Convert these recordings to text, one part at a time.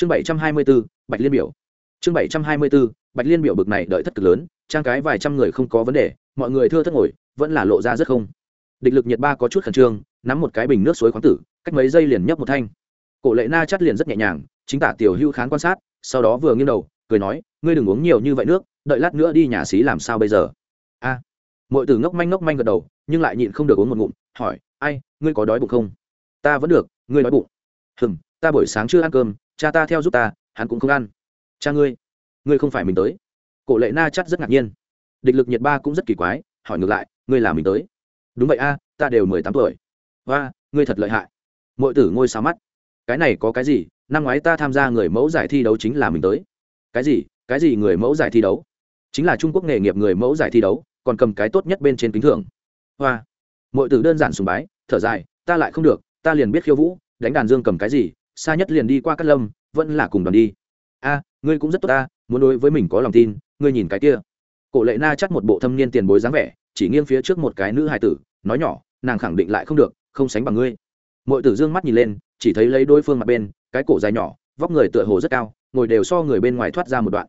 chương bảy trăm hai mươi b bạch liên biểu. Chương bảy trăm hai mươi b bạch liên biểu bực này đợi thất cực lớn trang cái vài trăm người không có vấn đề mọi người thưa thất ngồi vẫn là lộ ra rất không. Địch lực nhiệt ba có chút khẩn trương nắm một cái bình nước suối khoáng tử cách mấy giây liền nhấp một thanh. Cổ lệ na chắt liền rất nhẹ nhàng chính tả tiểu hưu khán quan sát sau đó vừa nghiêng đầu cười nói ngươi đừng uống nhiều như vậy nước đợi lát nữa đi nhà xí làm sao bây giờ? A. À, mọi tử ngốc manh ngốc manh gật đầu nhưng lại nhịn không được uống một ngụm hỏi ai ngươi có đói bụng không? Ta vẫn được ngươi đói bụng. Hừm ta buổi sáng chưa ăn cơm cha ta theo giúp ta, hắn cũng không ăn. Cha ngươi ngươi không phải mình tới. Cổ lệ na chắt rất ngạc nhiên. Địch lực nhiệt ba cũng rất kỳ quái, hỏi ngược lại, ngươi là mình tới. Đúng vậy a, ta đều mười tám tuổi. Và ngươi thật lợi hại. Mọi tử ngôi sao mắt. Cái này có cái gì, năm ngoái ta tham gia người mẫu giải thi đấu chính là mình tới. Cái gì cái gì người mẫu giải thi đấu? Chính là trung quốc nghề nghiệp người mẫu giải thi đấu, còn cầm cái tốt nhất bên trên kính thưởng. Hoa mọi tử đơn giản sùng bái, thở dài, ta lại không được, ta liền biết khiêu vũ, đánh đàn dương cầm cái gì xa nhất liền đi qua cát lâm, vẫn là cùng đoàn đi. A, ngươi cũng rất tốt ta, muốn đối với mình có lòng tin, ngươi nhìn cái kia. Cổ lệ na chắc một bộ thâm niên tiền bối dáng vẻ, chỉ nghiêng phía trước một cái nữ hài tử, nói nhỏ, nàng khẳng định lại không được, không sánh bằng ngươi. Mọi tử dương mắt nhìn lên, chỉ thấy lấy đối phương mặt bên, cái cổ dài nhỏ, vóc người tựa hồ rất cao, ngồi đều so người bên ngoài thoát ra một đoạn.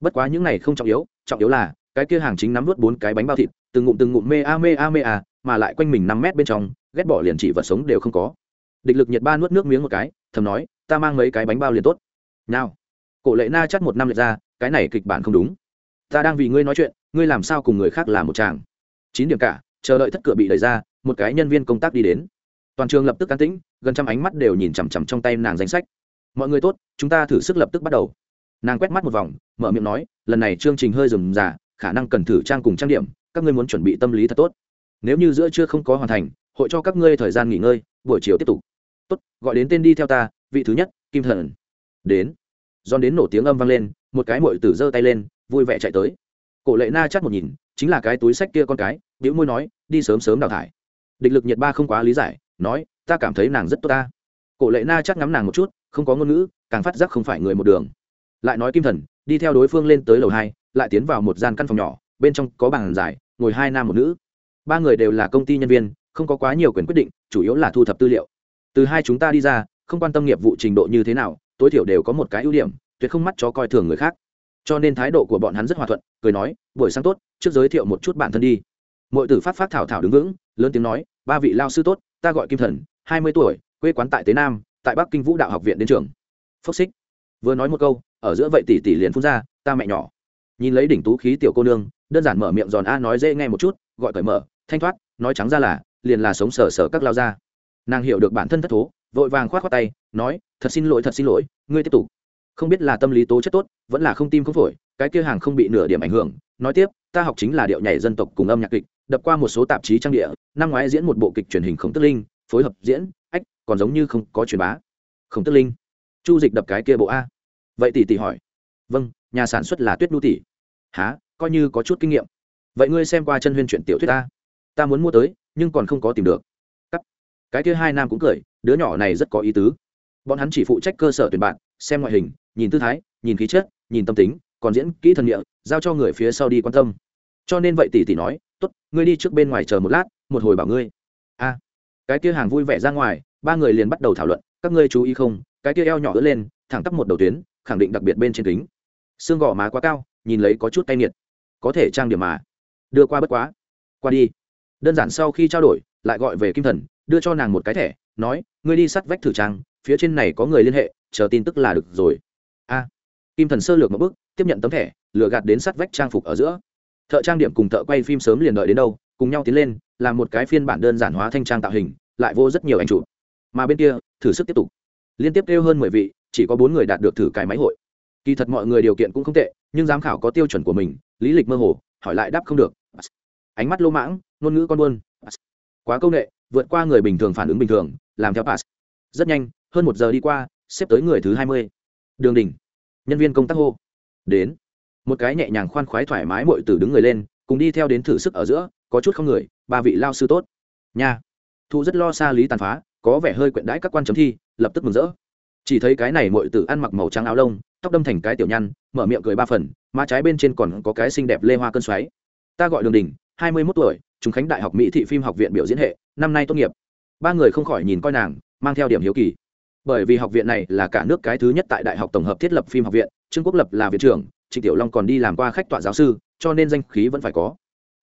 Bất quá những này không trọng yếu trọng yếu là, cái kia hàng chính nắm vớt bốn cái bánh bao thịt, từng ngụm từng ngụm mê a mê a mê a, mà lại quanh mình năm mét bên trong, ghét bỏ liền chỉ vật sống đều không có địch lực nhiệt ba nuốt nước miếng một cái, thầm nói, ta mang mấy cái bánh bao liền tốt. Nào. Cổ lệ na chắc một năm liệt ra, cái này kịch bản không đúng. Ta đang vì ngươi nói chuyện, ngươi làm sao cùng người khác làm một chàng? Chín điểm cả, chờ đợi thất cửa bị đẩy ra, một cái nhân viên công tác đi đến. Toàn trường lập tức can tĩnh, gần trăm ánh mắt đều nhìn chằm chằm trong tay nàng danh sách. Mọi người tốt, chúng ta thử sức lập tức bắt đầu. Nàng quét mắt một vòng, mở miệng nói, lần này chương trình hơi rườm rà khả năng cần thử trang cùng trang điểm, các ngươi muốn chuẩn bị tâm lý thật tốt. Nếu như giữa chưa không có hoàn thành, hội cho các ngươi thời gian nghỉ ngơi, buổi chiều tiếp tục tốt, gọi đến tên đi theo ta, vị thứ nhất, kim thần. Đến. Giòn đến nổ tiếng âm vang lên, một cái mội tử giơ tay lên, vui vẻ chạy tới. Cổ lệ na chắc một nhìn, chính là cái túi sách kia con cái biểu môi nói, đi sớm sớm đào thải. Địch lực nhiệt ba không quá lý giải, nói, ta cảm thấy nàng rất tốt ta. Cổ lệ na chắc ngắm nàng một chút, không có ngôn ngữ, càng phát giác không phải người một đường. Lại nói kim thần, đi theo đối phương lên tới lầu hai, lại tiến vào một gian căn phòng nhỏ, bên trong có bàn dài ngồi hai nam một nữ. Ba người đều là công ty nhân viên, không có quá nhiều quyền quyết định, chủ yếu là thu thập tư liệu từ hai chúng ta đi ra, không quan tâm nghiệp vụ trình độ như thế nào, tối thiểu đều có một cái ưu điểm, tuyệt không mắt cho coi thường người khác. Cho nên thái độ của bọn hắn rất hòa thuận, cười nói, buổi sáng tốt, trước giới thiệu một chút bản thân đi. Mọi tử phát phát thảo thảo đứng vững, lớn tiếng nói, ba vị lao sư tốt, ta gọi kim thần, hai mươi tuổi, quê quán tại tế nam, tại bắc kinh vũ đạo học viện đến trường. Phúc xích. Vừa nói một câu, ở giữa vậy tỷ tỷ liền phun ra, ta mẹ nhỏ. Nhìn lấy đỉnh tú khí tiểu cô nương, đơn giản mở miệng giòn a nói dễ nghe một chút, gọi cởi mở, thanh thoát, nói trắng ra là, liền là sống sờ sờ các lao ra nàng hiểu được bản thân thất thố, vội vàng khoát khoát tay, nói, thật xin lỗi, thật xin lỗi, ngươi tiếp tục. Không biết là tâm lý tố chất tốt, vẫn là không tim không phổi, cái kia hàng không bị nửa điểm ảnh hưởng, nói tiếp, ta học chính là điệu nhảy dân tộc cùng âm nhạc kịch, đập qua một số tạp chí trang địa, năm ngoái diễn một bộ kịch truyền hình khổng tức linh, phối hợp diễn, ách, còn giống như không có truyền bá. Khổng tức linh, chu dịch đập cái kia bộ a. Vậy tỷ tỷ hỏi. Vâng nhà sản xuất là tuyết Nu tỷ. Há coi như có chút kinh nghiệm. Vậy ngươi xem qua chân huyên chuyện tiểu thuyết ta ta muốn mua tới, nhưng còn không có tìm được cái kia hai nam cũng cười, đứa nhỏ này rất có ý tứ. Bọn hắn chỉ phụ trách cơ sở tuyển bạn, xem ngoại hình, nhìn tư thái, nhìn khí chất, nhìn tâm tính, còn diễn kỹ thần địa, giao cho người phía sau đi quan tâm. Cho nên vậy tỷ tỷ nói, tốt, ngươi đi trước bên ngoài chờ một lát, một hồi bảo ngươi. A. Cái kia hàng vui vẻ ra ngoài, ba người liền bắt đầu thảo luận, các ngươi chú ý không, cái kia eo nhỏ ớt lên, thẳng tắp một đầu tuyến, khẳng định đặc biệt bên trên kính. Xương gò má quá cao, nhìn lấy có chút tay nghiệt. Có thể trang điểm mà. Đưa qua bất quá. Qua đi. Đơn giản sau khi trao đổi lại gọi về kim thần, đưa cho nàng một cái thẻ, nói, ngươi đi sắt vách thử trang, phía trên này có người liên hệ, chờ tin tức là được rồi. A. Kim thần sơ lược một bước, tiếp nhận tấm thẻ lựa gạt đến sắt vách trang phục ở giữa. Thợ trang điểm cùng thợ quay phim sớm liền đợi đến đâu, cùng nhau tiến lên, làm một cái phiên bản đơn giản hóa thanh trang tạo hình, lại vô rất nhiều ảnh chụp. Mà bên kia, thử sức tiếp tục. Liên tiếp kêu hơn mười vị, chỉ có bốn người đạt được thử cài máy hội. Kỳ thật mọi người điều kiện cũng không tệ, nhưng giám khảo có tiêu chuẩn của mình, lý lịch mơ hồ, hỏi lại đáp không được. Ánh mắt lô mãng, ngôn ngữ con buôn quá công nghệ, vượt qua người bình thường phản ứng bình thường, làm theo pass. Rất nhanh, hơn một giờ đi qua, xếp tới người thứ hai mươi. Đường đình nhân viên công tác hô. Đến. Một cái nhẹ nhàng khoan khoái thoải mái mội từ đứng người lên, cùng đi theo đến thử sức ở giữa, có chút không người, ba vị lao sư tốt. Nha. Thu rất lo xa lý tàn phá, có vẻ hơi quyện đãi các quan chấm thi, lập tức mừng rỡ. Chỉ thấy cái này mội tử ăn mặc màu trắng áo lông, tóc đâm thành cái tiểu nhăn, mở miệng cười ba phần, má trái bên trên còn có cái xinh đẹp lê hoa cơn xoáy. Ta gọi đường đình hai mươi mốt tuổi chúng khánh đại học mỹ thị phim học viện biểu diễn hệ, năm nay tốt nghiệp. Ba người không khỏi nhìn coi nàng, mang theo điểm hiếu kỳ. Bởi vì học viện này là cả nước cái thứ nhất tại đại học tổng hợp thiết lập phim học viện, trương quốc lập là viện trưởng, trịnh tiểu long còn đi làm qua khách tọa giáo sư, cho nên danh khí vẫn phải có.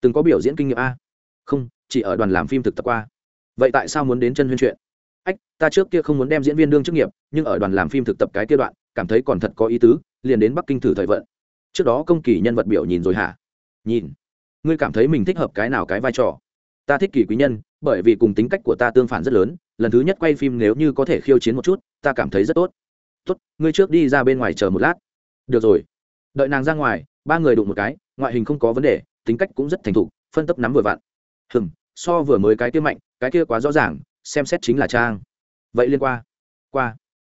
Từng có biểu diễn kinh nghiệm a. Không, chỉ ở đoàn làm phim thực tập qua. Vậy tại sao muốn đến chân huyên chuyện? Ách, ta trước kia không muốn đem diễn viên đương chức nghiệp, nhưng ở đoàn làm phim thực tập cái kia đoạn, cảm thấy còn thật có ý tứ, liền đến bắc kinh thử thời vận. Trước đó công kỳ nhân vật biểu nhìn rồi hả? Nhìn ngươi cảm thấy mình thích hợp cái nào cái vai trò? Ta thích kỳ quý nhân, bởi vì cùng tính cách của ta tương phản rất lớn, lần thứ nhất quay phim nếu như có thể khiêu chiến một chút, ta cảm thấy rất tốt. Tốt, ngươi trước đi ra bên ngoài chờ một lát. Được rồi. Đợi nàng ra ngoài, ba người đụng một cái, ngoại hình không có vấn đề, tính cách cũng rất thành thục, phân tấp nắm vừa vặn. Hừm, so vừa mới cái kia mạnh, cái kia quá rõ ràng, xem xét chính là trang. Vậy liên qua. Qua.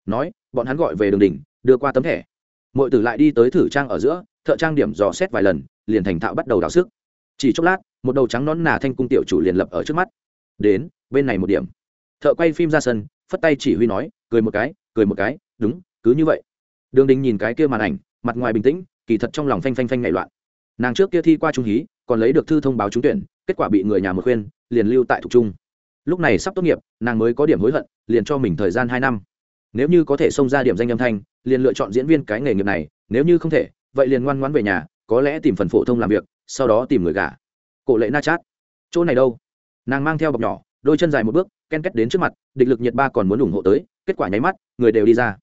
Nói, bọn hắn gọi về đường đỉnh, đưa qua tấm thẻ. Mọi tử lại đi tới thử trang ở giữa, thợ trang điểm dò xét vài lần, liền thành thạo bắt đầu đào sức chỉ chốc lát, một đầu trắng nón nà thanh cung tiểu chủ liền lập ở trước mắt. Đến, bên này một điểm. Thợ quay phim ra sân, phất tay chỉ huy nói, cười một cái, cười một cái, đúng, cứ như vậy. Đường đình nhìn cái kia màn ảnh, mặt ngoài bình tĩnh, kỳ thật trong lòng phanh phanh phanh nảy loạn. Nàng trước kia thi qua trung hí, còn lấy được thư thông báo trúng tuyển, kết quả bị người nhà một khuyên, liền lưu tại thục trung. Lúc này sắp tốt nghiệp, nàng mới có điểm hối hận, liền cho mình thời gian hai năm. Nếu như có thể xông ra điểm danh âm thanh, liền lựa chọn diễn viên cái nghề nghiệp này, nếu như không thể, vậy liền ngoan ngoãn về nhà, có lẽ tìm phần phổ thông làm việc sau đó tìm người gả. Cổ lệ na chát. Chỗ này đâu? Nàng mang theo bọc nhỏ, đôi chân dài một bước, ken kết đến trước mặt, địch lực nhiệt ba còn muốn ủng hộ tới, kết quả nháy mắt, người đều đi ra.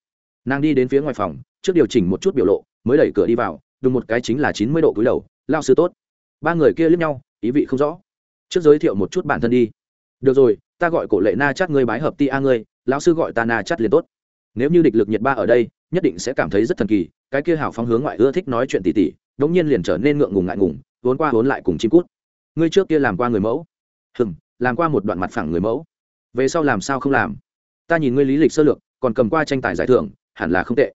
Nàng đi đến phía ngoài phòng, trước điều chỉnh một chút biểu lộ, mới đẩy cửa đi vào đùng một cái chính là chín mươi độ cúi đầu, lao sư tốt. Ba người kia liếc nhau, ý vị không rõ. Trước giới thiệu một chút bản thân đi. Được rồi, ta gọi cổ lệ na chát ngươi bái hợp ti a ngươi, lão sư gọi ta na chát liền tốt. Nếu như địch lực nhiệt ba ở đây, nhất định sẽ cảm thấy rất thần kỳ, cái kia hảo phóng hướng ngoại ưa thích nói chuyện tỉ tỉ, đống nhiên liền trở nên ngượng ngùng ngại ngùng vốn qua vốn lại cùng chim cút. Ngươi trước kia làm qua người mẫu. Hừng làm qua một đoạn mặt phẳng người mẫu. Về sau làm sao không làm? Ta nhìn ngươi lý lịch sơ lược, còn cầm qua tranh tài giải thưởng, hẳn là không tệ.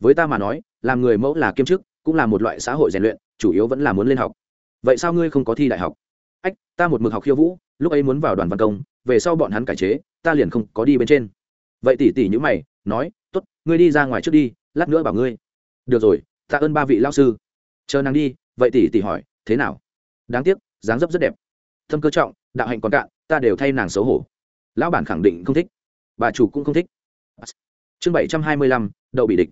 Với ta mà nói, làm người mẫu là kiêm chức, cũng là một loại xã hội rèn luyện, chủ yếu vẫn là muốn lên học. Vậy sao ngươi không có thi đại học? Ách, ta một mực học khiêu vũ, lúc ấy muốn vào đoàn văn công, về sau bọn hắn cải chế, ta liền không có đi bên trên. Vậy tỷ tỷ như mày, nói t ố t ngươi đi ra ngoài trước đi, lát nữa bảo ngươi. Được rồi, tạ ơn ba vị lao sư. Chờ nàng đi, vậy tỷ tỷ hỏi thế nào? Đáng tiếc, dáng dấp rất đẹp. Thâm cơ trọng, đạo hạnh còn cạn, ta đều thay nàng xấu hổ. Lão bản khẳng định không thích. Bà chủ cũng không thích. Chương bảy trăm hai mươi lăm, đậu bị địch.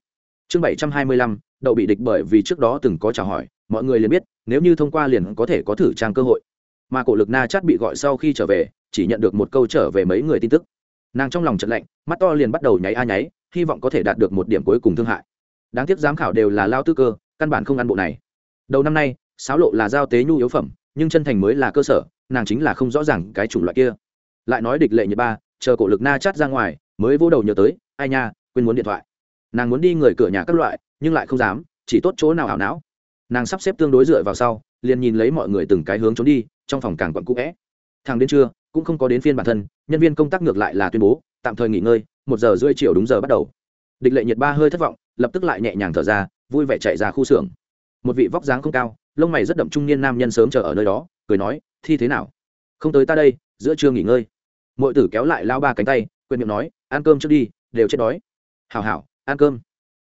Chương bảy trăm hai mươi lăm, đậu bị địch bởi vì trước đó từng có chào hỏi, mọi người liền biết, nếu như thông qua liền có thể có thử trang cơ hội. Mà cổ lực na chát bị gọi sau khi trở về, chỉ nhận được một câu trở về mấy người tin tức. Nàng trong lòng trận lạnh, mắt to liền bắt đầu nháy a nháy, hy vọng có thể đạt được một điểm cuối cùng thương hại. Đáng tiếc giám khảo đều là lao tư cơ, căn bản không ăn bộ này. Đầu năm nay sáo lộ là giao tế nhu yếu phẩm, nhưng chân thành mới là cơ sở, nàng chính là không rõ ràng cái chủng loại kia. Lại nói địch lệ nhật ba, chờ cổ lực na chát ra ngoài, mới vô đầu nhớ tới, ai nha, quên muốn điện thoại. Nàng muốn đi người cửa nhà các loại, nhưng lại không dám, chỉ tốt chỗ nào ảo não. Nàng sắp xếp tương đối dựa vào sau, liền nhìn lấy mọi người từng cái hướng trốn đi, trong phòng càng quặn cũ vẽ. Thằng đến trưa, cũng không có đến phiên bản thân, nhân viên công tác ngược lại là tuyên bố, tạm thời nghỉ ngơi, một giờ rưỡi chiều đúng giờ bắt đầu. Địch lệ nhiệt ba hơi thất vọng, lập tức lại nhẹ nhàng thở ra, vui vẻ chạy ra khu xưởng. Một vị vóc dáng không cao lông mày rất đậm trung niên nam nhân sớm chờ ở nơi đó, cười nói, thi thế nào? Không tới ta đây, giữa trưa nghỉ ngơi. Mọi tử kéo lại lao ba cánh tay quên miệng nói, ăn cơm trước đi, đều chết đói. Hảo hảo, ăn cơm.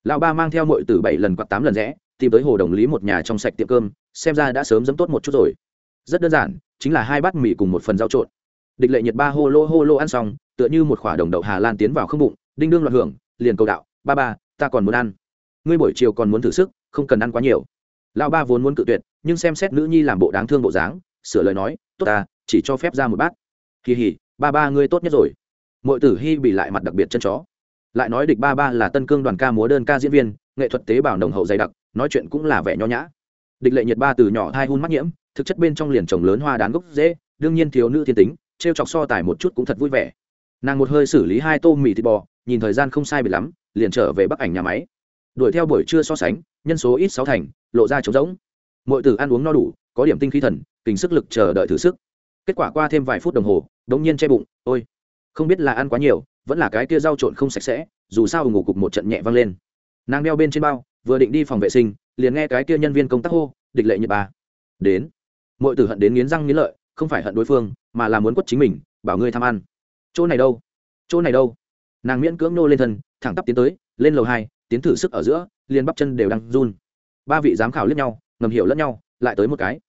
Lão ba mang theo mọi tử bảy lần quạt tám lần rẽ, tìm tới hồ đồng lý một nhà trong sạch tiệm cơm, xem ra đã sớm dấm tốt một chút rồi. Rất đơn giản, chính là hai bát mì cùng một phần rau trộn. Địch lệ nhiệt ba hô lô hô lô ăn xong, tựa như một khỏa đồng đậu hà lan tiến vào không bụng, đinh đương loạt hưởng, liền cầu đạo, ba ba, ta còn muốn ăn. Ngươi buổi chiều còn muốn thử sức, không cần ăn quá nhiều lão ba vốn muốn cự tuyệt, nhưng xem xét nữ nhi làm bộ đáng thương bộ dáng, sửa lời nói, tốt ta, chỉ cho phép ra một bát. Kỳ hỉ ba ba ngươi tốt nhất rồi. Mọi tử hy bị lại mặt đặc biệt chân chó. Lại nói địch ba ba là tân cương đoàn ca múa đơn ca diễn viên, nghệ thuật tế bào nồng hậu dày đặc, nói chuyện cũng là vẻ nho nhã. Địch lệ nhiệt ba từ nhỏ hai hun mắc nhiễm, thực chất bên trong liền trồng lớn hoa đán gốc dễ, đương nhiên thiếu nữ thiên tính t r e o chọc so tài một chút cũng thật vui vẻ. Nàng một hơi xử lý hai tô mì thịt bò, nhìn thời gian không sai bị lắm, liền trở về bắc ảnh nhà máy đuổi theo buổi trưa so sánh, nhân số ít sáu thành, lộ ra trống rỗng. Mọi từ ăn uống no đủ, có điểm tinh khí thần kính sức lực chờ đợi thử sức. Kết quả qua thêm vài phút đồng hồ, đống nhiên che bụng, ôi, không biết là ăn quá nhiều, vẫn là cái kia rau trộn không sạch sẽ, dù sao ngủ cục một trận nhẹ vang lên. Nàng đeo bên trên bao, vừa định đi phòng vệ sinh, liền nghe cái kia nhân viên công tác hô, địch lệ nhật ba. Đến. Mọi từ hận đến nghiến răng nghiến lợi, không phải hận đối phương, mà là muốn quất chính mình, bảo ngươi tham ăn. Chỗ này đâu? Chỗ này đâu? Nàng miễn cưỡng nô lên thân, thẳng tắp tiến tới, lên lầu hai tiến thử sức ở giữa, liền bắp chân đều đang run. Ba vị giám khảo lẫn nhau, ngầm hiểu lẫn nhau, lại tới một cái.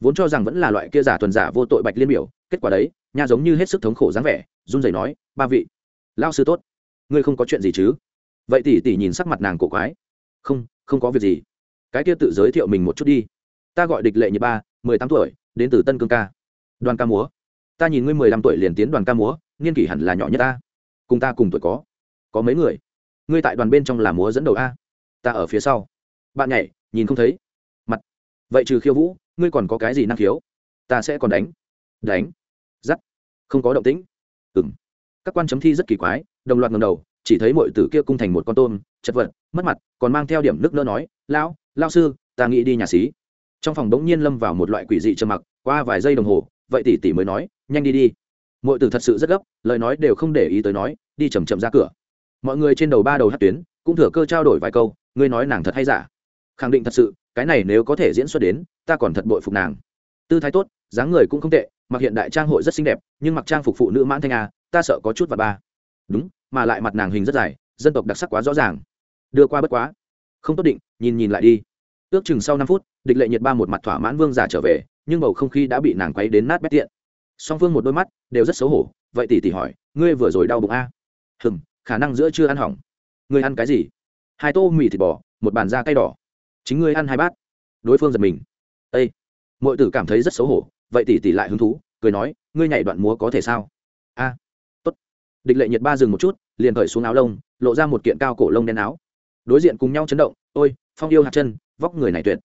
Vốn cho rằng vẫn là loại kia giả tuần giả vô tội bạch liên biểu, kết quả đấy, nha giống như hết sức thống khổ dáng vẻ, run rẩy nói, ba vị lao sư tốt. Ngươi không có chuyện gì chứ? Vậy tỷ tỷ nhìn sắc mặt nàng cổ quái. Không không có việc gì. Cái kia tự giới thiệu mình một chút đi. Ta gọi địch lệ nhị ba, mười tám tuổi, đến từ tân cương ca. Đoàn ca múa. Ta nhìn ngươi mười lăm tuổi liền tiến đoàn ca múa, niên kỷ hẳn là nhỏ nhất ta. Cùng ta cùng tuổi có. Có mấy người? Ngươi tại đoàn bên trong là múa dẫn đầu a. Ta ở phía sau. Bạn nhảy, nhìn không thấy. Mặt. Vậy trừ khiêu vũ, ngươi còn có cái gì năng khiếu? Ta sẽ còn đánh. Đánh. Dắt không có động tĩnh. Ừng các quan chấm thi rất kỳ quái, đồng loạt ngầm đầu, chỉ thấy mọi tử kia cung thành một con tôm, chật vật, mất mặt, còn mang theo điểm nước lỡ nói, lão lao sư, ta nghĩ đi nhà xí. Trong phòng đống nhiên lâm vào một loại quỷ dị trầm mặc, qua vài giây đồng hồ, vậy tỷ tỷ mới nói, nhanh đi đi. Mọi tử thật sự rất gấp, lời nói đều không để ý tới nói, đi chầm chậm ra cửa mọi người trên đầu ba đầu hát tuyến cũng thừa cơ trao đổi vài câu, ngươi nói nàng thật hay giả? Khẳng định thật sự, cái này nếu có thể diễn xuất đến, ta còn thật bội phục nàng. Tư thái tốt, dáng người cũng không tệ, mặc hiện đại trang hội rất xinh đẹp, nhưng mặc trang phục phụ nữ mãn thanh a, ta sợ có chút và ba. Đúng, mà lại mặt nàng hình rất dài, dân tộc đặc sắc quá rõ ràng. Đưa qua bất quá. Không tốt định, nhìn nhìn lại đi. Ước chừng sau năm phút, địch lệ nhiệt ba một mặt thỏa mãn vương giả trở về, nhưng bầu không khí đã bị nàng quấy đến nát bét tiện. Song phương một đôi mắt đều rất xấu hổ, vậy tỷ tỷ hỏi, ngươi vừa rồi đau bụng a? Hừng khả năng giữa chưa ăn hỏng. Ngươi ăn cái gì? Hai tô mì thịt bò, một bàn da cay đỏ. Chính ngươi ăn hai bát. Đối phương giật mình. Ây mọi tử cảm thấy rất xấu hổ, vậy tỷ tỷ lại hứng thú, cười nói, ngươi nhảy đoạn múa có thể sao? A! Tốt. Địch lệ nhiệt ba dừng một chút, liền cởi xuống áo lông, lộ ra một kiện cao cổ lông đen áo. Đối diện cùng nhau chấn động, ôi, phong yêu hạt chân, vóc người này tuyệt.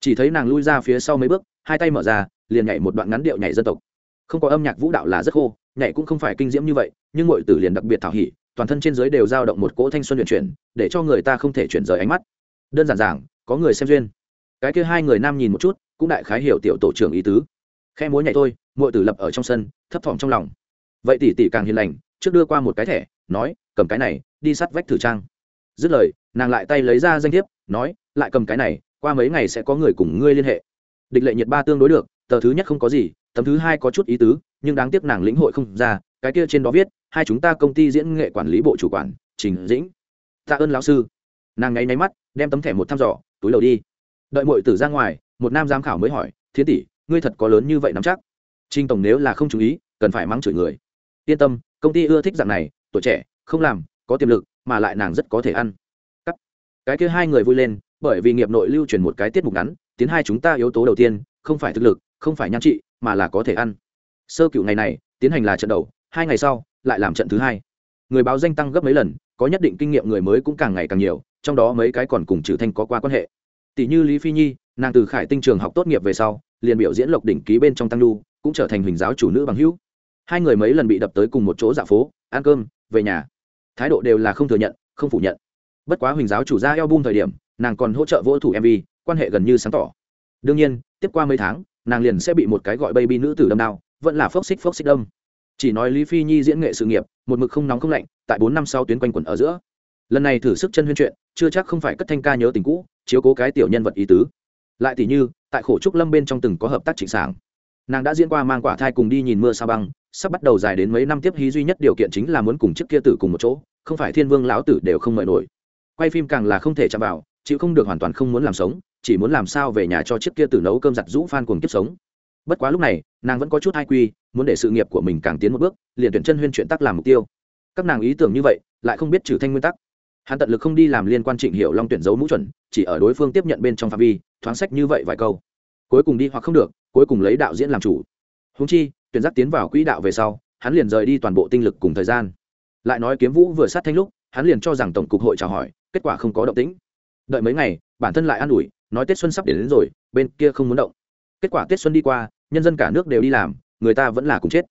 Chỉ thấy nàng lui ra phía sau mấy bước, hai tay mở ra, liền nhảy một đoạn ngắn điệu nhảy dân tộc. Không có âm nhạc vũ đạo là rất khô, nhảy cũng không phải kinh diễm như vậy, nhưng mọi tử liền đặc biệt thảo hỉ toàn thân trên dưới đều dao động một cỗ thanh xuân luyện chuyển, để cho người ta không thể chuyển rời ánh mắt. Đơn giản giảng, có người xem duyên. Cái kia hai người nam nhìn một chút, cũng đại khái hiểu tiểu tổ trưởng ý tứ. Khe múa nhảy thôi, muội tử lập ở trong sân, thấp thỏm trong lòng. Vậy tỷ tỷ càng hiền lành, trước đưa qua một cái thẻ, nói, cầm cái này, đi sắt vách thử trang. Dứt lời, nàng lại tay lấy ra danh thiếp, nói, lại cầm cái này, qua mấy ngày sẽ có người cùng ngươi liên hệ. Địch lệ nhiệt ba tương đối được, tờ thứ nhất không có gì, tấm thứ hai có chút ý tứ, nhưng đáng tiếc nàng lĩnh hội không ra, cái kia trên đó viết hai chúng ta công ty diễn nghệ quản lý bộ chủ quản, trình dĩnh. Tạ ơn lão sư. Nàng ngáy nháy mắt, đem tấm thẻ một thăm dò, túi đầu đi. Đợi mọi tử ra ngoài, một nam giám khảo mới hỏi, thiên tỷ, ngươi thật có lớn như vậy nắm chắc? Trinh tổng nếu là không chú ý, cần phải mắng chửi người. Yên tâm, công ty ưa thích dạng này, tuổi trẻ, không làm, có tiềm lực, mà lại nàng rất có thể ăn. Cắt. Cái kia hai người vui lên, bởi vì nghiệp nội lưu truyền một cái tiết mục ngắn, tiến hai chúng ta yếu tố đầu tiên, không phải thực lực, không phải nhan trị, mà là có thể ăn. Sơ cựu ngày này, tiến hành là trận đầu, hai ngày sau lại làm trận thứ hai. Người báo danh tăng gấp mấy lần có nhất định kinh nghiệm người mới cũng càng ngày càng nhiều trong đó mấy cái còn cùng trừ thanh có qua quan hệ. Tỷ như lý phi nhi nàng từ khải tinh trường học tốt nghiệp về sau liền biểu diễn lộc đỉnh ký bên trong tăng lưu, cũng trở thành hình giáo chủ nữ bằng hữu. Hai người mấy lần bị đập tới cùng một chỗ dạ phố ăn cơm về nhà. Thái độ đều là không thừa nhận không phủ nhận. Bất quá huỳnh giáo chủ ra eo bung thời điểm nàng còn hỗ trợ vỗ thủ mv quan hệ gần như sáng tỏ. Đương nhiên tiếp qua mấy tháng nàng liền sẽ bị một cái gọi baby nữ tử đâm đao vẫn là phốc xích phốc xích đông chỉ nói lý phi nhi diễn nghệ sự nghiệp, một mực không nóng không lạnh, tại bốn năm sau tuyến quanh quẩn ở giữa. Lần này thử sức chân huyên chuyện, chưa chắc không phải cất thanh ca nhớ tình cũ, chiếu cố cái tiểu nhân vật ý tứ. Lại tỷ như, tại khổ trúc lâm bên trong từng có hợp tác trịnh sảng. Nàng đã diễn qua mang quả thai cùng đi nhìn mưa sa băng, sắp bắt đầu dài đến mấy năm tiếp hí duy nhất điều kiện chính là muốn cùng chiếc kia tử cùng một chỗ, không phải thiên vương lão tử đều không mời nổi. Quay phim càng là không thể chạm vào, chịu không được hoàn toàn không muốn làm sống, chỉ muốn làm sao về nhà cho chiếc kia tử nấu cơm giặt rũ phan cùng kiếp sống bất quá lúc này nàng vẫn có chút hai quy muốn để sự nghiệp của mình càng tiến một bước liền tuyển chân huyên chuyện tắc làm mục tiêu. Các nàng ý tưởng như vậy lại không biết trừ thanh nguyên tắc. Hắn tận lực không đi làm liên quan trịnh hiệu long tuyển dấu mũ chuẩn chỉ ở đối phương tiếp nhận bên trong phạm vi thoáng sách như vậy vài câu. Cuối cùng đi hoặc không được cuối cùng lấy đạo diễn làm chủ. Húng chi tuyển giác tiến vào quỹ đạo về sau hắn liền rời đi toàn bộ tinh lực cùng thời gian. Lại nói kiếm vũ vừa sát thanh lúc hắn liền cho rằng tổng cục hội chào hỏi kết quả không có động tĩnh. Đợi mấy ngày bản thân lại an ủi nói tết xuân sắp đến, đến rồi bên kia không muốn động. Kết quả tết xuân đi qua nhân dân cả nước đều đi làm, người ta vẫn là cùng chết.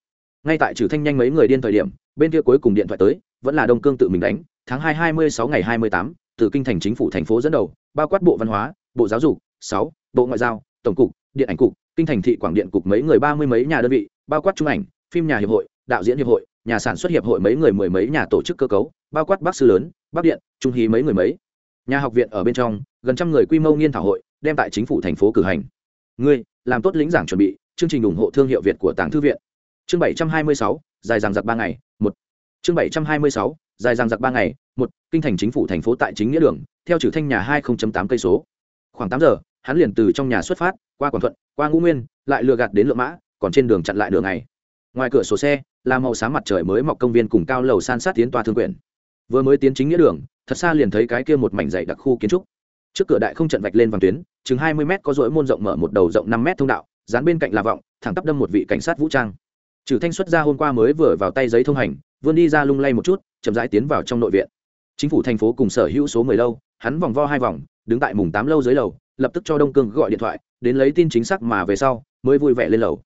Ngay tại trừ thanh nhanh mấy người điên thời điểm, bên kia cuối cùng điện thoại tới, vẫn là đông cương tự mình đánh, tháng hai hai mươi sáu ngày hai mươi tám, từ kinh thành chính phủ thành phố dẫn đầu, bao quát bộ văn hóa, bộ giáo dục, sáu, bộ ngoại giao, tổng cục, điện ảnh cục, kinh thành thị quảng điện cục mấy người ba mươi mấy nhà đơn vị, bao quát trung ảnh, phim nhà hiệp hội, đạo diễn hiệp hội, nhà sản xuất hiệp hội mấy người mười mấy nhà tổ chức cơ cấu, bao quát bác sư lớn bắc điện, trung hí mấy người mấy. Nhà học viện ở bên trong, gần trăm người quy mô nghiên thảo hội, đem tại chính phủ thành phố cử hành. Ngươi, làm tốt lĩnh giảng chuẩn bị chương trình ủng hộ thương hiệu việt của tàng thư viện. Chương bảy trăm hai mươi sáu, dài dằng giặc ba ngày, một. Chương bảy trăm hai mươi sáu, dài dằng giặc ba ngày, một. Kinh thành chính phủ thành phố tại chính nghĩa đường, theo trừ thanh nhà hai tám cây số. Khoảng tám giờ, hắn liền từ trong nhà xuất phát, qua quảng thuận, qua ngũ nguyên, lại lừa gạt đến lượng mã, còn trên đường chặn lại đường này ngoài cửa sổ xe, là màu sáng mặt trời mới mọc công viên cùng cao lầu san sát tiến toa thương quyển. Vừa mới tiến chính nghĩa đường, thật xa liền thấy cái kia một mảnh dày đặc khu kiến trúc. Trước cửa đại không trận vạch lên vàng tuyến, chừng hai mươi có rỗi môn rộng mở một đầu rộng năm mét thông đạo dán bên cạnh là vọng, thẳng tắp đâm một vị cảnh sát vũ trang. Trừ thanh xuất ra hôm qua mới vừa vào tay giấy thông hành, vươn đi ra lung lay một chút, chậm rãi tiến vào trong nội viện. Chính phủ thành phố cùng sở hữu số mười lâu, hắn vòng vo hai vòng, đứng tại mùng tám lâu dưới lầu, lập tức cho đông cương gọi điện thoại, đến lấy tin chính xác mà về sau, mới vui vẻ lên lầu.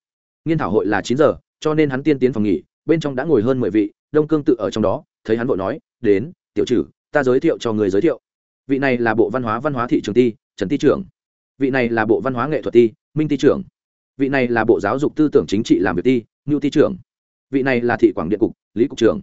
Nghiên thảo hội là chín giờ, cho nên hắn tiên tiến phòng nghỉ, bên trong đã ngồi hơn mười vị, đông cương tự ở trong đó, thấy hắn vội nói, đến, tiểu trừ, ta giới thiệu cho người giới thiệu. Vị này là bộ văn hóa văn hóa thị trường ti, trần ti trưởng. Vị này là bộ văn hóa nghệ thuật ti, minh ti trưởng vị này là bộ giáo dục tư tưởng chính trị làm việc ti, ngưu ti trưởng. Vị này là thị quảng điện cục, lý cục trưởng.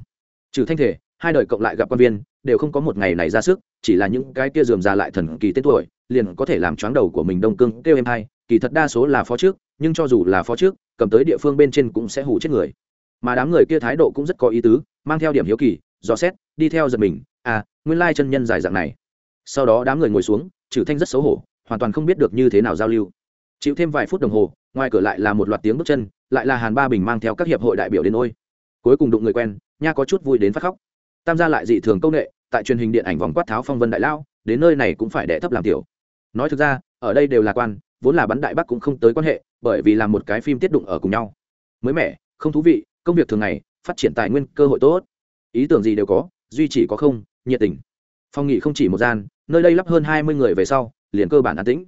Trừ thanh thể, hai đời cộng lại gặp quan viên, đều không có một ngày này ra sức, chỉ là những cái kia dườm ra lại thần kỳ tên tuổi, liền có thể làm choáng đầu của mình đông cương kêu em hai, kỳ thật đa số là phó trước, nhưng cho dù là phó trước, cầm tới địa phương bên trên cũng sẽ hủ chết người. Mà đám người kia thái độ cũng rất có ý tứ, mang theo điểm hiếu kỳ, dò xét, đi theo giật mình à nguyên lai chân nhân dài dạng này. Sau đó đám người ngồi xuống trừ thanh rất xấu hổ, hoàn toàn không biết được như thế nào giao lưu. Chịu thêm vài phút đồng hồ ngoài cửa lại là một loạt tiếng bước chân, lại là hàn ba bình mang theo các hiệp hội đại biểu đến ôi. Cuối cùng đụng người quen, nha có chút vui đến phát khóc. Tam gia lại dị thường công nghệ, tại truyền hình điện ảnh vòng quát tháo phong vân đại lao, đến nơi này cũng phải đệ thấp làm tiểu. Nói thực ra, ở đây đều là quan, vốn là bắn đại bắc cũng không tới quan hệ, bởi vì làm một cái phim tiết đụng ở cùng nhau. Mới mẻ, không thú vị, công việc thường ngày, phát triển tài nguyên cơ hội tốt. Ý tưởng gì đều có, duy chỉ có không, nhiệt tình. Phong nghị không chỉ một gian, nơi đây lắp hơn hai mươi người về sau, liền cơ bản an tĩnh.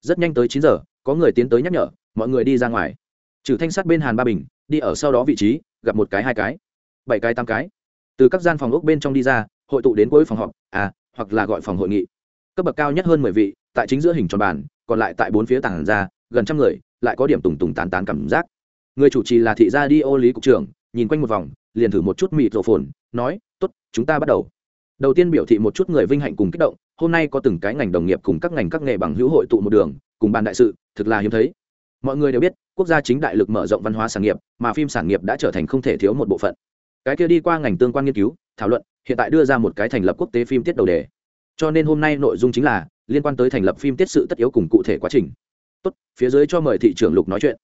Rất nhanh tới chín giờ, có người tiến tới nhắc nhở mọi người đi ra ngoài. Trừ thanh sắt bên hàn ba bình, đi ở sau đó vị trí, gặp một cái, hai cái, bảy cái, tám cái. Từ các gian phòng ốc bên trong đi ra, hội tụ đến cuối phòng họp à hoặc là gọi phòng hội nghị. Cấp bậc cao nhất hơn mười vị, tại chính giữa hình tròn bàn, còn lại tại bốn phía tảng ra, gần trăm người, lại có điểm tùng tùng tán tán cảm giác. Người chủ trì là thị gia đi ô lý cục trưởng, nhìn quanh một vòng, liền thử một chút mịt rổ phồn, nói t ố t chúng ta bắt đầu. Đầu tiên biểu thị một chút người vinh hạnh cùng kích động, hôm nay có từng cái ngành đồng nghiệp cùng các ngành các nghề bằng hữu hội tụ một đường, cùng bàn đại sự, thực là hiếm thấy mọi người đều biết, quốc gia chính đại lực mở rộng văn hóa sản nghiệp, mà phim sản nghiệp đã trở thành không thể thiếu một bộ phận. Cái kia đi qua ngành tương quan nghiên cứu, thảo luận, hiện tại đưa ra một cái thành lập quốc tế phim tiết đầu đề. Cho nên hôm nay nội dung chính là, liên quan tới thành lập phim tiết sự tất yếu cùng cụ thể quá trình. Tốt, phía dưới cho mời thị trưởng lục nói chuyện.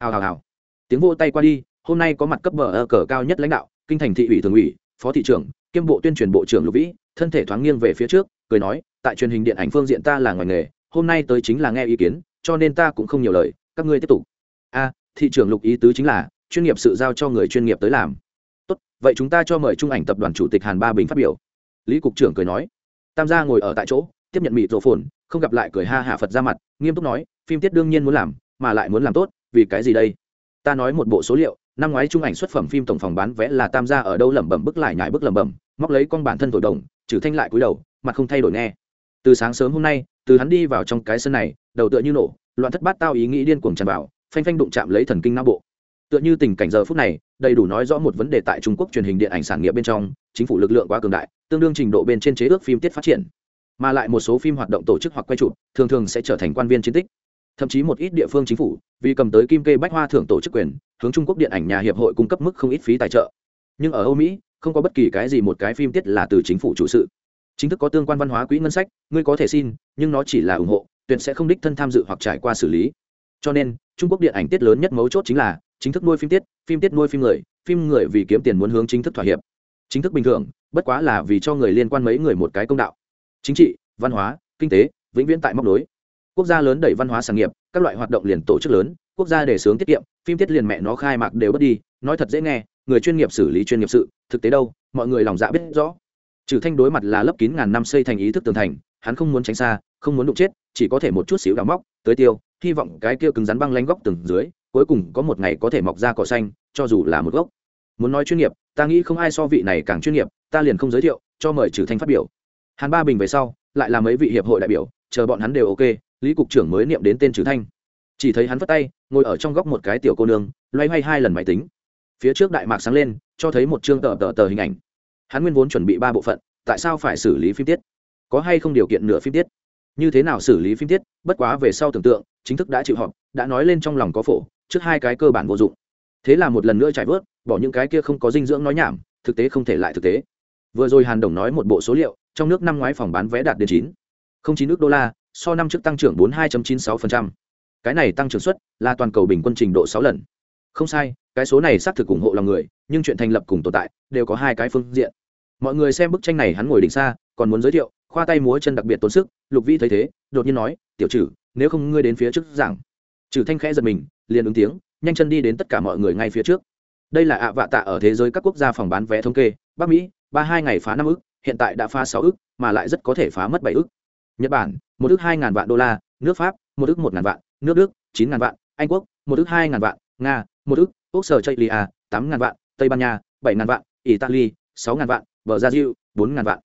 Hào hào hào. Tiếng vô tay qua đi, hôm nay có mặt cấp bờ ở cờ cao nhất lãnh đạo, kinh thành thị ủy thường ủy, phó thị trưởng, kiêm bộ tuyên truyền bộ trưởng lục vĩ, thân thể thoáng nghiêng về phía trước, cười nói, tại truyền hình điện ảnh phương diện ta là ngoài nghề, hôm nay tới chính là nghe ý kiến, cho nên ta cũng không nhiều lời các ngươi tiếp tục. A thị trưởng lục ý tứ chính là, chuyên nghiệp sự giao cho người chuyên nghiệp tới làm. Tốt, vậy chúng ta cho mời trung ảnh tập đoàn chủ tịch hàn ba bình phát biểu. Lý cục trưởng cười nói. Tam gia ngồi ở tại chỗ, tiếp nhận mịt rổ phồn, không gặp lại cười ha hạ phật ra mặt, nghiêm túc nói, phim tiết đương nhiên muốn làm, mà lại muốn làm tốt, vì cái gì đây? Ta nói một bộ số liệu, năm ngoái trung ảnh xuất phẩm phim tổng phòng bán vé là tam gia ở đâu lẩm bẩm bức lại nhải bức lẩm bẩm, móc lấy con bản thân thổi đồng, trừ thanh lại cúi đầu, mặt không thay đổi nghe. Từ sáng sớm hôm nay, từ hắn đi vào trong cái sân này, đầu tựa như nổ loạn thất bát tao ý nghĩ điên cuồng tràn vào, phanh phanh đụng chạm lấy thần kinh não bộ. Tựa như tình cảnh giờ phút này, đầy đủ nói rõ một vấn đề tại trung quốc truyền hình điện ảnh sản nghiệp bên trong, chính phủ lực lượng quá cường đại, tương đương trình độ bên trên chế ước phim tiết phát triển. Mà lại một số phim hoạt động tổ chức hoặc quay chụp, thường thường sẽ trở thành quan viên chiến tích. Thậm chí một ít địa phương chính phủ, vì cầm tới kim kê bách hoa thưởng tổ chức quyền, hướng trung quốc điện ảnh nhà hiệp hội cung cấp mức không ít phí tài trợ. Nhưng ở âu mỹ, không có bất kỳ cái gì một cái phim tiết là từ chính phủ chủ sự. Chính thức có tương quan văn hóa quỹ ngân sách, ngươi có thể xin, nhưng nó chỉ là ủng hộ tuyệt sẽ không đích thân tham dự hoặc trải qua xử lý. Cho nên, trung quốc điện ảnh tiết lớn nhất mấu chốt chính là chính thức nuôi phim tiết phim tiết nuôi phim người phim người vì kiếm tiền muốn hướng chính thức thỏa hiệp. Chính thức bình thường, bất quá là vì cho người liên quan mấy người một cái công đạo. Chính trị, văn hóa, kinh tế, vĩnh viễn tại móc nối. Quốc gia lớn đẩy văn hóa sản nghiệp, các loại hoạt động liền tổ chức lớn, quốc gia để sướng tiết kiệm, phim tiết liền mẹ nó khai mạc đều bất đi, nói thật dễ nghe, người chuyên nghiệp xử lý chuyên nghiệp sự, thực tế đâu, mọi người lòng dạ biết rõ. Trừ thanh đối mặt là lấp kín ngàn năm xây thành ý thức tường thành, hắn không muốn tránh xa không muốn đụng chết, chỉ có thể một chút xíu đào móc, tới tiêu, hy vọng cái kia cứng rắn băng lanh góc từng dưới, cuối cùng có một ngày có thể mọc ra cỏ xanh, cho dù là một gốc. Muốn nói chuyên nghiệp, ta nghĩ không ai so vị này càng chuyên nghiệp, ta liền không giới thiệu, cho mời trừ thanh phát biểu. Hàn ba bình về sau, lại là mấy vị hiệp hội đại biểu, chờ bọn hắn đều ok, lý cục trưởng mới niệm đến tên trừ thanh. Chỉ thấy hắn vất tay, ngồi ở trong góc một cái tiểu cô nương, loay hoay hai lần máy tính. Phía trước đại mạc sáng lên, cho thấy một chương tờ tờ tờ hình ảnh. Hắn nguyên vốn chuẩn bị ba bộ phận, tại sao phải xử lý phim tiết? Có hay không điều kiện nửa phim tiết? Như thế nào xử lý phim tiết bất quá về sau tưởng tượng, chính thức đã chịu họp, đã nói lên trong lòng có phổ, trước hai cái cơ bản vô dụng. Thế là một lần nữa trải vớt, bỏ những cái kia không có dinh dưỡng nói nhảm, thực tế không thể lại thực tế. Vừa rồi hàn đồng nói một bộ số liệu, trong nước năm ngoái phòng bán vé đạt đến chín. Không chín nước đô la, so năm trước tăng trưởng bốn hai chín sáu cái này tăng trưởng suất là toàn cầu bình quân trình độ sáu lần. Không sai, cái số này xác thực ủng hộ lòng người, nhưng chuyện thành lập cùng tồn tại, đều có hai cái phương diện. Mọi người xem bức tranh này hắn ngồi đỉnh xa, còn muốn giới thiệu khoa tay múa chân đặc biệt tốn sức, lục vĩ thấy thế, đột nhiên nói, tiểu trừ, nếu không ngươi đến phía trước giảng. Trừ thanh khẽ giật mình, liền ứng tiếng, nhanh chân đi đến tất cả mọi người ngay phía trước. Đây là ạ vạ tạ ở thế giới các quốc gia phòng bán vé thống kê, bắc mỹ, ba hai ngày phá năm ức, hiện tại đã phá sáu ức, mà lại rất có thể phá mất bảy ức. Nhật bản, một ức hai ngàn vạn đô la, nước pháp, một ức một ngàn vạn, nước đức, chín ngàn vạn, anh quốc, một ức hai ngàn vạn, nga, một ức úc sở chây lia tám ngàn vạn, tây ban nha, bảy ngàn vạn, italy, sáu ngàn vạn bờ gia diệu bốn ngàn vạn.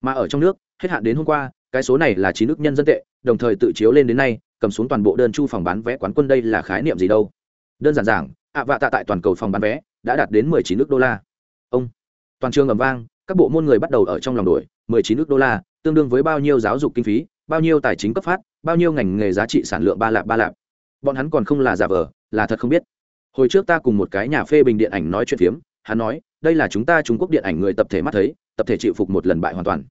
Mà ở trong nước hết hạn đến hôm qua, cái số này là chín nước nhân dân tệ, đồng thời tự chiếu lên đến nay, cầm xuống toàn bộ đơn chu phòng bán vé quán quân đây là khái niệm gì đâu? Đơn giản giảng, ạ vạ tạ tại toàn cầu phòng bán vé đã đạt đến mười chín nước đô la. Ông, toàn trường ầm vang, các bộ môn người bắt đầu ở trong lòng đổi, mười chín nước đô la, tương đương với bao nhiêu giáo dục kinh phí, bao nhiêu tài chính cấp phát, bao nhiêu ngành nghề giá trị sản lượng ba lạp ba lạp. Bọn hắn còn không là giả vờ, là thật không biết. Hồi trước ta cùng một cái nhà phê bình điện ảnh nói chuyện phiếm, hắn nói, đây là chúng ta trung quốc điện ảnh người tập thể mắt thấy, tập thể chịu phục một lần bại hoàn toàn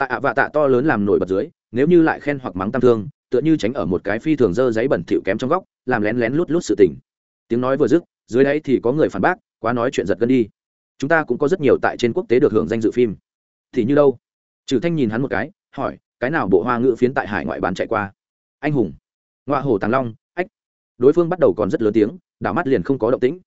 tại ạ vạ tạ to lớn làm nổi bật dưới, nếu như lại khen hoặc mắng tam thương, tựa như tránh ở một cái phi thường dơ giấy bẩn thịu kém trong góc, làm lén lén lút lút sự tình. Tiếng nói vừa dứt, dưới đấy thì có người phản bác, quá nói chuyện giật gân đi. Chúng ta cũng có rất nhiều tại trên quốc tế được hưởng danh dự phim. Thì như đâu? Trừ thanh nhìn hắn một cái, hỏi, cái nào bộ hoa ngữ phiến tại hải ngoại bán chạy qua? Anh hùng. Ngoa hồ tàng long, ách. Đối phương bắt đầu còn rất lớn tiếng, đảo mắt liền không có động tĩnh.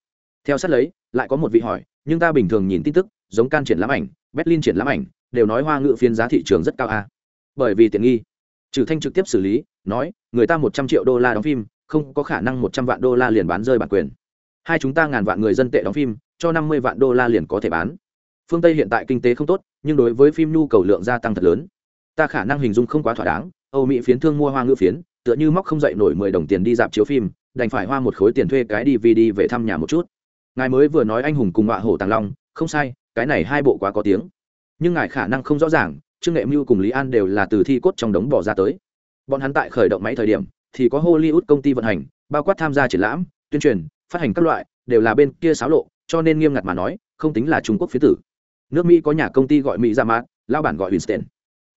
Theo sát lấy, lại có một vị hỏi, nhưng ta bình thường nhìn tin tức, giống can triển lãm ảnh, berlin triển lãm ảnh đều nói hoa ngữ phiên giá thị trường rất cao a. Bởi vì tiện nghi. Trừ thanh trực tiếp xử lý, nói, người ta một trăm triệu đô la đóng phim, không có khả năng một trăm vạn đô la liền bán rơi bản quyền. Hai chúng ta ngàn vạn người dân tệ đóng phim, cho năm mươi vạn đô la liền có thể bán. Phương tây hiện tại kinh tế không tốt, nhưng đối với phim nhu cầu lượng gia tăng thật lớn. Ta khả năng hình dung không quá thỏa đáng, âu mỹ phiến thương mua hoa ngữ phiến, tựa như móc không dậy nổi mười đồng tiền đi dạp chiếu phim, đành phải hoa một khối tiền thuê cái dvd về thăm nhà một chút. Ngài mới vừa nói anh hùng cùng họa hổ tàng long, không sai, cái này hai bộ quá có tiếng nhưng ngài khả năng không rõ ràng trương nghệ mưu cùng lý an đều là từ thi cốt trong đống bỏ ra tới. Bọn hắn tại khởi động máy thời điểm thì có hollywood công ty vận hành bao quát tham gia triển lãm tuyên truyền phát hành các loại đều là bên kia xáo lộ cho nên nghiêm ngặt mà nói không tính là trung quốc phía tử. Nước mỹ có nhà công ty gọi mỹ ra mát lao bản gọi winston.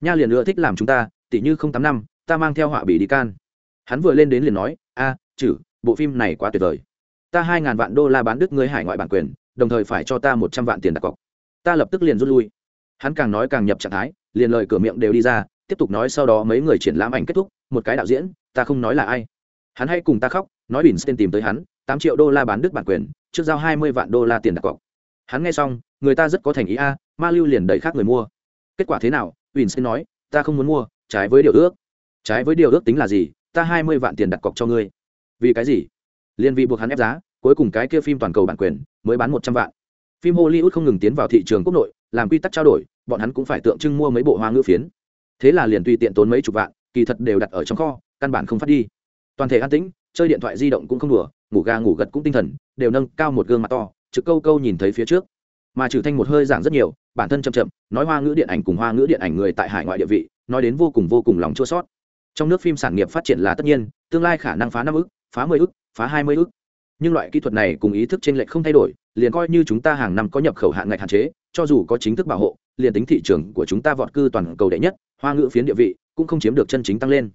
Nha liền ưa thích làm chúng ta tỷ như không tám năm ta mang theo họa bị đi can. Hắn vừa lên đến liền nói a à, chử bộ phim này quá tuyệt vời. Ta hai ngàn vạn đô la bán đứt ngươi hải ngoại bản quyền đồng thời phải cho ta một trăm vạn tiền đặt cọc. Ta lập tức liền rút lui hắn càng nói càng nhập trạng thái liền lời cửa miệng đều đi ra tiếp tục nói sau đó mấy người triển lãm ảnh kết thúc một cái đạo diễn ta không nói là ai hắn hay cùng ta khóc nói bỉn tên tìm tới hắn tám triệu đô la bán đứt bản quyền trước giao hai mươi vạn đô la tiền đặt cọc hắn nghe xong người ta rất có thành ý a ma lưu liền đẩy khác người mua kết quả thế nào Winston nói, ta không muốn mua, trái với điều ước. Trái với điều ước tính là gì? Ta hai mươi vạn tiền đặt cọc cho ngươi. Vì cái gì? Liên vị buộc hắn ép giá, cuối cùng cái kia phim toàn cầu bản quyền mới bán một trăm vạn. Phim Hollywood không ngừng tiến vào thị trường quốc nội, làm quy tắc trao đổi, bọn hắn cũng phải tượng trưng mua mấy bộ hoa ngữ phiến. Thế là liền tùy tiện tốn mấy chục vạn, kỳ thật đều đặt ở trong kho, căn bản không phát đi. Toàn thể an tĩnh, chơi điện thoại di động cũng không đùa, ngủ ga ngủ gật cũng tinh thần, đều nâng cao một gương mặt to, trực câu câu nhìn thấy phía trước mà trừ thanh một hơi giảng rất nhiều bản thân chậm chậm nói hoa ngữ điện ảnh cùng hoa ngữ điện ảnh người tại hải ngoại địa vị nói đến vô cùng vô cùng lòng chua sót trong nước phim sản nghiệp phát triển là tất nhiên tương lai khả năng phá năm ức phá mười ức phá hai mươi ức nhưng loại kỹ thuật này cùng ý thức trên lệch không thay đổi liền coi như chúng ta hàng năm có nhập khẩu hạn ngạch hạn chế, cho dù có chính thức bảo hộ, liền tính thị trường của chúng ta vọt cư toàn cầu đệ nhất, hoa ngữ phiến địa vị cũng không chiếm được chân chính tăng lên.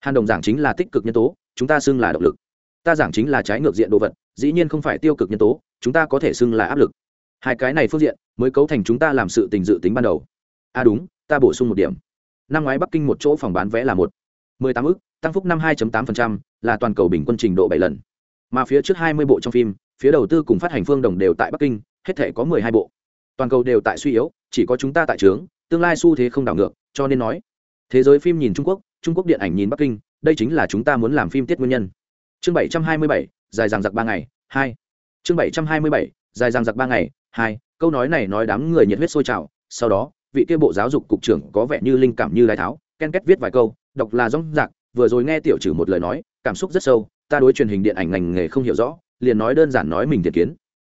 Hàn đồng giảng chính là tích cực nhân tố, chúng ta xưng là động lực. Ta giảng chính là trái ngược diện đồ vật, dĩ nhiên không phải tiêu cực nhân tố, chúng ta có thể xưng là áp lực. Hai cái này phương diện mới cấu thành chúng ta làm sự tình dự tính ban đầu. À đúng, ta bổ sung một điểm. Năm ngoái bắc kinh một chỗ phòng bán vé là một. mười tám ước tăng phúc năm hai tám là toàn cầu bình quân trình độ bảy lần. Mà phía trước hai mươi bộ trong phim phía đầu tư cùng phát hành phương đồng đều tại bắc kinh, hết thể có mười hai bộ. Toàn cầu đều tại suy yếu, chỉ có chúng ta tại trướng, tương lai xu thế không đảo ngược, cho nên nói, thế giới phim nhìn trung quốc trung quốc điện ảnh nhìn bắc kinh, đây chính là chúng ta muốn làm phim tiết nguyên nhân. Chương bảy trăm hai mươi bảy, dài dằng giặc ba ngày, hai. Chương bảy trăm hai mươi bảy, dài dằng giặc ba ngày, hai. Câu nói này nói đám người nhiệt huyết sôi trào, sau đó, vị kia bộ giáo dục cục trưởng có vẻ như linh cảm như lai tháo, ken kết viết vài câu, đọc là rong rạc, vừa rồi nghe tiểu trừ một lời nói, cảm xúc rất sâu, ta đối truyền hình điện ảnh ngành nghề không hiểu rõ liền nói đơn giản nói mình thiệt kiến.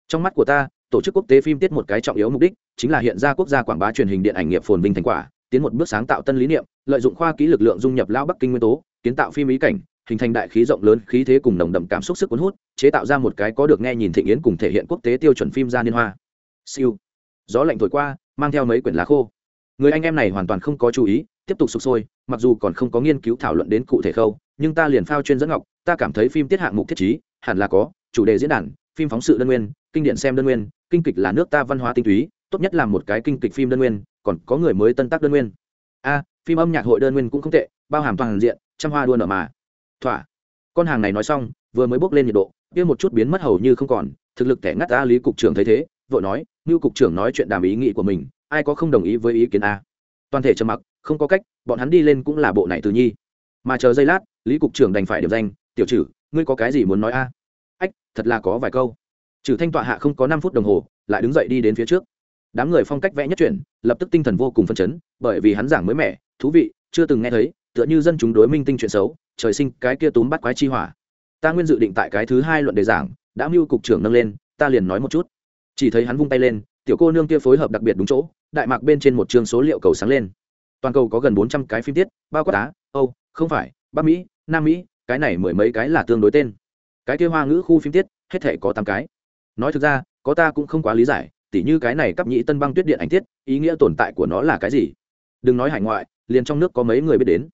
Trong mắt của ta, tổ chức quốc tế phim tiết một cái trọng yếu mục đích chính là hiện ra quốc gia quảng bá truyền hình điện ảnh nghiệp phồn vinh thành quả, tiến một bước sáng tạo tân lý niệm, lợi dụng khoa kỹ lực lượng dung nhập lao bắc kinh nguyên tố, kiến tạo phim ý cảnh, hình thành đại khí rộng lớn, khí thế cùng nồng đậm cảm xúc sức cuốn hút, chế tạo ra một cái có được nghe nhìn thị yến cùng thể hiện quốc tế tiêu chuẩn phim ra liên hoa. Siêu. Gió lạnh thổi qua, mang theo mấy quyển lá khô. Người anh em này hoàn toàn không có chú ý, tiếp tục sụp sôi, mặc dù còn không có nghiên cứu thảo luận đến cụ thể khâu, nhưng ta liền phao chuyên dẫn ngọc, ta cảm thấy phim tiết hạng mục thiết trí, hẳn là có chủ đề diễn đàn, phim phóng sự đơn nguyên, kinh điện xem đơn nguyên, kinh kịch là nước ta văn hóa tinh túy, tốt nhất là một cái kinh kịch phim đơn nguyên, còn có người mới tân tác đơn nguyên. A, phim âm nhạc hội đơn nguyên cũng không tệ, bao hàm toàn diện, trăm hoa đua nở mà. Thỏa. Con hàng này nói xong, vừa mới bốc lên nhiệt độ, kia một chút biến mất hầu như không còn, thực lực thẻ ngắt ta lý cục trưởng thấy thế, vội nói như cục trưởng nói chuyện đàm ý nghĩ của mình, ai có không đồng ý với ý kiến a? Toàn thể trầm mặc, không có cách, bọn hắn đi lên cũng là bộ này từ nhi. Mà chờ giây lát, lý cục trưởng đành phải điểm danh, tiểu trừ, ngươi có cái gì muốn nói a? Thật là có vài câu. Trừ thanh tọa hạ không có năm phút đồng hồ, lại đứng dậy đi đến phía trước. Đám người phong cách vẽ nhất chuyển, lập tức tinh thần vô cùng phân chấn, bởi vì hắn giảng mới mẻ, thú vị, chưa từng nghe thấy, tựa như dân chúng đối minh tinh chuyện xấu, trời sinh cái kia túm bắt quái chi hỏa. Ta nguyên dự định tại cái thứ hai luận đề giảng, đã mưu cục trưởng nâng lên, ta liền nói một chút. Chỉ thấy hắn vung tay lên, tiểu cô nương kia phối hợp đặc biệt đúng chỗ, đại mạc bên trên một chương số liệu cầu sáng lên. Toàn cầu có gần bốn trăm cái phim tiết, bao quát á, âu, không phải, bắc mỹ, nam mỹ, cái này mười mấy cái là tương đối tên cái kia hoa ngữ khu phim tiết, hết thể có tám cái. Nói thực ra, có ta cũng không quá lý giải, tỉ như cái này cấp nhị tân băng tuyết điện ảnh tiết, ý nghĩa tồn tại của nó là cái gì? Đừng nói hải ngoại, liền trong nước có mấy người biết đến.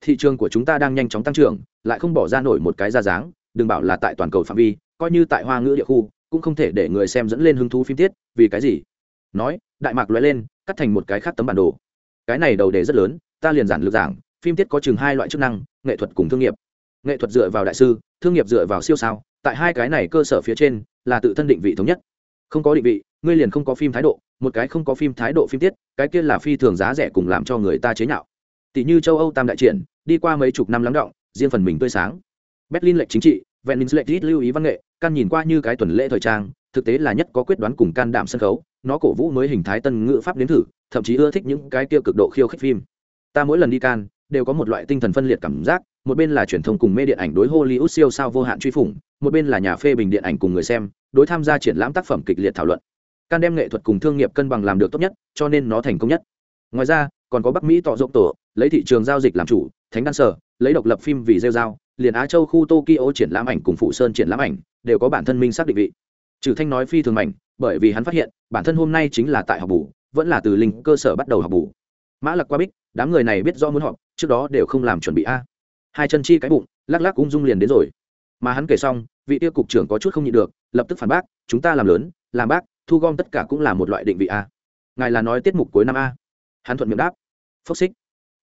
Thị trường của chúng ta đang nhanh chóng tăng trưởng, lại không bỏ ra nổi một cái ra dáng, đừng bảo là tại toàn cầu phạm vi, coi như tại hoa ngữ địa khu, cũng không thể để người xem dẫn lên hứng thú phim tiết, vì cái gì? Nói, đại mạc lóe lên, cắt thành một cái khác tấm bản đồ. Cái này đầu đề rất lớn, ta liền giản lược giảng, phim tiết có chừng hai loại chức năng, nghệ thuật cùng thương nghiệp. Nghệ thuật dựa vào đại sư thương nghiệp dựa vào siêu sao, tại hai cái này cơ sở phía trên, là tự thân định vị thống nhất. Không có định vị, ngươi liền không có phim thái độ, một cái không có phim thái độ phim tiết, cái kia là phi thường giá rẻ cùng làm cho người ta chế nhạo. Tỷ như châu âu tam đại triển, đi qua mấy chục năm lắng động, riêng phần mình tươi sáng. Berlin lệch chính trị, venice lệnh lưu ý văn nghệ, căn nhìn qua như cái tuần lễ thời trang, thực tế là nhất có quyết đoán cùng can đảm sân khấu, nó cổ vũ mới hình thái tân ngữ pháp đến thử, thậm chí ưa thích những cái kia cực độ khiêu khích phim. Ta mỗi lần đi can, đều có một loại tinh thần phân liệt cảm giác một bên là truyền thông cùng mê điện ảnh đối hollywood siêu sao vô hạn truy phủng, một bên là nhà phê bình điện ảnh cùng người xem, đối tham gia triển lãm tác phẩm kịch liệt thảo luận. Can đem nghệ thuật cùng thương nghiệp cân bằng làm được tốt nhất, cho nên nó thành công nhất. Ngoài ra, còn có bắc mỹ tọ rộng tổ, lấy thị trường giao dịch làm chủ, thánh đan sở, lấy độc lập phim vì rêu dao liền á châu khu tokyo triển lãm ảnh cùng phụ sơn triển lãm ảnh đều có bản thân minh xác định vị. Trừ thanh nói phi thường mạnh, bởi vì hắn phát hiện, bản thân hôm nay chính là tại học bù, vẫn là từ linh cơ sở bắt đầu học bù. Mã lặc qua bích, đám người này biết do muốn họp, trước đó đều không làm chuẩn bị a hai chân chi cái bụng, lắc lắc ung dung liền đến rồi. Mà hắn kể xong, vị tiêu cục trưởng có chút không nhịn được, lập tức phản bác, chúng ta làm lớn, làm bác, thu gom tất cả cũng là một loại định vị a. Ngài là nói tiết mục cuối năm a. Hắn thuận miệng đáp. Phốc xích.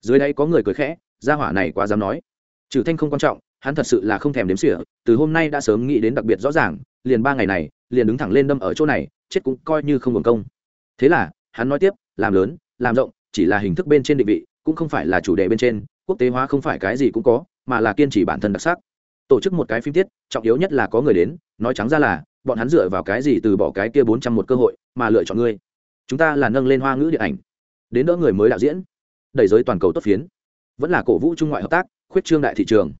Dưới đây có người cười khẽ, gia hỏa này quá dám nói. Trừ thanh không quan trọng, hắn thật sự là không thèm đếm xỉa, từ hôm nay đã sớm nghĩ đến đặc biệt rõ ràng, liền ba ngày này, liền đứng thẳng lên đâm ở chỗ này, chết cũng coi như không hưởng công. Thế là, hắn nói tiếp, làm lớn, làm rộng, chỉ là hình thức bên trên định vị, cũng không phải là chủ đề bên trên quốc tế hóa không phải cái gì cũng có, mà là kiên trì bản thân đặc sắc. Tổ chức một cái phim tiết, trọng yếu nhất là có người đến, nói trắng ra là, bọn hắn dựa vào cái gì từ bỏ cái kia bốn trăm một cơ hội mà lựa chọn ngươi? Chúng ta là nâng lên hoa ngữ điện ảnh. Đến đỡ người mới đạo diễn. Đẩy giới toàn cầu tốt phiến. Vẫn là cổ vũ trung ngoại hợp tác, khuyết trương đại thị trường.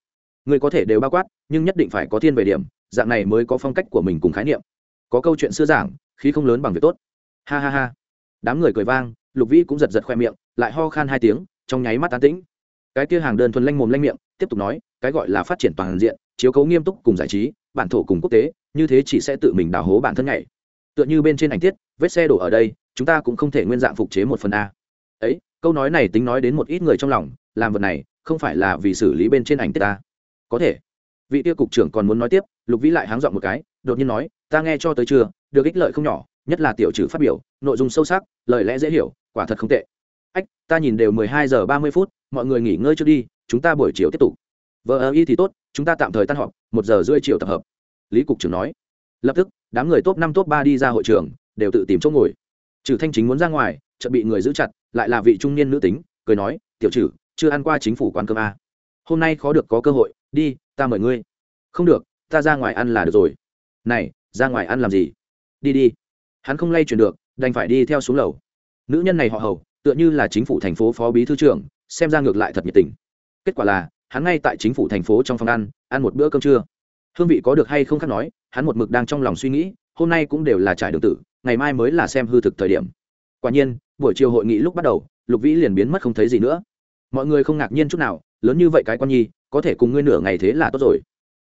Người có thể đều bao quát, nhưng nhất định phải có thiên về điểm, dạng này mới có phong cách của mình cùng khái niệm. Có câu chuyện xưa giảng, khí không lớn bằng việc tốt. Ha ha ha. Đám người cười vang, lục vĩ cũng giật giật khoe miệng, lại ho khan hai tiếng, trong nháy mắt tán tĩnh cái kia hàng đơn thuần lanh mồm lanh miệng, tiếp tục nói, cái gọi là phát triển toàn diện, chiếu cấu nghiêm túc cùng giải trí, bản thổ cùng quốc tế, như thế chỉ sẽ tự mình đào hố bản thân ngày tựa như bên trên ảnh tiết, vết xe đổ ở đây, chúng ta cũng không thể nguyên dạng phục chế một phần a. Ấy, câu nói này tính nói đến một ít người trong lòng, làm vật này, không phải là vì xử lý bên trên ảnh tiết ta có thể. Vị tiêu cục trưởng còn muốn nói tiếp, lục vĩ lại háng dọn một cái, đột nhiên nói, ta nghe cho tới chưa được ích lợi không nhỏ, nhất là tiểu trừ phát biểu, nội dung sâu sắc, lời lẽ dễ hiểu, quả thật không tệ. Ách, ta nhìn đều mười hai giờ ba mươi phút mọi người nghỉ ngơi trước đi, chúng ta buổi chiều tiếp tục. Vợ ơ y thì tốt, chúng ta tạm thời tan họp, một giờ rưỡi chiều tập hợp. Lý cục trưởng nói. Lập tức, đám người top năm, top ba đi ra hội trường, đều tự tìm chỗ ngồi. Trừ thanh chính muốn ra ngoài, chợt bị người giữ chặt, lại là vị trung niên nữ tính, cười nói, tiểu trừ, chưa ăn qua chính phủ quán cơm a hôm nay khó được có cơ hội, đi, ta mời ngươi. Không được, ta ra ngoài ăn là được rồi. Này, ra ngoài ăn làm gì? Đi đi. Hắn không lay chuyển được, đành phải đi theo xuống lầu. Nữ nhân này họ hầu, tựa như là chính phủ thành phố phó bí thư trưởng xem ra ngược lại thật nhiệt tình. Kết quả là, hắn ngay tại chính phủ thành phố trong phòng ăn ăn một bữa cơm trưa. Hương vị có được hay không khác nói, hắn một mực đang trong lòng suy nghĩ, hôm nay cũng đều là trải đường tử, ngày mai mới là xem hư thực thời điểm. Quả nhiên, buổi chiều hội nghị lúc bắt đầu, lục vĩ liền biến mất không thấy gì nữa. Mọi người không ngạc nhiên chút nào, lớn như vậy cái con nhi, có thể cùng ngươi nửa ngày thế là tốt rồi.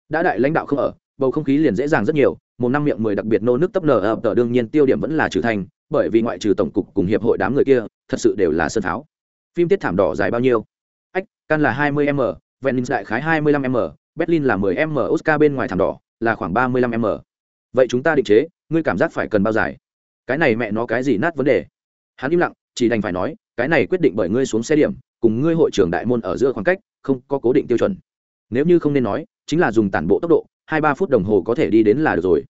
Đã đại lãnh đạo không ở, bầu không khí liền dễ dàng rất nhiều, một năm miệng mười đặc biệt nô nước tấp nở ập tờ đương nhiên tiêu điểm vẫn là trừ thành, bởi vì ngoại trừ tổng cục cùng hiệp hội đám người kia, thật sự đều là sơn tháo phim tiết thảm đỏ dài bao nhiêu? Ách, căn là 20 m, venice đại khái 25 m, berlin là 10 m, oscar bên ngoài thảm đỏ là khoảng 35 m. Vậy chúng ta định chế, ngươi cảm giác phải cần bao dài? Cái này mẹ nó cái gì nát vấn đề? Hắn im lặng, chỉ đành phải nói, cái này quyết định bởi ngươi xuống xe điểm, cùng ngươi hội trưởng đại môn ở giữa khoảng cách, không có cố định tiêu chuẩn. Nếu như không nên nói, chính là dùng tản bộ tốc độ, hai ba phút đồng hồ có thể đi đến là được rồi.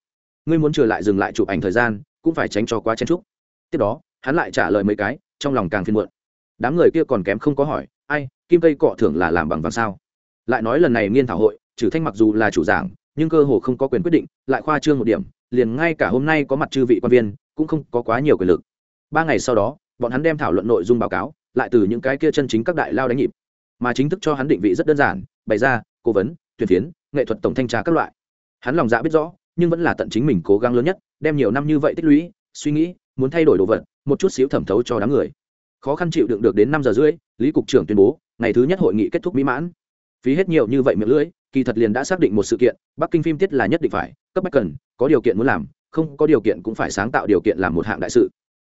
Ngươi muốn trở lại dừng lại chụp ảnh thời gian, cũng phải tránh cho quá chen trúc tiếp đó, hắn lại trả lời mấy cái, trong lòng càng phiền muộn đám người kia còn kém không có hỏi, ai, kim cây cọ thưởng là làm bằng vàng sao? Lại nói lần này nghiên thảo hội, trừ thanh mặc dù là chủ giảng, nhưng cơ hồ không có quyền quyết định, lại khoa trương một điểm, liền ngay cả hôm nay có mặt chư vị quan viên, cũng không có quá nhiều quyền lực. Ba ngày sau đó, bọn hắn đem thảo luận nội dung báo cáo, lại từ những cái kia chân chính các đại lao đánh nhịp, mà chính thức cho hắn định vị rất đơn giản, bày ra, cố vấn, tuyển phiến, nghệ thuật tổng thanh tra các loại. Hắn lòng dạ biết rõ, nhưng vẫn là tận chính mình cố gắng lớn nhất, đem nhiều năm như vậy tích lũy, suy nghĩ, muốn thay đổi đồ vật, một chút xíu thẩm thấu cho đám người khó khăn chịu đựng được đến năm giờ rưỡi, lý cục trưởng tuyên bố, ngày thứ nhất hội nghị kết thúc mỹ mãn. Phí hết nhiều như vậy miệng lưỡi, kỳ thật liền đã xác định một sự kiện, bắc kinh phim tiết là nhất định phải, cấp bách cần, có điều kiện muốn làm, không có điều kiện cũng phải sáng tạo điều kiện làm một hạng đại sự.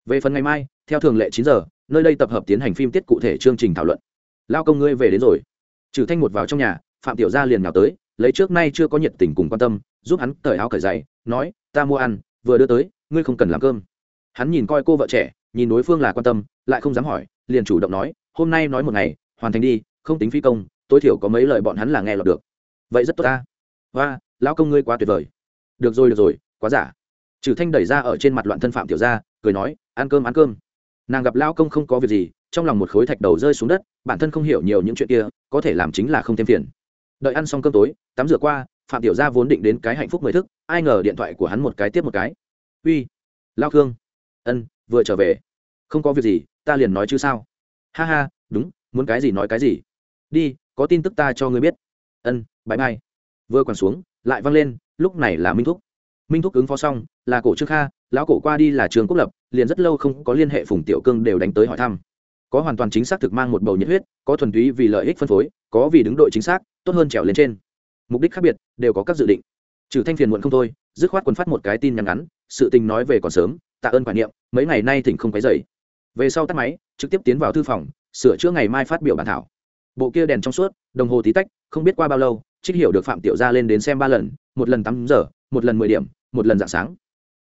Về phần ngày mai, theo thường lệ chín giờ, nơi đây tập hợp tiến hành phim tiết cụ thể chương trình thảo luận. Lao công ngươi về đến rồi. Trừ thanh một vào trong nhà, phạm tiểu gia liền nào tới, lấy trước nay chưa có nhiệt tình cùng quan tâm, giúp hắn cởi áo cởi giày, nói, ta mua ăn, vừa đưa tới, ngươi không cần làm cơm. Hắn nhìn coi cô vợ trẻ nhìn đối phương là quan tâm, lại không dám hỏi, liền chủ động nói, hôm nay nói một ngày, hoàn thành đi, không tính phi công, tối thiểu có mấy lời bọn hắn là nghe lọt được. Vậy rất tốt ta. Và lão công ngươi quá tuyệt vời. Được rồi được rồi, quá giả. Trừ thanh đẩy ra ở trên mặt loạn thân phạm tiểu gia, cười nói, ăn cơm ăn cơm. Nàng gặp lão công không có việc gì, trong lòng một khối thạch đầu rơi xuống đất, bản thân không hiểu nhiều những chuyện kia, có thể làm chính là không thêm phiền. Đợi ăn xong cơm tối, tắm rửa qua, phạm tiểu gia vốn định đến cái hạnh phúc mười thức, ai ngờ điện thoại của hắn một cái tiếp một cái. Uy, lao khương. Ân vừa trở về. Không có việc gì, ta liền nói chứ sao? Ha ha, đúng, muốn cái gì nói cái gì. Đi, có tin tức ta cho ngươi biết. Ân bãi mai vừa còn xuống, lại văng lên, lúc này là minh thúc. Minh thúc ứng phó xong, là cổ trương kha, lão cổ qua đi là trường quốc lập, liền rất lâu không có liên hệ phùng tiểu cương đều đánh tới hỏi thăm. Có hoàn toàn chính xác thực mang một bầu nhiệt huyết, có thuần túy vì lợi ích phân phối, có vì đứng đội chính xác, tốt hơn trèo lên trên. Mục đích khác biệt, đều có các dự định. Trừ thanh phiền muộn không thôi, dứt khoát quần phát một cái tin nhắn ngắn, sự tình nói về còn sớm tạ ơn quả niệm, mấy ngày nay thỉnh không cái dậy về sau tắt máy, trực tiếp tiến vào thư phòng, sửa chữa ngày mai phát biểu bản thảo. Bộ kia đèn trong suốt, đồng hồ tí tách, không biết qua bao lâu, trích hiểu được phạm tiểu gia lên đến xem ba lần, một lần tám giờ, một lần mười điểm, một lần dạng sáng.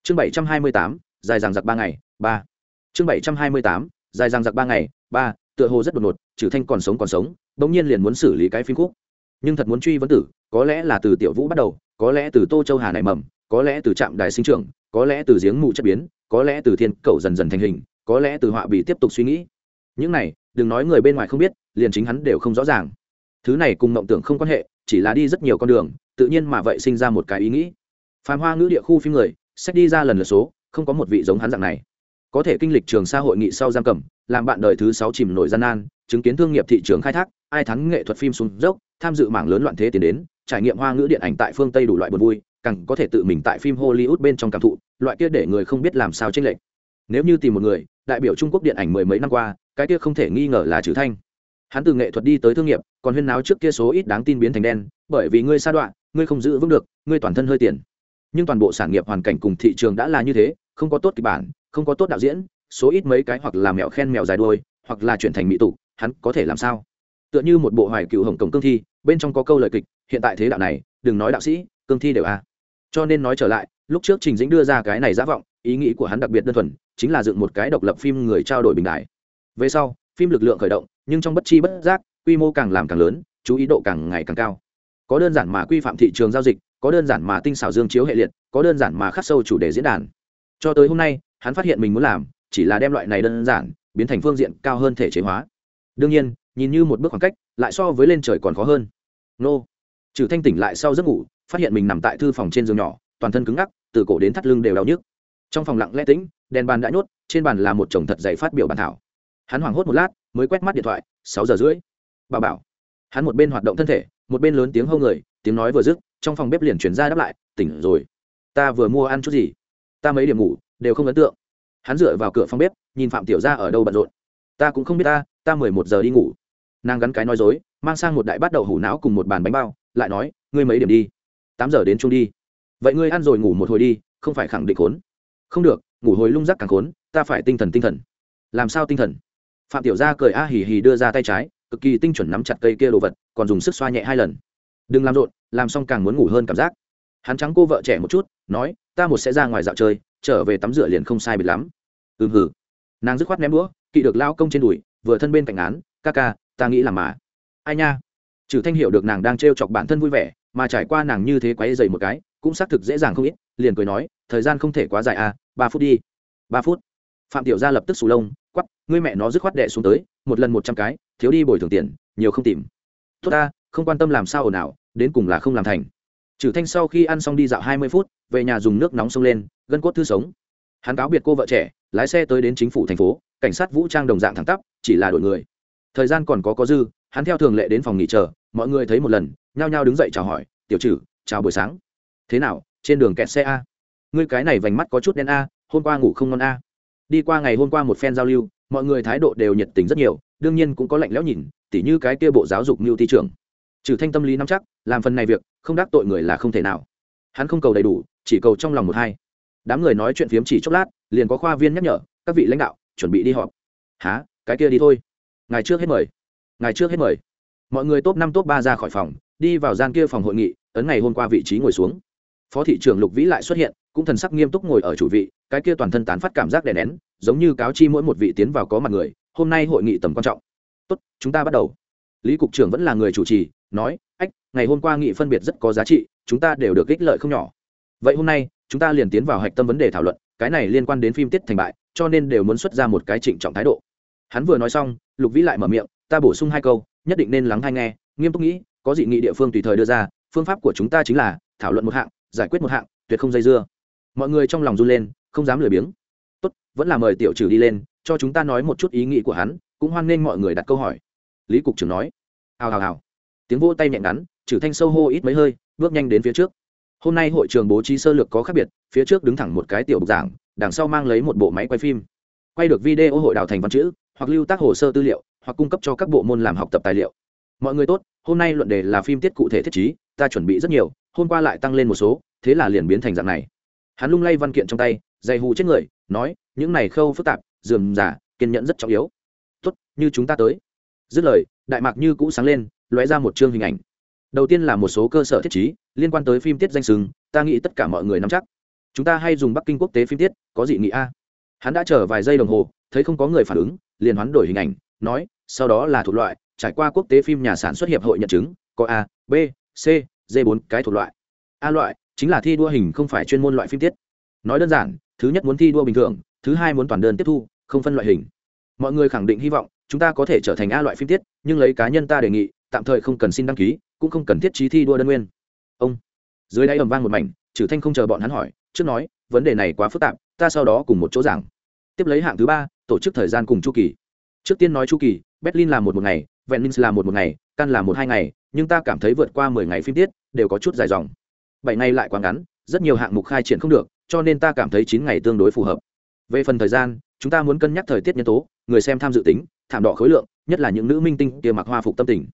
Chương bảy trăm hai mươi tám, dài dằng giặc ba ngày, ba. Chương bảy trăm hai mươi tám, dài dằng giặc ba ngày, ba, tựa hồ rất đột ngột, trừ thanh còn sống còn sống, bỗng nhiên liền muốn xử lý cái phim khúc. Nhưng thật muốn truy vấn tử, có lẽ là từ tiểu vũ bắt đầu, có lẽ từ tô châu hà nảy mầm có lẽ từ trạm đài sinh trưởng, có lẽ từ giếng mụ chất biến, có lẽ từ thiên cầu dần dần thành hình, có lẽ từ họa bị tiếp tục suy nghĩ. Những này, đừng nói người bên ngoài không biết, liền chính hắn đều không rõ ràng. Thứ này cùng mộng tưởng không quan hệ, chỉ là đi rất nhiều con đường, tự nhiên mà vậy sinh ra một cái ý nghĩ. Phàm hoa ngữ địa khu phim người, sách đi ra lần lượt số, không có một vị giống hắn dạng này. Có thể kinh lịch trường xã hội nghị sau giam cầm, làm bạn đời thứ sáu chìm nổi gian nan, chứng kiến thương nghiệp thị trường khai thác, ai thắng nghệ thuật phim xuống dốc, tham dự mảng lớn loạn thế tiến đến, trải nghiệm hoa ngữ điện ảnh tại phương tây đủ loại buồn vui càng có thể tự mình tại phim hollywood bên trong cảm thụ, loại kia để người không biết làm sao tranh lệch. Nếu như tìm một người, đại biểu trung quốc điện ảnh mười mấy năm qua, cái kia không thể nghi ngờ là trừ thanh. Hắn từ nghệ thuật đi tới thương nghiệp, còn huyên náo trước kia số ít đáng tin biến thành đen, bởi vì ngươi sa đoạn ngươi không giữ vững được, ngươi toàn thân hơi tiền. Nhưng toàn bộ sản nghiệp hoàn cảnh cùng thị trường đã là như thế, không có tốt kịch bản, không có tốt đạo diễn, số ít mấy cái hoặc là mèo khen mèo dài đuôi, hoặc là chuyển thành mỹ tục, hắn có thể làm sao? Tựa như một bộ hoài cựu hồng cổng cương thi, bên trong có câu lời kịch, hiện tại thế đạo này, đừng nói đạo sĩ cương thi đều a. Cho nên nói trở lại, lúc trước trình dĩnh đưa ra cái này giả vọng, ý nghĩ của hắn đặc biệt đơn thuần, chính là dựng một cái độc lập phim người trao đổi bình đại. Về sau, phim lực lượng khởi động, nhưng trong bất chi bất giác, quy mô càng làm càng lớn, chú ý độ càng ngày càng cao. Có đơn giản mà quy phạm thị trường giao dịch, có đơn giản mà tinh xảo dương chiếu hệ liệt, có đơn giản mà khắc sâu chủ đề diễn đàn. Cho tới hôm nay, hắn phát hiện mình muốn làm, chỉ là đem loại này đơn giản, biến thành phương diện cao hơn thể chế hóa. Đương nhiên, nhìn như một bước khoảng cách, lại so với lên trời còn khó hơn. Nô. Trừ thanh tỉnh lại sau giấc ngủ phát hiện mình nằm tại thư phòng trên giường nhỏ, toàn thân cứng ngắc, từ cổ đến thắt lưng đều đau nhức. Trong phòng lặng lẽ tĩnh, đèn bàn đã nhốt, trên bàn là một chồng thật dày phát biểu bản thảo. Hắn hoảng hốt một lát, mới quét mắt điện thoại, sáu giờ rưỡi. Bà bảo. Hắn một bên hoạt động thân thể, một bên lớn tiếng hâu người, tiếng nói vừa dứt, trong phòng bếp liền chuyển ra đáp lại, tỉnh rồi. Ta vừa mua ăn chút gì? Ta mấy điểm ngủ, đều không ấn tượng. Hắn dựa vào cửa phòng bếp, nhìn phạm tiểu gia ở đâu bận rộn. Ta cũng không biết ta ta mười một giờ đi ngủ. Nàng gắn cái nói dối, mang sang một đại bát đậu hủ não cùng một bàn bánh bao, lại nói, ngươi mấy điểm đi? Tám giờ đến chung đi. Vậy ngươi ăn rồi ngủ một hồi đi, không phải khẳng định khốn. Không được, ngủ hồi lung rắc càng khốn, ta phải tinh thần tinh thần. Làm sao tinh thần? Phạm tiểu gia cười a hì hì đưa ra tay trái, cực kỳ tinh chuẩn nắm chặt cây kia đồ vật, còn dùng sức xoa nhẹ hai lần. Đừng làm rộn, làm xong càng muốn ngủ hơn cảm giác. Hắn trắng cô vợ trẻ một chút, nói, ta một sẽ ra ngoài dạo chơi, trở về tắm rửa liền không sai bịt lắm. Ừm hử nàng dứt khoát ném đũa, kỵ được lao công trên đùi, vừa thân bên cạnh án, ca ca, ta nghĩ là mà. Ai nha. Trừ thanh hiểu được nàng đang trêu chọc bản thân vui vẻ mà trải qua nàng như thế quấy dày một cái, cũng xác thực dễ dàng không ít, liền cười nói, thời gian không thể quá dài à ba phút đi. Ba phút. Phạm tiểu gia lập tức sù lông quắp ngươi mẹ nó dứt khoát đệ xuống tới, một lần một trăm cái, thiếu đi bồi thường tiền, nhiều không tìm. Tốt ta, không quan tâm làm sao ồn ào, đến cùng là không làm thành. Trừ thanh sau khi ăn xong đi dạo hai mươi phút, về nhà dùng nước nóng sông lên, gân cốt thư sống. Hắn cáo biệt cô vợ trẻ, lái xe tới đến chính phủ thành phố, cảnh sát vũ trang đồng dạng thẳng tắp, chỉ là đổi người. Thời gian còn có có dư hắn theo thường lệ đến phòng nghỉ chờ, mọi người thấy một lần, nhao nhao đứng dậy chào hỏi, tiểu trừ, chào buổi sáng. Thế nào, trên đường kẹt xe a? Ngươi cái này vành mắt có chút đen a, hôm qua ngủ không ngon a. Đi qua ngày hôm qua một phen giao lưu, mọi người thái độ đều nhiệt tình rất nhiều, đương nhiên cũng có lạnh lẽo nhìn, tỉ như cái kia bộ giáo dục mưu thị trưởng. Trừ thanh tâm lý nắm chắc, làm phần này việc, không đắc tội người là không thể nào. Hắn không cầu đầy đủ, chỉ cầu trong lòng một hai. Đám người nói chuyện phiếm chỉ chốc lát, liền có khoa viên nhắc nhở, các vị lãnh đạo, chuẩn bị đi họp. Há cái kia đi thôi. Ngày trước hết mời ngày trước hết mời. Mọi người top năm, top ba ra khỏi phòng, đi vào gian kia phòng hội nghị, ấn ngày hôm qua vị trí ngồi xuống. Phó thị trưởng lục vĩ lại xuất hiện, cũng thần sắc nghiêm túc ngồi ở chủ vị, cái kia toàn thân tán phát cảm giác đè nén, giống như cáo chi mỗi một vị tiến vào có mặt người, hôm nay hội nghị tầm quan trọng. Tốt, chúng ta bắt đầu. Lý cục trưởng vẫn là người chủ trì, nói, ách, ngày hôm qua nghị phân biệt rất có giá trị, chúng ta đều được ích lợi không nhỏ. Vậy hôm nay, chúng ta liền tiến vào hạch tâm vấn đề thảo luận, cái này liên quan đến phim tiết thành bại, cho nên đều muốn xuất ra một cái trịnh trọng thái độ. Hắn vừa nói xong, lục vĩ lại mở miệng ta bổ sung hai câu, nhất định nên lắng hay nghe, nghiêm túc nghĩ, có dị nghị địa phương tùy thời đưa ra, phương pháp của chúng ta chính là thảo luận một hạng, giải quyết một hạng, tuyệt không dây dưa. Mọi người trong lòng run lên, không dám lười biếng. Tốt, vẫn là mời tiểu trừ đi lên, cho chúng ta nói một chút ý nghĩ của hắn, cũng hoan nghênh mọi người đặt câu hỏi. Lý cục trưởng nói. Hào hào hào. Tiếng vô tay nhẹ ngắn, trừ thanh sâu hô ít mấy hơi, bước nhanh đến phía trước. Hôm nay hội trường bố trí sơ lược có khác biệt, phía trước đứng thẳng một cái tiểu bục giảng, đằng sau mang lấy một bộ máy quay phim. Quay được video hội đào thành văn chữ, hoặc lưu tác hồ sơ tư liệu hoặc cung cấp cho các bộ môn làm học tập tài liệu. Mọi người tốt, hôm nay luận đề là phim tiết cụ thể thiết chí ta chuẩn bị rất nhiều, hôm qua lại tăng lên một số, thế là liền biến thành dạng này. Hắn lung lay văn kiện trong tay, dày hù chết người, nói, những này khâu phức tạp, dườm giả kiên nhẫn rất trọng yếu. Tốt, như chúng ta tới. Dứt lời, đại mạc như cũ sáng lên, lóe ra một chương hình ảnh. Đầu tiên là một số cơ sở thiết chí liên quan tới phim tiết danh sừng, ta nghĩ tất cả mọi người nắm chắc. Chúng ta hay dùng bắc kinh quốc tế phim tiết, có gì nghĩ a. Hắn đã chờ vài giây đồng hồ, thấy không có người phản ứng, liền hoán đổi hình ảnh, nói sau đó là thuộc loại, trải qua quốc tế phim nhà sản xuất hiệp hội nhận chứng, có a, b, c, d bốn cái thuộc loại. A loại chính là thi đua hình không phải chuyên môn loại phim tiết. Nói đơn giản, thứ nhất muốn thi đua bình thường, thứ hai muốn toàn đơn tiếp thu, không phân loại hình. Mọi người khẳng định hy vọng chúng ta có thể trở thành a loại phim tiết, nhưng lấy cá nhân ta đề nghị, tạm thời không cần xin đăng ký, cũng không cần thiết trí thi đua đơn nguyên. Ông, dưới đáy ầm vang một mảnh trừ thanh không chờ bọn hắn hỏi, trước nói, vấn đề này quá phức tạp, ta sau đó cùng một chỗ giảng. Tiếp lấy hạng thứ ba, tổ chức thời gian cùng chu kỳ. Trước tiên nói chu kỳ berlin là một một ngày, venice là một một ngày, Cannes là một hai ngày, nhưng ta cảm thấy vượt qua mười ngày phim tiết, đều có chút dài dòng. Bảy ngày lại quá ngắn, rất nhiều hạng mục khai triển không được, cho nên ta cảm thấy chín ngày tương đối phù hợp. Về phần thời gian, chúng ta muốn cân nhắc thời tiết nhân tố, người xem tham dự tính, thảm đỏ khối lượng, nhất là những nữ minh tinh kia mặc hoa phục tâm tình.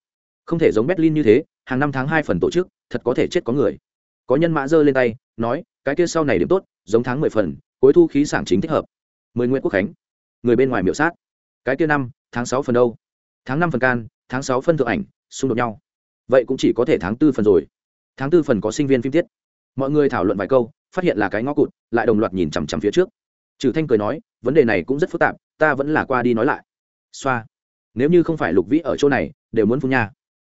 Không thể giống berlin như thế, hàng năm tháng hai phần tổ chức, thật có thể chết có người. Có nhân mã giơ lên tay, nói, cái kia sau này điểm tốt, giống tháng mười phần, cuối thu khí sản chính thích hợp. Mười nguyễn quốc khánh, người bên ngoài miểu sát. Cái kia năm tháng sáu phần đâu? Tháng năm phần can, tháng sáu phân thượng ảnh, xung đột nhau. Vậy cũng chỉ có thể tháng tư phần rồi. Tháng tư phần có sinh viên phim tiết mọi người thảo luận vài câu, phát hiện là cái ngõ cụt, lại đồng loạt nhìn chằm chằm phía trước. Trừ thanh cười nói, vấn đề này cũng rất phức tạp, ta vẫn là qua đi nói lại. Xoa. Nếu như không phải lục vĩ ở chỗ này, đều muốn phun nha.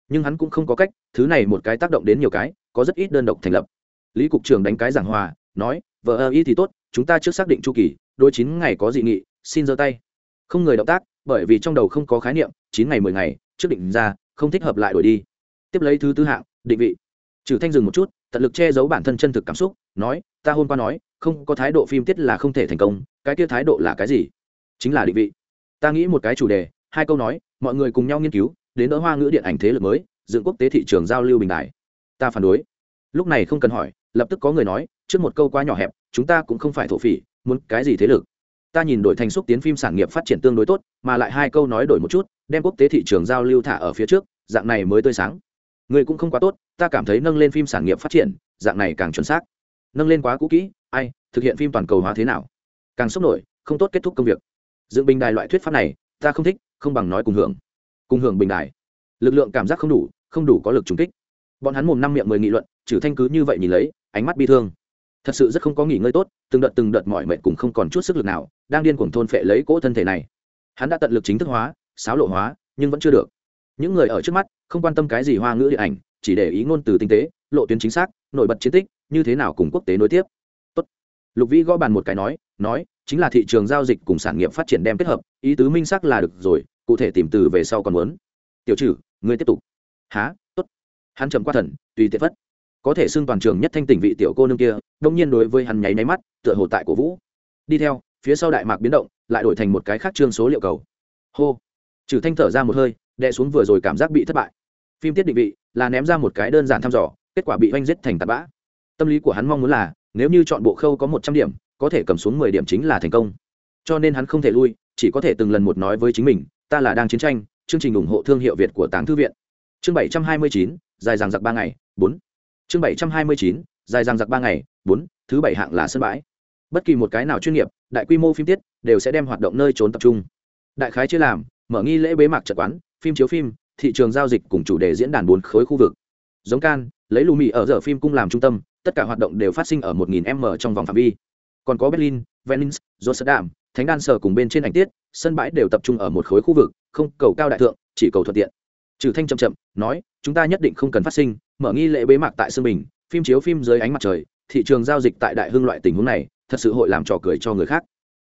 Nhưng hắn cũng không có cách, thứ này một cái tác động đến nhiều cái, có rất ít đơn độc thành lập. Lý cục trưởng đánh cái giảng hòa, nói, vợ ơ y thì tốt, chúng ta trước xác định chu kỳ, đôi chín ngày có dị nghị, xin giơ tay. Không người động tác bởi vì trong đầu không có khái niệm, chín ngày mười ngày, trước định ra, không thích hợp lại đổi đi. Tiếp lấy thứ tư hạng, định vị. Trừ thanh dừng một chút, tận lực che giấu bản thân chân thực cảm xúc, nói, ta hôm qua nói, không có thái độ phim tiết là không thể thành công, cái kia thái độ là cái gì? Chính là định vị. Ta nghĩ một cái chủ đề, hai câu nói, mọi người cùng nhau nghiên cứu, đến đỡ hoa ngữ điện ảnh thế lực mới, dựng quốc tế thị trường giao lưu bình đại. Ta phản đối. Lúc này không cần hỏi, lập tức có người nói, trước một câu quá nhỏ hẹp, chúng ta cũng không phải thổ phỉ, muốn cái gì thế lực? Ta nhìn đổi thành xúc tiến phim sản nghiệp phát triển tương đối tốt, mà lại hai câu nói đổi một chút, đem quốc tế thị trường giao lưu thả ở phía trước, dạng này mới tươi sáng. Người cũng không quá tốt, ta cảm thấy nâng lên phim sản nghiệp phát triển, dạng này càng chuẩn xác. Nâng lên quá cũ kỹ, ai, thực hiện phim toàn cầu hóa thế nào? Càng sốc nổi, không tốt kết thúc công việc. Dựng bình đài loại thuyết pháp này, ta không thích, không bằng nói cùng hưởng. Cùng hưởng bình đài. Lực lượng cảm giác không đủ không đủ có lực trùng kích. Bọn hắn mồm năm miệng mười nghị luận, trừ thanh cứ như vậy nhìn lấy, ánh mắt bi thương thật sự rất không có nghỉ ngơi tốt, từng đợt từng đợt mọi mệt cùng không còn chút sức lực nào, đang điên cuồng thôn phệ lấy cỗ thân thể này. Hắn đã tận lực chính thức hóa sáo lộ hóa, nhưng vẫn chưa được. Những người ở trước mắt, không quan tâm cái gì hoa ngữ điện ảnh, chỉ để ý ngôn từ tinh tế, lộ tuyến chính xác, nổi bật chiến tích, như thế nào cùng quốc tế nối tiếp. Tốt. lục vĩ gõ bàn một cái nói nói, chính là thị trường giao dịch cùng sản nghiệp phát triển đem kết hợp, ý tứ minh xác là được rồi, cụ thể tìm từ về sau còn muốn. Tiểu trừ, ngươi tiếp tục. Há tốt. Hắn trầm qua thần, tùy tiện phất có thể xưng toàn trường nhất thanh tỉnh vị tiểu cô nương kia, đông nhiên đối với hắn nháy nháy mắt, tựa hồ tại cổ vũ. Đi theo, phía sau đại mạc biến động, lại đổi thành một cái khác trương số liệu cầu. Hô. Trừ thanh thở ra một hơi, đè xuống vừa rồi cảm giác bị thất bại. Phim tiết định vị, là ném ra một cái đơn giản thăm dò, kết quả bị oanh giết thành tạt bã. Tâm lý của hắn mong muốn là, nếu như chọn bộ khâu có một trăm điểm, có thể cầm xuống mười điểm chính là thành công. Cho nên hắn không thể lui, chỉ có thể từng lần một nói với chính mình, ta là đang chiến tranh, chương trình ủng hộ thương hiệu việt của tàng thư viện. Chương bảy trăm hai mươi chín, dài dằng giặc ba ngày, bốn chương bảy trăm hai mươi chín, dài dằng giặc ba ngày, bốn, thứ bảy hạng là sân bãi. Bất kỳ một cái nào chuyên nghiệp, đại quy mô phim tiết, đều sẽ đem hoạt động nơi trốn tập trung. Đại khái chia làm, mở nghi lễ bế mạc chợ quán, phim chiếu phim, thị trường giao dịch cùng chủ đề diễn đàn bốn khối khu vực. Giống can, lấy lù mì ở giờ phim cung làm trung tâm, tất cả hoạt động đều phát sinh ở 1000 m trong vòng phạm vi. Còn có berlin, venice, rotterdam, thánh đan sở cùng bên trên ảnh tiết, sân bãi đều tập trung ở một khối khu vực, không cầu cao đại thượng, chỉ cầu thuận tiện. Trừ thanh chậm chậm, nói, chúng ta nhất định không cần phát sinh mở nghi lễ bế mạc tại sương bình, phim chiếu phim dưới ánh mặt trời, thị trường giao dịch tại đại hưng loại tình huống này, thật sự hội làm trò cười cho người khác.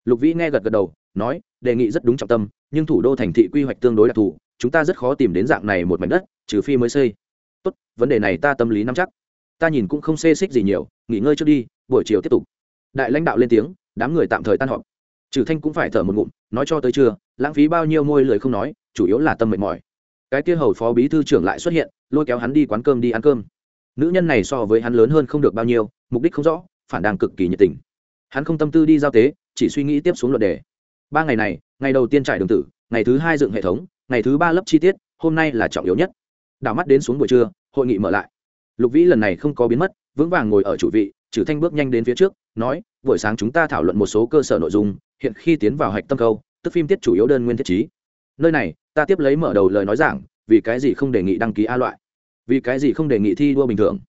Lục vĩ nghe gật gật đầu, nói, đề nghị rất đúng trọng tâm, nhưng thủ đô thành thị quy hoạch tương đối đặc thù, chúng ta rất khó tìm đến dạng này một mảnh đất, trừ phi mới xây. Tốt, vấn đề này ta tâm lý nắm chắc. Ta nhìn cũng không xê xích gì nhiều, nghỉ ngơi trước đi, buổi chiều tiếp tục. Đại lãnh đạo lên tiếng, đám người tạm thời tan họp. Trừ thanh cũng phải thở một ngụm, nói cho tới trưa, lãng phí bao nhiêu môi lời không nói, chủ yếu là tâm mệt mỏi cái kia hầu phó bí thư trưởng lại xuất hiện, lôi kéo hắn đi quán cơm đi ăn cơm. Nữ nhân này so với hắn lớn hơn không được bao nhiêu, mục đích không rõ, phản đang cực kỳ nhiệt tình. Hắn không tâm tư đi giao tế, chỉ suy nghĩ tiếp xuống luận đề. Ba ngày này, ngày đầu tiên trải đường tử, ngày thứ hai dựng hệ thống, ngày thứ ba lớp chi tiết, hôm nay là trọng yếu nhất. Đảo mắt đến xuống buổi trưa, hội nghị mở lại. Lục vĩ lần này không có biến mất, vững vàng ngồi ở chủ vị, trừ thanh bước nhanh đến phía trước, nói, buổi sáng chúng ta thảo luận một số cơ sở nội dung, hiện khi tiến vào hạch tâm câu, tức phim tiết chủ yếu đơn nguyên thiết trí nơi này ta tiếp lấy mở đầu lời nói giảng vì cái gì không đề nghị đăng ký a loại? Vì cái gì không đề nghị thi đua bình thường?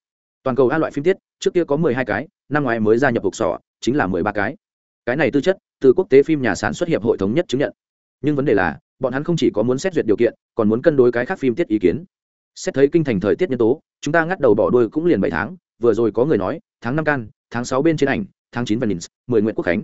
Toàn cầu a loại phim tiết trước kia có mười hai cái năm ngoái mới gia nhập hộp sọ, chính là mười ba cái. Cái này tư chất từ quốc tế phim nhà sản xuất hiệp hội thống nhất chứng nhận. Nhưng vấn đề là bọn hắn không chỉ có muốn xét duyệt điều kiện còn muốn cân đối cái khác phim tiết ý kiến. Xét thấy kinh thành thời tiết nhân tố chúng ta ngắt đầu bỏ đuôi cũng liền bảy tháng vừa rồi có người nói tháng năm can tháng sáu bên trên ảnh tháng chín venice mười nguyện quốc khánh.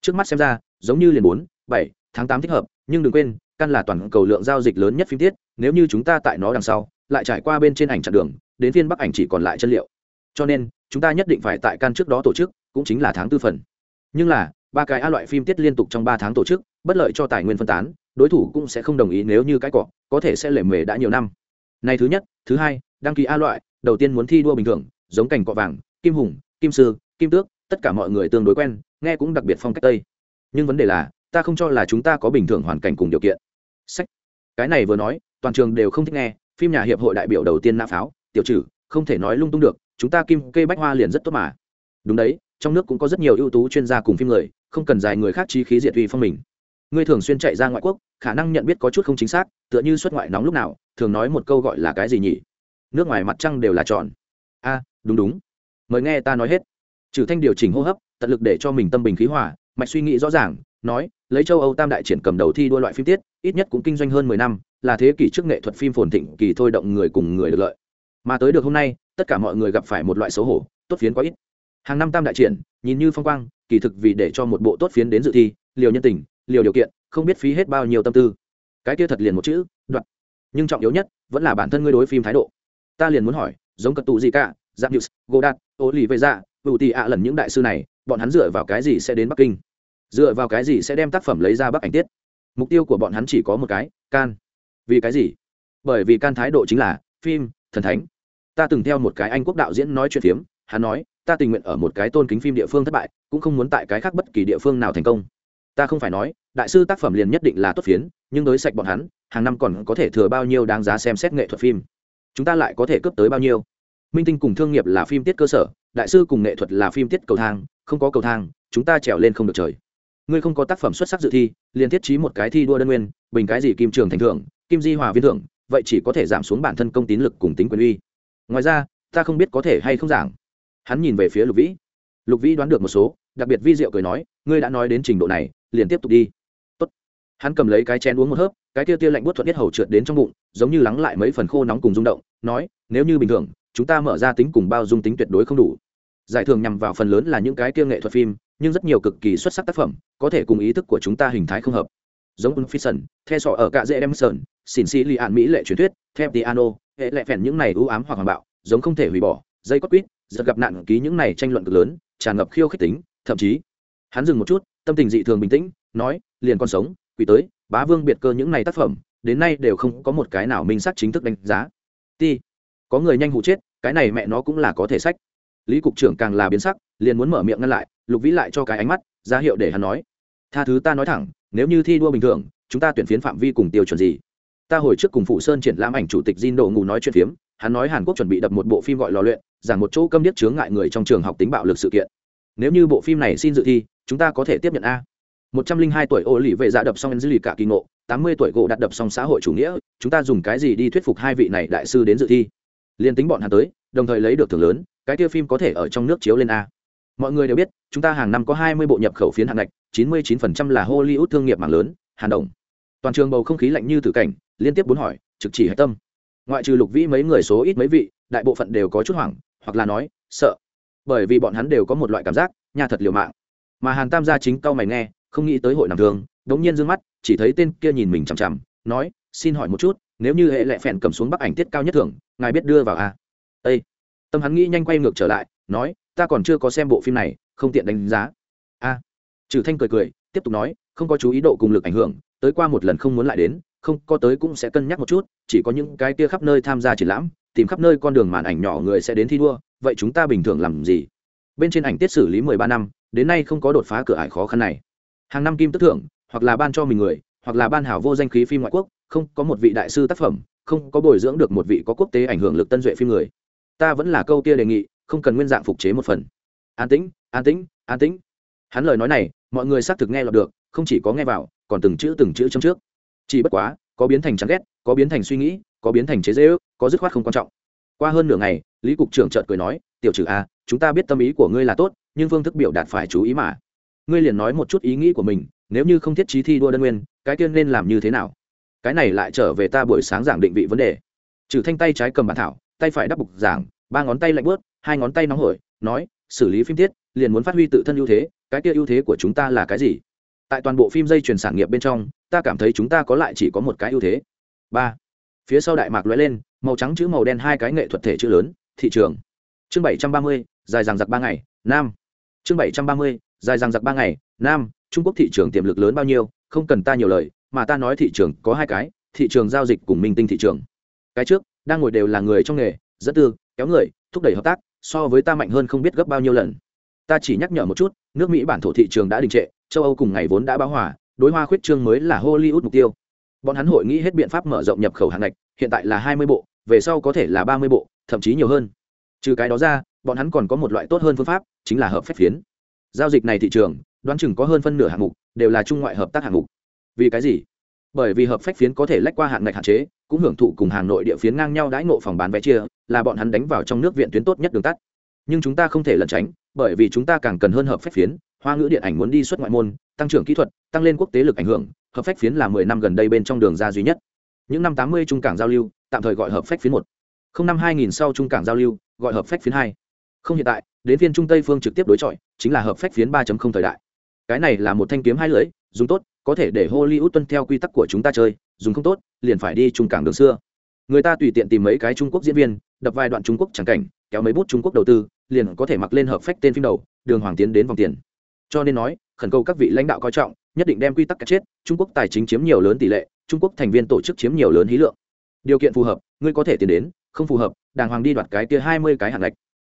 Trước mắt xem ra giống như liền bốn bảy tháng tám thích hợp nhưng đừng quên căn là toàn cầu lượng giao dịch lớn nhất phim tiết, nếu như chúng ta tại nó đằng sau, lại trải qua bên trên ảnh chặn đường, đến phiên bắc ảnh chỉ còn lại chân liệu. Cho nên, chúng ta nhất định phải tại can trước đó tổ chức, cũng chính là tháng tư phần. Nhưng là, ba cái a loại phim tiết liên tục trong ba tháng tổ chức, bất lợi cho tài nguyên phân tán, đối thủ cũng sẽ không đồng ý nếu như cái cọ có thể sẽ lệ mề đã nhiều năm. Này thứ nhất, thứ hai, đăng ký a loại, đầu tiên muốn thi đua bình thường, giống cảnh cọ vàng, kim hùng, kim sư, kim tước, tất cả mọi người tương đối quen, nghe cũng đặc biệt phong cách tây. Nhưng vấn đề là, ta không cho là chúng ta có bình thường hoàn cảnh cùng điều kiện sách. Cái này vừa nói, toàn trường đều không thích nghe, phim nhà hiệp hội đại biểu đầu tiên nã pháo, tiểu trừ, không thể nói lung tung được, chúng ta kim kê bách hoa liền rất tốt mà. Đúng đấy, trong nước cũng có rất nhiều ưu tú chuyên gia cùng phim người, không cần dài người khác chi khí diệt uy phong mình. Ngươi thường xuyên chạy ra ngoại quốc, khả năng nhận biết có chút không chính xác, tựa như xuất ngoại nóng lúc nào, thường nói một câu gọi là cái gì nhỉ? Nước ngoài mặt trăng đều là tròn. A, đúng đúng. Mời nghe ta nói hết. Trừ thanh điều chỉnh hô hấp, tận lực để cho mình tâm bình khí hòa, mạch suy nghĩ rõ ràng, nói lấy châu âu tam đại triển cầm đầu thi đua loại phim tiết, ít nhất cũng kinh doanh hơn mười năm, là thế kỷ trước nghệ thuật phim phồn thịnh kỳ thôi động người cùng người được lợi. Mà tới được hôm nay, tất cả mọi người gặp phải một loại xấu hổ, tốt phiến quá ít. Hàng năm tam đại triển, nhìn như phong quang, kỳ thực vì để cho một bộ tốt phiến đến dự thi, liều nhân tình, liều điều kiện, không biết phí hết bao nhiêu tâm tư. Cái kia thật liền một chữ, đoạn. Nhưng trọng yếu nhất, vẫn là bản thân ngươi đối phim thái độ. Ta liền muốn hỏi, giống cật tụ gì cả giáp nhus godat ô lì về dạ ưu tị ạ lần những đại sư này, bọn hắn dựa vào cái gì sẽ đến bắc kinh? Dựa vào cái gì sẽ đem tác phẩm lấy ra bắc ảnh tiết? Mục tiêu của bọn hắn chỉ có một cái, can. Vì cái gì? Bởi vì can thái độ chính là phim, thần thánh. Ta từng theo một cái anh quốc đạo diễn nói chuyện phiếm, hắn nói, ta tình nguyện ở một cái tôn kính phim địa phương thất bại, cũng không muốn tại cái khác bất kỳ địa phương nào thành công. Ta không phải nói, đại sư tác phẩm liền nhất định là tốt phiến, nhưng đối sạch bọn hắn, hàng năm còn có thể thừa bao nhiêu đáng giá xem xét nghệ thuật phim? Chúng ta lại có thể cướp tới bao nhiêu? Minh tinh cùng thương nghiệp là phim tiết cơ sở, đại sư cùng nghệ thuật là phim tiết cầu thang, không có cầu thang, chúng ta trèo lên không được trời ngươi không có tác phẩm xuất sắc dự thi, liền thiết trí một cái thi đua đơn nguyên, bình cái gì kim trường thành thưởng kim di hòa viên thưởng vậy chỉ có thể giảm xuống bản thân công tín lực cùng tính quyền uy. Ngoài ra, ta không biết có thể hay không giảng. Hắn nhìn về phía lục vĩ. Lục vĩ đoán được một số, đặc biệt vi diệu cười nói, ngươi đã nói đến trình độ này, liền tiếp tục đi. Tốt. hắn cầm lấy cái chén uống một hớp, cái tia tia lạnh buốt thuận nhất hầu trượt đến trong bụng, giống như lắng lại mấy phần khô nóng cùng rung động, nói, nếu như bình thường, chúng ta mở ra tính cùng bao dung tính tuyệt đối không đủ. Giải thưởng nhằm vào phần lớn là những cái tia nghệ thuật phim nhưng rất nhiều cực kỳ xuất sắc tác phẩm có thể cùng ý thức của chúng ta hình thái không hợp. Giống un n the sọ ở cạ dễ đem sơn, xin xì li ạn mỹ lệ truyền thuyết theo piano, hệ lệ phèn những này ưu ám hoặc hoàng bạo, giống không thể hủy bỏ, dây cót quýt, giật gặp nạn ký những này tranh luận cực lớn, tràn ngập khiêu khích tính, thậm chí, hắn dừng một chút, tâm tình dị thường bình tĩnh, nói, liền còn sống, quỷ tới, bá vương biệt cơ những này tác phẩm, đến nay đều không có một cái nào minh xác chính thức đánh giá. Ti có người nhanh hụ chết, cái này mẹ nó cũng là có thể sách. Lý cục trưởng càng là biến sắc, liền muốn mở miệng ngăn lại lục vĩ lại cho cái ánh mắt ra hiệu để hắn nói tha thứ ta nói thẳng nếu như thi đua bình thường chúng ta tuyển phiến phạm vi cùng tiêu chuẩn gì ta hồi trước cùng phụ sơn triển lãm ảnh chủ tịch Jin Đồ ngủ nói chuyện phiếm, hắn nói Hàn Quốc chuẩn bị đập một bộ phim gọi lò luyện, giảng một chỗ câm điếc chướng ngại người trong trường học tính bạo lực sự kiện. Nếu như bộ phim này xin dự thi, chúng ta có thể tiếp nhận a. Một trăm linh hai tuổi ô lì vệ dạ đập xong dư lì cả kỳ ngộ, tám mươi tuổi gỗ đặt đập xong xã hội chủ nghĩa, chúng ta dùng cái gì đi thuyết phục hai vị này đại sư đến dự thi? Liên tính bọn hắn tới, đồng thời lấy được thưởng lớn, cái kia phim có thể ở trong nước chiếu lên a. Mọi người đều biết, chúng ta hàng năm có hai mươi bộ nhập khẩu phiến hạng ngạch, chín mươi 99% là Hollywood thương nghiệp mạng lớn, Hàn Đồng. Toàn trường bầu không khí lạnh như tử cảnh, liên tiếp bốn hỏi trực chỉ hạch tâm ngoại trừ lục vĩ mấy người số ít mấy vị đại bộ phận đều có chút hoảng hoặc là nói sợ bởi vì bọn hắn đều có một loại cảm giác nhà thật liều mạng mà hàn tam gia chính cao mày nghe không nghĩ tới hội nằm thường đống nhiên d ư ơ n g mắt chỉ thấy tên kia nhìn mình chằm chằm nói xin hỏi một chút nếu như hệ lệ phèn cầm xuống bắc ảnh tiết cao nhất thưởng ngài biết đưa vào à? â tâm hắn nghĩ nhanh quay ngược trở lại nói ta còn chưa có xem bộ phim này, không tiện đánh giá. A. Trừ thanh cười cười, tiếp tục nói, không có chú ý độ cùng lực ảnh hưởng, tới qua một lần không muốn lại đến, không có tới cũng sẽ cân nhắc một chút, chỉ có những cái kia khắp nơi tham gia triển lãm, tìm khắp nơi con đường màn ảnh nhỏ người sẽ đến thi đua, vậy chúng ta bình thường làm gì? Bên trên ảnh tiết xử lý mười ba năm, đến nay không có đột phá cửa ải khó khăn này. Hàng năm kim tức thưởng, hoặc là ban cho mình người, hoặc là ban hảo vô danh khí phim ngoại quốc, không có một vị đại sư tác phẩm, không có bồi dưỡng được một vị có quốc tế ảnh hưởng lực tân duệ phim người. Ta vẫn là câu kia đề nghị không cần nguyên dạng phục chế một phần. An tĩnh an tĩnh an tĩnh. Hắn lời nói này mọi người xác thực nghe lọt được không chỉ có nghe vào còn từng chữ từng chữ trong trước. Chỉ bất quá có biến thành chán ghét có biến thành suy nghĩ có biến thành chế dễ ước có dứt khoát không quan trọng. Qua hơn nửa ngày lý cục trưởng trợt cười nói tiểu trừ a à, chúng ta biết tâm ý của ngươi là tốt nhưng phương thức biểu đạt phải chú ý mà. Ngươi liền nói một chút ý nghĩ của mình nếu như không thiết trí thi đua đơn nguyên cái tiên nên làm như thế nào? Cái này lại trở về ta buổi sáng giảng định vị vấn đề. Trừ thanh tay trái cầm bản thảo tay phải đắp bục giảng ba ngón tay lạnh bớt hai ngón tay nóng hổi, nói, xử lý phim tiết, liền muốn phát huy tự thân ưu thế, cái kia ưu thế của chúng ta là cái gì? Tại toàn bộ phim dây chuyển sản nghiệp bên trong, ta cảm thấy chúng ta có lại chỉ có một cái ưu thế. Ba. Phía sau đại mạc lóe lên, màu trắng chữ màu đen hai cái nghệ thuật thể chữ lớn, thị trường. Chương bảy trăm ba mươi, dài dằng giặc ba ngày, nam. Chương bảy trăm ba mươi, dài dằng giặc ba ngày, nam. Trung quốc thị trường tiềm lực lớn bao nhiêu, không cần ta nhiều lời, mà ta nói thị trường có hai cái, thị trường giao dịch cùng minh tinh thị trường. Cái trước, đang ngồi đều là người trong nghề dẫn tư, kéo người, thúc đẩy hợp tác so với ta mạnh hơn không biết gấp bao nhiêu lần. Ta chỉ nhắc nhở một chút, nước mỹ bản thổ thị trường đã đình trệ, châu âu cùng ngày vốn đã báo hòa, đối hoa khuyết trương mới là hollywood mục tiêu. Bọn hắn hội nghĩ hết biện pháp mở rộng nhập khẩu hàng ngạch, hiện tại là hai mươi bộ, về sau có thể là ba mươi bộ, thậm chí nhiều hơn. Trừ cái đó ra, bọn hắn còn có một loại tốt hơn phương pháp, chính là hợp phép phiến. Giao dịch này thị trường, đoán chừng có hơn phân nửa hạng mục đều là trung ngoại hợp tác hạng mục. Vì cái gì? Bởi vì hợp phách phiến có thể lách qua hạng ngạch hạn chế, cũng hưởng thụ cùng hàng nội địa phiến ngang nhau đãi ngộ phòng bán vé chia là bọn hắn đánh vào trong nước viện tuyến tốt nhất đường tắt. Nhưng chúng ta không thể lẩn tránh, bởi vì chúng ta càng cần hơn hợp phép phiến, hoa ngữ điện ảnh muốn đi xuất ngoại môn, tăng trưởng kỹ thuật, tăng lên quốc tế lực ảnh hưởng, hợp phép phiến là mười năm gần đây bên trong đường ra duy nhất. Những năm tám mươi trung cảng giao lưu, tạm thời gọi hợp phép phiến một. Không năm hai nghìn sau trung cảng giao lưu, gọi hợp phép phiến hai. Không hiện tại, đến phiên trung tây phương trực tiếp đối chọi, chính là hợp phép phiến ba thời đại. Cái này là một thanh kiếm hai lưỡi, dùng tốt, có thể để hollywood tuân theo quy tắc của chúng ta chơi, dùng không tốt, liền phải đi trung cảng đường xưa người ta tùy tiện tìm mấy cái trung quốc diễn viên, đập vài đoạn trung quốc chẳng cảnh, kéo mấy bút trung quốc đầu tư, liền có thể mặc lên hợp phách tên phim đầu, đường hoàng tiến đến vòng tiền. Cho nên nói, khẩn cầu các vị lãnh đạo coi trọng, nhất định đem quy tắc cách chết, trung quốc tài chính chiếm nhiều lớn tỷ lệ, trung quốc thành viên tổ chức chiếm nhiều lớn hí lượng. Điều kiện phù hợp, ngươi có thể tiến đến, không phù hợp, đàng hoàng đi đoạt cái kia hai mươi cái hạn lệch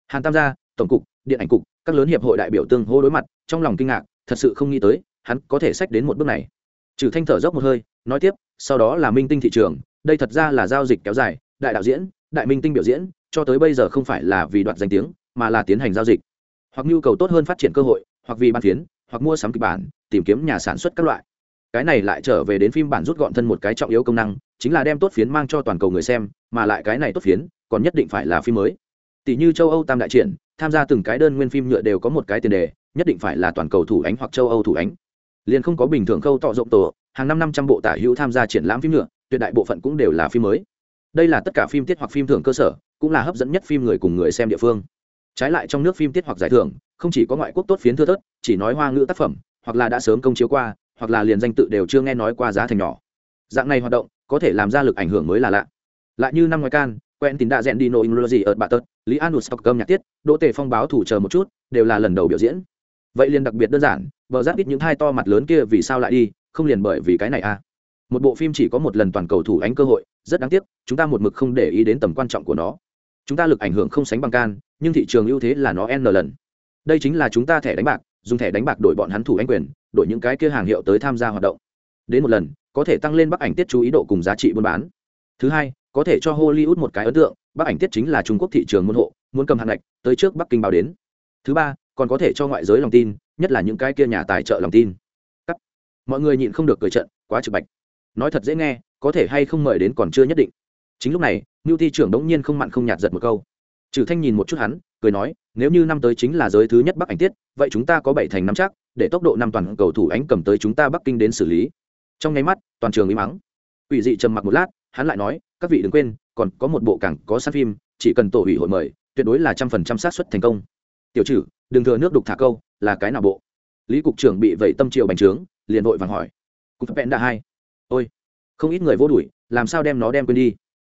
hàn tam gia, tổng cục, điện ảnh cục, các lớn hiệp hội đại biểu tương hô đối mặt, trong lòng kinh ngạc, thật sự không nghĩ tới, hắn có thể sách đến một bước này. Trừ thanh thở dốc một hơi, nói tiếp, sau đó là minh tinh thị trường đây thật ra là giao dịch kéo dài, đại đạo diễn, đại minh tinh biểu diễn, cho tới bây giờ không phải là vì đoạt danh tiếng, mà là tiến hành giao dịch. Hoặc nhu cầu tốt hơn phát triển cơ hội, hoặc vì ban phiến, hoặc mua sắm kịch bản, tìm kiếm nhà sản xuất các loại. Cái này lại trở về đến phim bản rút gọn thân một cái trọng yếu công năng, chính là đem tốt phiến mang cho toàn cầu người xem, mà lại cái này tốt phiến, còn nhất định phải là phim mới. Tỷ như châu âu tam đại triển, tham gia từng cái đơn nguyên phim nhựa đều có một cái tiền đề, nhất định phải là toàn cầu thủ ánh hoặc châu âu thủ ánh. Liền không có bình thường khâu tọ rộng tổ, hàng năm năm trăm bộ tả hữu tham gia triển lãm phim nhựa tuyệt đại bộ phận cũng đều là phim mới. Đây là tất cả phim tiết hoặc phim thưởng cơ sở, cũng là hấp dẫn nhất phim người cùng người xem địa phương. Trái lại trong nước phim tiết hoặc giải thưởng, không chỉ có ngoại quốc tốt phiến thưa thớt, chỉ nói hoa ngữ tác phẩm, hoặc là đã sớm công chiếu qua, hoặc là liền danh tự đều chưa nghe nói qua giá thành nhỏ. Dạng này hoạt động, có thể làm ra lực ảnh hưởng mới là lạ. Lại như năm ngoài can, quen tín đã rèn đi nội lo gì ở bạ tớt, lý an nụt cơm nhạc tiết, đỗ tề phong báo thủ chờ một chút, đều là lần đầu biểu diễn. Vậy liền đặc biệt đơn giản vợ giáp ít những hai to mặt lớn kia vì sao lại đi, không liền bởi vì cái này à? Một bộ phim chỉ có một lần toàn cầu thủ ánh cơ hội, rất đáng tiếc, chúng ta một mực không để ý đến tầm quan trọng của nó. Chúng ta lực ảnh hưởng không sánh bằng can, nhưng thị trường ưu thế là nó n lần. Đây chính là chúng ta thẻ đánh bạc, dùng thẻ đánh bạc đổi bọn hắn thủ anh quyền, đổi những cái kia hàng hiệu tới tham gia hoạt động. Đến một lần, có thể tăng lên bắc ảnh tiết chú ý độ cùng giá trị buôn bán. Thứ hai, có thể cho hollywood một cái ấn tượng bắc ảnh tiết chính là trung quốc thị trường môn hộ, muốn cầm hạng ngạch, tới trước bắc kinh báo đến. Thứ ba, còn có thể cho ngoại giới lòng tin, nhất là những cái kia nhà tài trợ lòng tin. Cắt. mọi người nhịn không được cười trận, quá trực bạch nói thật dễ nghe, có thể hay không mời đến còn chưa nhất định. Chính lúc này, ngưu thi trưởng đống nhiên không mặn không nhạt giật một câu. Trừ thanh nhìn một chút hắn, cười nói, nếu như năm tới chính là giới thứ nhất bắc ảnh tiết, vậy chúng ta có bảy thành năm chắc, để tốc độ năm toàn cầu thủ ánh cầm tới chúng ta bắc kinh đến xử lý. Trong nháy mắt, toàn trường im mắng ủy dị trầm mặc một lát, hắn lại nói, các vị đừng quên, còn có một bộ cảng có sát phim, chỉ cần tổ ủy hội mời, tuyệt đối là trăm phần trăm xác suất thành công. Tiểu trừ đừng thừa nước đục thả câu, là cái nào bộ? Lý cục trưởng bị vẩy tâm triều bành trướng, liền vội vàng hỏi. Cục vẹn đã hai không ít người vô đuổi, làm sao đem nó đem quên đi?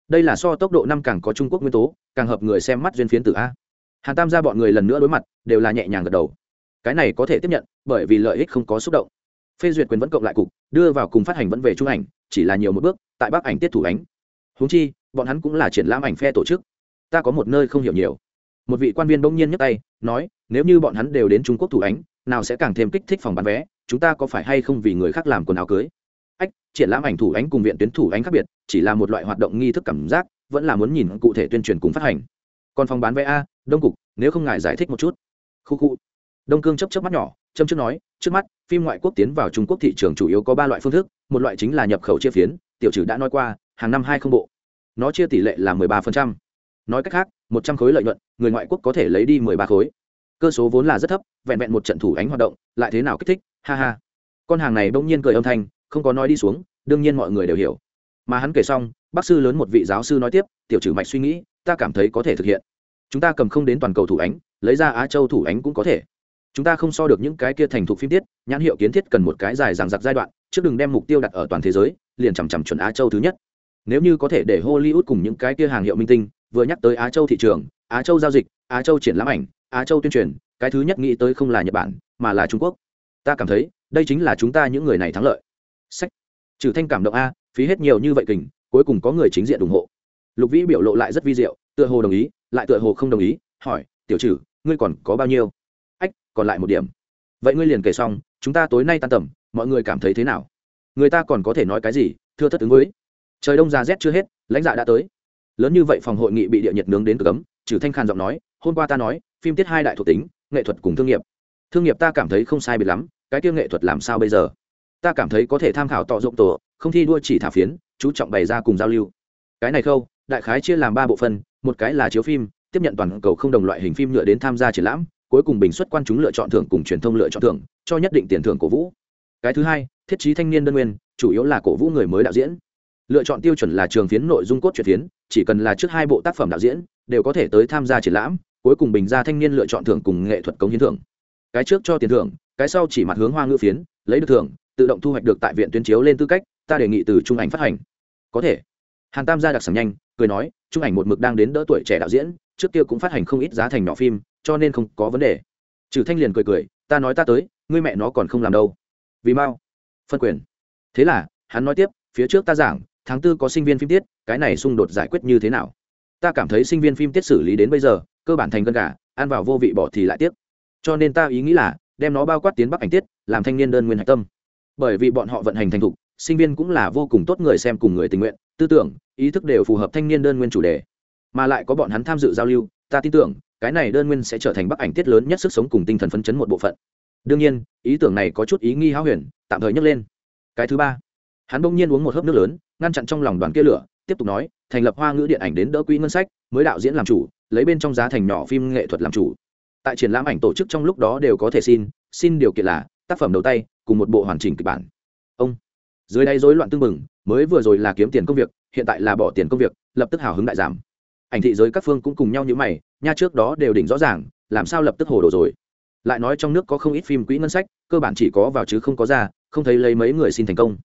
Đây là so tốc độ năm càng có trung quốc nguyên tố, càng hợp người xem mắt duyên phiến tử a. Hàn tam ra bọn người lần nữa đối mặt, đều là nhẹ nhàng gật đầu. Cái này có thể tiếp nhận, bởi vì lợi ích không có xúc động. Phê duyệt quyền vẫn cộng lại cục, đưa vào cùng phát hành vẫn về trung ảnh, chỉ là nhiều một bước, tại bắc ảnh tiết thủ ánh. Húng chi, bọn hắn cũng là triển lãm ảnh phe tổ chức. Ta có một nơi không hiểu nhiều. Một vị quan viên bỗng nhiên nhấc tay, nói, nếu như bọn hắn đều đến trung quốc thủ ánh, nào sẽ càng thêm kích thích phòng bán vé? Chúng ta có phải hay không vì người khác làm quần áo cưới? Ách, triển lãm ảnh thủ ánh cùng viện tuyến thủ ánh khác biệt, chỉ là một loại hoạt động nghi thức cảm giác, vẫn là muốn nhìn cụ thể tuyên truyền cùng phát hành. Còn phòng bán vé a, đông cục, nếu không ngài giải thích một chút. Khu khu. Đông cương chấp chấp mắt nhỏ, châm trước nói, trước mắt, phim ngoại quốc tiến vào trung quốc thị trường chủ yếu có ba loại phương thức, một loại chính là nhập khẩu chia phiến, tiểu trừ đã nói qua, hàng năm hai không bộ. Nó chia tỷ lệ là mười ba phần trăm. Nói cách khác, một trăm khối lợi nhuận, người ngoại quốc có thể lấy đi mười ba khối. Cơ số vốn là rất thấp, vẹn vẹn một trận thủ ánh hoạt động, lại thế nào kích thích? Ha ha. Con hàng này bỗng nhiên cười âm thanh không có nói đi xuống, đương nhiên mọi người đều hiểu. Mà hắn kể xong, bác sư lớn một vị giáo sư nói tiếp, tiểu trừ mạch suy nghĩ, ta cảm thấy có thể thực hiện. Chúng ta cầm không đến toàn cầu thủ ánh, lấy ra á châu thủ ánh cũng có thể. Chúng ta không so được những cái kia thành thục phim tiết, nhãn hiệu kiến thiết cần một cái dài dằng dặc giai đoạn, trước đừng đem mục tiêu đặt ở toàn thế giới, liền chằm chằm chuẩn á châu thứ nhất. Nếu như có thể để hollywood cùng những cái kia hàng hiệu minh tinh, vừa nhắc tới á châu thị trường, á châu giao dịch, á châu triển lãm ảnh, á châu tuyên truyền, cái thứ nhất nghĩ tới không là nhật bản, mà là trung quốc. Ta cảm thấy, đây chính là chúng ta những người này thắng lợi sách. Trừ thanh cảm động a, phí hết nhiều như vậy kình, cuối cùng có người chính diện ủng hộ. Lục vĩ biểu lộ lại rất vi diệu, tựa hồ đồng ý, lại tựa hồ không đồng ý, hỏi, tiểu trừ ngươi còn có bao nhiêu? Ách, còn lại một điểm. Vậy ngươi liền kể xong, chúng ta tối nay tan tầm, mọi người cảm thấy thế nào? Người ta còn có thể nói cái gì, thưa thất ứng với? Trời đông ra rét chưa hết, lãnh dạ đã tới. Lớn như vậy phòng hội nghị bị địa nhiệt nướng đến cực cấm trừ thanh khàn giọng nói, hôm qua ta nói, phim tiết hai đại thuộc tính, nghệ thuật cùng thương nghiệp. Thương nghiệp ta cảm thấy không sai biệt lắm, cái tiêu nghệ thuật làm sao bây giờ? Ta cảm thấy có thể tham khảo tọ dụng tổ không thi đua chỉ thả phiến chú trọng bày ra cùng giao lưu. Cái này khâu đại khái chia làm ba bộ phận, một cái là chiếu phim tiếp nhận toàn cầu không đồng loại hình phim nhựa đến tham gia triển lãm cuối cùng bình xuất quan chúng lựa chọn thưởng cùng truyền thông lựa chọn thưởng cho nhất định tiền thưởng cổ vũ. Cái thứ hai thiết trí thanh niên đơn nguyên chủ yếu là cổ vũ người mới đạo diễn. Lựa chọn tiêu chuẩn là trường phiến nội dung cốt truyện phiến chỉ cần là trước hai bộ tác phẩm đạo diễn đều có thể tới tham gia triển lãm cuối cùng bình ra thanh niên lựa chọn thưởng cùng nghệ thuật công hiến thưởng. Cái trước cho tiền thưởng cái sau chỉ mặt hướng hoa ngữ phiến lấy được thưởng tự động thu hoạch được tại viện tuyên chiếu lên tư cách, ta đề nghị từ trung ảnh phát hành. Có thể. Hàn tam gia đặc sản nhanh, cười nói, trung ảnh một mực đang đến đỡ tuổi trẻ đạo diễn, trước kia cũng phát hành không ít giá thành nhỏ phim, cho nên không có vấn đề. Trừ thanh liền cười cười, ta nói ta tới, ngươi mẹ nó còn không làm đâu. Vì mau. Phân quyền. Thế là, hắn nói tiếp, phía trước ta giảng, tháng tư có sinh viên phim tiết, cái này xung đột giải quyết như thế nào? Ta cảm thấy sinh viên phim tiết xử lý đến bây giờ, cơ bản thành gân gà, ăn vào vô vị bỏ thì lại tiếc. Cho nên ta ý nghĩ là, đem nó bao quát tiến bắc ảnh tiết, làm thanh niên đơn nguyên hạch tâm bởi vì bọn họ vận hành thành thục, sinh viên cũng là vô cùng tốt người xem cùng người tình nguyện, tư tưởng, ý thức đều phù hợp thanh niên đơn nguyên chủ đề. Mà lại có bọn hắn tham dự giao lưu, ta tin tưởng, cái này đơn nguyên sẽ trở thành bức ảnh tiết lớn nhất sức sống cùng tinh thần phấn chấn một bộ phận. Đương nhiên, ý tưởng này có chút ý nghi háo huyền, tạm thời nhấc lên. Cái thứ ba, hắn bỗng nhiên uống một hớp nước lớn, ngăn chặn trong lòng đoàn kia lửa, tiếp tục nói, thành lập hoa ngữ điện ảnh đến đỡ quỹ ngân sách, mới đạo diễn làm chủ, lấy bên trong giá thành nhỏ phim nghệ thuật làm chủ. Tại triển lãm ảnh tổ chức trong lúc đó đều có thể xin xin điều kiện là tác phẩm đầu tay, cùng một bộ hoàn chỉnh kịch bản. Ông, dưới đây rối loạn tương mừng mới vừa rồi là kiếm tiền công việc, hiện tại là bỏ tiền công việc, lập tức hào hứng đại giảm. Ảnh thị giới các phương cũng cùng nhau như mày, nha trước đó đều đỉnh rõ ràng, làm sao lập tức hồ đồ rồi. Lại nói trong nước có không ít phim quỹ ngân sách, cơ bản chỉ có vào chứ không có ra, không thấy lấy mấy người xin thành công.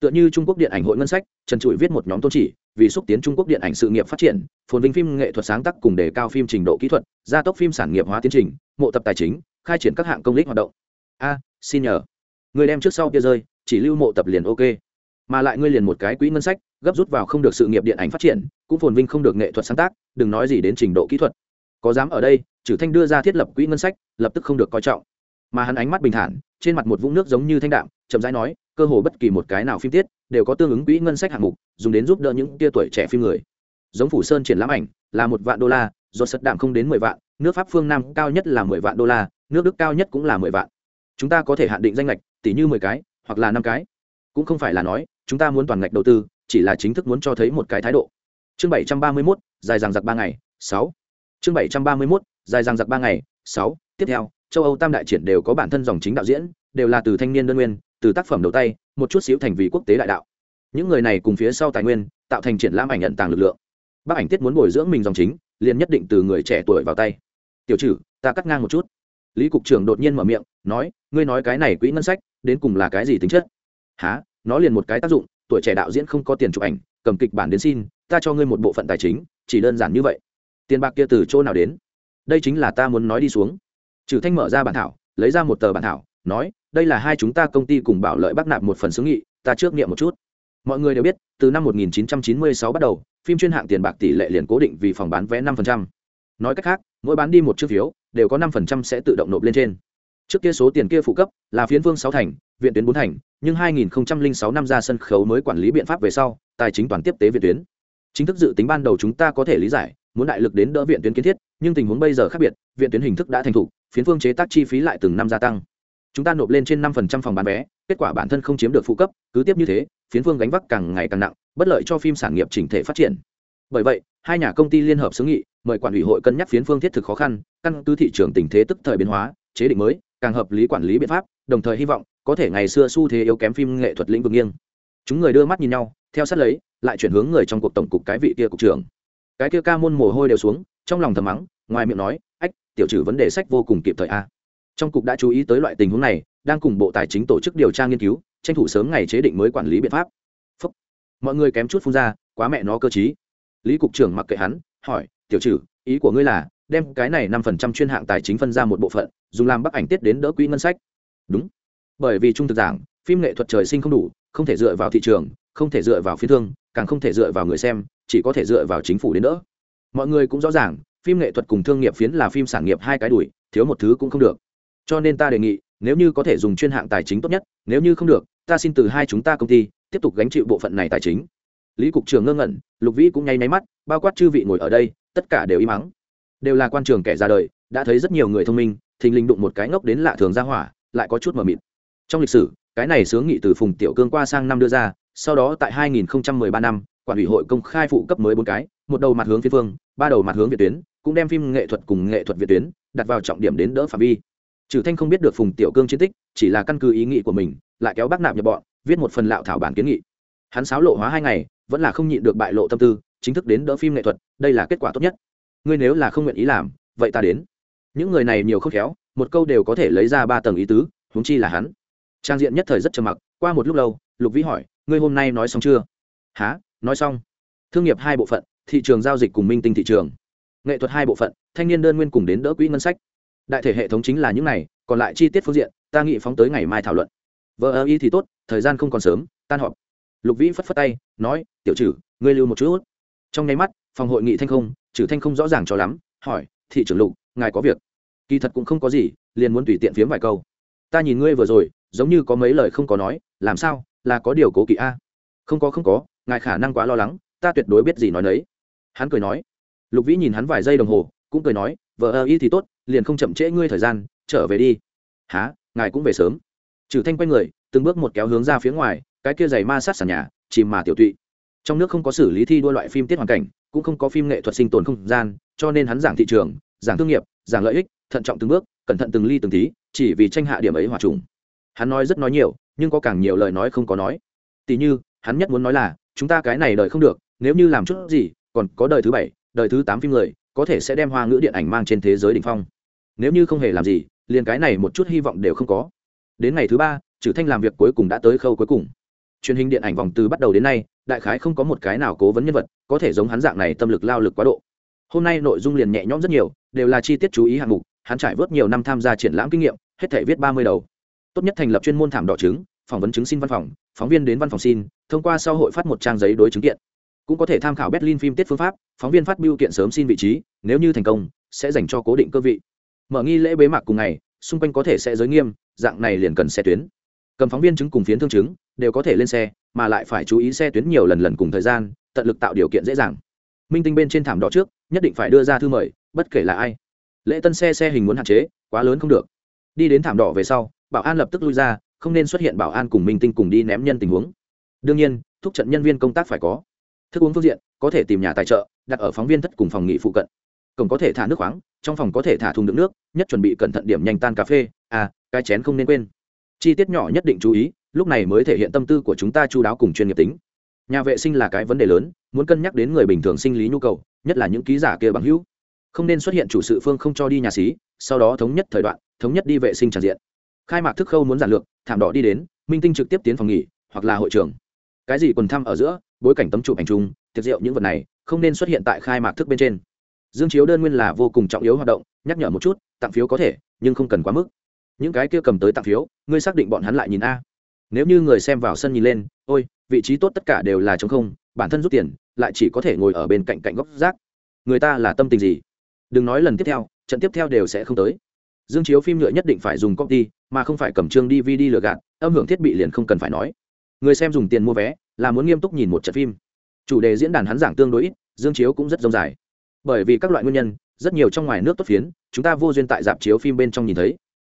Tựa như trung quốc điện ảnh hội ngân sách, trần trụi viết một nhóm tôn chỉ, vì xúc tiến trung quốc điện ảnh sự nghiệp phát triển, phồn vinh phim nghệ thuật sáng tác cùng đề cao phim trình độ kỹ thuật, gia tốc phim sản nghiệp hóa tiến trình, mộ tập tài chính, khai triển các hạng công lý hoạt động. A xin nhờ. Người đem trước sau kia rơi, chỉ lưu mộ tập liền ok. Mà lại ngươi liền một cái quỹ ngân sách, gấp rút vào không được sự nghiệp điện ảnh phát triển, cũng phồn vinh không được nghệ thuật sáng tác, đừng nói gì đến trình độ kỹ thuật. Có dám ở đây trừ thanh đưa ra thiết lập quỹ ngân sách, lập tức không được coi trọng. Mà hắn ánh mắt bình thản, trên mặt một vũng nước giống như thanh đạm, chậm rãi nói, cơ hồ bất kỳ một cái nào phim tiết, đều có tương ứng quỹ ngân sách hạng mục, dùng đến giúp đỡ những tia tuổi trẻ phim người. Giống phủ sơn triển lãm ảnh, là một vạn đô la do sật đạm không đến mười vạn, nước pháp phương nam cao nhất là mười vạn đô la, nước đức cao nhất cũng là mười vạn chúng ta có thể hạn định danh ngạch tỷ như mười cái, hoặc là năm cái. Cũng không phải là nói, chúng ta muốn toàn ngạch đầu tư, chỉ là chính thức muốn cho thấy một cái thái độ. Chương bảy trăm ba mươi mốt, dài dằng giặc ba ngày, sáu. Chương bảy trăm ba mươi mốt, dài dằng giặc ba ngày, sáu. Tiếp theo, châu âu tam đại triển đều có bản thân dòng chính đạo diễn, đều là từ thanh niên đơn nguyên, từ tác phẩm đầu tay, một chút xíu thành vì quốc tế đại đạo. Những người này cùng phía sau tài nguyên, tạo thành triển lãm ảnh nhận tàng lực lượng. Bác ảnh tiết muốn bồi dưỡng mình dòng chính, liền nhất định từ người trẻ tuổi vào tay. Tiểu trừ, ta cắt ngang một chút lý cục trưởng đột nhiên mở miệng, nói, ngươi nói cái này quỹ ngân sách, đến cùng là cái gì tính chất? Há nó liền một cái tác dụng, tuổi trẻ đạo diễn không có tiền chụp ảnh, cầm kịch bản đến xin, ta cho ngươi một bộ phận tài chính, chỉ đơn giản như vậy. Tiền bạc kia từ chỗ nào đến? Đây chính là ta muốn nói đi xuống. Trừ thanh mở ra bản thảo, lấy ra một tờ bản thảo, nói, đây là hai chúng ta công ty cùng bảo lợi bắc nạp một phần sướng nghị, ta trước niệm một chút. Mọi người đều biết, từ năm 1996 bắt đầu, phim chuyên hạng tiền bạc tỷ lệ liền cố định vì phòng bán vé 5%. nói cách khác mỗi bán đi một chiếc phiếu, đều có 5% sẽ tự động nộp lên trên. Trước kia số tiền kia phụ cấp là phiến vương sáu thành, viện tuyến bốn thành, nhưng 2006 năm ra sân khấu mới quản lý biện pháp về sau, tài chính toàn tiếp tế viện tuyến. Chính thức dự tính ban đầu chúng ta có thể lý giải, muốn đại lực đến đỡ viện tuyến kiến thiết, nhưng tình huống bây giờ khác biệt, viện tuyến hình thức đã thành thục, phiến phương chế tác chi phí lại từng năm gia tăng. Chúng ta nộp lên trên năm phần trăm phòng bán vé, kết quả bản thân không chiếm được phụ cấp, cứ tiếp như thế, phiến phương gánh vác càng ngày càng nặng, bất lợi cho phim sản nghiệp chỉnh thể phát triển. Bởi vậy, hai nhà công ty liên hợp xứng nghị mời quản ủy hội cân nhắc phiến phương thiết thực khó khăn, căn cứ thị trường tình thế tức thời biến hóa, chế định mới, càng hợp lý quản lý biện pháp, đồng thời hy vọng có thể ngày xưa xu thế yếu kém phim nghệ thuật lĩnh vực nghiêng. Chúng người đưa mắt nhìn nhau, theo sát lấy, lại chuyển hướng người trong cuộc tổng cục cái vị kia cục trưởng. Cái kia ca môn mồ hôi đều xuống, trong lòng thầm mắng, ngoài miệng nói, ách, tiểu trừ vấn đề sách vô cùng kịp thời a. Trong cục đã chú ý tới loại tình huống này, đang cùng bộ tài chính tổ chức điều tra nghiên cứu, tranh thủ sớm ngày chế định mới quản lý biện pháp. Phúc. mọi người kém chút phun ra, quá mẹ nó cơ chí. Lý cục trưởng mặc kệ hắn, hỏi tiểu trừ, ý của ngươi là, đem cái này năm phần trăm chuyên hạng tài chính phân ra một bộ phận, dùng làm bắc ảnh tiết đến đỡ quỹ ngân sách. Đúng. Bởi vì trung thực giảng, phim nghệ thuật trời sinh không đủ, không thể dựa vào thị trường, không thể dựa vào phiên thương, càng không thể dựa vào người xem, chỉ có thể dựa vào chính phủ đến đỡ. Mọi người cũng rõ ràng, phim nghệ thuật cùng thương nghiệp phiến là phim sản nghiệp hai cái đuổi, thiếu một thứ cũng không được. Cho nên ta đề nghị, nếu như có thể dùng chuyên hạng tài chính tốt nhất, nếu như không được, ta xin từ hai chúng ta công ty, tiếp tục gánh chịu bộ phận này tài chính. Lý cục trưởng ngơ ngẩn, lục vĩ cũng nháy máy mắt, bao quát chư vị ngồi ở đây tất cả đều im mắng đều là quan trường kẻ ra đời, đã thấy rất nhiều người thông minh, thình lình đụng một cái ngốc đến lạ thường ra hỏa, lại có chút mờ mịt. Trong lịch sử, cái này sướng nghị từ phùng tiểu cương qua sang năm đưa ra, sau đó tại 2013 năm, quản ủy hội công khai phụ cấp mới bốn cái, một đầu mặt hướng phía phương, ba đầu mặt hướng việt tuyến, cũng đem phim nghệ thuật cùng nghệ thuật việt tuyến đặt vào trọng điểm đến đỡ phạm vi. Trừ thanh không biết được phùng tiểu cương chiến tích, chỉ là căn cứ ý nghĩ của mình, lại kéo bác nạp nhập bọn, viết một phần lạo thảo bản kiến nghị. Hắn sáo lộ hóa hai ngày, vẫn là không nhịn được bại lộ tâm tư chính thức đến đỡ phim nghệ thuật, đây là kết quả tốt nhất. Ngươi nếu là không nguyện ý làm, vậy ta đến. Những người này nhiều không khéo, một câu đều có thể lấy ra ba tầng ý tứ, huống chi là hắn. Trang diện nhất thời rất trầm mặc, qua một lúc lâu, lục vĩ hỏi, ngươi hôm nay nói xong chưa? Há nói xong. Thương nghiệp hai bộ phận, thị trường giao dịch cùng minh tinh thị trường. Nghệ thuật hai bộ phận, thanh niên đơn nguyên cùng đến đỡ quỹ ngân sách. Đại thể hệ thống chính là những này, còn lại chi tiết phương diện, ta nghị phóng tới ngày mai thảo luận. Vợ ơ y thì tốt, thời gian không còn sớm, tan họp. Lục vĩ phất phất tay, nói, tiểu trừ, ngươi lưu một chút trong nháy mắt, phòng hội nghị thanh không, trừ thanh không rõ ràng cho lắm, hỏi, thị trưởng lục, ngài có việc? Kỳ thật cũng không có gì, liền muốn tùy tiện phiếm vài câu. Ta nhìn ngươi vừa rồi, giống như có mấy lời không có nói, làm sao, là có điều cố kỵ a? Không có không có, ngài khả năng quá lo lắng, ta tuyệt đối biết gì nói nấy. Hắn cười nói. Lục vĩ nhìn hắn vài giây đồng hồ, cũng cười nói, vợ ơ y thì tốt, liền không chậm trễ ngươi thời gian, trở về đi. Há ngài cũng về sớm? Trừ thanh quay người, từng bước một kéo hướng ra phía ngoài, cái kia giày ma sát sàn nhà, chìm mà tiểu tụy trong nước không có xử lý thi đua loại phim tiết hoàn cảnh, cũng không có phim nghệ thuật sinh tồn không gian, cho nên hắn giảng thị trường, giảng thương nghiệp, giảng lợi ích, thận trọng từng bước, cẩn thận từng ly từng tí, chỉ vì tranh hạ điểm ấy hòa trùng. Hắn nói rất nói nhiều, nhưng có càng nhiều lời nói không có nói. Tỉ như, hắn nhất muốn nói là, chúng ta cái này đời không được, nếu như làm chút gì, còn có đời thứ bảy, đời thứ tám phim người, có thể sẽ đem hoa ngữ điện ảnh mang trên thế giới đ ỉ n h phong. Nếu như không hề làm gì, liền cái này một chút hy vọng đều không có. Đến ngày thứ ba trừ thanh làm việc cuối cùng đã tới khâu cuối cùng. Truyền hình điện ảnh vòng từ bắt đầu đến nay đại khái không có một cái nào cố vấn nhân vật có thể giống hắn dạng này tâm lực lao lực quá độ. Hôm nay nội dung liền nhẹ nhõm rất nhiều đều là chi tiết chú ý hạng mục hắn trải vớt nhiều năm tham gia triển lãm kinh nghiệm hết thể viết ba mươi đầu. Tốt nhất thành lập chuyên môn thảm đỏ chứng, phỏng vấn chứng xin văn phòng phóng viên đến văn phòng xin thông qua sau hội phát một trang giấy đối chứng kiện. Cũng có thể tham khảo berlin phim tiết phương pháp phóng viên phát biêu kiện sớm xin vị trí nếu như thành công sẽ dành cho cố định cơ vị. Mở nghi lễ bế mạc cùng ngày xung quanh có thể sẽ giới nghiêm dạng này liền cần xe tuyến cầm phóng viên chứng cùng phiến thương chứng, đều có thể lên xe, mà lại phải chú ý xe tuyến nhiều lần lần cùng thời gian, tận lực tạo điều kiện dễ dàng. Minh tinh bên trên thảm đỏ trước, nhất định phải đưa ra thư mời, bất kể là ai. Lễ tân xe xe hình muốn hạn chế, quá lớn không được. Đi đến thảm đỏ về sau, bảo an lập tức lui ra, không nên xuất hiện bảo an cùng minh tinh cùng đi ném nhân tình huống. Đương nhiên, thúc trận nhân viên công tác phải có. Thức uống phương diện, có thể tìm nhà tài trợ, đặt ở phóng viên thất cùng phòng nghị phụ cận. Cổng có thể thả nước khoáng, trong phòng có thể thả thùng đựng nước, nhất chuẩn bị cẩn thận điểm nhanh tan cà phê. À cái chén không nên quên chi tiết nhỏ nhất định chú ý, lúc này mới thể hiện tâm tư của chúng ta chú đáo cùng chuyên nghiệp tính. Nhà vệ sinh là cái vấn đề lớn, muốn cân nhắc đến người bình thường sinh lý nhu cầu, nhất là những ký giả kia bằng hữu. Không nên xuất hiện chủ sự phương không cho đi nhà xí, sau đó thống nhất thời đoạn, thống nhất đi vệ sinh tràn diện. Khai mạc thức khâu muốn giản lược, thảm đỏ đi đến, minh tinh trực tiếp tiến phòng nghỉ, hoặc là hội trường. Cái gì quần thăm ở giữa, bối cảnh tấm chụp ảnh chung, tiệc rượu những vật này, không nên xuất hiện tại khai mạc thức bên trên. Dương chiếu đơn nguyên là vô cùng trọng yếu hoạt động, nhắc nhở một chút, tặng phiếu có thể, nhưng không cần quá mức những cái kia cầm tới tặng phiếu, ngươi xác định bọn hắn lại nhìn a. Nếu như người xem vào sân nhìn lên, ôi, vị trí tốt tất cả đều là chống không, bản thân rút tiền, lại chỉ có thể ngồi ở bên cạnh cạnh góc rác. Người ta là tâm tình gì? Đừng nói lần tiếp theo, trận tiếp theo đều sẽ không tới. Dương chiếu phim nhựa nhất định phải dùng copy, mà không phải cầm chương dvd lừa gạt, âm hưởng thiết bị liền không cần phải nói. Người xem dùng tiền mua vé, là muốn nghiêm túc nhìn một trận phim. Chủ đề diễn đàn hắn giảng tương đối ít, dương chiếu cũng rất rông dài. Bởi vì các loại nguyên nhân, rất nhiều trong ngoài nước tốt phiến, chúng ta vô duyên tại dạp chiếu phim bên trong nhìn thấy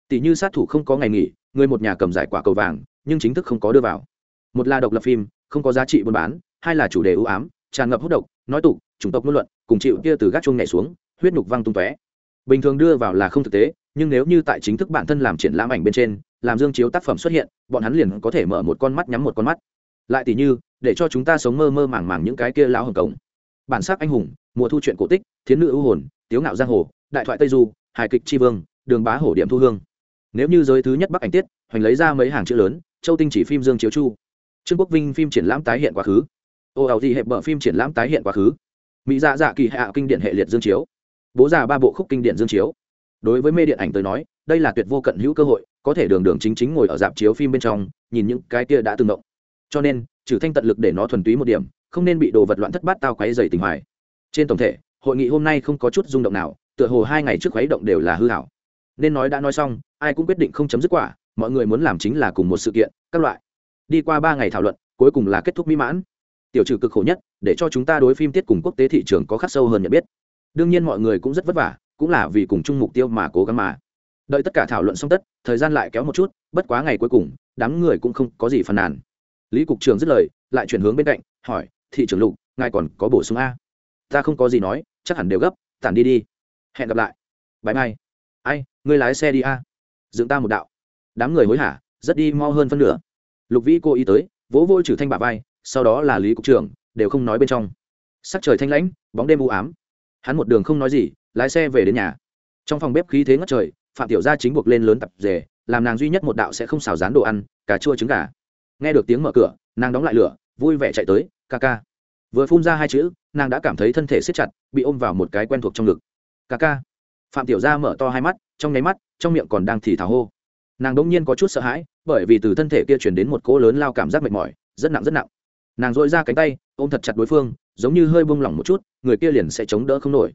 tỷ như sát thủ không có ngày nghỉ, người một nhà cầm giải quả cầu vàng, nhưng chính thức không có đưa vào. Một là độc lập phim, không có giá trị buôn bán, hai là chủ đề ưu ám, tràn ngập hút độc, nói tục, chủng tộc ngôn luận, cùng chịu kia từ gác chuông nhảy xuống, huyết nhục văng tung tóe. Bình thường đưa vào là không thực tế, nhưng nếu như tại chính thức bản thân làm triển lãm ảnh bên trên, làm dương chiếu tác phẩm xuất hiện, bọn hắn liền có thể mở một con mắt nhắm một con mắt. Lại tỷ như, để cho chúng ta sống mơ mơ màng màng những cái kia lão hồng cống bản sắc anh hùng, mùa thu chuyện cổ tích, thiến nữ ưu hồn, tiếu ngạo giang hồ, đại thoại tây du, hài kịch tri vương, đường bá hổ điểm thu hương nếu như giới thứ nhất bắc ảnh tiết, hoành lấy ra mấy hàng chữ lớn, châu tinh chỉ phim dương chiếu chu. Trương quốc vinh phim triển lãm tái hiện quá khứ. Ô ảo Thị hẹp bờ phim triển lãm tái hiện quá khứ. Mỹ dạ dạ kỳ hạ kinh điển hệ liệt dương chiếu. Bố già ba bộ khúc kinh điển dương chiếu. Đối với mê điện ảnh tới nói, đây là tuyệt vô cận hữu cơ hội, có thể đường đường chính chính ngồi ở dạp chiếu phim bên trong, nhìn những cái kia đã từng động. Cho nên, trừ thanh tận lực để nó thuần túy một điểm, không nên bị đồ vật loạn thất bát tao quấy dày tình hoài. Trên tổng thể, hội nghị hôm nay không có chút rung động nào, tựa hồ hai ngày trước khuấy động đều là hư hảo nên nói đã nói xong, ai cũng quyết định không chấm dứt quả, mọi người muốn làm chính là cùng một sự kiện, các loại. Đi qua ba ngày thảo luận, cuối cùng là kết thúc mỹ mãn. Tiểu trừ cực khổ nhất, để cho chúng ta đối phim tiết cùng quốc tế thị trường có khắc sâu hơn nhận biết. Đương nhiên mọi người cũng rất vất vả, cũng là vì cùng chung mục tiêu mà cố gắng mà. Đợi tất cả thảo luận xong tất, thời gian lại kéo một chút, bất quá ngày cuối cùng, đám người cũng không có gì phàn nàn. Lý cục trưởng dứt lời, lại chuyển hướng bên cạnh, hỏi, thị trưởng lục, ngài còn có bổ sung a? Ta không có gì nói, chắc hẳn đều gấp, tản đi đi. Hẹn gặp lại. Bãi mai ai ngươi lái xe đi a. Dựng ta một đạo. Đám người hối hả, rất đi mau hơn phân nửa. Lục vĩ cô ý tới, vỗ vỗ trừ thanh bà vai, sau đó là lý cục trưởng, đều không nói bên trong. Sắc trời thanh lãnh, bóng đêm u ám. Hắn một đường không nói gì, lái xe về đến nhà. Trong phòng bếp khí thế ngất trời, phạm tiểu gia chính buộc lên lớn tập rể, làm nàng duy nhất một đạo sẽ không xào rán đồ ăn, cà chua trứng gà. Nghe được tiếng mở cửa, nàng đóng lại lửa, vui vẻ chạy tới, ca ca. Vừa phun ra hai chữ, nàng đã cảm thấy thân thể siết chặt, bị ôm vào một cái quen thuộc trong ngực. Ca ca. Phạm tiểu gia mở to hai mắt trong nháy mắt, trong miệng còn đang thì thào hô. Nàng đỗng nhiên có chút sợ hãi, bởi vì từ thân thể kia chuyển đến một cỗ lớn lao cảm giác mệt mỏi, rất nặng rất nặng. Nàng dội ra cánh tay, ôm thật chặt đối phương, giống như hơi bông lỏng một chút, người kia liền sẽ chống đỡ không nổi.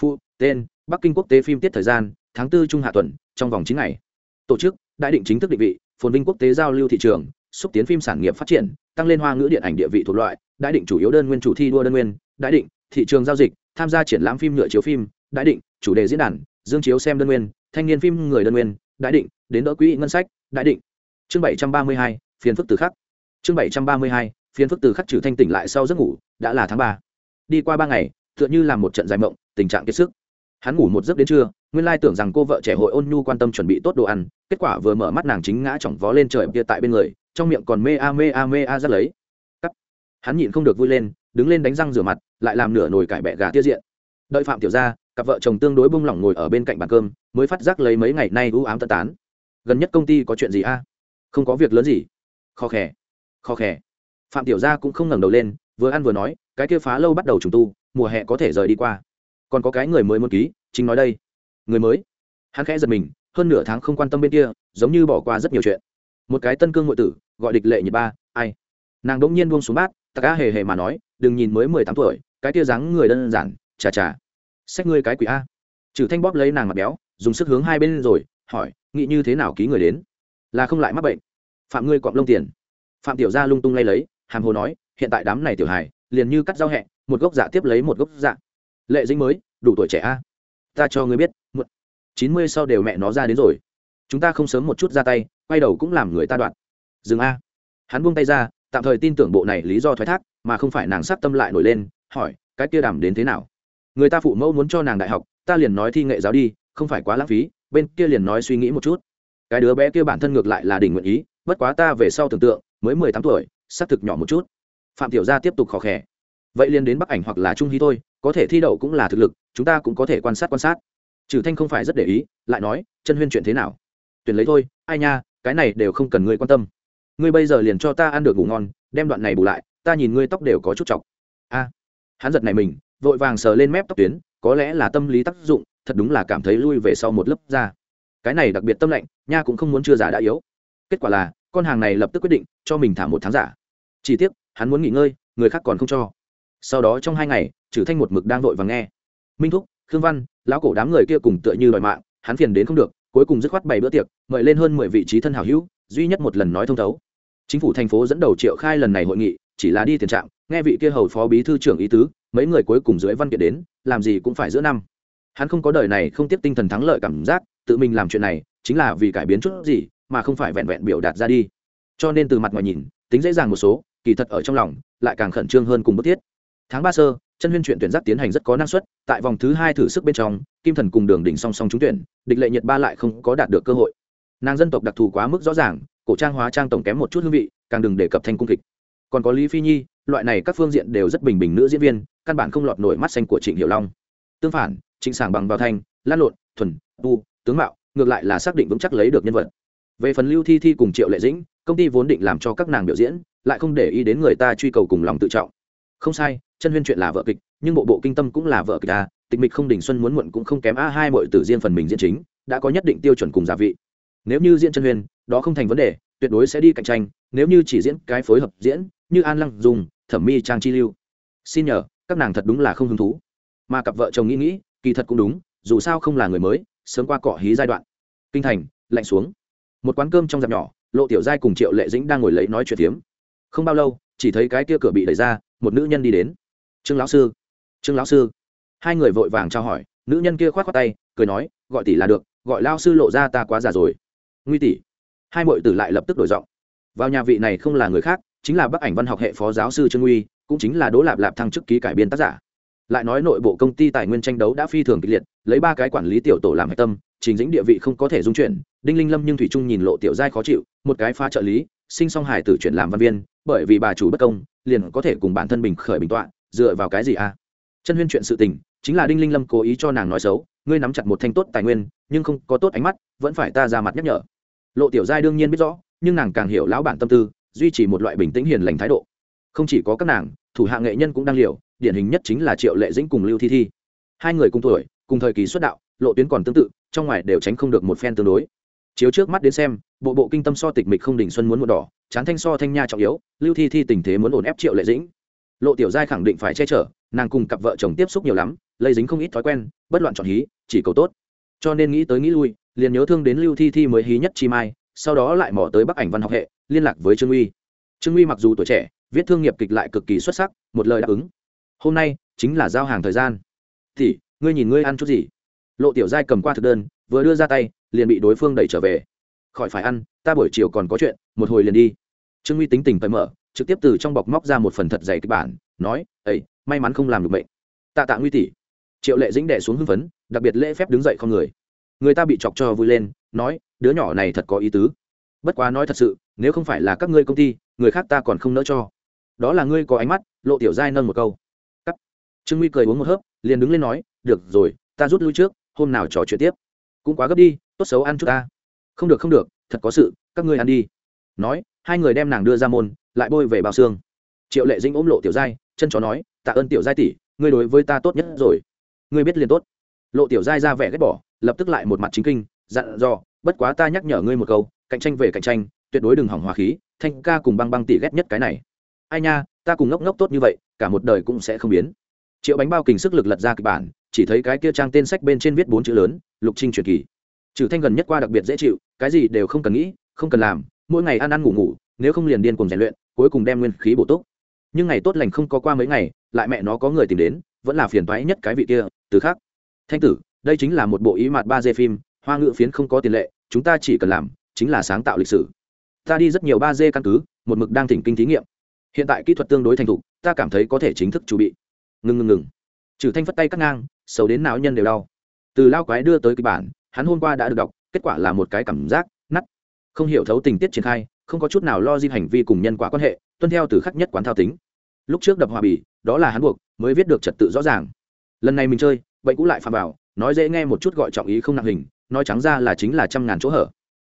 Phụ tên, bắc kinh quốc tế phim tiết thời gian, tháng tư trung hạ tuần, trong vòng chín ngày. Tổ chức, đại định chính thức định vị, phồn vinh quốc tế giao lưu thị trường, xúc tiến phim sản nghiệp phát triển, tăng lên hoa ngữ điện ảnh địa vị thuộc loại, đại định chủ yếu đơn nguyên chủ thi đua đơn nguyên, đại định, thị trường giao dịch, tham gia triển lãm phim nhựa chiếu phim, đại định, chủ đề diễn đàn, dương chiếu xem đơn nguyên thanh niên phim người đơn nguyên, đại định, đến đỡ quỹ ngân sách, đại định. Chương bảy trăm ba mươi hai, phiền phức từ khắc. Chương bảy trăm ba mươi hai, phiền phức từ khắc trừ thanh tỉnh lại sau giấc ngủ, đã là tháng ba. Đi qua ba ngày, tựa như là một trận dài mộng, tình trạng kiệt sức. Hắn ngủ một giấc đến trưa, nguyên lai tưởng rằng cô vợ trẻ hội ôn nhu quan tâm chuẩn bị tốt đồ ăn, kết quả vừa mở mắt nàng chính ngã chỏng vó lên trời kia tại bên người, trong miệng còn mê a mê a mê a rất lấy. Cắt. Hắn nhịn không được vui lên, đứng lên đánh răng rửa mặt, lại làm nửa nồi cải bẹ gà tiết diện. Đợi phạm tiểu ra cặp vợ chồng tương đối bung lỏng ngồi ở bên cạnh bàn cơm, mới phát giác lấy mấy ngày nay u ám tận tán. Gần nhất công ty có chuyện gì a? Không có việc lớn gì. Khó khè khó khè. Phạm tiểu gia cũng không ngẩng đầu lên, vừa ăn vừa nói, cái kia phá lâu bắt đầu trùng tu, mùa hè có thể rời đi qua. Còn có cái người mới muốn ký, chính nói đây. Người mới. Hắn khẽ giật mình, hơn nửa tháng không quan tâm bên kia, giống như bỏ qua rất nhiều chuyện. Một cái tân cương ngụy tử, gọi địch lệ nhật ba, ai? Nàng đỗng nhiên buông xuống bát, ta cá hề hề mà nói, đừng nhìn mới mười tám tuổi, cái kia dáng người đơn giản, chà chà xách ngươi cái quỷ a. Trừ thanh bóp lấy nàng mặt béo, dùng sức hướng hai bên rồi, hỏi, nghĩ như thế nào ký người đến? Là không lại mắc bệnh. Phạm ngươi quặng lông tiền. Phạm tiểu gia lung tung lay lấy, hàm hồ nói, hiện tại đám này tiểu hài, liền như cắt rau hẹ, một gốc dạ tiếp lấy một gốc dạ. Lệ dính mới, đủ tuổi trẻ a. Ta cho ngươi biết một chín mươi sau đều mẹ nó ra đến rồi. Chúng ta không sớm một chút ra tay, quay đầu cũng làm người ta đoạn dừng a. Hắn buông tay ra, tạm thời tin tưởng bộ này lý do thoái thác, mà không phải nàng sắc tâm lại nổi lên, hỏi, cái kia đàm đến thế nào? Người ta phụ mẫu muốn cho nàng đại học, ta liền nói thi nghệ giáo đi, không phải quá lãng phí, bên kia liền nói suy nghĩ một chút. Cái đứa bé kia bản thân ngược lại là đỉnh nguyện ý, bất quá ta về sau tưởng tượng, mới mười tám tuổi, xác thực nhỏ một chút. Phạm tiểu gia tiếp tục khó khè. Vậy liền đến bắc ảnh hoặc là trung hy thôi, có thể thi đậu cũng là thực lực, chúng ta cũng có thể quan sát quan sát. Trừ thanh không phải rất để ý, lại nói chân huyên chuyện thế nào? Tuyển lấy thôi, ai nha, cái này đều không cần ngươi quan tâm. Ngươi bây giờ liền cho ta ăn được ngủ ngon, đem đoạn này bù lại, ta nhìn ngươi tóc đều có chút chọc. A, hắn giật này mình vội vàng sờ lên mép tóc tuyến, có lẽ là tâm lý tác dụng, thật đúng là cảm thấy lui về sau một lớp da. Cái này đặc biệt tâm lạnh, nha cũng không muốn chưa giả đã yếu. Kết quả là, con hàng này lập tức quyết định cho mình thả một tháng giả. Chỉ tiếc, hắn muốn nghỉ ngơi, người khác còn không cho. Sau đó trong hai ngày trừ thanh một mực đang vội và nghe. Minh thúc, khương văn, lão cổ đám người kia cùng tựa như đòi mạng, hắn phiền đến không được, cuối cùng dứt khoát bảy bữa tiệc, mời lên hơn mười vị trí thân hảo hữu, duy nhất một lần nói thông thấu. Chính phủ thành phố dẫn đầu triệu khai lần này hội nghị, chỉ là đi tiền trạng, nghe vị kia hầu phó bí thư trưởng ý tứ mấy người cuối cùng dưới văn kiện đến, làm gì cũng phải giữa năm. Hắn không có đời này không tiếp tinh thần thắng lợi cảm giác, tự mình làm chuyện này, chính là vì cải biến chút gì, mà không phải vẹn vẹn biểu đạt ra đi. Cho nên từ mặt ngoài nhìn, tính dễ dàng một số, kỳ thật ở trong lòng, lại càng khẩn trương hơn cùng bức thiết. Tháng ba sơ, chân huyên chuyện tuyển giác tiến hành rất có năng suất, tại vòng thứ hai thử sức bên trong, kim thần cùng đường đỉnh song song trúng tuyển, địch lệ nhiệt ba lại không có đạt được cơ hội. Nàng dân tộc đặc thù quá mức rõ ràng, cổ trang hóa trang tổng kém một chút hương vị, càng đừng đề cập thành cung kịch. Còn có lý phi nhi, loại này các phương diện đều rất bình bình nữ diễn viên căn bản không lọt nổi mắt xanh của trịnh hiệu long. Tương phản, trịnh Sảng bằng vào thanh lan lộn, thuần, tu, tướng mạo, ngược lại là xác định vững chắc lấy được nhân vật. Về phần lưu thi thi cùng triệu lệ dĩnh, công ty vốn định làm cho các nàng biểu diễn, lại không để ý đến người ta truy cầu cùng lòng tự trọng. Không sai, chân huyên chuyện là vợ kịch, nhưng bộ bộ kinh tâm cũng là vợ kịch à tịch mịch không đình xuân muốn muộn cũng không kém a hai mọi tử riêng phần mình diễn chính, đã có nhất định tiêu chuẩn cùng gia vị. Nếu như diễn chân huyên, đó không thành vấn đề, tuyệt đối sẽ đi cạnh tranh, nếu như chỉ diễn cái phối hợp diễn, như an lăng dùng thẩm mi trang chi lưu. Xin nhờ các nàng thật đúng là không hứng thú. Mà cặp vợ chồng nghĩ nghĩ, kỳ thật cũng đúng, dù sao không là người mới, sớm qua cọ hí giai đoạn. Kinh thành, lạnh xuống. Một quán cơm trong dạp nhỏ, lộ tiểu giai cùng triệu lệ dĩnh đang ngồi lấy nói chuyện tiếm không bao lâu, chỉ thấy cái kia cửa bị đẩy ra, một nữ nhân đi đến. Trương lão sư, trương lão sư. Hai người vội vàng trao hỏi, nữ nhân kia k h o á t tay, cười nói, gọi tỷ là được, gọi lao sư lộ ra ta quá già rồi. Nguy tỷ. Hai mội tử lại lập tức đổi giọng. Vào nhà vị này không là người khác chính là bác ảnh văn học hệ phó giáo sư trương uy, cũng chính là đỗ lạp lạp thăng chức ký cải biên tác giả. Lại nói nội bộ công ty tài nguyên tranh đấu đã phi thường kịch liệt lấy ba cái quản lý tiểu tổ làm hạch tâm trình dĩnh địa vị không có thể dung chuyển đinh linh lâm nhưng thủy trung nhìn lộ tiểu giai khó chịu một cái pha trợ lý sinh song hải tử chuyển làm văn viên bởi vì bà chủ bất công liền có thể cùng bản thân bình khởi bình tọa dựa vào cái gì à? Chân huyên chuyện sự tình chính là đinh linh lâm cố ý cho nàng nói xấu ngươi nắm chặt một thanh tốt tài nguyên nhưng không có tốt ánh mắt vẫn phải ta ra mặt nhắc nhở. Lộ tiểu giai đương nhiên biết rõ nhưng nàng càng hiểu lão bản tâm tư duy trì một loại bình tĩnh hiền lành thái độ. Không chỉ có các nàng, thủ hạ nghệ nhân cũng đang liều, điển hình nhất chính là triệu lệ dĩnh cùng lưu thi thi. Hai người cùng tuổi, cùng thời kỳ xuất đạo, lộ tuyến còn tương tự, trong ngoài đều tránh không được một phen tương đối. Chiếu trước mắt đến xem, bộ bộ kinh tâm so tịch mịch không đỉnh xuân muốn một đỏ, chán thanh so thanh nha trọng yếu, lưu thi thi tình thế muốn ổn ép triệu lệ dĩnh. Lộ tiểu giai khẳng định phải che chở, nàng cùng cặp vợ chồng tiếp xúc nhiều lắm, lây dính không ít thói quen, bất loạn chọn hí, chỉ cầu tốt. Cho nên nghĩ tới nghĩ lui, liền nhớ thương đến lưu thi thi mới hí nhất chi mai, sau đó lại mỏ tới bắc ảnh văn học hệ liên lạc với trương uy. Trương uy mặc dù tuổi trẻ, viết thương nghiệp kịch lại cực kỳ xuất sắc, một lời đáp ứng. Hôm nay chính là giao hàng thời gian. Thì, ngươi nhìn ngươi ăn chút gì? Lộ tiểu giai cầm qua thực đơn, vừa đưa ra tay, liền bị đối phương đẩy trở về. Khỏi phải ăn, ta buổi chiều còn có chuyện, một hồi liền đi. Trương uy tính tình phải mở, trực tiếp từ trong bọc móc ra một phần thật dày kịch bản, nói ấy may mắn không làm được bệnh tạ tạ nguy tỷ. Triệu lệ dĩnh đệ xuống hưng phấn, đặc biệt lễ phép đứng dậy không người. Người ta bị chọc cho vui lên, nói, đứa nhỏ này thật có ý tứ bất quá nói thật sự, nếu không phải là các ngươi công ty, người khác ta còn không nỡ cho. Đó là ngươi có ánh mắt, lộ tiểu giai nâng một câu. Cắt. Trương nguy cười uống một hớp, liền đứng lên nói, được rồi, ta rút lui trước, hôm nào trò chuyện tiếp. Cũng quá gấp đi, tốt xấu ăn chút ta. Không được không được, thật có sự, các ngươi ăn đi. Nói, hai người đem nàng đưa ra môn, lại bôi về bao xương. Triệu lệ dinh ôm lộ tiểu giai, chân chó nói, tạ ơn tiểu giai tỷ, ngươi đối với ta tốt nhất rồi. Ngươi biết liền tốt. Lộ tiểu giai ra vẻ ghét bỏ, lập tức lại một mặt chính kinh, dặn dò, bất quá ta nhắc nhở ngươi một câu cạnh tranh về cạnh tranh, tuyệt đối đừng hỏng hòa khí, thanh ca cùng băng băng tỷ ghét nhất cái này. Ai nha, ta cùng ngốc ngốc tốt như vậy, cả một đời cũng sẽ không biến. Triệu bánh bao kình sức lực lật ra kịch bản, chỉ thấy cái kia trang tên sách bên trên viết bốn chữ lớn, lục trinh truyền kỳ. Trừ thanh gần nhất qua đặc biệt dễ chịu, cái gì đều không cần nghĩ, không cần làm, mỗi ngày ăn ăn ngủ ngủ, nếu không liền điên cùng rèn luyện, cuối cùng đem nguyên khí bổ túc. Nhưng ngày tốt lành không có qua mấy ngày, lại mẹ nó có người tìm đến, vẫn là phiền toái nhất cái vị kia, từ khác. Thanh tử, đây chính là một bộ ý mặt ba d phim, hoa ngữ phiến không có tiền lệ, chúng ta chỉ cần làm chính là sáng tạo lịch sử. Ta đi rất nhiều ba d căn cứ, một mực đang thỉnh kinh thí nghiệm. Hiện tại kỹ thuật tương đối thành thục, ta cảm thấy có thể chính thức chuẩn bị. Ngừng ngừng ngừng. Trừ thanh phất tay cắt ngang, xấu đến não nhân đều đau. Từ lao quái đưa tới kịch bản, hắn hôm qua đã được đọc, kết quả là một cái cảm giác, nắt. Không hiểu thấu tình tiết triển khai, không có chút nào lo di hành vi cùng nhân quả quan hệ, tuân theo từ khắc nhất quán thao tính. Lúc trước đập hòa bì, đó là hắn buộc, mới viết được trật tự rõ ràng. Lần này mình chơi bệnh cũ lại phạm vào, nói dễ nghe một chút gọi trọng ý không nặng hình, nói trắng ra là chính là trăm ngàn chỗ hở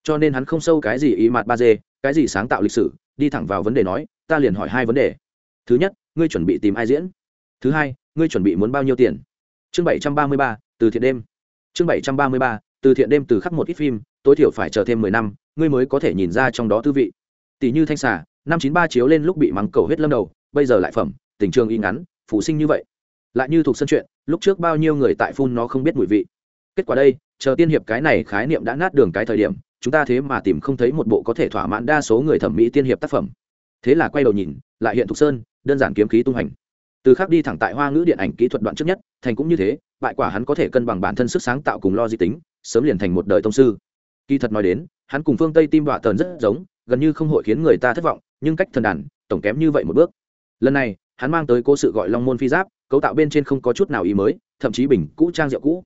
cho nên hắn không sâu cái gì ý mặt ba dê, cái gì sáng tạo lịch sử, đi thẳng vào vấn đề nói, ta liền hỏi hai vấn đề. Thứ nhất, ngươi chuẩn bị tìm ai diễn? Thứ hai, ngươi chuẩn bị muốn bao nhiêu tiền? Chương bảy trăm ba mươi ba, từ thiện đêm. Chương bảy trăm ba mươi ba, từ thiện đêm từ khắc một ít phim, tối thiểu phải chờ thêm mười năm, ngươi mới có thể nhìn ra trong đó tư vị. Tỷ như thanh xà, năm chín ba chiếu lên lúc bị mắng cầu hết lâm đầu, bây giờ lại phẩm, tình trường y ngắn, phụ sinh như vậy. Lại như thuộc sân chuyện, lúc trước bao nhiêu người tại phun nó không biết mùi vị. Kết quả đây, chờ tiên hiệp cái này khái niệm đã nát đường cái thời điểm chúng ta thế mà tìm không thấy một bộ có thể thỏa mãn đa số người thẩm mỹ tiên hiệp tác phẩm. Thế là quay đầu nhìn, lại hiện thục sơn, đơn giản kiếm khí tung hành từ khác đi thẳng tại hoa ngữ điện ảnh kỹ thuật đoạn trước nhất, thành cũng như thế, bại quả hắn có thể cân bằng bản thân sức sáng tạo cùng lo di tính, sớm liền thành một đời tông sư. Kỳ thật nói đến, hắn cùng phương tây tim đọa tờn rất giống, gần như không hội khiến người ta thất vọng, nhưng cách thần đàn, tổng kém như vậy một bước. Lần này, hắn mang tới cố sự gọi long môn phi giáp, cấu tạo bên trên không có chút nào ý mới, thậm chí bình cũ trang rượu cũ.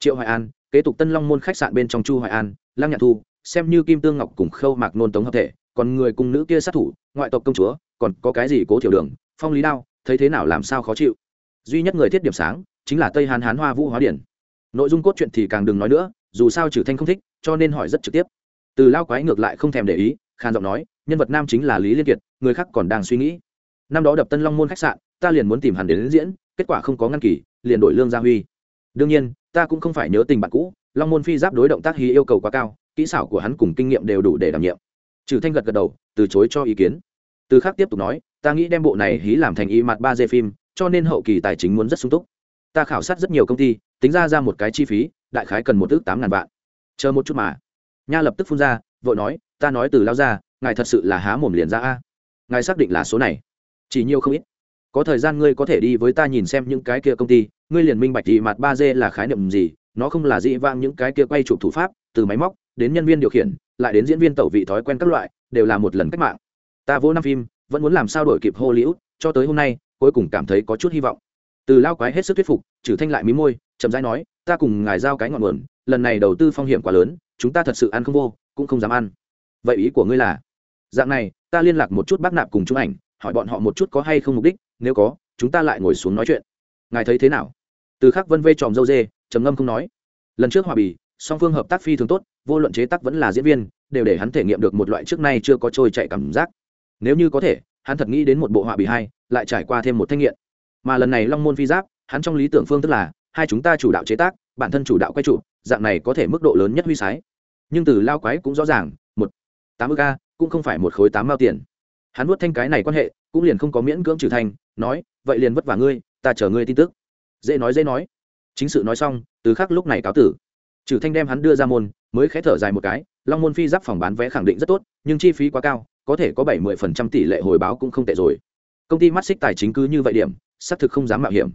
Triệu hoài an, kế tục tân long môn khách sạn bên trong chu hoài an, lăng nhạc thu xem như kim tương ngọc cùng khâu mạc nôn tống hợp thể còn người cùng nữ kia sát thủ ngoại tộc công chúa còn có cái gì cố thiểu đường phong lý đao thấy thế nào làm sao khó chịu. Duy nhất người thiết điểm sáng chính là tây hàn hán hoa vũ hóa điển. Nội dung cốt truyện thì càng đừng nói nữa dù sao trừ thanh không thích cho nên hỏi rất trực tiếp. Từ lao quái ngược lại không thèm để ý khan giọng nói nhân vật nam chính là lý liên kiệt người khác còn đang suy nghĩ. Năm đó đập tân long môn khách sạn ta liền muốn tìm hắn đến, diễn kết quả không có ngăn kỳ liền đổi lương gia huy. Đương nhiên ta cũng không phải nhớ tình bạn cũ long môn phi giáp đối động tác hí yêu cầu quá cao kỹ xảo của hắn cùng kinh nghiệm đều đủ để đảm nhiệm. Trừ thanh gật gật đầu, từ chối cho ý kiến. Từ khác tiếp tục nói, ta nghĩ đem bộ này hí làm thành y mặt ba d phim, cho nên hậu kỳ tài chính muốn rất sung túc. Ta khảo sát rất nhiều công ty, tính ra ra một cái chi phí, đại khái cần một ước tám ngàn vạn. Chờ một chút mà. Nha lập tức phun ra, vội nói, ta nói từ lao ra, ngài thật sự là há mồm liền ra a. Ngài xác định là số này. Chỉ nhiều không ít. Có thời gian ngươi có thể đi với ta nhìn xem những cái kia công ty, ngươi liền minh bạch thì mặt ba d là khái niệm gì, nó không là dị vang những cái kia quay chụp thủ pháp, từ máy móc đến nhân viên điều khiển, lại đến diễn viên tẩu vị thói quen các loại, đều là một lần cách mạng. Ta vô năm phim, vẫn muốn làm sao đổi kịp hollywood, cho tới hôm nay, cuối cùng cảm thấy có chút hy vọng. Từ lao quái hết sức thuyết phục, trừ thanh lại mí môi, chậm rãi nói, ta cùng ngài giao cái ngọn nguồn, lần này đầu tư phong hiểm quá lớn, chúng ta thật sự ăn không vô, cũng không dám ăn. Vậy ý của ngươi là? Dạng này, ta liên lạc một chút bác nạp cùng chúng ảnh, hỏi bọn họ một chút có hay không mục đích, nếu có, chúng ta lại ngồi xuống nói chuyện. Ngài thấy thế nào? Từ khắc vân vê tròm dâu dê, trầm ngâm không nói. Lần trước hòa bì song phương hợp tác phi thường tốt, vô luận chế tác vẫn là diễn viên, đều để hắn thể nghiệm được một loại trước nay chưa có trôi chạy cảm giác. Nếu như có thể, hắn thật nghĩ đến một bộ họa bị hai, lại trải qua thêm một thanh nghiện. Mà lần này long môn phi giáp, hắn trong lý tưởng phương tức là, hai chúng ta chủ đạo chế tác, bản thân chủ đạo quay trụ, dạng này có thể mức độ lớn nhất huy sái. Nhưng từ lao quái cũng rõ ràng, một tám mươi k cũng không phải một khối tám mao tiền. Hắn nuốt thanh cái này quan hệ, cũng liền không có miễn cưỡng trừ thành nói, vậy liền vất vả ngươi, ta chờ ngươi tin tức. Dễ nói dễ nói. Chính sự nói xong, từ khắc lúc này cáo tử trừ thanh đem hắn đưa ra môn, mới khé thở dài một cái, long môn phi giáp phòng bán vé khẳng định rất tốt, nhưng chi phí quá cao, có thể có bảy mươi phần trăm tỷ lệ hồi báo cũng không tệ rồi. Công ty mắt xích tài chính cứ như vậy điểm, xác thực không dám mạo hiểm.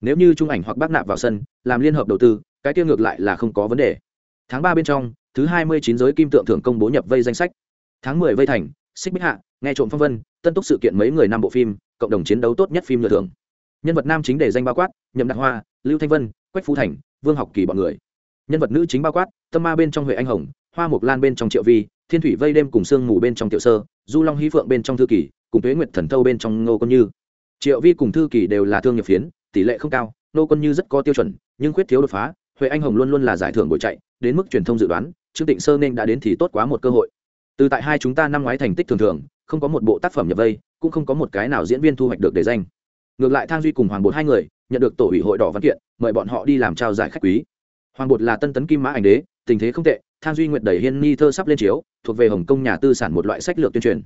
Nếu như trung ảnh hoặc bác nạp vào sân, làm liên hợp đầu tư, cái tiêu ngược lại là không có vấn đề. Tháng ba bên trong, thứ hai mươi chín giới kim tượng thưởng công bố nhập vây danh sách. Tháng mười vây thành, xích bích hạ, nghe trộm phong vân, tân túc sự kiện mấy người năm bộ phim, cộng đồng chiến đấu tốt nhất phim lựa thưởng. Nhân vật nam chính để danh bao quát, nhậm đạt hoa, lưu thanh vân, quách phú thành, vương học kỳ bọn người nhân vật nữ chính bao quát, tâm ma bên trong huệ anh hồng, hoa mục lan bên trong triệu vi, thiên thủy vây đêm cùng sương mù bên trong tiểu sơ, du long hí phượng bên trong thư kỳ, cùng tuế nguyệt thần thâu bên trong ngô quân như. Triệu vi cùng thư kỳ đều là thương nghiệp phiến, tỷ lệ không cao, ngô quân như rất có tiêu chuẩn, nhưng khuyết thiếu đột phá, huệ anh hồng luôn luôn là giải thưởng bồi chạy, đến mức truyền thông dự đoán, trương tịnh sơ nên đã đến thì tốt quá một cơ hội. Từ tại hai chúng ta năm ngoái thành tích thường thường, không có một bộ tác phẩm nhập vây, cũng không có một cái nào diễn viên thu hoạch được đề danh. Ngược lại thang duy cùng hoàng bột hai người, nhận được tổ ủy hội đỏ văn kiện, mời bọn họ đi làm trao giải khách quý hoàng bột là tân tấn kim mã ảnh đế, tình thế không tệ thang duy nguyện đẩy hiên ni thơ sắp lên chiếu, thuộc về hồng kông nhà tư sản một loại sách lược tuyên truyền.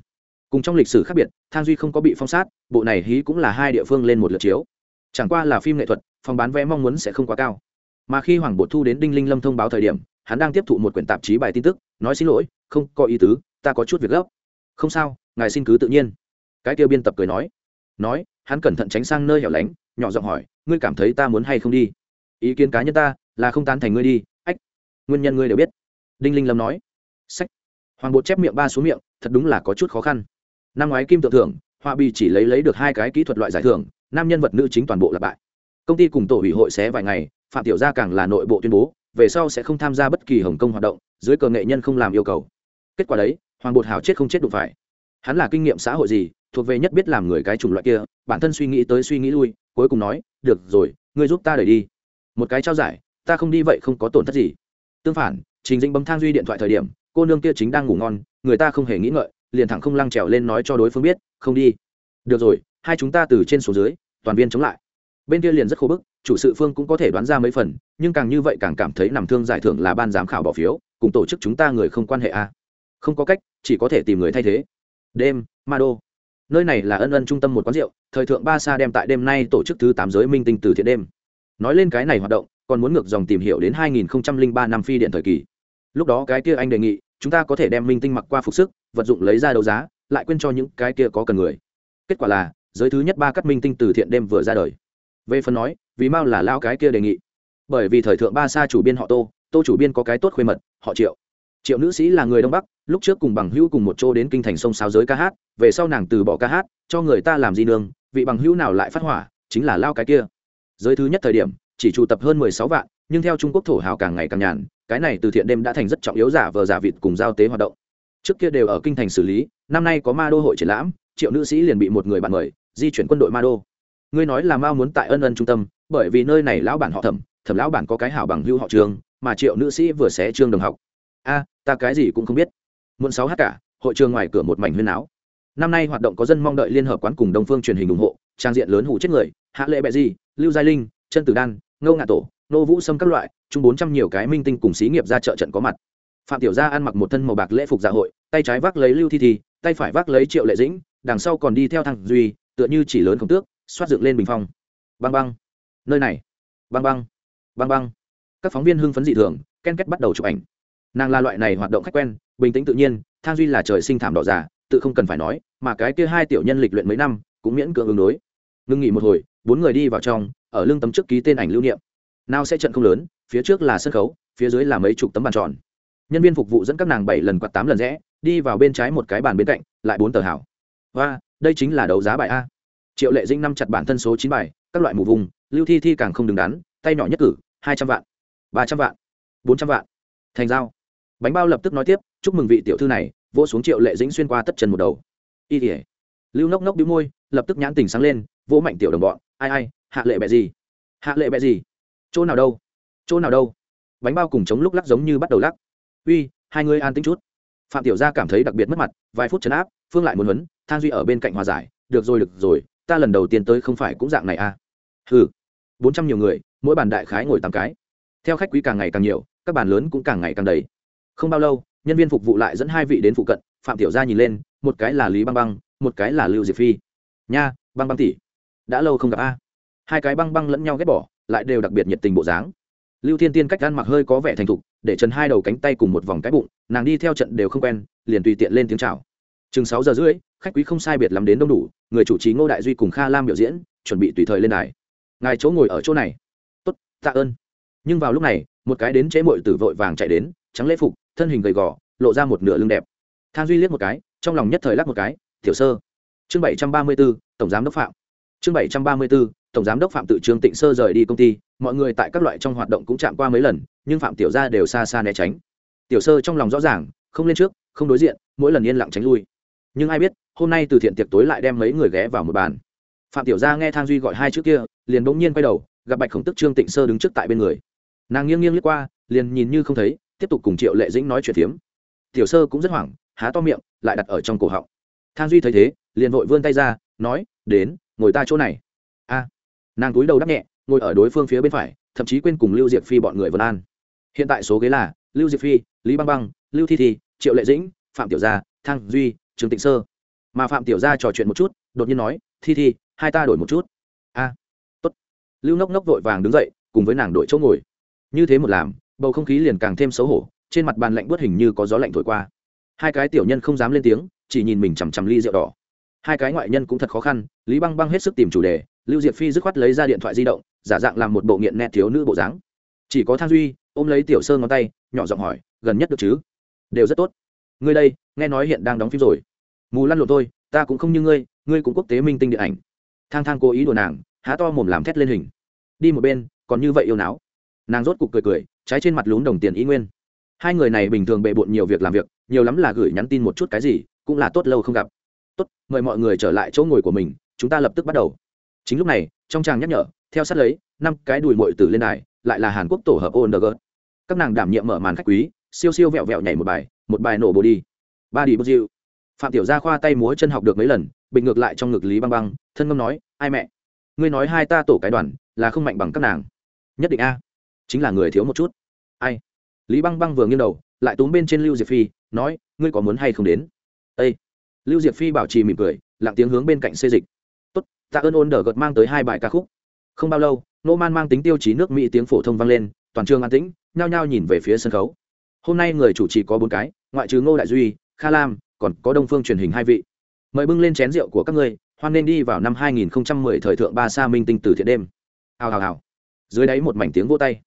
Cùng trong lịch sử khác biệt thang duy không có bị phong sát, bộ này hí cũng là hai địa phương lên một lượt chiếu. Chẳng qua là phim nghệ thuật, phòng bán vé mong muốn sẽ không quá cao. Mà khi hoàng bột thu đến đinh linh lâm thông báo thời điểm, hắn đang tiếp thụ một quyển tạp chí bài tin tức, nói xin lỗi, không có ý tứ, ta có chút việc gấp. Không sao, ngài xin cứ tự nhiên. Cái tiêu biên tập cười nói. Nói, hắn cẩn thận tránh sang nơi hẻo lánh, nhỏ giọng hỏi, ngươi cảm thấy ta muốn hay không đi? Ý kiến cá nhân ta là không tán thành ngươi đi, ách, nguyên nhân ngươi đều biết. Đinh linh lâm nói. Sách. Hoàng bột chép miệng ba xuống miệng, thật đúng là có chút khó khăn. Năm ngoái kim tự thưởng, hoa bi chỉ lấy lấy được hai cái kỹ thuật loại giải thưởng, nam nhân vật nữ chính toàn bộ là bại. Công ty cùng tổ ủy hội xé vài ngày, phạm tiểu gia càng là nội bộ tuyên bố, về sau sẽ không tham gia bất kỳ hồng kông hoạt động, dưới cờ nghệ nhân không làm yêu cầu. Kết quả đấy, hoàng bột hào chết không chết đụng phải. Hắn là kinh nghiệm xã hội gì, thuộc về nhất biết làm người cái chủng loại kia, bản thân suy nghĩ tới suy nghĩ lui, cuối cùng nói, được rồi, ngươi giúp ta đẩy đi. Một cái trao giải ta không đi vậy không có tổn thất gì. Tương phản, trình dĩnh bấm thang duy điện thoại thời điểm, cô nương kia chính đang ngủ ngon, người ta không hề nghĩ ngợi, liền thẳng không lăng trèo lên nói cho đối phương biết, không đi. Được rồi, hai chúng ta từ trên xuống dưới, toàn viên chống lại. Bên kia liền rất khô bức, chủ sự phương cũng có thể đoán ra mấy phần, nhưng càng như vậy càng cảm thấy nằm thương giải thưởng là ban giám khảo bỏ phiếu, cùng tổ chức chúng ta người không quan hệ a. Không có cách, chỉ có thể tìm người thay thế. Đêm, ma đô. Nơi này là ân ân trung tâm một quán rượu, thời thượng ba sa đem tại đêm nay tổ chức thứ tám giới minh tinh từ thiện đêm. Nói lên cái này hoạt động còn muốn ngược dòng tìm hiểu đến 2003 năm phi điện thời kỳ. Lúc đó cái kia anh đề nghị, chúng ta có thể đem minh tinh mặc qua phục sức, vật dụng lấy ra đấu giá, lại quên cho những cái kia có cần người. Kết quả là, giới thứ nhất ba cắt minh tinh từ thiện đêm vừa ra đời. Về phần nói, vì mau là lao cái kia đề nghị. Bởi vì thời thượng ba sa chủ biên họ tô tô chủ biên có cái tốt khuê mật, họ triệu. Triệu nữ sĩ là người đông bắc, lúc trước cùng bằng hữu cùng một chỗ đến kinh thành sông sáo giới ca hát, về sau nàng từ bỏ ca hát, cho người ta làm gì nương, vị bằng hữu nào lại phát hỏa, chính là lao cái kia. Giới thứ nhất thời điểm chỉ trụ tập hơn mười sáu vạn nhưng theo trung quốc thổ hào càng ngày càng nhàn cái này từ thiện đêm đã thành rất trọng yếu giả vờ giả vịt cùng giao tế hoạt động. Trước kia đều ở kinh thành xử lý năm nay có ma đô hội triển lãm triệu nữ sĩ liền bị một người bạn mời di chuyển quân đội ma đô. Ngươi nói là mao muốn tại ân ân trung tâm bởi vì nơi này lão bản họ thẩm thẩm lão bản có cái hảo bằng hưu họ trường mà triệu nữ sĩ vừa xé trương đồng học. A ta cái gì cũng không biết. Muộn sáu h cả hội trường ngoài cửa một mảnh huyên áo năm nay hoạt động có dân mong đợi liên hợp quán cùng đông phương truyền hình ủng hộ trang diện lớn hủ chết người hạ lệ bẹ gì, lưu giai linh chân tử đan, ngô ngạ tổ nô vũ sâm các loại, chung bốn trăm nhiều cái minh tinh cùng xí nghiệp ra chợ trận có mặt. Phạm tiểu gia ăn mặc một thân màu bạc lễ phục dạ hội, tay trái vác lấy lưu thi thi, tay phải vác lấy triệu lệ dĩnh, đằng sau còn đi theo thằng duy, tựa như chỉ lớn không tước, xoát dựng lên bình phong. Băng băng. Nơi này. Băng băng. Băng băng. Các phóng viên hưng phấn dị thường, ken kết bắt đầu chụp ảnh. Nàng là loại này hoạt động khách quen, bình tĩnh tự nhiên, thang duy là trời sinh thảm đỏ già, tự không cần phải nói, mà cái kia hai tiểu nhân lịch luyện mấy năm, cũng miễn cưỡng ứng đối. Ngưng nghỉ một hồi, bốn người đi vào trong ở lưng tấm trước ký tên ảnh lưu niệm. Nào sẽ trận không lớn, phía trước là sân khấu, phía dưới là mấy chục tấm bàn tròn. Nhân viên phục vụ dẫn các nàng bảy lần quạt tám lần rẽ, đi vào bên trái một cái bàn bên cạnh, lại bốn tờ hảo. Và đây chính là đấu giá bài a. Triệu lệ dinh năm chặt bản thân số chín bài, các loại mù vùng, lưu thi thi càng không đứng đắn, tay nhỏ nhất cử, hai trăm vạn, ba trăm vạn, bốn trăm vạn. Thành giao. Bánh bao lập tức nói tiếp, chúc mừng vị tiểu thư này, vỗ xuống triệu lệ dĩnh xuyên qua tất chân một đầu. Y tỉa lưu nốc nốc đĩu môi, lập tức nhãn tình sáng lên, vỗ mạnh tiểu đồng bọn ai ai hạ lệ bẹ gì? Hạ lệ bẹ gì? Chỗ nào đâu? Chỗ nào đâu? Bánh bao cùng chống lúc lắc giống như bắt đầu lắc. Uy hai người an tính chút. Phạm tiểu gia cảm thấy đặc biệt mất mặt vài phút chấn áp phương lại muốn huấn than duy ở bên cạnh hòa giải. Được rồi được rồi ta lần đầu tiên tới không phải cũng dạng này à? Hừ, bốn trăm nhiều người mỗi bàn đại khái ngồi tám cái. Theo khách quý càng ngày càng nhiều các bàn lớn cũng càng ngày càng đầy. Không bao lâu nhân viên phục vụ lại dẫn hai vị đến phụ cận. Phạm tiểu gia nhìn lên một cái là lý băng băng một cái là lưu diệp phi. Nha băng băng tỷ đã lâu không gặp a. Hai cái băng băng lẫn nhau ghét bỏ, lại đều đặc biệt nhiệt tình bộ dáng. Lưu thiên tiên cách ăn mặc hơi có vẻ thành thục, để trần hai đầu cánh tay cùng một vòng cái bụng, nàng đi theo trận đều không quen, liền tùy tiện lên tiếng chào. Chừng sáu giờ rưỡi, khách quý không sai biệt lắm đến đông đủ, người chủ trì ngô đại duy cùng kha lam biểu diễn, chuẩn bị tùy thời lên đài. Ngài chỗ ngồi ở chỗ này. Tốt, tạ ơn. Nhưng vào lúc này, một cái đến chế mội tử vội vàng chạy đến, trắng lễ phục, thân hình gầy gò, lộ ra một nửa lưng đẹp. Thang duy liếc một cái, trong lòng nhất thời lắc một cái, tiểu sơ. Chương bảy trăm ba mươi b ố tổng giám đốc phạm chương bảy trăm ba mươi bốn tổng giám đốc phạm tự trương tịnh sơ rời đi công ty, mọi người tại các loại trong hoạt động cũng chạm qua mấy lần, nhưng phạm tiểu gia đều xa xa né tránh. Tiểu sơ trong lòng rõ ràng, không lên trước, không đối diện, mỗi lần yên lặng tránh lui. Nhưng ai biết, hôm nay từ thiện tiệc tối lại đem mấy người ghé vào một bàn. Phạm tiểu gia nghe thang duy gọi hai chữ kia, liền bỗng nhiên quay đầu, gặp bạch khổng tức trương tịnh sơ đứng trước tại bên người. Nàng nghiêng nghiêng liếc qua, liền nhìn như không thấy, tiếp tục cùng triệu lệ dĩnh nói chuyện phiếm. Tiểu sơ cũng rất hoảng, há to miệng, lại đặt ở trong cổ họng. Thang duy thấy thế, liền vội vươn tay ra, nói, đến ngồi ta chỗ này. A. Nàng túi đầu đắp nhẹ, ngồi ở đối phương phía bên phải, thậm chí quên cùng lưu diệp phi bọn người vân an. Hiện tại số ghế là lưu diệp phi, lý băng băng, lưu thi thi, triệu lệ dĩnh, phạm tiểu gia, thang duy, trương tịnh sơ. Mà phạm tiểu gia trò chuyện một chút, đột nhiên nói, thi thi, hai ta đổi một chút. A, tốt. Lưu nốc nốc vội vàng đứng dậy, cùng với nàng đổi chỗ ngồi. Như thế một làm, bầu không khí liền càng thêm xấu hổ, trên mặt bàn lạnh bớt hình như có gió lạnh thổi qua. Hai cái tiểu nhân không dám lên tiếng, chỉ nhìn mình chằm chằm ly rượu đỏ hai cái ngoại nhân cũng thật khó khăn lý băng băng hết sức tìm chủ đề lưu diệp phi dứt khoát lấy ra điện thoại di động giả dạng làm một bộ nghiện nét thiếu nữ bộ dáng. Chỉ có thang duy ôm lấy tiểu sơ ngón tay nhỏ giọng hỏi gần nhất được chứ? Đều rất tốt. Ngươi đây nghe nói hiện đang đóng phim rồi. Mù lăn lộn tôi ta cũng không như ngươi ngươi cũng quốc tế minh tinh điện ảnh. Thang thang cố ý đùa nàng há to mồm làm thét lên hình. Đi một bên còn như vậy yêu não, nàng rốt cục cười cười trái trên mặt lún đồng tiền ý nguyên. Hai người này bình thường bệ bộn nhiều việc làm việc nhiều lắm là gửi nhắn tin một chút cái gì cũng là tốt lâu không gặp tốt, mời mọi người trở lại chỗ ngồi của mình, chúng ta lập tức bắt đầu. Chính lúc này, trong tràng nhắc nhở, theo sát lấy, năm cái đùi mội tử lên đài, lại là hàn quốc tổ hợp ong các nàng đảm nhiệm mở màn khách quý, siêu siêu vẹo vẹo nhảy một bài một bài nổ bồ đi ba đi bô diệu phạm tiểu gia khoa tay múa chân học được mấy lần, bình ngược lại trong ngực lý băng băng, thân ngâm nói, ai mẹ, ngươi nói hai ta tổ cái đoàn, là không mạnh bằng các nàng. Nhất định a, chính là người thiếu một chút. Ai? Lý băng băng vừa nghiêng đầu, lại túm bên trên lưu diệp phi, nói, ngươi có muốn hay không đến? Ây lưu diệp phi bảo trì mỉm cười, lặng tiếng hướng bên cạnh xê dịch. Tốt tạ ơn ôn đờ gật mang tới hai bài ca khúc. Không bao lâu, nô man mang tính tiêu chí nước mỹ tiếng phổ thông vang lên, toàn trường an tĩnh, nhao nhao nhìn về phía sân khấu. Hôm nay người chủ trì có bốn cái, ngoại trừ ngô đại duy, kha lam, còn có đông phương truyền hình hai vị. Mời bưng lên chén rượu của các ngươi, hoan nên đi vào năm 2010 thời thượng ba sa minh tinh từ thiện đêm. Hào hào hào. Dưới đáy một mảnh tiếng vô tay.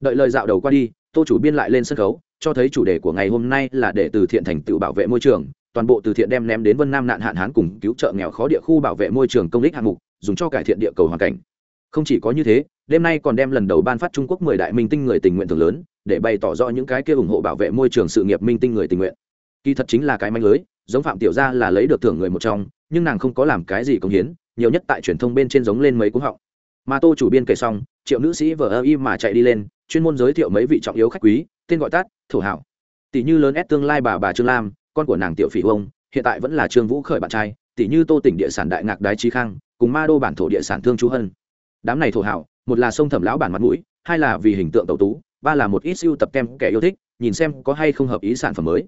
Đợi lời dạo đầu qua đi, tô chủ biên lại lên sân khấu, cho thấy chủ đề của ngày hôm nay là để từ thiện thành tựu bảo vệ môi trường toàn bộ từ thiện đem ném đến vân nam nạn hạn hán cùng cứu trợ nghèo khó địa khu bảo vệ môi trường công ích hạng mục, dùng cho cải thiện địa cầu hoàn cảnh. Không chỉ có như thế, đêm nay còn đem lần đầu ban phát trung quốc mười đại minh tinh người tình nguyện thường lớn, để bày tỏ rõ những cái kia ủng hộ bảo vệ môi trường sự nghiệp minh tinh người tình nguyện. Kỳ thật chính là cái manh lưới, giống phạm tiểu gia là lấy được thưởng người một trong, nhưng nàng không có làm cái gì công hiến, nhiều nhất tại truyền thông bên trên giống lên mấy cú họng. Mà tô chủ biên kể xong, triệu nữ sĩ vờ ơ y mà chạy đi lên, chuyên môn giới thiệu mấy vị trọng yếu khách quý, tên gọi tắt, thổ hảo. Tỷ như lớn ép tương lai bà bà trương lam con của nàng tiểu phỉ ông, hiện tại vẫn là trương vũ khởi bạn trai tỷ như tô tỉnh địa sản đại ngạc đái trí khang, cùng ma đô bản thổ địa sản thương chú hân. Đám này thổ hảo, một là sông thẩm lão bản mặt mũi, hai là vì hình tượng tẩu tú, ba là một ít siêu tập kem kẻ yêu thích, nhìn xem có hay không hợp ý sản phẩm mới.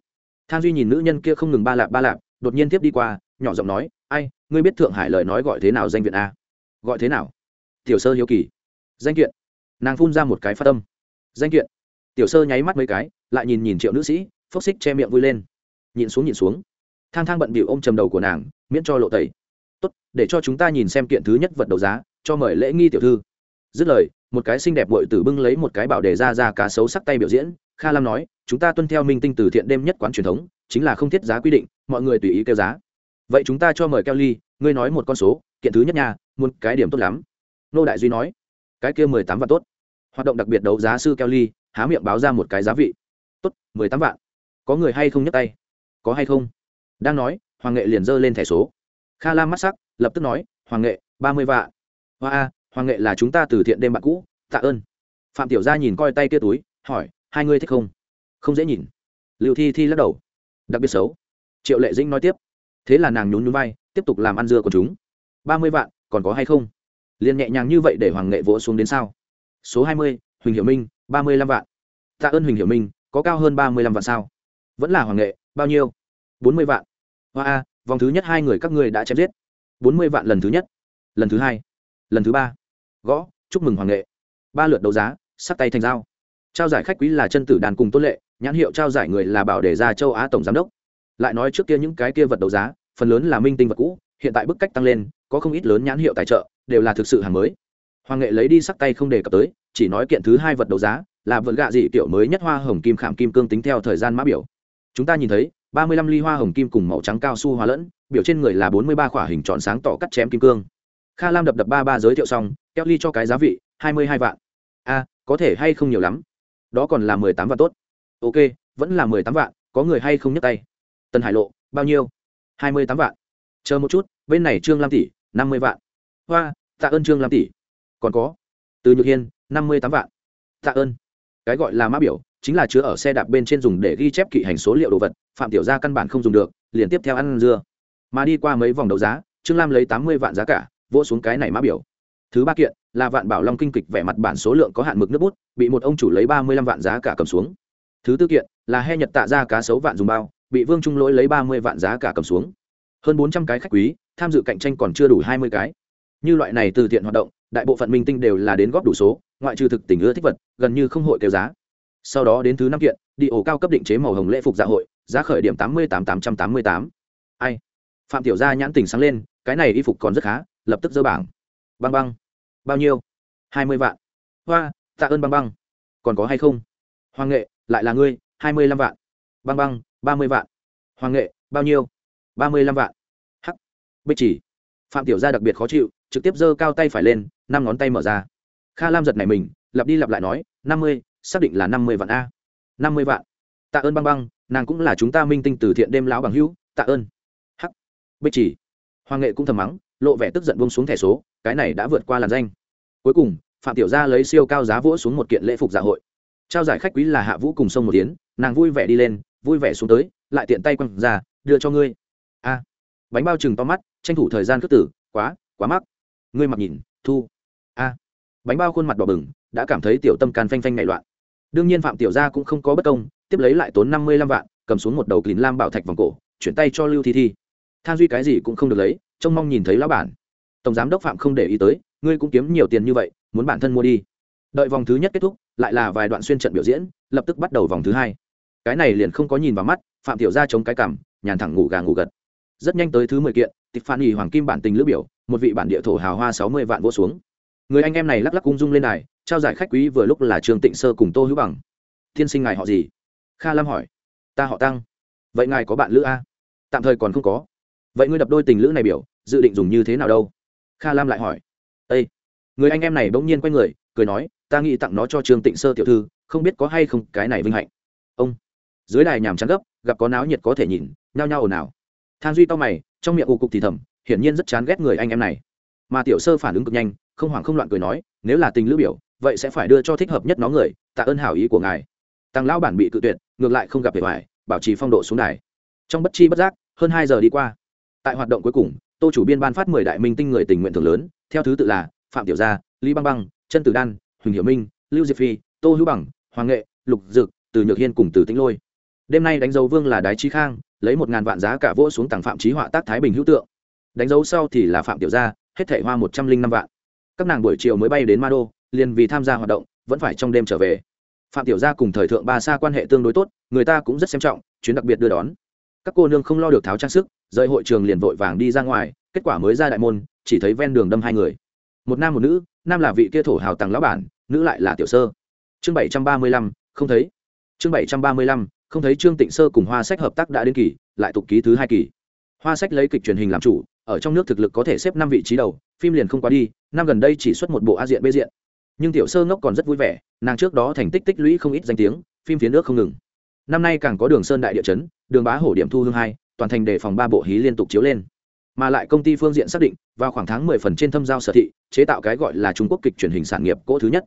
Thang duy nhìn nữ nhân kia không ngừng ba lạp ba lạp, đột nhiên tiếp đi qua, nhỏ giọng nói, ai, ngươi biết thượng hải lời nói gọi thế nào danh viện a? Gọi thế nào? Tiểu sơ hiếu kỳ. Danh kiện. Nàng phun ra một cái phát tâm danh kiện. Tiểu sơ nháy mắt mấy cái, lại nhìn nhìn triệu nữ sĩ, phốc xích che miệng vui lên nhìn xuống nhìn xuống. Thang thang bận bịu ôm trầm đầu của nàng miễn cho lộ tẩy. Tốt để cho chúng ta nhìn xem kiện thứ nhất vật đấu giá cho mời lễ nghi tiểu thư. Dứt lời một cái xinh đẹp bội tử bưng lấy một cái bảo đề ra ra cá sấu sắc tay biểu diễn. Kha lam nói chúng ta tuân theo minh tinh từ thiện đêm nhất quán truyền thống chính là không thiết giá quy định mọi người tùy ý kêu giá. Vậy chúng ta cho mời kelly ngươi nói một con số kiện thứ nhất nhà, muốn cái điểm tốt lắm. Nô đại duy nói cái kia mười tám vạn tốt. Hoạt động đặc biệt đấu giá sư kelly há miệng báo ra một cái giá vị. Tốt mười tám vạn. Có người hay không nhấc tay? Có hay không? Đang nói, hoàng nghệ liền giơ lên thẻ số. Kha lam mắt sắc, lập tức nói, hoàng nghệ, ba mươi vạn. Hoa a, hoàng nghệ là chúng ta từ thiện đêm bạn cũ, tạ ơn. Phạm tiểu gia nhìn coi tay kia túi, hỏi, hai ngươi thích không? Không dễ nhìn. Liệu thi thi lắc đầu. Đặc biệt xấu. Triệu lệ dĩnh nói tiếp. Thế là nàng nhún nhún vai, tiếp tục làm ăn dưa của chúng. Ba mươi vạn, còn có hay không? Liền nhẹ nhàng như vậy để hoàng nghệ vỗ xuống đến sao? Số hai mươi, huỳnh hiểu minh, ba mươi lăm vạn. Tạ ơn huỳnh hiểu minh, có cao hơn ba mươi lăm vạn sao? Vẫn là hoàng nghệ bao nhiêu? Bốn mươi vạn. Hoa a, vòng thứ nhất hai người các ngươi đã chém giết. Bốn mươi vạn lần thứ nhất, lần thứ hai, lần thứ ba. Gõ, chúc mừng hoàng nghệ. Ba lượt đấu giá, sắt tay thành dao. Trao giải khách quý là chân tử đàn cùng tôn lệ, nhãn hiệu trao giải người là bảo đề ra châu á tổng giám đốc. Lại nói trước kia những cái kia vật đấu giá, phần lớn là minh tinh vật cũ, hiện tại bức cách tăng lên, có không ít lớn nhãn hiệu tài trợ, đều là thực sự hàng mới. Hoàng nghệ lấy đi sắc tay không đề cập tới, chỉ nói kiện thứ hai vật đấu giá, là vật gạ dị kiểu mới nhất hoa hồng kim khảm kim cương tính theo thời gian mã biểu chúng ta nhìn thấy, ba mươi lăm ly hoa hồng kim cùng màu trắng cao su hòa lẫn, biểu trên người là bốn mươi ba khỏa hình tròn sáng tỏ cắt chém kim cương. Kha lam đập đập ba ba giới thiệu xong, keo ly cho cái giá vị, hai mươi hai vạn. A có thể hay không nhiều lắm? Đó còn là mười tám vạn tốt. Ok, vẫn là mười tám vạn, có người hay không nhấc tay? Tần hải lộ, bao nhiêu? hai mươi tám vạn. Chờ một chút, bên này trương lam tỷ, năm mươi vạn. Hoa, tạ ơn trương lam tỷ. Còn có, từ nhược hiên, năm mươi tám vạn. Tạ ơn. Cái gọi là mã biểu chính là chứa ở xe đạp bên trên dùng để ghi chép kỵ hành số liệu đồ vật, phạm tiểu gia căn bản không dùng được, liền tiếp theo ăn dưa. Mà đi qua mấy vòng đấu giá, trương lam lấy tám mươi vạn giá cả, vỗ xuống cái này mã biểu. Thứ ba kiện, là vạn bảo long kinh kịch vẻ mặt bản số lượng có hạn mực nước bút, bị một ông chủ lấy ba mươi lăm vạn giá cả cầm xuống. Thứ tư kiện, là he nhật tạ ra cá sấu vạn dùng bao, bị vương trung lỗi lấy ba mươi vạn giá cả cầm xuống. Hơn bốn trăm cái khách quý, tham dự cạnh tranh còn chưa đủ hai mươi cái. Như loại này từ thiện hoạt động, đại bộ phận minh tinh đều là đến góp đủ số, ngoại trừ thực tình ưa thích vật, gần như không hội kêu giá sau đó đến thứ năm kiện, đi ổ cao cấp định chế màu hồng lễ phục dạ hội, giá khởi điểm tám mươi tám tám trăm tám mươi tám. Ai? Phạm tiểu gia nhãn tình sáng lên, cái này y phục còn rất khá, lập tức dơ bảng. Băng băng. Bao nhiêu? hai mươi vạn. Hoa, tạ ơn băng băng. Còn có hay không? Hoàng nghệ, lại là ngươi, hai mươi lăm vạn. Băng băng, ba mươi vạn. Hoàng nghệ, bao nhiêu? ba mươi lăm vạn. Hắc. Bích chỉ. Phạm tiểu gia đặc biệt khó chịu, trực tiếp giơ cao tay phải lên, năm ngón tay mở ra. Kha lam giật này mình, lặp đi lặp lại nói, năm mươi xác định là năm mươi vạn a. Năm mươi vạn. Tạ ơn băng băng, nàng cũng là chúng ta minh tinh từ thiện đêm lão bằng hữu, tạ ơn. Hắc. Bích chỉ. Hoàng nghệ cũng thầm mắng, lộ vẻ tức giận bông xuống thẻ số, cái này đã vượt qua làn danh. Cuối cùng, phạm tiểu gia lấy siêu cao giá vỗ xuống một kiện lễ phục dạ hội. Trao giải khách quý là hạ vũ cùng sông một tiếng nàng vui vẻ đi lên, vui vẻ xuống tới, lại tiện tay quăng ra, đưa cho ngươi. A. Bánh bao chừng to mắt, tranh thủ thời gian cất tử, quá quá mắc. Ngươi mặc nhìn, thu. A. Bánh bao khuôn mặt đỏ bừng, đã cảm thấy tiểu tâm can phanh phanh nảy loạn đương nhiên phạm tiểu gia cũng không có bất công, tiếp lấy lại tốn năm mươi lăm vạn, cầm xuống một đầu kín lam bảo thạch vòng cổ, chuyển tay cho lưu thi thi. Than duy cái gì cũng không được lấy, trông mong nhìn thấy lão bản. Tổng giám đốc phạm không để ý tới, ngươi cũng kiếm nhiều tiền như vậy, muốn bản thân mua đi. Đợi vòng thứ nhất kết thúc, lại là vài đoạn xuyên trận biểu diễn, lập tức bắt đầu vòng thứ hai. Cái này liền không có nhìn vào mắt, phạm tiểu gia chống cái cằm, nhàn thẳng ngủ gà ngủ gật. Rất nhanh tới thứ mười kiện tịch phan nghỉ hoàng kim bản tình lữ biểu, một vị bản địa thổ hào hoa sáu mươi vạn vỗ xuống người anh em này lắc lắc cung dung lên này trao giải khách quý vừa lúc là trường tịnh sơ cùng tô hữu bằng. Thiên sinh ngài họ gì? Kha lam hỏi. Ta họ tăng. Vậy ngài có bạn lữ a? Tạm thời còn không có. Vậy ngươi đập đôi tình lữ này biểu, dự định dùng như thế nào đâu? Kha lam lại hỏi. Ây người anh em này bỗng nhiên quay người, cười nói, ta nghĩ tặng nó cho trương tịnh sơ tiểu thư, không biết có hay không cái này vinh hạnh. Ông, dưới đài nhàm chán gấp, gặp có náo nhiệt có thể nhìn, nhao nhao ồn ào. Than duy to mày, trong miệng ù cục thì thầm, hiển nhiên rất chán ghét người anh em này. Mà tiểu sơ phản ứng cực nhanh không hoảng không loạn cười nói, nếu là tình lữ biểu, vậy sẽ phải đưa cho thích hợp nhất nó người, tạ ơn hảo ý của ngài. Tăng lão bản bị cự tuyệt, ngược lại không gặp vẻ ngoài, bảo trì phong độ xuống đài. Trong bất chi bất giác, hơn hai giờ đi qua. Tại hoạt động cuối cùng, tô chủ biên ban phát mười đại minh tinh người tình nguyện thường lớn, theo thứ tự là phạm tiểu gia, lý băng băng Trần tử đan, huỳnh Hiểu minh, lưu diệp phi, tô hữu bằng, hoàng nghệ, lục dực, từ nhược hiên cùng từ tĩnh lôi. Đêm nay đánh dấu vương là đái trí khang, lấy một ngàn vạn giá cả vỗ xuống tặng phạm trí họa tác thái bình hữu tượng. Đánh dấu sau thì là phạm tiểu gia, hết thể hoa một trăm linh năm vạn các nàng buổi chiều mới bay đến ma đô liền vì tham gia hoạt động, vẫn phải trong đêm trở về. Phạm tiểu gia cùng thời thượng ba xa quan hệ tương đối tốt, người ta cũng rất xem trọng, chuyến đặc biệt đưa đón. Các cô nương không lo được tháo trang sức, rời hội trường liền vội vàng đi ra ngoài, kết quả mới ra đại môn, chỉ thấy ven đường đâm hai người. Một nam một nữ, nam là vị kia thổ hào tàng lão bản, nữ lại là tiểu sơ. Chương bảy trăm ba mươi lăm, không thấy. Chương bảy trăm ba mươi lăm, không thấy trương tịnh sơ cùng hoa sách hợp tác đã đến kỳ, lại tục ký thứ hai kỳ. Hoa sách lấy kịch truyền hình làm chủ ở trong nước thực lực có thể xếp năm vị trí đầu, phim liền không quá đi, năm gần đây chỉ xuất một bộ a diện bê diện. Nhưng tiểu sơ ngốc còn rất vui vẻ, nàng trước đó thành tích tích lũy không ít danh tiếng, phim phía nước không ngừng. Năm nay càng có đường sơn đại địa chấn, đường bá hổ điểm thu hương hai, toàn thành đề phòng ba bộ hí liên tục chiếu lên. Mà lại công ty phương diện xác định, vào khoảng tháng mười phần trên thâm giao sở thị, chế tạo cái gọi là trung quốc kịch truyền hình sản nghiệp cỗ thứ nhất.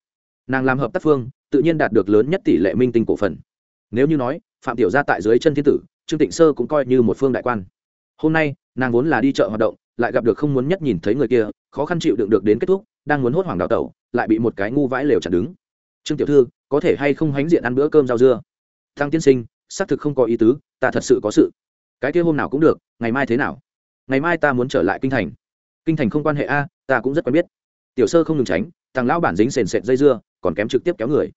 Nàng làm hợp tác phương, tự nhiên đạt được lớn nhất tỷ lệ minh tinh cổ phần. Nếu như nói, phạm tiểu gia tại dưới chân thiên tử, trương tịnh sơ cũng coi như một phương đại quan hôm nay, nàng vốn là đi chợ hoạt động, lại gặp được không muốn nhất nhìn thấy người kia, khó khăn chịu đựng được đến kết thúc, đang muốn hốt hoảng đào tẩu, lại bị một cái ngu vãi lều chặn đứng. Trương tiểu thư, có thể hay không hánh diện ăn bữa cơm rau dưa? Thăng tiên sinh, xác thực không có ý tứ, ta thật sự có sự. Cái kia hôm nào cũng được, ngày mai thế nào? Ngày mai ta muốn trở lại kinh thành. Kinh thành không quan hệ a, ta cũng rất quen biết. Tiểu sơ không ngừng tránh, thằng lão bản dính sền sệt dây dưa, còn kém trực tiếp kéo người.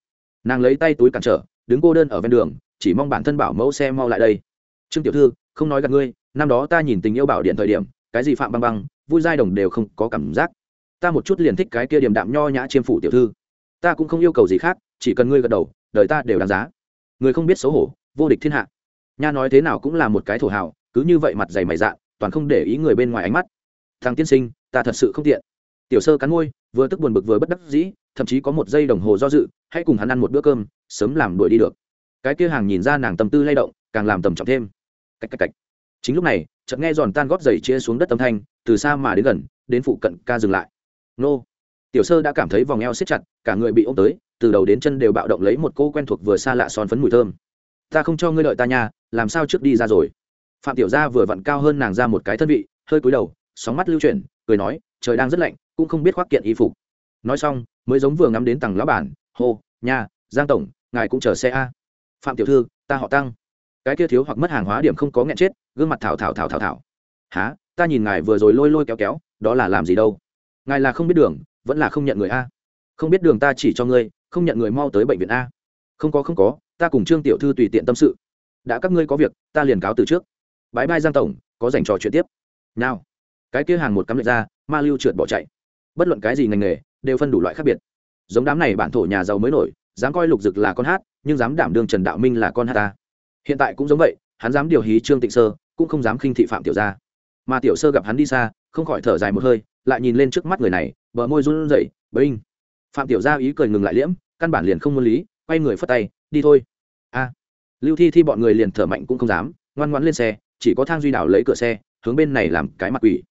Nàng lấy tay túi cản trở, đứng cô đơn ở ven đường, chỉ mong bản thân bảo mẫu xe mau lại đây. Trương tiểu thư, không nói gặp ngươi năm đó ta nhìn tình yêu bảo điện thời điểm, cái gì phạm băng băng, vui giai đồng đều không có cảm giác. Ta một chút liền thích cái kia điểm đạm nho nhã chiêm phủ tiểu thư. Ta cũng không yêu cầu gì khác, chỉ cần ngươi gật đầu, đời ta đều đáng giá. Người không biết xấu hổ, vô địch thiên hạ. Nha nói thế nào cũng là một cái thổ hào, cứ như vậy mặt dày mày dạ toàn không để ý người bên ngoài ánh mắt. Thằng tiên sinh, ta thật sự không tiện. Tiểu sơ cắn môi, vừa tức buồn bực vừa bất đắc dĩ, thậm chí có một giây đồng hồ do dự, hãy cùng hắn ăn một bữa cơm, sớm làm đuổi đi được. Cái kia hàng nhìn ra nàng tâm tư lay động, càng làm tầm trọng thêm. Cách cách cách chính lúc này, chợt nghe giòn tan gót giày chia xuống đất âm thanh, từ xa mà đến gần, đến phụ cận ca dừng lại. Nô. Tiểu sơ đã cảm thấy vòng eo siết chặt, cả người bị ôm tới, từ đầu đến chân đều bạo động lấy một cô quen thuộc vừa xa lạ son phấn mùi thơm. Ta không cho ngươi đợi ta nha, làm sao trước đi ra rồi? Phạm tiểu gia vừa vặn cao hơn nàng ra một cái thân vị, hơi cúi đầu, sóng mắt lưu chuyển, cười nói, trời đang rất lạnh, cũng không biết khoác kiện y phục. Nói xong, mới giống vừa ngắm đến tầng lão bản, hô, nha, giang tổng, ngài cũng chờ xe a. Phạm tiểu thư, ta họ tăng. Cái kia thiếu hoặc mất hàng hóa điểm không có nghẹn chết gương mặt thảo thảo thảo thảo thảo. Há ta nhìn ngài vừa rồi lôi lôi kéo kéo, đó là làm gì đâu? Ngài là không biết đường, vẫn là không nhận người a. Không biết đường ta chỉ cho ngươi, không nhận người mau tới bệnh viện a. Không có không có, ta cùng trương tiểu thư tùy tiện tâm sự. Đã các ngươi có việc, ta liền cáo từ trước. Bãi bai giang tổng, có dành trò chuyện tiếp. Nào. Cái kia hàng một cắm lệch ra, ma lưu trượt bỏ chạy. Bất luận cái gì ngành nghề, đều phân đủ loại khác biệt. Giống đám này bản thổ nhà giàu mới nổi, dám coi lục dực là con hát, nhưng dám đảm đương trần đạo minh là con hát ta. Hiện tại cũng giống vậy hắn dám điều hí trương tịnh sơ, cũng không dám khinh thị phạm tiểu gia. Mà tiểu sơ gặp hắn đi xa, không khỏi thở dài một hơi, lại nhìn lên trước mắt người này, bờ môi run rẩy, binh. Phạm tiểu gia ý cười ngừng lại liễm, căn bản liền không muốn lý, quay người phất tay, đi thôi. A. Lưu thi thi bọn người liền thở mạnh cũng không dám, ngoan ngoãn lên xe, chỉ có thang duy đảo lấy cửa xe, hướng bên này làm cái mặt quỷ.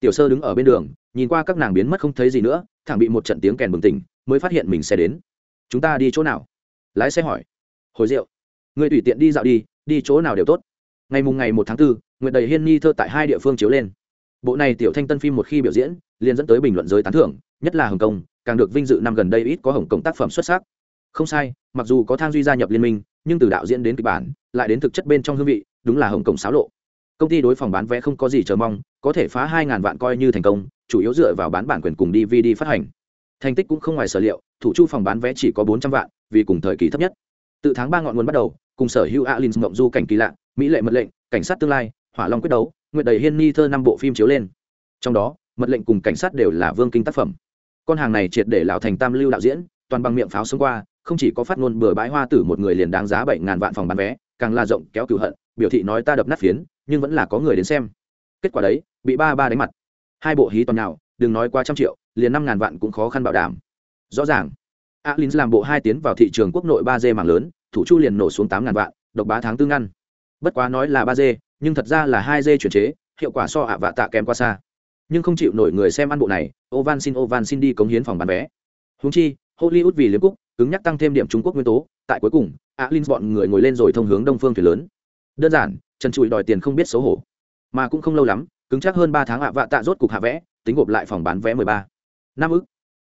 Tiểu sơ đứng ở bên đường, nhìn qua các nàng biến mất không thấy gì nữa, thẳng bị một trận tiếng kèn bừng tỉnh, mới phát hiện mình xe đến. Chúng ta đi chỗ nào? Lái xe hỏi. Hồi rượu. Người tùy tiện đi dạo đi đi chỗ nào đều tốt. Ngày mùng ngày một tháng 4, nguyệt đầy hiên ni thơ tại hai địa phương chiếu lên. Bộ này tiểu thanh tân phim một khi biểu diễn liền dẫn tới bình luận giới tán thưởng nhất là hồng kông càng được vinh dự năm gần đây ít có hồng kông tác phẩm xuất sắc. Không sai mặc dù có thang duy gia nhập liên minh nhưng từ đạo diễn đến kịch bản lại đến thực chất bên trong hương vị đúng là hồng kông xáo lộ. Công ty đối phòng bán vé không có gì chờ mong có thể phá hai ngàn vạn coi như thành công chủ yếu dựa vào bán bản quyền cùng dvd phát hành. Thành tích cũng không ngoài sở liệu thủ chu phòng bán vé chỉ có bốn trăm vạn vì cùng thời kỳ thấp nhất. Từ tháng ba ngọn nguồn bắt đầu cùng sở hữu alin mộng du cảnh kỳ lạ, mỹ lệ mật lệnh, cảnh sát tương lai, hỏa long quyết đấu, nguyệt đầy hiên ni thơ năm bộ phim chiếu lên. Trong đó, mật lệnh cùng cảnh sát đều là vương kinh tác phẩm. Con hàng này triệt để lão thành tam lưu đạo diễn, toàn bằng miệng pháo xông qua, không chỉ có phát ngôn bừa bãi hoa tử một người liền đáng giá bảy ngàn vạn phòng bán vé, càng là rộng kéo cửu hận, biểu thị nói ta đập nát phiến, nhưng vẫn là có người đến xem. Kết quả đấy, bị ba ba đánh mặt. Hai bộ hí toàn nào đừng nói qua trăm triệu, liền năm ngàn vạn cũng khó khăn bảo đảm. Rõ ràng alin làm bộ hai tiến vào thị trường quốc nội ba d mảng lớn thủ chu liền nổ xuống tám ngàn vạn, độc bá tháng tư ngăn. Bất quá nói là ba d nhưng thật ra là hai d chuyển chế, hiệu quả so ạ vạ tạ kém qua xa. Nhưng không chịu nổi người xem ăn bộ này, ovan xin ovan xin đi cống hiến phòng bán vé. Húng chi, hollywood vì liếm cúc cứng nhắc tăng thêm điểm trung quốc nguyên tố, tại cuối cùng alin bọn người ngồi lên rồi thông hướng đông phương thuyền lớn. Đơn giản, trần trụi đòi tiền không biết xấu hổ. Mà cũng không lâu lắm, cứng chắc hơn ba tháng ạ vạ tạ rốt cục hạ vẽ tính gộp lại phòng bán vé mười ba. Năm ức.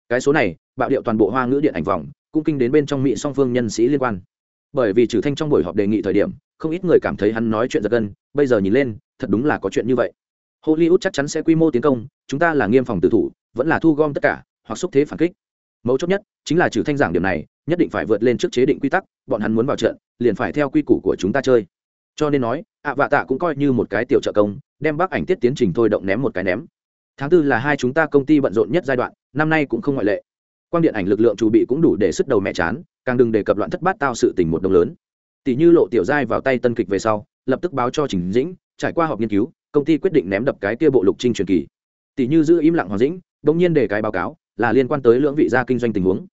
Cái số này, bạo điệu toàn bộ hoa ngữ điện ảnh vòng, cũng kinh đến bên trong mỹ song phương nhân sĩ liên quan bởi vì trừ thanh trong buổi họp đề nghị thời điểm, không ít người cảm thấy hắn nói chuyện giật gân, bây giờ nhìn lên, thật đúng là có chuyện như vậy. Hollywood chắc chắn sẽ quy mô tiến công, chúng ta là nghiêm phòng tự thủ, vẫn là thu gom tất cả, hoặc xúc thế phản kích. Mấu chốt nhất chính là trừ thanh giảng điểm này, nhất định phải vượt lên trước chế định quy tắc, bọn hắn muốn vào trận, liền phải theo quy củ của chúng ta chơi. Cho nên nói ạ vạ tạ cũng coi như một cái tiểu trợ công, đem bác ảnh tiết tiến trình thôi động ném một cái ném. Tháng tư là hai chúng ta công ty bận rộn nhất giai đoạn, năm nay cũng không ngoại lệ quan điện ảnh lực lượng chủ bị cũng đủ để sức đầu mẹ chán, càng đừng đề cập loạn thất bát tao sự tình một đồng lớn. Tỷ như lộ tiểu giai vào tay tân kịch về sau, lập tức báo cho trình dĩnh, trải qua họp nghiên cứu, công ty quyết định ném đập cái kia bộ lục trinh truyền kỳ. Tỷ như giữ im lặng hoàng dĩnh bỗng nhiên để cái báo cáo, là liên quan tới lưỡng vị gia kinh doanh tình huống.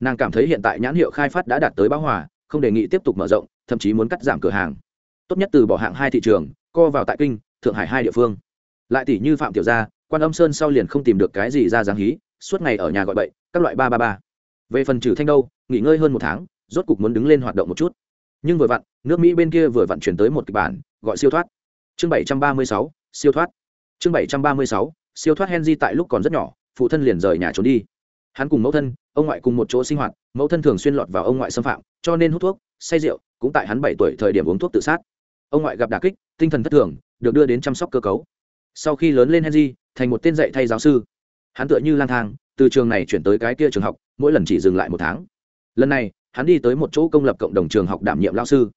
Nàng cảm thấy hiện tại nhãn hiệu khai phát đã đạt tới bão hòa, không đề nghị tiếp tục mở rộng, thậm chí muốn cắt giảm cửa hàng. Tốt nhất từ bỏ hạng hai thị trường, co vào tại kinh, thượng hải hai địa phương. Lại tỷ như phạm tiểu gia, quan âm sơn sau liền không tìm được cái gì ra dáng hí, suốt ngày ở nhà gọi bậy các loại ba ba ba. Về phần trừ thanh đâu, nghỉ ngơi hơn một tháng, rốt cục muốn đứng lên hoạt động một chút. Nhưng vừa vặn, nước mỹ bên kia vừa vặn chuyển tới một kịch bản, gọi siêu thoát. Chương bảy trăm ba mươi sáu, siêu thoát. Chương bảy trăm ba mươi sáu, siêu thoát henry tại lúc còn rất nhỏ, phụ thân liền rời nhà trốn đi. Hắn cùng mẫu thân, ông ngoại cùng một chỗ sinh hoạt, mẫu thân thường xuyên lọt vào ông ngoại xâm phạm, cho nên hút thuốc, say rượu, cũng tại hắn bảy tuổi thời điểm uống thuốc tự sát. Ông ngoại gặp đà kích, tinh thần thất thường, được đưa đến chăm sóc cơ cấu. Sau khi lớn lên henry, thành một tên dạy thay giáo sư. Hắn tựa như lang thang từ trường này chuyển tới cái kia trường học, mỗi lần chỉ dừng lại một tháng. Lần này, hắn đi tới một chỗ công lập cộng đồng trường học đảm nhiệm lao sư.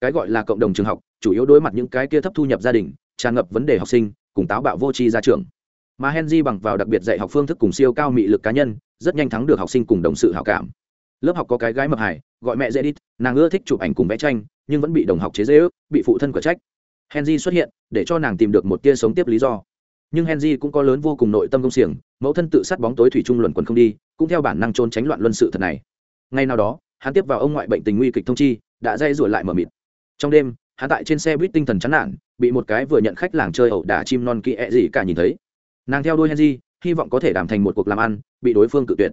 Cái gọi là cộng đồng trường học, chủ yếu đối mặt những cái kia thấp thu nhập gia đình, tràn ngập vấn đề học sinh, cùng táo bạo vô tri ra trường mà henry bằng vào đặc biệt dạy học phương thức cùng siêu cao mị lực cá nhân, rất nhanh thắng được học sinh cùng đồng sự hảo cảm. Lớp học có cái gái mập hải gọi mẹ dễ đít nàng ưa thích chụp ảnh cùng vẽ tranh, nhưng vẫn bị đồng học chế dễ ước bị phụ thân của trách. Henry xuất hiện, để cho nàng tìm được một tia sống tiếp lý do nhưng henry cũng có lớn vô cùng nội tâm công xiềng, mẫu thân tự sát bóng tối thủy chung luẩn quần không đi, cũng theo bản năng trốn tránh loạn luân sự thật này. Ngay nào đó, hắn tiếp vào ông ngoại bệnh tình nguy kịch thông chi, đã dây ruổi lại mở mịt. Trong đêm, hắn tại trên xe buýt tinh thần chán nản, bị một cái vừa nhận khách làng chơi ẩu đả chim non kỹ e gì cả nhìn thấy. Nàng theo đuôi henry, hy vọng có thể đảm thành một cuộc làm ăn, bị đối phương cự tuyệt.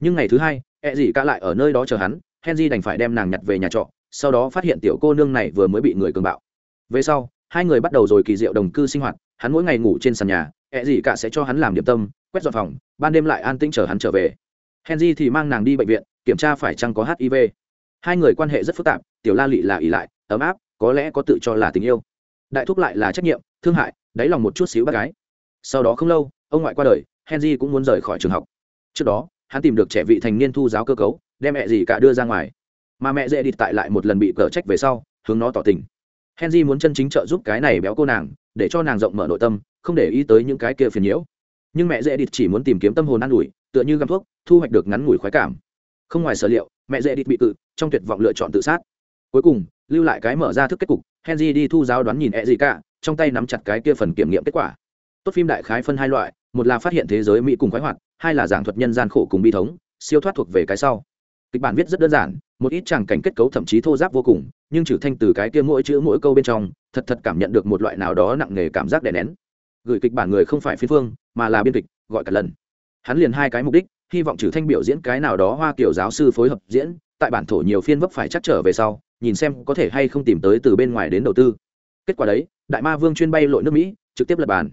Nhưng ngày thứ hai e gì cả lại ở nơi đó chờ hắn, henry đành phải đem nàng nhặt về nhà trọ, sau đó phát hiện tiểu cô nương này vừa mới bị người cường bạo. Về sau, hai người bắt đầu rồi kỳ diệu đồng cư sinh hoạt hắn mỗi ngày ngủ trên sàn nhà, ẹ gì cả sẽ cho hắn làm điểm tâm, quét dọn phòng, ban đêm lại an tĩnh chờ hắn trở về. Henry thì mang nàng đi bệnh viện, kiểm tra phải chăng có hiv hai người quan hệ rất phức tạp, tiểu la lị là ỉ lại, ấm áp, có lẽ có tự cho là tình yêu. Đại thúc lại là trách nhiệm, thương hại, đáy lòng một chút xíu bác gái. Sau đó không lâu, ông ngoại qua đời, henry cũng muốn rời khỏi trường học. Trước đó, hắn tìm được trẻ vị thành niên thu giáo cơ cấu, đem mẹ gì cả đưa ra ngoài. Mà mẹ dễ địt tại lại một lần bị cờ trách về sau, hướng nó tỏ tình henry muốn chân chính trợ giúp cái này béo cô nàng, để cho nàng rộng mở nội tâm, không để ý tới những cái kia phiền nhiễu. Nhưng mẹ dễ địch chỉ muốn tìm kiếm tâm hồn an ủi, tựa như găm thuốc, thu hoạch được ngắn ngủi khoái cảm. Không ngoài sở liệu, mẹ dễ địch bị cự, trong tuyệt vọng lựa chọn tự sát. Cuối cùng, lưu lại cái mở ra thức kết cục, henry đi thu giáo đoán nhìn e gì cả trong tay nắm chặt cái kia phần kiểm nghiệm kết quả. Tốt phim đại khái phân hai loại, một là phát hiện thế giới mỹ cùng khoái hoạt, hai là giảng thuật nhân gian khổ cùng bi thống, siêu thoát thuộc về cái sau. Kịch bản viết rất đơn giản một ít tràng cảnh kết cấu thậm chí thô giáp vô cùng, nhưng trừ thanh từ cái kia mỗi chữ mỗi câu bên trong, thật thật cảm nhận được một loại nào đó nặng nề cảm giác đè nén. Gửi kịch bản người không phải phiên phương, mà là biên kịch, gọi cả lần. Hắn liền hai cái mục đích, hy vọng trừ thanh biểu diễn cái nào đó hoa kiểu giáo sư phối hợp diễn, tại bản thổ nhiều phiên vấp phải chắc trở về sau, nhìn xem có thể hay không tìm tới từ bên ngoài đến đầu tư. Kết quả đấy, đại ma vương chuyên bay lội nước mỹ, trực tiếp lập bàn.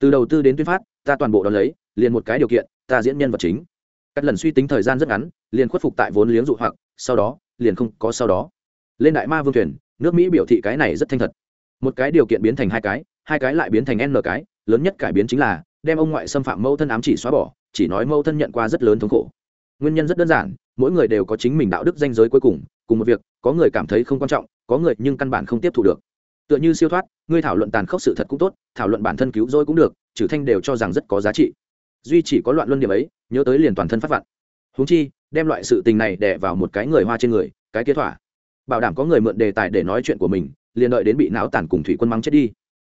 Từ đầu tư đến tuyên phát, ta toàn bộ đón lấy, liền một cái điều kiện, ta diễn nhân vật chính. Các lần suy tính thời gian rất ngắn liền khuất phục tại vốn liếng dụ hoặc, sau đó, liền không có sau đó. Lên đại ma vương thuyền, nước mỹ biểu thị cái này rất thanh thật. Một cái điều kiện biến thành hai cái hai cái lại biến thành n cái, lớn nhất cải biến chính là, đem ông ngoại xâm phạm mâu thân ám chỉ xóa bỏ, chỉ nói mâu thân nhận qua rất lớn thống khổ. Nguyên nhân rất đơn giản, mỗi người đều có chính mình đạo đức danh giới cuối cùng cùng một việc, có người cảm thấy không quan trọng, có người nhưng căn bản không tiếp thu được. Tựa như siêu thoát, ngươi thảo luận tàn khốc sự thật cũng tốt, thảo luận bản thân cứu rỗi cũng được, trừ thanh đều cho rằng rất có giá trị. Duy chỉ có loạn luân điểm ấy, nhớ tới liền toàn thân phát vặn huống chi đem loại sự tình này đè vào một cái người hoa trên người, cái kia thỏa. Bảo đảm có người mượn đề tài để nói chuyện của mình, liền đợi đến bị não tản cùng thủy quân mắng chết đi.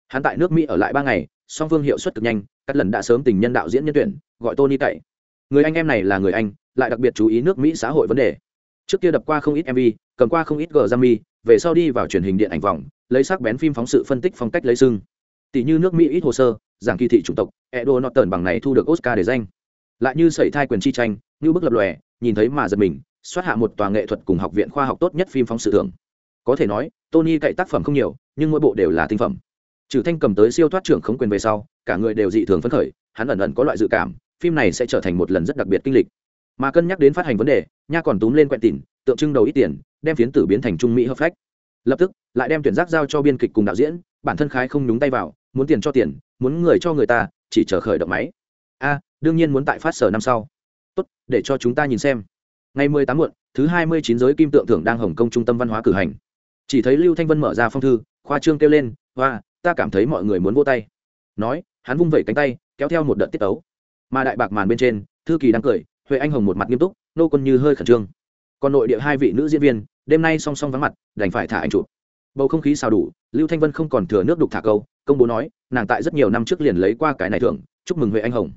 Hắn tại nước mỹ ở lại ba ngày, song phương hiệu suất cực nhanh, các lần đã sớm tình nhân đạo diễn nhân tuyển, gọi tony cậy người anh em này là người anh, lại đặc biệt chú ý nước mỹ xã hội vấn đề. Trước kia đập qua không ít mv cầm qua không ít gờ giam về sau đi vào truyền hình điện ảnh vòng, lấy sắc bén phim phóng sự phân tích phong cách lấy sưng tỷ như nước mỹ ít hồ sơ, giảng kỳ thị chủng tộc edo norton bằng này thu được oscar để danh. Lại như sẩy thai quyền chi tranh, như bức lập lòe nhìn thấy mà giật mình xoát hạ một tòa nghệ thuật cùng học viện khoa học tốt nhất phim phóng sự tưởng, có thể nói tony cậy tác phẩm không nhiều nhưng mỗi bộ đều là tinh phẩm. Trừ thanh cầm tới siêu thoát trưởng không quyền về sau cả người đều dị thường phấn khởi hắn ẩn ẩn có loại dự cảm phim này sẽ trở thành một lần rất đặc biệt kinh lịch. Mà cân nhắc đến phát hành vấn đề nha còn túm lên quẹn tỉn tượng trưng đầu ít tiền đem phiến tử biến thành trung mỹ hợp phách. Lập tức lại đem tuyển giác giao cho biên kịch cùng đạo diễn bản thân khái không nhúng tay vào muốn tiền cho tiền muốn người cho người ta chỉ chờ khởi động máy. A đương nhiên muốn tại phát sở năm sau tốt, để cho chúng ta nhìn xem. Ngày mười tám muộn, thứ hai mươi chín giới kim tượng thưởng đang hồng kông trung tâm văn hóa cử hành. Chỉ thấy lưu thanh vân mở ra phong thư, khoa trương kêu lên và ta cảm thấy mọi người muốn vô tay. Nói, hắn vung vẩy cánh tay, kéo theo một đợt tiết tấu. Mà đại bạc màn bên trên, thư kỳ đang cười, huệ anh hồng một mặt nghiêm túc, nô quân như hơi khẩn trương. Còn nội địa hai vị nữ diễn viên, đêm nay song song vắng mặt, đành phải thả anh chụp. Bầu không khí xào đủ, lưu thanh vân không còn thừa nước đục thả câu, công bố nói, nàng tại rất nhiều năm trước liền lấy qua cái này thưởng, chúc mừng huệ anh hồng.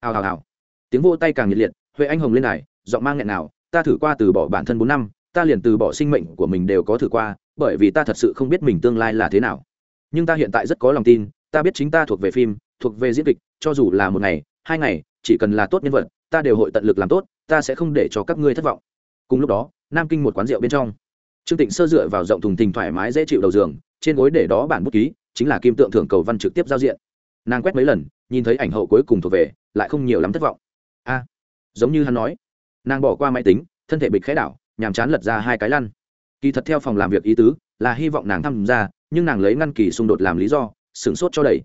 Hào hào hào. Tiếng vô tay càng nhiệt liệt huệ anh hồng lên này giọng mang nghẹn nào, ta thử qua từ bỏ bản thân bốn năm, ta liền từ bỏ sinh mệnh của mình đều có thử qua, bởi vì ta thật sự không biết mình tương lai là thế nào. Nhưng ta hiện tại rất có lòng tin, ta biết chính ta thuộc về phim, thuộc về diễn kịch, cho dù là một ngày, hai ngày, chỉ cần là tốt nhân vật, ta đều hội tận lực làm tốt, ta sẽ không để cho các ngươi thất vọng. Cùng lúc đó, nam kinh một quán rượu bên trong, trương tịnh sơ dựa vào rộng thùng thình thoải mái dễ chịu đầu giường, trên gối để đó bản bút ký, chính là kim tượng thưởng cầu văn trực tiếp giao diện. Nàng quét mấy lần, nhìn thấy ảnh hậu cuối cùng thuộc về, lại không nhiều lắm thất vọng. A giống như hắn nói. Nàng bỏ qua máy tính, thân thể bịch khẽ đảo, nhàm chán lật ra hai cái lăn. Kỳ thật theo phòng làm việc ý tứ, là hy vọng nàng tham gia, nhưng nàng lấy ngăn kỳ xung đột làm lý do, sửng sốt cho đầy.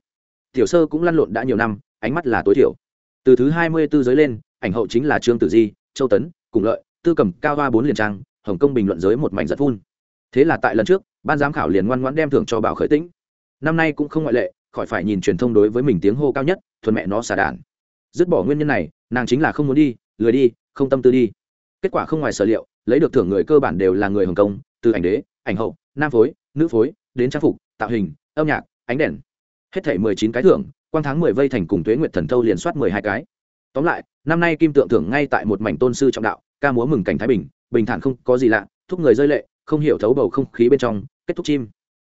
Tiểu sơ cũng lăn lộn đã nhiều năm, ánh mắt là tối thiểu. Từ thứ hai mươi 24 giới lên, ảnh hậu chính là trương tử di, châu tấn, cùng lợi, tư cầm, cao hoa bốn liền trang, hồng kông bình luận giới một mảnh giật phun thế là tại lần trước, ban giám khảo liền ngoan ngoãn đem thưởng cho bảo khởi tĩnh. Năm nay cũng không ngoại lệ, khỏi phải nhìn truyền thông đối với mình tiếng hô cao nhất, thuần mẹ nó xả đản dứt bỏ nguyên nhân này, nàng chính là không muốn đi, lười đi, không tâm tư đi. Kết quả không ngoài sở liệu, lấy được thưởng người cơ bản đều là người hồng kông, từ ảnh đế, ảnh hậu, nam phối, nữ phối, đến trang phục, tạo hình, âm nhạc, ánh đèn. Hết thể mười chín cái thưởng, quang tháng mười vây thành cùng tuế nguyệt thần thâu liền soát mười hai cái. Tóm lại, năm nay kim tượng thưởng ngay tại một mảnh tôn sư trọng đạo, ca múa mừng cảnh thái bình bình thản không có gì lạ, thúc người rơi lệ, không hiểu thấu bầu không khí bên trong, kết thúc chim.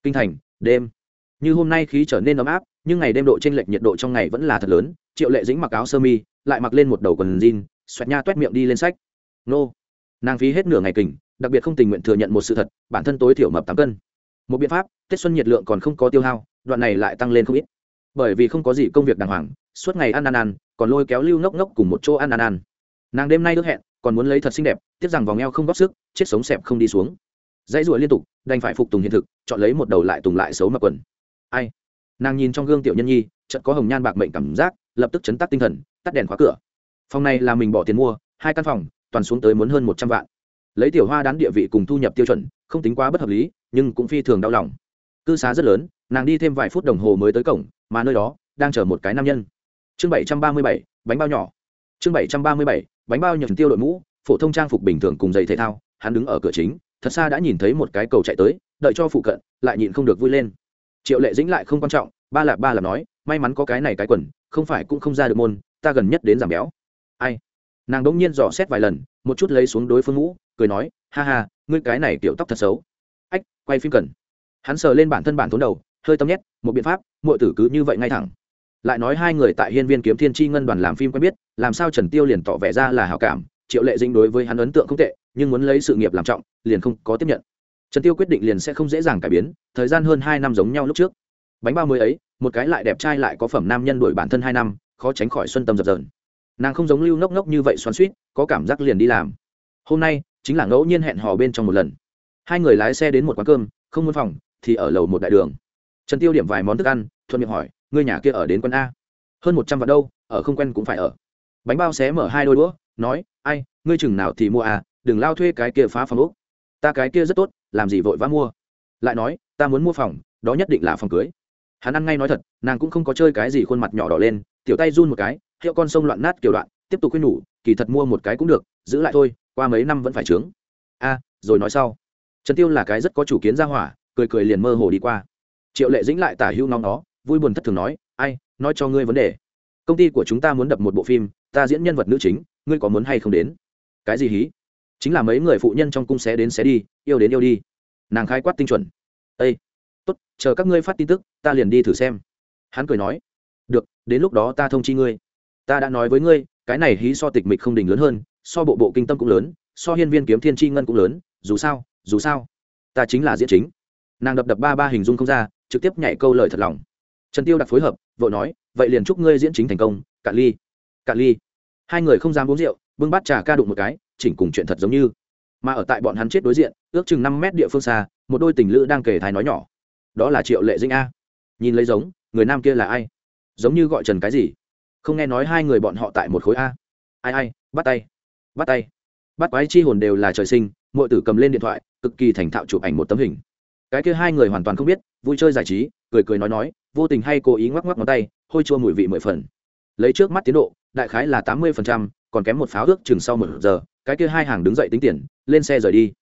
Kinh thành, đêm như hôm nay khí trở nên ấm áp, nhưng ngày đêm độ t r ê n lệch nhiệt độ trong ngày vẫn là thật lớn, triệu lệ dĩnh mặc áo sơ mi, lại mặc lên một đầu quần jean, xoẹt nha t u é t miệng đi lên sách. Nô. Nàng phí hết nửa ngày kình, đặc biệt không tình nguyện thừa nhận một sự thật, bản thân tối thiểu mập tám cân. Một biện pháp, tết xuân nhiệt lượng còn không có tiêu hao, đoạn này lại tăng lên không ít. Bởi vì không có gì công việc đàng hoàng, suốt ngày ăn ăn ăn, còn lôi kéo lưu ngốc ngốc cùng một chỗ ăn ăn ăn. Nàng đêm nay ước hẹn, còn muốn lấy thật xinh đẹp, tiếc rằng vòng eo không góp sức, chết sống xẹp không đi xuống. Dãy ruổi liên tục, đành phải phục tùng hiện thực, chọn lấy một đầu lại tùng lại xấu mặc quần ai? Nàng nhìn trong gương tiểu nhân nhi, chợt có hồng nhan bạc mệnh cảm giác, lập tức chấn tắc tinh thần, tắt đèn khóa cửa. Phòng này là mình bỏ tiền mua, hai căn phòng, toàn xuống tới muốn hơn một trăm vạn. Lấy tiểu hoa đán địa vị cùng thu nhập tiêu chuẩn, không tính quá bất hợp lý, nhưng cũng phi thường đau lòng. Cư xá rất lớn, nàng đi thêm vài phút đồng hồ mới tới cổng, mà nơi đó, đang chờ một cái nam nhân. Chương bảy trăm ba mươi bảy, bánh bao nhỏ. Chương bảy trăm ba mươi bảy, bánh bao nhập tiêu đội mũ, phổ thông trang phục bình thường cùng giày thể thao, hắn đứng ở cửa chính, thật xa đã nhìn thấy một cái cầu chạy tới, đợi cho phụ cận, lại nhịn không được vui lên triệu lệ dĩnh lại không quan trọng, ba lạp ba lạp nói, may mắn có cái này cái quần, không phải cũng không ra được môn, ta gần nhất đến giảm béo. Ai? Nàng đỗng nhiên dò xét vài lần, một chút lấy xuống đối phương ngũ, cười nói, ha ha, ngươi cái này tiểu tóc thật xấu. Ách, quay phim cần. Hắn sờ lên bản thân bản thốn đầu, hơi tâm nhét, một biện pháp mọi tử cứ như vậy ngay thẳng. Lại nói hai người tại hiên viên kiếm thiên tri ngân đoàn làm phim quen biết, làm sao trần tiêu liền tỏ vẻ ra là hảo cảm, triệu lệ dinh đối với hắn ấn tượng không tệ, nhưng muốn lấy sự nghiệp làm trọng, liền không có tiếp nhận trần tiêu quyết định liền sẽ không dễ dàng cải biến, thời gian hơn hai năm giống nhau lúc trước. Bánh bao mới ấy, một cái lại đẹp trai lại có phẩm nam nhân đuổi bản thân hai năm, khó tránh khỏi xuân tâm dập dờn. Nàng không giống lưu ngốc ngốc như vậy xoắn suýt có cảm giác liền đi làm. Hôm nay, chính là ngẫu nhiên hẹn hò bên trong một lần. Hai người lái xe đến một quán cơm, không muốn phòng, thì ở lầu một đại đường. Trần tiêu điểm vài món thức ăn, thuận miệng hỏi, ngươi nhà kia ở đến quân a? Hơn một trăm vạn đâu, ở không quen cũng phải ở. Bánh bao xé mở hai đôi đũa, nói, ai, ngươi chừng nào thì mua à đừng lao thuê cái kia phá phòng úc ta cái kia rất tốt làm gì vội vã mua? Lại nói, ta muốn mua phòng, đó nhất định là phòng cưới. Hắn ăn ngay nói thật, nàng cũng không có chơi cái gì khuôn mặt nhỏ đỏ lên, tiểu tay run một cái, hiệu con sông loạn nát kiểu đoạn, tiếp tục khuyên nhủ, kỳ thật mua một cái cũng được, giữ lại thôi, qua mấy năm vẫn phải trướng a, rồi nói sau. Trần tiêu là cái rất có chủ kiến ra hỏa, cười cười liền mơ hồ đi qua. Triệu lệ dĩnh lại tả hữu nóng nó, vui buồn thất thường nói, ai, nói cho ngươi vấn đề. Công ty của chúng ta muốn đập một bộ phim, ta diễn nhân vật nữ chính, ngươi có muốn hay không đến? Cái gì hí? Chính là mấy người phụ nhân trong cung xé đến xé đi, yêu đến yêu đi. Nàng khai quát tinh chuẩn. Â tốt, chờ các ngươi phát tin tức, ta liền đi thử xem. Hắn cười nói. Được, đến lúc đó ta thông chi ngươi. Ta đã nói với ngươi, cái này hí so tịch mịch không đỉnh lớn hơn, so bộ bộ kinh tâm cũng lớn, so hiên viên kiếm thiên tri ngân cũng lớn, dù sao dù sao, ta chính là diễn chính. Nàng đập đập ba ba hình dung không ra, trực tiếp nhảy câu lời thật lòng. Trần tiêu đặt phối hợp, vội nói, vậy liền chúc ngươi diễn chính thành công, cạn ly cạn ly hai người không dám uống rượu, bưng bát trà ca đụng một cái, chỉnh cùng chuyện thật giống như. Mà ở tại bọn hắn chết đối diện, ước chừng năm mét địa phương xa, một đôi tình lữ đang kể thái nói nhỏ. Đó là triệu lệ dinh a. Nhìn lấy giống, người nam kia là ai? Giống như gọi trần cái gì? Không nghe nói hai người bọn họ tại một khối a. Ai ai, bắt tay. Bắt tay. Bắt quái chi hồn đều là trời sinh mọi tử cầm lên điện thoại, cực kỳ thành thạo chụp ảnh một tấm hình. Cái kia hai người hoàn toàn không biết, vui chơi giải trí, cười cười nói nói, vô tình hay cố ý ngoắc ngoắc ngón tay, hôi chua mùi vị mười phần. Lấy trước mắt tiến độ đại khái là tám mươi còn kém một pháo ước chừng sau một giờ, cái kia hai hàng đứng dậy tính tiền, lên xe rời đi.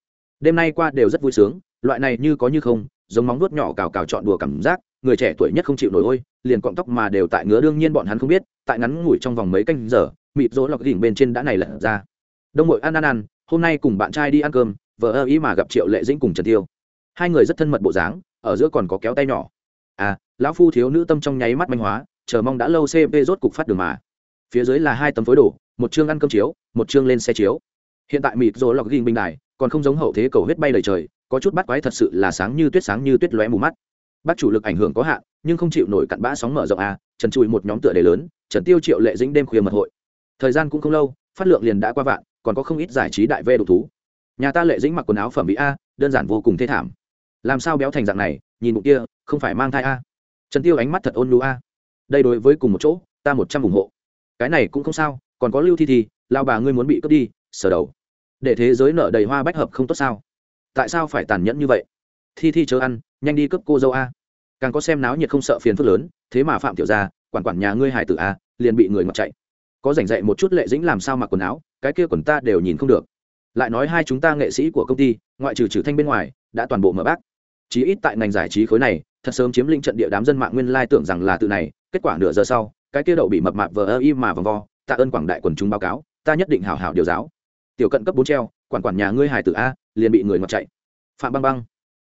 Đêm nay qua đều rất vui sướng, loại này như có như không, giống móng nuốt nhỏ cào cào chọn đùa cảm giác, người trẻ tuổi nhất không chịu nổi ôi, liền cọng tóc mà đều tại ngứa, đương nhiên bọn hắn không biết, tại ngắn ngủi trong vòng mấy canh giờ, mịt rỗ lọc đỉnh bên trên đã này lật ra. Đông mội ăn ăn ăn, hôm nay cùng bạn trai đi ăn cơm, vợ ơ ý mà gặp triệu lệ dĩnh cùng trần tiêu. Hai người rất thân mật bộ dáng, ở giữa còn có kéo tay nhỏ. À lão phu thiếu nữ tâm trong nháy mắt manh hóa, chờ mong đã lâu cp rốt cục phát đường mà phía dưới là hai tấm phối đồ, một chương ăn cơm chiếu, một chương lên xe chiếu. Hiện tại mịt rồi lọc ghi bình đài, còn không giống hậu thế cầu huyết bay đầy trời, có chút bắt quái thật sự là sáng như tuyết sáng như tuyết lóe mù mắt. Bác chủ lực ảnh hưởng có hạn, nhưng không chịu nổi cặn bã sóng mở rộng a trần chùi một nhóm tựa đề lớn, trần tiêu triệu lệ dĩnh đêm khuya mật hội. Thời gian cũng không lâu, phát lượng liền đã qua vạn, còn có không ít giải trí đại vê đủ thú. Nhà ta lệ dĩnh mặc quần áo phẩm mỹ a, đơn giản vô cùng thê thảm. Làm sao béo thành dạng này, nhìn bụng kia, không phải mang thai a. Trần tiêu ánh mắt thật ôn nhu a. Đây đối với cùng một chỗ, ta một trăm ủng hộ cái này cũng không sao còn có lưu thi thi, lao bà ngươi muốn bị cướp đi sở đầu. Để thế giới nợ đầy hoa bách hợp không tốt sao? Tại sao phải tàn nhẫn như vậy? Thi thi chớ ăn nhanh đi cướp cô dâu a. Càng có xem náo nhiệt không sợ phiền phức lớn thế mà phạm tiểu gia quản quản nhà ngươi hải tử a liền bị người ngọt chạy. Có rảnh dạy một chút lệ dĩnh làm sao mặc quần áo cái kia quần ta đều nhìn không được. Lại nói hai chúng ta nghệ sĩ của công ty ngoại trừ trừ thanh bên ngoài đã toàn bộ mở bác. Chí ít tại ngành giải trí khối này thật sớm chiếm lĩnh trận địa đám dân mạng nguyên lai tưởng rằng là tự này kết quả nửa giờ sau cái kia đậu bị mập mạp vờ ơ y mà vòng vo, tạ ơn quảng đại quần chúng báo cáo, ta nhất định hảo hảo điều giáo. Tiểu cận cấp bốn treo, quản quản nhà ngươi hải tử a, liền bị người ngọt chạy. Phạm băng băng,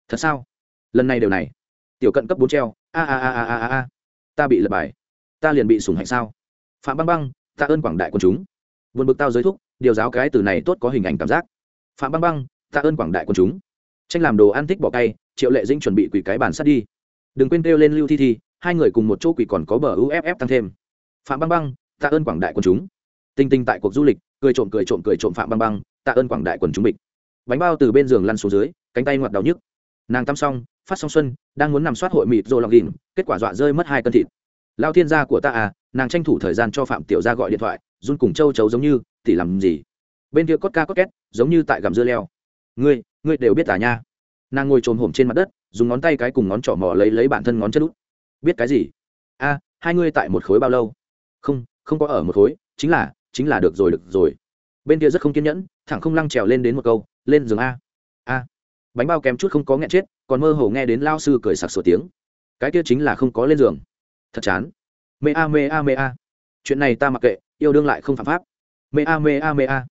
thật sao? Lần này đều này. Tiểu cận cấp bốn treo, a a a a a a, ta bị lật bài. Ta liền bị sủng hạnh sao? Phạm băng băng, tạ ơn quảng đại quần chúng. Vượt bực tao giới thúc, điều giáo cái từ này tốt có hình ảnh cảm giác. Phạm băng băng, tạ ơn quảng đại quần chúng. Tranh làm đồ ăn thích bỏ cay, triệu lệ dĩnh chuẩn bị quỷ cái bản sắt đi. Đừng quên kêu lên lưu thi thi hai người cùng một chỗ quỷ còn có bờ uff tăng thêm. Phạm băng băng, tạ ơn quảng đại quần chúng. Tinh tinh tại cuộc du lịch, cười trộm cười trộm cười trộm phạm băng băng, tạ ơn quảng đại quần chúng bịch. Bánh bao từ bên giường lăn xuống dưới, cánh tay ngoặt đau nhức. Nàng tắm xong, phát xong xuân, đang muốn nằm soát hội mịt rồi lòng đỉnh kết quả dọa rơi mất hai cân thịt. Lao thiên gia của ta à nàng tranh thủ thời gian cho phạm tiểu gia gọi điện thoại, run cùng châu chấu giống như tỷ làm gì? Bên kia cốt ca cốt két, giống như tại gầm dưa leo. Ngươi ngươi đều biết tả nha. Nàng ngồi trồm hổm trên mặt đất, dùng ngón tay cái cùng ngón trỏ mò lấy lấy bản thân ngón chân út biết cái gì? A, hai ngươi tại một khối bao lâu? Không không có ở một khối, chính là chính là được rồi được rồi. Bên kia rất không kiên nhẫn, thẳng không lăng trèo lên đến một câu, lên giường a. A. Bánh bao kém chút không có nghẹn chết, còn mơ hồ nghe đến lao sư cười sặc sổ tiếng. Cái kia chính là không có lên giường. Thật chán. Mê a mê a mê a. Chuyện này ta mặc kệ, yêu đương lại không phạm pháp. Mê a mê a mê a.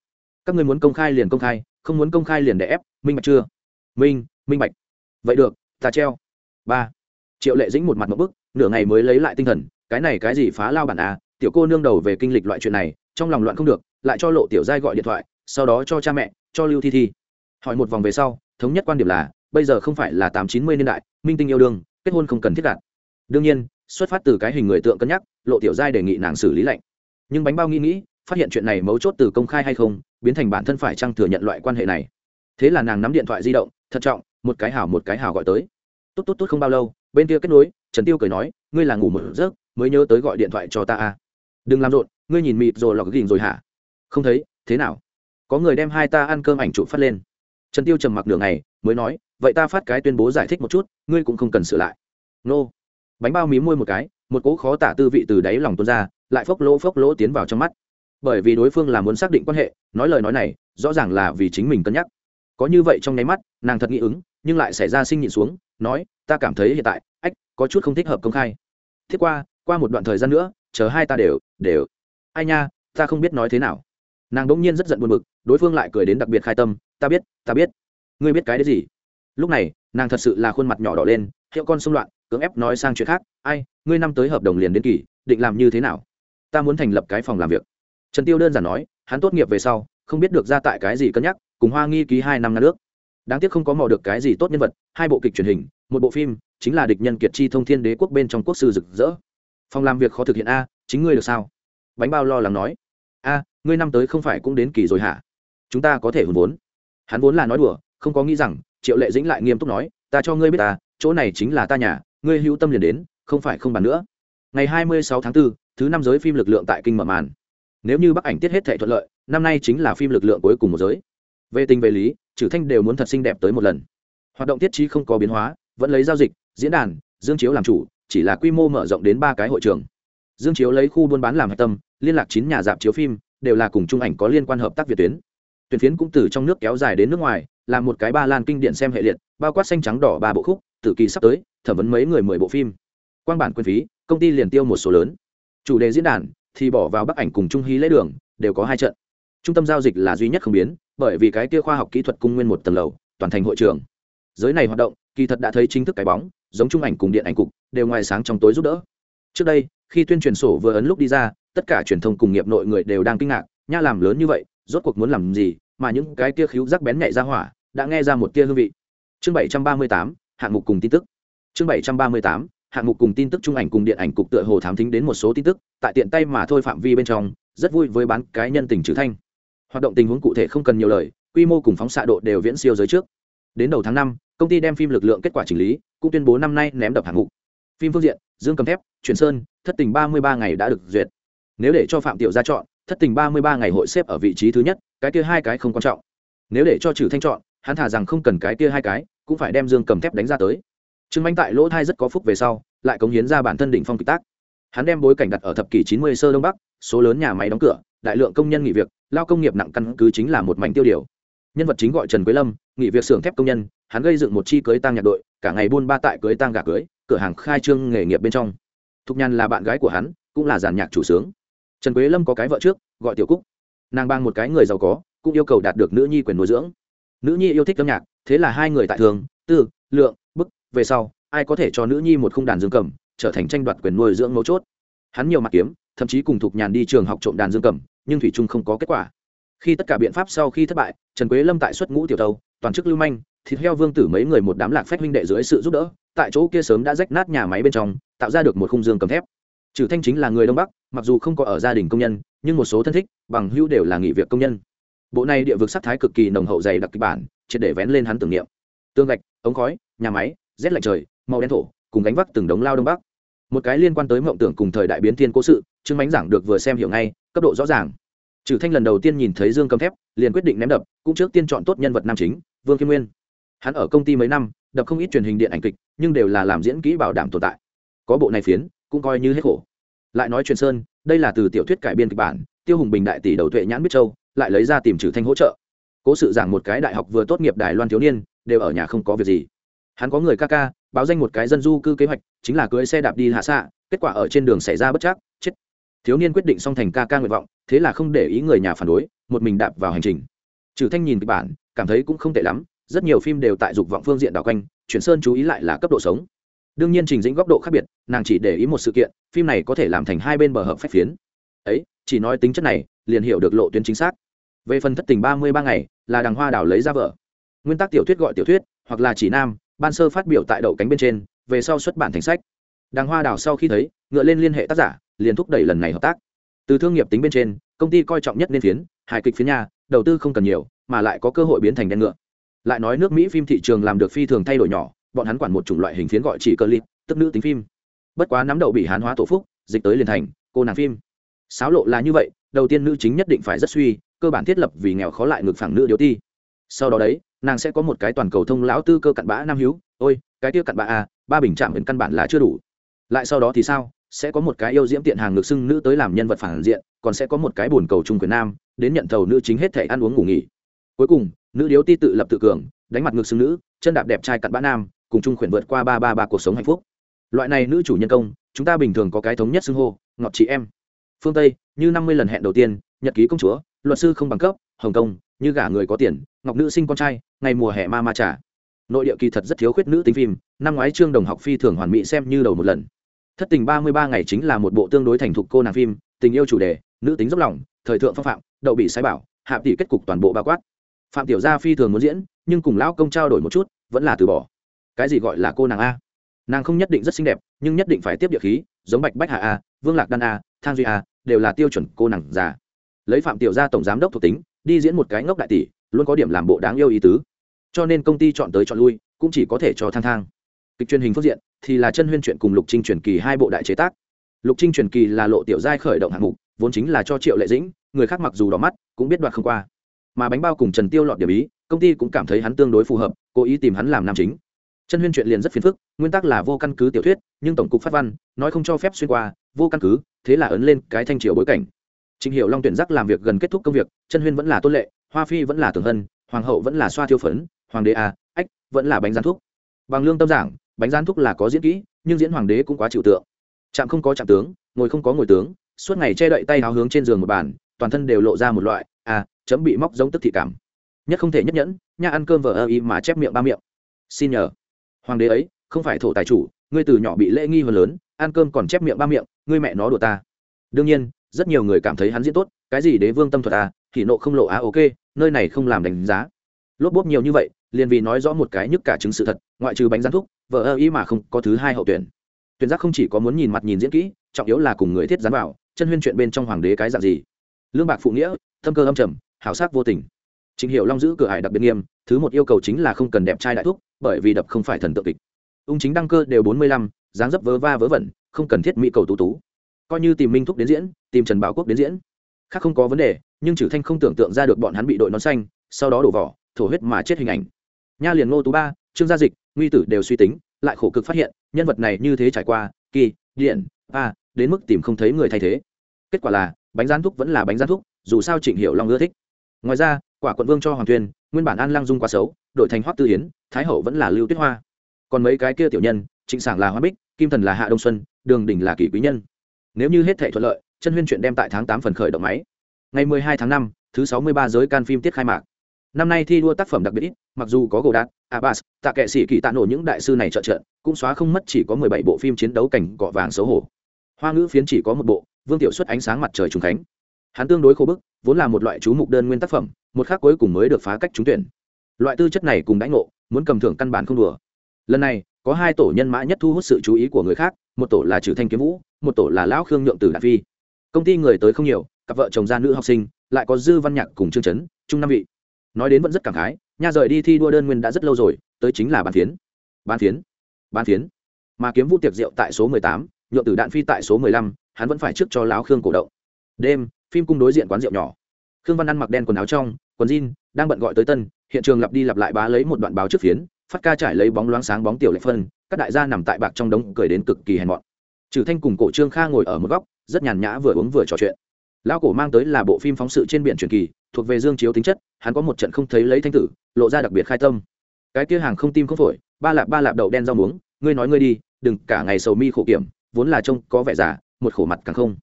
Các ngươi muốn công khai liền công khai, không muốn công khai liền để ép, minh bạch chưa? Minh minh bạch. Vậy được, ta treo. Ba. Triệu lệ dĩnh một mặt một bức nửa ngày mới lấy lại tinh thần, cái này cái gì phá lao bản à tiểu cô nương đầu về kinh lịch loại chuyện này, trong lòng loạn không được, lại cho lộ tiểu giai gọi điện thoại, sau đó cho cha mẹ, cho lưu thi thi. Hỏi một vòng về sau, thống nhất quan điểm là, bây giờ không phải là tám chín mươi niên đại, minh tinh yêu đương, kết hôn không cần thiết đạt đương nhiên, xuất phát từ cái hình người tượng cân nhắc, lộ tiểu giai đề nghị nàng xử lý lệnh nhưng bánh bao nghĩ nghĩ, phát hiện chuyện này mấu chốt từ công khai hay không, biến thành bản thân phải chăng thừa nhận loại quan hệ này. Thế là nàng nắm điện thoại di động, thận trọng, một cái hảo một cái hảo gọi tới. Tốt tốt tốt không bao lâu, bên kia kết nối trần tiêu cười nói, ngươi là ngủ một giấc, mới nhớ tới gọi điện thoại cho ta à? Đừng làm rộn, ngươi nhìn mịt rồi lọc gỉnh rồi hả? Không thấy, thế nào? Có người đem hai ta ăn cơm ảnh chụp phát lên. Trần tiêu trầm mặc nửa ngày, mới nói, vậy ta phát cái tuyên bố giải thích một chút, ngươi cũng không cần sửa lại. Nô. Bánh bao mí môi một cái, một cỗ khó tả tư vị từ đáy lòng tuôn ra, lại phốc lỗ phốc lỗ tiến vào trong mắt. Bởi vì đối phương là muốn xác định quan hệ, nói lời nói này, rõ ràng là vì chính mình cân nhắc. Có như vậy trong nháy mắt, nàng thật nghĩ ứng, nhưng lại xảy ra sinh nhịn xuống, nói, ta cảm thấy hiện tại có chút không thích hợp công khai. Thiết qua qua một đoạn thời gian nữa, chờ hai ta đều đều. Ai nha, ta không biết nói thế nào. Nàng đỗng nhiên rất giận buồn bực, đối phương lại cười đến đặc biệt khai tâm, ta biết ta biết. Ngươi biết cái đấy gì? Lúc này, nàng thật sự là khuôn mặt nhỏ đỏ lên, hiệu con xung loạn, cưỡng ép nói sang chuyện khác, ai, ngươi năm tới hợp đồng liền đến kỳ, định làm như thế nào? Ta muốn thành lập cái phòng làm việc. Trần tiêu đơn giản nói, hắn tốt nghiệp về sau, không biết được ra tại cái gì cân nhắc, cùng hoa nghi ký hai năm ngăn nước đáng tiếc không có mò được cái gì tốt nhân vật, hai bộ kịch truyền hình, một bộ phim chính là địch nhân kiệt chi thông thiên đế quốc bên trong quốc sư rực rỡ. Phòng làm việc khó thực hiện a chính ngươi được sao? Bánh bao lo lắng nói. A ngươi năm tới không phải cũng đến kỳ rồi hả? Chúng ta có thể hùn vốn. Hắn vốn là nói đùa không có nghĩ rằng triệu lệ dĩnh lại nghiêm túc nói ta cho ngươi biết ta chỗ này chính là ta nhà ngươi hữu tâm liền đến không phải không bàn nữa. Ngày hai mươi sáu tháng 4, thứ năm giới phim lực lượng tại kinh mở màn. Nếu như bắc ảnh tiết hết thể thuận lợi năm nay chính là phim lực lượng cuối cùng một giới. Về tình về lý trừ thanh đều muốn thật xinh đẹp tới một lần. Hoạt động tiết trí không có biến hóa vẫn lấy giao dịch diễn đàn, dương chiếu làm chủ, chỉ là quy mô mở rộng đến ba cái hội trường. Dương chiếu lấy khu buôn bán làm hạch tâm, liên lạc chín nhà dạp chiếu phim, đều là cùng Chung ảnh có liên quan hợp tác việt tuyến. Tuyển phiến cũng từ trong nước kéo dài đến nước ngoài, là một cái ba lan kinh điển xem hệ liệt, bao quát xanh trắng đỏ ba bộ khúc tử kỳ sắp tới, thẩm vấn mấy người mười bộ phim. Quan bản quyền phí, công ty liền tiêu một số lớn. Chủ đề diễn đàn, thì bỏ vào bắc ảnh cùng trung hí lễ đường, đều có hai trận. Trung tâm giao dịch là duy nhất không biến, bởi vì cái kia khoa học kỹ thuật cung nguyên một tầng lầu, toàn thành hội trường. Giới này hoạt động kỳ thật đã thấy chính thức cái bóng, giống trung ảnh cùng điện ảnh cục, đều ngoài sáng trong tối giúp đỡ. Trước đây, khi tuyên truyền sổ vừa ấn lúc đi ra, tất cả truyền thông cùng nghiệp nội người đều đang kinh ngạc, nha, làm lớn như vậy, rốt cuộc muốn làm gì? Mà những cái tia khíu rắc bén nhạy ra hỏa, đã nghe ra một tia hương vị. Chương bảy trăm ba mươi tám, hạng mục cùng tin tức. Chương bảy trăm ba mươi tám, hạng mục cùng tin tức trung ảnh cùng điện ảnh cục tựa hồ thám thính đến một số tin tức, tại tiện tay mà thôi phạm vi bên trong, rất vui với bán cái nhân tình trừ thanh. Hoạt động tình huống cụ thể không cần nhiều lời, quy mô cùng phóng xạ độ đều viễn siêu giới trước. Đến đầu tháng năm công ty đem phim lực lượng kết quả chỉnh lý, cũng tuyên bố năm nay ném đập hạng mục. Phim phương diện, dương cầm thép truyền sơn, thất tình ba mươi ba ngày đã được duyệt. Nếu để cho phạm tiểu ra chọn, thất tình ba mươi ba ngày hội xếp ở vị trí thứ nhất, cái kia hai cái không quan trọng. Nếu để cho trừ thanh chọn, hắn thả rằng không cần cái kia hai cái, cũng phải đem dương cầm thép đánh ra tới. Trương minh tại lỗ thai rất có phúc về sau, lại cống hiến ra bản thân đỉnh phong kịch tác hắn đem bối cảnh đặt ở thập kỷ chín mươi sơ đông bắc, số lớn nhà máy đóng cửa, đại lượng công nhân nghỉ việc, lao công nghiệp nặng căn cứ chính là một mảnh tiêu điều nhân vật chính gọi trần quế lâm, nghỉ việc xưởng thép công nhân, hắn gây dựng một chi cưới tang nhạc đội, cả ngày buôn ba tại cưới tang gà cưới, cửa hàng khai trương nghề nghiệp bên trong. Thục nhàn là bạn gái của hắn, cũng là giàn nhạc chủ sướng. Trần quế lâm có cái vợ trước, gọi tiểu cúc. Nàng bang một cái người giàu có, cũng yêu cầu đạt được nữ nhi quyền nuôi dưỡng. Nữ nhi yêu thích âm nhạc, thế là hai người tại thường, tư, lượng, bức, về sau, ai có thể cho nữ nhi một khung đàn dương cầm, trở thành tranh đoạt quyền nuôi dưỡng mấu chốt. Hắn nhiều mặt kiếm, thậm chí cùng thục nhàn đi trường học trộm đàn dương cầm, nhưng thủy trung không có kết quả khi tất cả biện pháp sau khi thất bại, trần quế lâm tại xuất ngũ tiểu tâu, toàn chức lưu manh, thịt heo vương tử mấy người một đám lạc phách huynh đệ dưới sự giúp đỡ, tại chỗ kia sớm đã rách nát nhà máy bên trong, tạo ra được một khung dương cầm thép. Trừ thanh chính là người đông bắc, mặc dù không có ở gia đình công nhân, nhưng một số thân thích, bằng hữu đều là nghỉ việc công nhân. Bộ này địa vực sắc thái cực kỳ nồng hậu dày đặc kịch bản, triệt để vén lên hắn tưởng niệm. Tương gạch, ống khói, nhà máy, rét lạnh trời, màu đen thổ, cùng gánh vác từng đống lao đông bắc. Một cái liên quan tới mộng tưởng cùng thời đại biến thiên cố sự, chứng mánh giảng được vừa xem hiểu ngay, cấp độ rõ ràng trừ thanh lần đầu tiên nhìn thấy dương cầm thép, liền quyết định ném đập, cũng trước tiên chọn tốt nhân vật nam chính, vương kim nguyên. Hắn ở công ty mấy năm, đập không ít truyền hình điện ảnh kịch, nhưng đều là làm diễn kỹ bảo đảm tồn tại. Có bộ này phiến, cũng coi như hết khổ. Lại nói truyền sơn, đây là từ tiểu thuyết cải biên kịch bản, tiêu hùng bình đại tỷ đầu tuệ nhãn biết châu, lại lấy ra tìm trừ thanh hỗ trợ. Cố sự giảng một cái đại học vừa tốt nghiệp đài loan thiếu niên, đều ở nhà không có việc gì. Hắn có người ca ca, báo danh một cái dân du cư kế hoạch, chính là cưới xe đạp đi hạ xạ kết quả ở trên đường xảy ra bất chắc, chết thiếu niên quyết định xong thành ca ca nguyện vọng, thế là không để ý người nhà phản đối, một mình đạp vào hành trình. Trừ thanh nhìn kịch bản, cảm thấy cũng không tệ lắm, rất nhiều phim đều tại dục vọng phương diện đảo quanh, chuyển sơn chú ý lại là cấp độ sống. Đương nhiên trình dĩnh góc độ khác biệt, nàng chỉ để ý một sự kiện, phim này có thể làm thành hai bên bờ hợp phép phiến. Ấy, chỉ nói tính chất này, liền hiểu được lộ tuyến chính xác. Về phần thất tình ba mươi ba ngày, là đằng hoa đảo lấy ra vợ. Nguyên tắc tiểu thuyết gọi tiểu thuyết, hoặc là chỉ nam, ban sơ phát biểu tại đậu cánh bên trên, về sau xuất bản thành sách. Đằng hoa đảo sau khi thấy, ngựa lên liên hệ tác giả liền thúc đẩy lần này hợp tác. Từ thương nghiệp tính bên trên công ty coi trọng nhất nên phiến hài kịch phiến nhà đầu tư không cần nhiều mà lại có cơ hội biến thành đen ngựa. Lại nói nước mỹ phim thị trường làm được phi thường thay đổi nhỏ bọn hắn quản một chủng loại hình phiến gọi chỉ cơ lip tức nữ tính phim. Bất quá nắm đầu bị hán hóa tổ phúc dịch tới liền thành cô nàng phim. Sáo lộ là như vậy đầu tiên nữ chính nhất định phải rất suy cơ bản thiết lập vì nghèo khó lại ngược phẳng nữ điếu ti. Sau đó đấy nàng sẽ có một cái toàn cầu thông lão tư cơ cặn bã nam hiếu ôi cái tiêu cặn bã à, ba bình chạm đến căn bản là chưa đủ. Lại sau đó thì sao? Sẽ có một cái yêu diễm tiện hàng ngược xưng nữ tới làm nhân vật phản diện, còn sẽ có một cái buồn cầu trung quyền nam, đến nhận thầu nữ chính hết thể ăn uống ngủ nghỉ. Cuối cùng, nữ điếu ti tự lập tự cường, đánh mặt ngược xưng nữ, chân đạp đẹp trai cặn bã nam, cùng trung quyền vượt qua ba ba ba cuộc sống hạnh phúc. Loại này nữ chủ nhân công, chúng ta bình thường có cái thống nhất xưng hô, ngọt chị em. Phương tây, như năm mươi lần hẹn đầu tiên, nhật ký công chúa, luật sư không bằng cấp, hồng kông, như gả người có tiền, ngọc nữ sinh con trai, ngày mùa hè ma ma trả nội địa kỳ thật rất thiếu khuyết nữ tính phim, năm ngoái trương đồng học phi thường hoàn mỹ xem như đầu một lần thất tình ba mươi ba ngày chính là một bộ tương đối thành thục cô nàng phim, tình yêu chủ đề, nữ tính dốc lòng, thời thượng phong phạm, đậu bị sai bảo hạ tỷ kết cục toàn bộ bao quát. Phạm tiểu gia phi thường muốn diễn, nhưng cùng lão công trao đổi một chút, vẫn là từ bỏ. Cái gì gọi là cô nàng a? Nàng không nhất định rất xinh đẹp, nhưng nhất định phải tiếp địa khí, giống bạch bách hạ a, vương lạc đan a, thang duy a, đều là tiêu chuẩn cô nàng già. Lấy phạm tiểu gia tổng giám đốc thuộc tính, đi diễn một cái ngốc đại tỷ, luôn có điểm làm bộ đáng yêu ý tứ. Cho nên công ty chọn tới chọn lui, cũng chỉ có thể cho thang thang. Kịch truyền hình phương diện thì là chân huyên chuyện cùng lục trinh truyền kỳ hai bộ đại chế tác. Lục trinh truyền kỳ là lộ tiểu giai khởi động hạng mục vốn chính là cho triệu lệ dĩnh người khác mặc dù đỏ mắt cũng biết đoạt không qua. Mà bánh bao cùng trần tiêu lọt điểm ý công ty cũng cảm thấy hắn tương đối phù hợp cố ý tìm hắn làm nam chính. Chân huyên chuyện liền rất phiền phức nguyên tắc là vô căn cứ tiểu thuyết nhưng tổng cục phát văn nói không cho phép xuyên qua vô căn cứ thế là ấn lên cái thanh triều bối cảnh. Trình Hiểu Long tuyển giác làm việc gần kết thúc công việc, chân huyên vẫn là tôn lệ, hoa phi vẫn là tưởng hân, hoàng hậu vẫn là xoa thiêu phấn, hoàng đế à, ách, vẫn là bánh rán thuốc. Bằng lương tâm giảng, bánh gián thúc là có diễn kỹ, nhưng diễn hoàng đế cũng quá chịu tượng. Trạm không có trạm tướng, ngồi không có ngồi tướng, suốt ngày che đậy tay áo hướng trên giường một bàn, toàn thân đều lộ ra một loại, à, chấm bị móc giống tức thị cảm. Nhất không thể nhất nhẫn, nha ăn cơm vờ ơ y mà chép miệng ba miệng. Xin nhờ, hoàng đế ấy, không phải thổ tài chủ, ngươi từ nhỏ bị lễ nghi hơn lớn, ăn cơm còn chép miệng ba miệng, ngươi mẹ nó đùa ta. Đương nhiên, rất nhiều người cảm thấy hắn diễn tốt cái gì đế vương tâm thuật à thì nộ không lộ á ok nơi này không làm đánh giá lốp bốp nhiều như vậy liền vì nói rõ một cái nhức cả chứng sự thật ngoại trừ bánh rán thúc vợ ơ ý mà không có thứ hai hậu tuyển. Tuyển giác không chỉ có muốn nhìn mặt nhìn diễn kỹ trọng yếu là cùng người thiết dán vào chân huyên chuyện bên trong hoàng đế cái dạng gì. Lương bạc phụ nghĩa thâm cơ âm trầm hảo sắc vô tình. Trình Hiểu Long giữ cửa hải đặc biệt nghiêm, thứ một yêu cầu chính là không cần đẹp trai đại thúc, bởi vì đập không phải thần tượng kịch. Ung chính đăng cơ đều bốn mươi lăm, dáng dấp vớ va vớ vẩn, không cần thiết mỹ cầu tú tú. Coi như tìm minh thúc đến diễn tìm trần bảo quốc đến diễn. Khác không có vấn đề nhưng trừ thanh không tưởng tượng ra được bọn hắn bị đội nón xanh sau đó đổ vỏ thổ huyết mà chết hình ảnh. Nha liền ngô tú ba trương gia dịch nguy tử đều suy tính, lại khổ cực phát hiện, nhân vật này như thế trải qua, kỳ, điện, a, đến mức tìm không thấy người thay thế. Kết quả là, bánh rán thuốc vẫn là bánh rán thuốc, dù sao trịnh hiệu long ưa thích. Ngoài ra, quả quận vương cho hoàng tuyên, nguyên bản an lăng dung quá xấu, đổi thành hoắc tư hiến thái hậu vẫn là lưu tuyết hoa. Còn mấy cái kia tiểu nhân, trịnh sảng là hoa bích, kim thần là hạ đông xuân, đường đỉnh là kỷ quý nhân. Nếu như hết thể thuận lợi, chân huyên chuyện đem tại tháng tám phần khởi động máy. Ngày mười hai tháng năm, thứ sáu mươi ba giới can phim tiết khai mạc năm nay thi đua tác phẩm đặc biệt ít mặc dù có gồ đạt abbas tạ kệ sĩ kỳ tạ nổ những đại sư này trợ trợ, cũng xóa không mất chỉ có mười bảy bộ phim chiến đấu cảnh cọ vàng xấu hổ. Hoa ngữ phiến chỉ có một bộ vương tiểu xuất ánh sáng mặt trời trùng khánh. Hắn tương đối khô bức vốn là một loại chú mục đơn nguyên tác phẩm một khác cuối cùng mới được phá cách trúng tuyển. Loại tư chất này cùng đánh ngộ muốn cầm thưởng căn bản không đùa. Lần này có hai tổ nhân mã nhất thu hút sự chú ý của người khác một tổ là trừ thanh kiếm vũ một tổ là lão khương nhượng từ Đạt phi. Công ty người tới không nhiều cặp vợ chồng gia nữ học sinh lại có dư văn nhạc cùng chương chấn chung năm vị nói đến vẫn rất cảm khái, nha rời đi thi đua đơn nguyên đã rất lâu rồi, tới chính là bàn phiến. Bàn phiến? Bàn phiến? Mà kiếm vũ tiệc rượu tại số mười tám, nhượng tử đạn phi tại số mười lăm, hắn vẫn phải trước cho láo khương cổ động. Đêm, phim cung đối diện quán rượu nhỏ. Khương văn ăn mặc đen quần áo trong, quần jean, đang bận gọi tới tân, hiện trường lặp đi lặp lại bá lấy một đoạn báo trước phiến, phát ca trải lấy bóng loáng sáng bóng tiểu lệ phân, các đại gia nằm tại bạc trong đống cười đến cực kỳ hèn mọn. Trừ thanh cùng cổ trương kha ngồi ở một góc, rất nhàn nhã vừa uống vừa trò chuyện. Lão cổ mang tới là bộ phim phóng sự trên biển truyền kỳ thuộc về dương chiếu tính chất, hắn có một trận không thấy lấy thanh tử, lộ ra đặc biệt khai tâm. Cái kia hàng không tim không phổi, ba lạp ba lạp đậu đen rau muống, ngươi nói ngươi đi, đừng, cả ngày sầu mi khổ kiểm, vốn là trông có vẻ giả một khổ mặt càng không.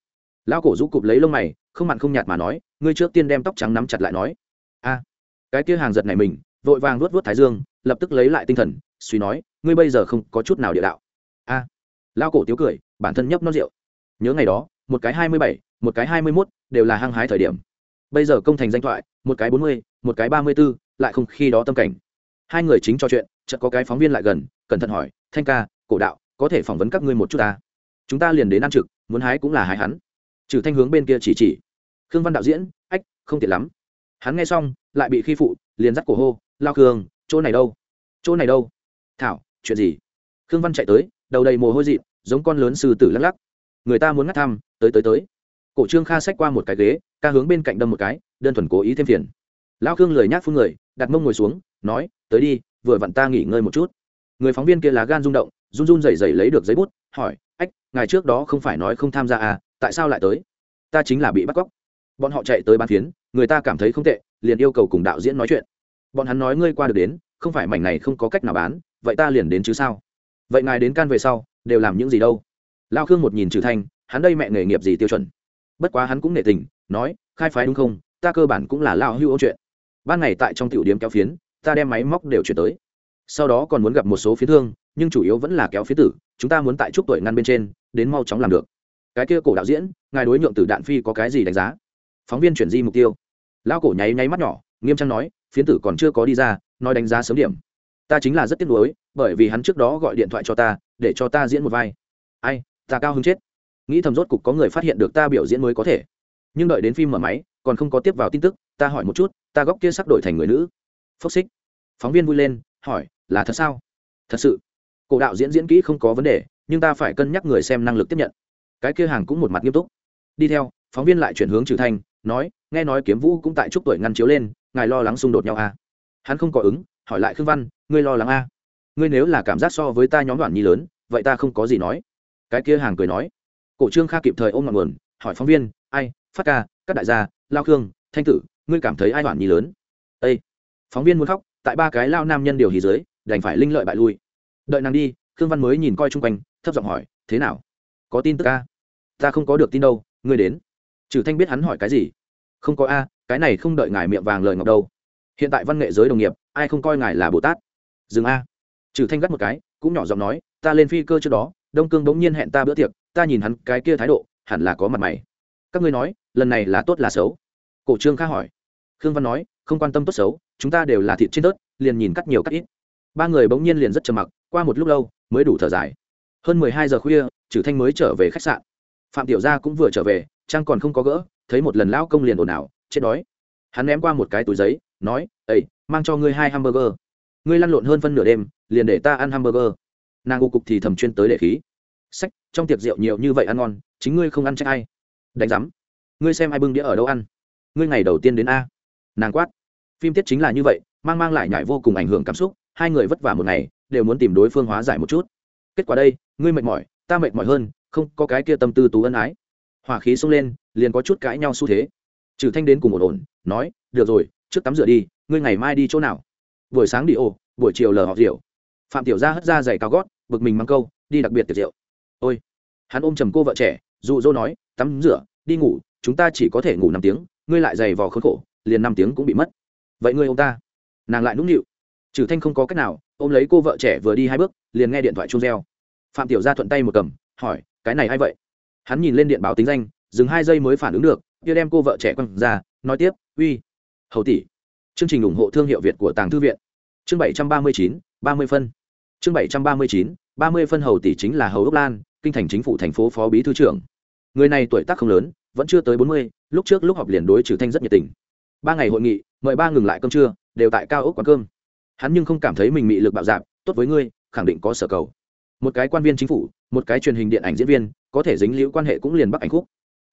Lão cổ rũ cụp lấy lông mày, không mặn không nhạt mà nói, ngươi trước tiên đem tóc trắng nắm chặt lại nói. A. Cái kia hàng giật này mình, vội vàng luốt vuốt thái dương, lập tức lấy lại tinh thần, suy nói, ngươi bây giờ không có chút nào địa đạo. A. À. cổ tiếu cười, bản thân nhấp nó rượu. Nhớ ngày đó, một cái hai mươi bảy, một cái hai mươi mốt, đều là hăng hái thời điểm bây giờ công thành danh thoại, một cái bốn mươi, một cái ba mươi b ố lại không khi đó tâm cảnh. Hai người chính trò chuyện, chợt có cái phóng viên lại gần, cẩn thận hỏi, thanh ca, cổ đạo, có thể phỏng vấn các ngươi một chút ta? Chúng ta liền đến ăn trực, muốn hái cũng là hái hắn. Trừ thanh hướng bên kia chỉ chỉ. Khương văn đạo diễn, ách, không tiện lắm. Hắn nghe xong, lại bị khi phụ, liền dắt cổ hô, lao khương, chỗ này đâu? Chỗ này đâu? Thảo, chuyện gì? Khương văn chạy tới, đầu đầy mồ hôi dị giống con lớn sư tử lắc lắc. Người ta muốn ngắt thăm, tới tới tới cổ trương kha xách qua một cái ghế, ca hướng bên cạnh đâm một cái, đơn thuần cố ý thêm phiền. Lao khương lười nhác phương người, đặt mông ngồi xuống, nói, tới đi, vừa vặn ta nghỉ ngơi một chút. Người phóng viên kia lá gan rung động, run run rẩy rẩy lấy được giấy bút, hỏi, ách ngày trước đó không phải nói không tham gia à tại sao lại tới? Ta chính là bị bắt cóc. Bọn họ chạy tới bán phiến, người ta cảm thấy không tệ, liền yêu cầu cùng đạo diễn nói chuyện. Bọn hắn nói, ngươi qua được đến, không phải mảnh này không có cách nào bán, vậy ta liền đến chứ sao? Vậy ngài đến can về sau, đều làm những gì đâu? Lao khương một nhìn trừ thanh, hắn đây mẹ nghề nghiệp gì tiêu chuẩn? Bất quá hắn cũng nể tình, nói, khai phái đúng không? Ta cơ bản cũng là lao hưu ô chuyện. Ban ngày tại trong tiểu điếm kéo phiến, ta đem máy móc đều chuyển tới. Sau đó còn muốn gặp một số phiến thương, nhưng chủ yếu vẫn là kéo phiến tử, chúng ta muốn tại chúc tuổi ngăn bên trên, đến mau chóng làm được. Cái kia cổ đạo diễn, ngài đối nhượng tử đạn phi có cái gì đánh giá? Phóng viên chuyển di mục tiêu. Lao cổ nháy nháy mắt nhỏ, nghiêm trang nói, phiến tử còn chưa có đi ra, nói đánh giá sớm điểm. Ta chính là rất tiếc nuối, bởi vì hắn trước đó gọi điện thoại cho ta, để cho ta diễn một vai. Ai, ta cao hứng chết nghĩ thầm rốt cục có người phát hiện được ta biểu diễn mới có thể. Nhưng đợi đến phim mở máy, còn không có tiếp vào tin tức, ta hỏi một chút, ta góc kia sắp đổi thành người nữ. Phốc xích. Phóng viên vui lên, hỏi, là thật sao? Thật sự. Cổ đạo diễn diễn kỹ không có vấn đề, nhưng ta phải cân nhắc người xem năng lực tiếp nhận. Cái kia hàng cũng một mặt nghiêm túc. Đi theo, phóng viên lại chuyển hướng trừ thanh nói, nghe nói kiếm vũ cũng tại chúc tuổi ngăn chiếu lên, ngài lo lắng xung đột nhau à. hắn không có ứng, hỏi lại khương văn, ngươi lo lắng à? ngươi nếu là cảm giác so với ta nhóm đoàn nhi lớn, vậy ta không có gì nói. Cái kia hàng cười nói cổ trương kha kịp thời ôm ngọn nguồn, hỏi phóng viên, ai, phát ca, các đại gia, lao khương, thanh tử, ngươi cảm thấy ai đoạn nhi lớn? Ây phóng viên muốn khóc, tại ba cái lao nam nhân điều hí dưới, đành phải linh lợi bại lui. Đợi nàng đi, khương văn mới nhìn coi chung quanh, thấp giọng hỏi, thế nào? Có tin tức a? Ta không có được tin đâu, ngươi đến. Trừ thanh biết hắn hỏi cái gì. Không có a, cái này không đợi ngài miệng vàng lời ngọc đâu. Hiện tại văn nghệ giới đồng nghiệp, ai không coi ngài là bồ tát? Dừng a. Trừ thanh gắt một cái, cũng nhỏ giọng nói, ta lên phi cơ trước đó, đông cương bỗng nhiên hẹn ta bữa tiệc ta nhìn hắn cái kia thái độ, hẳn là có mặt mày. Các ngươi nói, lần này là tốt là xấu? Cổ trương kha hỏi. Khương văn nói, không quan tâm tốt xấu, chúng ta đều là thịt trên tớt, liền nhìn cắt nhiều cắt ít. Ba người bỗng nhiên liền rất trầm mặc, qua một lúc lâu, mới đủ thở dài. Hơn mười hai giờ khuya trừ thanh mới trở về khách sạn. Phạm tiểu gia cũng vừa trở về, trang còn không có gỡ, thấy một lần lão công liền ồn ào, chết đói. Hắn ném qua một cái túi giấy, nói ây mang cho ngươi hai hamburger. Ngươi lăn lộn hơn phân nửa đêm, liền để ta ăn hamburger. Nàng ngụ cục thì thầm chuyên tới để khí sách, trong tiệc rượu nhiều như vậy ăn ngon, chính ngươi không ăn trách ai. Đánh giám. Ngươi xem ai bưng đĩa ở đâu ăn. Ngươi ngày đầu tiên đến a. Nàng quát. Phim tiết chính là như vậy, mang mang lại nhải vô cùng ảnh hưởng cảm xúc, hai người vất vả một ngày, đều muốn tìm đối phương hóa giải một chút. Kết quả đây, ngươi mệt mỏi, ta mệt mỏi hơn, không có cái kia tâm tư tú ân ái. Hỏa khí xông lên, liền có chút cãi nhau xu thế. Trừ thanh đến cùng ổn ổn, nói, được rồi, trước tắm rửa đi, ngươi ngày mai đi chỗ nào? Buổi sáng đi ô, buổi chiều lờ họ rượu. Phạm tiểu gia hất ra giày cao gót, bực mình mang câu, đi đặc biệt tiệc rượu ôi! Hắn ôm chầm cô vợ trẻ, dụ dỗ nói, tắm rửa, đi ngủ, chúng ta chỉ có thể ngủ năm tiếng, ngươi lại dày vò khốn khổ, liền năm tiếng cũng bị mất. Vậy ngươi ô m ta. Nàng lại nũng nịu. Trừ thanh không có cách nào, ôm lấy cô vợ trẻ vừa đi hai bước, liền nghe điện thoại chung reo. Phạm tiểu gia thuận tay một cầm, hỏi, cái này a i vậy? Hắn nhìn lên điện báo tính danh, dừng hai giây mới phản ứng được, kia đem cô vợ trẻ quăng ra, nói tiếp, uy, hầu tỷ. Chương trình ủng hộ thương hiệu việt của tàng thư viện. Chương bảy trăm ba mươi chín, ba mươi phân. Chương bảy trăm ba mươi chín, ba mươi phân hầu tỷ chính là hầu ốc lan kinh thành chính phủ thành phố phó bí thư trưởng. Người này tuổi tác không lớn, vẫn chưa tới bốn mươi, lúc trước lúc họp liền đối trừ thanh rất nhiệt tình. Ba ngày hội nghị, mời ba ngừng lại cơm trưa, đều tại cao ốc quán cơm. Hắn nhưng không cảm thấy mình mị lực bạo dạp tốt với ngươi, khẳng định có sở cầu. Một cái quan viên chính phủ, một cái truyền hình điện ảnh diễn viên, có thể dính liễu quan hệ cũng liền bắc ảnh khúc.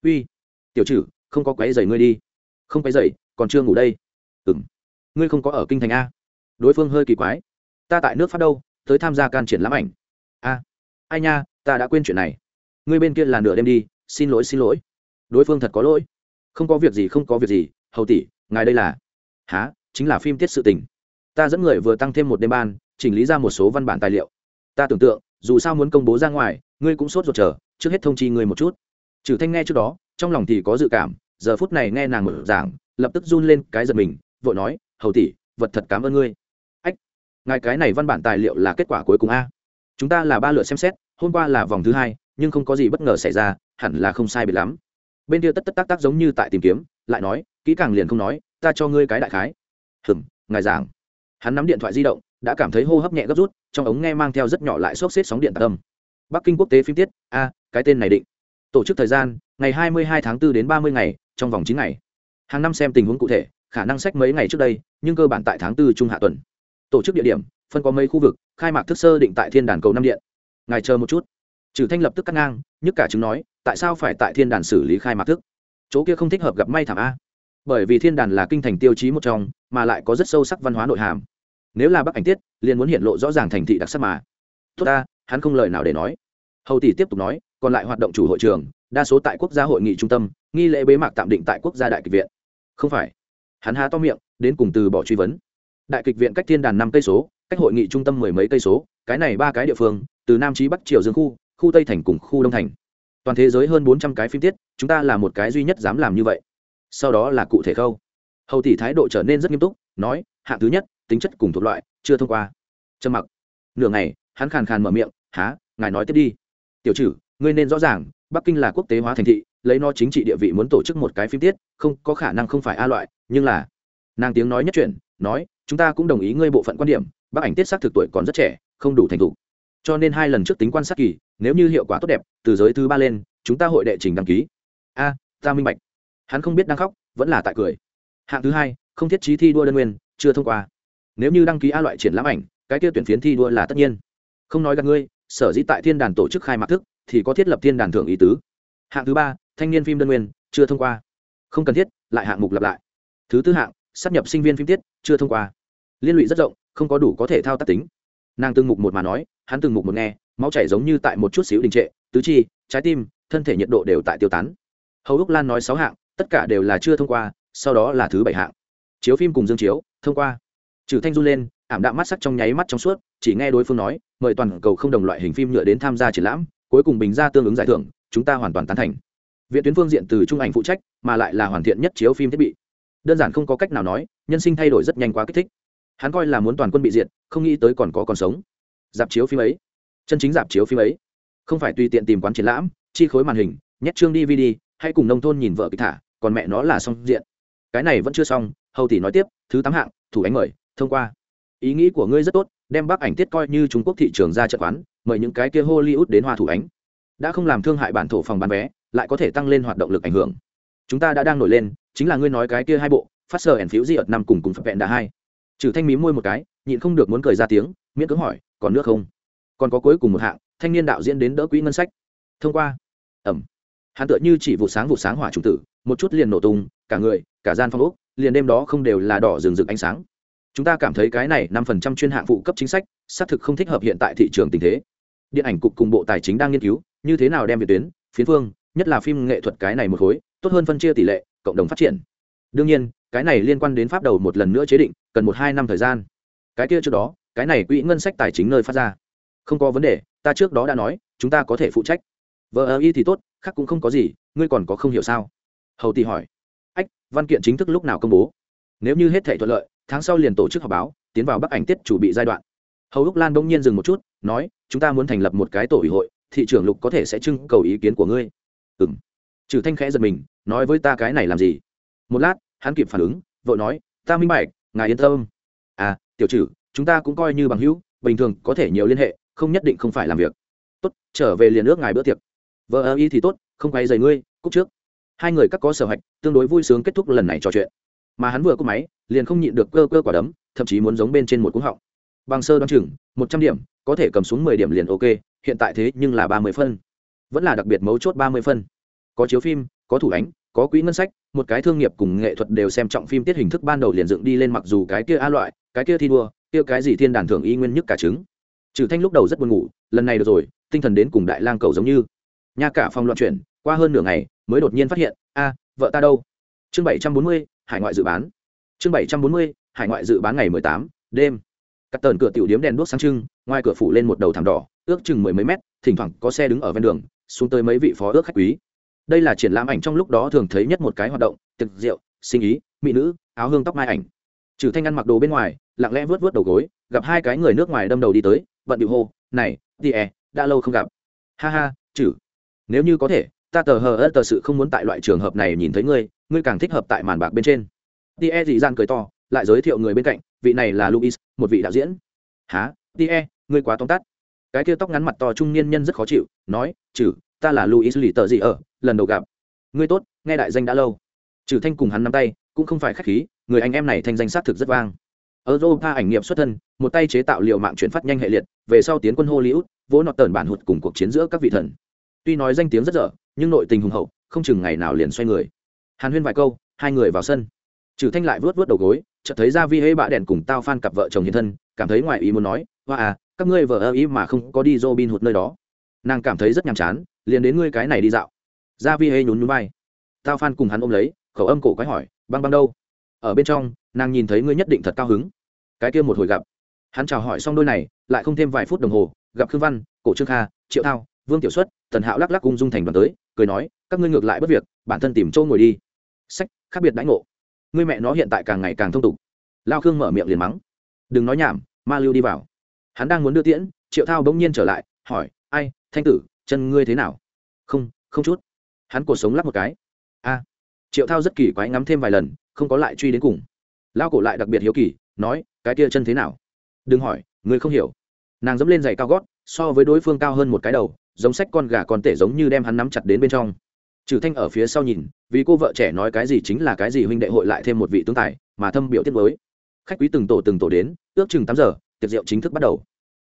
Uy, tiểu trừ, không có quấy giày ngươi đi. Không quấy giày còn chưa ngủ đây. Ừng ngươi không có ở kinh thành a. Đối phương hơi kỳ quái. Ta tại nước phát đâu, tới tham gia can triển lãm ảnh. A. Ai nha ta đã quên chuyện này. Ngươi bên kia là nửa đêm đi, xin lỗi xin lỗi. Đối phương thật có lỗi. Không có việc gì, không có việc gì, hầu tỷ, ngài đây là. Há chính là phim tiết sự tình. Ta dẫn người vừa tăng thêm một đêm ban, chỉnh lý ra một số văn bản tài liệu. Ta tưởng tượng, dù sao muốn công bố ra ngoài, ngươi cũng sốt ruột chờ, trước hết thông chi ngươi một chút. Trừ thanh nghe trước đó, trong lòng thì có dự cảm, giờ phút này nghe nàng mở giảng, lập tức run lên cái giật mình, vội nói, hầu tỷ, vật thật cảm ơn ngươi. Ách, ngài cái này văn bản tài liệu là kết quả cuối cùng a? Chúng ta là ba lượt xem xét hôm qua là vòng thứ hai, nhưng không có gì bất ngờ xảy ra, hẳn là không sai biệt lắm. Bên kia tất tất tác tác giống như tại tìm kiếm, lại nói, kỹ càng liền không nói, ta cho ngươi cái đại khái. Hừng ngài giảng. Hắn nắm điện thoại di động, đã cảm thấy hô hấp nhẹ gấp rút, trong ống nghe mang theo rất nhỏ lại xốc xếp sóng điện tạc âm. Bắc kinh quốc tế phim tiết, a, cái tên này định. Tổ chức thời gian, ngày 22 tháng 4 đến 30 ngày, trong vòng 9 ngày. Hàng năm xem tình huống cụ thể, khả năng sách mấy ngày trước đây, nhưng cơ bản tại tháng 4 trung hạ tuần. Tổ chức địa điểm, phân có mấy khu vực, khai mạc thức sơ định tại thiên đàn cầu năm điện ngài chờ một chút. Trừ thanh lập tức cắt ngang, nhức cả chứng nói, tại sao phải tại thiên đàn xử lý khai mạc thức? Chỗ kia không thích hợp gặp may thảm a. Bởi vì thiên đàn là kinh thành tiêu chí một trong, mà lại có rất sâu sắc văn hóa nội hàm. Nếu là bắc ảnh tiết, liền muốn hiện lộ rõ ràng thành thị đặc sắc mà. Tốt ta, hắn không lời nào để nói. Hầu tỷ tiếp tục nói, còn lại hoạt động chủ hội trường, đa số tại quốc gia hội nghị trung tâm, nghi lễ bế mạc tạm định tại quốc gia đại kịch viện. Không phải. Hắn há to miệng, đến cùng từ bỏ truy vấn. Đại kịch viện cách thiên đàn năm cây số, cách hội nghị trung tâm mười mấy cây số, cái này ba cái địa phương từ nam trí bắc triều dương khu khu tây thành cùng khu đông thành. Toàn thế giới hơn bốn trăm cái phim tiết, chúng ta là một cái duy nhất dám làm như vậy. Sau đó là cụ thể khâu. Hầu tỷ thái độ trở nên rất nghiêm túc, nói, hạng thứ nhất, tính chất cùng thuộc loại, chưa thông qua. Trầm mặc. Nửa ngày, hắn khàn khàn mở miệng, há, ngài nói tiếp đi. Tiểu trừ, ngươi nên rõ ràng, bắc kinh là quốc tế hóa thành thị, lấy nó chính trị địa vị muốn tổ chức một cái phim tiết, không, có khả năng không phải a loại, nhưng là nàng tiếng nói nhất chuyện nói, chúng ta cũng đồng ý ngươi bộ phận quan điểm bác ảnh tiết xác thực tuổi còn rất trẻ, không đủ thành thục cho nên hai lần trước tính quan sát kỳ, nếu như hiệu quả tốt đẹp, từ giới thứ ba lên, chúng ta hội đệ trình đăng ký. A, ta minh bạch. Hắn không biết đang khóc, vẫn là tại cười. Hạng thứ hai, không thiết trí thi đua đơn nguyên, chưa thông qua. Nếu như đăng ký a loại triển lãm ảnh, cái kia tuyển phiến thi đua là tất nhiên. Không nói gặp ngươi, sở dĩ tại thiên đàn tổ chức khai mạc thức, thì có thiết lập thiên đàn thưởng ý tứ. Hạng thứ ba, thanh niên phim đơn nguyên, chưa thông qua. Không cần thiết, lại hạng mục lặp lại. Thứ tư hạng, sắp nhập sinh viên phim tiết, chưa thông qua. Liên lụy rất rộng, không có đủ có thể thao tác tính nàng từng mục một mà nói, hắn từng mục một nghe, máu chảy giống như tại một chút xíu đình trệ, tứ chi, trái tim, thân thể nhiệt độ đều tại tiêu tán. Hầu úc lan nói sáu hạng, tất cả đều là chưa thông qua, sau đó là thứ bảy hạng. Chiếu phim cùng dương chiếu, thông qua. Trừ thanh du lên, ảm đạm mắt sắc trong nháy mắt trong suốt, chỉ nghe đối phương nói, mời toàn cầu không đồng loại hình phim nhựa đến tham gia triển lãm, cuối cùng bình ra tương ứng giải thưởng, chúng ta hoàn toàn tán thành. Viện tuyến phương diện từ trung ảnh phụ trách, mà lại là hoàn thiện nhất chiếu phim thiết bị. Đơn giản không có cách nào nói, nhân sinh thay đổi rất nhanh quá kích thích hắn coi là muốn toàn quân bị diệt, không nghĩ tới còn có còn sống. Dạp chiếu phim ấy. Chân chính dạp chiếu phim ấy. Không phải tùy tiện tìm quán triển lãm, chi khối màn hình, nhét chương dvd, hay cùng nông thôn nhìn vợ kịch thả, còn mẹ nó là xong diện. Cái này vẫn chưa xong, hầu tỷ nói tiếp, thứ tám hạng, thủ ánh mời, thông qua. Ý nghĩ của ngươi rất tốt, đem bác ảnh tiết coi như trung quốc thị trường ra trận quán, mời những cái kia hollywood đến hoa thủ ánh. Đã không làm thương hại bản thổ phòng bán vé, lại có thể tăng lên hoạt động lực ảnh hưởng. Chúng ta đã đang nổi lên, chính là ngươi nói cái kia hai bộ phát sờ ẩn phiếu di ợt năm cùng cùng phật vẹn đã hai trừ thanh mí môi một cái, nhịn không được muốn cười ra tiếng, miễn cưỡng hỏi, còn nước không? Còn có cuối cùng một hạng, thanh niên đạo diễn đến đỡ quỹ ngân sách. Thông qua. Ẩm. Hắn tựa như chỉ vụ sáng vụ sáng hỏa trùng tử, một chút liền nổ tung, cả người, cả gian phong ốc, liền đêm đó không đều là đỏ rừng rực ánh sáng. Chúng ta cảm thấy cái này năm phần trăm chuyên hạng phụ cấp chính sách, xác thực không thích hợp hiện tại thị trường tình thế. Điện ảnh cục cùng bộ tài chính đang nghiên cứu, như thế nào đem về tuyến, phiến phương, nhất là phim nghệ thuật cái này một khối, tốt hơn phân chia tỷ lệ, cộng đồng phát triển. Đương nhiên cái này liên quan đến pháp đầu một lần nữa chế định, cần một hai năm thời gian. Cái kia trước đó, cái này quỹ ngân sách tài chính nơi phát ra. Không có vấn đề, ta trước đó đã nói, chúng ta có thể phụ trách. Vợ ơ y thì tốt, khác cũng không có gì, ngươi còn có không hiểu sao? Hầu tỷ hỏi. Ách, văn kiện chính thức lúc nào công bố? Nếu như hết thể thuận lợi, tháng sau liền tổ chức họp báo, tiến vào bắc ảnh tiết chủ bị giai đoạn. Hầu úc lan bỗng nhiên dừng một chút, nói, chúng ta muốn thành lập một cái tổ ủy hội, thị trưởng lục có thể sẽ trưng cầu ý kiến của ngươi. Ừng trừ thanh khẽ giật mình, nói với ta cái này làm gì? Một lát hắn kịp phản ứng, vội nói, ta minh bạch, ngài yên tâm. À tiểu trừ, chúng ta cũng coi như bằng hữu, bình thường có thể nhiều liên hệ, không nhất định không phải làm việc. Tốt, trở về liền ước ngài bữa tiệc. Vợ ơ y thì tốt, không quay dày ngươi, cúc trước. Hai người các có sở hạch, tương đối vui sướng kết thúc lần này trò chuyện. Mà hắn vừa cúp máy, liền không nhịn được cơ cơ quả đấm, thậm chí muốn giống bên trên một cúng họng. Bằng sơ đoán chừng, một trăm điểm, có thể cầm xuống mười điểm liền ok, hiện tại thế nhưng là ba mươi phân. Vẫn là đặc biệt mấu chốt ba mươi phân. Có chiếu phim có thủ ánh, có quỹ ngân sách, một cái thương nghiệp cùng nghệ thuật đều xem trọng phim tiết hình thức ban đầu liền dựng đi lên mặc dù cái kia a loại, cái kia thi đua, kia cái gì thiên đàn thưởng y nguyên nhất cả trứng. Trừ thanh lúc đầu rất buồn ngủ, lần này được rồi, tinh thần đến cùng đại lang cầu giống như. Nha cả phòng loạn chuyển, qua hơn nửa ngày, mới đột nhiên phát hiện, a, vợ ta đâu? Chương bảy trăm bốn mươi, hải ngoại dự bán. Chương bảy trăm bốn mươi, hải ngoại dự bán ngày mười tám, đêm. Cắt tờn cửa tiểu điếm đèn đuốc sáng trưng, ngoài cửa phủ lên một đầu thảm đỏ, ước chừng mười mấy mét, thỉnh thoảng có xe đứng ở ven đường, xuống tới mấy vị phó ước khách quý đây là triển lãm ảnh trong lúc đó thường thấy nhất một cái hoạt động, tiệc rượu, sinh ý, mỹ nữ, áo hương tóc mai ảnh. Trừ thanh ăn mặc đồ bên ngoài, lặng lẽ vớt vớt đầu gối, gặp hai cái người nước ngoài đâm đầu đi tới, bận điệu hô, này, đi e đã lâu không gặp. Ha ha chử nếu như có thể, ta tờ hờ ớt tờ sự không muốn tại loại trường hợp này nhìn thấy ngươi ngươi càng thích hợp tại màn bạc bên trên. Đi e dị gian cười to, lại giới thiệu người bên cạnh, vị này là luis một vị đạo diễn. Há đi e ngươi quá tóm tắt. Cái kia tóc ngắn mặt to trung niên nhân rất khó chịu, nói chử ta là luis lì tờ gì ở lần đầu gặp. Ngươi tốt, nghe đại danh đã lâu. Trừ thanh cùng hắn nắm tay, cũng không phải khách khí, người anh em này thanh danh sát thực rất vang. Europa ảnh nghiệp xuất thân, một tay chế tạo liệu mạng chuyển phát nhanh hệ liệt, về sau tiến quân hollywood, vỗ nọt tờn bản hụt cùng cuộc chiến giữa các vị thần. Tuy nói danh tiếng rất dở, nhưng nội tình hùng hậu, không chừng ngày nào liền xoay người. Hàn huyên vài câu, hai người vào sân. Trừ thanh lại vớt vớt đầu gối, chợt thấy ra vi hễ bạ đèn cùng tao phan cặp vợ chồng hiện thân, cảm thấy ngoài ý muốn nói, hoa à các ngươi vợ ơ ý mà không có đi robin hụt nơi đó. Nàng cảm thấy rất nhàm chán, liền đến ngươi cái này đi dạo. Gia vi hề nhún nhún vai. Tao phan cùng hắn ôm lấy, khẩu âm cổ quái hỏi, băng băng đâu? Ở bên trong, nàng nhìn thấy ngươi nhất định thật cao hứng. Cái kia một hồi gặp. Hắn chào hỏi xong đôi này, lại không thêm vài phút đồng hồ, gặp khương văn, cổ trương kha, triệu thao, vương tiểu xuất, tần hạo lắc lắc cung dung thành đoàn tới, cười nói, các ngươi ngược lại bất việc, bản thân tìm chỗ ngồi đi. Sách, khác biệt đãi ngộ. Ngươi mẹ nó hiện tại càng ngày càng thông tục. Lao khương mở miệng liền mắng, đừng nói nhảm, ma lưu đi vào. Hắn đang muốn đưa tiễn, triệu thao bỗng nhiên trở lại, hỏi, ai, thanh tử, chân ngươi thế nào? Không không chút hắn cuộc sống lắp một cái. A, triệu thao rất kỳ quái ngắm thêm vài lần, không có lại truy đến cùng. Lao cổ lại đặc biệt hiếu kỳ, nói, cái kia chân thế nào? Đừng hỏi, người không hiểu. Nàng dẫm lên giày cao gót, so với đối phương cao hơn một cái đầu, giống sách con gà còn tể giống như đem hắn nắm chặt đến bên trong. Trừ thanh ở phía sau nhìn, vì cô vợ trẻ nói cái gì chính là cái gì huynh đệ hội lại thêm một vị tướng tài, mà thâm biểu tiết mới. Khách quý từng tổ từng tổ đến, ước chừng tám giờ, tiệc rượu chính thức bắt đầu.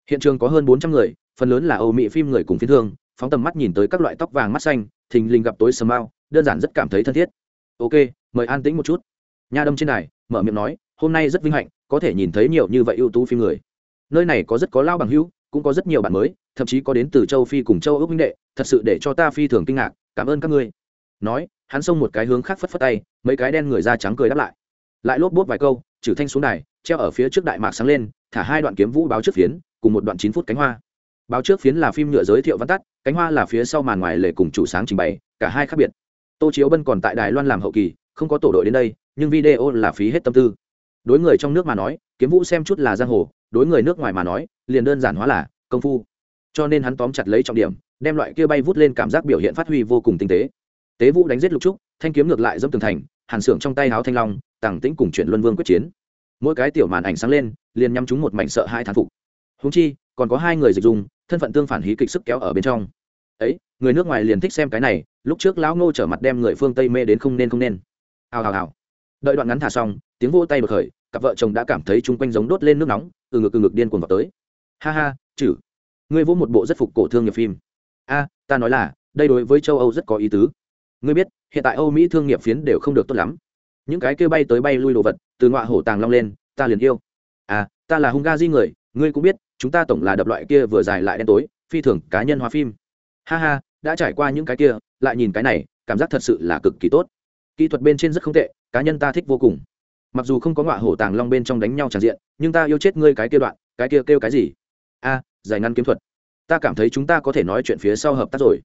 Hiện trường có hơn bốn trăm người, phần lớn là âu mỹ phim người cùng phiến thương, phóng tầm mắt nhìn tới các loại tóc vàng mắt xanh thình lình gặp tối sầm mao, đơn giản rất cảm thấy thân thiết. Ok, mời an tĩnh một chút. Nha đâm trên này, mở miệng nói, hôm nay rất vinh hạnh, có thể nhìn thấy nhiều như vậy ưu tú phim người. Nơi này có rất có lao bằng hữu, cũng có rất nhiều bạn mới, thậm chí có đến từ châu phi cùng châu ước minh đệ, thật sự để cho ta phi thường kinh ngạc, cảm ơn các ngươi. Nói, hắn xông một cái hướng khác phất phất tay, mấy cái đen người da trắng cười đáp lại. Lại lốp bốt vài câu, trừ thanh xuống đài, treo ở phía trước đại mạc sáng lên, thả hai đoạn kiếm vũ báo trước phiến, cùng một đoạn chín phút cánh hoa báo trước phiến là phim nhựa giới thiệu văn tắt, cánh hoa là phía sau màn ngoài lề cùng chủ sáng trình bày, cả hai khác biệt. Tô chiếu bân còn tại đài loan làm hậu kỳ, không có tổ đội đến đây, nhưng video là phí hết tâm tư. Đối người trong nước mà nói, kiếm vũ xem chút là giang hồ, đối người nước ngoài mà nói, liền đơn giản hóa là công phu. Cho nên hắn tóm chặt lấy trọng điểm, đem loại kia bay vút lên cảm giác biểu hiện phát huy vô cùng tinh tế. Tế vũ đánh giết lục trúc, thanh kiếm ngược lại dâm tường thành, hàn xưởng trong tay háo thanh long tàng tĩnh cùng chuyển luân vương quyết chiến. Mỗi cái tiểu màn ảnh sáng lên, liền nhắm chúng một mảnh sợ hai thán phục. Húng chi, còn có hai người dịch dùng thân phận tương phản hí kịch sức kéo ở bên trong. Ấy, người nước ngoài liền thích xem cái này, lúc trước lão ngô trở mặt đem người phương tây mê đến không nên không nên. Hào hào hào. Đợi đoạn ngắn thả xong, tiếng vô tay bật khởi, cặp vợ chồng đã cảm thấy chung quanh giống đốt lên nước nóng, từ ngực từ ngực điên cuồng vào tới. Ha ha, chử. Ngươi vỗ một bộ rất phục cổ thương nghiệp phim. A, ta nói là, đây đối với châu âu rất có ý tứ. Ngươi biết, hiện tại âu mỹ thương nghiệp phiến đều không được tốt lắm. Những cái kêu bay tới bay lui đồ vật, từ ngọa hổ tàng long lên, ta liền yêu. À ta là hung ga di người, ngươi cũng biết chúng ta tổng là đập loại kia vừa dài lại đen tối, phi thường cá nhân hóa phim. Ha ha, đã trải qua những cái kia, lại nhìn cái này, cảm giác thật sự là cực kỳ tốt. Kỹ thuật bên trên rất không tệ, cá nhân ta thích vô cùng. Mặc dù không có ngọa hổ tàng long bên trong đánh nhau tràn diện, nhưng ta yêu chết ngươi cái kia đoạn, cái kia kêu cái gì? A, giải ngăn kiếm thuật. Ta cảm thấy chúng ta có thể nói chuyện phía sau hợp tác rồi.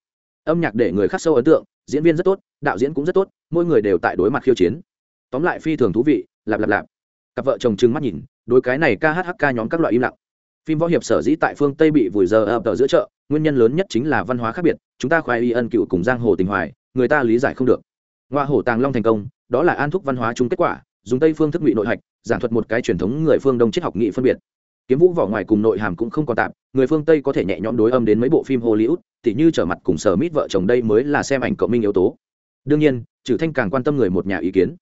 Âm nhạc để người khắc sâu ấn tượng, diễn viên rất tốt, đạo diễn cũng rất tốt, mỗi người đều tại đối mặt khiêu chiến. Tóm lại phi thường thú vị, lạp lạp lạp. Cặp vợ chồng trừng mắt nhìn, đối cái này khhk nhóm các loại im lặng phim võ hiệp sở dĩ tại phương tây bị vùi giờ ập ở giữa chợ, nguyên nhân lớn nhất chính là văn hóa khác biệt, chúng ta khoai y ân cựu cùng giang hồ tình hoài, người ta lý giải không được. Ngoa hổ tàng long thành công, đó là an thúc văn hóa chung kết quả, dùng tây phương thức ngụy nội hạch, giảng thuật một cái truyền thống người phương đông triết học nghị phân biệt. Kiếm vũ vỏ ngoài cùng nội hàm cũng không còn tạm, người phương tây có thể nhẹ nhõm đối âm đến mấy bộ phim hollywood, tỉ như trở mặt cùng sở mít vợ chồng đây mới là xem ảnh cộng minh yếu tố. Đương nhiên, trừ thanh càng quan tâm người một nhà ý kiến.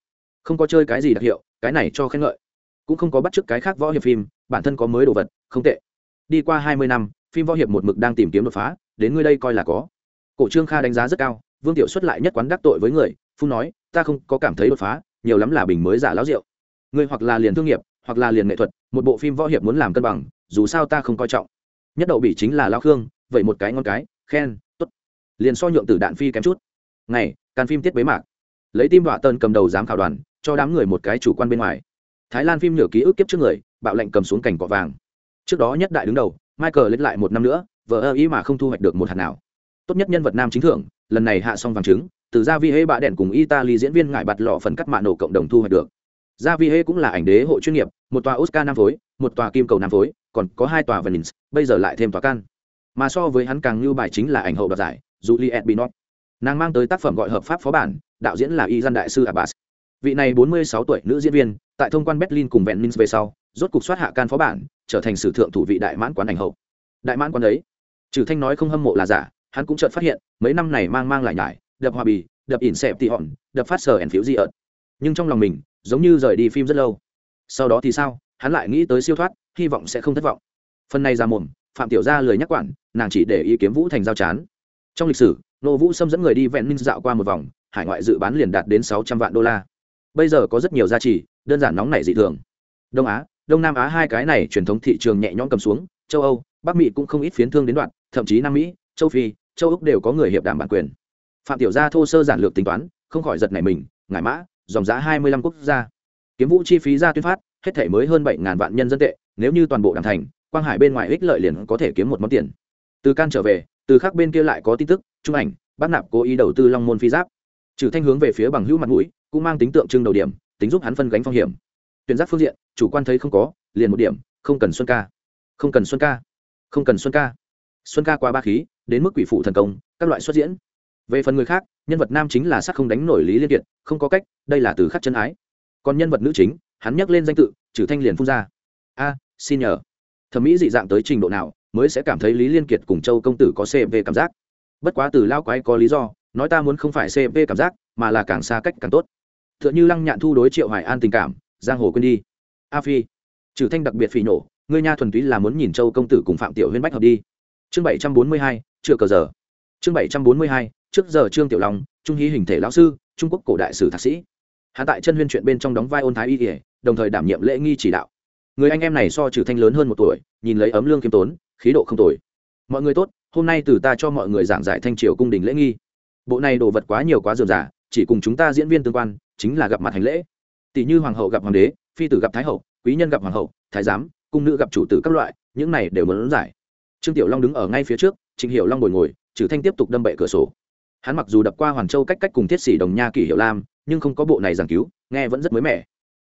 Không có chơi cái gì đặc hiệu, cái này cho khen ngợi cũng không có bắt chước cái khác võ hiệp phim, bản thân có mới đồ vật, không tệ. Đi qua hai mươi năm, phim võ hiệp một mực đang tìm kiếm đột phá, đến ngươi đây coi là có. Cổ trương kha đánh giá rất cao, vương tiểu xuất lại nhất quán đắc tội với người phun nói, ta không có cảm thấy đột phá, nhiều lắm là bình mới giả láo rượu ngươi hoặc là liền thương nghiệp, hoặc là liền nghệ thuật, một bộ phim võ hiệp muốn làm cân bằng, dù sao ta không coi trọng. Nhất đậu bị chính là lao khương, vậy một cái ngon cái, khen t ố t liền so nhượng tử đạn phi kém chút. Ngày, can phim tiết bế mạc. Lấy tim đọa tơn cầm đầu giám khảo đoàn, cho đám người một cái chủ quan bên ngoài thái lan phim nửa ký ức kiếp trước người, bạo lệnh cầm xuống cảnh cọ vàng. Trước đó nhất đại đứng đầu, michael lấy lại một năm nữa vợ ơ ý mà không thu hoạch được một hạt nào. Tốt nhất nhân vật nam chính thưởng, lần này hạ xong vàng trứng, từ gia vi hê bạ đèn cùng italy diễn viên ngại bạt lọ phần cắt mạ nổ cộng đồng thu hoạch được. Gia vi hê cũng là ảnh đế hội chuyên nghiệp, một tòa oscar nam phối, một tòa kim cầu nam phối, còn có hai tòa venice, bây giờ lại thêm tòa can mà so với hắn càng lưu bài chính là ảnh hậu đoạt giải juliet binot nàng mang tới tác phẩm gọi hợp pháp phó bản, đạo diễn là y dân đại sư abbas vị này 46 tuổi nữ diễn viên, tại thông quan berlin cùng vẹn về sau, rốt cục soát hạ can phó bản, trở thành sử thượng thủ vị đại mãn quán ảnh hậu. Đại mãn quán đấy, trừ thanh nói không hâm mộ là giả, hắn cũng chợt phát hiện, mấy năm này mang mang lại nhải, đập hòa bì, đập ỉn xẹp tị hòn, đập phát sờ ẻn phiếu di ợt. Nhưng trong lòng mình, giống như rời đi phim rất lâu. Sau đó thì sao, hắn lại nghĩ tới siêu thoát, hy vọng sẽ không thất vọng. Phần này ra mồm, phạm tiểu gia lười nhắc quản, nàng chỉ để ý kiếm vũ thành giao chán. Trong lịch sử nô vũ xâm dẫn người đi vẹn ninh dạo qua một vòng, hải ngoại dự bán liền đạt đến sáu trăm vạn đô la bây giờ có rất nhiều giá trị đơn giản nóng nảy dị thường. Đông á, đông nam á hai cái này truyền thống thị trường nhẹ nhõm cầm xuống, châu âu, bắc mỹ cũng không ít phiến thương đến đoạn, thậm chí nam mỹ, châu phi, châu úc đều có người hiệp đảm bản quyền. Phạm tiểu gia thô sơ giản lược tính toán, không khỏi giật này mình, ngải mã, dòng giá hai mươi lăm quốc gia. Kiếm vũ chi phí ra tuyên phát, hết thể mới hơn bảy ngàn vạn nhân dân tệ, nếu như toàn bộ đảng thành, quang hải bên ngoài ích lợi liền có thể kiếm một món tiền. Từ can trở về, từ khác bên kia lại có tin tức, trung ảnh bác nạp cố ý đầu tư long môn phi giáp. Trừ thanh hướng về phía bằng hữu mặt mũi cũng mang tính tượng trưng đầu điểm, tính giúp hắn phân gánh phong hiểm. Tuyển giác phương diện, chủ quan thấy không có, liền một điểm, không cần xuân ca. Không cần xuân ca. Không cần xuân ca. Xuân ca qua ba khí, đến mức quỷ phụ thần công, các loại xuất diễn. Về phần người khác, nhân vật nam chính là sắc không đánh nổi lý liên kiệt, không có cách, đây là từ khắc chân ái. Còn nhân vật nữ chính, hắn nhắc lên danh tự, trừ thanh liền phun ra. A, xin nhờ. Thẩm mỹ dị dạng tới trình độ nào, mới sẽ cảm thấy lý liên kiệt cùng châu công tử có cv cảm giác. Bất quá từ lao quái có lý do, nói ta muốn không phải cv cảm giác, mà là càng xa cách càng tốt t h ư ợ n h ư lăng nhạn thu đối triệu hải an tình cảm, giang hồ quên đi. A phi, trừ thanh đặc biệt phỉ nổ, ngươi nha thuần túy là muốn nhìn châu công tử cùng phạm tiểu huyên bách hợp đi. Chương bảy trăm bốn mươi hai chưa cờ giờ. Chương bảy trăm bốn mươi hai, trước giờ trương tiểu long, trung hí hình thể lão sư, trung quốc cổ đại sử thạc sĩ. Hạ tại chân huyên chuyện bên trong đóng vai ôn thái y kể đồng thời đảm nhiệm lễ nghi chỉ đạo. Người anh em này so trừ thanh lớn hơn một tuổi, nhìn lấy ấm lương kiêm tốn, khí độ không tồi. Mọi người tốt, hôm nay từ ta cho mọi người giảng giải thanh triều cung đình lễ nghi. Bộ này đồ vật quá nhiều quá dườm giả chỉ cùng chúng ta diễn viên tương quan chính là gặp mặt hành lễ. Tỷ như hoàng hậu gặp hoàng đế, phi tử gặp thái hậu, quý nhân gặp hoàng hậu, thái giám, cung nữ gặp chủ tử các loại, những này đều muốn giải. Trương tiểu long đứng ở ngay phía trước, trịnh hiệu long ngồi ngồi, trừ thanh tiếp tục đâm bệ cửa sổ. Hắn mặc dù đập qua hoàn châu cách cách cùng thiết sĩ đồng nha kỷ hiệu lam, nhưng không có bộ này giảng cứu, nghe vẫn rất mới mẻ.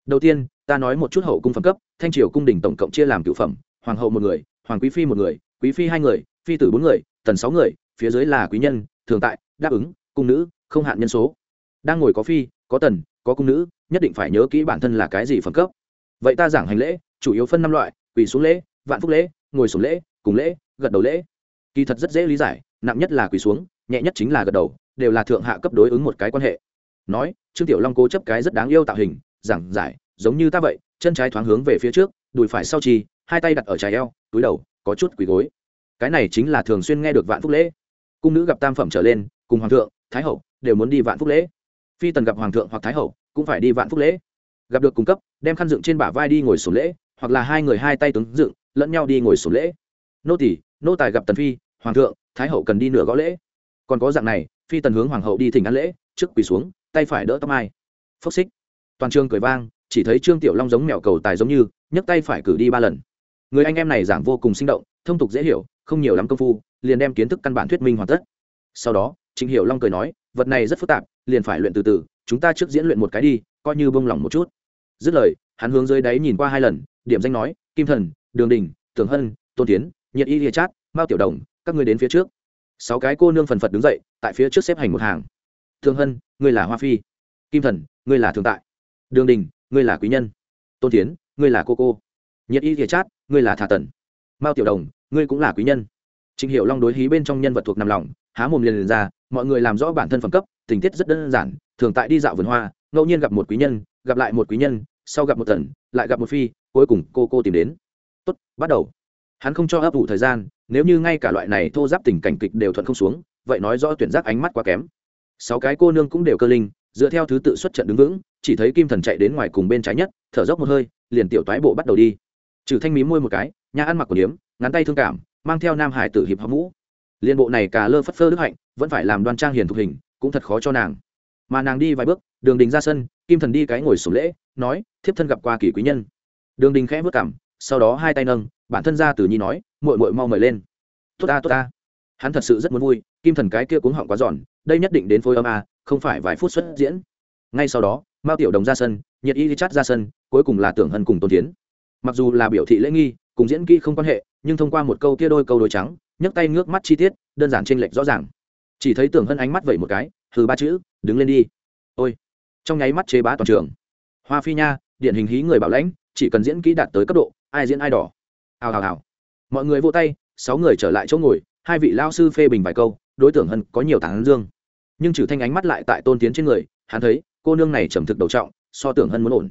Đầu tiên, ta nói một chút hậu cung phẩm cấp, thanh triều cung đình tổng cộng chia làm cựu phẩm, hoàng hậu một người, hoàng quý phi một người, quý phi hai người, phi tử bốn người, tần sáu người, phía dưới là quý nhân, thường tại, đáp ứng, cung nữ, không hạn nhân số. Đang ngồi có phi có tần, có cung nữ, nhất định phải nhớ kỹ bản thân là cái gì phẩm cấp. Vậy ta giảng hành lễ, chủ yếu phân năm loại, quỳ xuống lễ, vạn phúc lễ, ngồi xuống lễ, cùng lễ, gật đầu lễ. Kỳ thật rất dễ lý giải, nặng nhất là quỳ xuống, nhẹ nhất chính là gật đầu, đều là thượng hạ cấp đối ứng một cái quan hệ. Nói, trương tiểu long cố chấp cái rất đáng yêu tạo hình, giảng giải, giống như ta vậy, chân trái thoáng hướng về phía trước, đùi phải sau chi, hai tay đặt ở trái eo, túi đầu, có chút quỳ gối. Cái này chính là thường xuyên nghe được vạn phúc lễ. Cung nữ gặp tam phẩm trở lên, cùng hoàng thượng, thái hậu, đều muốn đi vạn phúc lễ phi tần gặp hoàng thượng hoặc thái hậu, cũng phải đi vạn phúc lễ. Gặp được cung cấp, đem khăn dựng trên bả vai đi ngồi sổ lễ, hoặc là hai người hai tay tướng dựng, lẫn nhau đi ngồi sổ lễ. Nô tỷ nô tài gặp tần phi, hoàng thượng, thái hậu cần đi nửa gõ lễ. Còn có dạng này, phi tần hướng hoàng hậu đi thỉnh ăn lễ, trước quỳ xuống, tay phải đỡ tóc mai. Phốc xích. Toàn trường cười vang, chỉ thấy trương tiểu long giống mèo cầu tài giống như, nhấc tay phải cử đi ba lần. Người anh em này giảng vô cùng sinh động, thông tục dễ hiểu, không nhiều lắm công phu, liền đem kiến thức căn bản thuyết minh hoàn tất. Sau đó, trịnh hiểu long cười nói vật này rất phức tạp, liền phải luyện từ từ, chúng ta trước diễn luyện một cái đi, coi như bông lỏng một chút. Dứt lời, hắn hướng dưới đáy nhìn qua hai lần, điểm danh nói, kim thần, đường đình tường hân, tôn tiến, nhiệt y địa chát, mao tiểu đồng, các người đến phía trước. Sáu cái cô nương phần phật đứng dậy, tại phía trước xếp hành một hàng. Thương hân, ngươi là hoa phi. Kim thần, ngươi là thường tại. Đường đình, ngươi là quý nhân. Tôn tiến, ngươi là cô cô. Nhiệt y địa chát, ngươi là Thả tần. Mao tiểu đồng, ngươi cũng là quý nhân. Trịnh hiệu long đối hí bên trong nhân vật thuộc nằm lòng, há mồm liền liền ra mọi người làm rõ bản thân phẩm cấp, tình tiết rất đơn giản, thường tại đi dạo vườn hoa, ngẫu nhiên gặp một quý nhân, gặp lại một quý nhân, sau gặp một tần, lại gặp một phi, cuối cùng cô cô tìm đến. Tốt, bắt đầu. Hắn không cho ấp ủ thời gian, nếu như ngay cả loại này thô giáp tình cảnh kịch đều thuận không xuống, vậy nói rõ tuyển giác ánh mắt quá kém. Sáu cái cô nương cũng đều cơ linh, dựa theo thứ tự xuất trận đứng vững, chỉ thấy kim thần chạy đến ngoài cùng bên trái nhất, thở dốc một hơi, liền tiểu toái bộ bắt đầu đi. Trừ thanh mí môi một cái nhà ăn mặc của điếm, ngắn tay thương cảm, mang theo nam hải tử hiệp hóc mũ liên bộ này cả lơ phất phơ đức hạnh, vẫn phải làm đoan trang hiền thục hình, cũng thật khó cho nàng. Mà nàng đi vài bước, đường đình ra sân, kim thần đi cái ngồi sổ lễ, nói, thiếp thân gặp qua kỳ quý nhân. Đường đình khẽ vất cảm, sau đó hai tay nâng, bản thân ra từ nhi nói, muội muội mau mời lên. Tốt ta tốt ta. Hắn thật sự rất muốn vui, kim thần cái kia cuống họng quá giòn, đây nhất định đến phôi âm a, không phải vài phút xuất diễn. Ngay sau đó, mao tiểu đồng ra sân, nhiệt y chắt ra sân, cuối cùng là tưởng hân cùng tôn tiến mặc dù là biểu thị lễ nghi, cùng diễn kỹ không quan hệ nhưng thông qua một câu kia đôi câu đôi trắng, nhấc tay ngước mắt chi tiết, đơn giản trên lệch rõ ràng. Chỉ thấy tưởng hân ánh mắt vẩy một cái, hừ ba chữ, đứng lên đi. Ôi. Trong nháy mắt chế bá toàn trường. Hoa phi nha điển hình hí người bảo lãnh, chỉ cần diễn kỹ đạt tới cấp độ, ai diễn ai đỏ. Hào hào hào. Mọi người vô tay, sáu người trở lại chỗ ngồi, hai vị lao sư phê bình vài câu, đối tượng hân có nhiều tảng dương. Nhưng trừ thanh ánh mắt lại tại tôn tiến trên người, hắn thấy, cô nương này trầm thực đầu trọng, so tưởng hân muốn ổn.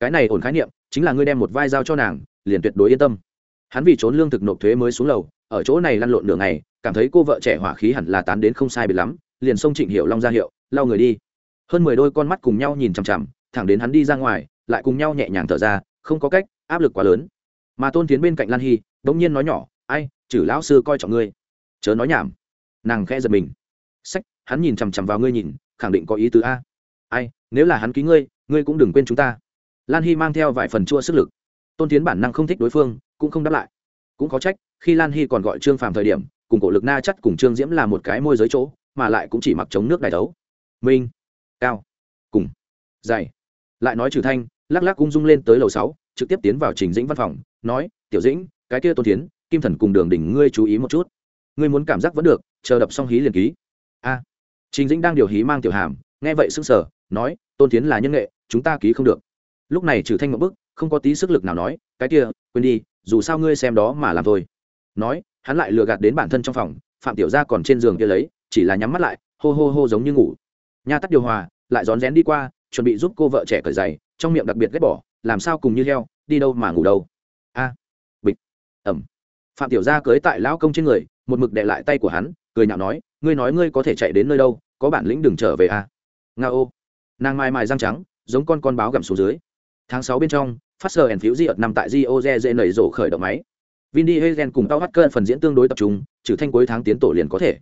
Cái này ổn khái niệm, chính là ngươi đem một vai giao cho nàng, liền tuyệt đối yên tâm hắn vì trốn lương thực nộp thuế mới xuống lầu, ở chỗ này lăn lộn nửa ngày, cảm thấy cô vợ trẻ hỏa khí hẳn là tán đến không sai biệt lắm, liền xông trịnh hiệu long ra hiệu, lau người đi. Hơn mười đôi con mắt cùng nhau nhìn chằm chằm, thẳng đến hắn đi ra ngoài, lại cùng nhau nhẹ nhàng thở ra, không có cách, áp lực quá lớn. Mà tôn tiến bên cạnh lan hy đ ỗ n g nhiên nói nhỏ, ai chử lão sư coi trọng ngươi. Chớ nói nhảm. Nàng khẽ giật mình. Sách, hắn nhìn chằm chằm vào ngươi nhìn, khẳng định có ý tứ a. Ai, nếu là hắn ký ngươi ngươi cũng đừng quên chúng ta. Lan hy mang theo vài phần chua sức lực tôn tiến bản năng không thích đối phương, cũng không đáp lại. Cũng có trách, khi lan hy còn gọi trương phàm thời điểm, cùng cổ lực na chắt cùng trương diễm là một cái môi giới chỗ, mà lại cũng chỉ mặc chống nước đài đấu. Minh, cao, cùng, dày. Lại nói trừ thanh, lắc lắc ung dung lên tới lầu sáu, trực tiếp tiến vào trình dĩnh văn phòng, nói, tiểu dĩnh, cái kia tôn tiến, kim thần cùng đường đỉnh ngươi chú ý một chút. Ngươi muốn cảm giác vẫn được, chờ đập xong hí liền ký. A. Trình dĩnh đang điều hí mang tiểu hàm, nghe vậy sững sờ, nói, tôn tiến là nhân nghệ, chúng ta ký không được. Lúc này trừ thanh một bức không có tí sức lực nào nói, cái kia, quên đi, dù sao ngươi xem đó mà làm thôi. Nói, hắn lại lừa gạt đến bản thân trong phòng, phạm tiểu gia còn trên giường kia lấy, chỉ là nhắm mắt lại, hô hô hô giống như ngủ. Nha tắt điều hòa, lại rón rén đi qua, chuẩn bị giúp cô vợ trẻ cởi giày, trong miệng đặc biệt ghét bỏ, làm sao cùng như heo, đi đâu mà ngủ đâu? A, bịch ẩm phạm tiểu gia cưới tại lão công trên người, một mực đè lại tay của hắn, cười nhạo nói, ngươi nói ngươi có thể chạy đến nơi đâu, có bản lĩnh đừng trở về a. Nga ô. Nàng mai mai răng trắng, giống con con báo gặm xuống dưới. Tháng 6 bên trong, Faster and Furious 5 tại Rio de Janeiro rổ khởi động máy. Vin Diesel cùng Paul Walker phần diễn tương đối tập trung, trừ thanh cuối tháng tiến tổ liền có thể.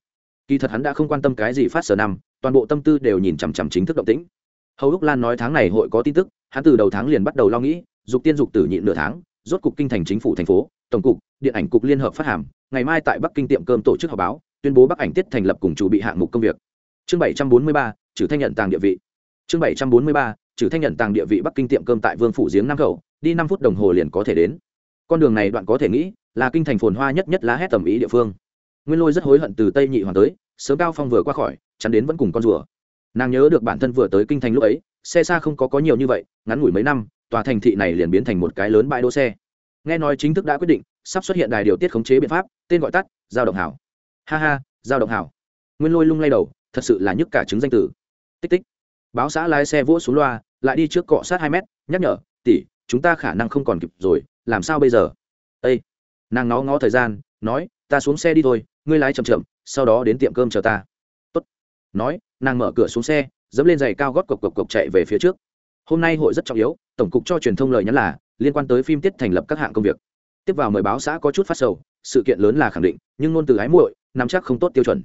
Kỳ thật hắn đã không quan tâm cái gì Faster 5, toàn bộ tâm tư đều nhìn chằm chằm chính thức động tĩnh. Hầu Úc Lan nói tháng này hội có tin tức, hắn từ đầu tháng liền bắt đầu lo nghĩ, dục tiên dục tử nhịn nửa tháng, rốt cục kinh thành chính phủ thành phố, tổng cục, điện ảnh cục liên hợp phát hàm, ngày mai tại Bắc Kinh tiệm cơm tổ chức họp báo, tuyên bố Bắc ảnh tiết thành lập cùng chủ bị hạng mục công việc. Chương 743, trừ thanh nhận tàng địa vị. Chương 743, trừ thanh nhận tàng địa vị bắc kinh tiệm cơm tại vương phủ giếng nam khẩu, đi năm phút đồng hồ liền có thể đến. Con đường này đoạn có thể nghĩ, là kinh thành phồn hoa nhất nhất lá hét tầm ý địa phương. Nguyên lôi rất hối hận từ tây nhị hoàng tới, sớm cao phong vừa qua khỏi, chắn đến vẫn cùng con rùa. Nàng nhớ được bản thân vừa tới kinh thành lúc ấy, xe xa không có có nhiều như vậy, ngắn ngủi mấy năm, tòa thành thị này liền biến thành một cái lớn bãi đỗ xe. Nghe nói chính thức đã quyết định, sắp xuất hiện đài điều tiết khống chế biện pháp, tên gọi tắt, giao động hảo. Ha ha, giao động hảo. Nguyên lôi lung lay đầu, thật sự là nhức cả chứng danh tử. Tích tích báo xã lái xe vỗ xuống loa, lại đi trước cọ sát hai mét, nhắc nhở, tỷ, chúng ta khả năng không còn kịp rồi, làm sao bây giờ? Ây nàng nó ngó thời gian, nói, ta xuống xe đi thôi, ngươi lái chậm chậm, sau đó đến tiệm cơm chờ ta. Tốt. nói, nàng mở cửa xuống xe, dẫm lên giày cao gót cộc cộc cộc chạy về phía trước. Hôm nay hội rất trọng yếu, tổng cục cho truyền thông lời nhắn là, liên quan tới phim tiết thành lập các hạng công việc. Tiếp vào mời báo xã có chút phát sầu, sự kiện lớn là khẳng định, nhưng ngôn từ ái muội, nắm chắc không tốt tiêu chuẩn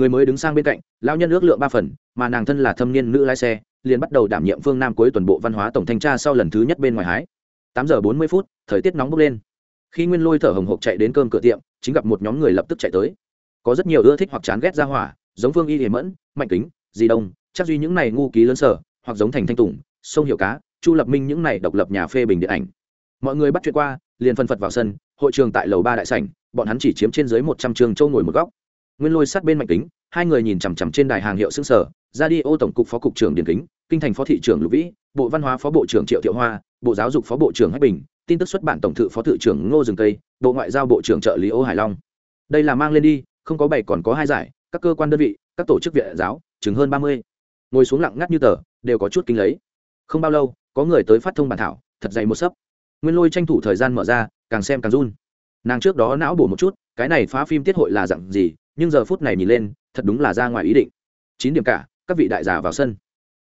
người mới đứng sang bên cạnh lao nhân ước lượng ba phần, mà nàng thân là thâm niên nữ lái xe, liền bắt đầu đảm nhiệm phương nam cuối tuần bộ văn hóa tổng thanh tra sau lần thứ nhất bên ngoài hái. Tám giờ bốn mươi phút, thời tiết nóng bốc lên. Khi nguyên lôi thở hồng hộc chạy đến cơm cửa tiệm, chính gặp một nhóm người lập tức chạy tới. Có rất nhiều ưa thích hoặc chán ghét ra hỏa, giống phương y hiểm mẫn, mạnh kính di đông, chắc duy những này ngu ký lớn sở, hoặc giống thành thanh tùng, sông hiệu cá, chu lập minh những này độc lập nhà phê bình điện ảnh. Mọi người bắt chuyện qua, liền phân phật vào sân, hội trường tại lầu ba đại sảnh, bọn hắn chỉ chiếm trên dưới một trăm trường châu ngồi một góc nguyên lôi sát bên mạnh kính, hai người nhìn chằm chằm trên đài hàng hiệu xương sở, ra đi ô tổng cục phó cục trưởng điền kính, kinh thành phó thị trưởng lục vĩ, bộ văn hóa phó bộ trưởng triệu thiệu hoa, bộ giáo dục phó bộ trưởng hách bình, tin tức xuất bản tổng thự phó thự trưởng ngô rừng tây, bộ ngoại giao bộ trưởng trợ lý ô hải long. Đây là mang lên đi, không có bảy còn có hai giải, các cơ quan đơn vị, các tổ chức viện giáo chứng hơn ba mươi. Ngồi xuống lặng ngắt như tờ, đều có chút kinh lấy. Không bao lâu, có người tới phát thông bản thảo, thật dày một sấp. Nguyên lôi tranh thủ thời gian mở ra, càng xem càng run. Nàng trước đó não bổ một chút, cái này phá phim tiết hội là dặn gì nhưng giờ phút này nhìn lên, thật đúng là ra ngoài ý định. Chín điểm cả, các vị đại giả vào sân.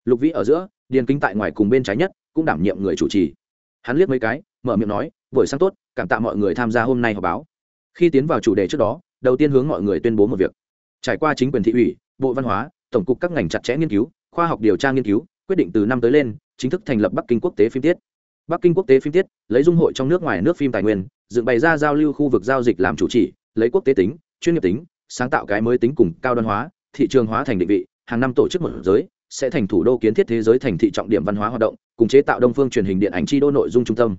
Lục vĩ ở giữa, điền kinh tại ngoài cùng bên trái nhất, cũng đảm nhiệm người chủ trì. Hắn liếc mấy cái, mở miệng nói, buổi sáng tốt, cảm tạ mọi người tham gia hôm nay họp báo. Khi tiến vào chủ đề trước đó, đầu tiên hướng mọi người tuyên bố một việc. Trải qua chính quyền thị ủy, bộ văn hóa, tổng cục các ngành chặt chẽ nghiên cứu, khoa học điều tra nghiên cứu, quyết định từ năm tới lên, chính thức thành lập bắc kinh quốc tế phim tiết. Bắc kinh quốc tế phim tiết, lấy dung hội trong nước ngoài nước phim tài nguyên, dựng bày ra giao lưu khu vực giao dịch làm chủ trì, lấy quốc tế tính, chuyên nghiệp tính sáng tạo cái mới tính cùng cao đoan hóa, thị trường hóa thành định vị, hàng năm tổ chức một giới, sẽ thành thủ đô kiến thiết thế giới thành thị trọng điểm văn hóa hoạt động, cùng chế tạo đông phương truyền hình điện ảnh chi đô nội dung trung tâm.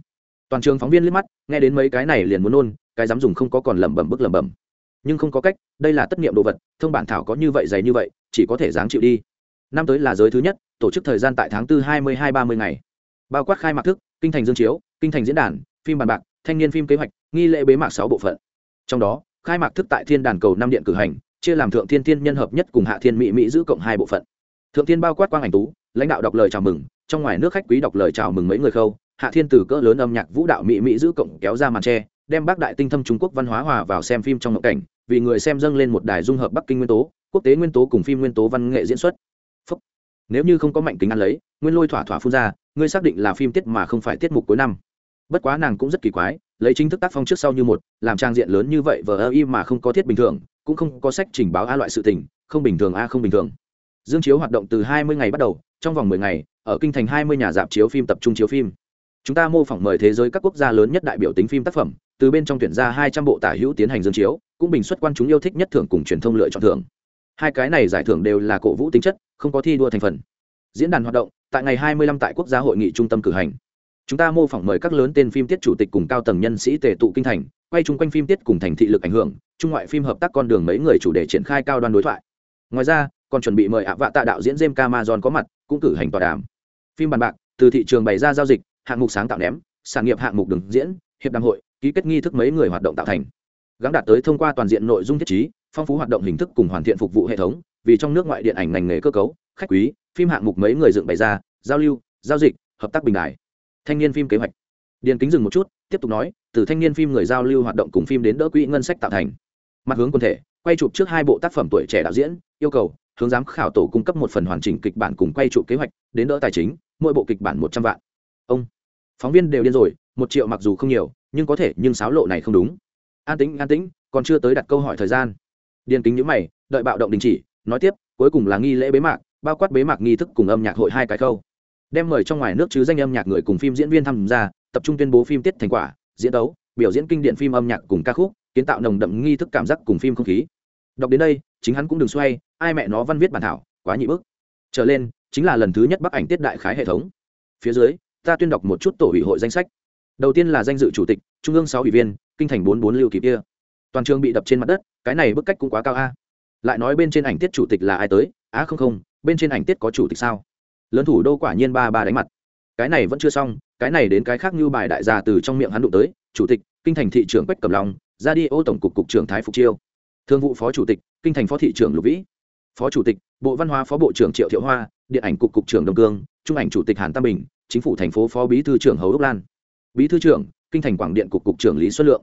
Toàn trường phóng viên liếc mắt, nghe đến mấy cái này liền muốn nôn, cái dám dùng không có còn lẩm bẩm bức lẩm bẩm. Nhưng không có cách, đây là tất nghiệm đồ vật, thông bản thảo có như vậy dày như vậy, chỉ có thể dáng chịu đi. Năm tới là giới thứ nhất, tổ chức thời gian tại tháng tư hai mươi hai ba mươi ngày. Bao quát khai mạc thức, kinh thành dương chiếu, kinh thành diễn đàn, phim bàn bạc, thanh niên phim kế hoạch, nghi lễ bế mạc sáu bộ phận. Trong đó khai mạc thức tại thiên đàn cầu năm điện cử hành, chia làm thượng thiên thiên nhân hợp nhất cùng hạ thiên mỹ mỹ giữ cộng hai bộ phận. Thượng thiên bao quát quang ảnh tú, lãnh đạo đọc lời chào mừng, trong ngoài nước khách quý đọc lời chào mừng mấy người khâu, hạ thiên từ cỡ lớn âm nhạc vũ đạo mỹ mỹ giữ cộng kéo ra màn tre, đem bác đại tinh thâm trung quốc văn hóa hòa vào xem phim trong ngộ cảnh, vì người xem dâng lên một đài dung hợp bắc kinh nguyên tố, quốc tế nguyên tố cùng phim nguyên tố văn nghệ diễn xuất. Phúc. nếu như không có mạnh kính ăn lấy, nguyên lôi thỏa thỏa phun ra, ngươi xác định là phim tiết mà không phải tiết mục cuối năm bất quá nàng cũng rất kỳ quái, lấy chính thức tác phong trước sau như một, làm trang diện lớn như vậy vờ ơ y mà không có thiết bình thường, cũng không có sách trình báo a loại sự tình, không bình thường a không bình thường. Dương chiếu hoạt động từ hai mươi ngày bắt đầu, trong vòng mười ngày, ở kinh thành hai mươi nhà dạp chiếu phim tập trung chiếu phim. Chúng ta mô phỏng mời thế giới các quốc gia lớn nhất đại biểu tính phim tác phẩm, từ bên trong tuyển ra hai trăm bộ tả hữu tiến hành dương chiếu, cũng bình xuất quan chúng yêu thích nhất thưởng cùng truyền thông lựa chọn thưởng. Hai cái này giải thưởng đều là cổ vũ tính chất, không có thi đua thành phần. Diễn đàn hoạt động, tại ngày 25 tại quốc gia hội nghị trung tâm cử hành chúng ta mô phỏng mời các lớn tên phim tiết chủ tịch cùng cao tầng nhân sĩ tề tụ kinh thành, quay chung quanh phim tiết cùng thành thị lực ảnh hưởng, trung ngoại phim hợp tác con đường mấy người chủ đề triển khai cao đoan đối thoại. Ngoài ra, còn chuẩn bị mời ạ vạ tạ đạo diễn James Cameron có mặt, cũng cử hành tọa đàm. Phim bàn bạc, từ thị trường bày ra giao dịch, hạng mục sáng tạo ném, sản nghiệp hạng mục đường diễn, hiệp đàm hội, ký kết nghi thức mấy người hoạt động tạo thành. Gắn đạt tới thông qua toàn diện nội dung thiết trí, phong phú hoạt động hình thức cùng hoàn thiện phục vụ hệ thống, vì trong nước ngoại điện ảnh ngành nghề cơ cấu, khách quý, phim hạng mục mấy người dựng bày ra, giao lưu, giao dịch, hợp tác bình đại thanh niên phim kế hoạch. Điền kính dừng một chút, tiếp tục nói, từ thanh niên phim người giao lưu hoạt động cùng phim đến đỡ quỹ ngân sách tạo thành. Mặt hướng quần thể, quay chụp trước hai bộ tác phẩm tuổi trẻ đạo diễn, yêu cầu, hướng giám khảo tổ cung cấp một phần hoàn chỉnh kịch bản cùng quay chụp kế hoạch, đến đỡ tài chính, mỗi bộ kịch bản một trăm vạn. Ông, phóng viên đều điên rồi, một triệu mặc dù không nhiều, nhưng có thể, nhưng sáo lộ này không đúng. An tĩnh an tĩnh, còn chưa tới đặt câu hỏi thời gian. Điền kính nhữ mày, đợi bạo động đình chỉ, nói tiếp, cuối cùng là nghi lễ bế mạc, bao quát bế mạc nghi thức cùng âm nhạc hội hai cái khâu đem mời trong ngoài nước chứ danh âm nhạc người cùng phim diễn viên tham gia, tập trung tuyên bố phim tiết thành quả, diễn đấu, biểu diễn kinh điện phim âm nhạc cùng ca khúc, kiến tạo nồng đậm nghi thức cảm giác cùng phim không khí. Đọc đến đây, chính hắn cũng đừng xoay, ai mẹ nó văn viết bản thảo, quá nhị bức. Trở lên, chính là lần thứ nhất bắc ảnh tiết đại khái hệ thống. Phía dưới, ta tuyên đọc một chút tổ ủy hội danh sách. Đầu tiên là danh dự chủ tịch, trung ương sáu ủy viên, kinh thành bốn bốn lưu kịp kia. Toàn trường bị đập trên mặt đất, cái này bức cách cũng quá cao a. Lại nói bên trên ảnh tiết chủ tịch là ai tới? Á không không, bên trên ảnh tiết có chủ tịch sao? Lớn thủ đô quả nhiên ba ba đánh mặt. Cái này vẫn chưa xong, cái này đến cái khác như bài đại gia từ trong miệng hắn đụng tới, chủ tịch, kinh thành thị trưởng quách cầm long, ra đi ô tổng cục cục trưởng thái phục chiêu. Thương vụ phó chủ tịch, kinh thành phó thị trưởng lục vĩ. Phó chủ tịch, bộ văn hóa phó bộ trưởng triệu thiệu hoa, điện ảnh cục cục trưởng đồng cương, trung ảnh chủ tịch hàn tam bình, chính phủ thành phố phó bí thư trưởng hầu đốc lan. Bí thư trưởng, kinh thành quảng điện cục cục trưởng lý xuân lượng.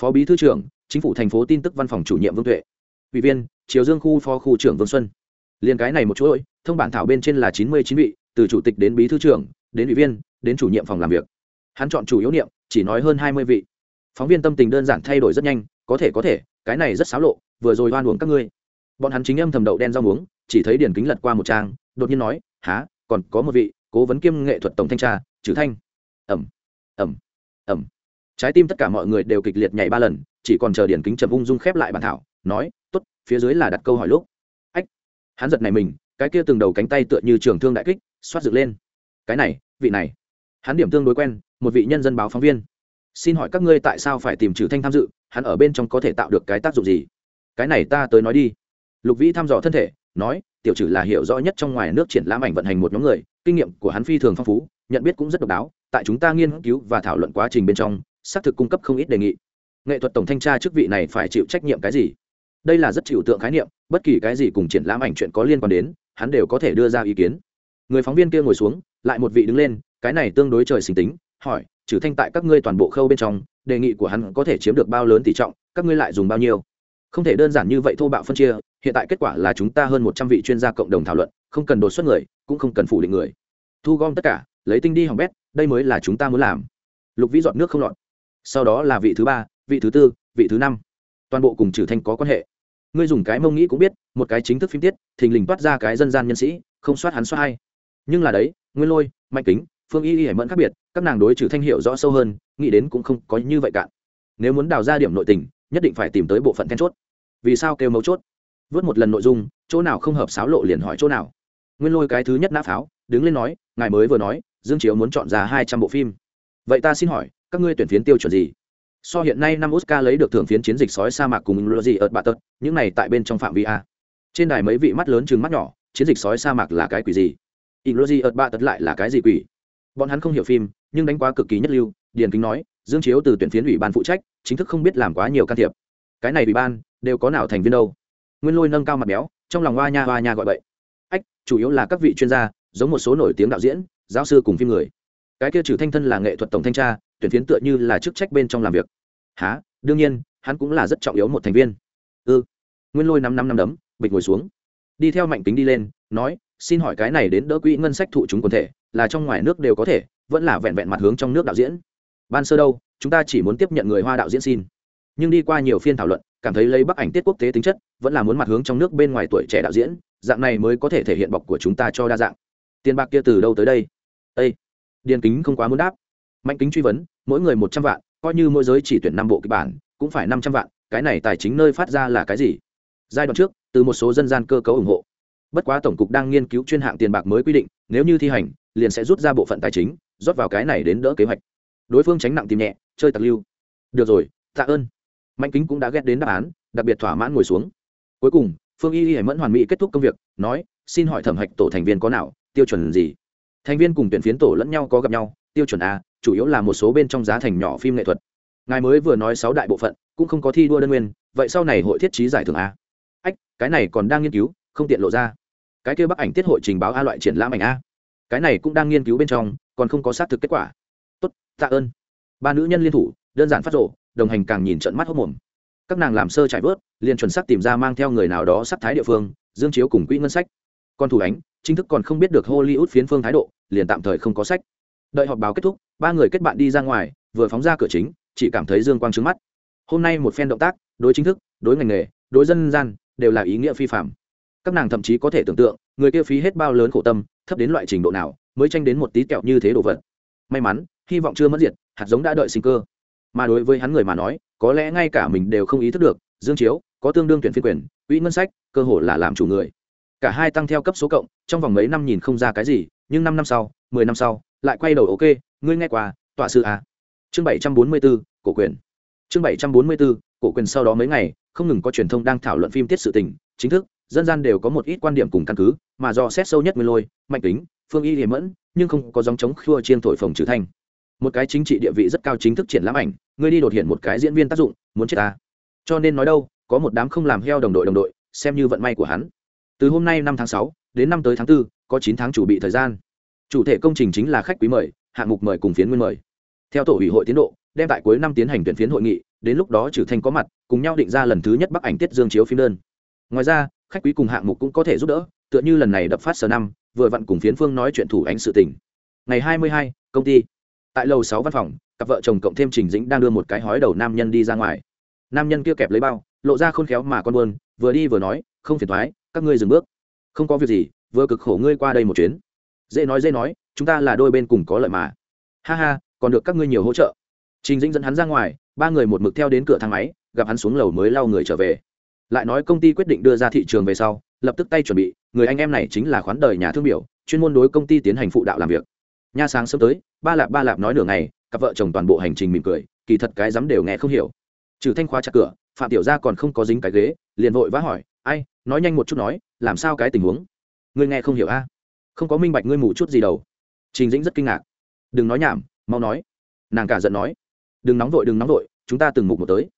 Phó bí thư trưởng, chính phủ thành phố tin tức văn phòng chủ nhiệm vương tuệ. Ủy viên, triều dương khu phó khu trưởng vương xuân. Liên cái này một chuỗi thông bản thảo bên trên là chín mươi chín vị, từ chủ tịch đến bí thư trưởng, đến ủy viên, đến chủ nhiệm phòng làm việc. Hắn chọn chủ yếu niệm, chỉ nói hơn hai mươi vị. Phóng viên tâm tình đơn giản thay đổi rất nhanh, có thể có thể, cái này rất xáo lộ, vừa rồi oan uổng các ngươi. Bọn hắn chính âm thầm đậu đen rau muống, chỉ thấy điển kính lật qua một trang, đột nhiên nói há còn có một vị, cố vấn kiêm nghệ thuật tổng thanh tra, trừ thanh. Ẩm ẩm ẩm trái tim tất cả mọi người đều kịch liệt nhảy ba lần, chỉ còn chờ điển kính chậm ung dung khép lại bản thảo, nói t ố t phía dưới là đặt câu hỏi lúc. Ách, hắn giật này mình cái kia từng đầu cánh tay tựa như trường thương đại kích, xoát dựng lên. Cái này, vị này. Hắn điểm tương đối quen, một vị nhân dân báo phóng viên. Xin hỏi các ngươi tại sao phải tìm trừ thanh tham dự, hắn ở bên trong có thể tạo được cái tác dụng gì? Cái này ta tới nói đi. Lục vĩ thăm dò thân thể, nói, tiểu trừ là hiểu rõ nhất trong ngoài nước triển lãm ảnh vận hành một nhóm người, kinh nghiệm của hắn phi thường phong phú, nhận biết cũng rất độc đáo, tại chúng ta nghiên cứu và thảo luận quá trình bên trong, xác thực cung cấp không ít đề nghị. Nghệ thuật tổng thanh tra chức vị này phải chịu trách nhiệm cái gì? Đây là rất chịu tượng khái niệm, bất kỳ cái gì cùng triển lãm ảnh chuyện có liên quan đến hắn đều có thể đưa ra ý kiến. Người phóng viên kia ngồi xuống, lại một vị đứng lên, cái này tương đối trời sinh tính, hỏi, trừ thanh tại các ngươi toàn bộ khâu bên trong, đề nghị của hắn có thể chiếm được bao lớn tỷ trọng, các ngươi lại dùng bao nhiêu? Không thể đơn giản như vậy thô bạo phân chia, hiện tại kết quả là chúng ta hơn một trăm vị chuyên gia cộng đồng thảo luận, không cần đột xuất người, cũng không cần phủ định người. Thu gom tất cả, lấy tinh đi hỏng bét, đây mới là chúng ta muốn làm. Lục vĩ dọn nước không lọt. Sau đó là vị thứ ba, vị thứ tư, vị thứ năm. Toàn bộ cùng trừ thanh có quan hệ ngươi dùng cái mông nghĩ cũng biết, một cái chính thức phim tiết, thình lình toát ra cái dân gian nhân sĩ, không soát hắn soát hay nhưng là đấy, nguyên lôi, mạnh kính, phương y y hải mẫn khác biệt, các nàng đối trừ thanh hiệu rõ sâu hơn, nghĩ đến cũng không có như vậy cạn nếu muốn đào ra điểm nội tình, nhất định phải tìm tới bộ phận then chốt. Vì sao kêu mấu chốt? Vớt một lần nội dung, chỗ nào không hợp xáo lộ liền hỏi chỗ nào. Nguyên lôi cái thứ nhất nã pháo, đứng lên nói, ngài mới vừa nói, dương chiếu muốn chọn ra hai trăm bộ phim. Vậy ta xin hỏi, các ngươi tuyển phiến tiêu chuẩn gì? So hiện nay năm oscar lấy được thưởng phiến chiến dịch sói sa mạc cùng logi ở bạ tật những này tại bên trong phạm vi a trên đài mấy vị mắt lớn chừng mắt nhỏ chiến dịch sói sa mạc là cái quỷ gì Inglory ợt bạ tật lại là cái gì quỷ? Bọn hắn không hiểu phim, nhưng đánh quá cực kỳ nhất lưu, Điền Kính nói, Dương Chiếu từ tuyển phiến ủy ban phụ trách, chính thức không biết làm quá nhiều can thiệp. Cái này ủy ban đều có nào thành viên đâu? Nguyên Lôi nâng cao mặt béo, trong lòng hoa nha hoa nha gọi bậy. Ách, chủ yếu là các vị chuyên gia, giống một số nổi tiếng đạo diễn, giáo sư cùng phim người. Cái kia trừ thanh thân là nghệ thuật tổng thanh tra, tuyển phiến tựa như là chức trách bên trong làm việc. Hả? Đương nhiên, hắn cũng là rất trọng yếu một thành viên. Ừ. Nguyên Lôi năm năm năm đấm, bịch ngồi xuống. Đi theo Mạnh Tính đi lên, nói, xin hỏi cái này đến đỡ quỹ ngân sách thụ chúng quần thể là trong ngoài nước đều có thể vẫn là vẹn vẹn mặt hướng trong nước đạo diễn ban sơ đâu chúng ta chỉ muốn tiếp nhận người hoa đạo diễn xin nhưng đi qua nhiều phiên thảo luận cảm thấy lấy bắc ảnh tiết quốc tế tính chất vẫn là muốn mặt hướng trong nước bên ngoài tuổi trẻ đạo diễn dạng này mới có thể thể hiện bọc của chúng ta cho đa dạng tiền bạc kia từ đâu tới đây ây điền kính không quá muốn đáp mạnh kính truy vấn, mỗi người một trăm vạn, coi như mỗi giới chỉ tuyển năm bộ kịch bản, cũng phải năm trăm vạn, cái này tài chính nơi phát ra là cái gì? Giai đoạn trước, từ một số dân gian cơ cấu ủng hộ. Bất quá tổng cục đang nghiên cứu chuyên hạng tiền bạc mới quy định, nếu như thi hành, liền sẽ rút ra bộ phận tài chính, rót vào cái này đến đỡ kế hoạch. Đối phương tránh nặng tìm nhẹ, chơi tặc lưu. Được rồi, tạ ơn. Mạnh kính cũng đã ghét đến đáp án, đặc biệt thỏa mãn ngồi xuống. Cuối cùng, phương y y hải mẫn hoàn mỹ kết thúc công việc, nói, xin hỏi thẩm hạch tổ thành viên có nào, tiêu chuẩn gì? Thành viên cùng tuyển phiến tổ lẫn nhau có gặp nhau, tiêu chuẩn a chủ yếu là một số bên trong giá thành nhỏ phim nghệ thuật. Ngài mới vừa nói sáu đại bộ phận, cũng không có thi đua đơn nguyên, vậy sau này hội thiết trí giải thưởng a. Ách, cái này còn đang nghiên cứu, không tiện lộ ra. Cái kia bắc ảnh tiết hội trình báo a loại triển lãm ảnh a. Cái này cũng đang nghiên cứu bên trong, còn không có xác thực kết quả. Tốt, tạ ơn. Ba nữ nhân liên thủ, đơn giản phát rộ, đồng hành càng nhìn trận mắt hốc mồm. Các nàng làm sơ trải vớt, liền chuẩn xác tìm ra mang theo người nào đó sắc thái địa phương, dương chiếu cùng quỹ ngân sách. Còn thủ ánh chính thức còn không biết được hollywood phiến phương thái độ, liền tạm thời không có sách đợi họp báo kết thúc, ba người kết bạn đi ra ngoài, vừa phóng ra cửa chính, chỉ cảm thấy dương quang trứng mắt. Hôm nay một phen động tác, đối chính thức, đối ngành nghề, đối dân gian, đều là ý nghĩa phi phạm các nàng thậm chí có thể tưởng tượng, người kia phí hết bao lớn khổ tâm, thấp đến loại trình độ nào, mới tranh đến một tí kẹo như thế đồ vật. May mắn, hy vọng chưa mất diệt, hạt giống đã đợi sinh cơ. Mà đối với hắn người mà nói, có lẽ ngay cả mình đều không ý thức được, dương chiếu, có tương đương tuyển phiên quyền, quỹ ngân sách, cơ hội là làm chủ người. Cả hai tăng theo cấp số cộng, trong vòng mấy năm nhìn không ra cái gì, nhưng năm năm sau, mười năm sau lại quay đầu ok ngươi nghe qua tọa sư à. chương bảy trăm bốn mươi b ố cổ quyền. Chương bảy trăm bốn mươi b ố cổ quyền sau đó mấy ngày không ngừng có truyền thông đang thảo luận phim tiết sự tình chính thức dân gian đều có một ít quan điểm cùng căn cứ mà do xét sâu nhất nguyên lôi mạnh tính phương y hiểm mẫn nhưng không có dòng chống khua chiên thổi phồng trừ thanh. Một cái chính trị địa vị rất cao chính thức triển lãm ảnh ngươi đi đột hiện một cái diễn viên tác dụng muốn chết ta. Cho nên nói đâu có một đám không làm heo đồng đội đồng đội xem như vận may của hắn. Từ hôm nay năm tháng sáu đến năm tới tháng 4, có chín tháng chủ bị thời gian chủ thể công trình chính là khách quý mời, hạng mục mời cùng phiến nguyên mời. Theo tổ ủy hội tiến độ, đem tại cuối năm tiến hành tuyển phiến hội nghị, đến lúc đó trừ thanh có mặt, cùng nhau định ra lần thứ nhất bắc ảnh tiết dương chiếu phim đơn. Ngoài ra, khách quý cùng hạng mục cũng có thể giúp đỡ, tựa như lần này đập phát sở năm, vừa vặn cùng phiến phương nói chuyện thủ ánh sự tình. Ngày hai mươi hai, công ty. Tại lầu sáu văn phòng, cặp vợ chồng cộng thêm trình dĩnh đang đưa một cái hói đầu nam nhân đi ra ngoài. Nam nhân kia kẹp lấy bao, lộ ra khôn khéo mà con buôn, vừa đi vừa nói, không phiền thoái các ngươi dừng bước. Không có việc gì, vừa cực khổ ngươi qua đây một chuyến dễ nói dễ nói, chúng ta là đôi bên cùng có lợi mà. Ha ha, còn được các ngươi nhiều hỗ trợ. Trình dĩnh dẫn hắn ra ngoài, ba người một mực theo đến cửa thang máy, gặp hắn xuống lầu mới lau người trở về. Lại nói công ty quyết định đưa ra thị trường về sau, lập tức tay chuẩn bị, người anh em này chính là khoán đời nhà thương biểu, chuyên môn đối công ty tiến hành phụ đạo làm việc. Nha sáng sớm tới, ba lạp ba lạp nói nửa ngày, cặp vợ chồng toàn bộ hành trình mỉm cười, kỳ thật cái dám đều nghe không hiểu. Trừ thanh khóa chặt cửa, phạm tiểu gia còn không có dính cái ghế, liền vội vã hỏi, ai, nói nhanh một chút nói, làm sao cái tình huống? Ngươi nghe không hiểu a? Không có minh bạch ngươi mù chút gì đâu. Trình dĩnh rất kinh ngạc. Đừng nói nhảm, mau nói. Nàng cả giận nói. Đừng nóng vội, đừng nóng vội, chúng ta từng mục một tới.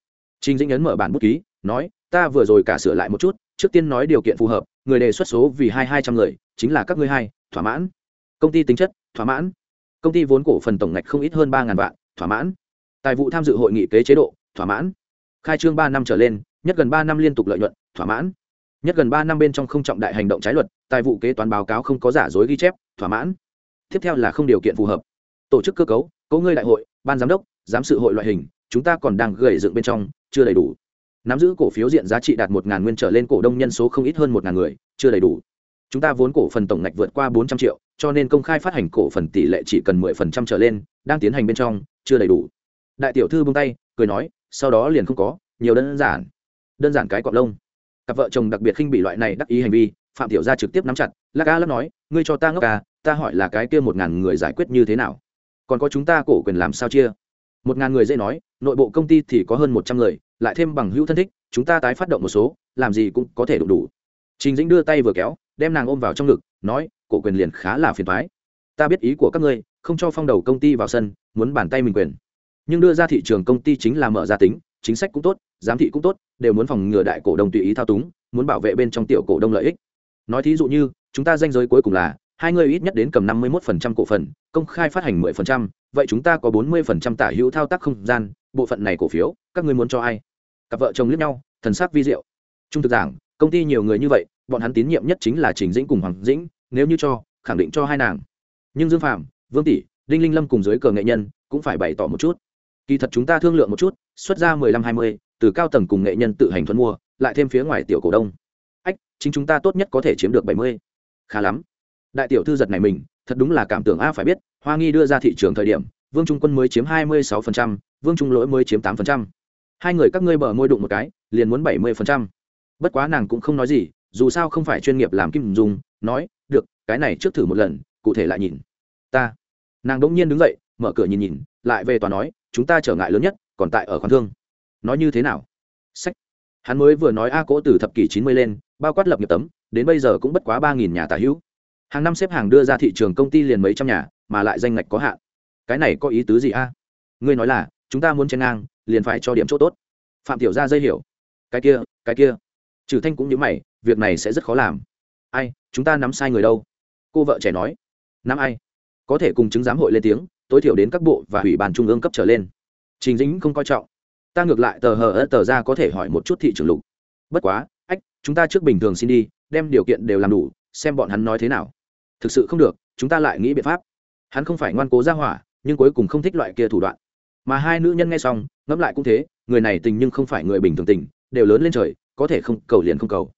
Trình dĩnh ấn mở bản bút ký, nói, ta vừa rồi cả sửa lại một chút, trước tiên nói điều kiện phù hợp, người đề xuất số vì hai hai trăm người, chính là các ngươi hai, thỏa mãn. Công ty tính chất, thỏa mãn. Công ty vốn cổ phần tổng ngạch không ít hơn ba ngàn vạn, thỏa mãn. Tài vụ tham dự hội nghị kế chế độ, thỏa mãn. Khai trương ba năm trở lên, nhất gần ba năm liên tục lợi nhuận, thỏa mãn nhất gần ba năm bên trong không trọng đại hành động trái luật, tài vụ kế toán báo cáo không có giả dối ghi chép, thỏa mãn. Tiếp theo là không điều kiện phù hợp. Tổ chức cơ cấu cấu ngươi đại hội, ban giám đốc, giám sự hội loại hình, chúng ta còn đang gầy dựng bên trong, chưa đầy đủ. Nắm giữ cổ phiếu diện giá trị đạt một ngàn nguyên trở lên cổ đông nhân số không ít hơn một ngàn người, chưa đầy đủ. Chúng ta vốn cổ phần tổng ngạch vượt qua bốn trăm triệu, cho nên công khai phát hành cổ phần tỷ lệ chỉ cần mười phần trăm trở lên, đang tiến hành bên trong, chưa đầy đủ. Đại tiểu thư bông tay, cười nói, sau đó liền không có, nhiều đơn giản. Đơn giản cái cọp lông cặp vợ chồng đặc biệt khinh bị loại này đắc ý hành vi, phạm tiểu gia trực tiếp nắm chặt, lắc ca lắc nói, ngươi cho ta ngốc ca ta hỏi là cái kia một ngàn người giải quyết như thế nào? Còn có chúng ta cổ quyền làm sao chia? Một ngàn người dễ nói, nội bộ công ty thì có hơn một trăm người, lại thêm bằng hữu thân thích, chúng ta tái phát động một số, làm gì cũng có thể đủ đủ. Trình dĩnh đưa tay vừa kéo, đem nàng ôm vào trong ngực, nói, cổ quyền liền khá là phiền thoái ta biết ý của các ngươi, không cho phong đầu công ty vào sân, muốn bàn tay mình quyền. Nhưng đưa ra thị trường công ty chính là mở ra tính, chính sách cũng tốt giám thị cũng tốt, đều muốn phòng ngừa đại cổ đông tùy ý thao túng, muốn bảo vệ bên trong tiểu cổ đông lợi ích. Nói thí dụ như, chúng ta danh giới cuối cùng là, hai người ít nhất đến cầm năm mươi một phần trăm cổ phần, công khai phát hành mười phần trăm, vậy chúng ta có bốn mươi phần trăm tả hữu thao tác không gian, bộ phận này cổ phiếu, các ngươi muốn cho ai? Cặp vợ chồng liếc nhau, thần sắc vi diệu. Trung thực giảng, công ty nhiều người như vậy, bọn hắn tín nhiệm nhất chính là trình dĩnh cùng hoàng dĩnh, nếu như cho, khẳng định cho hai nàng. Nhưng dương phạm vương tỷ, đinh linh lâm cùng dưới cờ nghệ nhân, cũng phải bày tỏ một chút. Kỳ thật chúng ta thương lượng một chút, xuất ra mười lăm hai mươi từ cao tầng cùng nghệ nhân tự hành thuận mua, lại thêm phía ngoài tiểu cổ đông. Ách, chính chúng ta tốt nhất có thể chiếm được bảy mươi. Khá lắm. Đại tiểu thư giật này mình, thật đúng là cảm tưởng a, phải biết, hoa nghi đưa ra thị trường thời điểm, vương trung quân mới chiếm hai mươi sáu vương trung lỗi mới chiếm tám hai người các ngươi bờ môi đụng một cái, liền muốn bảy mươi bất quá nàng cũng không nói gì, dù sao không phải chuyên nghiệp làm kim dùng nói, được, cái này trước thử một lần, cụ thể lại nhìn. Ta. Nàng đỗng nhiên đứng dậy, mở cửa nhìn nhìn, lại về tòa nói, chúng ta trở ngại lớn nhất, còn tại ở khoản thương nói như thế nào? Sách. Hắn mới vừa nói a cỗ từ thập kỷ chín mươi lên, bao quát lập nghiệp tấm, đến bây giờ cũng bất quá ba nghìn nhà tả hữu. Hàng năm xếp hàng đưa ra thị trường công ty liền mấy trăm nhà, mà lại danh ngạch có hạn. Cái này có ý tứ gì a? Ngươi nói là, chúng ta muốn chen ngang, liền phải cho điểm chỗ tốt. Phạm tiểu gia dây hiểu. Cái kia cái kia. Trừ thanh cũng như mày, việc này sẽ rất khó làm. Ai, chúng ta nắm sai người đâu? Cô vợ trẻ nói. Nắm ai? Có thể cùng chứng giám hội lên tiếng, tối thiểu đến các bộ và ủy ban trung ương cấp trở lên. Trình dĩnh không coi trọng ta ngược lại tờ hờ ớt tờ ra có thể hỏi một chút thị trường lục. Bất quá, ách, chúng ta trước bình thường xin đi, đem điều kiện đều làm đủ, xem bọn hắn nói thế nào. Thực sự không được, chúng ta lại nghĩ biện pháp. Hắn không phải ngoan cố ra hỏa, nhưng cuối cùng không thích loại kia thủ đoạn. Mà hai nữ nhân nghe xong, ngẫm lại cũng thế, người này tình nhưng không phải người bình thường tình, đều lớn lên trời, có thể không cầu liền không cầu.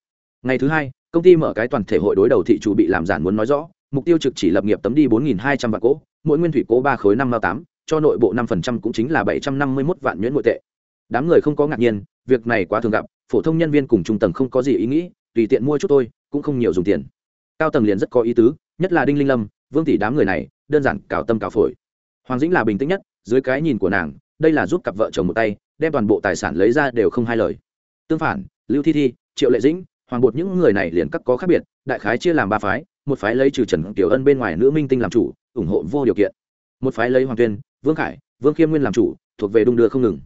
Ngày thứ hai, công ty mở cái toàn thể hội đối đầu thị chủ bị làm giản muốn nói rõ, mục tiêu trực chỉ lập nghiệp tấm đi bốn nghìn hai trăm vạn cỗ mỗi nguyên thủy cố ba khối năm mao tám, cho nội bộ năm phần trăm cũng chính là bảy trăm năm mươi mốt vạn nhuyễn nội tệ đám người không có ngạc nhiên, việc này quá thường gặp, phổ thông nhân viên cùng trung tầng không có gì ý nghĩ, tùy tiện mua chút tôi cũng không nhiều dùng tiền. Cao tầng liền rất có ý tứ, nhất là đinh linh lâm, vương tỷ đám người này, đơn giản cào tâm cào phổi. Hoàng dĩnh là bình tĩnh nhất, dưới cái nhìn của nàng, đây là giúp cặp vợ chồng một tay, đem toàn bộ tài sản lấy ra đều không hai lời. Tương phản, lưu thi thi, triệu lệ dĩnh, hoàng bột những người này liền cắt có khác biệt, đại khái chia làm ba phái, một phái lấy trừ trần tiểu ân bên ngoài nữ minh tinh làm chủ, ủng hộ vô điều kiện. Một phái lấy hoàng tuyên, vương khải, vương khiêm nguyên làm chủ, thuộc về đung đưa không ngừng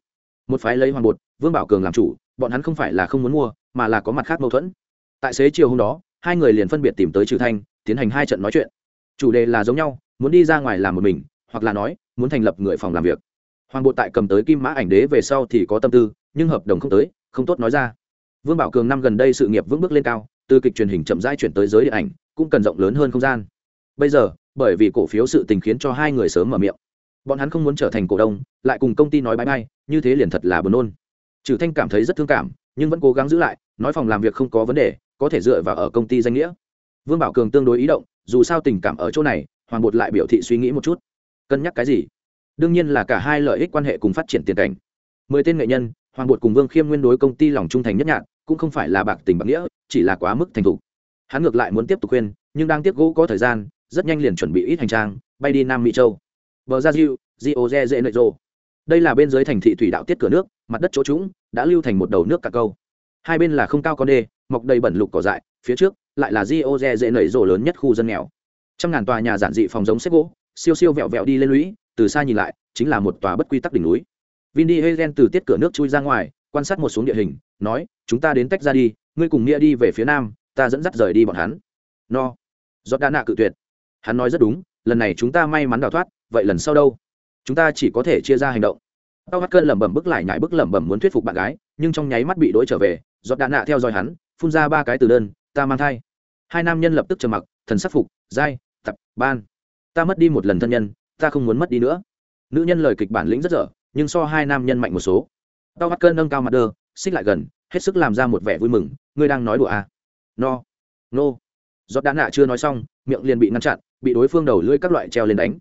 một phái lấy hoàng bột, vương bảo cường làm chủ, bọn hắn không phải là không muốn mua, mà là có mặt khác mâu thuẫn. Tại xế chiều hôm đó, hai người liền phân biệt tìm tới trừ thanh, tiến hành hai trận nói chuyện. Chủ đề là giống nhau, muốn đi ra ngoài làm một mình, hoặc là nói, muốn thành lập người phòng làm việc. Hoàng bột tại cầm tới kim mã ảnh đế về sau thì có tâm tư, nhưng hợp đồng không tới, không tốt nói ra. Vương bảo cường năm gần đây sự nghiệp vững bước lên cao, từ kịch truyền hình chậm rãi chuyển tới giới điện ảnh, cũng cần rộng lớn hơn không gian. Bây giờ, bởi vì cổ phiếu sự tình khiến cho hai người sớm mở miệng bọn hắn không muốn trở thành cổ đông, lại cùng công ty nói bãi bay như thế liền thật là buồn nôn. Trừ thanh cảm thấy rất thương cảm, nhưng vẫn cố gắng giữ lại, nói phòng làm việc không có vấn đề, có thể dựa vào ở công ty danh nghĩa. Vương bảo cường tương đối ý động, dù sao tình cảm ở chỗ này, hoàng bột lại biểu thị suy nghĩ một chút. Cân nhắc cái gì? Đương nhiên là cả hai lợi ích quan hệ cùng phát triển tiền cảnh. Mười tên nghệ nhân, hoàng bột cùng vương khiêm nguyên đối công ty lòng trung thành nhất nhạt, cũng không phải là bạc tình bạc nghĩa, chỉ là quá mức thành thục. Hắn ngược lại muốn tiếp tục khuyên, nhưng đang tiếp gỗ có thời gian, rất nhanh liền chuẩn bị ít hành trang, bay đi nam mỹ châu bờ ra diu dio re dễ nội rô đây là bên dưới thành thị thủy đạo tiết cửa nước, mặt đất chỗ trũng, đã lưu thành một đầu nước cả câu. Hai bên là không cao con đê, mọc đầy bẩn lục cỏ dại, phía trước lại là dio re dễ nội rổ lớn nhất khu dân nghèo. Trăm ngàn tòa nhà giản dị phòng giống xếp gỗ, siêu siêu vẹo vẹo đi lên lũy, từ xa nhìn lại, chính là một tòa bất quy tắc đỉnh núi. Vin đi hagen từ tiết cửa nước chui ra ngoài, quan sát một xuống địa hình, nói, chúng ta đến tách ra đi, ngươi cùng nghĩa đi về phía nam, ta dẫn dắt rời đi bọn hắn. No. Giọt đa nạ cự tuyệt. Hắn nói rất đúng, lần này chúng ta may mắn đào thoát vậy lần sau đâu? Chúng ta chỉ có thể chia ra hành động. Tao bắt cơn lẩm bẩm bức lại nhại bức lẩm bẩm muốn thuyết phục bạn gái, nhưng trong nháy mắt bị đỗi trở về, giọt đạn nạ theo dõi hắn, phun ra ba cái từ đơn, ta mang thai. Hai nam nhân lập tức trầm mặc, thần sắc phục, dai, tập, ban. Ta mất đi một lần thân nhân, ta không muốn mất đi nữa. Nữ nhân lời kịch bản lĩnh rất dở, nhưng so hai nam nhân mạnh một số. Tao bắt cơn nâng cao mặt đơ, xích lại gần, hết sức làm ra một vẻ vui mừng, ngươi đang nói đùa à. no. No. Giọt đạn nạ chưa nói xong, miệng liền bị ngăn chặn, bị đối phương đầu lưỡi các loại treo lên đánh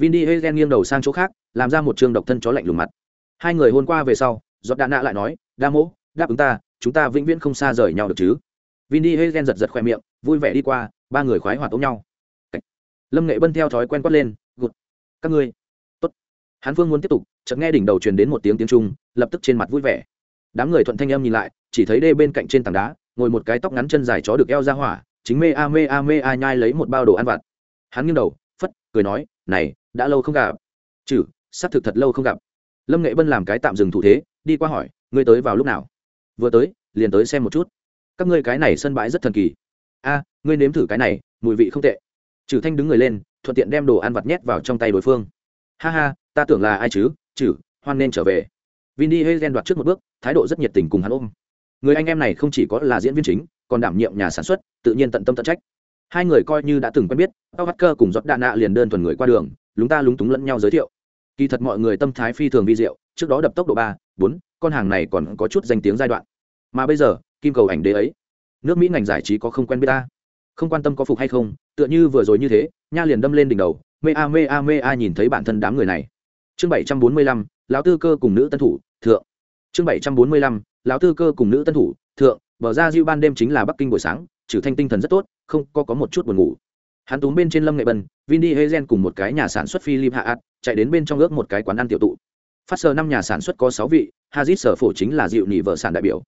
vin đi nghiêng đầu sang chỗ khác, làm ra một trường độc thân chó lạnh lùng mặt. Hai người hôn qua về sau, giọt đạn nạ lại nói, đa mỗ, đáp ứng ta, chúng ta vĩnh viễn không xa rời nhau được chứ? Vin đi hay giật giật khoe miệng, vui vẻ đi qua, ba người khoái hoạt ôm nhau. Lâm nghệ bân theo thói quen quát lên, gụt, các ngươi. Tốt. Hán phương muốn tiếp tục, chợt nghe đỉnh đầu truyền đến một tiếng tiếng trung, lập tức trên mặt vui vẻ. Đám người thuận thanh em nhìn lại, chỉ thấy đê bên cạnh trên tảng đá, ngồi một cái tóc ngắn chân dài chó được eo ra hỏa, chính mê a mê a mê a nhai lấy một bao đồ ăn vặt. Hắn nghiêng đầu, phất, cười nói này, đã lâu không gặp. Chử, xác thực thật lâu không gặp. Lâm nghệ bân làm cái tạm dừng thủ thế, đi qua hỏi, ngươi tới vào lúc nào? Vừa tới, liền tới xem một chút. Các ngươi cái này sân bãi rất thần kỳ. A, ngươi nếm thử cái này, mùi vị không tệ. Chử thanh đứng người lên, thuận tiện đem đồ ăn vặt nhét vào trong tay đối phương. Ha ha, ta tưởng là ai chứ? Chử, hoan nên trở về. Vin đi hay ghen đoạt trước một bước, thái độ rất nhiệt tình cùng hắn ôm. Người anh em này không chỉ có là diễn viên chính, còn đảm nhiệm nhà sản xuất, tự nhiên tận tâm tận trách hai người coi như đã từng quen biết bao bắt cơ cùng giót đạn nạ liền đơn thuần người qua đường, lúng ta lúng túng lẫn nhau giới thiệu. Kỳ thật mọi người tâm thái phi thường vi diệu, trước đó đập tốc độ ba, bốn, con hàng này còn có chút danh tiếng giai đoạn. Mà bây giờ, kim cầu ảnh đế ấy, nước mỹ ngành giải trí có không quen biết ta. Không quan tâm có phục hay không, tựa như vừa rồi như thế, nha liền đâm lên đỉnh đầu, mê a mê a mê a nhìn thấy bản thân đám người này. Chương bảy trăm bốn mươi lăm, lão tư cơ cùng nữ tân thủ, thượng. Chương bảy trăm bốn mươi lăm, lão tư cơ cùng nữ tân thủ, thượng bờ ra diêu ban đêm chính là bắc kinh buổi sáng trừ thanh tinh thần rất tốt, không có có một chút buồn ngủ. Hắn túm bên trên lâm nghệ bần vin đi hezen cùng một cái nhà sản xuất philip hạ ạt chạy đến bên trong ước một cái quán ăn tiểu tụ. Phát sơ năm nhà sản xuất có sáu vị hazit sở phổ chính là dịu nỉ vợ sản đại biểu.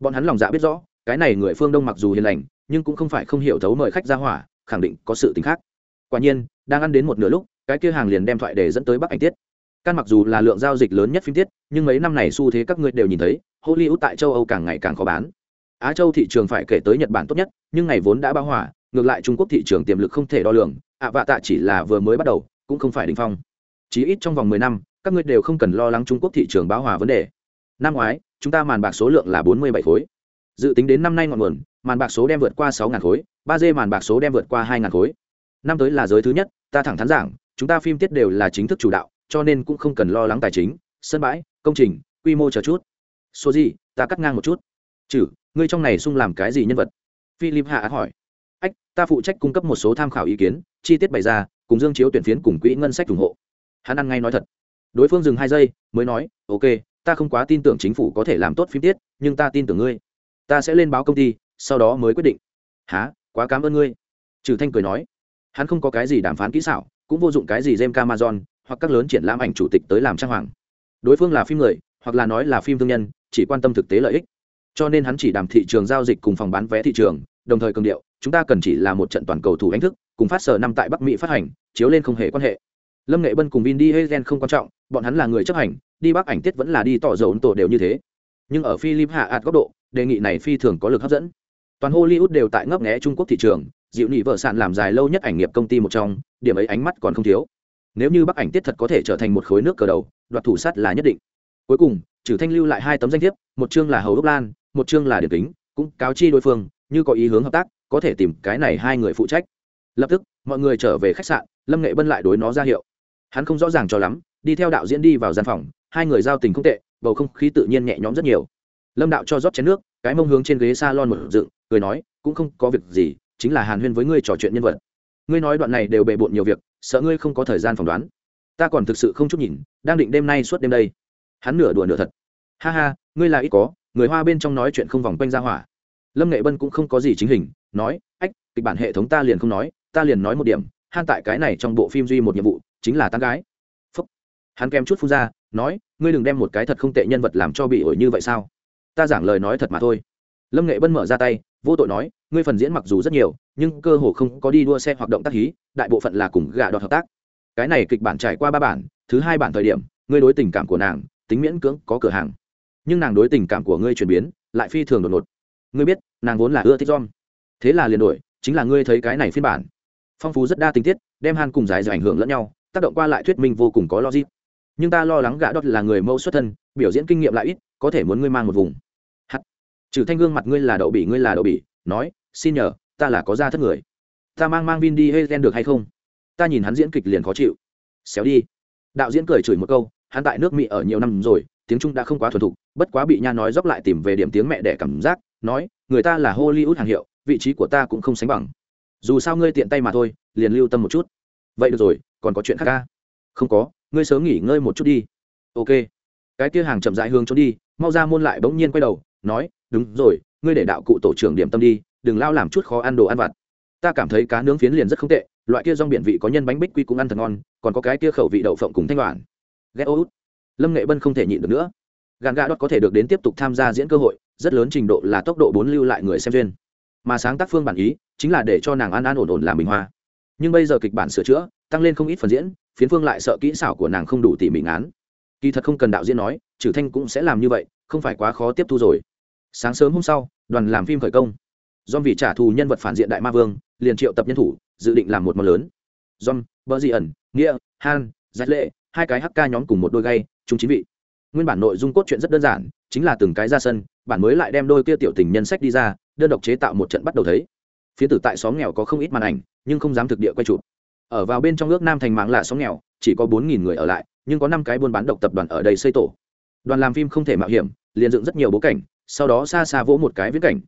Bọn hắn lòng dạ biết rõ, cái này người phương đông mặc dù hiền lành, nhưng cũng không phải không hiểu thấu mời khách ra hỏa, khẳng định có sự tình khác. Quả nhiên, đang ăn đến một nửa lúc, cái kia hàng liền đem thoại để dẫn tới bắc anh tiết. Căn mặc dù là lượng giao dịch lớn nhất phim tiết, nhưng mấy năm này xu thế các ngươi đều nhìn thấy, hollywood tại châu âu càng ngày càng khó bán á châu thị trường phải kể tới nhật bản tốt nhất, nhưng ngày vốn đã bão hòa, ngược lại trung quốc thị trường tiềm lực không thể đo lường. Ạ vạ tạ chỉ là vừa mới bắt đầu, cũng không phải đ ỉ n h phong. Chí ít trong vòng mười năm, các ngươi đều không cần lo lắng trung quốc thị trường bão hòa vấn đề. Năm ngoái, chúng ta màn bạc số lượng là bốn mươi bảy khối. Dự tính đến năm nay ngọn nguồn, màn bạc số đem vượt qua sáu ngàn khối, ba d màn bạc số đem vượt qua hai ngàn khối. Năm tới là giới thứ nhất, ta thẳng thắn giảng, chúng ta phim tiết đều là chính thức chủ đạo, cho nên cũng không cần lo lắng tài chính, sân bãi, công trình, quy mô chờ chút. Số gì, ta cắt ngang một chút chử ngươi trong này sung làm cái gì nhân vật? Philip hạ hỏi. Ách, ta phụ trách cung cấp một số tham khảo ý kiến, chi tiết bày ra, cùng dương chiếu tuyển phiến cùng quỹ ngân sách ủng hộ. Hắn ăn ngay nói thật. Đối phương dừng hai giây, mới nói, ok, ta không quá tin tưởng chính phủ có thể làm tốt phim tiết, nhưng ta tin tưởng ngươi. Ta sẽ lên báo công ty, sau đó mới quyết định. Há quá cảm ơn ngươi. Trừ thanh cười nói. Hắn không có cái gì đàm phán kỹ xảo, cũng vô dụng cái gì jem camazon hoặc các lớn triển lãm ảnh chủ tịch tới làm trang hoàng. Đối phương là phim người, hoặc là nói là phim thương nhân, chỉ quan tâm thực tế lợi ích cho nên hắn chỉ đàm thị trường giao dịch cùng phòng bán vé thị trường, đồng thời cường điệu, chúng ta cần chỉ là một trận toàn cầu thủ đánh thức, cùng phát sở năm tại bắc mỹ phát hành, chiếu lên không hề quan hệ. Lâm nghệ bân cùng vin đi hagen không quan trọng, bọn hắn là người chấp hành, đi bắc ảnh tiết vẫn là đi tỏ dầu ấn tổ đều như thế. Nhưng ở philip hạ ạt góc độ, đề nghị này phi thường có lực hấp dẫn. Toàn hollywood đều tại ngấp nghé trung quốc thị trường, dịu nị vợ sản làm dài lâu nhất ảnh nghiệp công ty một trong, điểm ấy ánh mắt còn không thiếu. Nếu như bắc ảnh tiết thật có thể trở thành một khối nước cờ đầu, đoạt thủ sắt là nhất định. Cuối cùng, trừ thanh lưu lại hai tấm danh thiếp, một chương là hầu đốc lan một chương là điển kính, cũng cáo chi đối phương, như có ý hướng hợp tác, có thể tìm cái này hai người phụ trách. Lập tức, mọi người trở về khách sạn, lâm nghệ bân lại đối nó ra hiệu. Hắn không rõ ràng cho lắm, đi theo đạo diễn đi vào gian phòng, hai người giao tình không tệ, bầu không khí tự nhiên nhẹ nhõm rất nhiều. Lâm đạo cho rót chén nước, cái mông hướng trên ghế s a lon một dựng, cười nói, cũng không có việc gì, chính là hàn huyên với ngươi trò chuyện nhân vật. Ngươi nói đoạn này đều bề bộn nhiều việc, sợ ngươi không có thời gian phỏng đoán. Ta còn thực sự không chút nhìn, đang định đêm nay suốt đêm đây. Hắn nửa đùa nửa thật. Ha ha, ngươi là ít có người hoa bên trong nói chuyện không vòng quanh ra hỏa. Lâm nghệ bân cũng không có gì chính hình, nói, ách, kịch bản hệ thống ta liền không nói, ta liền nói một điểm, han tại cái này trong bộ phim duy một nhiệm vụ, chính là tán gái. Phúc. hắn kèm chút phun ra, nói, ngươi đừng đem một cái thật không tệ nhân vật làm cho bị ổi như vậy sao? Ta giảng lời nói thật mà thôi. Lâm nghệ bân mở ra tay, vô tội nói, ngươi phần diễn mặc dù rất nhiều, nhưng cơ hồ không có đi đua xe hoạt động tác hí, đại bộ phận là cùng gà đọt hợp tác. Cái này kịch bản trải qua ba bản, thứ hai bản thời điểm, ngươi đối tình cảm của nàng, tính miễn cưỡng có cửa hàng nhưng nàng đối tình cảm của ngươi chuyển biến, lại phi thường đột ngột. Ngươi biết, nàng vốn là ưa thích dom thế là liền đổi, chính là ngươi thấy cái này phiên bản. Phong phú rất đa tình tiết, đem han cùng dài giải ảnh hưởng lẫn nhau, tác động qua lại thuyết minh vô cùng có logic. Nhưng ta lo lắng gã đốt là người mẫu xuất thân, biểu diễn kinh nghiệm lại ít, có thể muốn ngươi mang một vùng. Hắt. Trừ thanh gương mặt ngươi là đậu bỉ, ngươi là đậu bỉ, nói, xin nhờ, ta là có ra thất người. Ta mang mang vin đi hay gen được hay không? Ta nhìn hắn diễn kịch liền khó chịu. Xéo đi. Đạo diễn cười chửi một câu, hắn tại nước mỹ ở nhiều năm rồi tiếng trung đã không quá thuần thục, bất quá bị nha nói dốc lại tìm về điểm tiếng mẹ đẻ cảm giác, nói, người ta là hollywood hàng hiệu, vị trí của ta cũng không sánh bằng. Dù sao ngươi tiện tay mà thôi, liền lưu tâm một chút. Vậy được rồi, còn có chuyện khác ca không có, ngươi sớm nghỉ ngơi một chút đi. Ok. Cái kia hàng chậm rãi hướng trốn đi, mau ra môn lại bỗng nhiên quay đầu, nói, đúng rồi, ngươi để đạo cụ tổ trưởng điểm tâm đi, đừng lao làm chút khó ăn đồ ăn vặt. Ta cảm thấy cá nướng phiến liền rất không tệ, loại kia rong biển vị có nhân bánh bích quy cũng ăn thật ngon, còn có cái kia khẩu vị đậu phộng cùng thanh đoàn ghét ô út lâm nghệ bân không thể nhịn được nữa. Gạn gà đốt có thể được đến tiếp tục tham gia diễn cơ hội, rất lớn trình độ là tốc độ bốn lưu lại người xem duyên. Mà sáng tác phương bản ý, chính là để cho nàng an an ổn ổn làm bình hoa. Nhưng bây giờ kịch bản sửa chữa, tăng lên không ít phần diễn, phiến phương lại sợ kỹ xảo của nàng không đủ tỉ mỉ ngán. Kỳ thật không cần đạo diễn nói trừ thanh cũng sẽ làm như vậy, không phải quá khó tiếp thu rồi. Sáng sớm hôm sau, đoàn làm phim khởi công. Do vì trả thù nhân vật phản diện đại ma vương, liền triệu tập nhân thủ, dự định làm một món lớn. John bờ di ẩn, nghĩa, han giải lệ, hai cái hk nhóm cùng một đôi gay trung chín vị. Nguyên bản nội dung cốt truyện rất đơn giản, chính là từng cái ra sân, bản mới lại đem đôi kia tiểu tình nhân sách đi ra, đơn độc chế tạo một trận bắt đầu thấy. Phía tử tại xóm nghèo có không ít màn ảnh, nhưng không dám thực địa quay chụp. Ở vào bên trong ước nam thành mạng lạ xóm nghèo, chỉ có bốn nghìn người ở lại, nhưng có năm cái buôn bán độc tập đoàn ở đây xây tổ. Đoàn làm phim không thể mạo hiểm, liền dựng rất nhiều bố cảnh, sau đó xa xa vỗ một cái viễn cảnh.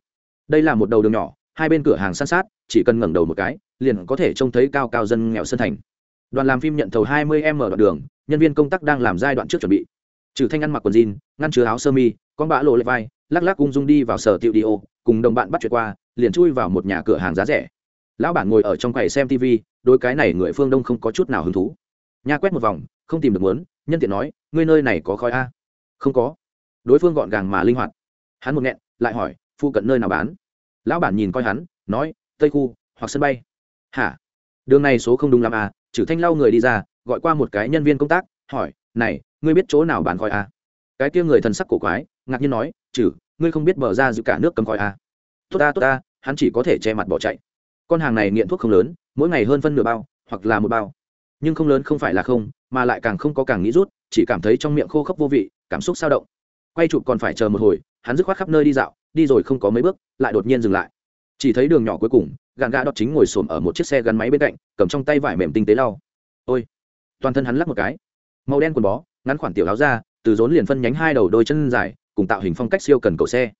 Đây là một đầu đường nhỏ, hai bên cửa hàng san sát, chỉ cần ngẩng đầu một cái, liền có thể trông thấy cao cao dân nghèo sân thành đoàn làm phim nhận thầu hai mươi m đoạn đường, nhân viên công tác đang làm giai đoạn trước chuẩn bị. Trừ thanh ăn mặc quần jean, ngăn chứa áo sơ mi, con bã lộ lệ vai, lắc lắc ung dung đi vào sở tiệu đi ô, cùng đồng bạn bắt chuyện qua, liền chui vào một nhà cửa hàng giá rẻ. Lão bản ngồi ở trong quầy xem tv đôi cái này người phương đông không có chút nào hứng thú. Nha quét một vòng, không tìm được muốn, nhân tiện nói, ngươi nơi này có khói a? Không có. Đối phương gọn gàng mà linh hoạt. Hắn một nghẹn, lại hỏi phụ cận nơi nào bán? Lão bản nhìn coi hắn, nói, tây khu, hoặc sân bay. Hả? Đường này số không đúng lắm à chử thanh lau người đi ra gọi qua một cái nhân viên công tác hỏi này ngươi biết chỗ nào bán khói à? Cái kia người thần sắc cổ quái ngạc nhiên nói chử, ngươi không biết mở ra giữ cả nước cầm khói à? Tốt ta tốt ta hắn chỉ có thể che mặt bỏ chạy. Con hàng này nghiện thuốc không lớn mỗi ngày hơn phân nửa bao hoặc là một bao. Nhưng không lớn không phải là không mà lại càng không có càng nghĩ rút chỉ cảm thấy trong miệng khô khốc vô vị cảm xúc sao động. Quay chụp còn phải chờ một hồi hắn dứt khoát khắp nơi đi dạo đi rồi không có mấy bước lại đột nhiên dừng lại. Chỉ thấy đường nhỏ cuối cùng gạn gà đọt chính ngồi xổm ở một chiếc xe gắn máy bên cạnh, cầm trong tay vải mềm tinh tế lau. Ôi, toàn thân hắn lắc một cái. Màu đen quần bó, ngắn khoản tiểu áo ra từ rốn liền phân nhánh hai đầu đôi chân dài, cùng tạo hình phong cách siêu cần cầu xe.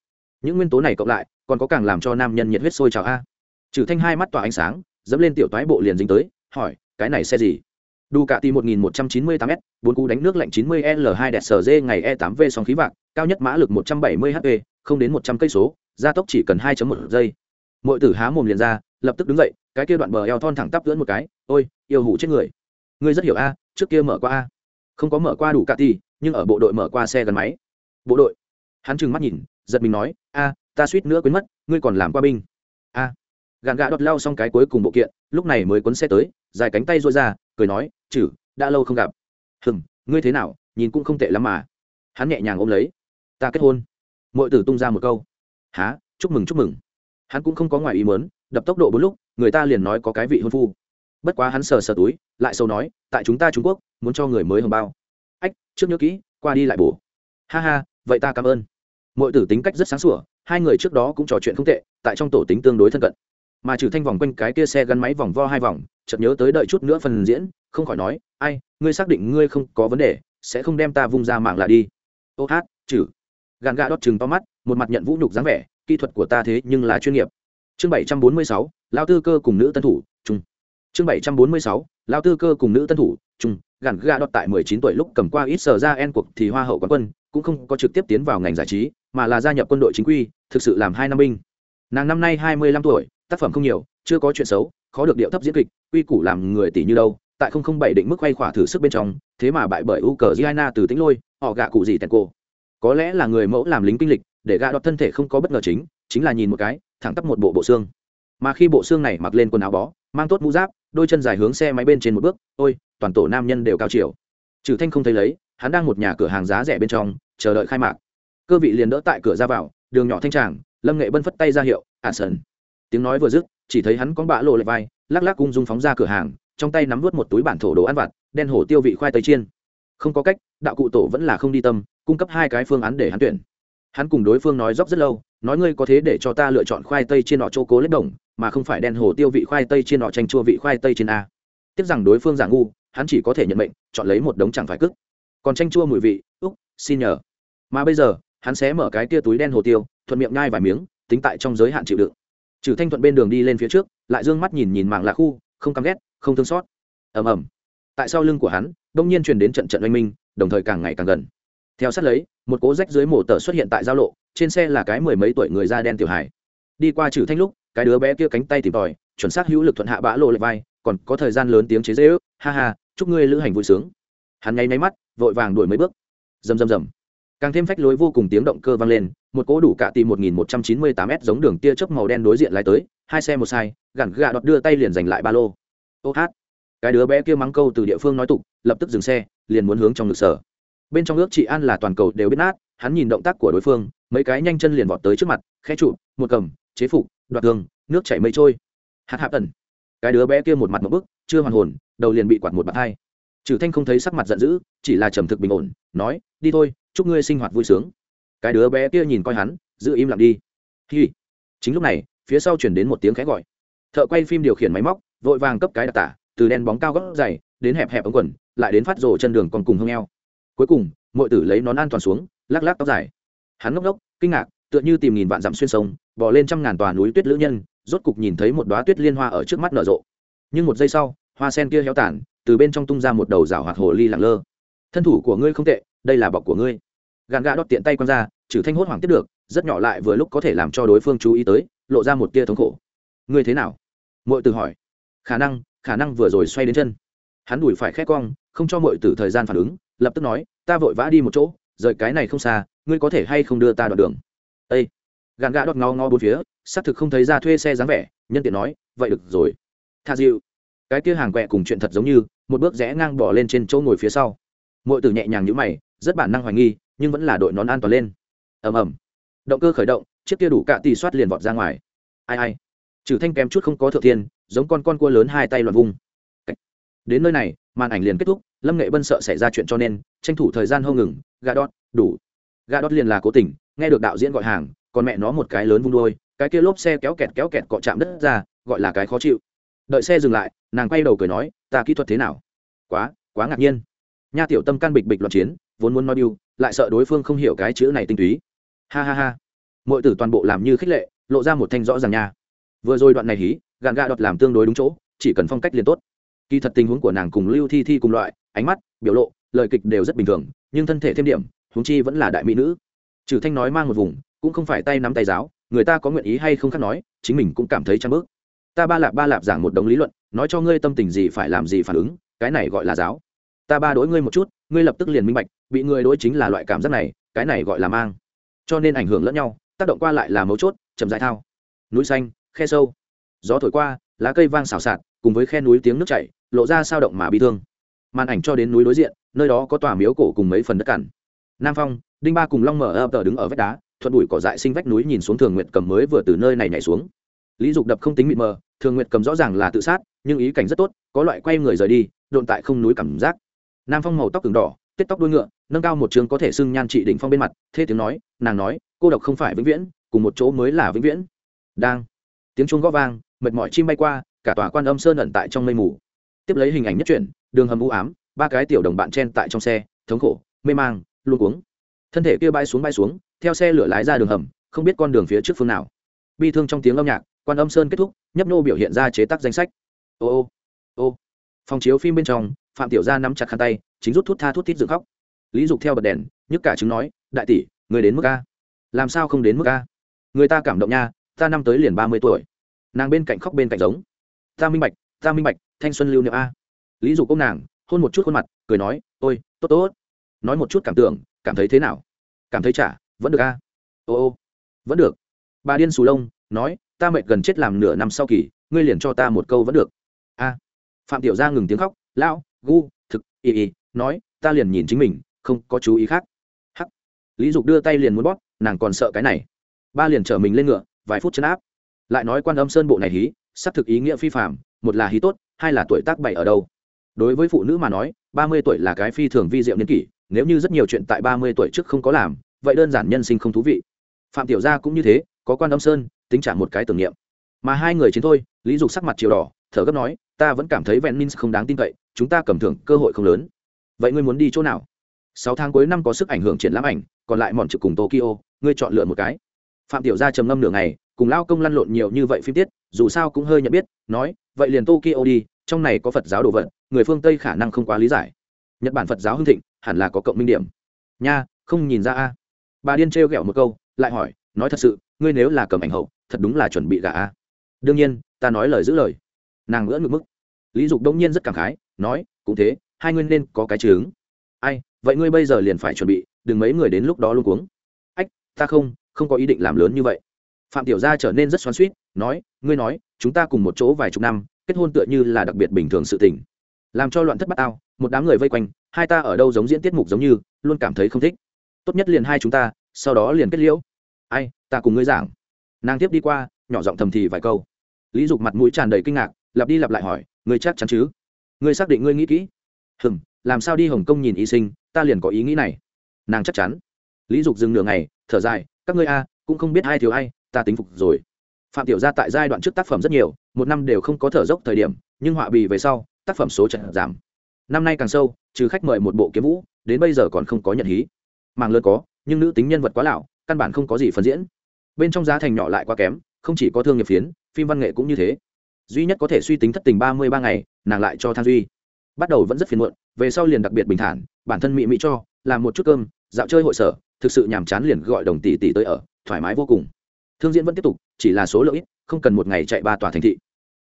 Những nguyên tố này cộng lại, còn có càng làm cho nam nhân nhiệt huyết sôi trào a. Trừ thanh hai mắt tỏa ánh sáng, dẫm lên tiểu toái bộ liền dính tới, hỏi, cái này xe gì? Đủ cả tỷ 1198 s, bốn cú đánh nước lạnh 90 l 2 đẹp sở dê ngày e 8 v song khí vạc, cao nhất mã lực 170 hp không đến 100 cây số, gia tốc chỉ cần 2.1 giây mọi tử há mồm liền ra, lập tức đứng dậy, cái kia đoạn bờ eo thon thẳng tắp lưỡn một cái, ôi, yêu hủ chết người. Ngươi rất hiểu a, trước kia mở qua a. Không có mở qua đủ cả thì, nhưng ở bộ đội mở qua xe gắn máy. Bộ đội. Hắn trừng mắt nhìn, giật mình nói, a, ta suýt nữa quên mất, ngươi còn làm qua binh. A. Gạn gạ đọt lao xong cái cuối cùng bộ kiện, lúc này mới cuốn xe tới, dài cánh tay rôi ra, cười nói, chử, đã lâu không gặp. Hừm, ngươi thế nào, nhìn cũng không tệ lắm mà. Hắn nhẹ nhàng ôm lấy. Ta kết hôn. Mọi tử tung ra một câu. Há chúc mừng chúc mừng hắn cũng không có ngoài ý mớn đập tốc độ bốn lúc, người ta liền nói có cái vị hôn phu. Bất quá hắn sờ sờ túi, lại sâu nói, tại chúng ta trung quốc, muốn cho người mới hồng bao. Ách, trước nhớ kỹ, qua đi lại bổ. Ha ha, vậy ta cảm ơn. Mọi tử tính cách rất sáng sủa, hai người trước đó cũng trò chuyện không tệ, tại trong tổ tính tương đối thân cận. Mà trừ thanh vòng quanh cái kia xe gắn máy vòng vo hai vòng, chợt nhớ tới đợi chút nữa phần diễn, không khỏi nói, ai, ngươi xác định ngươi không có vấn đề, sẽ không đem ta vung ra mạng là đi. Ô hát, trừ. Gàn gà đót chừng to mắt, một mặt nhận vũ nhục dáng vẻ kỹ thuật của ta thế nhưng là chuyên nghiệp. Chương bảy trăm bốn mươi sáu, lao tư cơ cùng nữ tân thủ chung chương bảy trăm bốn mươi sáu, lao tư cơ cùng nữ tân thủ chung gàn gà đọt tại 19 tuổi lúc cầm qua ít sở ra en cuộc thì hoa hậu quán quân, cũng không có trực tiếp tiến vào ngành giải trí, mà là gia nhập quân đội chính quy, thực sự làm hai năm binh. Nàng năm nay 25 tuổi, tác phẩm không nhiều, chưa có chuyện xấu, khó được điệu thấp diễn kịch, quy củ làm người tỷ như đâu, tại không không bảy định mức quay khỏa thử sức bên trong, thế mà bại bởi u cờ giana từ tính lôi, họ gạ cụ gì tèn cô. Có lẽ là người mẫu làm lính kinh lịch để gạ đọt thân thể không có bất ngờ chính chính là nhìn một cái, thẳng tắp một bộ bộ xương. Mà khi bộ xương này mặc lên quần áo bó, mang tốt mũ giáp, đôi chân dài hướng xe máy bên trên một bước, ôi, toàn tổ nam nhân đều cao chiều. Trừ thanh không thấy lấy, hắn đang một nhà cửa hàng giá rẻ bên trong, chờ đợi khai mạc. Cơ vị liền đỡ tại cửa ra vào, đường nhỏ thanh tràng, lâm nghệ bân phất tay ra hiệu, ả à tiếng nói vừa dứt, chỉ thấy hắn có bạ lộ lệ vai, lắc lắc cung dung phóng ra cửa hàng, trong tay nắm vút một túi bản thổ đồ ăn vặt, đen hổ tiêu vị khoai tây chiên. Không có cách, đạo cụ tổ vẫn là không đi tâm, cung cấp hai cái phương án để hắn tuyển hắn cùng đối phương nói dốc rất lâu, nói ngươi có thế để cho ta lựa chọn khoai tây trên nọ chỗ cố lết đồng, mà không phải đen hồ tiêu vị khoai tây trên nọ tranh chua vị khoai tây trên a. Tiếc rằng đối phương giả ngu, hắn chỉ có thể nhận mệnh, chọn lấy một đống chẳng phải cức. Còn tranh chua mùi vị, úc, xin nhờ. Mà bây giờ, hắn sẽ mở cái tia túi đen hồ tiêu, thuận miệng nhai vài miếng, tính tại trong giới hạn chịu đựng. Trừ thanh thuận bên đường đi lên phía trước, lại d ư ơ n g mắt nhìn nhìn mạng lạc khu, không căm ghét, không thương xót. Ầm ầm. Tại sau lưng của hắn, đông nhiên truyền đến trận trận oanh minh, đồng thời càng ngày càng gần. Theo sát lấy một cố rách dưới mổ tờ xuất hiện tại giao lộ, trên xe là cái mười mấy tuổi người da đen tiểu hải đi qua trừ thanh lúc, cái đứa bé kia cánh tay tìm tòi, chuẩn xác hữu lực thuận hạ bã lộ lệch vai, còn có thời gian lớn tiếng chế dễ ước ha ha, chúc ngươi lữ hành vui sướng. Hắn nháy máy mắt, vội vàng đuổi mấy bước. Rầm rầm rầm. Càng thêm phách lối vô cùng tiếng động cơ vang lên, một cỗ đủ cả tìm một nghìn một trăm chín mươi tám s giống đường tia chớp màu đen đối diện lái tới, hai xe một sai gằn gà đọt đưa tay liền giành lại ba lô. Ô hát. Cái đứa bé kia mắng câu từ địa phương nói tục, lập tức dừng xe, liền muốn hướng trong ngực sở bên trong ước chị an là toàn cầu đều biết nát hắn nhìn động tác của đối phương mấy cái nhanh chân liền vọt tới trước mặt khe trụ một cầm chế phục đoạt tường nước chảy mây trôi. Hạt hạ tần, cái đứa bé kia một mặt một bức chưa hoàn hồn đầu liền bị quạt một bạt hai. Trừ thanh không thấy sắc mặt giận dữ chỉ là trầm thực bình ổn nói đi thôi chúc ngươi sinh hoạt vui sướng. Cái đứa bé kia nhìn coi hắn giữ im lặng đi. Hi. Chính lúc này phía sau chuyển đến một tiếng khẽ gọi. Thợ quay phim điều khiển máy móc vội vàng cấp cái đặc tả từ đen bóng cao gót dày đến hẹp hẹp ống quần lại đến phát rổ chân đường còn cùng hông eo cuối cùng mọi tử lấy nón an toàn xuống, lắc lắc tóc dài. Hắn ngốc ngốc, kinh ngạc, tựa như tìm nghìn vạn dặm xuyên sông bỏ lên trăm ngàn tòa núi tuyết lữ nhân, rốt cục nhìn thấy một đoá tuyết liên hoa ở trước mắt nở rộ. Nhưng một giây sau, hoa sen kia héo tản từ bên trong tung ra một đầu rào hoạt hồ ly lẳng lơ. Thân thủ của ngươi không tệ, đây là bọc của ngươi. Gàn gà đót tiện tay quăng ra, trừ thanh hốt hoảng tiếp được, rất nhỏ lại vừa lúc có thể làm cho đối phương chú ý tới, lộ ra một tia thống khổ. Ngươi thế nào? Mọi từ hỏi. Khả năng khả năng vừa rồi xoay đến chân. Hắn đùi phải khét cong, không cho mọi từ thời gian phản ứng, lập tức nói ta vội vã đi một chỗ, rời cái này không xa, ngươi có thể hay không đưa ta đoạn đường? Â gàn gà đọt ngó ngó bốn phía, xác thực không thấy ra thuê xe dáng vẻ, nhân tiện nói, vậy được rồi. Tha dịu cái kia hàng quẹ cùng chuyện thật giống như, một bước rẽ ngang bỏ lên trên chỗ ngồi phía sau. Mọi từ nhẹ nhàng như mày, rất bản năng hoài nghi, nhưng vẫn là đội nón an toàn lên. Ầm ầm. Động cơ khởi động, chiếc kia đủ cạ tì soát liền vọt ra ngoài. Ai ai. Trừ thanh kém chút không có thượng thiên, giống con con cua lớn hai tay loạn vung. Đến nơi này, màn ảnh liền kết thúc lâm nghệ bân sợ xảy ra chuyện cho nên, tranh thủ thời gian hâu ngừng, gà đót, đủ. Gà đót liền là cố tình, nghe được đạo diễn gọi hàng, còn mẹ nó một cái lớn vung đôi cái kia lốp xe kéo kẹt kéo kẹt cọ chạm đất ra, gọi là cái khó chịu. Đợi xe dừng lại, nàng quay đầu cười nói, ta kỹ thuật thế nào? Quá quá ngạc nhiên. Nha tiểu tâm can bịch bịch loạn chiến, vốn muốn nói điêu, lại sợ đối phương không hiểu cái chữ này tinh túy. Ha ha ha. Mọi tử toàn bộ làm như khích lệ, lộ ra một thanh rõ ràng nha. Vừa rồi đoạn này hí, gạn gạ đọt làm tương đối đúng chỗ, chỉ cần phong cách liền tốt. Kỳ thật tình huống của nàng cùng lưu thi thi cùng loại ánh mắt, biểu lộ, lời kịch đều rất bình thường, nhưng thân thể thêm điểm, huống chi vẫn là đại mỹ nữ. Trừ thanh nói mang một vùng, cũng không phải tay nắm tay giáo, người ta có nguyện ý hay không khác nói, chính mình cũng cảm thấy trăng bước. Ta ba lạp ba lạp giảng một đống lý luận, nói cho ngươi tâm tình gì phải làm gì phản ứng, cái này gọi là giáo. Ta ba đối ngươi một chút, ngươi lập tức liền minh bạch, bị người đối chính là loại cảm giác này, cái này gọi là mang. Cho nên ảnh hưởng lẫn nhau, tác động qua lại là mấu chốt, chậm dại thao. Núi xanh, khe sâu. Gió thổi qua, lá cây vang xào xạc, cùng với khe núi tiếng nước chảy, lộ ra sao động mà bị thương màn ảnh cho đến núi đối diện, nơi đó có tòa miếu cổ cùng mấy phần đất cằn. Nam phong, đinh ba cùng long mở ập tờ đứng ở vách đá, thuận đuổi cỏ dại sinh vách núi nhìn xuống thường Nguyệt cầm mới vừa từ nơi này nhảy xuống. Lý dục đập không tính mịt mờ, thường Nguyệt cầm rõ ràng là tự sát, nhưng ý cảnh rất tốt, có loại quay người rời đi, độn tại không núi cảm giác. Nam phong màu tóc cứng đỏ tết tóc đuôi ngựa, nâng cao một trường có thể xưng nhan trị đỉnh phong bên mặt thế tiếng nói, nàng nói, cô độc không phải vĩnh viễn, cùng một chỗ mới là vĩnh viễn. Đang, tiếng chuông gõ vang, mệt mỏi chim bay qua, cả tòa quan âm sơn ẩn tại trong mây mù. Tiếp lấy hình ảnh nhất chuyển đường hầm u ám, ba cái tiểu đồng bạn chen tại trong xe, thống khổ, mê mang luôn cuống. Thân thể kia bay xuống bay xuống, theo xe lửa lái ra đường hầm, không biết con đường phía trước phương nào. Bi thương trong tiếng âm nhạc, quan âm sơn kết thúc, nhấp nô biểu hiện ra chế tác danh sách. Ô ô ô. Phòng chiếu phim bên trong, phạm tiểu gia nắm chặt khăn tay, chính rút thút tha thút tít dựng khóc. Lý dục theo bật đèn, nhức cả chứng nói, đại tỷ, người đến mức a? Làm sao không đến mức a? Người ta cảm động nha, ta năm tới liền ba mươi tuổi. Nàng bên cạnh khóc bên cạnh giống. Ta minh bạch, ta minh bạch, thanh xuân lưu niệm a lý dục ôm nàng, hôn một chút khuôn mặt, cười nói, ôi, tốt tốt. Nói một chút cảm tưởng, cảm thấy thế nào? Cảm thấy chả, vẫn được a. Ô ô, vẫn được. Bà điên xù lông nói, ta mệt gần chết làm nửa năm sau kỳ, ngươi liền cho ta một câu vẫn được. A. Phạm tiểu gia ngừng tiếng khóc, lão, gu, thực, y y, nói, ta liền nhìn chính mình, không có chú ý khác. Hắc. Lý dục đưa tay liền muốn bóp, nàng còn sợ cái này. Ba liền chở mình lên ngựa, vài phút chân áp. Lại nói quan âm sơn bộ này hí xác thực ý nghĩa phi phạm một là hí tốt, hai là tuổi tác bảy ở đâu đối với phụ nữ mà nói, ba mươi tuổi là cái phi thường vi diệu niên kỷ, nếu như rất nhiều chuyện tại ba mươi tuổi trước không có làm, vậy đơn giản nhân sinh không thú vị. Phạm tiểu gia cũng như thế, có quan âm sơn, tính trả một cái tưởng niệm. Mà hai người chiến thôi, lý dục sắc mặt chiều đỏ, thở gấp nói, ta vẫn cảm thấy vẹn minh không đáng tin cậy, chúng ta cầm thưởng cơ hội không lớn. Vậy ngươi muốn đi chỗ nào? Sáu tháng cuối năm có sức ảnh hưởng triển lãm ảnh, còn lại mòn trực cùng tokyo, ngươi chọn lựa một cái. Phạm tiểu gia trầm ngâm nửa ngày, cùng lao công lăn lộn nhiều như vậy phim tiết, dù sao cũng hơi nhận biết, nói, vậy liền tokyo đi, trong này có phật giáo đồ vật người phương tây khả năng không quá lý giải. Nhật bản phật giáo hưng thịnh, hẳn là có cộng minh điểm. Nha, không nhìn ra a. Bà điên trêu ghẹo một câu, lại hỏi, nói thật sự, ngươi nếu là cầm ảnh hậu, thật đúng là chuẩn bị gà a. Đương nhiên, ta nói lời giữ lời. Nàng ngỡ ngược mức. Lý dục đông nhiên rất cảm khái, nói, cũng thế, hai ngươi nên có cái chứng. Ai, vậy ngươi bây giờ liền phải chuẩn bị, đừng mấy người đến lúc đó luôn cuống. Ách, ta không không có ý định làm lớn như vậy. Phạm tiểu gia trở nên rất xoắn suýt nói, ngươi nói, chúng ta cùng một chỗ vài chục năm, kết hôn tựa như là đặc biệt bình thường sự tình làm cho loạn thất bát ao, một đám người vây quanh, hai ta ở đâu giống diễn tiết mục giống như, luôn cảm thấy không thích. Tốt nhất liền hai chúng ta, sau đó liền kết liễu. Ai, ta cùng ngươi giảng. Nàng tiếp đi qua, nhỏ giọng thầm thì vài câu. Lý dục mặt mũi tràn đầy kinh ngạc, lặp đi lặp lại hỏi, ngươi chắc chắn chứ? Ngươi xác định ngươi nghĩ kỹ. Hừm, làm sao đi hồng kông nhìn y sinh, ta liền có ý nghĩ này. Nàng chắc chắn. Lý dục dừng nửa ngày, thở dài, các ngươi a, cũng không biết ai thiếu ai, ta tính phục rồi. Phạm tiểu gia tại giai đoạn trước tác phẩm rất nhiều, một năm đều không có thở dốc thời điểm, nhưng họa bì về sau tác phẩm số trận giảm. Năm nay càng sâu, trừ khách mời một bộ kiếm vũ, đến bây giờ còn không có nhận hí. Màng lớn có, nhưng nữ tính nhân vật quá lão, căn bản không có gì phân diễn. Bên trong giá thành nhỏ lại quá kém, không chỉ có thương nghiệp phiến, phim văn nghệ cũng như thế. Duy nhất có thể suy tính thất tình ba mươi ba ngày, nàng lại cho than duy. Bắt đầu vẫn rất phiền muộn, về sau liền đặc biệt bình thản, bản thân mị mị cho, làm một chút cơm, dạo chơi hội sở, thực sự nhàm chán liền gọi đồng tỷ tỷ tới ở, thoải mái vô cùng. Thương diễn vẫn tiếp tục, chỉ là số lượng ít, không cần một ngày chạy ba tòa thành thị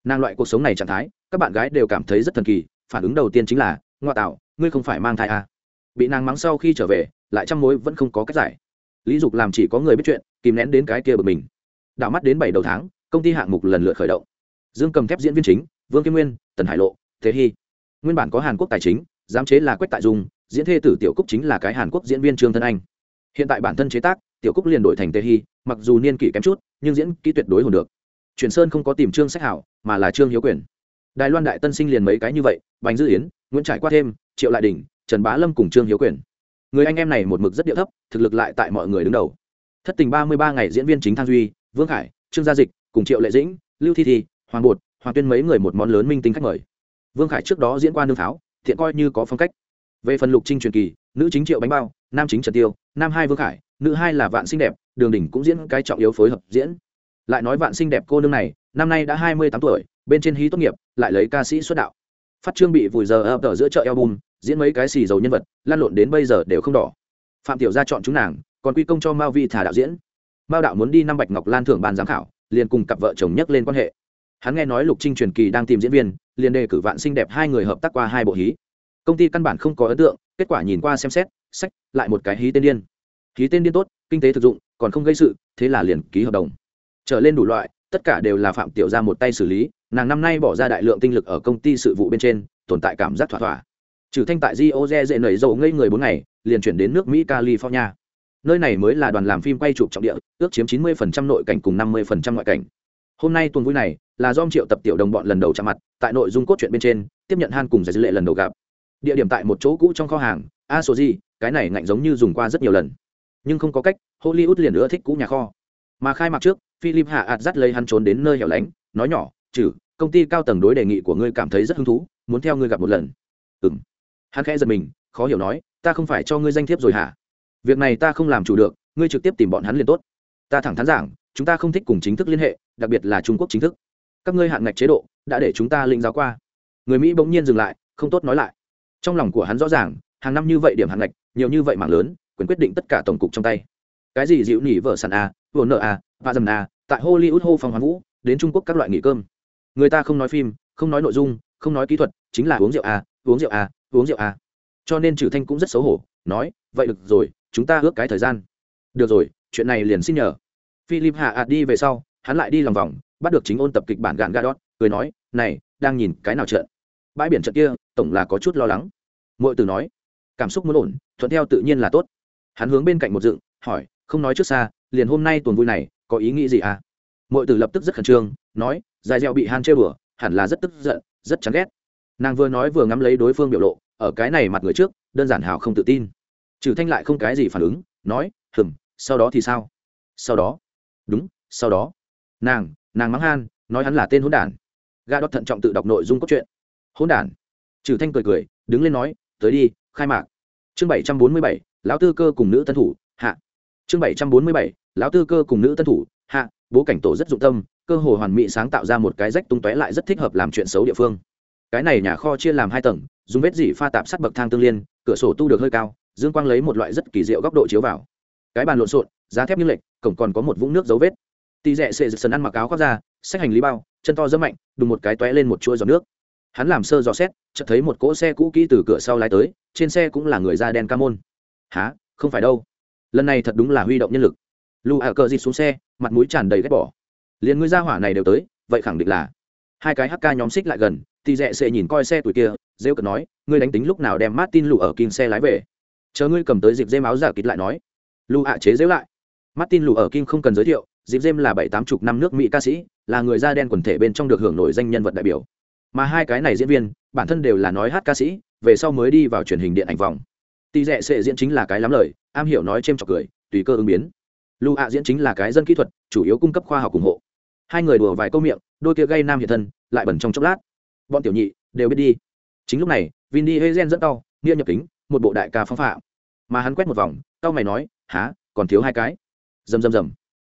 nàng loại cuộc sống này trạng thái, các bạn gái đều cảm thấy rất thần kỳ, phản ứng đầu tiên chính là, ngoa tạo, ngươi không phải mang thai à. bị nàng mắng sau khi trở về, lại trăm mối vẫn không có cách giải. Lý dục làm chỉ có người biết chuyện, kìm nén đến cái kia bực mình. Đảo mắt đến bảy đầu tháng, công ty hạng mục lần lượt khởi động. Dương cầm thép diễn viên chính, vương kim nguyên, tần hải lộ, thế hy. Nguyên bản có hàn quốc tài chính, giám chế là quách tại dung, diễn thê tử tiểu cúc chính là cái hàn quốc diễn viên trương thân anh. Hiện tại bản thân chế tác, tiểu cúc liền đổi thành tề hy, mặc dù niên kỷ kém chút, nhưng diễn kỹ tuyệt đối hồn được chuyển sơn không có tìm trương sách hảo, mà là trương hiếu quyền. Đài loan đại tân sinh liền mấy cái như vậy, bành dư yến, nguyễn trải qua thêm, triệu lại đình trần bá lâm cùng trương hiếu quyền. Người anh em này một mực rất điệu thấp, thực lực lại tại mọi người đứng đầu. Thất tình ba mươi ba ngày diễn viên chính thang duy, vương khải, trương gia dịch cùng triệu lệ dĩnh, lưu thi thi, hoàng bột, hoàng tuyên mấy người một món lớn minh tinh khách mời. Vương khải trước đó diễn qua nương tháo, thiện coi như có phong cách. Về phần lục trinh truyền kỳ, nữ chính triệu bánh bao, nam chính trần tiêu, nam hai vương khải, nữ hai là vạn xinh đẹp, đường đỉnh cũng diễn cái trọng yếu phối hợp diễn lại nói vạn xinh đẹp cô nương này, năm nay đã hai mươi tám tuổi, bên trên hí tốt nghiệp, lại lấy ca sĩ xuất đạo. Phát trương bị vùi giờ ập ở giữa chợ album, diễn mấy cái xì dầu nhân vật, lan lộn đến bây giờ đều không đỏ. Phạm tiểu gia chọn chúng nàng, còn quy công cho mao vi thả đạo diễn. Mao đạo muốn đi năm bạch ngọc lan thưởng ban giám khảo, liền cùng cặp vợ chồng nhắc lên quan hệ. Hắn nghe nói lục trinh truyền kỳ đang tìm diễn viên, liền đề cử vạn xinh đẹp hai người hợp tác qua hai bộ hí. Công ty căn bản không có ấn tượng, kết quả nhìn qua xem xét, sách, lại một cái hí tên điên. Hí tên điên tốt, kinh tế thực dụng, còn không gây sự, thế là liền ký hợp đồng trở lên đủ loại, tất cả đều là phạm tiểu gia một tay xử lý, nàng năm nay bỏ ra đại lượng tinh lực ở công ty sự vụ bên trên, tồn tại cảm giác thỏa thỏa. Trừ thanh tại Rio dễ nảy dầu ngây người bốn ngày, liền chuyển đến nước mỹ, california. Nơi này mới là đoàn làm phim quay chụp trọng địa, ước chiếm 90% nội cảnh cùng 50% ngoại cảnh. Hôm nay tuần vui này, là do triệu tập tiểu đồng bọn lần đầu chạm mặt, tại nội dung cốt truyện bên trên, tiếp nhận han cùng giải dữ lệ lần đầu gặp. Địa điểm tại một chỗ cũ trong kho hàng, a số gì cái này ngạnh giống như dùng qua rất nhiều lần. Nhưng không có cách, hollywood liền nữa thích cũ nhà kho. Mà khai mạc trước philip hạ ạt dắt lấy hắn trốn đến nơi hẻo lánh, nói nhỏ, trừ, công ty cao tầng đối đề nghị của ngươi cảm thấy rất hứng thú, muốn theo ngươi gặp một lần. Ừ m hắn khẽ giật mình, khó hiểu nói, ta không phải cho ngươi danh thiếp rồi hả? Việc này ta không làm chủ được, ngươi trực tiếp tìm bọn hắn liền tốt. Ta thẳng thắn giảng, chúng ta không thích cùng chính thức liên hệ, đặc biệt là trung quốc chính thức. Các ngươi hạn ngạch chế độ đã để chúng ta linh giáo qua. Người mỹ bỗng nhiên dừng lại, không tốt nói lại. Trong lòng của hắn rõ ràng, hàng năm như vậy điểm hạn ngạch, nhiều như vậy mạng lớn, quyền quyết định tất cả tổng cục trong tay cái gì dịu nỉ vợ sàn a à, vừa nợ à, a và dầm a tại hollywood hô phòng hoàn vũ, đến trung quốc các loại nghỉ cơm. Người ta không nói phim, không nói nội dung, không nói kỹ thuật, chính là uống rượu a uống rượu a uống rượu a cho nên trừ thanh cũng rất xấu hổ, nói, vậy được rồi, chúng ta ước cái thời gian. Được rồi, chuyện này liền xin nhờ. Philip hạ ạt đi về sau, hắn lại đi lòng vòng, bắt được chính ôn tập kịch bản gạn gadot, cười nói, này, đang nhìn cái nào trận? Bãi biển trận kia, tổng là có chút lo lắng. Mọi từ nói, cảm xúc muốn ổn, thuận theo tự nhiên là tốt. Hắn hướng bên cạnh một dựng, hỏi không nói trước xa, liền hôm nay tuần vui này, có ý nghĩ gì à? Mọi tử lập tức rất khẩn trương, nói, dài dẻo bị han chơi bừa, hẳn là rất tức giận, rất chán ghét. Nàng vừa nói vừa ngắm lấy đối phương biểu lộ, ở cái này mặt người trước, đơn giản hào không tự tin. Trừ thanh lại không cái gì phản ứng, nói, hừm. sau đó thì sao? Sau đó? Đúng, sau đó. Nàng nàng mắng han nói hắn là tên hỗn đản. Ga đót thận trọng tự đọc nội dung cốt truyện. Hỗn đản? Trừ thanh cười cười, đứng lên nói, tới đi, khai mạc. Chương bảy trăm bốn mươi bảy, lão tư cơ cùng nữ tân thủ, hạ chương bảy trăm bốn mươi bảy, lão tư cơ cùng nữ tân thủ, hạ, bố cảnh tổ rất dụng tâm, cơ hồ hoàn mỹ sáng tạo ra một cái rách tung tóe lại rất thích hợp làm chuyện xấu địa phương. Cái này nhà kho chia làm hai tầng, dùng vết dỉ pha tạp sắt bậc thang tương liên, cửa sổ tu được hơi cao, dương quang lấy một loại rất kỳ diệu góc độ chiếu vào. Cái bàn lộn xộn, giá thép như lệch, cổng còn có một vũng nước dấu vết. Tì rẽ sệ sần ăn mặc áo khoác ra xách hành lý bao, chân to dẫm mạnh, đùng một cái tóe lên một chuỗi giọt nước. Hắn làm sơ dò xét, chợt thấy một cỗ xe cũ kỹ từ cửa sau lái tới, trên xe cũng là người da đen ca môn. Há không phải đâu lần này thật đúng là huy động nhân lực. Lù ạ cờ dịt xuống xe, mặt mũi tràn đầy ghét bỏ. Liền người ra hỏa này đều tới, vậy khẳng định là. Hai cái hk nhóm xích lại gần thì dẹ sệ nhìn coi xe tuổi kia, rêu cờ nói, ngươi đánh tính lúc nào đem martin lù ở Kim xe lái về? Chờ ngươi cầm tới dịp dêm áo giả kịt lại nói. Lù ạ chế dễu lại. Martin lù ở Kim không cần giới thiệu, dịp dêm là bảy tám chục năm nước mỹ ca sĩ, là người da đen quần thể bên trong được hưởng nổi danh nhân vật đại biểu. Mà hai cái này diễn viên, bản thân đều là nói hát ca sĩ, về sau mới đi vào truyền hình điện ảnh vòng. Tỷ rẽ sệ diễn chính là cái lắm lời am hiểu nói c h trọc cười, tùy cơ ứng biến. Lưu ạ diễn chính là cái dân kỹ thuật, chủ yếu cung cấp khoa học ủng hộ. Hai người đùa vài câu miệng, đôi kia gây nam hiện thân, lại bẩn trong chốc lát. Bọn tiểu nhị đều biết đi. Chính lúc này, vin đi hê gen dẫn tao nghĩa nhập kính, một bộ đại ca phong phạm. Mà hắn quét một vòng, tao mày nói há còn thiếu hai cái? Rầm rầm rầm.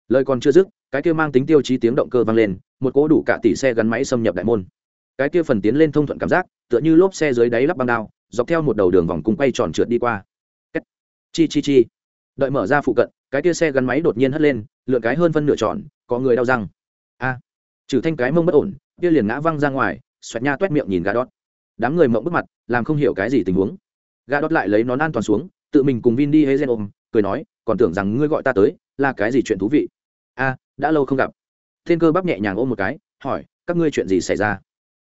Lời còn chưa dứt, cái kia mang tính tiêu chí tiếng động cơ vang lên, một cỗ đủ cả tỷ xe gắn máy xâm nhập đại môn. Cái kia phần tiến lên thông thuận cảm giác, tựa như lốp xe dưới đáy lắp băng đao, dọc theo một đầu đường vòng cung quay tròn trượt đi qua chi chi chi. Đợi mở ra phụ cận, cái tia xe gắn máy đột nhiên hất lên, lượn cái hơn phân nửa tròn, có người đau răng. A. Trừ thanh cái mông bất ổn tia liền ngã văng ra ngoài, xoẹt nha toét miệng nhìn gà đót đám người mộng bức mặt, làm không hiểu cái gì tình huống. Gà đót lại lấy nón an toàn xuống, tự mình cùng vin đi hay gen ôm, cười nói, còn tưởng rằng ngươi gọi ta tới, là cái gì chuyện thú vị? A, đã lâu không gặp. Thiên cơ bắp nhẹ nhàng ôm một cái, hỏi, các ngươi chuyện gì xảy ra?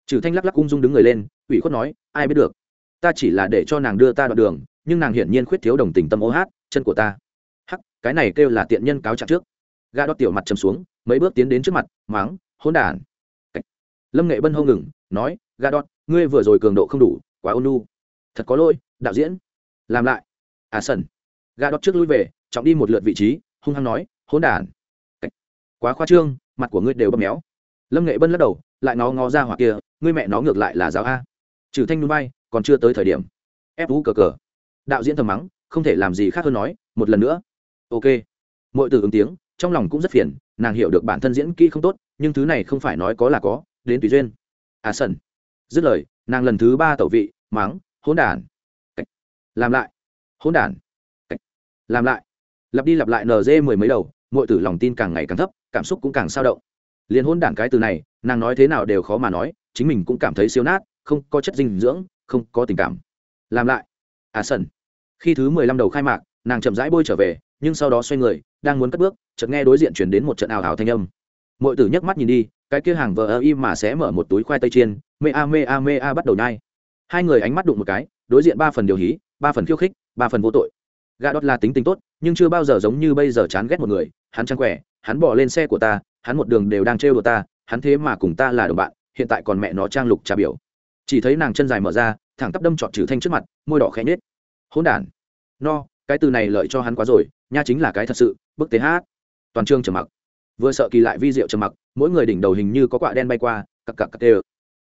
Trừ thanh lắc lắc ung dung đứng người lên, ủy khuất nói, ai biết được. Ta chỉ là để cho nàng đưa ta đoạn đường nhưng nàng hiển nhiên khuyết thiếu đồng tình tâm ô hát, chân của ta. Hắc, cái này kêu là tiện nhân cáo trạng trước. Ga đót tiểu mặt chầm xuống, mấy bước tiến đến trước mặt máng hỗn đản. Lâm nghệ bân hông ngừng, nói ga đót ngươi vừa rồi cường độ không đủ, quá ôn nu thật có lỗi, đạo diễn. Làm lại. À sần. Ga đót trước lui về, trọng đi một lượt vị trí, hung hăng nói, hỗn đản. Quá khoa trương, mặt của ngươi đều bấm méo. Lâm nghệ bân lắc đầu, lại nó ngó ra hoặc kia, ngươi mẹ nó ngược lại là giáo a. Trừ thanh núi bay còn chưa tới thời điểm. Ép vũ cờ cờ đạo diễn thầm mắng, không thể làm gì khác hơn nói, một lần nữa. Ok. Mọi từ ứng tiếng, trong lòng cũng rất phiền, nàng hiểu được bản thân diễn kỹ không tốt, nhưng thứ này không phải nói có là có, đến tùy duyên. À sần. Dứt lời, nàng lần thứ ba tẩu vị, mắng, hỗn đản. Làm lại. Hỗn đản. Làm lại. Lặp đi lặp lại nz mười mấy đầu mọi tử lòng tin càng ngày càng thấp, cảm xúc cũng càng sao động. Liền hôn đản cái từ này, nàng nói thế nào đều khó mà nói, chính mình cũng cảm thấy siêu nát, không có chất dinh dưỡng, không có tình cảm. Làm lại. À sần khi thứ mười lăm đầu khai mạc, nàng chậm rãi bôi trở về, nhưng sau đó xoay người, đang muốn cất bước, chợt nghe đối diện chuyển đến một trận ảo ảo thanh âm. Mọi tử nhấc mắt nhìn đi, cái kia hàng vờ ơ im mà sẽ mở một túi khoai tây chiên, mê a mê a mê a bắt đầu nhai. Hai người ánh mắt đụng một cái, đối diện ba phần điều hí, ba phần khiêu khích, ba phần vô tội. Gà đọt là tính tình tốt, nhưng chưa bao giờ giống như bây giờ chán ghét một người, hắn trăng quẻ, hắn bỏ lên xe của ta, hắn một đường đều đang trêu đùa ta, hắn thế mà cùng ta là đồng bạn, hiện tại còn mẹ nó trang lục trà biểu. Chỉ thấy nàng chân dài mở ra, thẳng tắp đâm trọt trừ thanh trước mặt, môi đỏ khẽ nhết hỗn đản. No, cái từ này lợi cho hắn quá rồi, nha chính là cái thật sự, bức tế hát. Toàn trường trầm mặc. Vừa sợ kỳ lại vi diệu trầm mặc, mỗi người đỉnh đầu hình như có quạ đen bay qua, cặc cặc cặc tê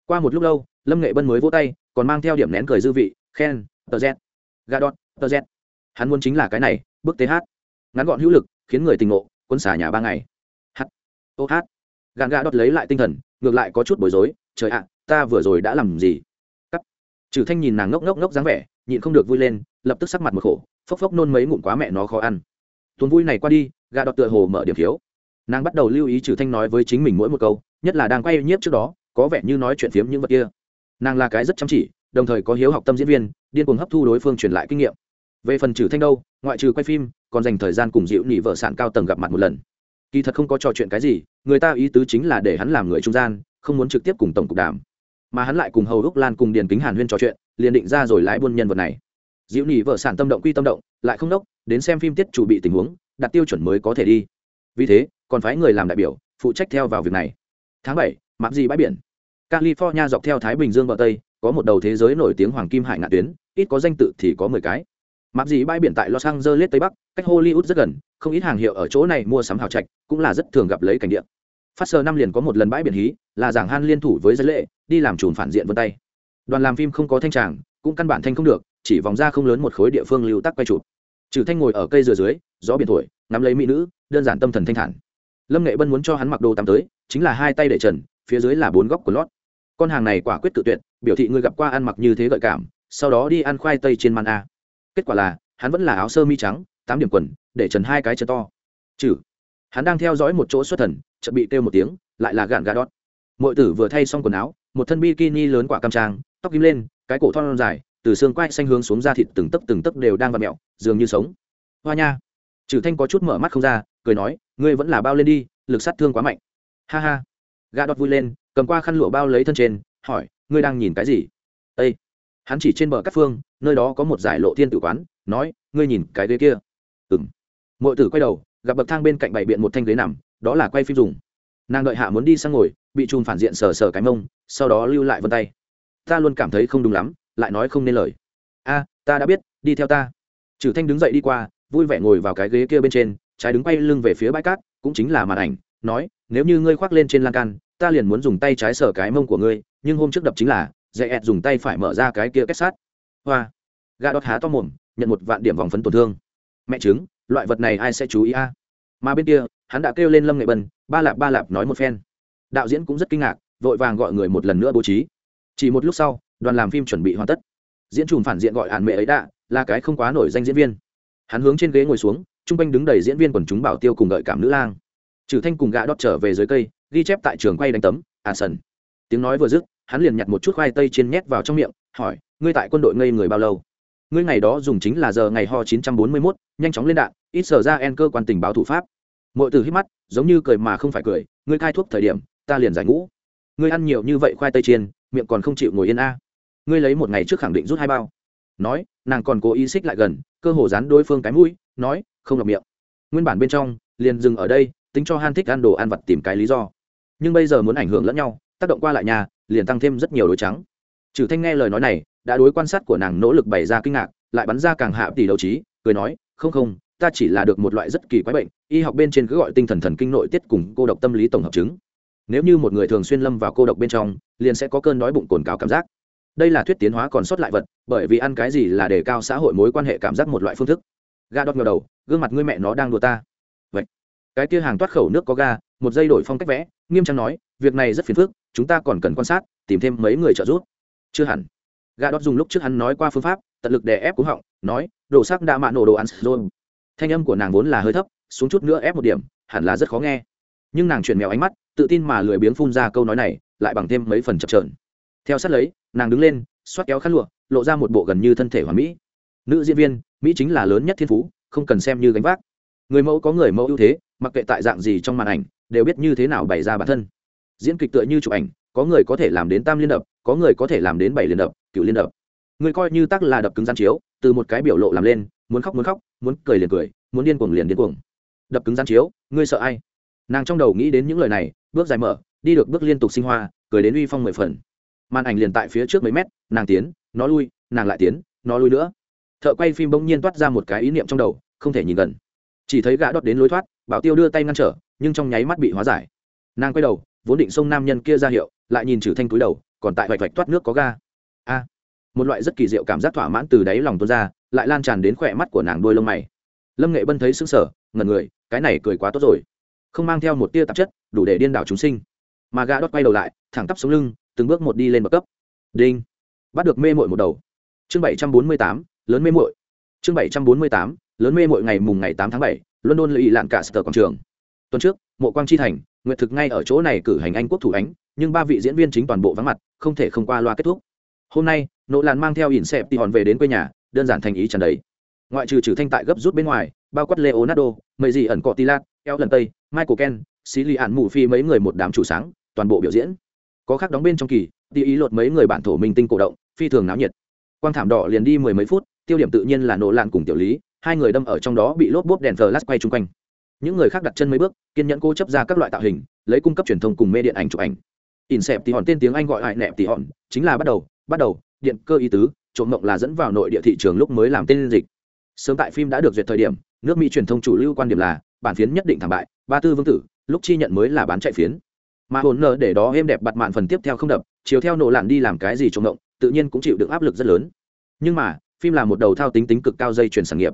qua một lúc lâu, lâm nghệ bân mới vỗ tay, còn mang theo điểm nén cười dư vị, khen, tờ z. Gà đọt, tờ z. Hắn muốn chính là cái này, bức tế hát. Ngắn gọn hữu lực, khiến người tình ngộ, quân xả nhà ba ngày. Ô hát. Gạn gà đọt lấy lại tinh thần, ngược lại có chút bối rối, trời ạ, ta vừa rồi đã làm gì? Cắt. Trừ thanh nhìn nàng ngốc ngốc ngốc dáng vẻ nhịn không được vui lên, lập tức sắc mặt một khổ, phốc phốc nôn mấy ngụm quá mẹ nó khó ăn. Tuần vui này qua đi gà đọt tựa hồ mở điểm thiếu. Nàng bắt đầu lưu ý trừ thanh nói với chính mình mỗi một câu, nhất là đang quay nhiếp trước đó, có vẻ như nói chuyện phiếm những vật kia. Nàng là cái rất chăm chỉ, đồng thời có hiếu học tâm diễn viên, điên cuồng hấp thu đối phương truyền lại kinh nghiệm. Về phần trừ thanh đâu, ngoại trừ quay phim, còn dành thời gian cùng dịu nỉ vợ sạn cao tầng gặp mặt một lần. Kỳ thật không có trò chuyện cái gì, người ta ý tứ chính là để hắn làm người trung gian, không muốn trực tiếp cùng tổng cục đàm mà hắn lại cùng hầu úc lan cùng điền kính hàn huyên trò chuyện, liền định ra rồi lái buôn nhân vật này. Diễu nhị vợ sản tâm động quy tâm động, lại không đốc, đến xem phim tiết chủ bị tình huống, đặt tiêu chuẩn mới có thể đi. Vì thế, còn phái người làm đại biểu, phụ trách theo vào việc này. Tháng bảy mặc gì bãi biển. California dọc theo thái bình dương bờ tây, có một đầu thế giới nổi tiếng hoàng kim hải ngạn tuyến, ít có danh tự thì có mười cái. Mặc gì bãi biển tại los angeles, tây bắc, cách hollywood rất gần, không ít hàng hiệu ở chỗ này mua sắm hào trạch, cũng là rất thường gặp lấy cảnh địa. Phát sơ năm liền có một lần bãi biển hí, là giảng han liên thủ với giới lệ đi làm chùn phản diện vân tay. Đoàn làm phim không có thanh tràng, cũng căn bản thanh không được, chỉ vòng ra không lớn một khối địa phương lưu tắc quay chụp. Trừ thanh ngồi ở cây dừa dưới, gió biển thổi nắm lấy mỹ nữ, đơn giản tâm thần thanh thản. Lâm nghệ bân muốn cho hắn mặc đồ tắm tới, chính là hai tay để trần, phía dưới là bốn góc của lót. Con hàng này quả quyết tự tuyệt, biểu thị người gặp qua ăn mặc như thế gợi cảm, sau đó đi ăn khoai tây trên man a. Kết quả là, hắn vẫn là áo sơ mi trắng, tám điểm quần, để trần hai cái chân to. Chử hắn đang theo dõi một chỗ xuất thần, chợt bị kêu một tiếng, lại là gạn gà đót. Mọi tử vừa thay xong quần áo một thân bikini lớn quả cam trang, tóc kim lên, cái cổ thon dài, từ xương quai xanh hướng xuống da thịt từng tấc từng tấc đều đang vặn mẹo, dường như sống. Hoa nha. Trừ thanh có chút mở mắt không ra, cười nói, ngươi vẫn là bao lên đi, lực sát thương quá mạnh. Ha ha. Gã đọt vui lên, cầm qua khăn lụa bao lấy thân trên, hỏi, ngươi đang nhìn cái gì? Ê! hắn chỉ trên bờ cát phương, nơi đó có một giải lộ thiên tử quán, nói, ngươi nhìn cái ghế kia. Ừm. Mọi tử quay đầu, gặp bậc thang bên cạnh bày biện một thanh ghế nằm, đó là quay phim dùng. Nàng đợi hạ muốn đi sang ngồi bị chùm phản diện sờ sờ cái mông sau đó lưu lại vân tay. Ta luôn cảm thấy không đúng lắm lại nói không nên lời. A ta đã biết đi theo ta. Trừ thanh đứng dậy đi qua vui vẻ ngồi vào cái ghế kia bên trên trái đứng quay lưng về phía bãi cát cũng chính là màn ảnh nói nếu như ngươi khoác lên trên lan can ta liền muốn dùng tay trái sờ cái mông của ngươi nhưng hôm trước đập chính là dạy ẹt dùng tay phải mở ra cái kia kết sát. Hoa. Gà đót há to mồm nhận một vạn điểm vòng phấn tổn thương. Mẹ chứng loại vật này ai sẽ chú ý a? Mà bên kia hắn đã kêu lên lâm nghệ bần, ba lạp ba lạp nói một phen đạo diễn cũng rất kinh ngạc vội vàng gọi người một lần nữa bố trí. Chỉ một lúc sau đoàn làm phim chuẩn bị hoàn tất. Diễn trùm phản diện gọi hạn mẹ ấy đã là cái không quá nổi danh diễn viên. Hắn hướng trên ghế ngồi xuống chung quanh đứng đầy diễn viên quần chúng bảo tiêu cùng gợi cảm nữ lang. Trừ thanh cùng gã đót trở về dưới cây ghi chép tại trường quay đánh tấm à sần. Tiếng nói vừa dứt hắn liền nhặt một chút khoai tây trên nhét vào trong miệng hỏi ngươi tại quân đội ngây người bao lâu? Ngươi ngày đó dùng chính là giờ ngày ho 941, nhanh chóng lên đạn ít sở ra en cơ quan tình báo thủ pháp. Mọi từ hít mắt giống như cười mà không phải cười ngươi khai thuốc thời điểm ta liền giải ngũ. Ngươi ăn nhiều như vậy khoai tây chiên, miệng còn không chịu ngồi yên a. Ngươi lấy một ngày trước khẳng định rút hai bao. Nói, nàng còn cố ý xích lại gần, cơ hồ dán đối phương cái mũi, nói, không lọc miệng. Nguyên bản bên trong, liền dừng ở đây, tính cho han thích ăn đồ ăn vặt tìm cái lý do. Nhưng bây giờ muốn ảnh hưởng lẫn nhau, tác động qua lại nhà, liền tăng thêm rất nhiều đối trắng. Trừ thanh nghe lời nói này, đã đối quan sát của nàng nỗ lực bày ra kinh ngạc, lại bắn ra càng hạ tỷ đầu trí, cười nói, không không, ta chỉ là được một loại rất kỳ quái bệnh, y học bên trên cứ gọi tinh thần thần kinh nội tiết cùng cô độc tâm lý tổng hợp chứng nếu như một người thường xuyên lâm vào cô độc bên trong, liền sẽ có cơn đói bụng cồn cào cảm giác. Đây là thuyết tiến hóa còn sót lại vật, bởi vì ăn cái gì là đề cao xã hội mối quan hệ cảm giác một loại phương thức. Ga đốt ngờ đầu, gương mặt ngươi mẹ nó đang đùa ta. Vậy, cái kia hàng toát khẩu nước có ga, một giây đổi phong cách vẽ, nghiêm trang nói, việc này rất phiền phức, chúng ta còn cần quan sát, tìm thêm mấy người trợ giúp. Chưa hẳn. Ga đốt dùng lúc trước hắn nói qua phương pháp, tận lực đè ép cúng họng, nói, đồ sắc đã mạ nổ đồ ăn rồi. Thanh âm của nàng vốn là hơi thấp, xuống chút nữa ép một điểm, hẳn là rất khó nghe. Nhưng nàng chuyển mèo ánh mắt tự tin mà lười biếng phun ra câu nói này, lại bằng thêm mấy phần chập trờn theo sát lấy, nàng đứng lên, xoát kéo khăn lụa, lộ ra một bộ gần như thân thể hoàn mỹ. Nữ diễn viên, mỹ chính là lớn nhất thiên phú, không cần xem như gánh vác. Người mẫu có người mẫu ưu thế, mặc kệ tại dạng gì trong màn ảnh, đều biết như thế nào bày ra bản thân. Diễn kịch tựa như chụp ảnh, có người có thể làm đến tam liên đập, có người có thể làm đến bảy liên đập, cựu liên đập. Người coi như tác là đập cứng gian chiếu, từ một cái biểu lộ làm lên, muốn khóc muốn khóc, muốn cười liền cười, muốn điên cuồng liền điên cuồng. Đập cứng gian chiếu, ngươi sợ ai? Nàng trong đầu nghĩ đến những lời này, bước dài mở, đi được bước liên tục sinh hoa, cười đến uy phong mười phần. Màn ảnh liền tại phía trước mấy mét, nàng tiến, nó lui, nàng lại tiến, nó lui nữa. Thợ quay phim bỗng nhiên toát ra một cái ý niệm trong đầu, không thể nhìn gần. Chỉ thấy gã đọt đến lối thoát, bảo tiêu đưa tay ngăn trở, nhưng trong nháy mắt bị hóa giải. Nàng quay đầu, vốn định xông nam nhân kia ra hiệu, lại nhìn trừ thanh túi đầu, còn tại vạch vạch toát nước có ga. A! Một loại rất kỳ diệu cảm giác thỏa mãn từ đáy lòng tuôn ra, lại lan tràn đến khỏe mắt của nàng đôi lông mày. Lâm nghệ bân thấy sững sờ, ngẩn người, cái này cười quá tốt rồi không mang theo một tia tạp chất, đủ để điên đảo chúng sinh. Mà gã đót quay đầu lại, thẳng tắp xuống lưng, từng bước một đi lên bậc cấp. Đinh. Bắt được mê mội một đầu. Chương bảy trăm bốn mươi tám, lớn mê mội chương bảy trăm bốn mươi tám, lớn mê mội ngày mùng ngày tám tháng bảy, london lụy lạn cả sở quảng trường. Tuần trước, mộ quang chi thành, nguyệt thực ngay ở chỗ này cử hành anh quốc thủ ánh, nhưng ba vị diễn viên chính toàn bộ vắng mặt, không thể không qua loa kết thúc. Hôm nay, nỗ làn mang theo ỉn xẹp tỉ hòn về đến quê nhà, đơn giản thành ý trần đấy ngoại trừ trừ thanh tại gấp rút bên ngoài, bao quát leonardo mấy gì ẩn cọ tilat, eo lần tây michael ken xí lì ạn mù phi mấy người một đám chủ sáng, toàn bộ biểu diễn. Có khác đóng bên trong kỳ đi ý lột mấy người bản thổ minh tinh cổ động, phi thường náo nhiệt. Quang thảm đỏ liền đi mười mấy phút, tiêu điểm tự nhiên là nổ lạn cùng tiểu lý, hai người đâm ở trong đó bị lốp bốp đèn flash quay chung quanh. Những người khác đặt chân mấy bước, kiên nhẫn cố chấp ra các loại tạo hình, lấy cung cấp truyền thông cùng mê điện ảnh chụp ảnh. In xẹp thì hòn tên tiếng anh gọi hại nẹp thì hòn, chính là bắt đầu bắt đầu, điện cơ ý tứ, trộm mộng là dẫn vào nội địa thị trường lúc mới làm tên dịch. Sớm tại phim đã được duyệt thời điểm, nước mỹ truyền thông chủ lưu quan điểm là bản phiến nhất định thảm bại ba tư vương tử lúc chi nhận mới là bán chạy phiến. Mà hồn nợ để đó êm đẹp bặt mạn phần tiếp theo không đập chiều theo nổ lặn đi làm cái gì trong động, tự nhiên cũng chịu được áp lực rất lớn. Nhưng mà phim là một đầu thao tính tính cực cao dây chuyển sản nghiệp.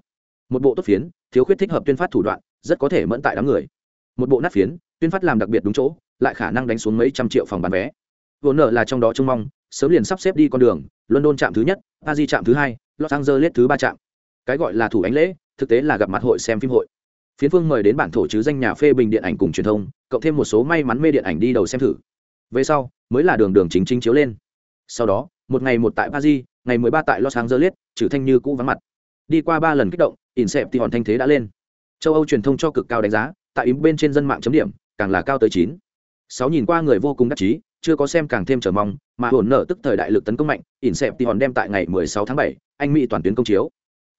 Một bộ tốt phiến thiếu khuyết thích hợp tuyên phát thủ đoạn rất có thể mẫn tại đám người. Một bộ nát phiến tuyên phát làm đặc biệt đúng chỗ lại khả năng đánh xuống mấy trăm triệu phòng bán vé. Vốn nợ là trong đó trông mong sớm liền sắp xếp đi con đường london trạm thứ nhất paris trạm thứ hai los angeles thứ ba trạm cái gọi là thủ ánh lễ thực tế là gặp mặt hội xem phim hội phiến phương mời đến bản thổ chứ danh nhà phê bình điện ảnh cùng truyền thông cộng thêm một số may mắn mê điện ảnh đi đầu xem thử. Về sau mới là đường đường chính chính chiếu lên. Sau đó một ngày một tại paris ngày mười ba tại los angeles trừ thanh như cũ vắng mặt. Đi qua ba lần kích động in xẹp thì hòn thanh thế đã lên. Châu âu truyền thông cho cực cao đánh giá tại ý bên trên dân mạng chấm điểm càng là cao tới chín. Sáu nhìn qua người vô cùng đắc chí chưa có xem càng thêm chờ mong mà hồn nở tức thời đại lực tấn công mạnh in xẹp thì hòn đem tại ngày 16 tháng 7, anh mỹ toàn tuyến công chiếu.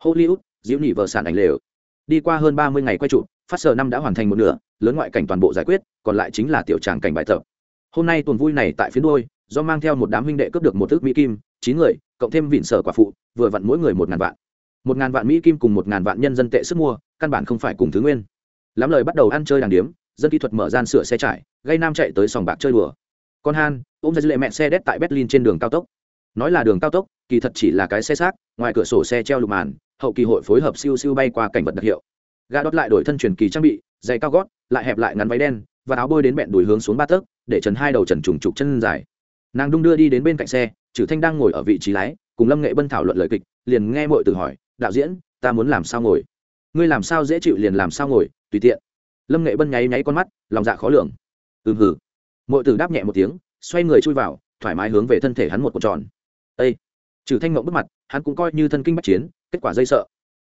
Hollywood diễu nhị vợ sản ảnh lều đi qua hơn 30 ngày quay trụ, phát sở năm đã hoàn thành một nửa, lớn ngoại cảnh toàn bộ giải quyết, còn lại chính là tiểu tràng cảnh bài tập. Hôm nay tuần vui này tại phía đuôi, do mang theo một đám huynh đệ cướp được một thước mỹ kim, chín người, cộng thêm vịn sở quả phụ, vừa vặn mỗi người một ngàn vạn. Một ngàn vạn mỹ kim cùng một ngàn vạn nhân dân tệ sức mua, căn bản không phải cùng thứ nguyên. Lắm lời bắt đầu ăn chơi đàng điếm, dân kỹ thuật mở gian sửa xe trải, gây nam chạy tới sòng bạc chơi đùa. Con han, ôm ra dư lệ mẹ xe đét tại berlin trên đường cao tốc. Nói là đường cao tốc, kỳ thật chỉ là cái xe xác, ngoài cửa sổ xe treo lục màn hậu kỳ hội phối hợp siêu siêu bay qua cảnh vật đặc hiệu. Gà đốt lại đổi thân truyền kỳ trang bị, giày cao gót, lại hẹp lại ngắn váy đen, và áo bôi đến bẹn đùi hướng xuống ba tấc, để trần hai đầu trần trùng trục chân dài. Nàng đung đưa đi đến bên cạnh xe trừ thanh đang ngồi ở vị trí lái, cùng lâm nghệ bân thảo luận lời kịch, liền nghe mọi từ hỏi, đạo diễn, ta muốn làm sao ngồi? Ngươi làm sao dễ chịu liền làm sao ngồi, tùy tiện. Lâm nghệ bân nháy nháy con mắt, lòng dạ khó lường. Ừm hử mọi từ đáp nhẹ một tiếng, xoay người chui vào, thoải mái hướng về thân thể hắn một cột tròn. Ây trừ thanh mộng bước mặt, hắn cũng coi như thân kinh bách chiến kết quả dây sợ.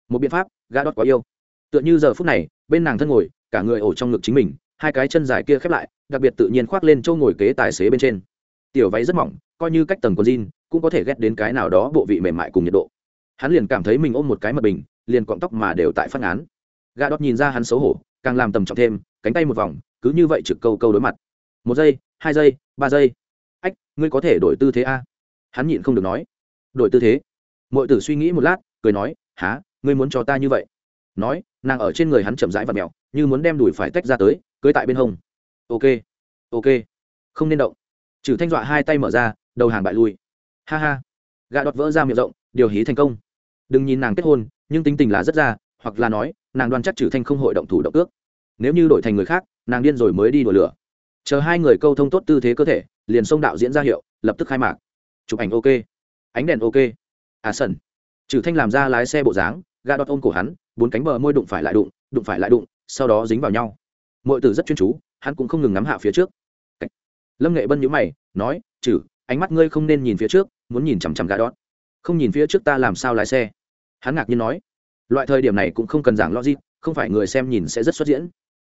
Một biện pháp, gã đót quá yêu. Tựa như giờ phút này, bên nàng thân ngồi, cả người ổ trong ngực chính mình, hai cái chân dài kia khép lại, đặc biệt tự nhiên khoác lên châu ngồi kế tài xế bên trên. Tiểu váy rất mỏng, coi như cách tầng con jean, cũng có thể ghét đến cái nào đó bộ vị mềm mại cùng nhiệt độ. Hắn liền cảm thấy mình ôm một cái mật bình, liền cọng tóc mà đều tại phát án gã đót nhìn ra hắn xấu hổ, càng làm tầm trọng thêm, cánh tay một vòng, cứ như vậy trực câu câu đối mặt. Một giây, hai giây, ba giây. Ách, ngươi có thể đổi tư thế a? Hắn nhịn không được nói. Đổi tư thế. Mọi tử suy nghĩ một lát cười nói há ngươi muốn cho ta như vậy? Nói, nàng ở trên người hắn chậm rãi và mẹo như muốn đem đùi phải tách ra tới, cưới tại bên hông. Ok ok, không nên động. Trừ thanh dọa hai tay mở ra, đầu hàng bại lui. Ha ha. Gà đọt vỡ ra miệng rộng, điều hí thành công. Đừng nhìn nàng kết hôn, nhưng tính tình là rất ra, hoặc là nói, nàng đoan chắc trừ thanh không hội động thủ động ước. Nếu như đổi thành người khác, nàng điên rồi mới đi đùa lửa. Chờ hai người câu thông tốt tư thế cơ thể, liền xông đạo diễn ra hiệu, lập tức khai mạc. Chụp ảnh ok. Ánh đèn ok. À sần trừ thanh làm ra lái xe bộ dáng gà đọt ôm cổ hắn, bốn cánh bờ môi đụng phải lại đụng đụng phải lại đụng, sau đó dính vào nhau. Mọi từ rất chuyên chú, hắn cũng không ngừng ngắm hạ phía trước. Lâm nghệ bân nhíu mày, nói chử ánh mắt ngươi không nên nhìn phía trước, muốn nhìn chằm chằm gà đọt. Không nhìn phía trước ta làm sao lái xe? Hắn ngạc nhiên nói, loại thời điểm này cũng không cần giảng logic, không phải người xem nhìn sẽ rất xuất diễn.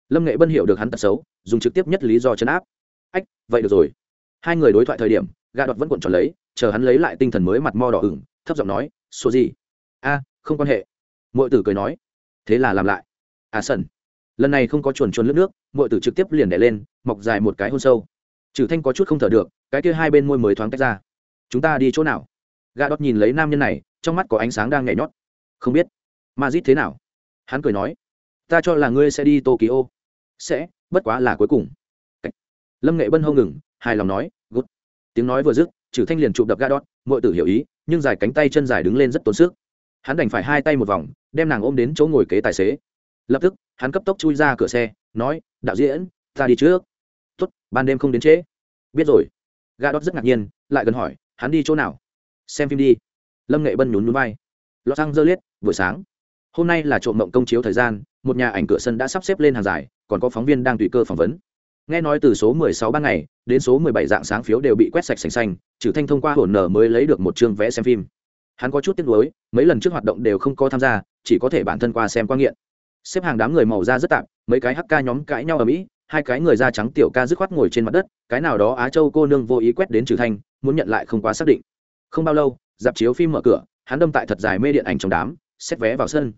Lâm nghệ bân hiểu được hắn tật xấu, dùng trực tiếp nhất lý do chấn áp. Ách, vậy được rồi. Hai người đối thoại thời điểm gà đọt vẫn cuộn tròn lấy, chờ hắn lấy lại tinh thần mới mặt mo đỏ ửng thấp giọng nói, số gì? A, không quan hệ. Mọi tử cười nói, thế là làm lại. À sần. Lần này không có chuồn chuồn lướt nước mọi tử trực tiếp liền đẻ lên, mọc dài một cái hôn sâu. Trừ thanh có chút không thở được, cái kia hai bên môi mới thoáng tách ra. Chúng ta đi chỗ nào? Gà đót nhìn lấy nam nhân này, trong mắt có ánh sáng đang nhảy nhót. Không biết. Mazit thế nào? Hắn cười nói, ta cho là ngươi sẽ đi tokyo. Sẽ, bất quá là cuối cùng. Lâm nghệ bân hâu ngừng, hài lòng nói, gút. Tiếng nói vừa dứt, trừ thanh liền chụp đập gà đọt mọi tử hiểu ý nhưng dài cánh tay chân dài đứng lên rất tốn sức. Hắn đành phải hai tay một vòng, đem nàng ôm đến chỗ ngồi kế tài xế. Lập tức, hắn cấp tốc chui ra cửa xe, nói, đạo diễn, ta đi trước. Tốt, ban đêm không đến trễ. Biết rồi. Ga đót rất ngạc nhiên, lại gần hỏi, hắn đi chỗ nào? Xem phim đi. Lâm nghệ bân nhún núi răng dơ liết buổi sáng. Hôm nay là trộm mộng công chiếu thời gian, một nhà ảnh cửa sân đã sắp xếp lên hàng dài, còn có phóng viên đang tùy cơ phỏng vấn. Nghe nói từ số 16 ban ngày đến số 17 dạng sáng phiếu đều bị quét sạch sành xanh trừ thanh thông qua hồn nở mới lấy được một chương vé xem phim. Hắn có chút tiếc nuối, mấy lần trước hoạt động đều không có tham gia, chỉ có thể bản thân qua xem qua nghiện. Xếp hàng đám người màu da rất tạm mấy cái hắc ca nhóm cãi nhau ở mỹ hai cái người da trắng tiểu ca dứt khoát ngồi trên mặt đất, cái nào đó á châu cô nương vô ý quét đến trừ thanh, muốn nhận lại không quá xác định. Không bao lâu, dạp chiếu phim mở cửa, hắn đâm tại thật dài mê điện ảnh trong đám xét vé vào sân.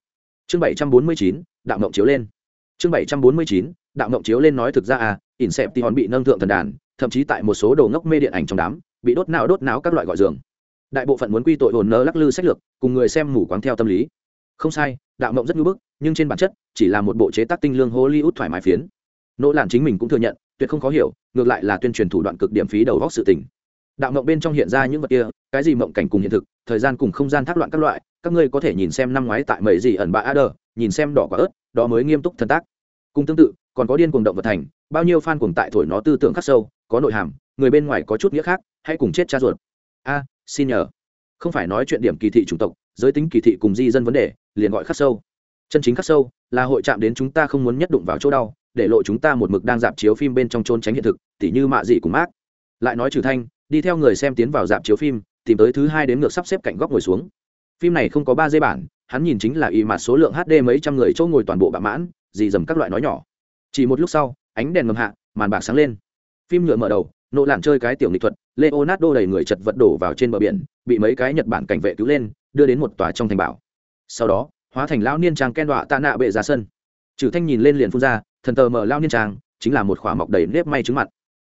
Chương bảy trăm bốn mươi chín đạo mộng chiếu lên. Chương bảy trăm bốn mươi chín đạo mộng chiếu lên nói thực ra à ỉn xẹp thì hòn bị nâng thượng thần đàn, thậm chí tại một số đồ ngốc mê điện ảnh trong đám bị đốt não đốt não các loại gọi giường. Đại bộ phận muốn quy tội hồn nơ lắc lư sách lược, cùng người xem mù quáng theo tâm lý. Không sai, đạo mộng rất ngưỡng bức, nhưng trên bản chất, chỉ là một bộ chế tác tinh lương hollywood thoải mái phiến. Nỗ làn chính mình cũng thừa nhận, tuyệt không khó hiểu, ngược lại là tuyên truyền thủ đoạn cực điểm phí đầu góc sự tình. Đạo mộng bên trong hiện ra những vật kia, cái gì mộng cảnh cùng hiện thực, thời gian cùng không gian thác loạn các loại, các ngươi có thể nhìn xem năm ngoái tại mấy gì ẩn bạ a đờ nhìn xem đỏ quả ớt, đó mới nghiêm túc thần tác. Cùng tương tự, còn có điên cuồng động vật thành, bao nhiêu fan cuồng tại thổi nó tư tưởng khắc sâu, có nội hàm, người bên ngoài có chút nghĩa khác hãy cùng chết cha ruột. A, xin nhờ. Không phải nói chuyện điểm kỳ thị chủng tộc, giới tính kỳ thị cùng di dân vấn đề, liền gọi khắc sâu. Chân chính khắc sâu là hội chạm đến chúng ta không muốn nhất đụng vào chỗ đau, để lộ chúng ta một mực đang dạp chiếu phim bên trong trốn tránh hiện thực, tỉ như mạ dị cùng mát lại nói trừ thanh, đi theo người xem tiến vào dạp chiếu phim, tìm tới thứ hai đến ngược sắp xếp cạnh góc ngồi xuống. Phim này không có ba dây bản, hắn nhìn chính là y mặt số lượng hd mấy trăm người chỗ ngồi toàn bộ bạ mãn, dì dầm các loại nói nhỏ. Chỉ một lúc sau, ánh đèn ngầm hạ, màn bạc sáng lên. Phim nhựa mở đầu nộ lạn chơi cái tiểu nghị thuật, leonardo đầy người chật vật đổ vào trên bờ biển, bị mấy cái nhật bản cảnh vệ cứu lên, đưa đến một tòa trong thành bảo. Sau đó, hóa thành lão niên trang ken đọa tạ nạ bệ dạ ra sân trừ thanh nhìn lên liền phun ra, thần tờ mở lao niên trang, chính là một khỏa mọc đầy nếp may trứng mặt.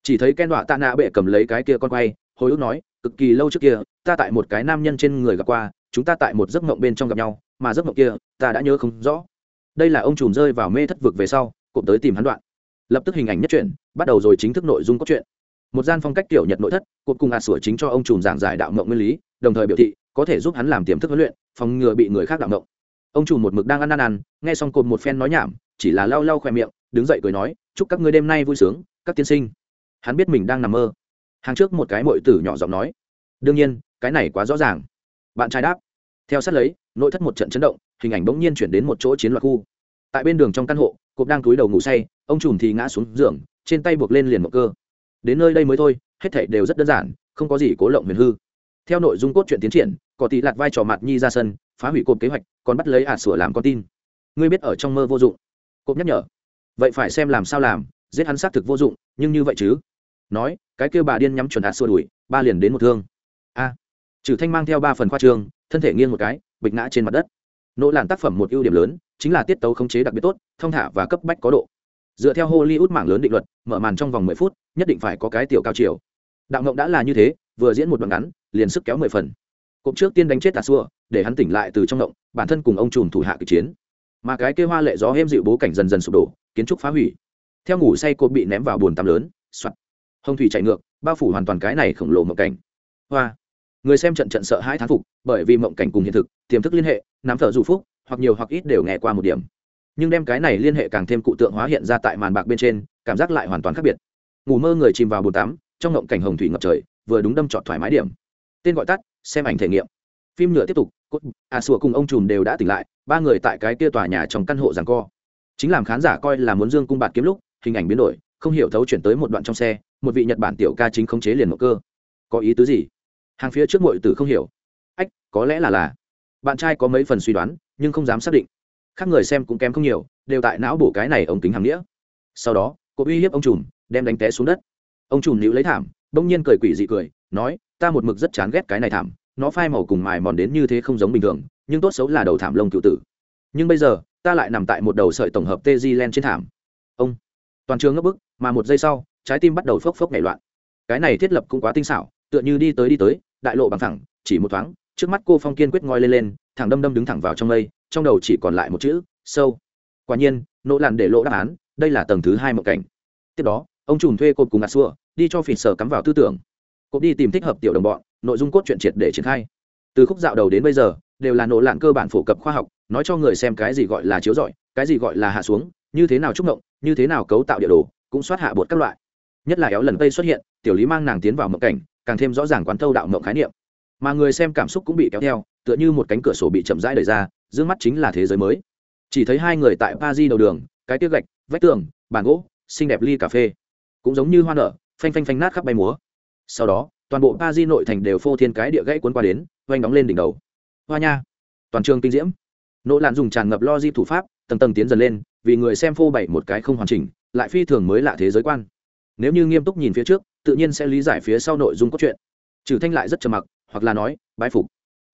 Chỉ thấy ken đọa tạ nạ bệ cầm lấy cái kia con quay, hồi ức nói, cực kỳ lâu trước kia, ta tại một cái nam nhân trên người gặp qua, chúng ta tại một giấc mộng bên trong gặp nhau, mà giấc mộng kia, ta đã nhớ không rõ. Đây là ông trùm rơi vào mê thất vực về sau, cụm tới tìm hắn đoạn. Lập tức hình ảnh nhất truyện, bắt đầu rồi chính thức nội dung cốt truyện một gian phong cách tiểu nhật nội thất cuộc cùng ạt sủa chính cho ông trùm giảng giải đạo mộng nguyên lý, đồng thời biểu thị có thể giúp hắn làm tiềm thức huấn luyện, phòng ngừa bị người khác đạo mộng. Ông trùm một mực đang ăn ăn ăn, nghe xong cột một phen nói nhảm, chỉ là lau lau khoe miệng, đứng dậy cười nói, chúc các ngươi đêm nay vui sướng, các tiên sinh. Hắn biết mình đang nằm mơ. Hàng trước một cái mội tử nhỏ giọng nói, đương nhiên, cái này quá rõ ràng. Bạn trai đáp, theo sát lấy, nội thất một trận chấn động, hình ảnh bỗng nhiên chuyển đến một chỗ chiến loạt khu. Tại bên đường trong căn hộ cộp đang túi đầu ngủ say, ông trùm thì ngã xuống giường, trên tay buộc lên liền một cơ đến nơi đây mới thôi, hết thảy đều rất đơn giản, không có gì cố lộng huyền hư. Theo nội dung cốt truyện tiến triển, có tỷ lạt vai trò mặt nhi ra sân, phá hủy cột kế hoạch, còn bắt lấy ả sửa làm con tin. Ngươi biết ở trong mơ vô dụng. Cột nhắc nhở. Vậy phải xem làm sao làm, giết hắn xác thực vô dụng, nhưng như vậy chứ? Nói, cái kêu bà điên nhắm chuẩn ả sửa đuổi, ba liền đến một thương. A. Trừ thanh mang theo ba phần khoa trương thân thể nghiêng một cái, bịch ngã trên mặt đất. Nỗ làn tác phẩm một ưu điểm lớn, chính là tiết tấu khống chế đặc biệt tốt, thông thả và cấp bách có độ dựa theo hollywood mạng lớn định luật, mở màn trong vòng mười phút, nhất định phải có cái tiểu cao chiều. Đạo ngộng đã là như thế, vừa diễn một đoạn ngắn, liền sức kéo mười phần. Cụm trước tiên đánh chết tà xua, để hắn tỉnh lại từ trong động bản thân cùng ông trùm thủ hạ kịch chiến. Mà cái kêu hoa lệ gió êm dịu bố cảnh dần dần sụp đổ, kiến trúc phá hủy. Theo ngủ say cộp bị ném vào bồn tắm lớn, soạt. Hồng thủy chạy ngược, bao phủ hoàn toàn cái này khổng lồ mộng cảnh. Hoa. Người xem trận trận sợ hãi thán phục, bởi vì mộng cảnh cùng hiện thực, tiềm thức liên hệ, nắm thở du phúc, hoặc nhiều hoặc ít đều nghe qua một điểm nhưng đem cái này liên hệ càng thêm cụ tượng hóa hiện ra tại màn bạc bên trên, cảm giác lại hoàn toàn khác biệt. Ngủ mơ người chìm vào bồn tắm, trong ngộng cảnh hồng thủy ngập trời, vừa đúng đâm trọt thoải mái điểm. Tên gọi tắt, xem ảnh thể nghiệm. Phim nhựa tiếp tục, cốt à sủa cùng ông trùm đều đã tỉnh lại, ba người tại cái kia tòa nhà trong căn hộ rằng co. Chính làm khán giả coi là muốn dương cung bạt kiếm lúc, hình ảnh biến đổi, không hiểu thấu chuyển tới một đoạn trong xe, một vị nhật bản tiểu ca chính khống chế liền một cơ. Có ý tứ gì? Hàng phía trước mọi tử không hiểu. Ách, có lẽ là là. Bạn trai có mấy phần suy đoán, nhưng không dám xác định khác người xem cũng kém không nhiều, đều tại não bổ cái này ống kính hàng nghĩa. Sau đó, cô uy hiếp ông trùm, đem đánh té xuống đất. Ông trùm níu lấy thảm, bỗng nhiên cười quỷ dị cười, nói, ta một mực rất chán ghét cái này thảm, nó phai màu cùng mài mòn đến như thế không giống bình thường, nhưng tốt xấu là đầu thảm lông cựu tử. Nhưng bây giờ, ta lại nằm tại một đầu sợi tổng hợp tê di len trên thảm. Ông toàn trường ngấp bức, mà một giây sau, trái tim bắt đầu phốc phốc nảy loạn. Cái này thiết lập cũng quá tinh xảo, tựa như đi tới đi tới, đại lộ bằng thẳng, chỉ một thoáng, trước mắt cô phong kiên quyết ngoi lên lên, thẳng đâm đâm đứng thẳng vào trong lây trong đầu chỉ còn lại một chữ, sâu. Quả nhiên, nỗ làn để lộ đáp án, đây là tầng thứ hai mộng cảnh. Tiếp đó, ông trùm thuê cột cùng ngạt xua, đi cho phìn sở cắm vào tư tưởng. Cột đi tìm thích hợp tiểu đồng bọn, nội dung cốt truyện triệt để triển khai. Từ khúc dạo đầu đến bây giờ, đều là nỗ lạn cơ bản phổ cập khoa học, nói cho người xem cái gì gọi là chiếu rọi, cái gì gọi là hạ xuống, như thế nào trúc động như thế nào cấu tạo địa đồ, cũng soát hạ bột các loại. Nhất là éo lần tây xuất hiện, tiểu lý mang nàng tiến vào mộng cảnh, càng thêm rõ ràng quán thâu đạo mộng khái niệm. Mà người xem cảm xúc cũng bị kéo theo, tựa như một cánh cửa sổ bị chậm rãi đẩy ra dương mắt chính là thế giới mới. Chỉ thấy hai người tại pa di đầu đường, cái tiết gạch, vách tường, bàn gỗ, xinh đẹp ly cà phê. Cũng giống như hoa nở, phanh phanh phanh nát khắp bay múa. Sau đó, toàn bộ pa di nội thành đều phô thiên cái địa gãy cuốn qua đến oanh đóng lên đỉnh đầu. Hoa nha! Toàn trường kinh diễm. Nỗ lạn dùng tràn ngập lo di thủ pháp, tầng tầng tiến dần lên, vì người xem phô bày một cái không hoàn chỉnh, lại phi thường mới lạ thế giới quan. Nếu như nghiêm túc nhìn phía trước, tự nhiên sẽ lý giải phía sau nội dung cốt truyện. Trừ thanh lại rất trầm mặc, hoặc là nói, bái phục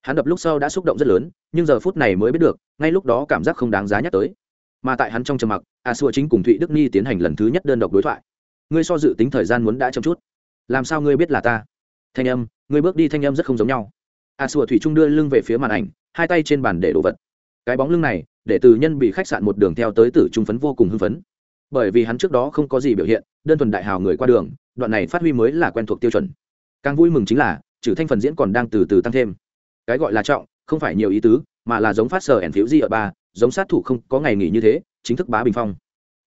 hắn đập lúc sau đã xúc động rất lớn, nhưng giờ phút này mới biết được, ngay lúc đó cảm giác không đáng giá nhắc tới. Mà tại hắn trong trầm mặc, a xua chính cùng thụy đức ni tiến hành lần thứ nhất đơn độc đối thoại. Ngươi so dự tính thời gian muốn đã chậm chút. Làm sao ngươi biết là ta? Thanh âm, ngươi bước đi thanh âm rất không giống nhau. A xua thủy trung đưa lưng về phía màn ảnh, hai tay trên bàn để đồ vật. Cái bóng lưng này, để từ nhân bị khách sạn một đường theo tới tử trung phấn vô cùng hưng phấn. Bởi vì hắn trước đó không có gì biểu hiện, đơn thuần đại hào người qua đường, đoạn này phát huy mới là quen thuộc tiêu chuẩn. Càng vui mừng chính là, trừ thanh phần diễn còn đang từ từ tăng thêm cái gọi là trọng, không phải nhiều ý tứ, mà là giống phát sở ẻn phiếu di ở ba, giống sát thủ không có ngày nghỉ như thế, chính thức bá bình phong.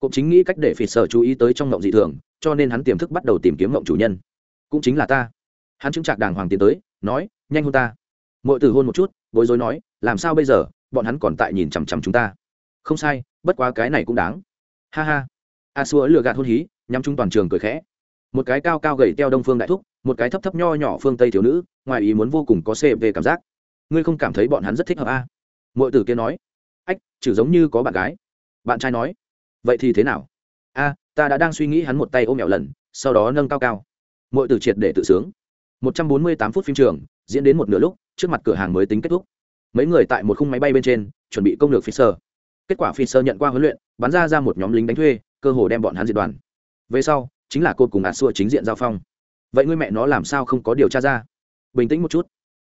Cũng chính nghĩ cách để phỉ sở chú ý tới trong ngộng dị thường, cho nên hắn tiềm thức bắt đầu tìm kiếm ngộng chủ nhân. Cũng chính là ta. Hắn chứng trạc đàng hoàng tiến tới, nói, nhanh hôn ta. Mọi từ hôn một chút, bối rối nói, làm sao bây giờ? Bọn hắn còn tại nhìn chằm chằm chúng ta. Không sai, bất quá cái này cũng đáng. Ha ha. A xua lừa gạt hôn hí, nhắm chung toàn trường cười khẽ. Một cái cao cao gầy teo đông phương đại thúc, một cái thấp thấp nho nhỏ phương tây thiếu nữ, ngoài ý muốn vô cùng có cv cảm giác ngươi không cảm thấy bọn hắn rất thích hợp a à? i tử kia nói ách chử giống như có bạn gái bạn trai nói vậy thì thế nào a ta đã đang suy nghĩ hắn một tay ôm mẹo lần sau đó nâng cao cao mọi tử triệt để tự sướng một trăm bốn mươi tám phút phim trường diễn đến một nửa lúc trước mặt cửa hàng mới tính kết thúc mấy người tại một khung máy bay bên trên chuẩn bị công lược Fisher. Kết quả Fisher nhận qua huấn luyện, bắn ra ra một nhóm lính đánh thuê, cơ hồ đem bọn hắn diệt đoàn. Về sau, chính là cô cùng ạt xua chính diện giao phong. Vậy ngươi mẹ nó làm sao không có điều tra ra? Bình tĩnh một chút,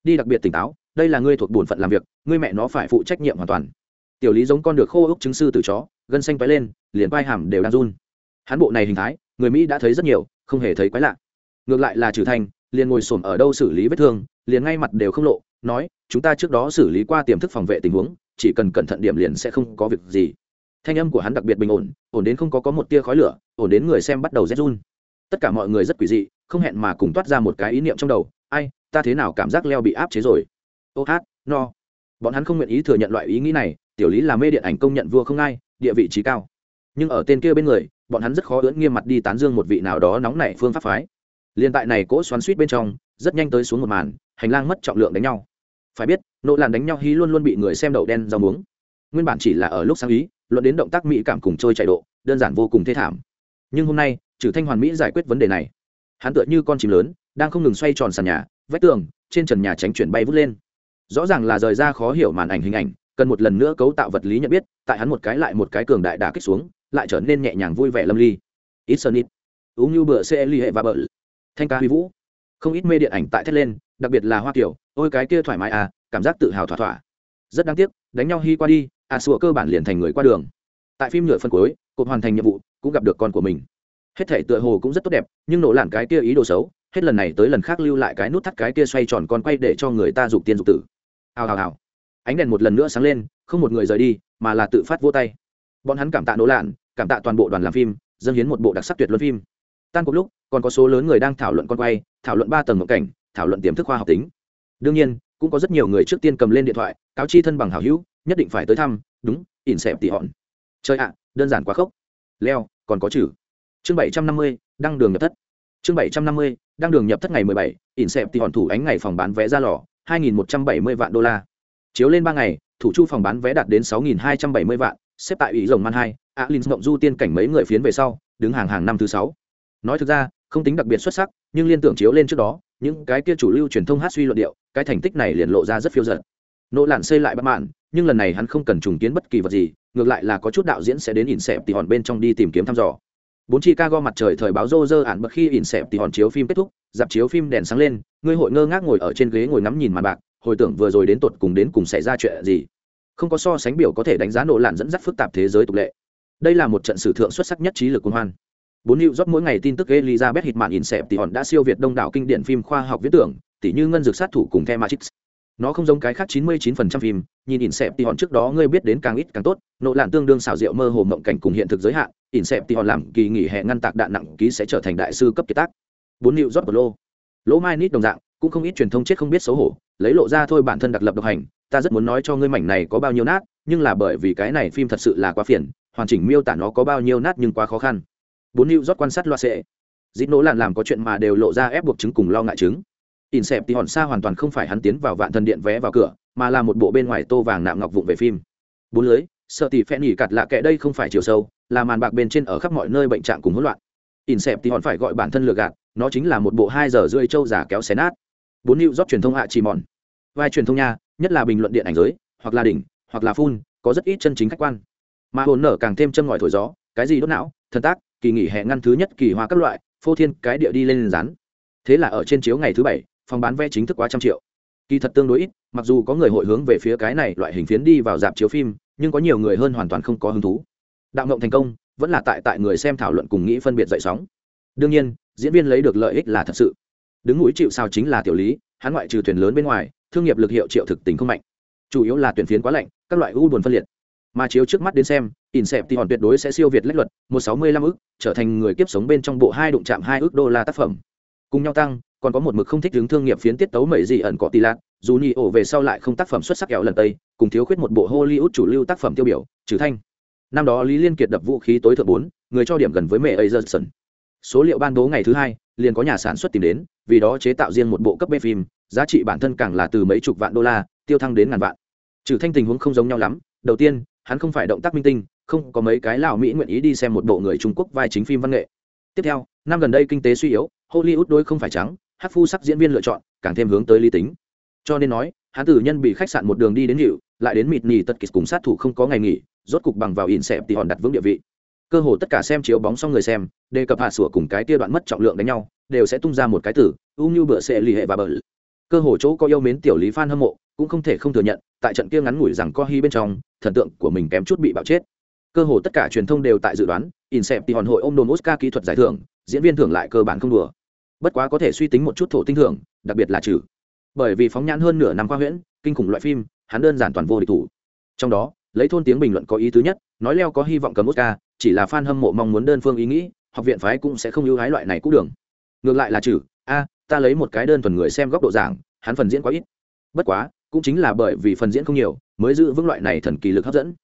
đi đặc biệt tỉnh táo, đây là ngươi thuộc bổn phận làm việc, ngươi mẹ nó phải phụ trách nhiệm hoàn toàn. Tiểu Lý giống con được khô ốc chứng sư từ chó, gân xanh tóe lên, liền vai hàm đều đang run. Hắn bộ này hình thái, người Mỹ đã thấy rất nhiều, không hề thấy quái lạ. Ngược lại là Trừ Thành, liền ngồi xổm ở đâu xử lý vết thương, liền ngay mặt đều không lộ, nói chúng ta trước đó xử lý qua tiềm thức phòng vệ tình huống chỉ cần cẩn thận điểm liền sẽ không có việc gì thanh âm của hắn đặc biệt bình ổn ổn đến không có có một tia khói lửa ổn đến người xem bắt đầu rét run tất cả mọi người rất quỷ dị không hẹn mà cùng toát ra một cái ý niệm trong đầu ai ta thế nào cảm giác leo bị áp chế rồi ô hát, no. Bọn hắn không nguyện ý thừa nhận loại ý nghĩ này, tiểu lý là mê điện ảnh công nhận vua không ai, địa vị trí cao. Nhưng ở tên kia bên người, bọn hắn rất khó ưỡn nghiêm mặt đi tán dương một vị nào đó nóng nảy phương pháp phái. Liên tại này cỗ xoắn suýt bên trong, rất nhanh tới xuống một màn, hành lang mất trọng lượng đánh nhau. Phải biết nỗ làn đánh nhau hí luôn luôn bị người xem đậu đen rau muống. Nguyên bản chỉ là ở lúc sáng ý, luận đến động tác mỹ cảm cùng trôi chạy độ, đơn giản vô cùng thê thảm. Nhưng hôm nay, trừ thanh hoàn mỹ giải quyết vấn đề này, hắn tựa như con chim lớn, đang không ngừng xoay tròn sàn nhà, vách tường, trên trần nhà tránh chuyển bay vút lên rõ ràng là rời ra khó hiểu màn ảnh hình ảnh, cần một lần nữa cấu tạo vật lý nhận biết, tại hắn một cái lại một cái cường đại đà kích xuống, lại trở nên nhẹ nhàng vui vẻ lâm ly. Ít sơn ít uống như bữa xe ly hệ và bờ thanh ca huy vũ. Không ít mê điện ảnh tại thét lên, đặc biệt là hoa kiểu, ôi cái kia thoải mái à cảm giác tự hào thỏa thỏa. Rất đáng tiếc, đánh nhau hy qua đi à sủa cơ bản liền thành người qua đường. Tại phim nhựa phân cuối, cột hoàn thành nhiệm vụ, cũng gặp được con của mình. Hết thể tựa hồ cũng rất tốt đẹp, nhưng nổ lản cái kia ý đồ xấu, hết lần này tới lần khác lưu lại cái nút thắt cái kia xoay tròn con quay để cho người ta dục tiên dục tử hào hào hào. Ánh đèn một lần nữa sáng lên, không một người rời đi, mà là tự phát vô tay. Bọn hắn cảm tạ nỗ lạn, cảm tạ toàn bộ đoàn làm phim, dâng hiến một bộ đặc sắc tuyệt luân phim. Tan cuộc lúc, còn có số lớn người đang thảo luận con quay, thảo luận ba tầng ngộ cảnh, thảo luận tiềm thức khoa học tính. Đương nhiên, cũng có rất nhiều người trước tiên cầm lên điện thoại, cáo chi thân bằng hảo hữu, nhất định phải tới thăm, đúng, ỉn xẹp tỉ hòn. Chơi ạ, đơn giản quá khốc. Leo, còn có chữ chương bảy trăm năm mươi, đăng đường nhập thất. Chương bảy trăm năm mươi, đăng đường nhập thất ngày mười bảy, ỉn xẹp tỉ hòn thủ ánh ngày phòng bán vé ra lò hai nghìn một trăm bảy mươi vạn đô la. Chiếu lên ba ngày, thủ chu phòng bán vé đạt đến sáu nghìn hai trăm bảy mươi vạn, xếp tại ủy rồng man hai alin mộng du tiên cảnh mấy người phiến về sau, đứng hàng hàng năm thứ sáu. Nói thực ra, không tính đặc biệt xuất sắc, nhưng liên tưởng chiếu lên trước đó, những cái kia chủ lưu truyền thông hát suy luận điệu, cái thành tích này liền lộ ra rất phiêu giật nỗ lặn xây lại bất mãn, nhưng lần này hắn không cần trùng kiến bất kỳ vật gì, ngược lại là có chút đạo diễn sẽ đến ỉn xẹp tỉ hòn bên trong đi tìm kiếm thăm dò bốn chi ca go mặt trời thời báo rô rơ ản bậc khi ỉn xẹp thì hòn chiếu phim kết thúc dạp chiếu phim đèn sáng lên ngươi hội ngơ ngác ngồi ở trên ghế ngồi ngắm nhìn màn bạc hồi tưởng vừa rồi đến tột cùng đến cùng xảy ra chuyện gì. Không có so sánh biểu có thể đánh giá nổ lặn dẫn dắt phức tạp thế giới tục lệ. Đây là một trận sử thượng xuất sắc nhất trí lực quân hoan. Bốn hữu rót mỗi ngày tin tức Elizabeth thì hòn đã siêu việt đông đảo kinh điển phim khoa học viễn tưởng, tỉ như ngân dược sát thủ cùng The Matrix. Nó không giống cái khác 99% phim, nhìn ỉn xẹp thì hòn trước đó ngươi biết đến càng ít càng tốt, nội lạn tương đương xảo diệu mơ hồ mộng cảnh cùng hiện thực giới hạn, ỉn xẹp thì hòn làm kỳ nghỉ hè ngăn tạc đạn nặng ký sẽ trở thành đại sư cấp kiệt tác. Bốn liệu rót vào lô. Lỗ Mai Nít đồng dạng, cũng không ít truyền thông chết không biết xấu hổ lấy lộ ra thôi bản thân đặc lập độc hành ta rất muốn nói cho ngươi mảnh này có bao nhiêu nát nhưng là bởi vì cái này phim thật sự là quá phiền hoàn chỉnh miêu tả nó có bao nhiêu nát nhưng quá khó khăn bốn lưu rót quan sát loa sệ dĩ nỗ lạn làm có chuyện mà đều lộ ra ép buộc chứng cùng lo ngại chứng in xẹp thì hòn xa hoàn toàn không phải hắn tiến vào vạn thần điện vé vào cửa, mà là một bộ bên ngoài tô vàng nạm ngọc vụng về phim. Bốn lưới, sợ tỷ phen nhỉ cặt lạ kệ đây không phải chiều sâu, là màn bạc bên trên ở khắp mọi nơi bệnh trạng cùng hỗn loạn. In xẹp thì hòn phải gọi bản thân lừa gạt, nó chính là một bộ hai giờ rưỡi trâu giả kéo xé nát. Bốn lưu rót truyền thông hạ chỉ mòn vai truyền thông nha, nhất là bình luận điện ảnh giới, hoặc là đỉnh, hoặc là phun có rất ít chân chính khách quan. Mà hồn nở càng thêm châm ngòi thổi gió, cái gì đốt não, thần tác, kỳ nghỉ hè ngăn thứ nhất kỳ hoa các loại, phô thiên cái địa đi lên rán. Thế là ở trên chiếu ngày thứ bảy phòng bán vé chính thức quá trăm triệu. Kỳ thật tương đối ít, mặc dù có người hội hướng về phía cái này loại hình phiến đi vào dạp chiếu phim, nhưng có nhiều người hơn hoàn toàn không có hứng thú. Đạo ngộng thành công vẫn là tại tại người xem thảo luận cùng nghĩ phân biệt dậy sóng. Đương nhiên, diễn viên lấy được lợi ích là thật sự. Đứng mũi chịu sao chính là tiểu lý, hắn ngoại trừ thuyền lớn bên ngoài, thương nghiệp lực hiệu triệu thực tình không mạnh. Chủ yếu là tuyển phiến quá lạnh, các loại u buồn phân liệt. Mà chiếu trước mắt đến xem, in xẹp thì hòn tuyệt đối sẽ siêu việt lách luật, một sáu mươi lăm ức, trở thành người kiếp sống bên trong bộ hai đụng chạm hai ước đô la tác phẩm. Cùng nhau tăng còn có một mực không thích hướng thương nghiệp phiến tiết tấu mẩy gì ẩn có tỷ lạc dù nhị ổ về sau lại không tác phẩm xuất sắc kẹo lần tây, cùng thiếu khuyết một bộ hollywood chủ lưu tác phẩm tiêu biểu, trừ thanh. Năm đó lý liên kiệt đập vũ khí tối thượng bốn, người cho điểm gần với mẹ ấy số liệu ban bố ngày thứ hai, liền có nhà sản xuất tìm đến, vì đó chế tạo riêng một bộ cấp b phim, giá trị bản thân càng là từ mấy chục vạn đô la, tiêu thăng đến ngàn vạn. Trừ thanh tình huống không giống nhau lắm, đầu tiên, hắn không phải động tác minh tinh, không có mấy cái lào mỹ nguyện ý đi xem một bộ người trung quốc vai chính phim văn nghệ. Tiếp theo, năm gần đây kinh tế suy yếu, hollywood đôi không phải trắng hát phu sắc diễn viên lựa chọn, càng thêm hướng tới lý tính. Cho nên nói hắn tử nhân bị khách sạn một đường đi đến hiệu lại đến mịt nỉ tật kịch cùng sát thủ không có ngày nghỉ, rốt cục bằng vào ỉn xẹp thì hòn đặt vững địa vị. Cơ hồ tất cả xem chiếu bóng xong người xem, đề cập hạ sủa cùng cái tia đoạn mất trọng lượng đánh nhau, đều sẽ tung ra một cái tử, u như bựa sẽ lì hệ và bờ. Cơ hồ chỗ có yêu mến tiểu lý phan hâm mộ, cũng không thể không thừa nhận, tại trận kia ngắn ngủi rằng co hy bên trong, thần tượng của mình kém chút bị bạo chết. Cơ hồ tất cả truyền thông đều tại dự đoán insep thì hòn hội ôm đồn oscar kỹ thuật giải thưởng, diễn viên thưởng lại cơ bản không đùa bất quá có thể suy tính một chút thổ tinh thưởng đặc biệt là trừ. Bởi vì phóng nhãn hơn nửa năm qua huyễn, kinh khủng loại phim, hắn đơn giản toàn vô địch thủ. Trong đó, lấy thôn tiếng bình luận có ý thứ nhất, nói leo có hy vọng cầm oscar, chỉ là fan hâm mộ mong muốn đơn phương ý nghĩ, học viện phái cũng sẽ không ưu hái loại này cũ đường. Ngược lại là trừ, a, ta lấy một cái đơn thuần người xem góc độ giảng, hắn phần diễn quá ít. Bất quá, cũng chính là bởi vì phần diễn không nhiều, mới giữ vững loại này thần kỳ lực hấp dẫn.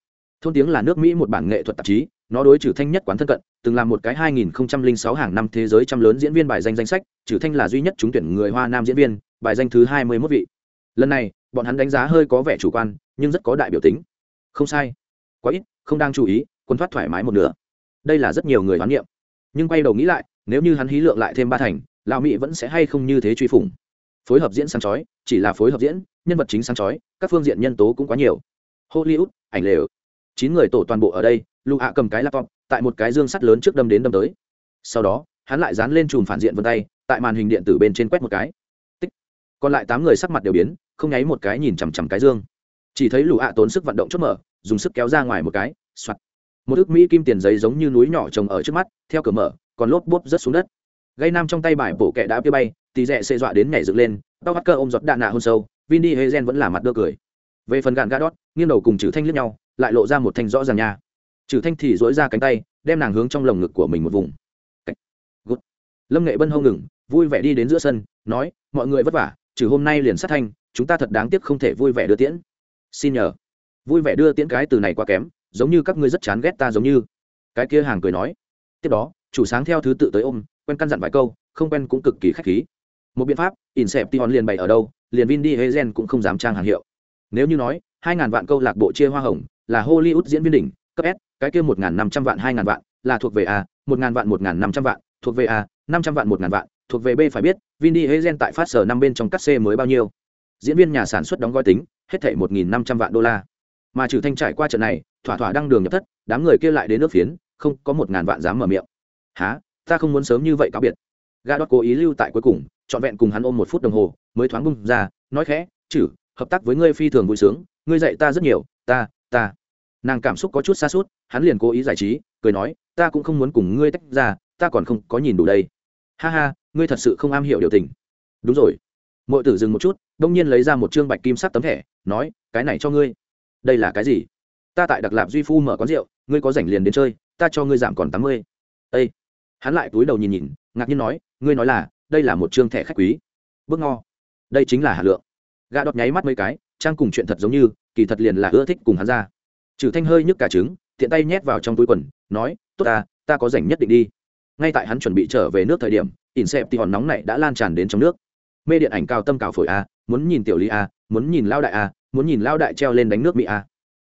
Thôn tiếng là nước mỹ một bản nghệ thuật tạp chí nó đối trừ thanh nhất quán thân cận, từng làm một cái 2006 hàng năm thế giới trăm lớn diễn viên bài danh danh sách, trừ thanh là duy nhất trúng tuyển người hoa nam diễn viên, bài danh thứ 21 vị. Lần này, bọn hắn đánh giá hơi có vẻ chủ quan, nhưng rất có đại biểu tính. Không sai. Quá ít, không đang chú ý, quân thoát thoải mái một nửa. Đây là rất nhiều người đoán niệm. Nhưng quay đầu nghĩ lại, nếu như hắn hí lượng lại thêm ba thành, lão mỹ vẫn sẽ hay không như thế truy phủng. Phối hợp diễn sáng chói, chỉ là phối hợp diễn, nhân vật chính sáng chói, các phương diện nhân tố cũng quá nhiều. Hollywood, ảnh lều. Chín người tổ toàn bộ ở đây lụ hạ cầm cái laptop, tại một cái dương sắt lớn trước đâm đến đâm tới. Sau đó, hắn lại dán lên chùm phản diện vân tay, tại màn hình điện tử bên trên quét một cái. Tích. còn lại tám người sắc mặt đều biến, không nháy một cái nhìn chằm chằm cái dương. Chỉ thấy lụ hạ tốn sức vận động chốt mở, dùng sức kéo ra ngoài một cái, soạt. Một ước mỹ kim tiền giấy giống như núi nhỏ trồng ở trước mắt, theo cửa mở, còn lốp bốp rớt xuống đất. Gây nam trong tay bài bổ kẹ đã kia bay, tì rẽ xê dọa đến nhảy dựng lên tao bắt cơ ôm giọt đạn nạ hôn sâu, vin đi hezen vẫn là mặt đưa cười. Về phần gạn gà đót, nghiêng đầu cùng chữ thanh liếc nhau, lại lộ ra một thanh rõ ràng nha trừ thanh thì dỗi ra cánh tay, đem nàng hướng trong lồng ngực của mình một vùng. Good. lâm nghệ bân hông ngừng, vui vẻ đi đến giữa sân, nói, mọi người vất vả, trừ hôm nay liền sát thanh, chúng ta thật đáng tiếc không thể vui vẻ đưa tiễn. Xin nhờ. Vui vẻ đưa tiễn cái từ này quá kém, giống như các ngươi rất chán ghét ta giống như. Cái kia hàng cười nói. Tiếp đó, chủ sáng theo thứ tự tới ôm, quen căn dặn vài câu, không quen cũng cực kỳ khách khí. Một biện pháp, in xẹp tion liền bày ở đâu, liền vin đi hezen cũng không dám trang hàng hiệu. Nếu như nói, hai ngàn vạn câu lạc bộ chia hoa hồng, là hollywood diễn viên đỉnh cấp s, cái kia một ngàn năm trăm vạn, hai ngàn vạn, là thuộc về a, một ngàn vạn, một ngàn năm trăm vạn, thuộc về a, năm trăm vạn, một ngàn vạn, thuộc về b phải biết, Vinny hezen tại phát sở năm bên trong cắt c mới bao nhiêu. Diễn viên nhà sản xuất đóng gói tính, hết thảy một nghìn năm trăm vạn đô la. Mà trừ thanh trải qua trận này, thỏa thỏa đăng đường nhập thất, đám người kia lại đến nước phiến, không có một ngàn vạn dám mở miệng. Há ta không muốn sớm như vậy cáo biệt. Ga đót cố ý lưu tại cuối cùng, trọn vẹn cùng hắn ôm một phút đồng hồ, mới thoáng bung ra, nói khẽ chử hợp tác với ngươi phi thường vui sướng, ngươi dạy ta rất nhiều, ta ta nàng cảm xúc có chút xa suốt, hắn liền cố ý giải trí, cười nói, ta cũng không muốn cùng ngươi tách ra, ta còn không có nhìn đủ đây. Ha ha, ngươi thật sự không am hiểu điều tình. Đúng rồi. M ộ i tử dừng một chút, đông nhiên lấy ra một chương bạch kim sắc tấm thẻ, nói, cái này cho ngươi. Đây là cái gì? Ta tại đặc lạp duy phu mở quán rượu, ngươi có rảnh liền đến chơi, ta cho ngươi giảm còn tám mươi. Â hắn lại túi đầu nhìn nhìn, ngạc nhiên nói, ngươi nói là, đây là một chương thẻ khách quý. Bước ngo. Đây chính là hà lượng. Gã đọt nháy mắt mấy cái, trang cùng chuyện thật giống như, kỳ thật liền là ưa thích cùng hắn ra trừ thanh hơi nhức cả trứng, tiện tay nhét vào trong túi quần, nói, tốt ta ta có rảnh nhất định đi. Ngay tại hắn chuẩn bị trở về nước thời điểm, ỉn xẹp thì hòn nóng này đã lan tràn đến trong nước. Mê điện ảnh cao tâm cào phổi a, muốn nhìn tiểu ly a, muốn nhìn lao đại a, muốn nhìn lao đại treo lên đánh nước mỹ a.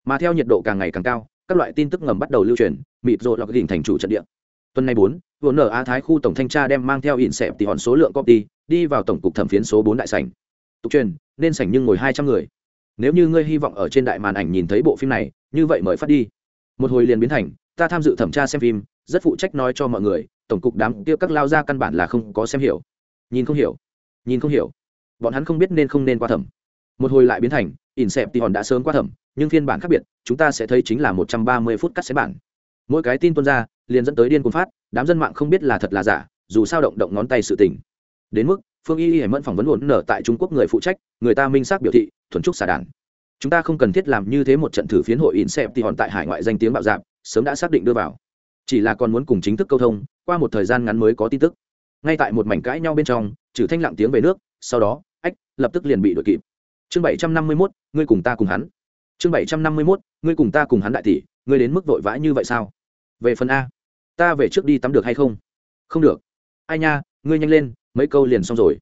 Mà theo nhiệt độ càng ngày càng cao, các loại tin tức ngầm bắt đầu lưu truyền, mịt rộ lọc đỉnh thành chủ trận địa. Tuần này bốn vốn nở a thái khu tổng thanh tra đem mang theo ỉn xẹp thì hòn số lượng copy, đi vào tổng cục thẩm phiến số bốn đại sảnh. Tục truyền, nên sảnh nhưng ngồi hai trăm người nếu như ngươi hy vọng ở trên đại màn ảnh nhìn thấy bộ phim này, như vậy mời phát đi. Một hồi liền biến thành, ta tham dự thẩm tra xem phim, rất phụ trách nói cho mọi người, tổng cục đám kia các lao ra căn bản là không có xem hiểu. Nhìn không hiểu. Nhìn không hiểu. Bọn hắn không biết nên không nên qua thẩm. Một hồi lại biến thành, in xẹp thì hòn đã sớm qua thẩm, nhưng phiên bản khác biệt, chúng ta sẽ thấy chính là một trăm ba mươi phút cắt xé bản. Mỗi cái tin tuân ra, liền dẫn tới điên cuồng phát, đám dân mạng không biết là thật là giả, dù sao động động ngón tay sự tình. Đến mức phương y hải mẫn phỏng vấn ổn nở tại trung quốc người phụ trách, người ta minh xác biểu thị, thuần trúc xà đảng chúng ta không cần thiết làm như thế một trận thử phiến hội in xem thì hòn tại hải ngoại danh tiếng bạo dạp, sớm đã xác định đưa vào. Chỉ là còn muốn cùng chính thức câu thông, qua một thời gian ngắn mới có tin tức. Ngay tại một mảnh cãi nhau bên trong, trừ thanh lặng tiếng về nước, sau đó, ách, lập tức liền bị đội kịp. Chương bảy trăm năm mươi mốt, ngươi cùng ta cùng hắn. Chương bảy trăm năm mươi mốt, ngươi cùng ta cùng hắn đại tỷ, ngươi đến mức vội vã như vậy sao? Về phần a, ta về trước đi tắm được hay không? Không được. Ai nha, ngươi nhanh lên mấy câu liền xong rồi.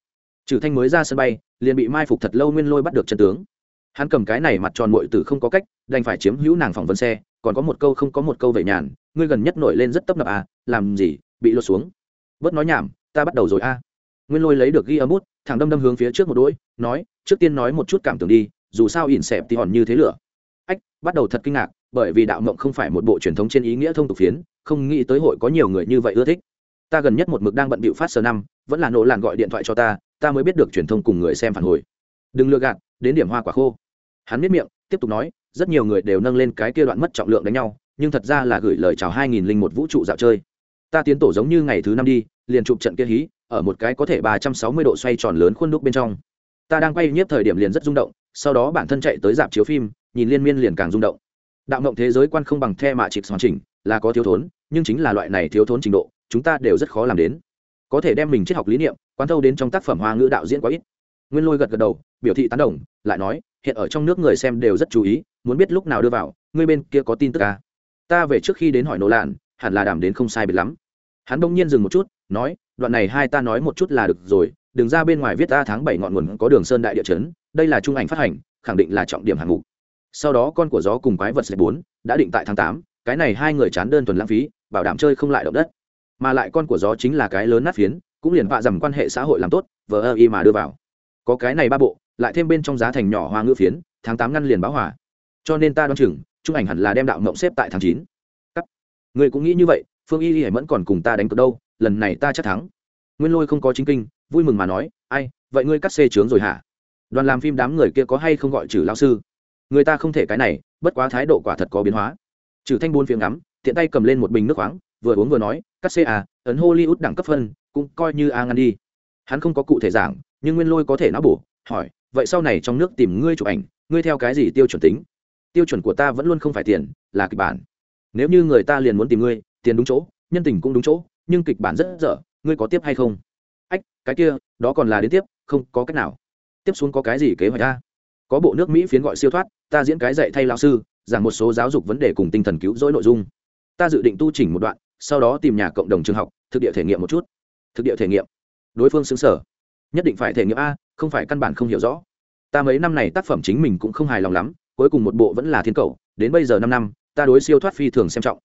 Trừ thanh mới ra sân bay, liền bị mai phục thật lâu nguyên lôi bắt được chân tướng. Hắn cầm cái này mặt tròn mội tử không có cách, đành phải chiếm hữu nàng phỏng vấn xe, còn có một câu không có một câu vậy nhàn, ngươi gần nhất nổi lên rất tấp nập à làm gì, bị lột xuống. Bớt nói nhảm, ta bắt đầu rồi a nguyên lôi lấy được ghi âm bút thằng đâm đâm hướng phía trước một đỗi nói, trước tiên nói một chút cảm tưởng đi, dù sao ỉn xẹp thì hòn như thế lửa. Ách, bắt đầu thật kinh ngạc, bởi vì đạo mộng không phải một bộ truyền thống trên ý nghĩa thông tục phiến, không nghĩ tới hội có nhiều người như vậy ưa thích. Ta gần nhất một mực đang bận bịu phát sờ năm vẫn là nỗ làn gọi điện thoại cho ta ta mới biết được truyền thông cùng người xem phản hồi. Đừng lừa gạt, đến điểm hoa quả khô. Hắn biết miệng, tiếp tục nói, rất nhiều người đều nâng lên cái kia đoạn mất trọng lượng đánh nhau, nhưng thật ra là gửi lời chào hai nghìn linh một vũ trụ dạo chơi. Ta tiến tổ giống như ngày thứ năm đi, liền chụp trận kia hí, ở một cái có thể ba trăm sáu mươi độ xoay tròn lớn khuôn đúc bên trong. Ta đang quay nhiếp thời điểm liền rất rung động, sau đó bản thân chạy tới dạp chiếu phim, nhìn liên miên liền càng rung động. Đạo mộng thế giới quan không bằng the mạ chịp hoàn chỉnh, là có thiếu thốn, nhưng chính là loại này thiếu thốn trình độ, chúng ta đều rất khó làm đến có thể đem mình triết học lý niệm, quán thâu đến trong tác phẩm hoa ngữ đạo diễn quá ít. Nguyên lôi gật gật đầu, biểu thị tán đồng, lại nói, hiện ở trong nước người xem đều rất chú ý, muốn biết lúc nào đưa vào, người bên kia có tin tức à? ta về trước khi đến hỏi nổ lạn, hẳn là đảm đến không sai biệt lắm. Hắn bỗng nhiên dừng một chút, nói, đoạn này hai ta nói một chút là được rồi, đừng ra bên ngoài viết ta tháng bảy ngọn nguồn có đường sơn đại địa chấn, đây là trung ảnh phát hành, khẳng định là trọng điểm hạng mục. Sau đó con của gió cùng quái vật sẽ bốn, đã định tại tháng tám, cái này hai người chán đơn thuần lãng phí, bảo đảm chơi không lại động đất mà lại con của gió chính là cái lớn nát phiến, cũng liền vạ dầm quan hệ xã hội làm tốt, vờ ơ y mà đưa vào. Có cái này ba bộ, lại thêm bên trong giá thành nhỏ hoa ngữ phiến, tháng tám ngăn liền báo hỏa cho nên ta đoán chừng, trung ảnh hẳn là đem đạo mộng xếp tại tháng chín. Người cũng nghĩ như vậy, phương y hải mẫn còn cùng ta đánh cược đâu, lần này ta chắc thắng. Nguyên lôi không có chính kinh, vui mừng mà nói, ai, vậy ngươi cắt xê trướng rồi hả? Đoàn làm phim đám người kia có hay không gọi trừ lao sư? Người ta không thể cái này, bất quá thái độ quả thật có biến hóa. Trừ thanh buôn phiếm ngắm, tiện tay cầm lên một bình nước khoáng vừa uống vừa nói, cắt xê à ấn hollywood đẳng cấp phân, cũng coi như a ngăn đi. Hắn không có cụ thể giảng, nhưng nguyên lôi có thể não bổ, hỏi, vậy sau này trong nước tìm ngươi chụp ảnh, ngươi theo cái gì tiêu chuẩn tính? Tiêu chuẩn của ta vẫn luôn không phải tiền, là kịch bản. Nếu như người ta liền muốn tìm ngươi, tiền đúng chỗ, nhân tình cũng đúng chỗ, nhưng kịch bản rất dở, ngươi có tiếp hay không? Ách, cái kia, đó còn là đến tiếp, không có cách nào. Tiếp xuống có cái gì kế hoạch ta có bộ nước mỹ phiến gọi siêu thoát, ta diễn cái dạy thay lão sư, giảng một số giáo dục vấn đề cùng tinh thần cứu rỗi nội dung. Ta dự định tu chỉnh một đoạn sau đó tìm nhà cộng đồng trường học, thực địa thể nghiệm một chút. Thực địa thể nghiệm. Đối phương xứng sở. Nhất định phải thể nghiệm a, không phải căn bản không hiểu rõ. Ta mấy năm này tác phẩm chính mình cũng không hài lòng lắm, cuối cùng một bộ vẫn là thiên cầu, đến bây giờ năm năm, ta đối siêu thoát phi thường xem trọng.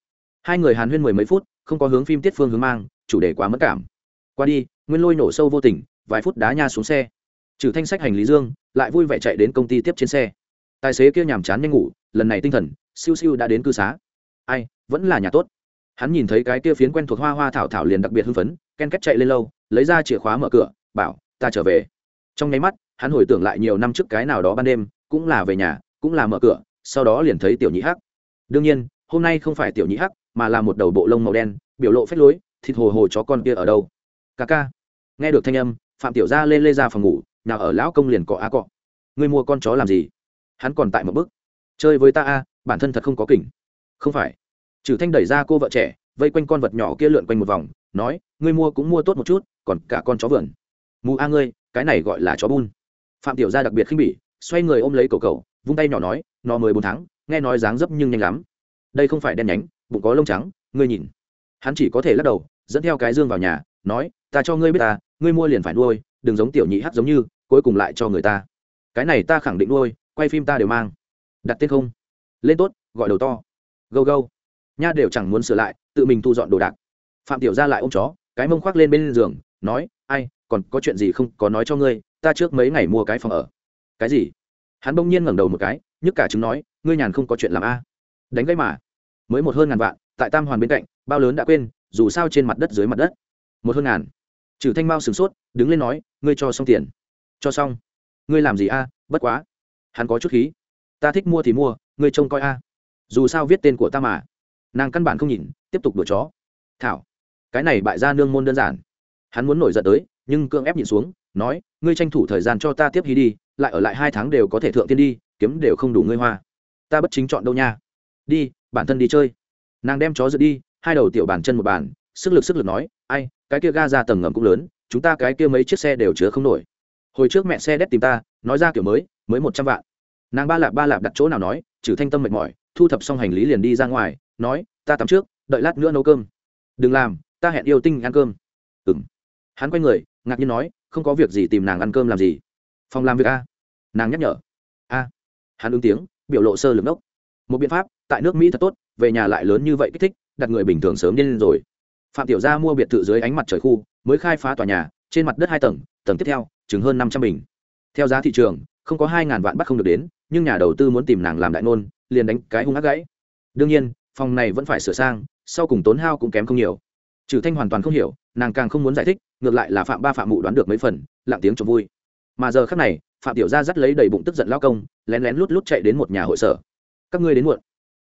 Hai người hàn huyên mười mấy phút, không có hướng phim tiết phương hướng mang, chủ đề quá mất cảm. Qua đi, nguyên lôi nổ sâu vô tình, vài phút đá nha xuống xe. Trừ thanh sách hành lý dương, lại vui vẻ chạy đến công ty tiếp trên xe. Tài xế kia nhàm chán nhanh ngủ, lần này tinh thần, siêu siêu đã đến cư xá. Ai, vẫn là nhà tốt hắn nhìn thấy cái kia phiến quen thuộc hoa hoa thảo thảo liền đặc biệt hưng phấn, ken kết chạy lên lâu, lấy ra chìa khóa mở cửa, bảo, ta trở về. Trong nháy mắt, hắn hồi tưởng lại nhiều năm trước cái nào đó ban đêm, cũng là về nhà, cũng là mở cửa, sau đó liền thấy tiểu nhị hắc. Đương nhiên, hôm nay không phải tiểu nhị hắc, mà là một đầu bộ lông màu đen, biểu lộ phết lối, thịt hồ hồ chó con kia ở đâu? Ca ca. Nghe được thanh âm, phạm tiểu gia lê lê ra phòng ngủ nào ở lão công liền cọ á cọ. Ngươi mua con chó làm gì? Hắn còn tại một bức chơi với ta a, bản thân thật không có kỉnh không phải trừ thanh đẩy ra cô vợ trẻ, vây quanh con vật nhỏ kia lượn quanh một vòng, nói, ngươi mua cũng mua tốt một chút, còn cả con chó vườn. Mù a ngươi, cái này gọi là chó bun. Phạm tiểu gia đặc biệt khinh bỉ, xoay người ôm lấy cầu cầu vung tay nhỏ nói, nó mới bốn tháng, nghe nói dáng dấp nhưng nhanh lắm. Đây không phải đen nhánh, bụng có lông trắng, ngươi nhìn. Hắn chỉ có thể lắc đầu, dẫn theo cái dương vào nhà, nói, ta cho ngươi biết ta, ngươi mua liền phải nuôi, đừng giống tiểu nhị hắc giống như, cuối cùng lại cho người ta. Cái này ta khẳng định nuôi, quay phim ta đều mang. Đặt tên không? Lên tốt, gọi đầu to. Gâu gâu nha đều chẳng muốn sửa lại, tự mình thu dọn đồ đạc. Phạm tiểu ra lại ôm chó, cái mông khoác lên bên giường, nói, ai, còn có chuyện gì không, có nói cho ngươi, ta trước mấy ngày mua cái phòng ở. Cái gì? Hắn bỗng nhiên ngẩng đầu một cái, nhức cả chứng nói, ngươi nhàn không có chuyện làm a? Đánh gãy mà. Mới một hơn ngàn vạn, tại tam hoàn bên cạnh, bao lớn đã quên, dù sao trên mặt đất dưới mặt đất. Một hơn ngàn? Trừ thanh mao sửng sốt, đứng lên nói, ngươi cho xong tiền. Cho xong? Ngươi làm gì a? Bất quá. Hắn có chút khí. Ta thích mua thì mua, ngươi trông coi a. Dù sao viết tên của ta mà nàng căn bản không nhìn, tiếp tục đuổi chó. Thảo, cái này bại ra nương môn đơn giản. Hắn muốn nổi giận tới, nhưng cương ép nhìn xuống, nói, ngươi tranh thủ thời gian cho ta tiếp hí đi, lại ở lại hai tháng đều có thể thượng tiên đi, kiếm đều không đủ ngươi hoa. Ta bất chính chọn đâu nha. Đi, bản thân đi chơi. Nàng đem chó dựa đi, hai đầu tiểu bàn chân một bàn, sức lực sức lực nói, ai, cái kia ga ra tầng ngầm cũng lớn, chúng ta cái kia mấy chiếc xe đều chứa không nổi. Hồi trước mẹ xe đét tìm ta, nói ra kiểu mới mới một trăm vạn. Nàng ba lạp ba lạp đặt chỗ nào nói, trừ thanh tâm mệt mỏi, thu thập xong hành lý liền đi ra ngoài nói, ta tắm trước, đợi lát nữa nấu cơm. Đừng làm, ta hẹn yêu tinh ăn cơm. Ừ m hắn quay người, ngạc nhiên nói, không có việc gì tìm nàng ăn cơm làm gì? Phòng làm việc a. Nàng nhắc nhở. A. Hắn ứng tiếng, biểu lộ sơ lược đốc. Một biện pháp, tại nước mỹ thật tốt, về nhà lại lớn như vậy kích thích, đặt người bình thường sớm lên rồi. Phạm tiểu gia mua biệt thự dưới ánh mặt trời khu, mới khai phá tòa nhà, trên mặt đất hai tầng tầng tiếp theo, chừng hơn năm trăm bình. Theo giá thị trường, không có hai ngàn vạn bắt không được đến, nhưng nhà đầu tư muốn tìm nàng làm đại ngôn, liền đánh cái hung ác gãy. Đương nhiên phòng này vẫn phải sửa sang, sau cùng tốn hao cũng kém không nhiều. Trừ thanh hoàn toàn không hiểu, nàng càng không muốn giải thích, ngược lại là phạm ba phạm mụ đoán được mấy phần, lặng tiếng cho vui. Mà giờ khắc này, phạm tiểu gia dắt lấy đầy bụng tức giận lao công, lén lén lút lút chạy đến một nhà hội sở. Các ngươi đến muộn.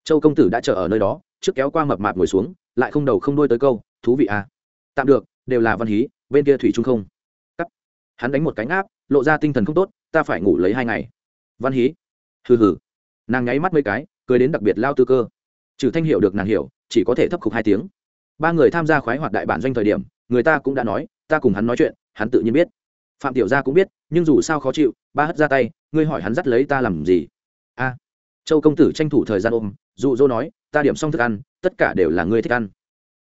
Châu công tử đã chờ ở nơi đó, trước kéo qua mập mạp ngồi xuống, lại không đầu không đuôi tới câu, thú vị à. Tạm được, đều là văn hí, bên kia thủy trung không. Cắt. Hắn đánh một cánh áp lộ ra tinh thần không tốt, ta phải ngủ lấy hai ngày. Văn hí. Hừ hừ. Nàng nháy mắt mấy cái, cười đến đặc biệt lao tư cơ trừ thanh hiểu được nàng hiểu, chỉ có thể thấp khục hai tiếng. Ba người tham gia khoái hoạt đại bản doanh thời điểm, người ta cũng đã nói, ta cùng hắn nói chuyện, hắn tự nhiên biết. Phạm tiểu gia cũng biết, nhưng dù sao khó chịu, ba hất ra tay, ngươi hỏi hắn dắt lấy ta làm gì? A. Châu công tử tranh thủ thời gian ôm, dụ dỗ nói, ta điểm xong thức ăn, tất cả đều là ngươi thích ăn.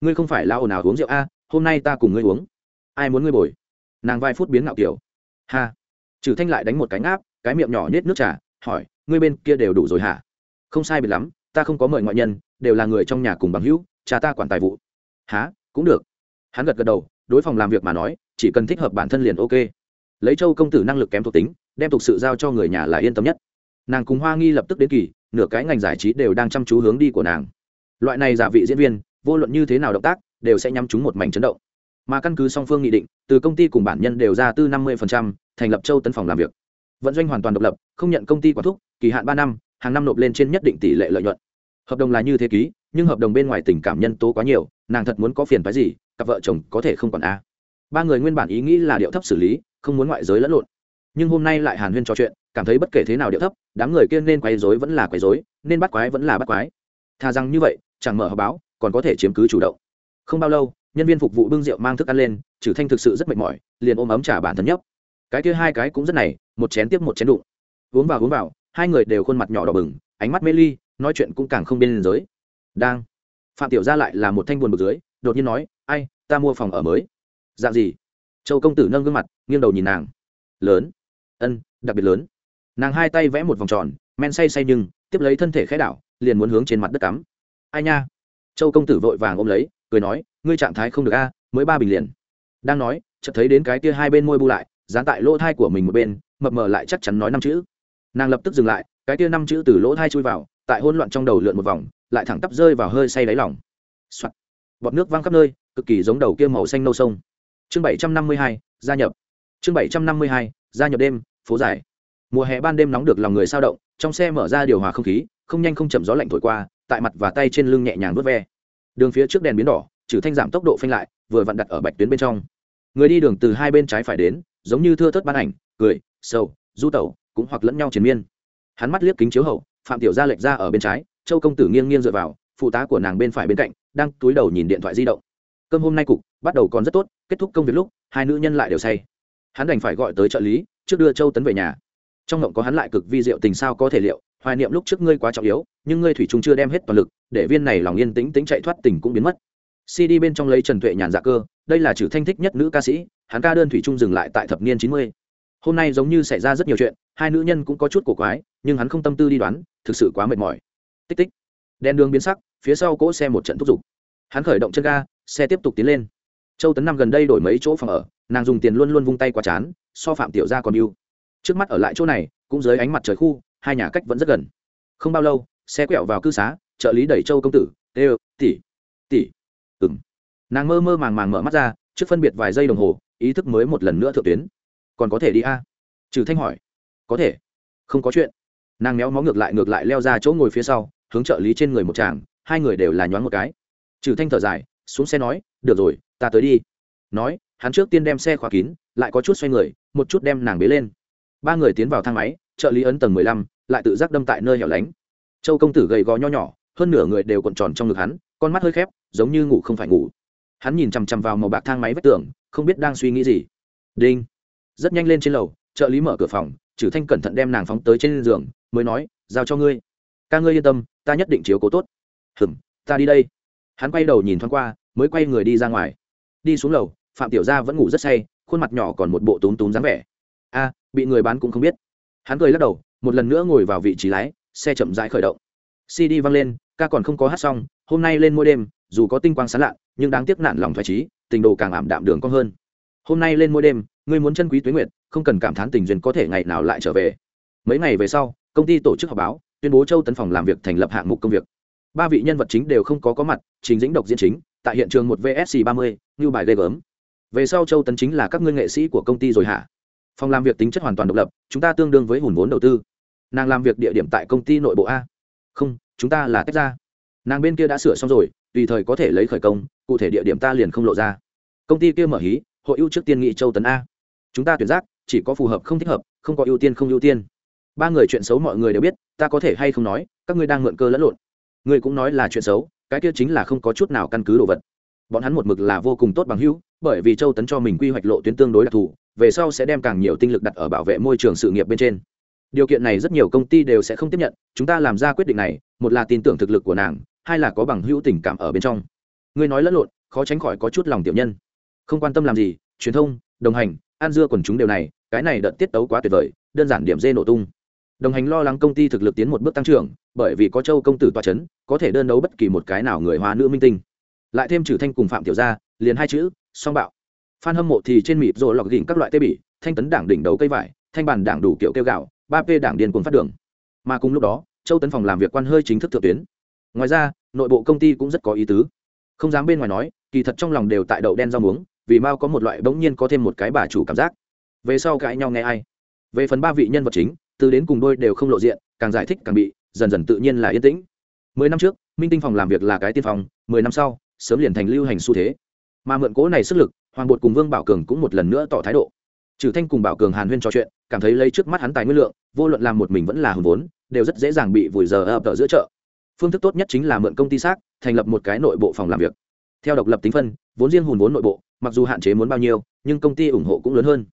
Ngươi không phải lao ồn ào uống rượu a, hôm nay ta cùng ngươi uống. Ai muốn ngươi bồi? Nàng vài phút biến ngạo kiểu. Ha. Trừ thanh lại đánh một cánh áp cái miệng nhỏ nết nước trà, hỏi, ngươi bên kia đều đủ rồi hả? Không sai biệt lắm ta không có mời ngoại nhân, đều là người trong nhà cùng bằng hữu, cha ta quản tài vụ. Há cũng được. Hắn gật gật đầu, đối phòng làm việc mà nói, chỉ cần thích hợp bản thân liền ok. Lấy châu công tử năng lực kém thuộc tính, đem tục sự giao cho người nhà là yên tâm nhất. Nàng cùng hoa nghi lập tức đến kỳ, nửa cái ngành giải trí đều đang chăm chú hướng đi của nàng. Loại này giả vị diễn viên, vô luận như thế nào động tác, đều sẽ nhắm chúng một mảnh chấn động. Mà căn cứ song phương nghị định, từ công ty cùng bản nhân đều ra tư năm mươi thành lập châu tân phòng làm việc. Vận doanh hoàn toàn độc lập, không nhận công ty quản thúc, kỳ hạn ba năm hàng năm nộp lên trên nhất định tỷ lệ lợi nhuận. Hợp đồng là như thế ký, nhưng hợp đồng bên ngoài tình cảm nhân tố quá nhiều, nàng thật muốn có phiền phái gì, cặp vợ chồng có thể không còn a. Ba người nguyên bản ý nghĩ là điệu thấp xử lý, không muốn ngoại giới lẫn lộn. Nhưng hôm nay lại hàn huyên trò chuyện, cảm thấy bất kể thế nào điệu thấp, đám người kia nên quấy rối vẫn là quấy rối, nên bắt quái vẫn là bắt quái. Thà rằng như vậy, chẳng mở họp báo, còn có thể chiếm cứ chủ động. Không bao lâu, nhân viên phục vụ bưng rượu mang thức ăn lên trừ thanh thực sự rất mệt mỏi, liền ôm ấm trả bản thân nhấp. Cái kia hai cái cũng rất này, một chén tiếp một chén đụng. Uống vào uống vào hai người đều khuôn mặt nhỏ đỏ bừng, ánh mắt mê ly, nói chuyện cũng càng không bên giới đang. Phạm tiểu gia lại là một thanh buồn bực dưới, đột nhiên nói, ai, ta mua phòng ở mới. Dạng gì? Châu công tử nâng gương mặt, nghiêng đầu nhìn nàng. Lớn. Ân, đặc biệt lớn. Nàng hai tay vẽ một vòng tròn, men say say nhưng, tiếp lấy thân thể khẽ đảo, liền muốn hướng trên mặt đất cắm. Ai nha. Châu công tử vội vàng ôm lấy, cười nói, ngươi trạng thái không được a, mới ba bình liền. Đang nói, chợt thấy đến cái kia hai bên môi bu lại, dán tại lỗ thai của mình một bên, mập mờ lại chắc chắn nói năm chữ nàng lập tức dừng lại, cái kia năm chữ từ lỗ thai chui vào, tại hôn loạn trong đầu lượn một vòng, lại thẳng tắp rơi vào hơi say đáy lỏng、Soạn. bọt nước văng khắp nơi, cực kỳ giống đầu kia màu xanh nâu sông. Chương bảy trăm năm mươi hai, gia nhập. Chương bảy trăm năm mươi hai, gia nhập đêm, phố dài. Mùa hè ban đêm nóng được lòng người sao động, trong xe mở ra điều hòa không khí, không nhanh không chậm gió lạnh thổi qua, tại mặt và tay trên lưng nhẹ nhàng vớt ve. Đường phía trước đèn biến đỏ, trừ thanh giảm tốc độ phanh lại, vừa vặn đặt ở bạch tuyến bên trong. Người đi đường từ hai bên trái phải đến, giống như thưa thớt ban ảnh, cười sâu du tẩu cũng hoặc lẫn nhau triền miên. Hắn mắt liếc kính chiếu hậu, phạm tiểu gia lệch ra ở bên trái, châu công tử nghiêng nghiêng dựa vào, phụ tá của nàng bên phải bên cạnh, đang túi đầu nhìn điện thoại di động. Cơm hôm nay cục, bắt đầu còn rất tốt, kết thúc công việc lúc, hai nữ nhân lại đều say. Hắn đành phải gọi tới trợ lý, trước đưa châu tấn về nhà. Trong ngộng có hắn lại cực vi diệu tình sao có thể liệu, hoài niệm lúc trước ngươi quá trọng yếu, nhưng ngươi thủy chung chưa đem hết toàn lực, để viên này lòng yên tĩnh tính chạy thoát tình cũng biến mất. Cd bên trong lấy trần tuệ nhàn dạ cơ, đây là chữ thanh thích nhất nữ ca sĩ, hắn ca đơn thủy trung dừng lại tại thập niên chín mươi hôm nay giống như xảy ra rất nhiều chuyện, hai nữ nhân cũng có chút cổ quái, nhưng hắn không tâm tư đi đoán, thực sự quá mệt mỏi. Tích tích. Đèn đường biến sắc, phía sau cỗ xe một trận thúc giục. Hắn khởi động chân ga, xe tiếp tục tiến lên. Châu tấn năm gần đây đổi mấy chỗ phòng ở, nàng dùng tiền luôn luôn vung tay qua chán, so phạm tiểu ra còn yêu trước mắt ở lại chỗ này, cũng dưới ánh mặt trời khu, hai nhà cách vẫn rất gần. Không bao lâu, xe quẹo vào cư xá, trợ lý đẩy châu công tử, tê tỷ tỷ. Ừng nàng mơ mơ màng màng mở mắt ra, trước phân biệt vài giây đồng hồ, ý thức mới một lần nữa thượng tuyến còn có thể đi a? À? trừ thanh hỏi. Có thể. Không có chuyện. Nàng méo mó ngược lại ngược lại leo ra chỗ ngồi phía sau, hướng trợ lý trên người một chàng, hai người đều là nhoáng một cái. Trừ thanh thở dài, xuống xe nói, được rồi, ta tới đi. Nói, hắn trước tiên đem xe khóa kín, lại có chút xoay người, một chút đem nàng bế lên. Ba người tiến vào thang máy, trợ lý ấn tầng mười lăm, lại tự giác đâm tại nơi hẻo lánh. Châu công tử gầy gò nho nhỏ, hơn nửa người đều cuộn tròn trong ngực hắn, con mắt hơi khép, giống như ngủ không phải ngủ. Hắn nhìn chằm chằm vào màu bạc thang máy vách tường, không biết đang suy nghĩ gì. Đinh rất nhanh lên trên lầu, trợ lý mở cửa phòng trừ thanh cẩn thận đem nàng phóng tới trên giường, mới nói, giao cho ngươi. Ca ngươi yên tâm, ta nhất định chiếu cố tốt. Hừm, ta đi đây. Hắn quay đầu nhìn thoáng qua, mới quay người đi ra ngoài. Đi xuống lầu, phạm tiểu gia vẫn ngủ rất say, khuôn mặt nhỏ còn một bộ túm túm dáng vẻ. A, bị người bán cũng không biết. Hắn cười lắc đầu, một lần nữa ngồi vào vị trí lái, xe chậm rãi khởi động. Cd văng lên, ca còn không có hát xong, hôm nay lên mỗi đêm, dù có tinh quang sán lạ, nhưng đáng tiếc nạn lòng thoải trí tình đồ càng ảm đạm đường con hơn. Hôm nay lên mỗi đêm ngươi muốn chân quý tuế nguyệt, không cần cảm thán tình duyên có thể ngày nào lại trở về. Mấy ngày về sau, công ty tổ chức họp báo, tuyên bố châu tấn phòng làm việc thành lập hạng mục công việc. Ba vị nhân vật chính đều không có có mặt chính dĩnh độc diễn chính, tại hiện trường một vsc ba mươi, như bài ghê gớm. Về sau châu tấn chính là các ngươi nghệ sĩ của công ty rồi hả? Phòng làm việc tính chất hoàn toàn độc lập, chúng ta tương đương với hùn vốn đầu tư. Nàng làm việc địa điểm tại công ty nội bộ a. Không, chúng ta là tách ra. Nàng bên kia đã sửa xong rồi, tùy thời có thể lấy khởi công, cụ thể địa điểm ta liền không lộ ra. Công ty kia mở hí, hội ưu trước tiên nghị châu tấn a chúng ta tuyển giác, chỉ có phù hợp không thích hợp, không có ưu tiên không ưu tiên. Ba người chuyện xấu mọi người đều biết, ta có thể hay không nói, các ngươi đang mượn cơ lẫn lộn. Ngươi cũng nói là chuyện xấu, cái kia chính là không có chút nào căn cứ đồ vật. Bọn hắn một mực là vô cùng tốt bằng hữu, bởi vì châu tấn cho mình quy hoạch lộ tuyến tương đối đặc thù, về sau sẽ đem càng nhiều tinh lực đặt ở bảo vệ môi trường sự nghiệp bên trên. Điều kiện này rất nhiều công ty đều sẽ không tiếp nhận, chúng ta làm ra quyết định này, một là tin tưởng thực lực của nàng, hai là có bằng hữu tình cảm ở bên trong. Ngươi nói lẫn lộn, khó tránh khỏi có chút lòng tiểu nhân. Không quan tâm làm gì, truyền thông, đồng hành an dưa quần chúng đều này, cái này đợt tiết tấu quá tuyệt vời, đơn giản điểm dê nổ tung. Đồng hành lo lắng công ty thực lực tiến một bước tăng trưởng, bởi vì có châu công tử toa c h ấ n có thể đơn đấu bất kỳ một cái nào người hoa nữ minh tinh. Lại thêm trừ thanh cùng phạm tiểu gia, liền hai chữ, song bạo. Phan hâm mộ thì trên mịp rồi lọc đỉnh các loại tê bỉ, thanh tấn đảng đỉnh đầu cây vải, thanh bàn đảng đủ kiểu kêu gạo, ba p đảng điền cuồng phát đường. Mà cùng lúc đó, châu tấn phòng làm việc quan hơi chính thức thượng tuyến. Ngoài ra, nội bộ công ty cũng rất có ý tứ. Không dám bên ngoài nói, kỳ thật trong lòng đều tại đậu đen rau muống vì mao có một loại bỗng nhiên có thêm một cái bà chủ cảm giác. Về sau cãi nhau nghe ai. Về phần ba vị nhân vật chính, từ đến cùng đôi đều không lộ diện, càng giải thích càng bị, dần dần tự nhiên là yên tĩnh. Mười năm trước, minh tinh phòng làm việc là cái tiên phòng mười năm sau, sớm liền thành lưu hành xu thế. Mà mượn cố này sức lực, hoàng bột cùng vương bảo cường cũng một lần nữa tỏ thái độ. Trừ thanh cùng bảo cường hàn huyên trò chuyện, cảm thấy lấy trước mắt hắn tài nguyên lượng, vô luận làm một mình vẫn là hồn vốn, đều rất dễ dàng bị vùi giờ ập ở giữa chợ. Phương thức tốt nhất chính là mượn công ty xác, thành lập một cái nội bộ phòng làm việc theo độc lập tính phân, vốn riêng hùn vốn nội bộ, mặc dù hạn chế muốn bao nhiêu, nhưng công ty ủng hộ cũng lớn hơn.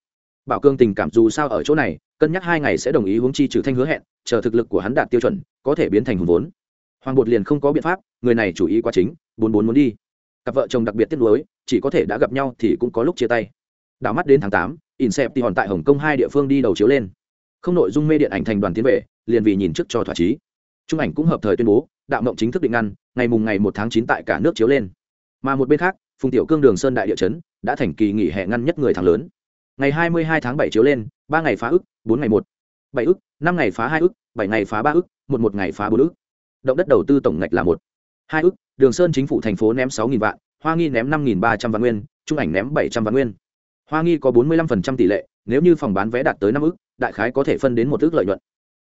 Bảo cương tình cảm dù sao ở chỗ này, cân nhắc hai ngày sẽ đồng ý hướng chi trừ thanh hứa hẹn, chờ thực lực của hắn đạt tiêu chuẩn, có thể biến thành hùng vốn. Hoàng bột liền không có biện pháp, người này chủ ý quá chính, bốn bốn muốn đi. Cặp vợ chồng đặc biệt tiếc nuối, chỉ có thể đã gặp nhau thì cũng có lúc chia tay. Đảo mắt đến tháng tám in xẹp thì hòn tại hồng kông hai địa phương đi đầu chiếu lên. Không nội dung mê điện ảnh thành đoàn tiến về, liền vì nhìn trước cho thỏa chí. Trung ảnh cũng hợp thời tuyên bố, đạo mộng chính thức định ngăn, ngày mùng ngày một tháng chín tại cả nước chiếu lên mà một bên khác, phùng tiểu cương đường sơn đại địa chấn đã thành kỳ nghỉ hè ngăn nhất người tháng lớn. Ngày hai mươi hai tháng bảy chiếu lên, ba ngày phá ức, bốn ngày một, bảy ức, năm ngày phá hai ức, bảy ngày phá ba ức, một một ngày phá bốn ức. Động đất đầu tư tổng ngạch là một, hai ức, đường sơn chính phủ thành phố ném sáu nghìn vạn, hoa nghi ném năm nghìn ba trăm vạn nguyên, trung ảnh ném bảy trăm vạn nguyên. Hoa nghi có bốn mươi lăm phần trăm tỷ lệ, nếu như phòng bán vé đạt tới năm ức, đại khái có thể phân đến một ước lợi nhuận.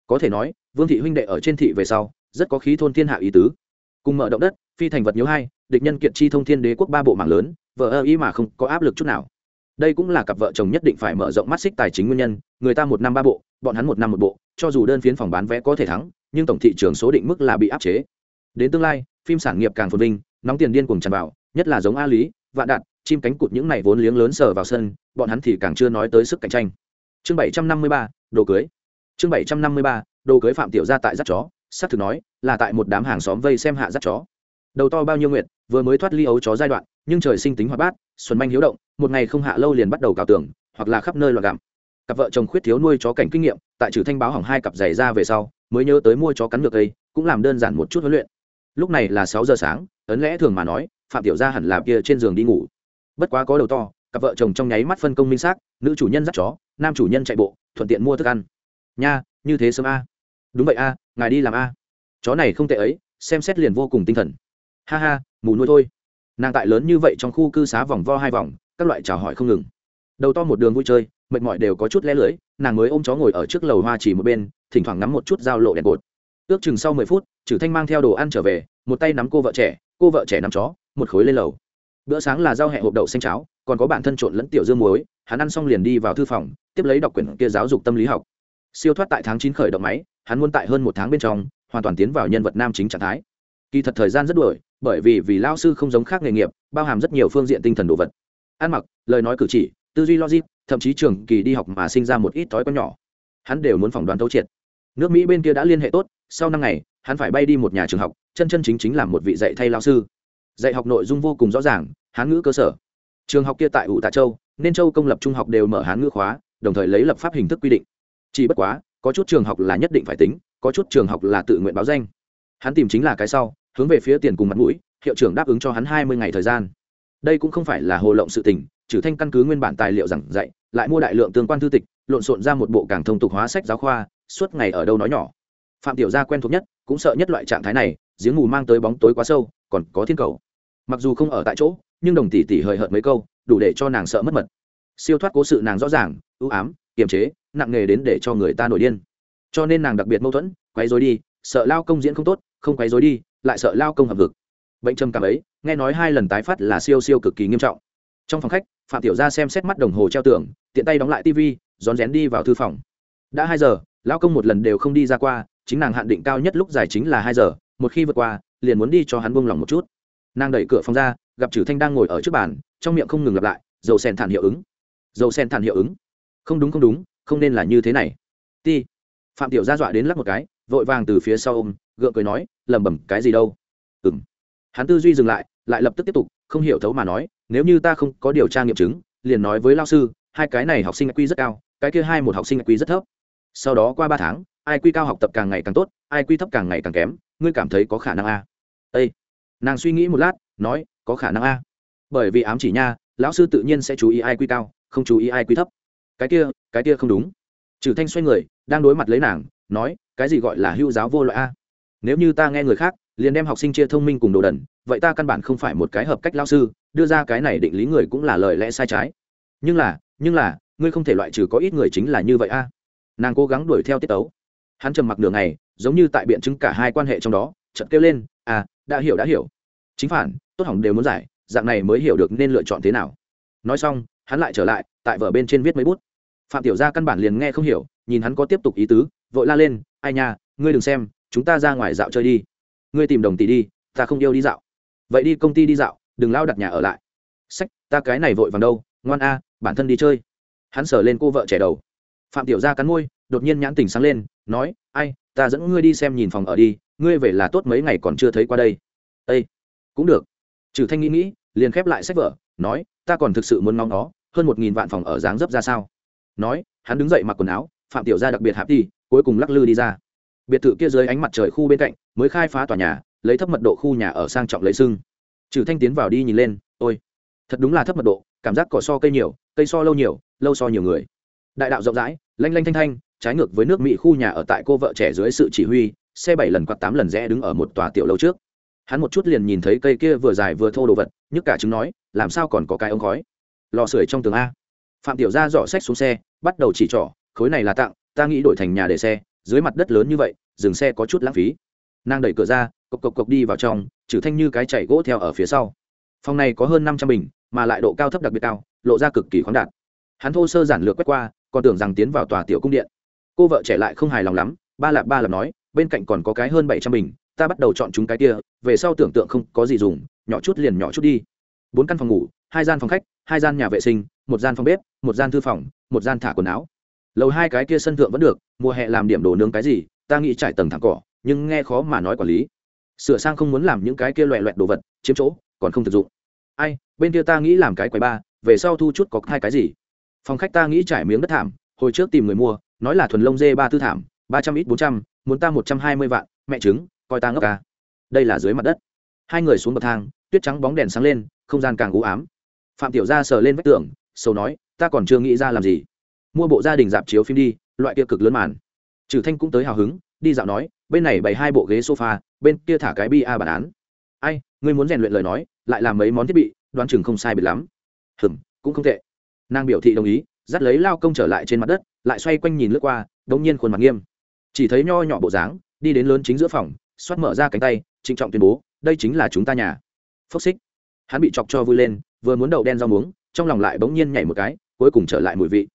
Có thể nói, vương thị huynh đệ ở trên thị về sau, rất có khí thôn thiên hạ ý tứ. Cùng mở động đất, phi thành vật nhớ hai địch nhân kiện chi thông thiên đế quốc ba bộ mạng lớn vợ ơ ý mà không có áp lực chút nào. Đây cũng là cặp vợ chồng nhất định phải mở rộng mắt xích tài chính nguyên nhân, người ta một năm ba bộ, bọn hắn một năm một bộ, cho dù đơn phiến phòng bán vé có thể thắng, nhưng tổng thị trường số định mức là bị áp chế. Đến tương lai, phim sản nghiệp càng phồn vinh, nóng tiền điên cùng tràn vào, nhất là giống a lý, vạn đạt, chim cánh cụt những này vốn liếng lớn sờ vào sân, bọn hắn thì càng chưa nói tới sức cạnh tranh. Chương bảy trăm năm mươi ba, đồ cưới. Chương bảy trăm năm mươi ba, đồ cưới phạm tiểu gia tại giắt chó, xác thực nói, là tại một đám hàng xóm vây xem hạ giắt chó đầu to bao nhiêu nguyện vừa mới thoát ly ấu chó giai đoạn, nhưng trời sinh tính hoạt bát, xuân manh hiếu động, một ngày không hạ lâu liền bắt đầu cào tường, hoặc là khắp nơi loạn gặm. Cặp vợ chồng khuyết thiếu nuôi chó cảnh kinh nghiệm, tại trừ thanh báo hỏng hai cặp giày ra về sau, mới nhớ tới mua chó cắn ngược cây, cũng làm đơn giản một chút huấn luyện. Lúc này là sáu giờ sáng, ấn lẽ thường mà nói, phạm tiểu gia hẳn là kia trên giường đi ngủ. Bất quá có đầu to, cặp vợ chồng trong nháy mắt phân công minh xác, nữ chủ nhân dắt chó, nam chủ nhân chạy bộ, thuận tiện mua thức ăn. Nha, như thế sớm a. Đúng vậy a, ngài đi làm a. Chó này không tệ ấy, xem xét liền vô cùng tinh thần ha ha, mù nuôi thôi. Nàng tại lớn như vậy trong khu cư xá vòng vo hai vòng, các loại chào hỏi không ngừng. Đầu to một đường vui chơi, mệt mỏi đều có chút lé lưới, nàng mới ôm chó ngồi ở trước lầu hoa chỉ một bên, thỉnh thoảng nắm một chút dao lộ đèn cột. Ước chừng sau mười phút chử thanh mang theo đồ ăn trở về, một tay nắm cô vợ trẻ, cô vợ trẻ nắm chó, một khối lên lầu. Bữa sáng là rau hẹ hộp đậu xanh cháo, còn có bản thân trộn lẫn tiểu dương muối, hắn ăn xong liền đi vào thư phòng, tiếp lấy đọc quyển kia giáo dục tâm lý học. Siêu thoát tại tháng chín khởi động máy, hắn muốn tại hơn một tháng bên trong, hoàn toàn tiến vào nhân vật nam chính trạng thái. Kỳ thật thời gian rất đuổi bởi vì vì lao sư không giống khác nghề nghiệp, bao hàm rất nhiều phương diện tinh thần đồ vật. Ăn mặc, lời nói cử chỉ, tư duy logic, thậm chí trường kỳ đi học mà sinh ra một ít thói quen nhỏ. Hắn đều muốn phỏng đoán thấu triệt. Nước mỹ bên kia đã liên hệ tốt, sau năm ngày, hắn phải bay đi một nhà trường học, chân chân chính chính làm một vị dạy thay lao sư. Dạy học nội dung vô cùng rõ ràng, hán ngữ cơ sở. Trường học kia tại ủ tạ châu, nên châu công lập trung học đều mở hán ngữ khóa, đồng thời lấy lập pháp hình thức quy định. Chỉ bất quá, có chút trường học là nhất định phải tính, có chút trường học là tự nguyện báo danh. Hắn tìm chính là cái sau hướng về phía tiền cùng mặt mũi, hiệu trưởng đáp ứng cho hắn hai mươi ngày thời gian. Đây cũng không phải là hồ lộng sự tình, trừ thanh căn cứ nguyên bản tài liệu giảng dạy, lại mua đại lượng tương quan thư tịch, lộn xộn ra một bộ càng thông tục hóa sách giáo khoa, suốt ngày ở đâu nói nhỏ. Phạm tiểu gia quen thuộc nhất, cũng sợ nhất loại trạng thái này, giếng mù mang tới bóng tối quá sâu, còn có thiên cầu. Mặc dù không ở tại chỗ, nhưng đồng tỷ tỷ hời hợt mấy câu, đủ để cho nàng sợ mất mật. Siêu thoát cố sự nàng rõ ràng, ưu ám, kiềm chế, nặng nề đến để cho người ta nổi điên. Cho nên nàng đặc biệt mâu thuẫn, quấy rối đi, sợ lao công diễn không tốt, không quấy rối đi lại sợ lao công hợp vực bệnh trầm cảm ấy, nghe nói hai lần tái phát là siêu siêu cực kỳ nghiêm trọng. Trong phòng khách, phạm tiểu gia xem xét mắt đồng hồ treo tường, tiện tay đóng lại tv rón rén đi vào thư phòng. Đã hai giờ, lao công một lần đều không đi ra qua, chính nàng hạn định cao nhất lúc dài chính là hai giờ, một khi vượt qua, liền muốn đi cho hắn buông lòng một chút. Nàng đẩy cửa phòng ra, gặp trừ thanh đang ngồi ở trước bàn, trong miệng không ngừng lặp lại, dầu sen thản hiệu ứng, dầu sen thản hiệu ứng. Không đúng không đúng, không nên là như thế này. Ti. Phạm tiểu gia dọa đến lắc một cái, vội vàng từ phía sau ôm gượng cười nói, lẩm bẩm, cái gì đâu? Ừng hắn tư duy dừng lại lại lập tức tiếp tục, không hiểu thấu mà nói, nếu như ta không có điều tra nghiệm chứng, liền nói với lao sư, hai cái này học sinh quy rất cao, cái kia hai một học sinh quy rất thấp. Sau đó qua ba tháng, ai quy cao học tập càng ngày càng tốt, ai quy thấp càng ngày càng kém, ngươi cảm thấy có khả năng a? Â nàng suy nghĩ một lát, nói, có khả năng a. Bởi vì ám chỉ nha, lão sư tự nhiên sẽ chú ý ai quy cao, không chú ý ai quy thấp. Cái kia cái kia không đúng. Trừ thanh xoay người, đang đối mặt lấy nàng, nói, cái gì gọi là hưu giáo vô loại a? Nếu như ta nghe người khác, liền đem học sinh chia thông minh cùng đồ đần, vậy ta căn bản không phải một cái hợp cách lao sư, đưa ra cái này định lý người cũng là lời lẽ sai trái. Nhưng là nhưng là, ngươi không thể loại trừ có ít người chính là như vậy a. Nàng cố gắng đuổi theo tiết tấu. Hắn trầm mặc đường này giống như tại biện chứng cả hai quan hệ trong đó, chợt kêu lên à đã hiểu đã hiểu. Chính phản, tốt hỏng đều muốn giải, dạng này mới hiểu được nên lựa chọn thế nào. Nói xong, hắn lại trở lại, tại vở bên trên viết mấy bút. Phạm tiểu gia căn bản liền nghe không hiểu, nhìn hắn có tiếp tục ý tứ, vội la lên, ai nha, ngươi đừng xem chúng ta ra ngoài dạo chơi đi. Ngươi tìm đồng tỷ đi, ta không yêu đi dạo. Vậy đi công ty đi dạo, đừng lao đặt nhà ở lại. Sách, ta cái này vội vàng đâu, ngoan a, bản thân đi chơi. Hắn sờ lên cô vợ trẻ đầu. Phạm tiểu gia cắn môi, đột nhiên nhãn tình sáng lên, nói, ai, ta dẫn ngươi đi xem nhìn phòng ở đi, ngươi về là tốt mấy ngày còn chưa thấy qua đây. Ây cũng được. Trừ thanh nghĩ nghĩ, liền khép lại sách vở, nói, ta còn thực sự muốn ngóng nó, hơn một nghìn vạn phòng ở dáng dấp ra sao? Nói, hắn đứng dậy mặc quần áo, phạm tiểu gia đặc biệt hạp đi, cuối cùng lắc lư đi ra biệt thự kia dưới ánh mặt trời khu bên cạnh, mới khai phá tòa nhà, lấy thấp mật độ khu nhà ở sang trọng lấy sưng. Trừ thanh tiến vào đi nhìn lên, ôi, thật đúng là thấp mật độ, cảm giác cỏ so cây nhiều, cây so lâu nhiều, lâu so nhiều người. Đại đạo rộng rãi, lanh lanh thanh thanh, trái ngược với nước mỹ khu nhà ở tại cô vợ trẻ dưới sự chỉ huy, xe bảy lần quạt tám lần rẽ đứng ở một tòa tiểu lâu trước. Hắn một chút liền nhìn thấy cây kia vừa dài vừa thô đồ vật, nhức cả chứng nói, làm sao còn có cái ống khói? Lò sưởi trong tường a. Phạm tiểu gia dọ sách xuống xe, bắt đầu chỉ trỏ, khối này là tặng, ta nghĩ đổi thành nhà để xe dưới mặt đất lớn như vậy, dừng xe có chút lãng phí. Nàng đẩy cửa ra, cộc cộc cộc đi vào trong, trừ thanh như cái chạy gỗ theo ở phía sau. Phòng này có hơn năm trăm bình, mà lại độ cao thấp đặc biệt cao, lộ ra cực kỳ khoáng đạt. Hắn thô sơ giản lược quét qua, còn tưởng rằng tiến vào tòa tiểu cung điện. Cô vợ trẻ lại không hài lòng lắm, ba lạp ba lạp nói, bên cạnh còn có cái hơn bảy trăm bình, ta bắt đầu chọn chúng cái kia, về sau tưởng tượng không có gì dùng, nhỏ chút liền nhỏ chút đi. Bốn căn phòng ngủ, hai gian phòng khách, hai gian nhà vệ sinh, một gian phòng bếp, một gian thư phòng, một gian thả quần áo lầu hai cái kia sân thượng vẫn được mùa hè làm điểm đồ nướng cái gì ta nghĩ trải tầng thẳng cỏ nhưng nghe khó mà nói quản lý. Sửa sang không muốn làm những cái kia loẹ loẹt đồ vật chiếm chỗ còn không thực dụng. Ai bên kia ta nghĩ làm cái quầy ba về sau thu chút có hai cái gì. Phòng khách ta nghĩ trải miếng đất thảm hồi trước tìm người mua nói là thuần lông dê ba tư thảm ba trăm ít bốn trăm muốn ta một trăm hai mươi vạn mẹ trứng, coi ta ngốc ca đây là dưới mặt đất. Hai người xuống bậc thang tuyết trắng bóng đèn sáng lên không gian càng u ám. Phạm tiểu gia sờ lên vách tường sâu nói ta còn chưa nghĩ ra làm gì mua bộ gia đình dạp chiếu phim đi, loại kia cực lớn màn. Trừ thanh cũng tới hào hứng, đi dạo nói, bên này bày hai bộ ghế sofa, bên kia thả cái bi a bản án. Ai, ngươi muốn rèn luyện lời nói, lại làm mấy món thiết bị, đoán chừng không sai biệt lắm. Hừm, cũng không tệ. Nàng biểu thị đồng ý, dắt lấy lao công trở lại trên mặt đất, lại xoay quanh nhìn lướt qua, đống nhiên khuôn mặt nghiêm. Chỉ thấy nho nhỏ bộ dáng, đi đến lớn chính giữa phòng, xoát mở ra cánh tay, trịnh trọng tuyên bố, đây chính là chúng ta nhà. Phốc xích. Hắn bị chọc cho vui lên, vừa muốn đậu đen rau muống, trong lòng lại bỗng nhiên nhảy một cái, cuối cùng trở lại mùi vị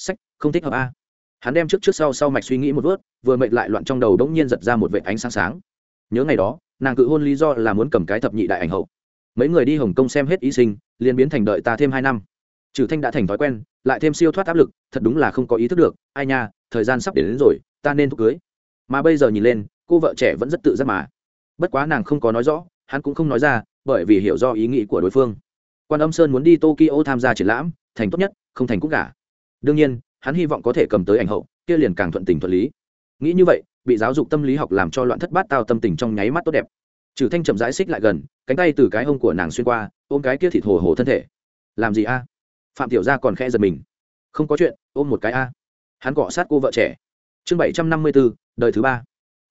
sách không thích hợp a. Hắn đem trước trước sau sau mạch suy nghĩ một vớt vừa mệt lại loạn trong đầu bỗng nhiên giật ra một vệ ánh sáng sáng. Nhớ ngày đó nàng cự hôn lý do là muốn cầm cái thập nhị đại ảnh hậu. Mấy người đi hồng kông xem hết y sinh liền biến thành đợi ta thêm hai năm. Trừ thanh đã thành thói quen lại thêm siêu thoát áp lực thật đúng là không có ý thức được ai nha thời gian sắp đến, đến rồi ta nên thúc cưới. Mà bây giờ nhìn lên cô vợ trẻ vẫn rất tự giác mà. Bất quá nàng không có nói rõ hắn cũng không nói ra bởi vì hiểu do ý nghĩ của đối phương. Quan âm sơn muốn đi tokyo tham gia triển lãm thành tốt nhất không thành cũng cả đương nhiên hắn hy vọng có thể cầm tới ảnh hậu kia liền càng thuận tình thuận lý. Nghĩ như vậy bị giáo dục tâm lý học làm cho loạn thất bát tao tâm tình trong nháy mắt tốt đẹp. Trừ thanh chậm rãi xích lại gần cánh tay từ cái hông của nàng xuyên qua ôm cái kia thịt hồ hồ thân thể. Làm gì a? Phạm tiểu gia còn khẽ giật mình. Không có chuyện ôm một cái a. Hắn cọ sát cô vợ trẻ. Chương bảy trăm năm mươi 754, đời thứ ba.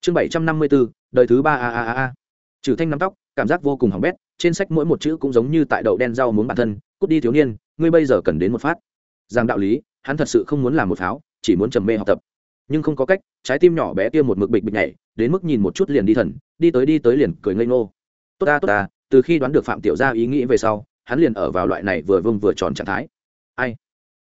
Chương bảy trăm năm mươi 754, đời thứ ba a a a a. Trừ thanh nắm tóc cảm giác vô cùng hỏng bét trên sách mỗi một chữ cũng giống như tại đậu đen rau muốn bản thân cút đi thiếu niên ngươi bây giờ cần đến một phát. Rằng đạo lý hắn thật sự không muốn làm một pháo, chỉ muốn trầm mê học tập. Nhưng không có cách, trái tim nhỏ bé kia một mực bịch bịch nhảy, đến mức nhìn một chút liền đi thần, đi tới đi tới liền cười ngây ngô. Tốt ta tốt ta, từ khi đoán được phạm tiểu gia ý nghĩ về sau, hắn liền ở vào loại này vừa vương vừa tròn trạng thái. Ai?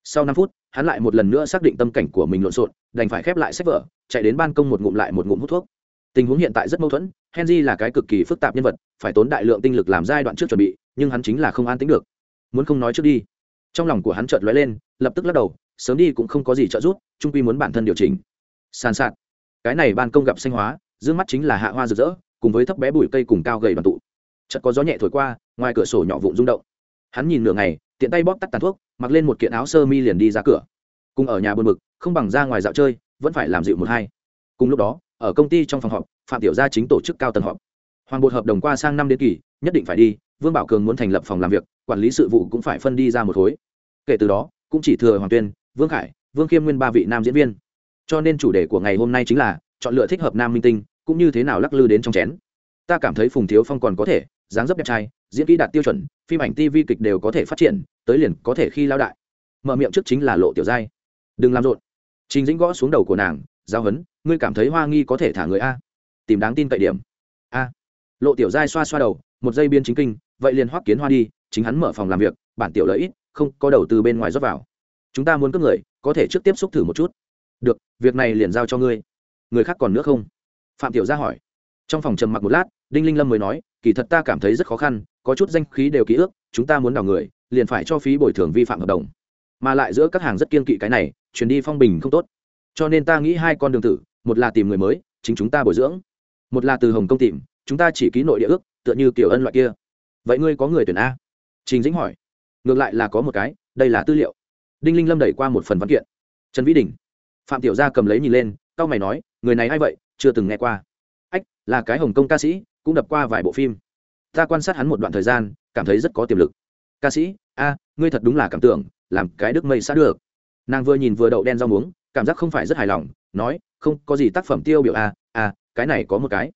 Sau năm phút, hắn lại một lần nữa xác định tâm cảnh của mình lộn xộn, đành phải khép lại sách vở, chạy đến ban công một ngụm lại một ngụm hút thuốc. Tình huống hiện tại rất mâu thuẫn, henry là cái cực kỳ phức tạp nhân vật, phải tốn đại lượng tinh lực làm giai đoạn trước chuẩn bị, nhưng hắn chính là không an tính được. Muốn không nói trước đi. Trong lòng của hắn chợt lóe lên, lập tức lắc đầu sớm đi cũng không có gì trợ giúp trung quy muốn bản thân điều chỉnh. Sàn sạt. Cái này ban công gặp xanh hóa, dương mắt chính là hạ hoa rực rỡ, cùng với thấp bé bụi cây cùng cao gầy đoàn tụ. Chợt có gió nhẹ thổi qua, ngoài cửa sổ nhỏ vụn rung động. Hắn nhìn nửa ngày, tiện tay bóp tắt tàn thuốc, mặc lên một kiện áo sơ mi liền đi ra cửa. Cùng ở nhà buồn bực, không bằng ra ngoài dạo chơi, vẫn phải làm dịu một hai. Cùng lúc đó, ở công ty trong phòng họp, phạm tiểu gia chính tổ chức cao tầng họp. Hoàng bột hợp đồng qua sang năm đến kỳ, nhất định phải đi, vương bảo cường muốn thành lập phòng làm việc, quản lý sự vụ cũng phải phân đi ra một khối. Kể từ đó, cũng chỉ thừa hoàng tuyên vương khải, vương khiêm nguyên ba vị nam diễn viên. Cho nên chủ đề của ngày hôm nay chính là chọn lựa thích hợp nam minh tinh, cũng như thế nào lắc lư đến trong chén. Ta cảm thấy phùng thiếu phong còn có thể, dáng dấp đẹp trai, diễn kỹ đạt tiêu chuẩn, phim ảnh tv kịch đều có thể phát triển, tới liền có thể khi lao đại. Mở miệng trước chính là lộ tiểu giai. Đừng làm rộn. Trình dĩnh gõ xuống đầu của nàng, giao hấn, ngươi cảm thấy hoa nghi có thể thả người a? Tìm đáng tin cậy điểm. A. Lộ tiểu giai xoa xoa đầu, một giây biên chính kinh, vậy liền hoắc kiến hoa đi, chính hắn mở phòng làm việc, bản tiểu lợi ít, không có đầu tư bên ngoài rót vào chúng ta muốn cướp người, có thể trước tiếp xúc thử một chút. Được, việc này liền giao cho ngươi. Người khác còn nữa không? Phạm tiểu gia hỏi. Trong phòng trầm mặc một lát, đinh linh lâm mới nói, kỳ thật ta cảm thấy rất khó khăn, có chút danh khí đều ký ước chúng ta muốn đào người, liền phải cho phí bồi thường vi phạm hợp đồng. Mà lại giữa các hàng rất kiên kỵ cái này, chuyển đi phong bình không tốt. Cho nên ta nghĩ hai con đường tử, một là tìm người mới, chính chúng ta bồi dưỡng. Một là từ hồng công tìm, chúng ta chỉ ký nội địa ước, tựa như kiểu ân loại kia. Vậy ngươi có người tuyển a? Trình dĩnh hỏi. Ngược lại là có một cái, đây là tư liệu đinh linh lâm đẩy qua một phần văn kiện. Trần vĩ đình. Phạm tiểu gia cầm lấy nhìn lên c a o mày nói, người này a i vậy, chưa từng nghe qua. Ách, là cái hồng kông ca sĩ, cũng đập qua vài bộ phim. Ta quan sát hắn một đoạn thời gian, cảm thấy rất có tiềm lực. Ca sĩ, a, ngươi thật đúng là cảm tưởng, làm cái đức mây sát được. Nàng vừa nhìn vừa đậu đen rau muống, cảm giác không phải rất hài lòng, nói, không có gì tác phẩm tiêu biểu a a cái này có một cái.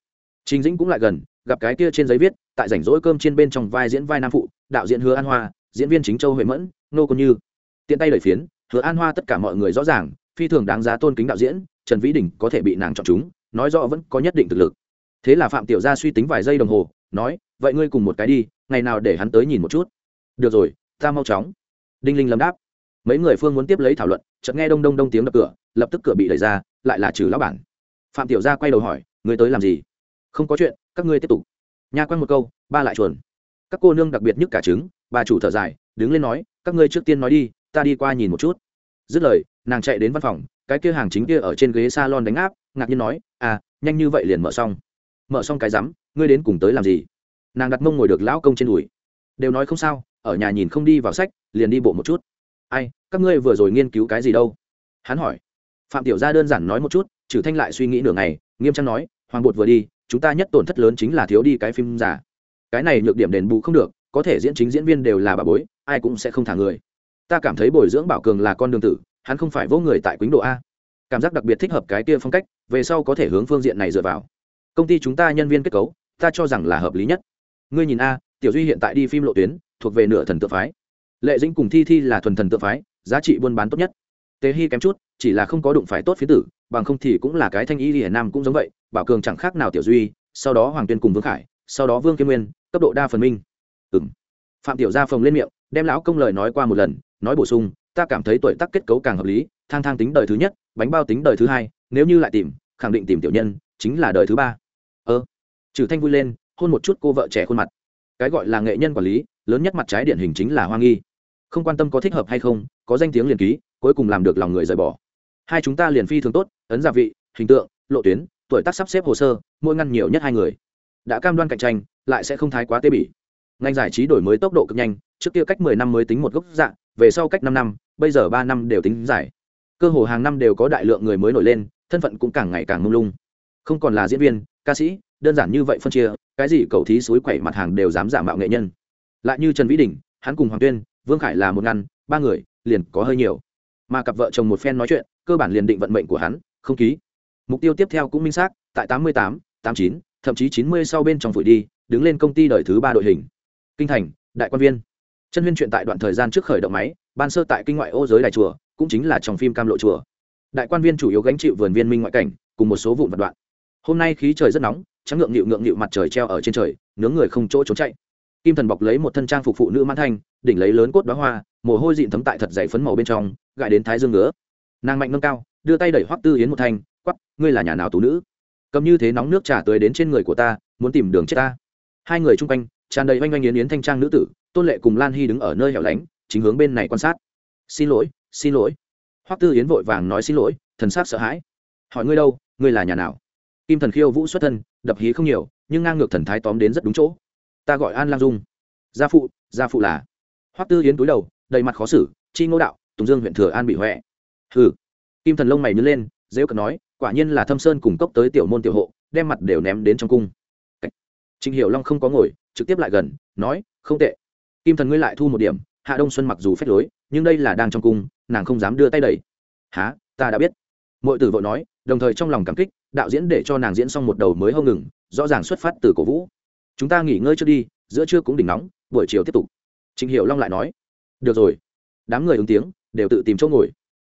Trình dĩnh cũng lại gần, gặp cái kia trên giấy viết, tại rảnh rỗi cơm trên bên trong vai diễn vai nam phụ, đạo diễn hứa an hoa, diễn viên chính châu huệ mẫn, nô còn như tiện tay lời phiến, hứa an hoa tất cả mọi người rõ ràng, phi thường đáng giá tôn kính đạo diễn, trần vĩ đình có thể bị nàng chọn chúng, nói rõ vẫn có nhất định thực lực. Thế là phạm tiểu gia suy tính vài giây đồng hồ, nói, vậy ngươi cùng một cái đi, ngày nào để hắn tới nhìn một chút? Được rồi, ta mau chóng. Đinh linh lâm đáp. Mấy người phương muốn tiếp lấy thảo luận, chợt nghe đông đông đông tiếng đập cửa, lập tức cửa bị đẩy ra, lại là trừ lão bản. Phạm tiểu gia quay đầu hỏi, ngươi tới làm gì? Không có chuyện, các ngươi tiếp tục. Nha quan một câu, ba lại chuồn. Các cô nương đặc biệt nhất cả trứng. Bà chủ thở dài, đứng lên nói, các ngươi trước tiên nói đi ta đi qua nhìn một chút. Dứt lời, nàng chạy đến văn phòng, cái kia hàng chính kia ở trên ghế salon đánh áp, ngạc nhiên nói à nhanh như vậy liền mở xong. Mở xong cái rắm, ngươi đến cùng tới làm gì? Nàng đặt mông ngồi được lão công trên đùi. Đều nói không sao, ở nhà nhìn không đi vào sách, liền đi bộ một chút. Ai, các ngươi vừa rồi nghiên cứu cái gì đâu? Hắn hỏi. Phạm tiểu gia đơn giản nói một chút, trừ thanh lại suy nghĩ nửa ngày, nghiêm trang nói, hoàng bột vừa đi, chúng ta nhất tổn thất lớn chính là thiếu đi cái phim giả cái này nhược điểm đền bù không được, có thể diễn chính diễn viên đều là bà bối, ai cũng sẽ không thả người ta cảm thấy bồi dưỡng bảo cường là con đường tử, hắn không phải vô người tại quýnh độ a. Cảm giác đặc biệt thích hợp cái kia phong cách, về sau có thể hướng phương diện này dựa vào. Công ty chúng ta nhân viên kết cấu, ta cho rằng là hợp lý nhất. Ngươi nhìn a, tiểu duy hiện tại đi phim lộ tuyến, thuộc về nửa thần tự phái. Lệ dĩnh cùng thi thi là thuần thần tự phái, giá trị buôn bán tốt nhất. Tế hy kém chút, chỉ là không có đụng phải tốt phía tử, bằng không thì cũng là cái thanh y hiển nam cũng giống vậy, bảo cường chẳng khác nào tiểu duy, sau đó hoàng tuyên cùng vương khải, sau đó vương kim nguyên, cấp độ đa phần minh. Ừng phạm tiểu gia phồng lên miệng, đem lão công lời nói qua một lần nói bổ sung, ta cảm thấy tuổi tác kết cấu càng hợp lý, thang thang tính đời thứ nhất, bánh bao tính đời thứ hai, nếu như lại tìm, khẳng định tìm tiểu nhân, chính là đời thứ ba. Ơ. Trừ thanh vui lên, hôn một chút cô vợ trẻ khuôn mặt. Cái gọi là nghệ nhân quản lý, lớn nhất mặt trái điển hình chính là hoa nghi. Không quan tâm có thích hợp hay không, có danh tiếng liền ký, cuối cùng làm được lòng người rời bỏ. Hai chúng ta liền phi thường tốt, ấn gia vị, hình tượng, lộ tuyến, tuổi tác sắp xếp hồ sơ, mỗi ngăn nhiều nhất hai người. Đã cam đoan cạnh tranh, lại sẽ không thái quá tê bỉ ngành giải trí đổi mới tốc độ cực nhanh, trước kia cách mười năm mới tính một gốc dạng về sau cách năm năm, bây giờ ba năm đều tính giải. Cơ hồ hàng năm đều có đại lượng người mới nổi lên, thân phận cũng càng ngày càng mông lung. Không còn là diễn viên, ca sĩ, đơn giản như vậy phân chia, cái gì cầu thí suối quẩy mặt hàng đều dám giả mạo nghệ nhân. Lại như trần vĩ đình, hắn cùng hoàng tuyên, vương khải là một ngăn, ba người, liền có hơi nhiều. Mà cặp vợ chồng một phen nói chuyện, cơ bản liền định vận mệnh của hắn, không ký. Mục tiêu tiếp theo cũng minh xác, tại tám mươi tám tám chín, thậm chí chín mươi sau bên trong phủi đi, đứng lên công ty đời thứ ba đội hình kinh thành, đại quan viên. Chân huyên chuyện tại đoạn thời gian trước khởi động máy, ban sơ tại kinh ngoại ô giới đại chùa, cũng chính là trong phim cam lộ chùa. Đại quan viên chủ yếu gánh chịu vườn viên minh ngoại cảnh, cùng một số vụn vật đoạn. Hôm nay khí trời rất nóng, trắng ngượng nghịu ngượng nghịu mặt trời treo ở trên trời, nướng người không chỗ trốn chạy. Kim thần bọc lấy một thân trang phục phụ nữ mãn thanh, đỉnh lấy lớn cốt đoá hoa, mồ hôi dịn thấm tại thật dày phấn màu bên trong gại đến thái dương ngứa. Nàng mạnh nâng cao, đưa tay đẩy hoắc tư yến một thanh, quắp, ngươi là nhà nào tú nữ? Cầm như thế nóng nước trà tới đến trên người của ta, muốn tìm đường chết ta. Hai người chung quanh tràn đầy oanh oanh yến yến thanh trang nữ tử, tôn lệ cùng lan hy đứng ở nơi hẻo lánh, chính hướng bên này quan sát. Xin lỗi xin lỗi. Hoắc tư yến vội vàng nói xin lỗi, thần s á c sợ hãi. Hỏi ngươi đâu, ngươi là nhà nào? Kim thần khiêu vũ xuất thân, đập hí không nhiều, nhưng ngang ngược thần thái tóm đến rất đúng chỗ. Ta gọi an lang dung. Gia phụ gia phụ là. Hoắc tư yến túi đầu, đầy mặt khó xử, chi ngô đạo, tùng dương huyện thừa an bị huệ hừ. Kim thần lông mày nhớ lên, dễ cận nói, quả nhiên là thâm sơn cùng cốc tới tiểu môn tiểu hộ, đem mặt đều ném đến trong cung. Trịnh hiểu long không có ngồi trực tiếp lại gần, nói, không tệ. Kim thần ngươi lại thu một điểm. Hạ đông xuân mặc dù phép lối, nhưng đây là đang trong cung, nàng không dám đưa tay đẩy. Há ta đã biết. Mọi tử vội nói, đồng thời trong lòng cảm kích, đạo diễn để cho nàng diễn xong một đầu mới hâu ngừng, rõ ràng xuất phát từ cổ vũ. Chúng ta nghỉ ngơi trước đi, giữa trưa cũng đỉnh nóng, buổi chiều tiếp tục. Trịnh hiệu long lại nói, được rồi. Đám người ứng tiếng, đều tự tìm chỗ ngồi.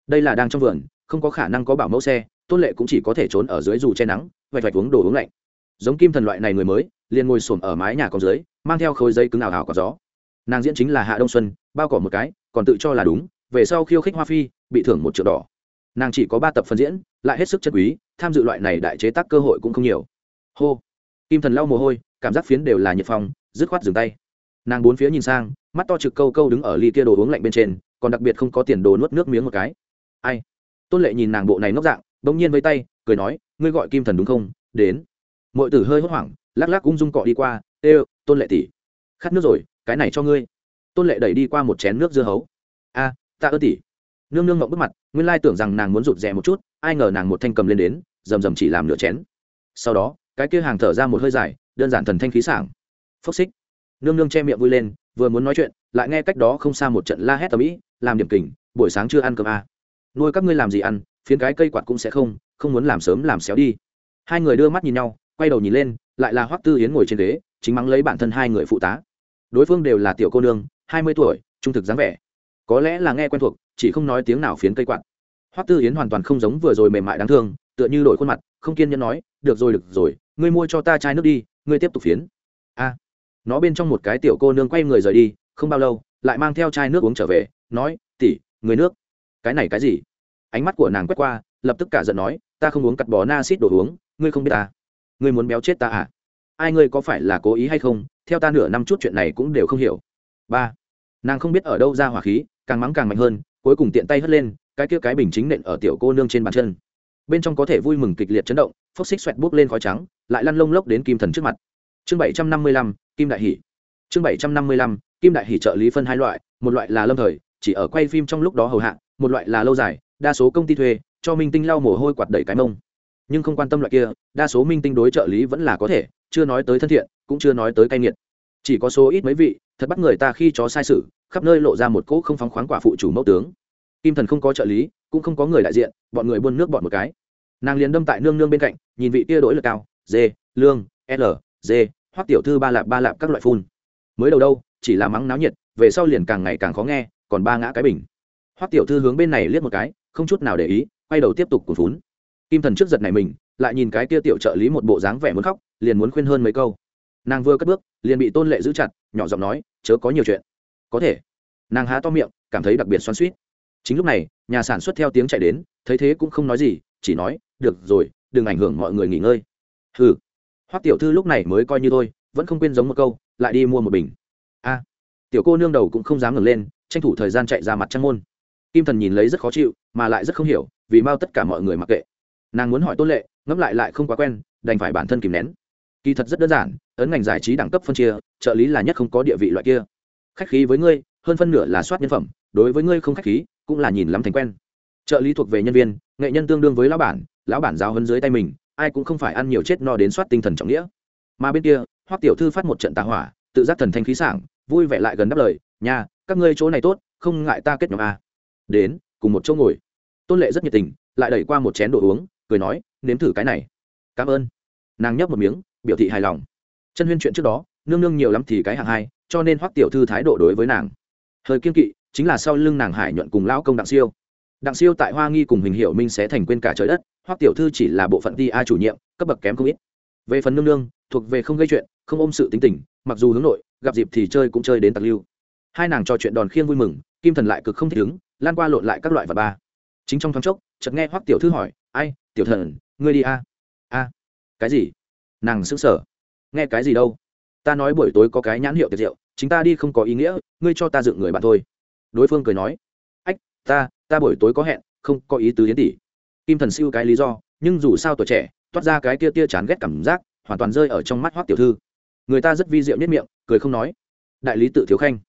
Đây là đang trong vườn, không có khả năng có bảo mẫu xe, tôn lệ cũng chỉ có thể trốn ở dưới dù che nắng, vạch vạch uống đồ uống lạnh. Giống kim thần loại này người mới liền ngồi xổm ở mái nhà con dưới, mang theo khối dây cứng ảo ảo có gió. Nàng diễn chính là hạ đông xuân, bao cỏ một cái, còn tự cho là đúng, về sau khiêu khích hoa phi, bị thưởng một triệu đỏ. Nàng chỉ có ba tập phân diễn, lại hết sức chất quý, tham dự loại này đại chế tác cơ hội cũng không nhiều. Hô. Kim thần lau mồ hôi, cảm giác phiến đều là nhiệt phong, dứt khoát dừng tay. Nàng bốn phía nhìn sang, mắt to trực câu câu đứng ở ly kia đồ uống lạnh bên trên, còn đặc biệt không có tiền đồ nuốt nước miếng một cái. Ai? Tôn lệ nhìn nàng bộ này ngốc dạng, bỗng nhiên vây tay, cười nói, ngươi gọi kim thần đúng không? Đến. Mọi tử hơi hốt hoảng lắc lắc ung dung cọ đi qua, ê, tôn lệ tỷ, khát nước rồi, cái này cho ngươi. Tôn lệ đẩy đi qua một chén nước dưa hấu. A ta ơ tỷ. Nương nương ngậm bước mặt, nguyên lai tưởng rằng nàng muốn rụt rè một chút, ai ngờ nàng một thanh cầm lên đến, rầm rầm chỉ làm nửa chén. Sau đó, cái kia hàng thở ra một hơi dài, đơn giản thần thanh khí sảng. Phốc xích. Nương nương che miệng vui lên, vừa muốn nói chuyện, lại nghe cách đó không xa một trận la hét tầm ĩ, làm điểm kình, buổi sáng chưa ăn cơm à. nuôi các ngươi làm gì ăn, phiến cái cây quạt cũng sẽ không không muốn làm sớm làm xéo đi. Hai người đưa mắt nhìn nhau, quay đầu nhìn lên lại là hoắc tư yến ngồi trên ghế, chính mắng lấy bản thân hai người phụ tá. Đối phương đều là tiểu cô nương, hai mươi tuổi, trung thực dáng vẻ. Có lẽ là nghe quen thuộc, chỉ không nói tiếng nào phiến cây quặn hoắc tư yến hoàn toàn không giống vừa rồi mềm mại đáng thương, tựa như đổi khuôn mặt, không kiên nhẫn nói, được rồi được rồi, ngươi mua cho ta chai nước đi, ngươi tiếp tục phiến. A. Nó bên trong một cái tiểu cô nương quay người rời đi, không bao lâu, lại mang theo chai nước uống trở về, nói tỉ người nước. Cái này cái gì? Ánh mắt của nàng quét qua, lập tức cả giận nói, ta không uống cặt bò na xít đồ uống, ngươi không biết ta ngươi muốn béo chết ta à? Ai ngươi có phải là cố ý hay không? Theo ta nửa năm chút chuyện này cũng đều không hiểu. Ba, nàng không biết ở đâu ra hỏa khí, càng mắng càng mạnh hơn, cuối cùng tiện tay hất lên, cái kia cái bình chính nện ở tiểu cô nương trên bàn chân. Bên trong có thể vui mừng kịch liệt chấn động, phốc xích xoẹt buốc lên khói trắng, lại lăn lông lốc đến kim thần trước mặt. Chương bảy trăm năm mươi lăm, kim đại hỷ. Chương bảy trăm năm mươi lăm, kim đại hỷ trợ lý phân hai loại, một loại là lâm thời, chỉ ở quay phim trong lúc đó hầu hạ, một loại là lâu dài, đa số công ty thuê, cho minh tinh lau mồ hôi quạt đẩy cái mông nhưng không quan tâm loại kia, đa số minh tinh đối trợ lý vẫn là có thể, chưa nói tới thân thiện, cũng chưa nói tới cay nghiệt. Chỉ có số ít mấy vị, thật bắt người ta khi chó sai sự, khắp nơi lộ ra một cỗ không phóng khoáng quả phụ chủ mẫu tướng. Kim thần không có trợ lý, cũng không có người đại diện, bọn người buôn nước bọn một cái. Nàng liền đâm tại nương nương bên cạnh, nhìn vị kia đổi lực cao, d, lương, l, d hoặc tiểu thư ba lạp ba lạp các loại phun. Mới đầu đâu, chỉ là mắng náo nhiệt, về sau liền càng ngày càng khó nghe, còn ba ngã cái bình. Hoắc tiểu thư hướng bên này liếc một cái, không chút nào để ý, quay đầu tiếp tục cuốn phún kim thần trước giật này mình, lại nhìn cái kia tiểu trợ lý một bộ dáng vẻ muốn khóc, liền muốn khuyên hơn mấy câu. Nàng vừa cất bước, liền bị tôn lệ giữ chặt, nhỏ giọng nói, chớ có nhiều chuyện. Có thể. Nàng há to miệng, cảm thấy đặc biệt xoắn suýt chính lúc này, nhà sản xuất theo tiếng chạy đến, thấy thế cũng không nói gì, chỉ nói, được rồi, đừng ảnh hưởng mọi người nghỉ ngơi. Hừ. Hoắc tiểu thư lúc này mới coi như thôi, vẫn không quên giống một câu, lại đi mua một bình. A. Tiểu cô nương đầu cũng không dám ngẩng lên, tranh thủ thời gian chạy ra mặt trăng môn. Kim thần nhìn lấy rất khó chịu, mà lại rất không hiểu, vì mau tất cả mọi người mặc kệ nàng muốn hỏi tôn lệ, ngẫm lại lại không quá quen, đành phải bản thân kìm nén. Kỳ thật rất đơn giản, ấn ngành giải trí đẳng cấp phân chia, trợ lý là nhất không có địa vị loại kia. Khách khí với ngươi, hơn phân nửa là soát nhân phẩm, đối với ngươi không khách khí, cũng là nhìn lắm thành quen. Trợ lý thuộc về nhân viên, nghệ nhân tương đương với lão bản lão bản giáo hơn dưới tay mình, ai cũng không phải ăn nhiều chết no đến soát tinh thần trọng nghĩa. Mà bên kia, hoắc tiểu thư phát một trận tà hỏa, tự giác thần thanh khí sảng, vui vẻ lại gần đáp lời nhà các ngươi chỗ này tốt, không ngại ta kết nhóm a. Đến, cùng một chỗ ngồi. Tôn lệ rất nhiệt tình, lại đẩy qua một chén đồ uống cười nói, nếm thử cái này. Cảm ơn. Nàng nhấp một miếng, biểu thị hài lòng. Chân huyên chuyện trước đó, nương nương nhiều lắm thì cái hạng hai, cho nên hoắc tiểu thư thái độ đối với nàng hơi kiên kỵ, chính là sau lưng nàng hải nhuận cùng lão công đặng siêu. Đặng siêu tại hoa nghi cùng hình hiệu minh sẽ thành quên cả trời đất, hoắc tiểu thư chỉ là bộ phận ti a chủ nhiệm, cấp bậc kém không ít. Về phần nương nương, thuộc về không gây chuyện, không ôm sự tính tình, mặc dù hướng nội, gặp dịp thì chơi cũng chơi đến tặc lưu. Hai nàng trò chuyện đòn khiêng vui mừng, kim thần lại cực không thích ứng, lan qua lộn lại các loại và ba. Chính trong thoáng chốc, chợt nghe hoắc tiểu thư hỏi, ai tiểu thần, ngươi đi a. A, cái gì? Nàng sững sờ. Nghe cái gì đâu? Ta nói buổi tối có cái nhãn hiệu tiệc rượu chính ta đi không có ý nghĩa, ngươi cho ta dựng người bạn thôi. Đối phương cười nói. Ách, ta ta buổi tối có hẹn, không có ý tứ yến tỷ. Kim thần siêu cái lý do, nhưng dù sao tuổi trẻ, toát ra cái tia tia chán ghét cảm giác, hoàn toàn rơi ở trong mắt hoác tiểu thư. Người ta rất vi diệu nhất miệng, cười không nói. Đại lý tự thiếu khanh,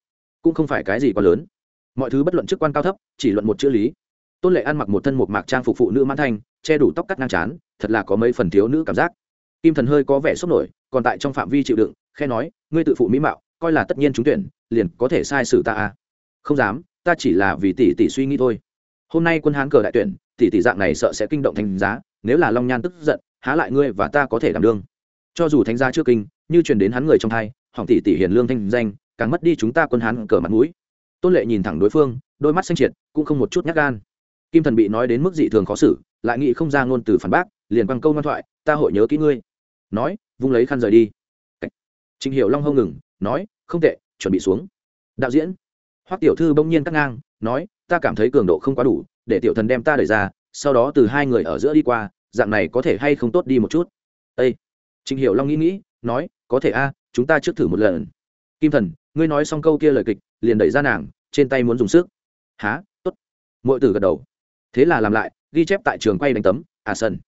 cũng không phải cái gì quá lớn. Mọi thứ bất luận chức quan cao thấp, chỉ luận một chữ lý tôn lệ ăn mặc một thân một mạc trang phục phụ nữ mãn thanh, che đủ tóc cắt ngang chán thật là có mấy phần thiếu nữ cảm giác. Kim thần hơi có vẻ sốc nổi, còn tại trong phạm vi chịu đựng khe nói, ngươi tự phụ mỹ mạo, coi là tất nhiên trúng tuyển, liền có thể sai sử ta à? Không dám, ta chỉ là vì tỷ tỷ suy nghĩ thôi. Hôm nay quân hán cờ đại tuyển, tỷ tỷ dạng này sợ sẽ kinh động thành giá, nếu là long nhan tức giận, há lại ngươi và ta có thể đảm đương. Cho dù thánh gia chưa kinh, như truyền đến hắn người trong thai, hỏng tỷ tỷ hiền lương thanh danh, càng mất đi chúng ta quân hán cờ mặt mũi. Tôn lệ nhìn thẳng đối phương, đôi mắt xanh triệt, cũng không một chút nhát gan kim thần bị nói đến mức dị thường khó xử, lại nghĩ không ra ngôn từ phản bác, liền quăng câu ngoan thoại, ta hội nhớ kỹ ngươi. Nói, vung lấy khăn rời đi. Trịnh hiệu long hông ngừng, nói, không tệ, chuẩn bị xuống. Đạo diễn. Hoắc tiểu thư bỗng nhiên cắt ngang, nói, ta cảm thấy cường độ không quá đủ, để tiểu thần đem ta đẩy ra, sau đó từ hai người ở giữa đi qua, dạng này có thể hay không tốt đi một chút? Ây trịnh hiệu long nghĩ nghĩ, nói, có thể a, chúng ta trước thử một lần. Kim thần, ngươi nói xong câu kia lời kịch, liền đẩy ra nàng, trên tay muốn dùng sức. Há tốt. Mọi tử gật đầu thế là làm lại, ghi chép tại trường quay đánh tấm à sân.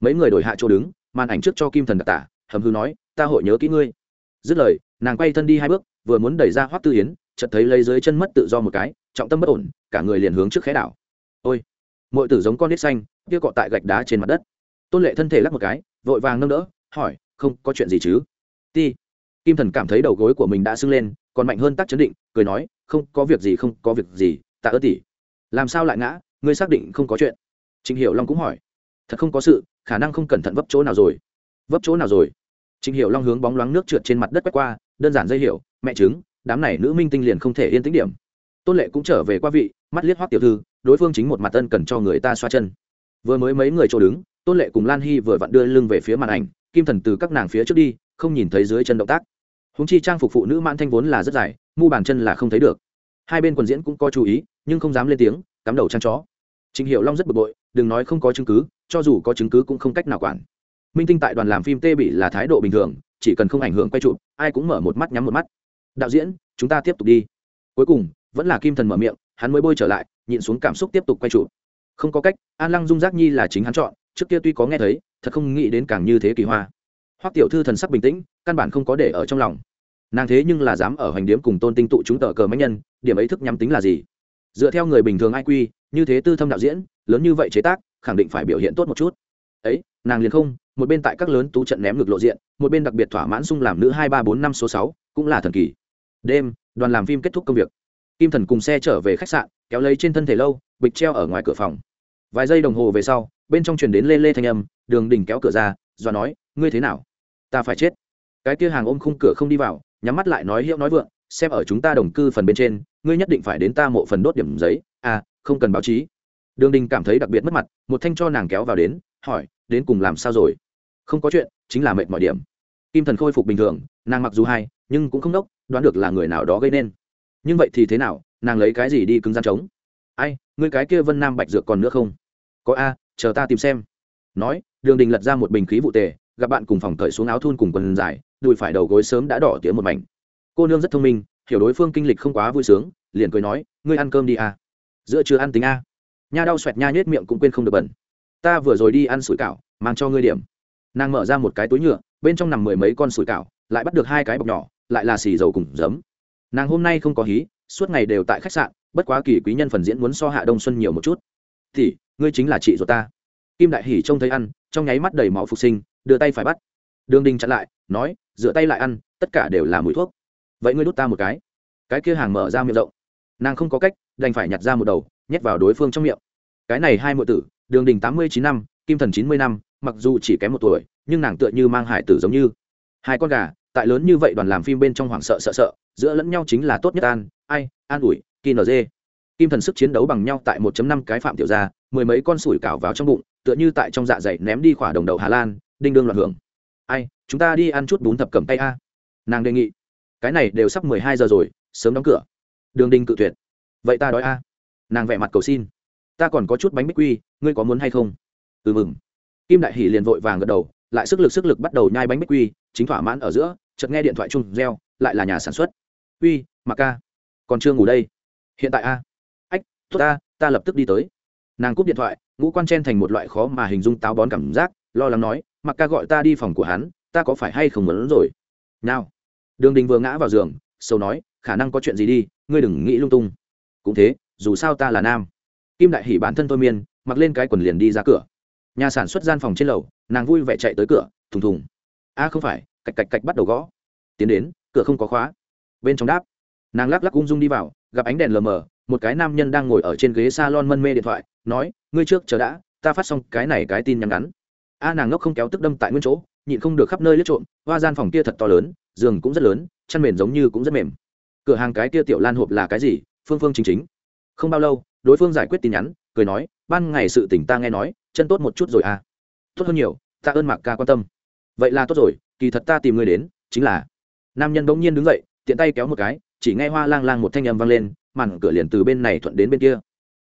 Mấy người đổi hạ chỗ đứng, màn ảnh trước cho kim thần đặc tả, hầm hư nói, ta hội nhớ kỹ ngươi. Dứt lời, nàng quay thân đi hai bước, vừa muốn đẩy ra hoắc tư yến, chợt thấy lấy dưới chân mất tự do một cái, trọng tâm bất ổn, cả người liền hướng trước khẽ đảo. Ôi mọi tử giống con nít xanh, kia cọ tại gạch đá trên mặt đất. Tôn lệ thân thể lắc một cái, vội vàng nâng đỡ, hỏi, không, có chuyện gì chứ? Ti. Kim thần cảm thấy đầu gối của mình đã sưng lên, còn mạnh hơn tắc chấn định, cười nói, không, có việc gì, không, có việc gì, tạ ơn tỷ. Làm sao lại ngã? Ngươi xác định không có chuyện. Trịnh hiểu long cũng hỏi. Thật không có sự, khả năng không cẩn thận vấp chỗ nào rồi. Vấp chỗ nào rồi? Trịnh hiểu long hướng bóng loáng nước trượt trên mặt đất quét qua, đơn giản dây hiểu, mẹ chứng đám này nữ minh tinh liền không thể yên tĩnh điểm. Tôn lệ cũng trở về qua vị, mắt liếc hoác tiểu thư, đối phương chính một mặt tân cần cho người ta xoa chân. Vừa mới mấy người chỗ đứng, tôn lệ cùng lan hy vừa vặn đưa lưng về phía màn ảnh, kim thần từ các nàng phía trước đi, không nhìn thấy dưới chân động tác. Húng chi trang phục phụ nữ mãn thanh vốn là rất dài, mu bàn chân là không thấy được. Hai bên quần diễn cũng có chú ý, nhưng không dám lên tiếng cắm đầu trang chó Trình Hiểu Long rất bực bội, đừng nói không có chứng cứ, cho dù có chứng cứ cũng không cách nào quản. Minh Tinh tại đoàn làm phim tê bị là thái độ bình thường, chỉ cần không ảnh hưởng quay chụp, ai cũng mở một mắt nhắm một mắt. Đạo diễn, chúng ta tiếp tục đi. Cuối cùng, vẫn là Kim Thần mở miệng, hắn mới bôi trở lại, nhịn xuống cảm xúc tiếp tục quay chụp. không có cách an lăng dung giác nhi là chính hắn chọn trước kia tuy có nghe thấy thật không nghĩ đến càng như thế kỳ hoa hoắc tiểu thư thần sắc bình tĩnh căn bản không có để ở trong lòng nàng thế nhưng là dám ở hoành điếm cùng tôn tinh tụ chúng tờ cờ máy nhân điểm ấy thức nhắm tính là gì dựa theo người bình thường ai quy như thế tư thâm đạo diễn, lớn như vậy chế tác, khẳng định phải biểu hiện tốt một chút. Ấy, nàng liền không, một bên tại các lớn tú trận ném ngược lộ diện, một bên đặc biệt thỏa mãn sung làm nữ hai, ba, bốn, năm số sáu, cũng là thần kỳ. Đêm, đoàn làm phim kết thúc công việc. Kim thần cùng xe trở về khách sạn, kéo lấy trên thân thể lâu, bịch treo ở ngoài cửa phòng. Vài giây đồng hồ về sau, bên trong truyền đến lê lê thanh âm, đường đình kéo cửa ra do nói, ngươi thế nào? Ta phải chết. Cái kia hàng ôm khung cửa không đi vào, nhắm mắt lại nói hiệu nói vượng xem ở chúng ta đồng cư phần bên trên, ngươi nhất định phải đến ta mộ phần đốt điểm giấy. À không cần báo chí. Đường đình cảm thấy đặc biệt mất mặt, một thanh cho nàng kéo vào đến, hỏi, đến cùng làm sao rồi? Không có chuyện, chính là mệt mọi điểm. Kim thần khôi phục bình thường, nàng mặc dù hay, nhưng cũng không đốc, đoán được là người nào đó gây nên. Nhưng vậy thì thế nào, nàng lấy cái gì đi cứng gian trống ai, ngươi cái kia vân nam bạch dược còn nữa không? Có a, chờ ta tìm xem. Nói, đường đình lật ra một bình khí vụ tề, gặp bạn cùng phòng cởi xuống áo thun cùng quần dài, đùi phải đầu gối sớm đã đỏ tiếng một mảnh cô nương rất thông minh, hiểu đối phương kinh lịch không quá vui sướng, liền cười nói, ngươi ăn cơm đi à? giữa chưa ăn tính a. Nha đau xoẹt nha nhết miệng cũng quên không được bẩn. Ta vừa rồi đi ăn sủi cảo, mang cho ngươi điểm. Nàng mở ra một cái túi nhựa, bên trong nằm mười mấy con sủi cảo, lại bắt được hai cái bọc nhỏ, lại là xì dầu cùng giấm. Nàng hôm nay không có hí, suốt ngày đều tại khách sạn, bất quá kỳ quý nhân phần diễn muốn so hạ đông xuân nhiều một chút. Thì ngươi chính là chị ruột ta. Kim đại hỉ trông thấy ăn, trong nháy mắt đầy máu phục sinh, đưa tay phải bắt. Đường đình chặn lại, nói, rửa tay lại ăn, tất cả đều là mùi thuốc vậy ngươi đút ta một cái. Cái kia hàng mở ra miệng rộng. Nàng không có cách, đành phải nhặt ra một đầu, nhét vào đối phương trong miệng. Cái này hai m tử, đường đình tám mươi chín năm, kim thần chín mươi năm, mặc dù chỉ kém một tuổi, nhưng nàng tựa như mang hải tử giống như. Hai con gà, tại lớn như vậy đoàn làm phim bên trong hoảng sợ sợ sợ, giữa lẫn nhau chính là tốt nhất an, ai, an ủi, kỳ kim thần sức chiến đấu bằng nhau tại 1 năm cái phạm tiểu gia, mười mấy con sủi cảo vào trong bụng, tựa như tại trong dạ dày ném đi khỏa đồng đầu hà lan, đinh đương loạn hưởng. Ai, chúng ta đi ăn chút bún thập cẩm tay a. Nàng đề nghị cái này đều sắp mười hai giờ rồi, sớm đóng cửa. Đường đinh cự tuyệt. Vậy ta đói a. Nàng vẻ mặt cầu xin. Ta còn có chút bánh bích quy, ngươi có muốn hay không? Ừ mừng. Kim đại hỷ liền vội vàng gật đầu, lại sức lực sức lực bắt đầu nhai bánh bích quy, chính thỏa mãn ở giữa, chợt nghe điện thoại chung reo, lại là nhà sản xuất. Uy mặc ca còn chưa ngủ đây. Hiện tại a. Ách, tốt ta ta lập tức đi tới. Nàng cúp điện thoại, ngũ quan chen thành một loại khó mà hình dung táo bón cảm giác, lo lắng nói mặc ca gọi ta đi phòng của hắn, ta có phải hay không muốn rồi? Nào đường đình vừa ngã vào giường sâu nói, khả năng có chuyện gì đi, ngươi đừng nghĩ lung tung. Cũng thế, dù sao ta là nam. Kim đại hỉ bản thân thôi miên, mặc lên cái quần liền đi ra cửa. Nhà sản xuất gian phòng trên lầu, nàng vui vẻ chạy tới cửa, thùng thùng. A, không phải, cạch cạch cạch bắt đầu gõ. Tiến đến, cửa không có khóa. Bên trong đáp. Nàng lắc lắc ung dung đi vào, gặp ánh đèn lờ mờ, một cái nam nhân đang ngồi ở trên ghế s a lon mân mê điện thoại, nói, ngươi trước chờ đã, ta phát xong cái này cái tin nhắn ngắn. A, nàng ngốc không kéo tức đâm tại nguyên chỗ nhịn không được khắp nơi lướt trộm, hoa gian phòng kia thật to lớn, giường cũng rất lớn, chăn mền giống như cũng rất mềm. Cửa hàng cái kia tiểu lan hộp là cái gì? Phương phương chính chính. Không bao lâu, đối phương giải quyết tin nhắn, cười nói, ban ngày sự tỉnh ta nghe nói, chân tốt một chút rồi à. Tốt hơn nhiều, ta ơn mạc ca quan tâm. Vậy là tốt rồi, kỳ thật ta tìm người đến, chính là. Nam nhân bỗng nhiên đứng dậy, tiện tay kéo một cái, chỉ nghe hoa lang lang một thanh âm vang lên, màn cửa liền từ bên này thuận đến bên kia.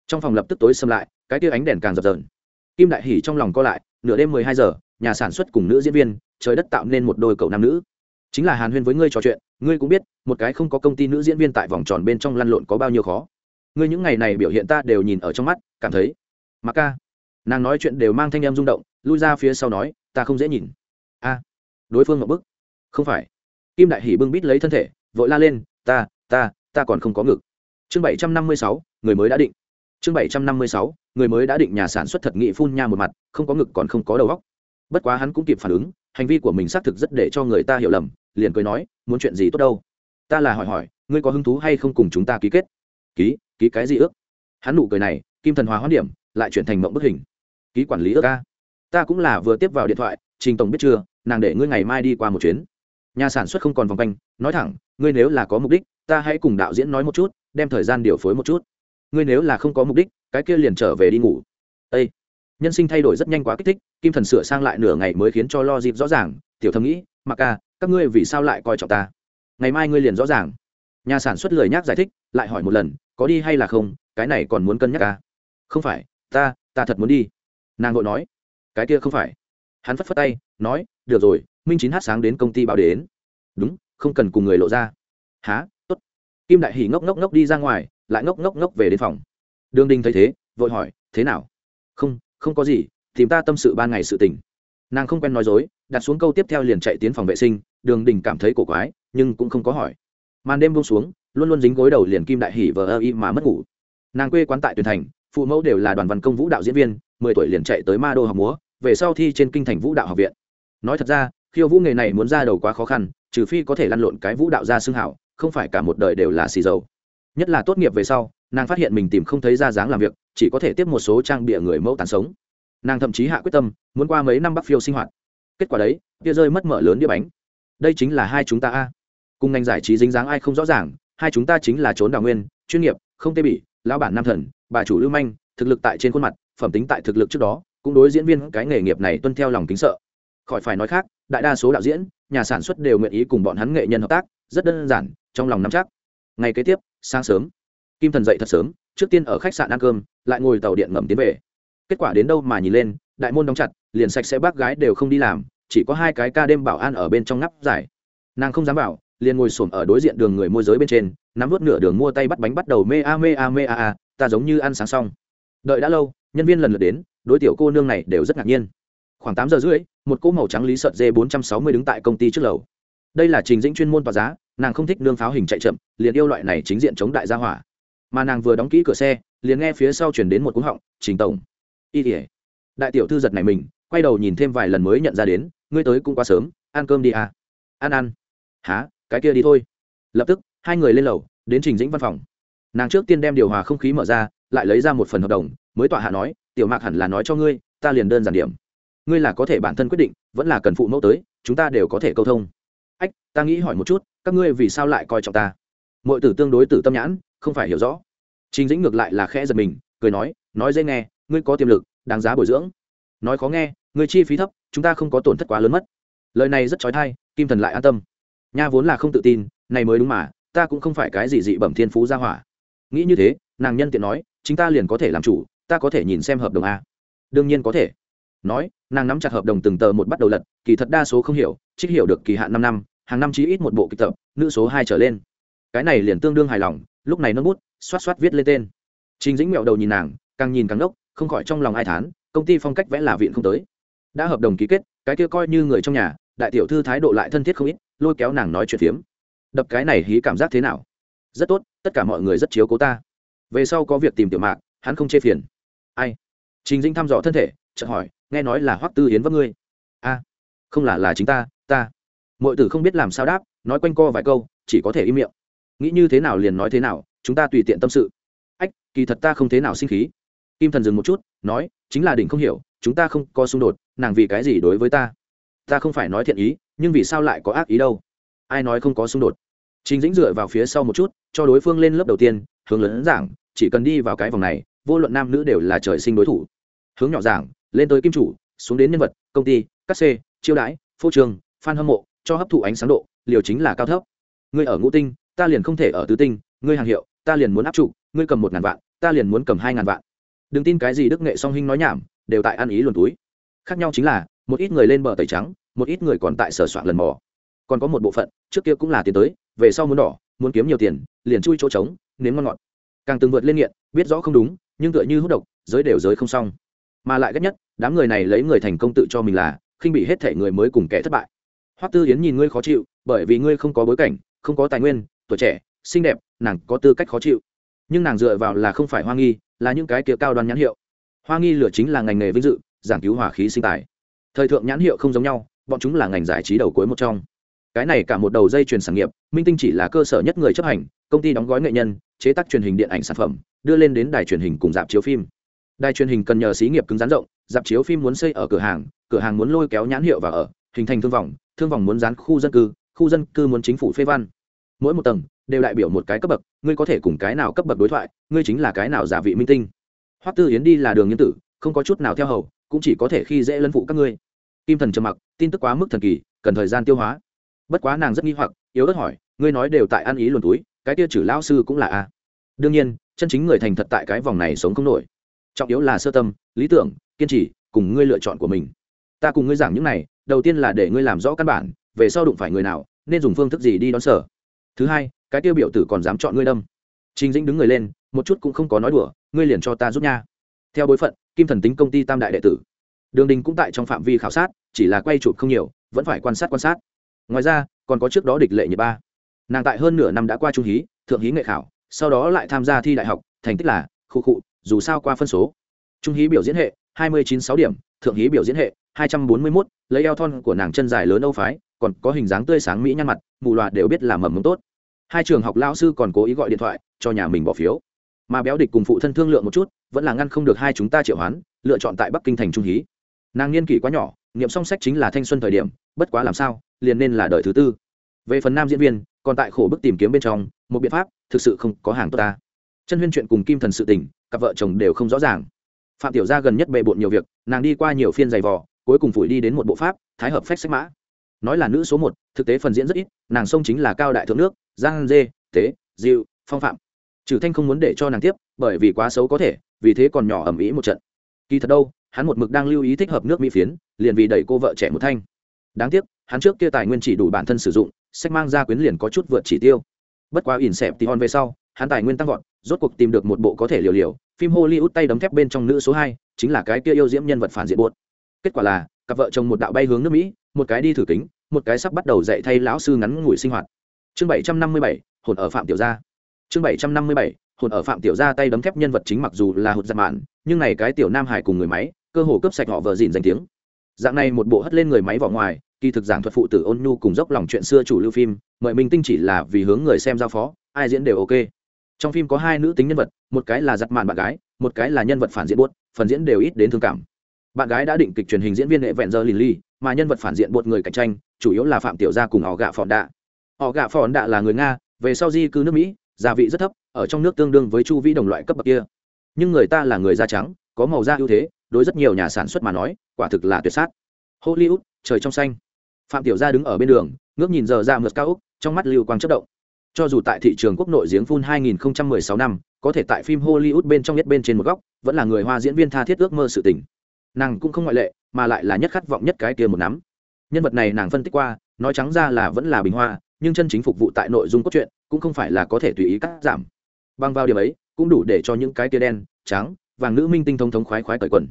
Trong phòng lập tức tối xâm lại, cái kia ánh đèn càng dập dờn. Kim đại hỉ trong lòng co lại, nửa đêm mười hai giờ nhà sản xuất cùng nữ diễn viên, trời đất tạo nên một đôi cậu nam nữ. Chính là hàn huyên với ngươi trò chuyện, ngươi cũng biết, một cái không có công ty nữ diễn viên tại vòng tròn bên trong lăn lộn có bao nhiêu khó. Ngươi những ngày này biểu hiện ta đều nhìn ở trong mắt, cảm thấy. Mặc ca. Nàng nói chuyện đều mang thanh em rung động, lui ra phía sau nói, ta không dễ nhìn. A. Đối phương ngậm bức. Không phải. Kim đại hỉ bưng bít lấy thân thể, vội la lên, ta ta ta còn không có ngực. Chương bảy trăm năm mươi sáu, người mới đã định. Chương bảy trăm năm mươi sáu, người mới đã định nhà sản xuất thật nghị phun nha một mặt, không có ngực còn không có đầu óc bất quá hắn cũng kịp phản ứng, hành vi của mình xác thực rất để cho người ta hiểu lầm, liền cười nói, muốn chuyện gì tốt đâu? Ta là hỏi hỏi, ngươi có hứng thú hay không cùng chúng ta ký kết? Ký? Ký cái gì ước? Hắn nụ cười này, kim thần hóa hoán điểm, lại chuyển thành mộng bức hình. Ký quản lý ước ca ta cũng là vừa tiếp vào điện thoại, trình tổng biết chưa, nàng để ngươi ngày mai đi qua một chuyến. Nhà sản xuất không còn vòng quanh, nói thẳng, ngươi nếu là có mục đích, ta hãy cùng đạo diễn nói một chút, đem thời gian điều phối một chút. Ngươi nếu là không có mục đích, cái kia liền trở về đi ngủ. Ây nhân sinh thay đổi rất nhanh quá kích thích, kim thần sửa sang lại nửa ngày mới khiến cho lo dịp rõ ràng, tiểu thầm nghĩ mặc ca, các ngươi vì sao lại coi trọng ta? Ngày mai ngươi liền rõ ràng. Nhà sản xuất lời nhắc giải thích, lại hỏi một lần, có đi hay là không? Cái này còn muốn cân nhắc ca không phải, ta ta thật muốn đi. Nàng vội nói, cái kia không phải. Hắn phất phất tay, nói, được rồi, minh chín hát sáng đến công ty báo đến. Đúng, không cần cùng người lộ ra. Há t ố t kim đại hỉ ngốc ngốc ngốc đi ra ngoài, lại ngốc ngốc ngốc về đến phòng. Đường đinh thấy thế, vội hỏi, thế nào? Không không có gì, tìm ta tâm sự ban ngày sự tình. Nàng không quen nói dối, đặt xuống câu tiếp theo liền chạy tiến phòng vệ sinh, đường đình cảm thấy cổ quái, nhưng cũng không có hỏi. Màn đêm buông xuống, luôn luôn dính gối đầu liền kim đại hỉ vờ ơ y mà mất ngủ. Nàng quê quán tại tuyển thành, phụ mẫu đều là đoàn văn công vũ đạo diễn viên, mười tuổi liền chạy tới ma đô học múa, về sau thi trên kinh thành vũ đạo học viện. Nói thật ra, khiêu vũ nghề này muốn ra đầu quá khó khăn, trừ phi có thể lăn lộn cái vũ đạo ra xương hảo, không phải cả một đời đều là xì dầu. Nhất là tốt nghiệp về sau nàng phát hiện mình tìm không thấy ra dáng làm việc, chỉ có thể tiếp một số trang bịa người mẫu tàn sống. Nàng thậm chí hạ quyết tâm, muốn qua mấy năm bắc phiêu sinh hoạt. Kết quả đấy tia rơi mất mở lớn đĩa bánh. Đây chính là hai chúng ta a. Cùng ngành giải trí dính dáng ai không rõ ràng, hai chúng ta chính là trốn đào nguyên, chuyên nghiệp, không tê bỉ, lão bản nam thần, bà chủ lưu manh, thực lực tại trên khuôn mặt, phẩm tính tại thực lực trước đó, cũng đối diễn viên cái nghề nghiệp này tuân theo lòng kính sợ. Khỏi phải nói khác, đại đa số đạo diễn, nhà sản xuất đều nguyện ý cùng bọn hắn nghệ nhân hợp tác, rất đơn giản, trong lòng nắm chắc. Ngày kế tiếp, sáng sớm kim thần dậy thật sớm, trước tiên ở khách sạn ăn cơm, lại ngồi tàu điện ngầm tiến về. Kết quả đến đâu mà nhìn lên, đại môn đóng chặt, liền sạch sẽ bác gái đều không đi làm, chỉ có hai cái ca đêm bảo an ở bên trong ngắp giải. Nàng không dám bảo, liền ngồi xổm ở đối diện đường người môi giới bên trên, nắm vút nửa đường mua tay bắt bánh bắt đầu mê a mê a mê a a, ta giống như ăn sáng xong. Đợi đã lâu, nhân viên lần lượt đến, đối tiểu cô nương này đều rất ngạc nhiên. Khoảng tám giờ rưỡi, một cỗ màu trắng lý sợt dê bốn trăm sáu mươi đứng tại công ty trước lầu. Đây là trình dĩnh chuyên môn tòa giá, nàng không thích nương pháo hình chạy chậm, liền yêu loại này chính diện chống đại gia hỏa mà nàng vừa đóng kỹ cửa xe, liền nghe phía sau chuyển đến một cú họng, trình tổng. Y tỉa đại tiểu thư giật này mình, quay đầu nhìn thêm vài lần mới nhận ra đến, ngươi tới cũng quá sớm, ăn cơm đi à? Ăn ăn. Há cái kia đi thôi. Lập tức, hai người lên lầu, đến trình dĩnh văn phòng. Nàng trước tiên đem điều hòa không khí mở ra, lại lấy ra một phần hợp đồng, mới tọa hạ nói, tiểu mạc hẳn là nói cho ngươi, ta liền đơn giản điểm. Ngươi là có thể bản thân quyết định, vẫn là cần phụ mẫu tới, chúng ta đều có thể câu thông. Ách, ta nghĩ hỏi một chút, các ngươi vì sao lại coi trọng ta? Mọi tử tương đối tử tâm nhãn không phải hiểu rõ. Trình dĩnh ngược lại là khẽ giật mình, cười nói nói dễ nghe, ngươi có tiềm lực, đáng giá bồi dưỡng. Nói khó nghe, ngươi chi phí thấp, chúng ta không có tổn thất quá lớn mất. Lời này rất trói thai kim thần lại an tâm. Nha vốn là không tự tin, này mới đúng mà, ta cũng không phải cái gì dị bẩm thiên phú ra hỏa. Nghĩ như thế, nàng nhân tiện nói, chính ta liền có thể làm chủ, ta có thể nhìn xem hợp đồng a. Đương nhiên có thể. Nói, nàng nắm chặt hợp đồng từng tờ một bắt đầu lật, kỳ thật đa số không hiểu, trích hiểu được kỳ hạn năm năm, hàng năm chí ít một bộ kịch tập, nữ số hai trở lên. Cái này liền tương đương hài lòng lúc này nâng bút, xoát xoát viết lên tên. Trình dĩnh mẹo đầu nhìn nàng, càng nhìn càng ngốc không khỏi trong lòng ai thán, công ty phong cách vẽ là viện không tới. Đã hợp đồng ký kết, cái kia coi như người trong nhà, đại tiểu thư thái độ lại thân thiết không ít, lôi kéo nàng nói chuyện phiếm. Đập cái này hí cảm giác thế nào? Rất tốt, tất cả mọi người rất chiếu cố ta. Về sau có việc tìm tiểu mạc, hắn không chê phiền. Ai? Trình Dĩnh thăm dò thân thể, chợt hỏi, nghe nói là hoắc tư yến vấp ngươi. A, không là là chính ta ta. Mọi tử không biết làm sao đáp, nói quanh co vài câu, chỉ có thể im miệng nghĩ như thế nào liền nói thế nào, chúng ta tùy tiện tâm sự. Ách, kỳ thật ta không thế nào sinh khí. Kim thần dừng một chút, nói, chính là đỉnh không hiểu, chúng ta không có xung đột, nàng vì cái gì đối với ta? Ta không phải nói thiện ý, nhưng vì sao lại có ác ý đâu? Ai nói không có xung đột? Chính dĩnh dựa vào phía sau một chút, cho đối phương lên lớp đầu tiên, hướng lớn giảng, chỉ cần đi vào cái vòng này, vô luận nam nữ đều là trời sinh đối thủ. Hướng nhỏ giảng, lên tới kim chủ, xuống đến nhân vật, công ty cắt xê chiêu đãi, phô trường f hâm mộ, cho hấp thụ ánh sáng độ, liều chính là cao thấp. Ngươi ở ngũ tinh ta liền không thể ở tứ tinh, ngươi hàng hiệu, ta liền muốn áp trụ, ngươi cầm một ngàn vạn, ta liền muốn cầm hai ngàn vạn. Đừng tin cái gì đức nghệ song hinh nói nhảm, đều tại ăn ý luồn túi. Khác nhau chính là, một ít người lên bờ tẩy trắng, một ít người còn tại sở soạn lần mò. Còn có một bộ phận, trước kia cũng là tiền tới, về sau muốn đỏ, muốn kiếm nhiều tiền, liền chui chỗ trống, nếm ngon ngọt. Càng từng vượt lên nghiện, biết rõ không đúng, nhưng tựa như hút độc, giới đều giới không xong. Mà lại ghét nhất, đám người này lấy người thành công tự cho mình là, khinh bị hết thể người mới cùng kẻ thất bại. Hoắc tư yến nhìn ngươi khó chịu, bởi vì ngươi không có bối cảnh, không có tài nguyên tuổi trẻ, xinh đẹp, nàng có tư cách khó chịu. Nhưng nàng dựa vào là không phải hoa nghi, là những cái kia cao đoan nhãn hiệu. Hoa nghi lửa chính là ngành nghề vinh dự, giảng cứu hỏa khí sinh tài. Thời thượng nhãn hiệu không giống nhau, bọn chúng là ngành giải trí đầu cuối một trong. Cái này cả một đầu dây chuyền sản nghiệp, minh tinh chỉ là cơ sở nhất người chấp hành, công ty đóng gói nghệ nhân, chế tác truyền hình điện ảnh sản phẩm, đưa lên đến đài truyền hình cùng dạp chiếu phim. Đài truyền hình cần nhờ xí nghiệp cứng rắn rộng, dạp chiếu phim muốn xây ở cửa hàng cửa hàng muốn lôi kéo nhãn hiệu vào ở, hình thành thương vòng thương vòng muốn dán khu dân cư, khu dân cư muốn chính phủ phê văn mỗi một tầng đều đại biểu một cái cấp bậc, ngươi có thể cùng cái nào cấp bậc đối thoại, ngươi chính là cái nào giả vị minh tinh. Hoắc tư yến đi là đường nhân tử, không có chút nào theo hầu, cũng chỉ có thể khi dễ lân phụ các ngươi. Kim thần trầm mặc, tin tức quá mức thần kỳ, cần thời gian tiêu hóa. Bất quá nàng rất nghi hoặc, yếu ớt hỏi, ngươi nói đều tại ăn ý luồn túi, cái kia chử lao sư cũng là a. Đương nhiên, chân chính người thành thật tại cái vòng này sống không nổi. Trọng yếu là sơ tâm, lý tưởng, kiên trì, cùng ngươi lựa chọn của mình. Ta cùng ngươi giảng những này, đầu tiên là để ngươi làm rõ căn bản, về sau đụng phải người nào, nên dùng phương thức gì đi đón sở thứ hai, cái tiêu biểu tử còn dám chọn ngươi đâm. Trình dĩnh đứng người lên, một chút cũng không có nói đùa, ngươi liền cho ta giúp nha. Theo bối phận, kim thần tính công ty tam đại đệ tử. Đường đình cũng tại trong phạm vi khảo sát, chỉ là quay chụp không nhiều, vẫn phải quan sát quan sát. Ngoài ra, còn có trước đó địch lệ nhật ba. Nàng tại hơn nửa năm đã qua trung hí, thượng hí nghệ khảo, sau đó lại tham gia thi đại học, thành tích là khu cụ dù sao qua phân số. Trung hí biểu diễn hệ, hai mươi chín sáu điểm, thượng hí biểu diễn hệ, hai trăm bốn mươi mốt, lấy eo thon của nàng chân dài lớn âu phái còn có hình dáng tươi sáng mỹ nhăn mặt, mù loà đều biết là mầm mống tốt. Hai trường học lao sư còn cố ý gọi điện thoại, cho nhà mình bỏ phiếu. Mà béo địch cùng phụ thân thương lượng một chút, vẫn là ngăn không được hai chúng ta triệu hoán, lựa chọn tại bắc kinh thành trung hí. Nàng niên kỷ quá nhỏ, nghiệm song sách chính là thanh xuân thời điểm, bất quá làm sao, liền nên là đời thứ tư. Về phần nam diễn viên, còn tại khổ bức tìm kiếm bên trong, một biện pháp, thực sự không có hàng tốt ta. Chân huyên chuyện cùng kim thần sự tình, cặp vợ chồng đều không rõ ràng. Phạm tiểu gia gần nhất bề bộn nhiều việc, nàng đi qua nhiều phiên giày vò, cuối cùng phủi đi đến một bộ pháp, thái hợp phách sách mã nói là nữ số một, thực tế phần diễn rất ít, nàng sông chính là cao đại thượng nước, giang dê, tế, diệu, phong phạm. Trừ thanh không muốn để cho nàng tiếp, bởi vì quá xấu có thể, vì thế còn nhỏ ẩm ý một trận. Kỳ thật đâu, hắn một mực đang lưu ý thích hợp nước mỹ phiến, liền vì đẩy cô vợ trẻ một thanh. Đáng tiếc, hắn trước kia tài nguyên chỉ đủ bản thân sử dụng, sách mang ra quyến liền có chút vượt chỉ tiêu. Bất quá ỉn xẹp tí hon về sau, hắn tài nguyên tăng vọt, rốt cuộc tìm được một bộ có thể liều liều, phim hollywood tay đấm thép bên trong nữ số hai, chính là cái kia yêu diễm nhân vật phản diện buốt kết quả là, cặp vợ chồng một đạo bay hướng nước mỹ một cái đi thử kính, một cái sắp bắt đầu dạy thay lão sư ngắn ngủi sinh hoạt. Chương bảy trăm năm mươi bảy, hồn ở phạm tiểu gia. Chương bảy trăm năm mươi bảy, hồn ở phạm tiểu gia tay đấm thép nhân vật chính mặc dù là hụt giặt mạn, nhưng này cái tiểu nam hải cùng người máy, cơ hồ cướp sạch họ vợ dìn danh tiếng. Dạng này một bộ hất lên người máy vỏ ngoài, kỳ thực giảng thuật phụ tử ôn nhu cùng dốc lòng chuyện xưa chủ lưu phim, mời minh tinh chỉ là vì hướng người xem giao phó, ai diễn đều ok. Trong phim có hai nữ tính nhân vật, một cái là giặt mạn bạn gái, một cái là nhân vật phản diện buốt, phần diễn đều ít đến thương cảm. Bạn gái đã định kịch truyền hình diễn viên nghệ vẹn giờ lìn ly mà nhân vật phản diện bột người cạnh tranh, chủ yếu là phạm tiểu gia cùng họ gạ phòn đạ. Họ gạ phòn đạ là người nga, về sau di cư nước mỹ, gia vị rất thấp, ở trong nước tương đương với chu vi đồng loại cấp bậc kia. Nhưng người ta là người da trắng, có màu da ưu thế, đối rất nhiều nhà sản xuất mà nói, quả thực là tuyệt sát. Hollywood, trời trong xanh. Phạm tiểu gia đứng ở bên đường, ngước nhìn giờ ra mượt cao úc, trong mắt lưu quang chất động. Cho dù tại thị trường quốc nội giếng phun 2016 năm, có thể tại phim hollywood bên trong nhất bên trên một góc, vẫn là người hoa diễn viên tha thiết ước mơ sự tỉnh nàng cũng không ngoại lệ, mà lại là nhất khát vọng nhất cái kia một nắm. Nhân vật này nàng phân tích qua, nói trắng ra là vẫn là bình hoa, nhưng chân chính phục vụ tại nội dung cốt truyện cũng không phải là có thể tùy ý cắt giảm. Bằng vào điểm ấy, cũng đủ để cho những cái kia đen, trắng, vàng nữ minh tinh thông thống khoái khoái cởi quần.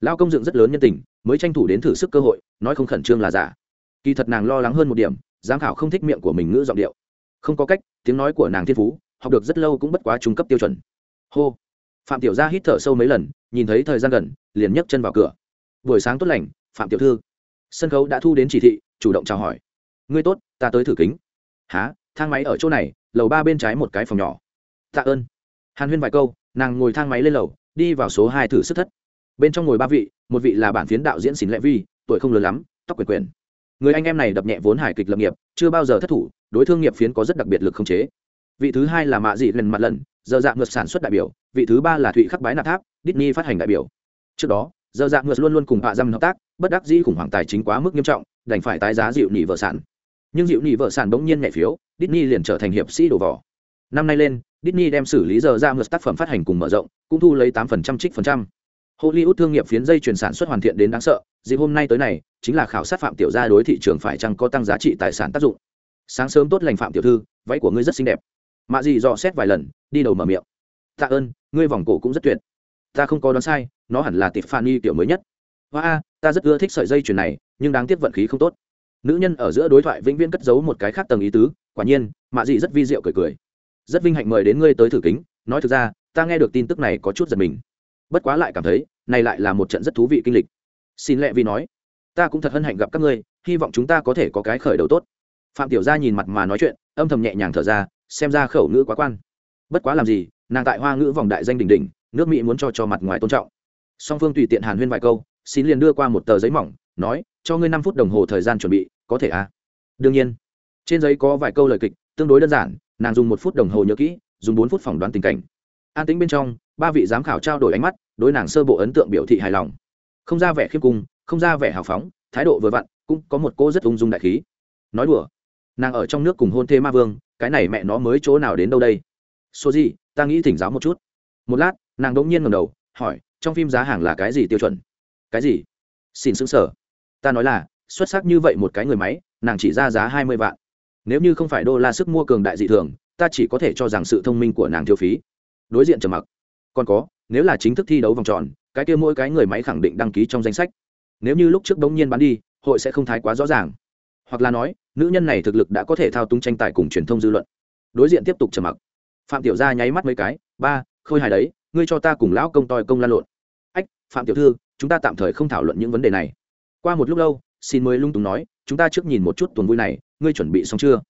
Lao công dựng rất lớn nhân tình, mới tranh thủ đến thử sức cơ hội, nói không khẩn trương là giả. Kỳ thật nàng lo lắng hơn một điểm, giám khảo không thích miệng của mình ngữ giọng điệu. Không có cách, tiếng nói của nàng thiên phú, học được rất lâu cũng bất quá trung cấp tiêu chuẩn. Hô phạm tiểu gia hít thở sâu mấy lần, nhìn thấy thời gian gần, liền nhấc chân vào cửa. Buổi sáng tốt lành, phạm tiểu thư. Sân khấu đã thu đến chỉ thị, chủ động chào hỏi. Ngươi tốt, ta tới thử kính. Há thang máy ở chỗ này, lầu ba bên trái một cái phòng nhỏ. Tạ ơn. Hàn huyên vài câu, nàng ngồi thang máy lên lầu, đi vào số hai thử sức thất. Bên trong ngồi ba vị, một vị là bản phiến đạo diễn xỉn lệ vi, tuổi không lớn lắm, tóc quyền quyền người anh em này đập nhẹ vốn hài kịch lập nghiệp, chưa bao giờ thất thủ, đối thương nghiệp phiến có rất đặc biệt lực không chế. Vị thứ hai là mạ dị lần mặt lần giờ dạng ngược sản xuất đại biểu vị thứ ba là thụy khắc bái nạp tháp Disney phát hành đại biểu trước đó giờ dạng ngược luôn luôn cùng hạ dâm hợp tác bất đắc dĩ khủng hoảng tài chính quá mức nghiêm trọng đành phải tái giá dịu nỉ vợ sản nhưng dịu nỉ vợ sản bỗng nhiên nhảy phiếu Disney liền trở thành hiệp sĩ đổ vỏ năm nay lên Disney đem xử lý giờ ra ngược tác phẩm phát hành cùng mở rộng cũng thu lấy tám phần trăm trích phần trăm Hollywood thương nghiệp phiến dây chuyển sản xuất hoàn thiện đến đáng sợ, dịp hôm nay tới này, chính là khảo sát Phạm tiểu gia đối thị trường phải chăng có tăng giá trị tài sản tác dụng. Sáng sớm tốt lành Phạm tiểu thư, váy của ngươi rất xinh đẹp. Mạ Dị dò xét vài lần, đi đầu mở miệng. Tạ ơn, ngươi vòng cổ cũng rất tuyệt. Ta không có đoán sai, nó hẳn là Tiffany tiểu mới nhất. Hoa a, ta rất ưa thích sợi dây chuyền này, nhưng đáng tiếc vận khí không tốt. Nữ nhân ở giữa đối thoại vĩnh viễn cất giấu một cái khác tầng ý tứ, quả nhiên, Mạ Dị rất vi diệu cười cười. Rất vinh hạnh mời đến ngươi tới thử kính, nói thực ra, ta nghe được tin tức này có chút giật mình bất quá lại cảm thấy này lại là một trận rất thú vị kinh lịch xin lẹ vì nói ta cũng thật hân hạnh gặp các ngươi hy vọng chúng ta có thể có cái khởi đầu tốt phạm tiểu gia nhìn mặt mà nói chuyện âm thầm nhẹ nhàng thở ra xem ra khẩu ngữ quá quan. Bất quá làm gì, nàng tại hoa ngữ vòng đại danh đỉnh đỉnh, nước mỹ muốn cho cho mặt ngoài tôn trọng. Song phương tùy tiện hàn huyên vài câu, xin liền đưa qua một tờ giấy mỏng, nói, cho ngươi năm phút đồng hồ thời gian chuẩn bị, có thể à? Đương nhiên, trên giấy có vài câu lời kịch, tương đối đơn giản, nàng dùng một phút đồng hồ nhớ kỹ, dùng bốn phút phỏng đoán tình cảnh. An tĩnh bên trong, ba vị giám khảo trao đổi ánh mắt, đối nàng sơ bộ ấn tượng biểu thị hài lòng. Không ra vẻ khiêm cung, không ra vẻ hào phóng, thái độ vừa vặn, cũng có một cô rất ung dung đại khí. Nói đùa, nàng ở trong nước cùng hôn thê ma vương cái này mẹ nó mới chỗ nào đến đâu đây? Số gì ta nghĩ thỉnh giáo một chút. Một lát, nàng đỗng nhiên ngầm đầu, hỏi, trong phim giá hàng là cái gì tiêu chuẩn? Cái gì? Xin xứng sở. Ta nói là, xuất sắc như vậy một cái người máy, nàng chỉ ra giá hai mươi vạn. Nếu như không phải đô la sức mua cường đại dị thường, ta chỉ có thể cho rằng sự thông minh của nàng thiếu phí. Đối diện trầm mặc. Còn có, nếu là chính thức thi đấu vòng tròn, cái kia mỗi cái người máy khẳng định đăng ký trong danh sách. Nếu như lúc trước đống nhiên bán đi, hội sẽ không thái quá rõ ràng hoặc là nói, nữ nhân này thực lực đã có thể thao túng tranh tài cùng truyền thông dư luận. Đối diện tiếp tục trầm mặc. Phạm tiểu gia nháy mắt mấy cái, ba, khôi hài đấy, ngươi cho ta cùng lão công toi công lan lộn. Ách, phạm tiểu thư, chúng ta tạm thời không thảo luận những vấn đề này. Qua một lúc lâu, xin mới lung túng nói, chúng ta trước nhìn một chút tuần vui này, ngươi chuẩn bị xong chưa?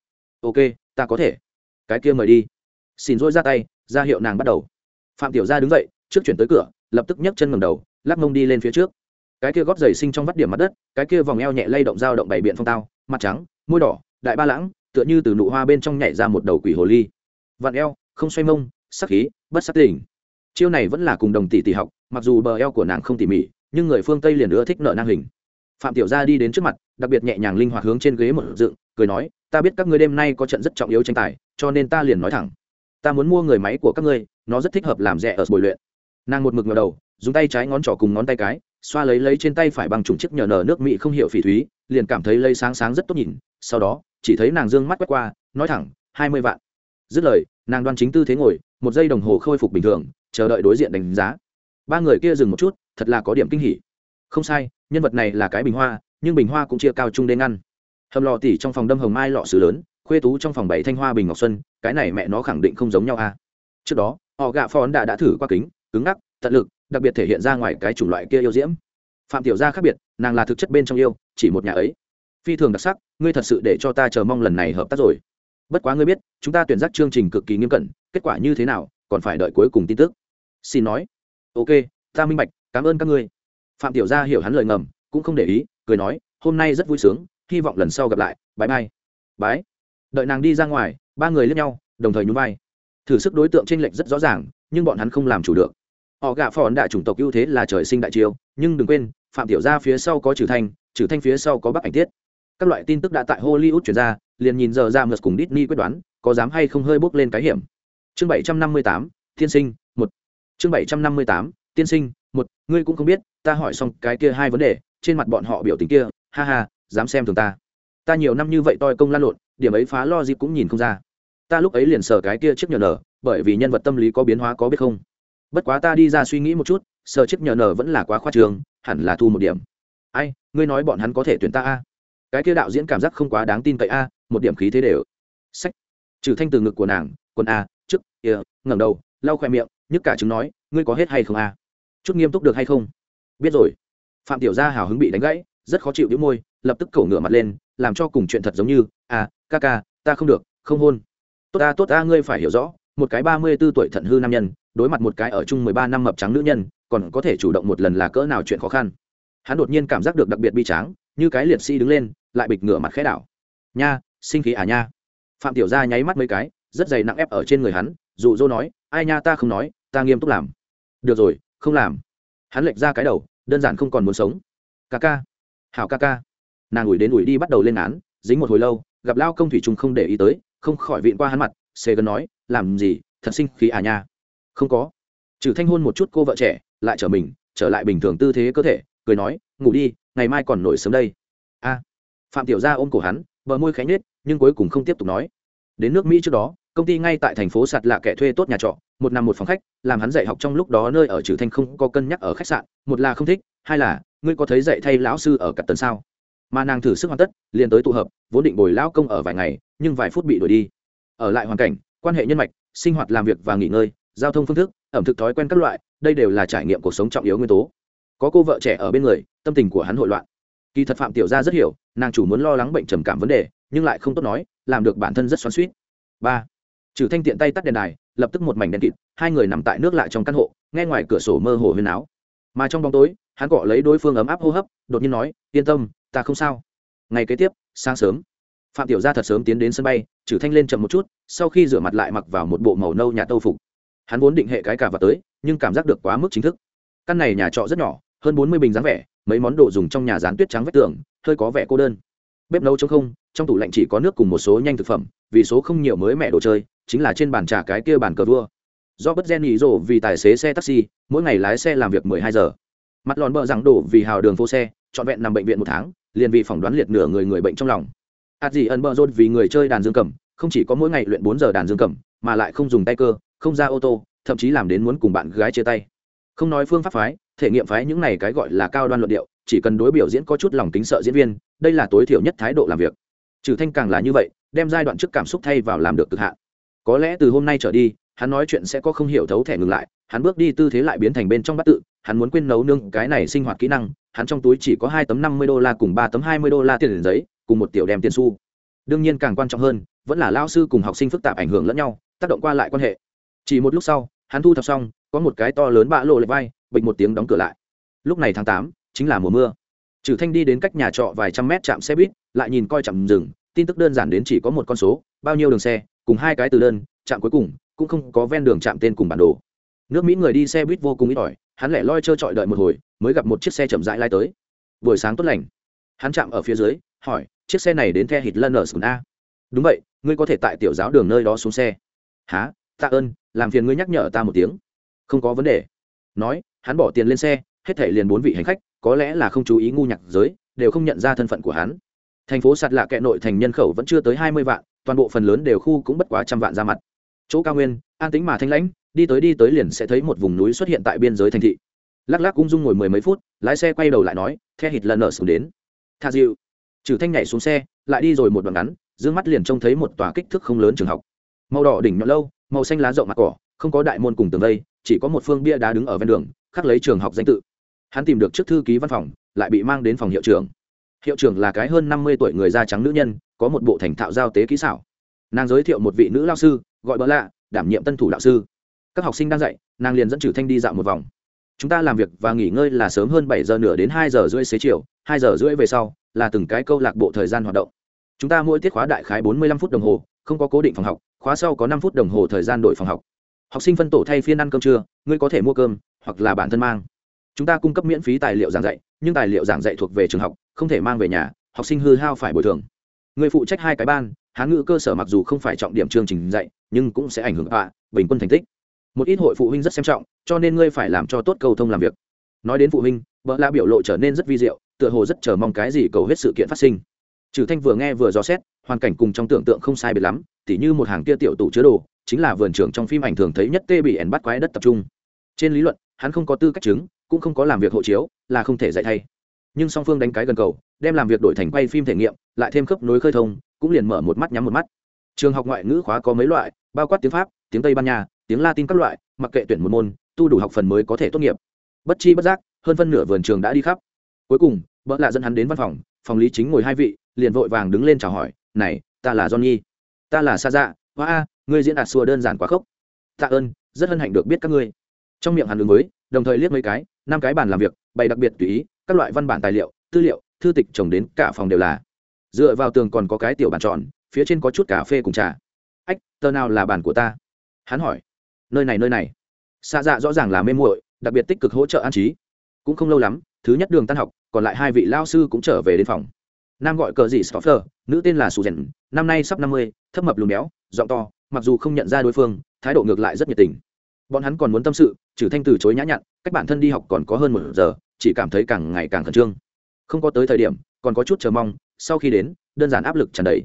Ok, ta có thể. Cái kia mời đi. Xin dỗi ra tay, ra hiệu nàng bắt đầu. Phạm tiểu gia đứng dậy, trước chuyển tới cửa, lập tức nhấc chân ngầm đầu, lắc mông đi lên phía trước cái kia góp giày sinh trong vắt điểm mặt đất, cái kia vòng eo nhẹ lay động dao động bảy biện phong tao, mặt trắng, môi đỏ, đại ba lãng, tựa như từ nụ hoa bên trong nhảy ra một đầu quỷ hồ ly. Vặn eo, không xoay mông, sắc khí, bất sắc tỉnh chiêu này vẫn là cùng đồng tỷ tỷ học, mặc dù bờ eo của nàng không tỉ mỉ, nhưng người phương tây liền ưa thích nợ nang hình. Phạm tiểu gia đi đến trước mặt, đặc biệt nhẹ nhàng linh hoạt hướng trên ghế một dựng, cười nói, ta biết các ngươi đêm nay có trận rất trọng yếu tranh tài, cho nên ta liền nói thẳng. Ta muốn mua người máy của các ngươi, nó rất thích hợp làm rẻ ở buổi luyện. Nàng một mực ngửa đầu, dùng tay trái ngón trỏ cùng ngón tay cái xoa lấy lấy trên tay phải bằng trùng chiếc nhờ nở nước mỹ không hiểu phỉ thúy, liền cảm thấy lấy sáng sáng rất tốt nhìn, sau đó, chỉ thấy nàng dương mắt quét qua, nói thẳng, hai mươi vạn. Dứt lời, nàng đoan chính tư thế ngồi, một giây đồng hồ khôi phục bình thường, chờ đợi đối diện đánh giá. Ba người kia dừng một chút, thật là có điểm kinh hỉ. Không sai, nhân vật này là cái bình hoa, nhưng bình hoa cũng chia cao chung đen ngăn. Hầm lò tỉ trong phòng đâm hồng mai lọ sứ lớn, khuê tú trong phòng bảy thanh hoa bình ngọc xuân, cái này mẹ nó khẳng định không giống nhau a à. trước đó, họ gạ phó đã đã thử qua kính, cứng ngắc, tận lực đặc biệt thể hiện ra ngoài cái chủng loại kia yêu diễm. Phạm tiểu gia khác biệt, nàng là thực chất bên trong yêu, chỉ một nhà ấy. Phi thường đặc sắc, ngươi thật sự để cho ta chờ mong lần này hợp tác rồi. Bất quá ngươi biết, chúng ta tuyển giác chương trình cực kỳ nghiêm cẩn, kết quả như thế nào, còn phải đợi cuối cùng tin tức. Xin nói. Ok, ta minh bạch, cảm ơn các ngươi. Phạm tiểu gia hiểu hắn lời ngầm, cũng không để ý, cười nói, hôm nay rất vui sướng, hy vọng lần sau gặp lại bãi mai bái. Đợi nàng đi ra ngoài, ba người lướt nhau, đồng thời nhún vai. Thử sức đối tượng trên lệnh lệch rất rõ ràng, nhưng bọn hắn không làm chủ được họ gạ phòn đại chủng tộc ưu thế là trời sinh đại chiêu, nhưng đừng quên, phạm tiểu gia phía sau có trừ thanh trừ thanh phía sau có bắc ảnh tiết. Các loại tin tức đã tại hollywood chuyển ra, liền nhìn giờ ra mượt cùng Disney quyết đoán, có dám hay không hơi bước lên cái hiểm. Chương bảy trăm năm mươi tám, tiên sinh, một. Chương bảy trăm năm mươi tám, tiên sinh, một. Ngươi cũng không biết, ta hỏi xong cái kia hai vấn đề, trên mặt bọn họ biểu tình kia, ha ha, dám xem thường ta. Ta nhiều năm như vậy toi công lan lộn, điểm ấy phá lo dịp cũng nhìn không ra. Ta lúc ấy liền sờ cái kia chiếc nhờ nở, bởi vì nhân vật tâm lý có biến hóa có biết không? Bất quá ta đi ra suy nghĩ một chút, sở chiếc nhờ nở vẫn là quá khoa trường, hẳn là thu một điểm. Ai, ngươi nói bọn hắn có thể tuyển ta a? Cái kia đạo diễn cảm giác không quá đáng tin cậy a, một điểm khí thế đều. Sách. Trừ thanh từ ngực của nàng, quần a, trước, kia, ngẩng đầu, lau khoe miệng, nhức cả chứng nói, ngươi có hết hay không a? Chút nghiêm túc được hay không? Biết rồi. Phạm tiểu gia hào hứng bị đánh gãy, rất khó chịu đĩu môi, lập tức cổ ngửa mặt lên, làm cho cùng chuyện thật giống như à ca ca, ta không được, không hôn. Tốt ta tốt ta, ngươi phải hiểu rõ một cái ba mươi b ố tuổi thận hư nam nhân, đối mặt một cái ở chung mười ba năm mập trắng nữ nhân, còn có thể chủ động một lần là cỡ nào chuyện khó khăn. Hắn đột nhiên cảm giác được đặc biệt bi tráng, như cái liệt sĩ đứng lên, lại bịch ngửa mặt khẽ đảo. Nha sinh khí à nha. Phạm tiểu gia nháy mắt mấy cái, rất dày nặng ép ở trên người hắn, dụ dỗ nói, ai nha, ta không nói, ta nghiêm túc làm. Được rồi, không làm. Hắn lệch ra cái đầu, đơn giản không còn muốn sống. Ca ca, hảo ca ca. Nàng ủi đến ủi đi bắt đầu lên án, dính một hồi lâu, gặp lao công thủy trùng không để ý tới, không khỏi vịn qua hắn mặt xê gần nói, làm gì? Thật sinh khí à nha? Không có. Trừ thanh hôn một chút cô vợ trẻ, lại trở mình, trở lại bình thường tư thế cơ thể, cười nói, ngủ đi, ngày mai còn nổi sớm đây. A. Phạm tiểu gia ôm cổ hắn, bờ môi khẽ nhếch, nhưng cuối cùng không tiếp tục nói. Đến nước mỹ trước đó, công ty ngay tại thành phố sạt lạ kẻ thuê tốt nhà trọ, một năm một phòng khách, làm hắn dạy học trong lúc đó nơi ở trừ thanh không có cân nhắc ở khách sạn, một là không thích, hai là, ngươi có thấy dạy thay lão sư ở cặp tần sao? Mà nàng thử sức hoàn tất, liền tới tụ hợp, vốn định bồi lão công ở vài ngày, nhưng vài phút bị đuổi đi ở lại hoàn cảnh, quan hệ nhân mạch, sinh hoạt làm việc và nghỉ ngơi, giao thông phương thức, ẩm thực thói quen các loại, đây đều là trải nghiệm cuộc sống trọng yếu nguyên tố. Có cô vợ trẻ ở bên người, tâm tình của hắn hội loạn. Kỳ thật phạm tiểu gia rất hiểu, nàng chủ muốn lo lắng bệnh trầm cảm vấn đề, nhưng lại không tốt nói, làm được bản thân rất xoắn xuýt. ba, trừ thanh tiện tay tắt đèn đài, lập tức một mảnh đèn kịt, hai người nằm tại nước lại trong căn hộ, nghe ngoài cửa sổ mơ hồ huyên áo mà trong bóng tối, hắn cọ lấy đối phương ấm áp hô hấp, đột nhiên nói, yên tâm, ta không sao. Ngày kế tiếp, sáng sớm phạm tiểu gia thật sớm tiến đến sân bay, trừ thanh lên chậm một chút, sau khi rửa mặt lại mặc vào một bộ màu nâu nhà tâu phục. Hắn vốn định hệ cái cả vào tới, nhưng cảm giác được quá mức chính thức. Căn này nhà trọ rất nhỏ, hơn bốn mươi bình dáng vẻ, mấy món đồ dùng trong nhà dán tuyết trắng vách tường, hơi có vẻ cô đơn. Bếp nấu trống không, trong tủ lạnh chỉ có nước cùng một số nhanh thực phẩm, vì số không nhiều mới mẹ đồ chơi, chính là trên bàn trà cái kia bàn cờ vua. Do bất gen ý rồ vì tài xế xe taxi, mỗi ngày lái xe làm việc mười hai giờ. Mặt lòn bờ rằng đổ vì hào đường phố xe, trọn vẹn nằm bệnh viện một tháng, liền vì phỏng đoán liệt nửa người người bệnh trong lòng ạt gì ẩn bờ rôn vì người chơi đàn dương cầm, không chỉ có mỗi ngày luyện bốn giờ đàn dương cầm, mà lại không dùng tay cơ, không ra ô tô, thậm chí làm đến muốn cùng bạn gái chia tay. Không nói phương pháp phái, thể nghiệm phái những này cái gọi là cao đoan luận điệu, chỉ cần đối biểu diễn có chút lòng kính sợ diễn viên, đây là tối thiểu nhất thái độ làm việc. Trừ thanh càng là như vậy, đem giai đoạn trước cảm xúc thay vào làm được cực hạn. Có lẽ từ hôm nay trở đi, hắn nói chuyện sẽ có không hiểu thấu thẻ ngừng lại, hắn bước đi tư thế lại biến thành bên trong bắt tự, hắn muốn quên nấu nương cái này sinh hoạt kỹ năng, hắn trong túi chỉ có hai tấm năm mươi đô la cùng ba tấm hai mươi đô la tiền giấy cùng một tiểu đem tiền xu đương nhiên càng quan trọng hơn, vẫn là lao sư cùng học sinh phức tạp ảnh hưởng lẫn nhau, tác động qua lại quan hệ. Chỉ một lúc sau, hắn thu thập xong, có một cái to lớn bã lộ lệch vai, bịch một tiếng đóng cửa lại. Lúc này tháng tám, chính là mùa mưa. Trừ thanh đi đến cách nhà trọ vài trăm mét chạm xe buýt, lại nhìn coi chậm dừng tin tức đơn giản đến chỉ có một con số, bao nhiêu đường xe, cùng hai cái từ đơn, chạm cuối cùng, cũng không có ven đường chạm tên cùng bản đồ. Nước mỹ người đi xe buýt vô cùng ít ỏi, hắn lẻ loi trơ trọi đợi một hồi, mới gặp một chiếc xe chậm rãi lai tới. Buổi sáng tốt lành. Hắn chạm ở phía dưới hỏi, chiếc xe này đến the hít lân ở a? Đúng vậy, ngươi có thể tại tiểu giáo đường nơi đó xuống xe. Há tạ ơn, làm phiền ngươi nhắc nhở ta một tiếng. Không có vấn đề. Nói, hắn bỏ tiền lên xe, hết thể liền bốn vị hành khách, có lẽ là không chú ý ngu nhạc giới, đều không nhận ra thân phận của hắn. Thành phố sạt lạ kệ nội thành nhân khẩu vẫn chưa tới hai mươi vạn, toàn bộ phần lớn đều khu cũng bất quá trăm vạn ra mặt. Chỗ cao nguyên, an tính mà thanh lãnh, đi tới đi tới liền sẽ thấy một vùng núi xuất hiện tại biên giới thành thị. Lắc lắc ung dung ngồi mười mấy phút, lái xe quay đầu lại nói, the hít lần ở xuống đến. Tha dịu trừ thanh nhảy xuống xe, lại đi rồi một đoạn ngắn, dương mắt liền trông thấy một tòa kích thước không lớn trường học. Màu đỏ đỉnh nhọn lâu, màu xanh lá rộng mặt cỏ, không có đại môn cùng tường vây, chỉ có một phương bia đá đứng ở ven đường, khắc lấy trường học danh tự. Hắn tìm được trước thư ký văn phòng, lại bị mang đến phòng hiệu trưởng. Hiệu trưởng là cái hơn năm mươi tuổi người da trắng nữ nhân, có một bộ thành thạo giao tế kỹ xảo. Nàng giới thiệu một vị nữ lao sư, gọi bỡ lạ, đảm nhiệm tân thủ đạo sư. Các học sinh đang dạy, nàng liền dẫn trừ thanh đi dạo một vòng. Chúng ta làm việc và nghỉ ngơi là sớm hơn bảy giờ nửa đến hai giờ rưỡi xế chiều hai giờ rưỡi về sau, là từng cái câu lạc bộ thời gian hoạt động. Chúng ta mỗi tiết khóa đại khái bốn mươi lăm phút đồng hồ, không có cố định phòng học, khóa sau có năm phút đồng hồ thời gian đổi phòng học. Học sinh phân tổ thay phiên ăn cơm trưa, ngươi có thể mua cơm, hoặc là bản thân mang. Chúng ta cung cấp miễn phí tài liệu giảng dạy, nhưng tài liệu giảng dạy thuộc về trường học, không thể mang về nhà, học sinh hư hao phải bồi thường. Người phụ trách hai cái ban, hán ngữ cơ sở mặc dù không phải trọng điểm chương trình dạy, nhưng cũng sẽ ảnh hưởng ạ, bình quân thành tích. Một ít hội phụ huynh rất xem trọng, cho nên ngươi phải làm cho tốt cầu thông làm việc. Nói đến phụ huynh vợ la biểu lộ trở nên rất vi diệu tựa hồ rất chờ mong cái gì cầu hết sự kiện phát sinh. Trừ thanh vừa nghe vừa dò xét, hoàn cảnh cùng trong tưởng tượng không sai biệt lắm, tỉ như một hàng kia tiểu tủ chứa đồ, chính là vườn trưởng trong phim ảnh thường thấy nhất tê bị ẻn bắt quái đất tập trung. Trên lý luận, hắn không có tư cách chứng, cũng không có làm việc hộ chiếu, là không thể dạy thay. Nhưng song phương đánh cái gần cầu, đem làm việc đổi thành quay phim thể nghiệm, lại thêm khớp nối khơi thông, cũng liền mở một mắt nhắm một mắt. Trường học ngoại ngữ khóa có mấy loại, bao quát tiếng pháp, tiếng tây ban nha, tiếng latin các loại, mặc kệ tuyển một môn, tu đủ học phần mới có thể tốt nghiệp. Bất chi bất giác, hơn phân nửa vườn trường đã đi khắp cuối cùng vợ lạ dẫn hắn đến văn phòng phòng lý chính ngồi hai vị, liền vội vàng đứng lên chào hỏi, này, ta là johnny. Ta là sa dạ hoa a, ngươi diễn đạt xua đơn giản quá khốc. Tạ ơn, rất hân hạnh được biết các ngươi. Trong miệng hắn ứng với, đồng thời liếc mấy cái, năm cái bàn làm việc, bày đặc biệt tùy ý, các loại văn bản tài liệu, tư liệu, thư tịch trồng đến cả phòng đều là. Dựa vào tường còn có cái tiểu bàn tròn, phía trên có chút cà phê cùng trà. Ách, tờ nào là bàn của ta? Hắn hỏi. Nơi này nơi này. Xa dạ rõ ràng là mê muội, đặc biệt tích cực hỗ trợ an trí cũng không lâu lắm, thứ nhất đường tan học, còn lại hai vị lao sư cũng trở về đến phòng. Nam gọi cờ gì stoffer, nữ tên là suzen năm nay sắp năm mươi, thấp mập lùm béo, giọng to, mặc dù không nhận ra đối phương, thái độ ngược lại rất nhiệt tình. Bọn hắn còn muốn tâm sự, trừ thanh từ chối nhã nhặn, cách bản thân đi học còn có hơn một giờ, chỉ cảm thấy càng ngày càng khẩn trương. Không có tới thời điểm, còn có chút chờ mong, sau khi đến, đơn giản áp lực tràn đầy.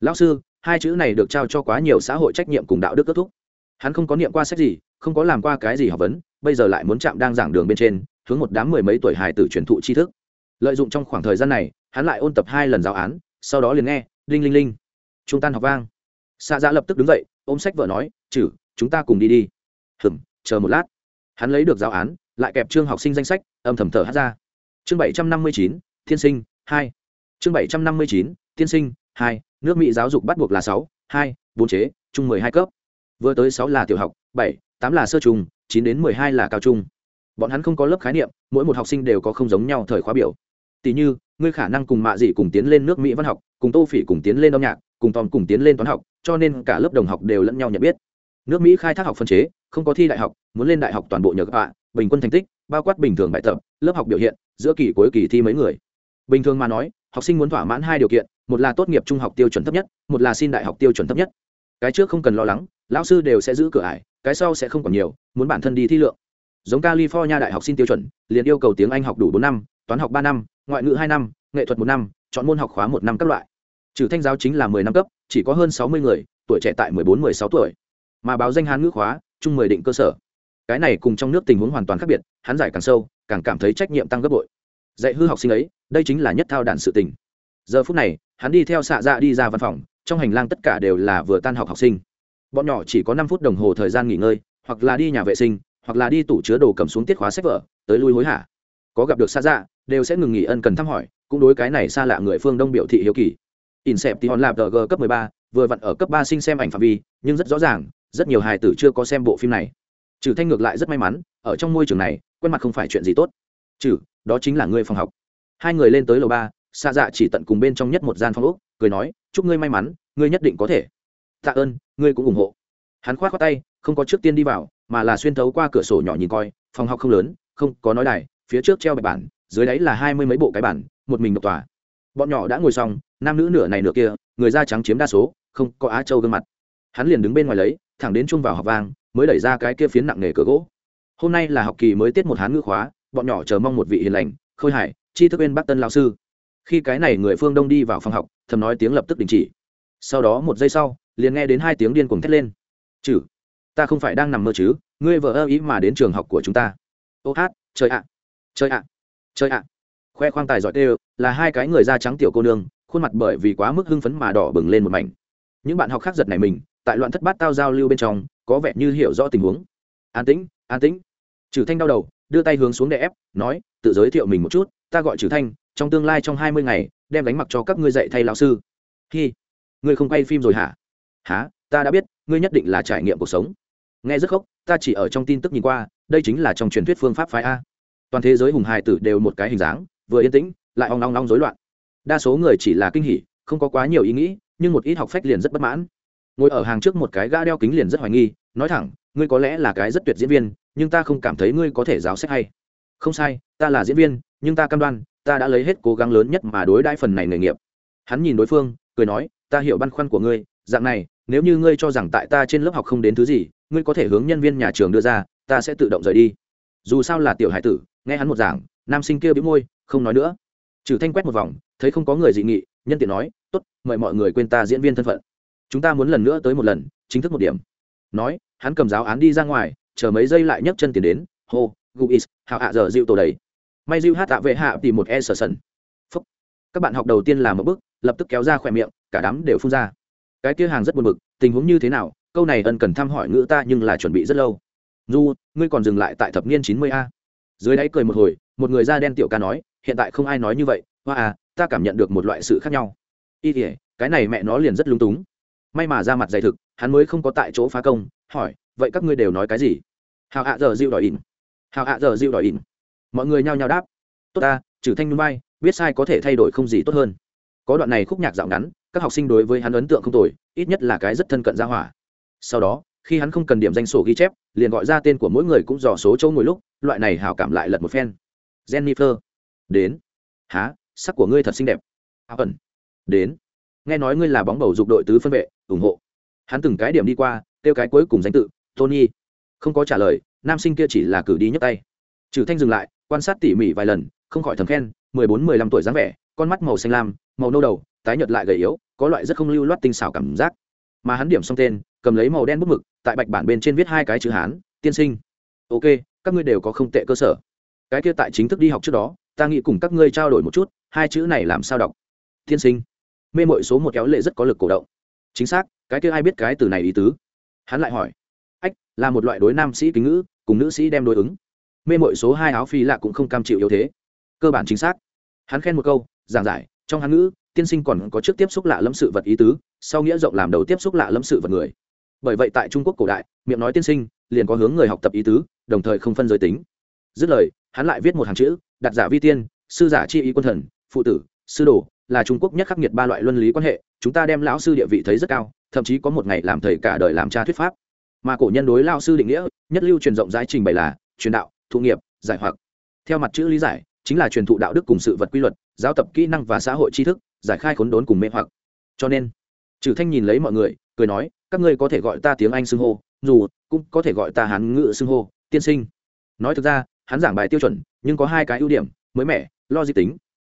Lão sư, hai chữ này được trao cho quá nhiều xã hội trách nhiệm cùng đạo đức kết thúc. Hắn không có niệm qua sách gì, không có làm qua cái gì học vấn, bây giờ lại muốn chạm đang giảng đường bên trên hướng một đám mười mấy tuổi hài tử truyền thụ tri thức. Lợi dụng trong khoảng thời gian này, hắn lại ôn tập hai lần giáo án, sau đó liền nghe linh linh linh, chúng tan học vang. Xạ dạ lập tức đứng dậy, ôm sách vợ nói, chử, chúng ta cùng đi đi. Hừm, chờ một lát. Hắn lấy được giáo án, lại kẹp chương học sinh danh sách, âm thầm thở hát ra. Chương bảy trăm năm mươi chín, thiên sinh, hai. Chương bảy trăm năm mươi chín tiên sinh, hai, nước mỹ giáo dục bắt buộc là sáu, hai, bốn chế, chung mười hai cấp. Vừa tới sáu là tiểu học, bảy, tám là sơ trung, chín đến mười hai là cao trung bọn hắn không có lớp khái niệm, mỗi một học sinh đều có không giống nhau thời khóa biểu. Tỷ như, ngươi khả năng cùng mạ dị cùng tiến lên nước mỹ văn học, cùng tô phỉ cùng tiến lên âm nhạc, cùng tòm cùng tiến lên toán học, cho nên cả lớp đồng học đều lẫn nhau nhận biết. Nước mỹ khai thác học phân chế, không có thi đại học, muốn lên đại học toàn bộ nhờ các bạn, bình quân thành tích, bao quát bình thường bài tập, lớp học biểu hiện, giữa kỳ cuối kỳ thi mấy người. Bình thường mà nói, học sinh muốn thỏa mãn hai điều kiện, một là tốt nghiệp trung học tiêu chuẩn thấp nhất, một là xin đại học tiêu chuẩn thấp nhất. Cái trước không cần lo lắng, lão sư đều sẽ giữ cửa ải, cái sau sẽ không còn nhiều, muốn bản thân đi thi lượng giống california đại học xin tiêu chuẩn, liền yêu cầu tiếng anh học đủ bốn năm, toán học ba năm, ngoại ngữ hai năm, nghệ thuật một năm, chọn môn học khóa một năm các loại. Trừ thanh giáo chính là mười năm cấp, chỉ có hơn sáu mươi người, tuổi trẻ tại mười bốn, mười sáu tuổi. Mà báo danh hán ngữ khóa, chung mười định cơ sở. Cái này cùng trong nước tình huống hoàn toàn khác biệt, hắn giải càng sâu, càng cảm thấy trách nhiệm tăng gấp bội. Dạy hư học sinh ấy, đây chính là nhất thao đản sự tình. Giờ phút này, hắn đi theo xạ dạ đi ra văn phòng, trong hành lang tất cả đều là vừa tan học học sinh. Bọn nhỏ chỉ có năm phút đồng hồ thời gian nghỉ ngơi, hoặc là đi nhà vệ sinh hoặc là đi tủ chứa đồ cầm xuống tiết khóa sách vở tới lui hối hả? Có gặp được xa dạ đều sẽ ngừng nghỉ ân cần thăm hỏi cũng đối cái này xa lạ người phương đông biểu thị hiếu kỳ. In xẹp thì hòn lạp g cấp 13, vừa vặn ở cấp ba sinh xem ảnh phạm vi nhưng rất rõ ràng rất nhiều hài tử chưa có xem bộ phim này. Trừ thanh ngược lại rất may mắn ở trong môi trường này quen mặt không phải chuyện gì tốt. Trừ đó chính là ngươi phòng học. Hai người lên tới lầu ba xa dạ chỉ tận cùng bên trong nhất một gian phòng úc cười nói chúc ngươi may mắn ngươi nhất định có thể. Tạ ơn ngươi cũng ủng hộ. Hắn khoát khoát tay không có trước tiên đi vào mà là xuyên thấu qua cửa sổ nhỏ nhìn coi, phòng học không lớn, không có nói đài, phía trước treo bạch bản, dưới đáy là hai mươi mấy bộ cái bản, một mình độc tòa. Bọn nhỏ đã ngồi xong, nam nữ nửa này nửa kia, người da trắng chiếm đa số, không có á châu gương mặt. Hắn liền đứng bên ngoài lấy, thẳng đến chung vào học vang, mới đẩy ra cái kia phiến nặng nề cửa gỗ. Hôm nay là học kỳ mới tiết một hán ngữ khóa, bọn nhỏ chờ mong một vị hiền lành, khôi hải chi thức bên bắc tân lao sư. Khi cái này người phương đông đi vào phòng học, thầm nói tiếng lập tức đình chỉ. Sau đó một giây sau, liền nghe đến hai tiếng điên cuồng thét lên. Chử! Ta không phải đang nằm mơ chứ, ngươi vợ ơ ý mà đến trường học của chúng ta. Ô hát chơi ạ chơi ạ chơi ạ. Khoe khoang tài giỏi tê là hai cái người da trắng tiểu cô nương, khuôn mặt bởi vì quá mức hưng phấn mà đỏ bừng lên một mảnh. Những bạn học khác giật này mình, tại loạn thất bát tao giao lưu bên trong, có vẻ như hiểu rõ tình huống. An tĩnh an tĩnh. Trừ thanh đau đầu, đưa tay hướng xuống đè ép, nói, tự giới thiệu mình một chút, ta gọi trừ thanh, trong tương lai trong hai mươi ngày, đem đánh mặc cho các ngươi dạy thay lão sư. Hi, ngươi không quay phim rồi hả? Hả, ta đã biết, ngươi nhất định là trải nghiệm cuộc sống nghe rất khóc ta chỉ ở trong tin tức nhìn qua, đây chính là trong truyền thuyết phương pháp phái a. Toàn thế giới hùng hài tử đều một cái hình dáng, vừa yên tĩnh, lại ong ong ong rối loạn. Đa số người chỉ là kinh hỉ, không có quá nhiều ý nghĩ, nhưng một ít học phách liền rất bất mãn. Ngồi ở hàng trước một cái gã đeo kính liền rất hoài nghi, nói thẳng, ngươi có lẽ là cái rất tuyệt diễn viên, nhưng ta không cảm thấy ngươi có thể giáo sách hay. Không sai, ta là diễn viên, nhưng ta cam đoan, ta đã lấy hết cố gắng lớn nhất mà đối đãi phần này nghề nghiệp. Hắn nhìn đối phương, cười nói, ta hiểu băn khoăn của ngươi, dạng này nếu như ngươi cho rằng tại ta trên lớp học không đến thứ gì, ngươi có thể hướng nhân viên nhà trường đưa ra, ta sẽ tự động rời đi. Dù sao là tiểu hải tử, nghe hắn một giảng, nam sinh kia bĩu môi, không nói nữa. Trừ thanh quét một vòng, thấy không có người dị nghị, nhân tiện nói, tốt, mời mọi người quên ta diễn viên thân phận. Chúng ta muốn lần nữa tới một lần, chính thức một điểm. Nói, hắn cầm giáo án đi ra ngoài, chờ mấy giây lại nhấc chân tiền đến, hô guis hạ hạ giờ dịu tổ đầy. May dịu hát tạ vệ hạ tìm một e sờ sần Phúc. các bạn học đầu tiên làm một bước, lập tức kéo ra khỏe miệng, cả đám đều phun ra cái kia hàng rất buồn bực, tình huống như thế nào? Câu này ân cần thăm hỏi ngữ ta nhưng là chuẩn bị rất lâu. Du ngươi còn dừng lại tại thập niên chín mươi a. Dưới đáy cười một hồi, một người da đen tiểu ca nói, hiện tại không ai nói như vậy, hoa à ta cảm nhận được một loại sự khác nhau. Y thể cái này mẹ nó liền rất lung túng. May mà ra mặt dày thực, hắn mới không có tại chỗ phá công, hỏi, vậy các ngươi đều nói cái gì? Hào ạ giờ dịu đòi ỉn. Hào ạ giờ dịu đòi ỉn. Mọi người nhao nhao đáp. Tốt ta, trừ thanh núi bay biết sai có thể thay đổi không gì tốt hơn. Có đoạn này khúc nhạc dạo ngắn các học sinh đối với hắn ấn tượng không tồi, ít nhất là cái rất thân cận ra hỏa. Sau đó, khi hắn không cần điểm danh sổ ghi chép, liền gọi ra tên của mỗi người cũng dò số chỗ ngồi lúc, loại này hào cảm lại lật một phen. Jennifer. Đến. Há sắc của ngươi thật xinh đẹp. Áo ẩn đến. Nghe nói ngươi là bóng bầu dục đội tứ phân vệ, ủng hộ. Hắn từng cái điểm đi qua, kêu cái cuối cùng danh tự, tony. Không có trả lời, nam sinh kia chỉ là cử đi nhấc tay. Trừ thanh dừng lại, quan sát tỉ mỉ vài lần, không khỏi thầm khen, mười bốn, mười lăm tuổi dáng vẻ, con mắt màu xanh lam, màu nâu đầu tái nhợt lại gầy yếu, có loại rất không lưu loát tinh xảo cảm giác. Mà hắn điểm xong tên, cầm lấy màu đen bút mực, tại bạch bản bên trên viết hai cái chữ hán, tiên sinh. Ok, các ngươi đều có không tệ cơ sở. Cái kia tại chính thức đi học trước đó, ta nghĩ cùng các ngươi trao đổi một chút, hai chữ này làm sao đọc? Tiên sinh. Mê mội số một kéo lệ rất có lực cổ động. Chính xác, cái kia ai biết cái từ này ý tứ? Hắn lại hỏi. Ách, là một loại đối nam sĩ kính ngữ, cùng nữ sĩ đem đối ứng. Mê mội số hai áo phi lạ cũng không cam chịu yếu thế. Cơ bản chính xác. Hắn khen một câu, giảng giải, trong hắn ngữ tiên sinh còn có trước tiếp xúc lạ lẫm sự vật ý tứ, sau nghĩa rộng làm đầu tiếp xúc lạ lẫm sự vật người. Bởi vậy tại trung quốc cổ đại, miệng nói tiên sinh, liền có hướng người học tập ý tứ, đồng thời không phân giới tính. Dứt lời, hắn lại viết một hàng chữ, đặt giả vi tiên, sư giả chi ý quân thần, phụ tử, sư đồ, là trung quốc nhất khắc nghiệt ba loại luân lý quan hệ, chúng ta đem lão sư địa vị thấy rất cao, thậm chí có một ngày làm thầy cả đời làm cha thuyết pháp. Mà cổ nhân đối lao sư định nghĩa, nhất lưu truyền rộng rãi trình bày là truyền đạo, thụ nghiệp, giải hoặc. Theo mặt chữ lý giải, chính là truyền thụ đạo đức cùng sự vật quy luật, giáo tập kỹ năng và xã hội tri thức giải khai khốn đốn cùng mê hoặc. Cho nên trừ thanh nhìn lấy mọi người, cười nói, các ngươi có thể gọi ta tiếng anh xưng hô, dù cũng có thể gọi ta hán ngữ xưng hô, tiên sinh. Nói thực ra, hắn giảng bài tiêu chuẩn, nhưng có hai cái ưu điểm, mới mẻ lo di tính.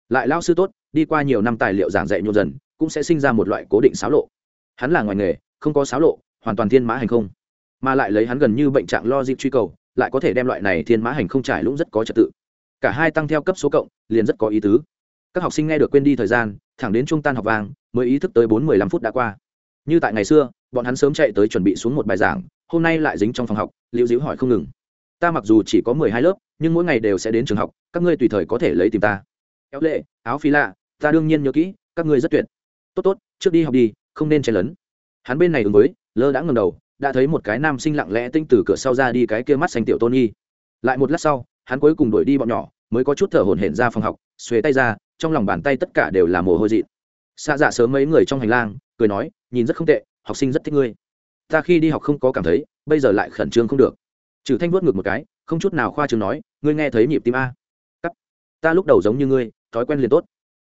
Lại lao sư tốt, đi qua nhiều năm tài liệu giảng dạy nhộn dần, cũng sẽ sinh ra một loại cố định xáo lộ. Hắn là ngoài nghề, không có xáo lộ, hoàn toàn thiên mã hành không. Mà lại lấy hắn gần như bệnh trạng lo dịp truy cầu, lại có thể đem loại này thiên mã hành không trải lũng rất có trật tự. Cả hai tăng theo cấp số cộng, liền rất có ý tứ. Các học sinh nghe được quên đi thời gian thẳng đến trung tan học vàng mới ý thức tới bốn mười lăm phút đã qua. Như tại ngày xưa, bọn hắn sớm chạy tới chuẩn bị xuống một bài giảng, hôm nay lại dính trong phòng học liệu dĩu hỏi không ngừng. Ta mặc dù chỉ có mười hai lớp, nhưng mỗi ngày đều sẽ đến trường học, các ngươi tùy thời có thể lấy tìm ta. Éo lệ, áo phi lạ, ta đương nhiên nhớ kỹ, các ngươi rất tuyệt. Tốt tốt, trước đi học đi, không nên chen lấn. Hắn bên này ứng với, lơ đã ngầm đầu, đã thấy một cái nam sinh lặng lẽ tinh từ cửa sau ra đi cái kia mắt xanh tiểu tôn nhi lại một lát sau, hắn cuối cùng đuổi đi bọn nhỏ, mới có chút thở hổn hển ra phòng học xuế tay ra trong lòng bàn tay tất cả đều là mồ hôi dịt. xa dạ sớm mấy người trong hành lang cười nói nhìn rất không tệ học sinh rất thích ngươi. Ta khi đi học không có cảm thấy bây giờ lại khẩn trương không được. Trừ thanh vuốt ngược một cái không chút nào khoa trương nói ngươi nghe thấy nhịp tim a. Cắt. Ta lúc đầu giống như ngươi thói quen liền tốt.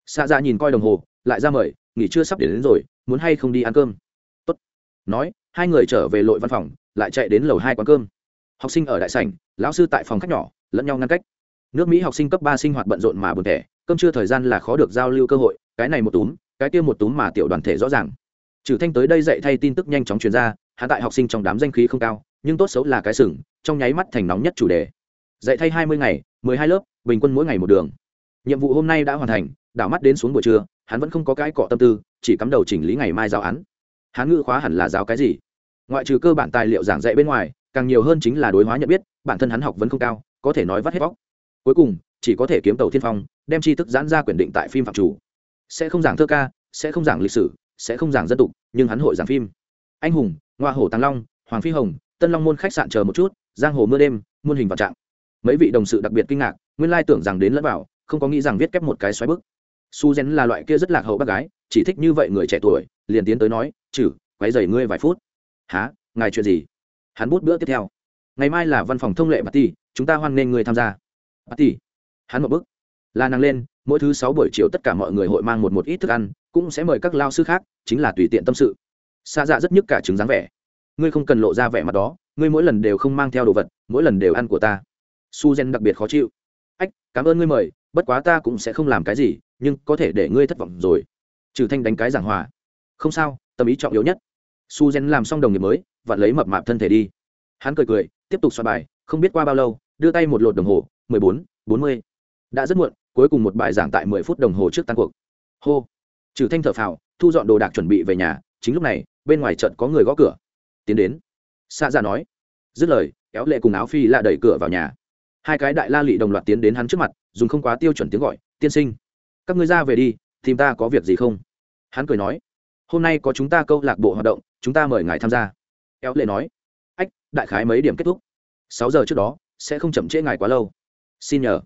Xa dạ nhìn coi đồng hồ lại ra mời nghỉ trưa sắp đến, đến rồi muốn hay không đi ăn cơm? Tốt. Nói hai người trở về lội văn phòng lại chạy đến lầu hai quán cơm. Học sinh ở đại sảnh lão sư tại phòng khách nhỏ lẫn nhau ngăn cách nước mỹ học sinh cấp ba sinh hoạt bận rộn mà buồn thẻ, cơm trưa thời gian là khó được giao lưu cơ hội, cái này một túm, cái kia một túm mà tiểu đoàn thể rõ ràng. Trừ thanh tới đây dạy thay tin tức nhanh chóng truyền ra, hạ tại học sinh trong đám danh khí không cao, nhưng tốt xấu là cái sừng, trong nháy mắt thành nóng nhất chủ đề. Dạy thay hai mươi ngày, mười hai lớp, bình quân mỗi ngày một đường. Nhiệm vụ hôm nay đã hoàn thành, đảo mắt đến xuống buổi trưa, hắn vẫn không có cái cọ tâm tư, chỉ cắm đầu chỉnh lý ngày mai giáo án. Hắn ngữ khóa hẳn là giáo cái gì? Ngoại trừ cơ bản tài liệu giảng dạy bên ngoài, càng nhiều hơn chính là đối hóa nhận biết, bản thân hắn học vẫn không cao, có thể nói vắt hết vóc cuối cùng, chỉ có thể kiếm tàu thiên phong, đem tri thức giãn ra quyển định tại phim phạm chủ. Sẽ không giảng thơ ca, sẽ không giảng lịch sử, sẽ không giảng dân tục, nhưng hắn hội giảng phim. Anh hùng, ngoa hổ tàng long, hoàng phi hồng, tân long môn khách sạn chờ một chút, giang hồ mưa đêm, muôn hình vạn trạng. Mấy vị đồng sự đặc biệt kinh ngạc, nguyên lai tưởng rằng đến lẫn vào, không có nghĩ rằng viết kép một cái xoáy bức. Su rén là loại kia rất lạc hậu bác gái, chỉ thích như vậy người trẻ tuổi, liền tiến tới nói chử quáy dày ngươi vài phút. Há ngài chuyện gì? Hắn bút bữa tiếp theo. Ngày mai là văn phòng thông lệ bà ti chúng ta hoan nghênh người tham gia bà hắn một bức là nàng lên, mỗi thứ sáu buổi chiều tất cả mọi người hội mang một một ít thức ăn, cũng sẽ mời các lao sư khác, chính là tùy tiện tâm sự. Xa dạ rất nhức cả chứng dáng vẻ. Ngươi không cần lộ ra vẻ mặt đó, ngươi mỗi lần đều không mang theo đồ vật, mỗi lần đều ăn của ta. Su gen đặc biệt khó chịu. Ách, cảm ơn ngươi mời, bất quá ta cũng sẽ không làm cái gì, nhưng có thể để ngươi thất vọng rồi. Trừ thanh đánh cái giảng hòa. Không sao, tâm ý trọng yếu nhất. Su gen làm xong đồng nghiệp mới và lấy mập mạp thân thể đi. Hắn cười cười, tiếp tục soạn bài, không biết qua bao lâu, đưa tay một lột đồng hồ mười bốn bốn mươi. Đã rất muộn, cuối cùng một bài giảng tại mười phút đồng hồ trước tan cuộc. Hô. Trừ thanh thở phào, thu dọn đồ đạc chuẩn bị về nhà, chính lúc này, bên ngoài trận có người gõ cửa. Tiến đến. Xa ra dạ nói. Dứt lời, kéo lệ cùng áo phi lạ đẩy cửa vào nhà. Hai cái đại la lị đồng loạt tiến đến hắn trước mặt, dùng không quá tiêu chuẩn tiếng gọi, tiên sinh, các ngươi ra về đi, tìm ta có việc gì không? Hắn cười nói. Hôm nay có chúng ta câu lạc bộ hoạt động, chúng ta mời ngài tham gia. Kéo lệ nói. Ách, đại khái mấy điểm kết thúc. Sáu giờ trước đó, sẽ không chậm trễ ngài quá lâu xin nhờ.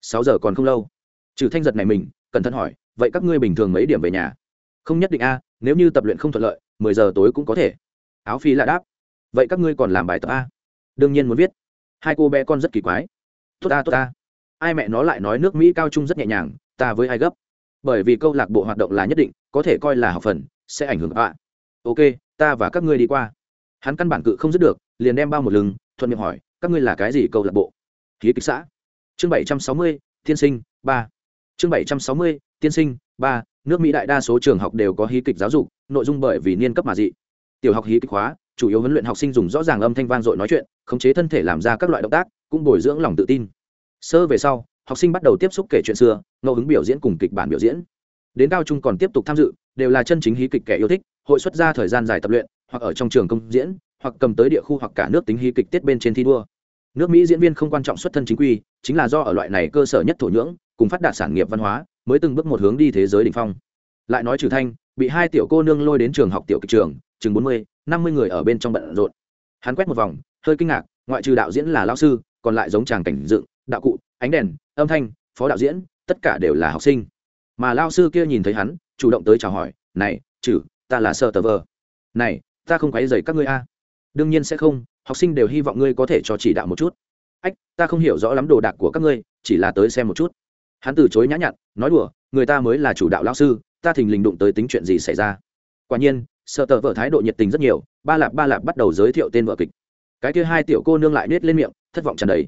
Sáu giờ còn không lâu. Trừ thanh giật này mình, cẩn thận hỏi, vậy các ngươi bình thường mấy điểm về nhà? Không nhất định a, nếu như tập luyện không thuận lợi, mười giờ tối cũng có thể. Áo phi là đáp, vậy các ngươi còn làm bài tập a? Đương nhiên muốn viết. Hai cô bé con rất kỳ quái. Tốt ta tốt ta ai mẹ nó lại nói nước mỹ cao trung rất nhẹ nhàng, ta với ai gấp? Bởi vì câu lạc bộ hoạt động là nhất định, có thể coi là học phần, sẽ ảnh hưởng ạ ok, ta và các ngươi đi qua. Hắn căn bản cự không dứt được, liền đem bao một lưng, thuận miệng hỏi, các ngươi là cái gì câu lạc bộ? Ký kịch xã chương bảy trăm sáu mươi, tiên sinh, ba. Chương bảy trăm sáu mươi, tiên sinh, ba. Nước mỹ đại đa số trường học đều có hí kịch giáo dục, nội dung bởi vì niên cấp mà dị. Tiểu học hí kịch hóa, chủ yếu huấn luyện học sinh dùng rõ ràng âm thanh vang dội nói chuyện, khống chế thân thể làm ra các loại động tác, cũng bồi dưỡng lòng tự tin. Sơ về sau, học sinh bắt đầu tiếp xúc kể chuyện xưa, ngẫu hứng biểu diễn cùng kịch bản biểu diễn. Đến cao trung còn tiếp tục tham dự, đều là chân chính hí kịch kẻ yêu thích, hội xuất ra thời gian dài tập luyện, hoặc ở trong trường công diễn, hoặc cầm tới địa khu hoặc cả nước tính hí kịch tiết bên trên thi đua nước mỹ diễn viên không quan trọng xuất thân chính quy, chính là do ở loại này cơ sở nhất thổ nhưỡng, cùng phát đạt sản nghiệp văn hóa, mới từng bước một hướng đi thế giới đ ỉ n h phong. Lại nói trừ thanh, bị hai tiểu cô nương lôi đến trường học tiểu kịch trường, chừng bốn mươi, năm mươi người ở bên trong bận rộn. Hắn quét một vòng, hơi kinh ngạc, ngoại trừ đạo diễn là lao sư, còn lại giống tràng cảnh dựng, đạo cụ, ánh đèn, âm thanh, phó đạo diễn, tất cả đều là học sinh. Mà lao sư kia nhìn thấy hắn, chủ động tới chào hỏi, này, trừ, ta là sơ tờ vờ. Này, ta không quấy dày các ngươi a. Đương nhiên sẽ không học sinh đều hy vọng ngươi có thể cho chỉ đạo một chút. Ách, ta không hiểu rõ lắm đồ đạc của các ngươi, chỉ là tới xem một chút. Hắn từ chối nhã nhặn, nói đùa, người ta mới là chủ đạo lao sư, ta thình lình đụng tới tính chuyện gì xảy ra. Quả nhiên, sợ tờ vợ thái độ nhiệt tình rất nhiều, ba lạp ba lạp bắt đầu giới thiệu tên vợ kịch. Cái kia hai tiểu cô nương lại nết lên miệng, thất vọng tràn đầy.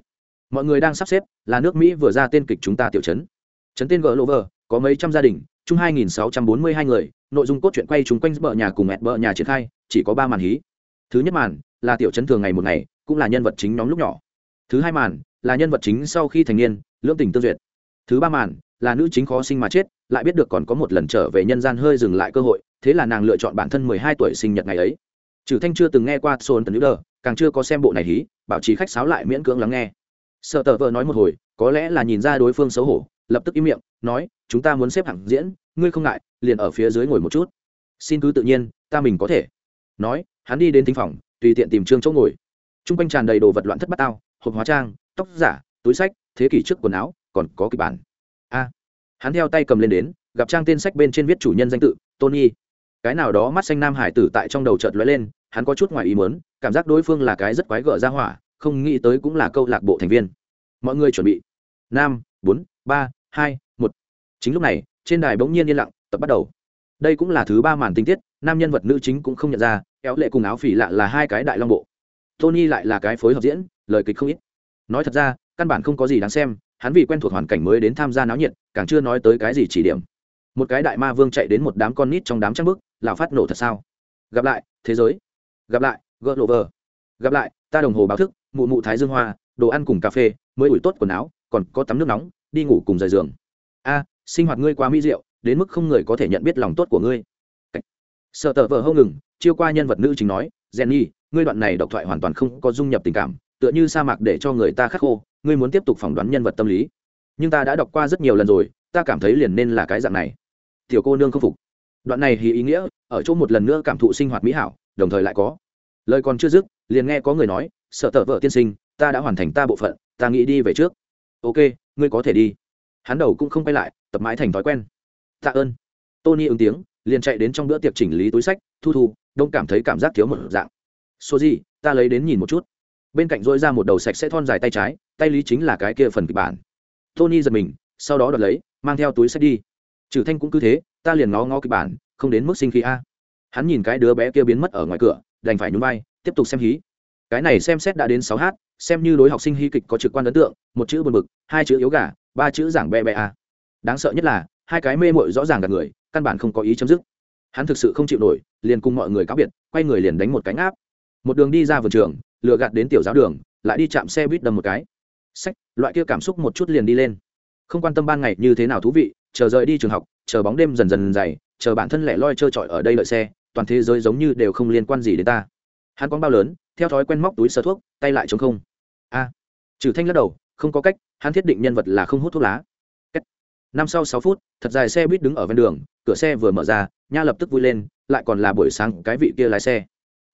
Mọi người đang sắp xếp, là nước mỹ vừa ra tên kịch chúng ta tiểu chấn chấn tên vợ lỗ vờ, có mấy trăm gia đình, chung hai nghìn sáu trăm bốn mươi hai người, nội dung cốt truyện quay chúng quanh bờ nhà cùng mẹ bờ nhà triển khai, chỉ có ba màn hí thứ nhất màn là tiểu chấn thường ngày một ngày, cũng là nhân vật chính nhóm lúc nhỏ. Thứ hai màn là nhân vật chính sau khi thành niên, lưỡng tình tương duyệt. Thứ ba màn là nữ chính khó sinh mà chết, lại biết được còn có một lần trở về nhân gian hơi dừng lại cơ hội, thế là nàng lựa chọn bản thân mười hai tuổi sinh nhật ngày ấy. Trừ thanh chưa từng nghe qua sôn tần nữ đờ, càng chưa có xem bộ này hí, bảo trì khách sáo lại miễn cưỡng lắng nghe. Sợ tờ vợ nói một hồi, có lẽ là nhìn ra đối phương xấu hổ, lập tức im miệng, nói, chúng ta muốn xếp hạng diễn, ngươi không ngại, liền ở phía dưới ngồi một chút. Xin cứ tự nhiên, ta mình có thể. Nói hắn đi đến thính phòng, tùy tiện tìm trương chỗ ngồi. T r u n g quanh tràn đầy đồ vật loạn thất bát tao, hộp hóa trang, tóc giả, túi sách, thế kỷ trước quần áo, còn có kịch bản. A, hắn theo tay cầm lên đến, gặp trang tên sách bên trên viết chủ nhân danh tự, tony. Cái nào đó mắt xanh nam hải tử tại trong đầu chợt lóe lên, hắn có chút ngoài ý muốn, cảm giác đối phương là cái rất quái gở ra hỏa, không nghĩ tới cũng là câu lạc bộ thành viên. Mọi người chuẩn bị. Năm, bốn, ba, hai, một. Chính lúc này, trên đài bỗng nhiên yên lặng, tập bắt đầu. Đây cũng là thứ ba màn tinh tiết, nam nhân vật nữ chính cũng không nhận ra éo lệ cùng áo phỉ lạ là hai cái đại long bộ. Tony lại là cái phối hợp diễn, lời kịch không ít. Nói thật ra, căn bản không có gì đáng xem, hắn vì quen thuộc hoàn cảnh mới đến tham gia náo nhiệt, càng chưa nói tới cái gì chỉ điểm. Một cái đại ma vương chạy đến một đám con nít trong đám trăng bức là phát nổ thật sao? Gặp lại, thế giới. Gặp lại gỡ lộ vờ gặp lại, ta đồng hồ báo thức, mụ mụ thái dương hoa, đồ ăn cùng cà phê, mới ủi tốt quần áo, còn có tắm nước nóng, đi ngủ cùng rời giường. A, sinh hoạt ngươi quá mỹ diệu, đến mức không người có thể nhận biết lòng tốt của ngươi. Sợ tờ vợ hâu ngừng chiêu qua nhân vật nữ chính nói, jenny, ngươi đoạn này độc thoại hoàn toàn không có dung nhập tình cảm, tựa như sa mạc để cho người ta khắc khô, ngươi muốn tiếp tục phỏng đoán nhân vật tâm lý. Nhưng ta đã đọc qua rất nhiều lần rồi, ta cảm thấy liền nên là cái dạng này. Tiểu cô nương không phục. Đoạn này thì ý nghĩa, ở chỗ một lần nữa cảm thụ sinh hoạt mỹ hảo, đồng thời lại có. Lời còn chưa dứt, liền nghe có người nói, sợ tờ vợ tiên sinh, ta đã hoàn thành ta bộ phận, ta nghĩ đi về trước. Ok, ngươi có thể đi. Hắn đầu cũng không quay lại, tập mãi thành thói quen. Tạ ơn. Tony ứng tiếng, liền chạy đến trong bữa tiệc chỉnh lý túi sách, thu thu đông cảm thấy cảm giác thiếu một dạng. Số gì ta lấy đến nhìn một chút. Bên cạnh dỗi ra một đầu sạch sẽ thon dài tay trái, tay lý chính là cái kia phần kịch bản. Tony giật mình, sau đó đợt lấy, mang theo túi sách đi. Trừ thanh cũng cứ thế, ta liền ngó ngó kịch bản, không đến mức sinh khí a. Hắn nhìn cái đứa bé kia biến mất ở ngoài cửa, đành phải nhún vai, tiếp tục xem hí. Cái này xem xét đã đến sáu h xem như đối học sinh hí kịch có trực quan ấn tượng, một chữ buồn bực, hai chữ yếu gà, ba chữ giảng be be a. Đáng sợ nhất là, hai cái mê mội rõ ràng gạt người, căn bản không có ý chấm dứt hắn thực sự không chịu nổi, liền cùng mọi người cáo biệt, quay người liền đánh một cánh áp một đường đi ra vườn trường, lừa gạt đến tiểu giáo đường, lại đi chạm xe buýt đâm một cái. Sách loại kia cảm xúc một chút liền đi lên. Không quan tâm ban ngày như thế nào thú vị, chờ rời đi trường học, chờ bóng đêm dần dần dày, chờ bản thân lẻ loi trơ trọi ở đây đợi xe, toàn thế giới giống như đều không liên quan gì đến ta. Hắn quán bao lớn, theo thói quen móc túi sơ thuốc, tay lại chống không. A. Trừ thanh lắc đầu, không có cách, hắn thiết định nhân vật là không hút thuốc lá. Năm sau sáu phút, thật dài xe buýt đứng ở ven đường cửa xe vừa mở ra, nha lập tức vui lên, lại còn là buổi sáng cái vị kia lái xe.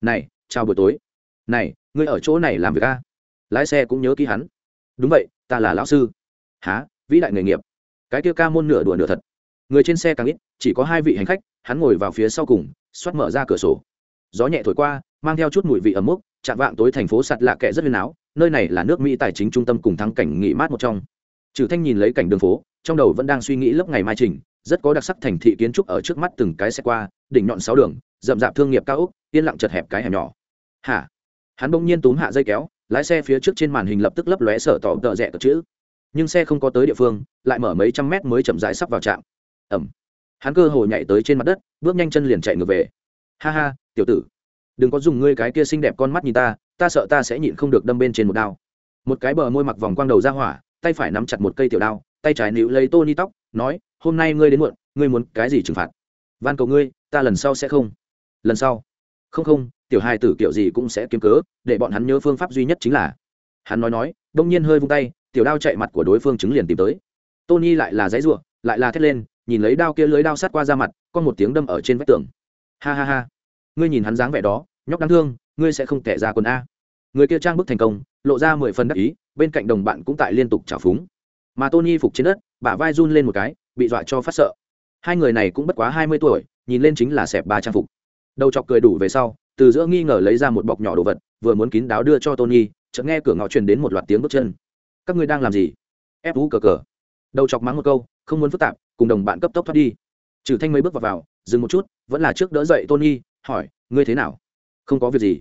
Này, chào buổi tối. Này, ngươi ở chỗ này làm việc a lái xe cũng nhớ ký hắn. Đúng vậy, ta là lão sư. Há vĩ đại nghề nghiệp. Cái kia ca môn nửa đùa nửa thật. Người trên xe càng ít, chỉ có hai vị hành khách, hắn ngồi vào phía sau cùng, xoát mở ra cửa sổ. Gió nhẹ thổi qua, mang theo chút mùi vị ấm mốc, chạm vạng tối thành phố sạt lạ kệ rất huyền áo, nơi này là nước mỹ tài chính trung tâm cùng thắng cảnh nghỉ mát một trong. Trừ thanh nhìn lấy cảnh đường phố, trong đầu vẫn đang suy nghĩ lớp ngày mai trình rất có đặc sắc thành thị kiến trúc ở trước mắt từng cái xe qua đỉnh nhọn sáu đường rậm rạp thương nghiệp cao úc yên lặng chật hẹp cái hẻm nhỏ. Hả? Hắn bỗng nhiên túm hạ dây kéo lái xe phía trước trên màn hình lập tức lấp lóe sở tỏ tợ rẽ cờ chữ. Nhưng xe không có tới địa phương lại mở mấy trăm mét mới chậm rãi sắp vào trạm. Ẩm. Hắn cơ hồ nhảy tới trên mặt đất bước nhanh chân liền chạy ngược về. Ha ha tiểu tử. Đừng có dùng ngươi cái kia xinh đẹp con mắt nhìn ta ta sợ ta sẽ nhịn không được đâm bên trên một đao. Một cái bờ môi mặc vòng quang đầu ra hỏa tay phải nắm chặt một cây tiểu đao tay trái níu lấy Tony tóc, nói, "Hôm nay ngươi đến muộn, ngươi muốn cái gì trừng phạt? Van cầu ngươi, ta lần sau sẽ không." "Lần sau?" "Không không, tiểu hai tử kiểu gì cũng sẽ kiếm cớ, để bọn hắn nhớ phương pháp duy nhất chính là." Hắn nói nói, đông nhiên hơi vung tay, tiểu đao chạy mặt của đối phương chứng liền tìm tới. Tony lại là giấy ruộng lại là thét lên, nhìn lấy đao kia lưới đao sát qua ra mặt, có một tiếng đâm ở trên vách tường. Ha ha ha, ngươi nhìn hắn dáng vẻ đó, nhóc đáng thương, ngươi sẽ không tẻ ra quần a. Người kia trang bức thành công, lộ ra mười phần đắc ý, bên cạnh đồng bạn cũng tại liên tục trào phúng mà tony phục trên đất bả vai run lên một cái bị dọa cho phát sợ. Hai người này cũng bất quá hai mươi tuổi nhìn lên chính là xẹp ba trang phục. Đầu chọc cười đủ về sau từ giữa nghi ngờ lấy ra một bọc nhỏ đồ vật vừa muốn kín đáo đưa cho tony chợt nghe cửa ngõ truyền đến một loạt tiếng bước chân. Các ngươi đang làm gì? Ép vũ cờ cờ. Đầu chọc mắng một câu không muốn phức tạp cùng đồng bạn cấp tốc thoát đi. Trừ thanh mấy bước vào, vào dừng một chút vẫn là trước đỡ dậy tony hỏi ngươi thế nào? Không có việc gì.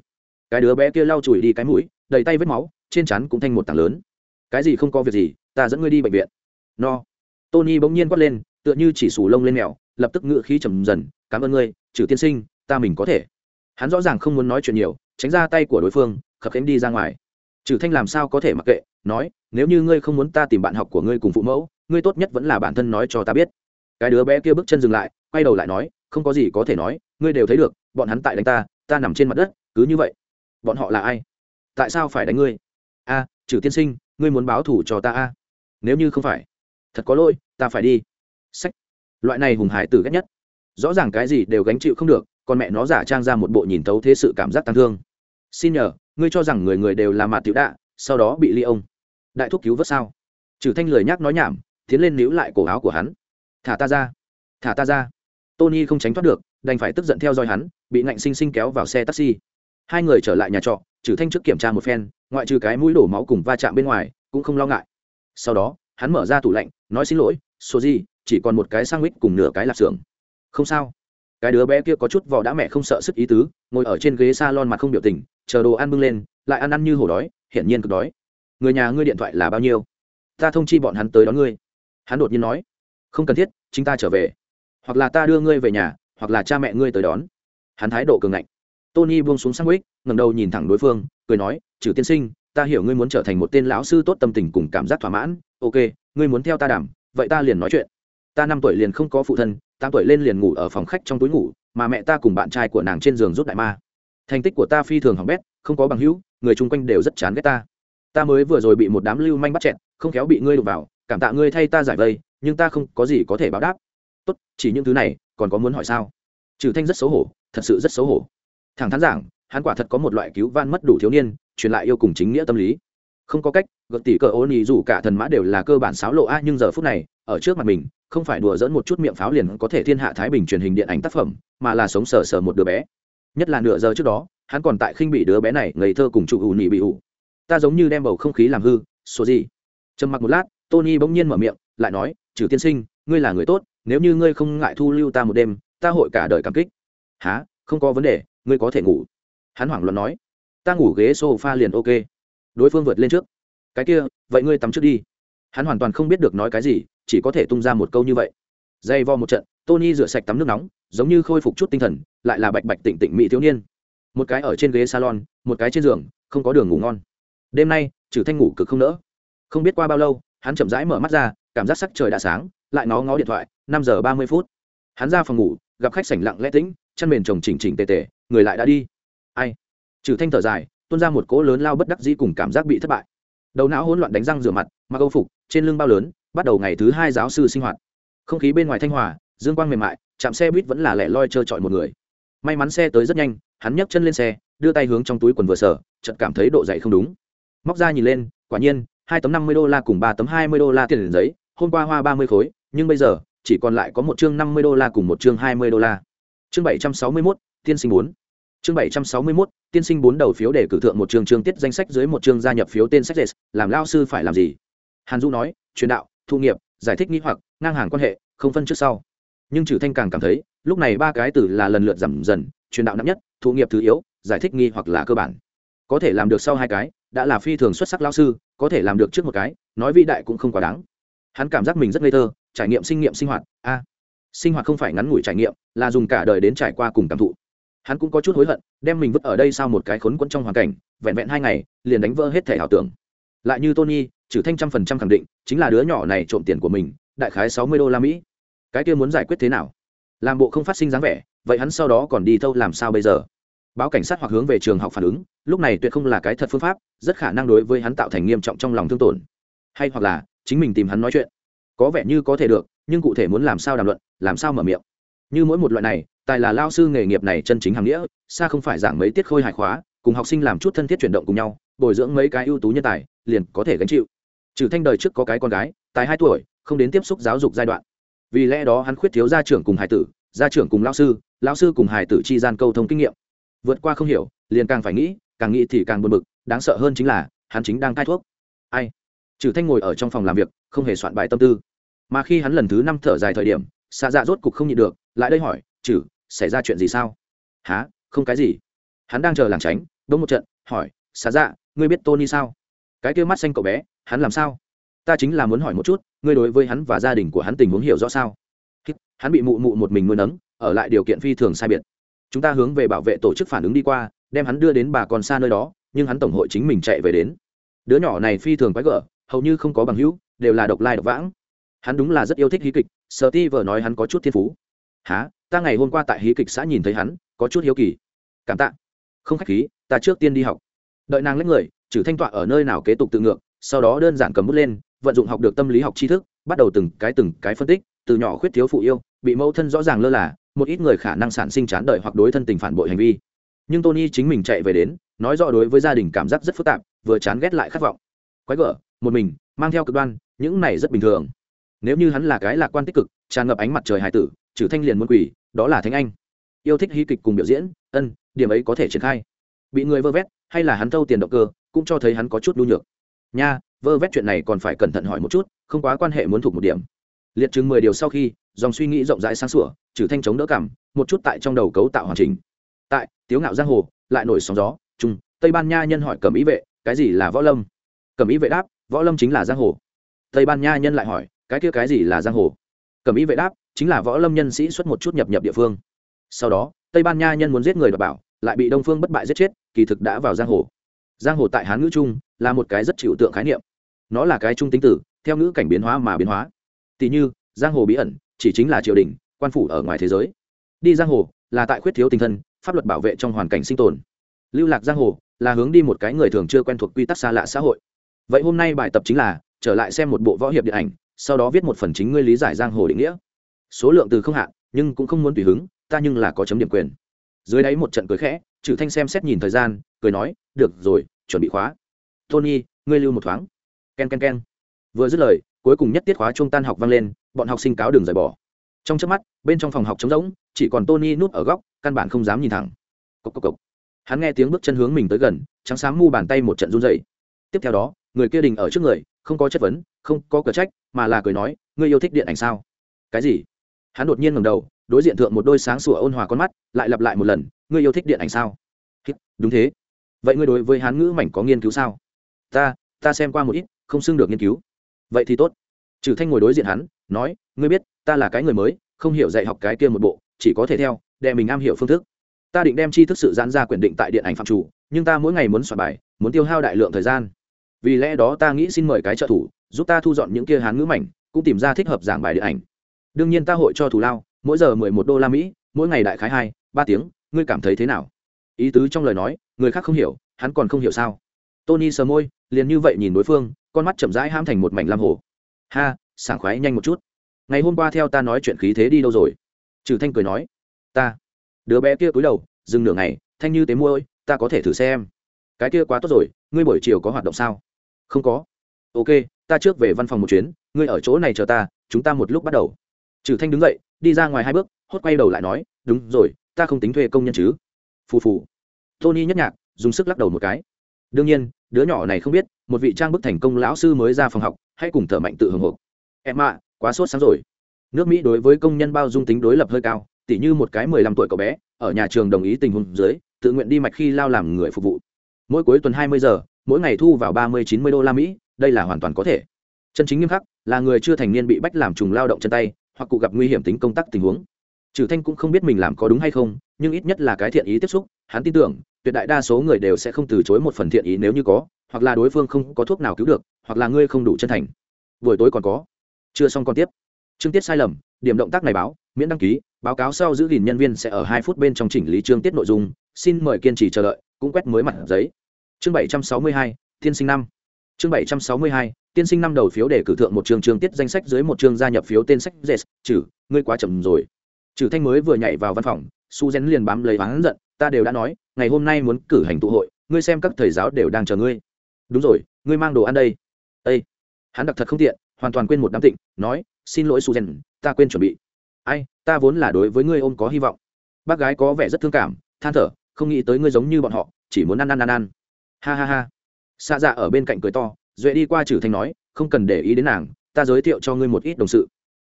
Cái đứa bé kia lau chùi đi cái mũi đầy tay vết máu trên chắn cũng thanh một tảng lớn. Cái gì không có việc gì ta dẫn ngươi đi bệnh viện no. Tony bỗng nhiên quát lên, tựa như chỉ sù lông lên mèo, lập tức ngựa khí trầm dần, cảm ơn ngươi, trừ tiên sinh, ta mình có thể. Hắn rõ ràng không muốn nói chuyện nhiều, tránh ra tay của đối phương, khập khiễng đi ra ngoài. Trừ thanh làm sao có thể mặc kệ, nói, nếu như ngươi không muốn ta tìm bạn học của ngươi cùng phụ mẫu, ngươi tốt nhất vẫn là bản thân nói cho ta biết. Cái đứa bé kia bước chân dừng lại, quay đầu lại nói, không có gì có thể nói, ngươi đều thấy được, bọn hắn tại đánh ta ta nằm trên mặt đất, cứ như vậy. Bọn họ là ai? Tại sao phải đánh ngươi? A, trừ tiên sinh, ngươi muốn báo thủ cho ta a? Nếu như không phải thật có lỗi, ta phải đi. Sách. Loại này hùng hải tử ghét nhất. Rõ ràng cái gì đều gánh chịu không được, còn mẹ nó giả trang ra một bộ nhìn tấu thế sự cảm giác tăng thương. Xin nhờ, ngươi cho rằng người người đều là mạt tiểu đạ, sau đó bị ly ông. Đại thúc cứu vớt sao? Trừ thanh lười nhác nói nhảm, tiến lên níu lại cổ áo của hắn. Thả ta ra. Thả ta ra. Tony không tránh thoát được, đành phải tức giận theo dõi hắn, bị ngạnh sinh sinh kéo vào xe taxi. Hai người trở lại nhà trọ, trừ thanh trước kiểm tra một phen, ngoại trừ cái mũi đổ máu cùng va chạm bên ngoài, cũng không lo ngại. Sau đó hắn mở ra tủ lạnh, nói xin lỗi số gì chỉ còn một cái sang mít cùng nửa cái lạp xưởng. Không sao. Cái đứa bé kia có chút vỏ đã mẹ không sợ sức ý tứ, ngồi ở trên ghế s a lon mặt không biểu tình, chờ đồ ăn bưng lên, lại ăn ăn như hổ đói, hiển nhiên cực đói. Người nhà ngươi điện thoại là bao nhiêu? Ta thông chi bọn hắn tới đón ngươi. Hắn đột nhiên nói, không cần thiết, chính ta trở về. Hoặc là ta đưa ngươi về nhà, hoặc là cha mẹ ngươi tới đón. Hắn thái độ cường ngạnh. Tony buông xuống sang ích ngầm đầu nhìn thẳng đối phương, cười nói, trừ tiên sinh, ta hiểu ngươi muốn trở thành một tên lão sư tốt tâm tình cùng cảm giác thỏa mãn ok, ngươi muốn theo ta đảm, vậy ta liền nói chuyện. Ta năm tuổi liền không có phụ thân, tám tuổi lên liền ngủ ở phòng khách trong túi ngủ, mà mẹ ta cùng bạn trai của nàng trên giường rút đại ma. Thành tích của ta phi thường hỏng bét, không có bằng hữu, người chung quanh đều rất chán ghét ta. Ta mới vừa rồi bị một đám lưu manh bắt chẹn không khéo bị ngươi đụng vào, cảm tạ ngươi thay ta giải vây, nhưng ta không có gì có thể báo đáp. Tốt, chỉ những thứ này, còn có muốn hỏi sao? Trừ thanh rất xấu hổ, thật sự rất xấu hổ. Thẳng thắn giảng, hắn quả thật có một loại cứu van mất đủ thiếu niên, truyền lại yêu cùng chính nghĩa tâm lý không có cách gợt tỷ cờ ôn ý dù cả thần mã đều là cơ bản xáo lộ a, nhưng giờ phút này, ở trước mặt mình, không phải đùa dẫn một chút miệng pháo liền có thể thiên hạ thái bình truyền hình điện ảnh tác phẩm, mà là sống sờ sờ một đứa bé. Nhất là nửa giờ trước đó, hắn còn tại khinh bị đứa bé này, ngây thơ cùng chủ ủ nị bị ủ ta giống như đem bầu không khí làm hư, số gì? Trầm mặc một lát, tony bỗng nhiên mở miệng, lại nói, trừ tiên sinh, ngươi là người tốt, nếu như ngươi không ngại thu lưu ta một đêm, ta hội cả đời cảm kích. Há không có vấn đề, ngươi có thể ngủ. Hắn hoảng loạn nói, ta ngủ ghế sofa liền ok đối phương vượt lên trước. Cái kia, vậy ngươi tắm trước đi. Hắn hoàn toàn không biết được nói cái gì, chỉ có thể tung ra một câu như vậy. Dây vo một trận, tony rửa sạch tắm nước nóng, giống như khôi phục chút tinh thần, lại là bạch bạch tịnh tịnh mỹ thiếu niên. Một cái ở trên ghế salon, một cái trên giường, không có đường ngủ ngon. Đêm nay, trừ thanh ngủ cực không nỡ. Không biết qua bao lâu, hắn chậm rãi mở mắt ra, cảm giác sắc trời đã sáng, lại ngó ngó điện thoại, năm giờ ba mươi phút. Hắn ra phòng ngủ, gặp khách sảnh lặng lẽ tĩnh chăn mền chồng chỉnh chỉnh tề tề, người lại đã đi. Ai? Trừ thanh thở dài tuôn ra một cỗ lớn lao bất đắc dĩ cùng cảm giác bị thất bại. Đầu não hỗn loạn đánh răng rửa mặt, mặc âu phục, trên lưng bao lớn, bắt đầu ngày thứ hai giáo sư sinh hoạt. Không khí bên ngoài thanh hòa, dương quang mềm mại, chạm xe buýt vẫn là lẻ loi trơ trọi một người. May mắn xe tới rất nhanh, hắn nhấc chân lên xe, đưa tay hướng trong túi quần vừa sở chợt cảm thấy độ dày không đúng. Móc ra nhìn lên, quả nhiên, hai tấm năm mươi đô la cùng ba tấm hai mươi đô la tiền giấy, hôm qua hoa ba mươi khối, nhưng bây giờ, chỉ còn lại có một chương năm mươi đô la cùng một chương hai mươi đô la. Chương bảy trăm sáu mươi mốt, tiên sinh bốn chương bảy trăm sáu mươi mốt, tiên sinh bốn đầu phiếu để cử thượng một chương chương tiết danh sách dưới một chương gia nhập phiếu tên sách làm lao sư phải làm gì? Hàn du nói, truyền đạo, thu nghiệp, giải thích nghi hoặc, ngang hàng quan hệ, không phân trước sau. Nhưng trừ thanh càng cảm thấy, lúc này ba cái từ là lần lượt giảm dần, truyền đạo nặng nhất, thu nghiệp thứ yếu, giải thích nghi hoặc là cơ bản. Có thể làm được sau hai cái, đã là phi thường xuất sắc lao sư, có thể làm được trước một cái, nói vĩ đại cũng không quá đáng. Hắn cảm giác mình rất ngây thơ, trải nghiệm sinh nghiệm sinh hoạt, a. Sinh hoạt không phải ngắn ngủi trải nghiệm, là dùng cả đời đến trải qua cùng cảm thụ hắn cũng có chút hối hận, đem mình vứt ở đây sau một cái khốn quẫn trong hoàn cảnh, vẹn vẹn hai ngày, liền đánh vỡ hết thể ảo tưởng. Lại như tony, trừ thanh trăm phần trăm khẳng định, chính là đứa nhỏ này trộm tiền của mình, đại khái sáu mươi đô la mỹ. Cái kia muốn giải quyết thế nào? Làm bộ không phát sinh dáng vẻ, vậy hắn sau đó còn đi thâu làm sao bây giờ? Báo cảnh sát hoặc hướng về trường học phản ứng, lúc này tuyệt không là cái thật phương pháp, rất khả năng đối với hắn tạo thành nghiêm trọng trong lòng thương tổn. Hay hoặc là, chính mình tìm hắn nói chuyện. Có vẻ như có thể được, nhưng cụ thể muốn làm sao đàm luận, làm sao mở miệng. Như mỗi một loại này tài là lao sư nghề nghiệp này chân chính hàng nghĩa, xa không phải giảng mấy tiết khôi hài khóa, cùng học sinh làm chút thân thiết chuyển động cùng nhau, bồi dưỡng mấy cái ưu tú nhân tài, liền có thể gánh chịu. Trừ thanh đời trước có cái con gái, tài hai tuổi, không đến tiếp xúc giáo dục giai đoạn. Vì lẽ đó hắn khuyết thiếu gia trưởng cùng hải tử, gia trưởng cùng lao sư lao sư cùng hải tử chi gian câu thông kinh nghiệm. Vượt qua không hiểu, liền càng phải nghĩ, càng nghĩ thì càng buồn bực, đáng sợ hơn chính là, hắn chính đang cai thuốc. Ai? Trừ thanh ngồi ở trong phòng làm việc, không hề soạn bài tâm tư. Mà khi hắn lần thứ năm thở dài thời điểm xạ dạ rốt cục không nhịn được, lại đây hỏi, trừ xảy ra chuyện gì sao? Há không cái gì. Hắn đang chờ làng tránh đông một trận, hỏi xá dạ ngươi biết tony sao? Cái kia mắt xanh cậu bé, hắn làm sao? Ta chính là muốn hỏi một chút, ngươi đối với hắn và gia đình của hắn tình huống hiểu rõ sao? Hắn bị mụ mụ một mình nuôi nấng, ở lại điều kiện phi thường sai biệt. Chúng ta hướng về bảo vệ tổ chức phản ứng đi qua, đem hắn đưa đến bà con xa nơi đó, nhưng hắn tổng hội chính mình chạy về đến. Đứa nhỏ này phi thường quái gở, hầu như không có bằng hữu, đều là độc lai độc vãng. Hắn đúng là rất yêu thích hí kịch sợ ti vợ nói hắn có chút thiên phú há, ta ngày hôm qua tại hí kịch xã nhìn thấy hắn, có chút hiếu kỳ. Cảm tạ. Không khách khí, ta trước tiên đi học. Đợi nàng lấy người trừ thanh tọa ở nơi nào kế tục tự ngược, sau đó đơn giản cầm bút lên, vận dụng học được tâm lý học tri thức, bắt đầu từng cái từng cái phân tích, từ nhỏ khuyết thiếu phụ yêu, bị mẫu thân rõ ràng lơ là, một ít người khả năng sản sinh chán đời hoặc đối thân tình phản bội hành vi. Nhưng tony chính mình chạy về đến, nói rõ đối với gia đình cảm giác rất phức tạp, vừa chán ghét lại khát vọng. Quái gở, một mình, mang theo cực đoan, những này rất bình thường nếu như hắn là cái lạc quan tích cực, tràn ngập ánh mặt trời hài tử, trừ thanh liền muốn quỷ, đó là thánh anh. Yêu thích hí kịch cùng biểu diễn, ân, điểm ấy có thể triển khai. Bị người vơ vét, hay là hắn thâu tiền động cơ, cũng cho thấy hắn có chút nhu nhược. Nha, vơ vét chuyện này còn phải cẩn thận hỏi một chút, không quá quan hệ muốn thuộc một điểm. Liệt chứng mười điều sau khi, dòng suy nghĩ rộng rãi sáng sủa, trừ thanh chống đỡ cảm, một chút tại trong đầu cấu tạo hoàn chỉnh. Tại, tiếu ngạo giang hồ, lại nổi sóng gió trung tây ban nha nhân hỏi cẩm ý vệ, cái gì là võ lâm? Cẩm ý vệ đáp, võ lâm chính là giang hồ. Tây ban nha nhân lại hỏi cái kia cái gì là giang hồ? Cẩm ý vệ đáp, chính là võ lâm nhân sĩ xuất một chút nhập nhập địa phương. Sau đó, tây ban nha nhân muốn giết người đọc bảo, lại bị đông phương bất bại giết chết, kỳ thực đã vào giang hồ. Giang hồ tại hán ngữ trung là một cái rất chịu tượng khái niệm. Nó là cái trung tính tử, theo ngữ cảnh biến hóa mà biến hóa. Tỷ như, giang hồ bí ẩn chỉ chính là triều đình, quan phủ ở ngoài thế giới. Đi giang hồ là tại khuyết thiếu tinh thần, pháp luật bảo vệ trong hoàn cảnh sinh tồn. Lưu lạc giang hồ là hướng đi một cái người thường chưa quen thuộc quy tắc xa lạ xã hội. Vậy hôm nay bài tập chính là trở lại xem một bộ võ hiệp điện ảnh sau đó viết một phần chính ngươi lý giải giang hồ định nghĩa. Số lượng từ không hạn, nhưng cũng không muốn tùy hứng, ta nhưng là có chấm điểm quyền. Dưới đáy một trận cười khẽ trừ thanh xem xét nhìn thời gian, cười nói, được rồi, chuẩn bị khóa. Tony, ngươi lưu một thoáng. K e n k e n k e n vừa dứt lời, cuối cùng nhất tiết khóa trung tan học vang lên, bọn học sinh cáo đường rời bỏ. Trong trước mắt, bên trong phòng học trống rỗng, chỉ còn tony núp ở góc, căn bản không dám nhìn thẳng. Cốc cốc cốc. hắn nghe tiếng bước chân hướng mình tới gần, trắng sáng mu bàn tay một trận run dậy tiếp theo đó, người kia đình ở trước người, không có chất vấn không có cờ trách, mà là cười nói, ngươi yêu thích điện ảnh sao? Cái gì? Hắn đột nhiên ngầm đầu, đối diện thượng một đôi sáng sủa ôn hòa con mắt, lại lặp lại một lần, ngươi yêu thích điện ảnh sao? Đúng thế. Vậy ngươi đối với hán ngữ mảnh có nghiên cứu sao? Ta ta xem qua một ít, không xưng được nghiên cứu. Vậy thì tốt. Trừ thanh ngồi đối diện hắn, nói, ngươi biết, ta là cái người mới, không hiểu dạy học cái kia một bộ, chỉ có thể theo, để mình am hiểu phương thức. Ta định đem chi thức sự giãn ra quyền định tại điện ảnh phạm chủ, nhưng ta mỗi ngày muốn soạn bài, muốn tiêu hao đại lượng thời gian. Vì lẽ đó ta nghĩ xin mời cái trợ thủ giúp ta thu dọn những kia hán ngữ mảnh, cũng tìm ra thích hợp giảng bài điện ảnh. Đương nhiên ta hội cho thù lao, mỗi giờ mười một đô la mỹ, mỗi ngày đại khái hai, ba tiếng, ngươi cảm thấy thế nào? Ý tứ trong lời nói, người khác không hiểu, hắn còn không hiểu sao? Tony sờ môi, liền như vậy nhìn đối phương, con mắt chậm rãi ham thành một mảnh lam hồ. Ha, sảng khoái nhanh một chút. Ngày hôm qua theo ta nói chuyện khí thế đi đâu rồi? Trừ thanh cười nói. Ta. Đứa bé kia cúi đầu, dừng nửa ngày, thanh như tế môi ta có thể thử xem. Cái kia quá tốt rồi, ngươi buổi chiều có hoạt động sao? Không có. Ok ta trước về văn phòng một chuyến, ngươi ở chỗ này chờ ta, chúng ta một lúc bắt đầu. Trừ thanh đứng dậy, đi ra ngoài hai bước, hốt quay đầu lại nói, đúng rồi, ta không tính thuê công nhân chứ. Phù phù. Tony nhất nhạc, dùng sức lắc đầu một cái. Đương nhiên, đứa nhỏ này không biết, một vị trang bức thành công lão sư mới ra phòng học, hãy cùng thở mạnh tự hưởng hộp. Em ạ, quá sốt sáng rồi. Nước mỹ đối với công nhân bao dung tính đối lập hơi cao, tỉ như một cái mười lăm tuổi cậu bé, ở nhà trường đồng ý tình huống dưới, tự nguyện đi mạch khi lao làm người phục vụ. Mỗi cuối tuần hai mươi giờ, mỗi ngày thu vào ba mươi chín mươi đô la mỹ đây là hoàn toàn có thể. Chân chính nghiêm khắc là người chưa thành niên bị bách làm trùng lao động chân tay, hoặc cụ gặp nguy hiểm tính công tác tình huống. Trừ thanh cũng không biết mình làm có đúng hay không, nhưng ít nhất là cái thiện ý tiếp xúc, hắn tin tưởng, tuyệt đại đa số người đều sẽ không từ chối một phần thiện ý nếu như có, hoặc là đối phương không có thuốc nào cứu được, hoặc là ngươi không đủ chân thành. Buổi tối còn có. Chưa xong còn tiếp. Chương tiết sai lầm, điểm động tác này báo, miễn đăng ký, báo cáo sau giữ gìn nhân viên sẽ ở hai phút bên trong chỉnh lý chương tiết nội dung, xin mời kiên trì chờ đợi, cũng quét mới mặt giấy. Chương bảy trăm sáu mươi hai thiên sinh năm chương bảy trăm sáu mươi hai tiên sinh năm đầu phiếu để cử thượng một chương chương tiết danh sách dưới một chương gia nhập phiếu tên sách yes trừ ngươi quá chậm rồi. Trừ thanh mới vừa nhảy vào văn phòng su Zen liền bám lấy hắn giận ta đều đã nói ngày hôm nay muốn cử hành tụ hội ngươi xem các thầy giáo đều đang chờ ngươi. Đúng rồi ngươi mang đồ ăn đây. Ê. hắn đặc thật không tiện hoàn toàn quên một đám tịnh nói xin lỗi su Zen, ta quên chuẩn bị. Ai ta vốn là đối với ngươi ôm có hy vọng. Bác gái có vẻ rất thương cảm than thở không nghĩ tới ngươi giống như bọn họ chỉ muốn ăn ăn ăn ăn. Ha ha ha xa dạ ở bên cạnh cười to, duệ đi qua trừ thanh nói, không cần để ý đến nàng, ta giới thiệu cho ngươi một ít đồng sự.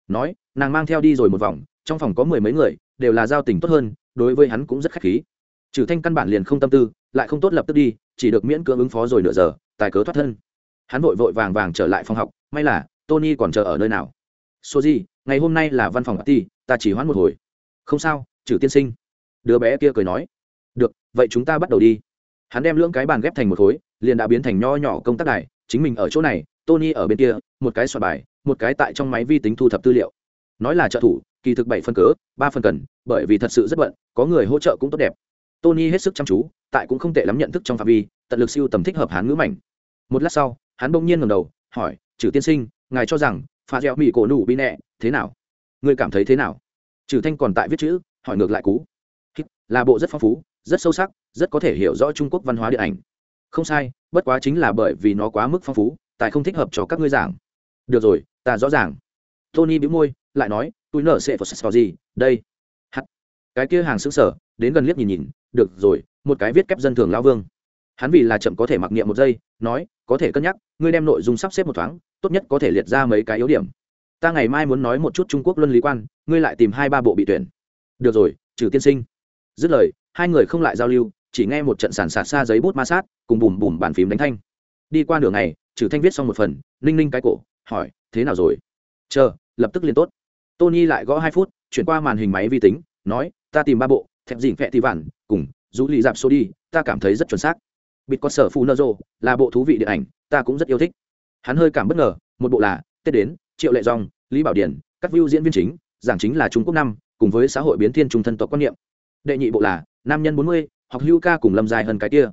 Nói, nàng mang theo đi rồi một vòng, trong phòng có mười mấy người, đều là giao tình tốt hơn, đối với hắn cũng rất khách khí. Trừ thanh căn bản liền không tâm tư, lại không tốt lập tức đi, chỉ được miễn cưỡng ứng phó rồi nửa giờ, tài cớ thoát thân. Hắn vội vội vàng vàng trở lại phòng học, may là tony còn chờ ở nơi nào. Số gì ngày hôm nay là văn phòng ti ta chỉ hoãn một hồi. Không sao trừ tiên sinh. Đứa bé kia cười nói. Được, vậy chúng ta bắt đầu đi. Hắn đem lưỡng cái bàn ghép thành một khối liền đã biến thành nho nhỏ công tác đài, chính mình ở chỗ này, tony ở bên kia, một cái soạn bài, một cái tại trong máy vi tính thu thập tư liệu. Nói là trợ thủ, kỳ thực bảy phần cớ, ba phần cần, bởi vì thật sự rất bận, có người hỗ trợ cũng tốt đẹp. Tony hết sức chăm chú, tại cũng không tệ lắm nhận thức trong phạm vi, tận lực siêu tầm thích hợp hán ngữ mảnh. Một lát sau, hắn bỗng nhiên ngầm đầu, hỏi, trừ tiên sinh, ngài cho rằng pha gieo mỹ cổ nụ bị nẹ thế nào? Ngươi cảm thấy thế nào? Trừ thanh còn tại viết chữ, hỏi ngược lại cú. Là bộ rất phong phú, rất sâu sắc, rất có thể hiểu rõ trung quốc văn hóa điện ảnh không sai, bất quá chính là bởi vì nó quá mức phong phú tại không thích hợp cho các ngươi giảng. Được rồi, ta rõ ràng. Tony bĩu môi, lại nói, tôi nở sẽ phật sò gì? Đây. Hắt. Cái kia hàng xứng sở, đến gần liếc nhìn nhìn, được rồi, một cái viết kép dân thường lao vương. Hắn vì là chậm có thể mặc niệm một giây, nói, có thể cân nhắc, ngươi đem nội dung sắp xếp một thoáng, tốt nhất có thể liệt ra mấy cái yếu điểm. Ta ngày mai muốn nói một chút trung quốc luân lý quan, ngươi lại tìm hai ba bộ bị tuyển. Được rồi, trừ tiên sinh. Dứt lời, hai người không lại giao lưu chỉ nghe một trận sàn sạt xa giấy bút ma sát, cùng bùm bùm bàn phím đánh thanh. Đi qua nửa ngày trừ thanh viết xong một phần, ninh ninh cái cổ, hỏi, thế nào rồi? Chờ, lập tức liên tốt. Tony lại gõ hai phút, chuyển qua màn hình máy vi tính, nói, ta tìm ba bộ, thẹp dỉn phẹ thì vản cùng, rũ lì dạp số đi, ta cảm thấy rất chuẩn xác. Bịt có sở phù nơ rô là bộ thú vị điện ảnh, ta cũng rất yêu thích. Hắn hơi cảm bất ngờ, một bộ là, tết đến, triệu lệ dòng, lý bảo điển, các view diễn viên chính, giảng chính là trung quốc năm, cùng với xã hội biến thiên trung thân tộc quan niệm. Đệ nhị bộ là, nam nhân bốn mươi học hưu ca cùng lâm dài hơn cái kia.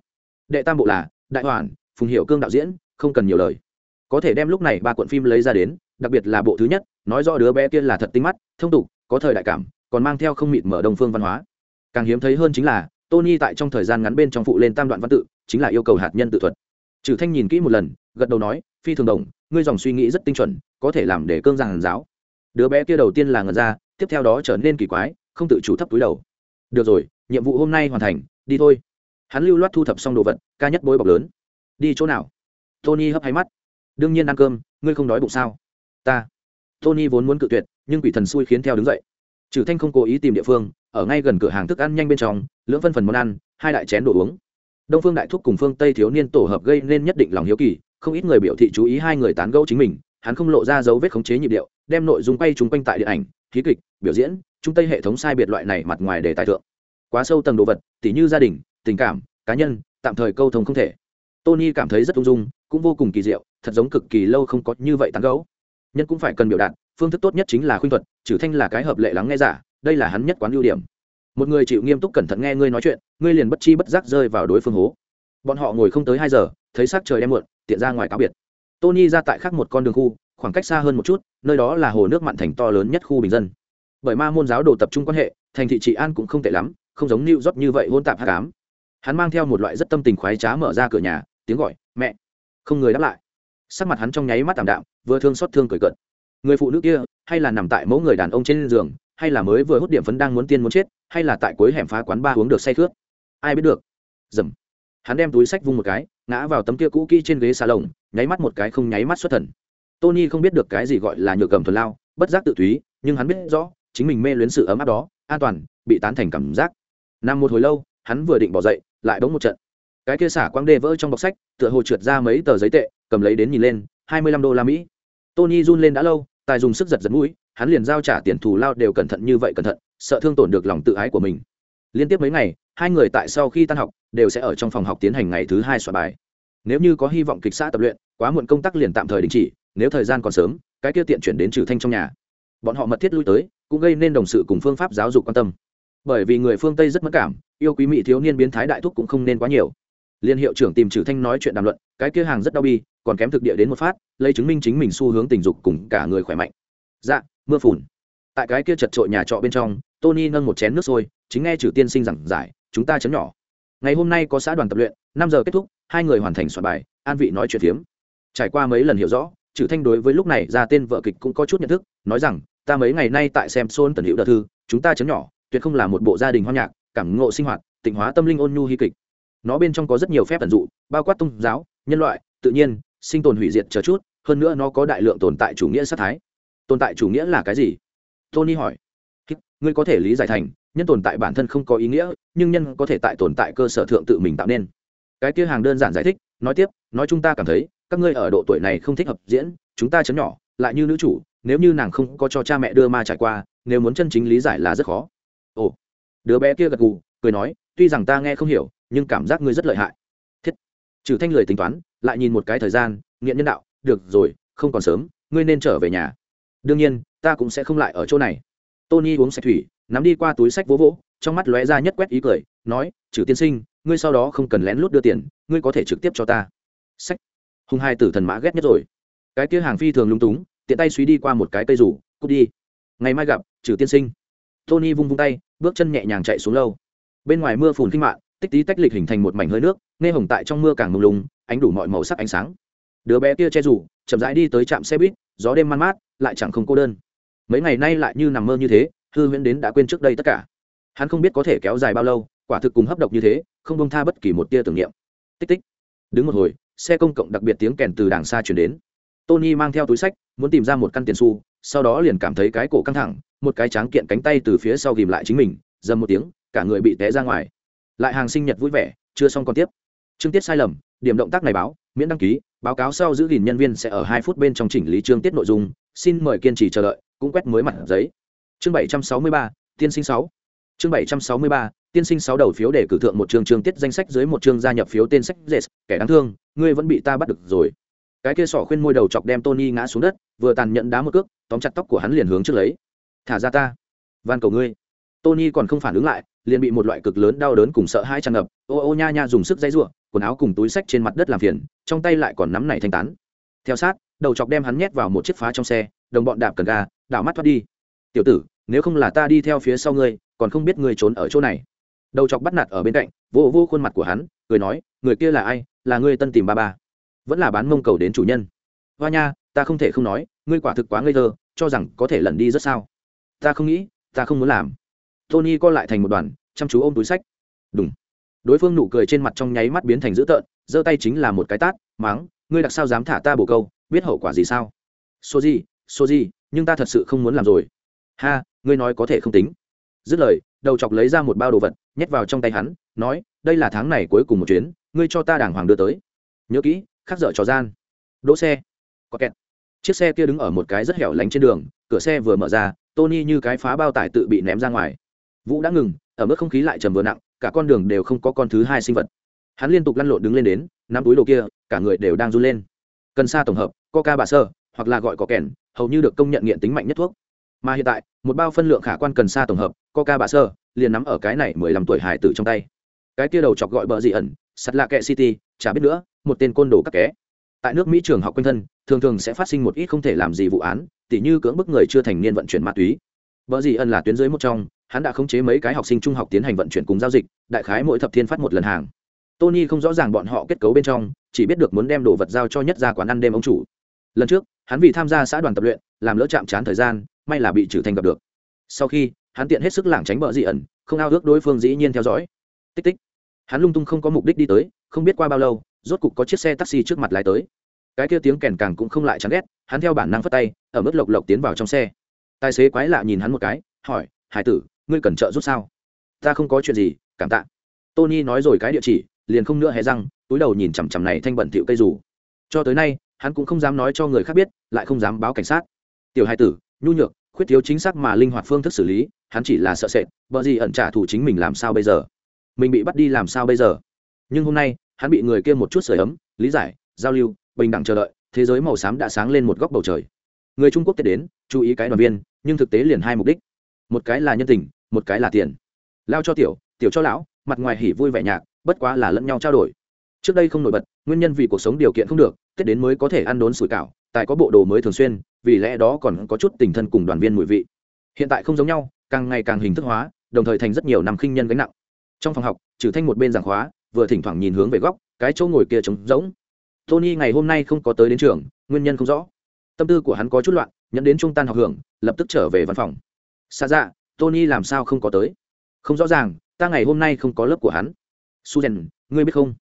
Đệ tam bộ là đại hoàn phùng hiệu cương đạo diễn, không cần nhiều lời. Có thể đem lúc này ba cuộn phim lấy ra đến, đặc biệt là bộ thứ nhất, nói rõ đứa bé kia là thật tinh mắt, thông tục, có thời đại cảm, còn mang theo không mịt mở đồng phương văn hóa. Càng hiếm thấy hơn chính là, tony tại trong thời gian ngắn bên trong phụ lên tam đoạn văn tự, chính là yêu cầu hạt nhân tự thuật. Trừ thanh nhìn kỹ một lần, gật đầu nói, phi thường đồng, ngươi dòng suy nghĩ rất tinh chuẩn, có thể làm để cương giảng giáo. Đứa bé kia đầu tiên là ngần ra, tiếp theo đó trở nên kỳ quái, không tự chủ thấp túi đầu. Được rồi, nhiệm vụ hôm nay hoàn thành đi thôi. Hắn lưu loát thu thập xong đồ vật, ca nhất bối bọc lớn. Đi chỗ nào? Tony hấp hay mắt. Đương nhiên ăn cơm, ngươi không đói bụng sao? Ta. Tony vốn muốn cự tuyệt, nhưng quỷ thần xui khiến theo đứng dậy. Trừ thanh không cố ý tìm địa phương, ở ngay gần cửa hàng thức ăn nhanh bên trong, lưỡng phân phần món ăn, hai đại chén đồ uống. Đông phương đại thúc cùng phương tây thiếu niên tổ hợp gây nên nhất định lòng hiếu kỳ, không ít người biểu thị chú ý hai người tán gẫu chính mình, hắn không lộ ra dấu vết khống chế nhịp điệu, đem nội dung quay chúng quanh tại điện ảnh khí kịch, biểu diễn trung tây hệ thống sai biệt loại này mặt ngoài để tài thượng quá sâu tầng đồ vật, tỉ như gia đình, tình cảm, cá nhân, tạm thời câu thông không thể. Tony cảm thấy rất ung dung, cũng vô cùng kỳ diệu, thật giống cực kỳ lâu không có như vậy tán gẫu. Nhân cũng phải cần biểu đạt, phương thức tốt nhất chính là khuyên thuật, trừ thanh là cái hợp lệ lắng nghe giả, đây là hắn nhất quán ưu điểm. Một người chịu nghiêm túc cẩn thận nghe ngươi nói chuyện, ngươi liền bất chi bất giác rơi vào đối phương hố. Bọn họ ngồi không tới hai giờ, thấy sắc trời đem muộn, tiện ra ngoài cáo biệt. Tony ra tại khác một con đường khu, khoảng cách xa hơn một chút, nơi đó là hồ nước mặn thành to lớn nhất khu bình dân. Bởi ma môn giáo đồ tập trung quan hệ, thành thị trị an cũng không tệ lắm không giống New York như vậy hôn tạp hạ cám hắn mang theo một loại rất tâm tình khoái trá mở ra cửa nhà, tiếng gọi, mẹ. Không người đáp lại. Sắc mặt hắn trong nháy mắt tảm đạm, vừa thương xót thương cười cợt. Người phụ nữ kia, hay là nằm tại mẫu người đàn ông trên giường, hay là mới vừa hút điểm phấn đang muốn tiên muốn chết, hay là tại cuối hẻm phá quán ba uống được say khướt? Ai biết được. Dầm. Hắn đem túi sách vung một cái, ngã vào tấm kia cũ kỹ trên ghế xà lồng nháy mắt một cái không nháy mắt xuất thần. Tony không biết được cái gì gọi là nhược cầm thuần lao, bất giác tự thúy, nhưng hắn biết rõ, chính mình mê luyến sự ấm áp đó, an toàn, bị tán thành cảm giác nằm một hồi lâu, hắn vừa định bỏ dậy, lại bỗng một trận. Cái kia xả quang đê vỡ trong bọc sách, tựa hồ trượt ra mấy tờ giấy tệ, cầm lấy đến nhìn lên, hai mươi lăm đô la mỹ. Tony run lên đã lâu, tài dùng sức giật giật mũi, hắn liền giao trả tiền thù lao đều cẩn thận như vậy cẩn thận, sợ thương tổn được lòng tự ái của mình. Liên tiếp mấy ngày, hai người tại sau khi tan học, đều sẽ ở trong phòng học tiến hành ngày thứ hai soạn bài. Nếu như có hy vọng kịch xã tập luyện, quá muộn công tác liền tạm thời đình chỉ, nếu thời gian còn sớm, cái kia tiện chuyển đến trừ thanh trong nhà. Bọn họ mật thiết lui tới, cũng gây nên đồng sự cùng phương pháp giáo dục quan tâm bởi vì người phương tây rất mất cảm, yêu quý mỹ thiếu niên biến thái đại thúc cũng không nên quá nhiều. Liên hiệu trưởng tìm trừ thanh nói chuyện đàm luận, cái kia hàng rất đau bi, còn kém thực địa đến một phát, lấy chứng minh chính mình xu hướng tình dục cùng cả người khỏe mạnh. Dạ mưa phùn. Tại cái kia chật trội nhà trọ bên trong, tony nâng một chén nước sôi, chính nghe trừ tiên sinh giảng giải, chúng ta chấm nhỏ. Ngày hôm nay có xã đoàn tập luyện, năm giờ kết thúc, hai người hoàn thành soạn bài, an vị nói chuyện phiếm. Trải qua mấy lần hiểu rõ trừ thanh đối với lúc này ra tên vợ kịch cũng có chút nhận thức, nói rằng, ta mấy ngày nay tại xem xôn tần hữu đợt thư, chúng ta chấm nhỏ tuyệt không là một bộ gia đình hoang nhạc, cảm ngộ sinh hoạt, tịnh hóa tâm linh ôn nhu hy kịch. Nó bên trong có rất nhiều phép tận dụ, bao quát tôn giáo, nhân loại, tự nhiên, sinh tồn hủy diệt chờ chút, hơn nữa nó có đại lượng tồn tại chủ nghĩa sát thái. Tồn tại chủ nghĩa là cái gì? Tony hỏi. Ngươi có thể lý giải thành, nhân tồn tại bản thân không có ý nghĩa, nhưng nhân có thể tại tồn tại cơ sở thượng tự mình tạo nên. Cái kia hàng đơn giản giải thích, nói tiếp, nói chúng ta cảm thấy, các ngươi ở độ tuổi này không thích hợp diễn, chúng ta chấm nhỏ, lại như nữ chủ, nếu như nàng không có cho cha mẹ đưa ma trải qua, nếu muốn chân chính lý giải là rất khó đứa bé kia gật gù, cười nói, tuy rằng ta nghe không hiểu, nhưng cảm giác ngươi rất lợi hại. Thiết. Trừ thanh lười tính toán, lại nhìn một cái thời gian, nghiện nhân đạo, được rồi, không còn sớm, ngươi nên trở về nhà. Đương nhiên, ta cũng sẽ không lại ở chỗ này. Tony uống sạch thủy, nắm đi qua túi sách vỗ vỗ, trong mắt lóe ra nhất quét ý cười, nói, trừ tiên sinh, ngươi sau đó không cần lén lút đưa tiền, ngươi có thể trực tiếp cho ta. Sách. Hùng hai tử thần mã ghét nhất rồi. Cái kia hàng phi thường lung túng, tiện tay suy đi qua một cái cây rủ, cút đi. Ngày mai gặp, trừ tiên sinh tony vung vung tay bước chân nhẹ nhàng chạy xuống lâu. Bên ngoài mưa phùn kinh mạng tích tí tách lịch hình thành một mảnh hơi nước nghe hồng tại trong mưa càng mông lùng, ánh đủ mọi màu sắc ánh sáng. Đứa bé kia che rủ chậm rãi đi tới trạm xe buýt gió đêm man mát lại chẳng không cô đơn. Mấy ngày nay lại như nằm mơ như thế hư huyễn đến đã quên trước đây tất cả. Hắn không biết có thể kéo dài bao lâu quả thực cùng hấp độc như thế không bông tha bất kỳ một tia tưởng niệm. Tích tích. Đứng một hồi xe công cộng đặc biệt tiếng kèn từ đàng xa chuyển đến. Tony mang theo túi sách muốn tìm ra một căn tiền xu sau đó liền cảm thấy cái cổ căng thẳng, một cái tráng kiện cánh tay từ phía sau ghìm lại chính mình, dầm một tiếng, cả người bị té ra ngoài. Lại hàng sinh nhật vui vẻ, chưa xong còn tiếp. Chương tiết sai lầm, điểm động tác này báo, miễn đăng ký, báo cáo sau giữ gìn nhân viên sẽ ở hai phút bên trong chỉnh lý chương tiết nội dung, xin mời kiên trì chờ đợi, cũng quét mới mặt giấy. Chương bảy trăm sáu mươi ba, tiên sinh sáu. Chương bảy trăm sáu mươi ba, tiên sinh sáu đầu phiếu để cử thượng một chương chương tiết danh sách dưới một chương gia nhập phiếu tên sách dệt, kẻ đáng thương, ngươi vẫn bị ta bắt được rồi cái kia sỏ khuyên môi đầu chọc đem tony ngã xuống đất, vừa tàn nhẫn đá một cước, tóm chặt tóc của hắn liền hướng trước lấy. Thả ra ta, van cầu ngươi. Tony còn không phản ứng lại, liền bị một loại cực lớn đau đớn cùng sợ hãi tràn ngập. Ô ô nha nha, dùng sức dây ruộng quần áo cùng túi sách trên mặt đất làm phiền, trong tay lại còn nắm này thanh tán. Theo sát, đầu chọc đem hắn nhét vào một chiếc phá trong xe, đồng bọn đạp cần ga, đảo mắt thoát đi. Tiểu tử, nếu không là ta đi theo phía sau ngươi, còn không biết ngươi trốn ở chỗ này. Đầu chọc bắt nạt ở bên cạnh, vô vô khuôn mặt của hắn, cười nói, người kia là ai? Là ngươi tân tìm ba ba vẫn là bán mông cầu đến chủ nhân. Hoa nha, ta không thể không nói, ngươi quả thực quá ngây thơ, cho rằng có thể lẩn đi rất sao. Ta không nghĩ, ta không muốn làm. Tony co lại thành một đoàn, chăm chú ôm túi sách. Đúng đối phương nụ cười trên mặt trong nháy mắt biến thành dữ tợn, giơ tay chính là một cái tát máng ngươi đặc sao dám thả ta bổ câu, biết hậu quả gì sao? Số gì số gì nhưng ta thật sự không muốn làm rồi. Ha, ngươi nói có thể không tính. Dứt lời, đầu chọc lấy ra một bao đồ vật, nhét vào trong tay hắn, nói, đây là tháng này cuối cùng một chuyến, ngươi cho ta đàng hoàng đưa tới. Nhớ kỹ khắc dở trò gian. Đỗ xe. Có kẹt. Chiếc xe kia đứng ở một cái rất hẻo lánh trên đường, cửa xe vừa mở ra, tony như cái phá bao tải tự bị ném ra ngoài. Vũ đã ngừng, ở mức không khí lại trầm vừa nặng, cả con đường đều không có con thứ hai sinh vật. Hắn liên tục lăn lộn đứng lên đến, nắm túi đồ kia, cả người đều đang run lên. Cần sa tổng hợp, coca bà sơ, hoặc là gọi có kèn hầu như được công nhận nghiện tính mạnh nhất thuốc. Mà hiện tại, một bao phân lượng khả quan cần sa tổng hợp, coca bà sơ, liền nắm ở cái này mười lăm tuổi hải tử trong tay. Cái kia đầu chọc gọi bờ dị ẩn sắt lạ kệ city, chả biết nữa, một tên côn đồ các ké. Tại nước mỹ trường học quanh thân, thường thường sẽ phát sinh một ít không thể làm gì vụ án, tỉ như cưỡng bức người chưa thành niên vận chuyển ma túy. Vợ gì ẩn là tuyến dưới một trong, hắn đã khống chế mấy cái học sinh trung học tiến hành vận chuyển cùng giao dịch, đại khái mỗi thập thiên phát một lần hàng. Tony không rõ ràng bọn họ kết cấu bên trong, chỉ biết được muốn đem đồ vật giao cho nhất ra quán ăn đêm ông chủ. Lần trước, hắn vì tham gia xã đoàn tập luyện, làm lỡ chạm trán thời gian, may là bị trừ thành gặp được. Sau khi, hắn tiện hết sức lảng tránh bờ dị ẩn, không ao ước đối phương dĩ nhiên theo dõi. Tích tích hắn lung tung không có mục đích đi tới, không biết qua bao lâu, rốt cục có chiếc xe taxi trước mặt lái tới. Cái kia tiếng kèn càng cũng không lại chán ghét, hắn theo bản năng phất tay, ở mức lộc lộc tiến vào trong xe. Tài xế quái lạ nhìn hắn một cái, hỏi, hải tử, ngươi cần trợ giúp sao? Ta không có chuyện gì, cảm tạ. Tony nói rồi cái địa chỉ, liền không nữa hé răng, túi đầu nhìn chằm chằm này thanh bẩn thịu cây rủ cho tới nay, hắn cũng không dám nói cho người khác biết, lại không dám báo cảnh sát. Tiểu hai tử, nhu nhược, khuyết thiếu chính xác mà linh hoạt phương thức xử lý, hắn chỉ là sợ sệt bởi gì ẩn trả thù chính mình làm sao bây giờ? Mình bị bắt đi làm sao bây giờ? Nhưng hôm nay, hắn bị người kia một chút sửa ấm, lý giải, giao lưu, bình đẳng chờ đợi, thế giới màu xám đã sáng lên một góc bầu trời. Người trung quốc tết đến, chú ý cái đoàn viên, nhưng thực tế liền hai mục đích. Một cái là nhân tình, một cái là tiền. Lao cho tiểu tiểu cho lão, mặt ngoài hỉ vui vẻ nhạc, bất quá là lẫn nhau trao đổi. Trước đây không nổi bật, nguyên nhân vì cuộc sống điều kiện không được, tết đến mới có thể ăn đốn sủi cảo tại có bộ đồ mới thường xuyên, vì lẽ đó còn có chút tình thân cùng đoàn viên mùi vị. Hiện tại không giống nhau, càng ngày càng hình thức hóa, đồng thời thành rất nhiều năm khinh nhân gánh nặng trong phòng học, trừ thanh một bên giảng khóa, vừa thỉnh thoảng nhìn hướng về góc, cái chỗ ngồi kia trống rỗng. Tony ngày hôm nay không có tới đến trường, nguyên nhân không rõ. Tâm tư của hắn có chút loạn nhận đến trung tan học hưởng, lập tức trở về văn phòng. Xa dạ tony làm sao không có tới? Không rõ ràng, ta ngày hôm nay không có lớp của hắn. Susan, ngươi biết không?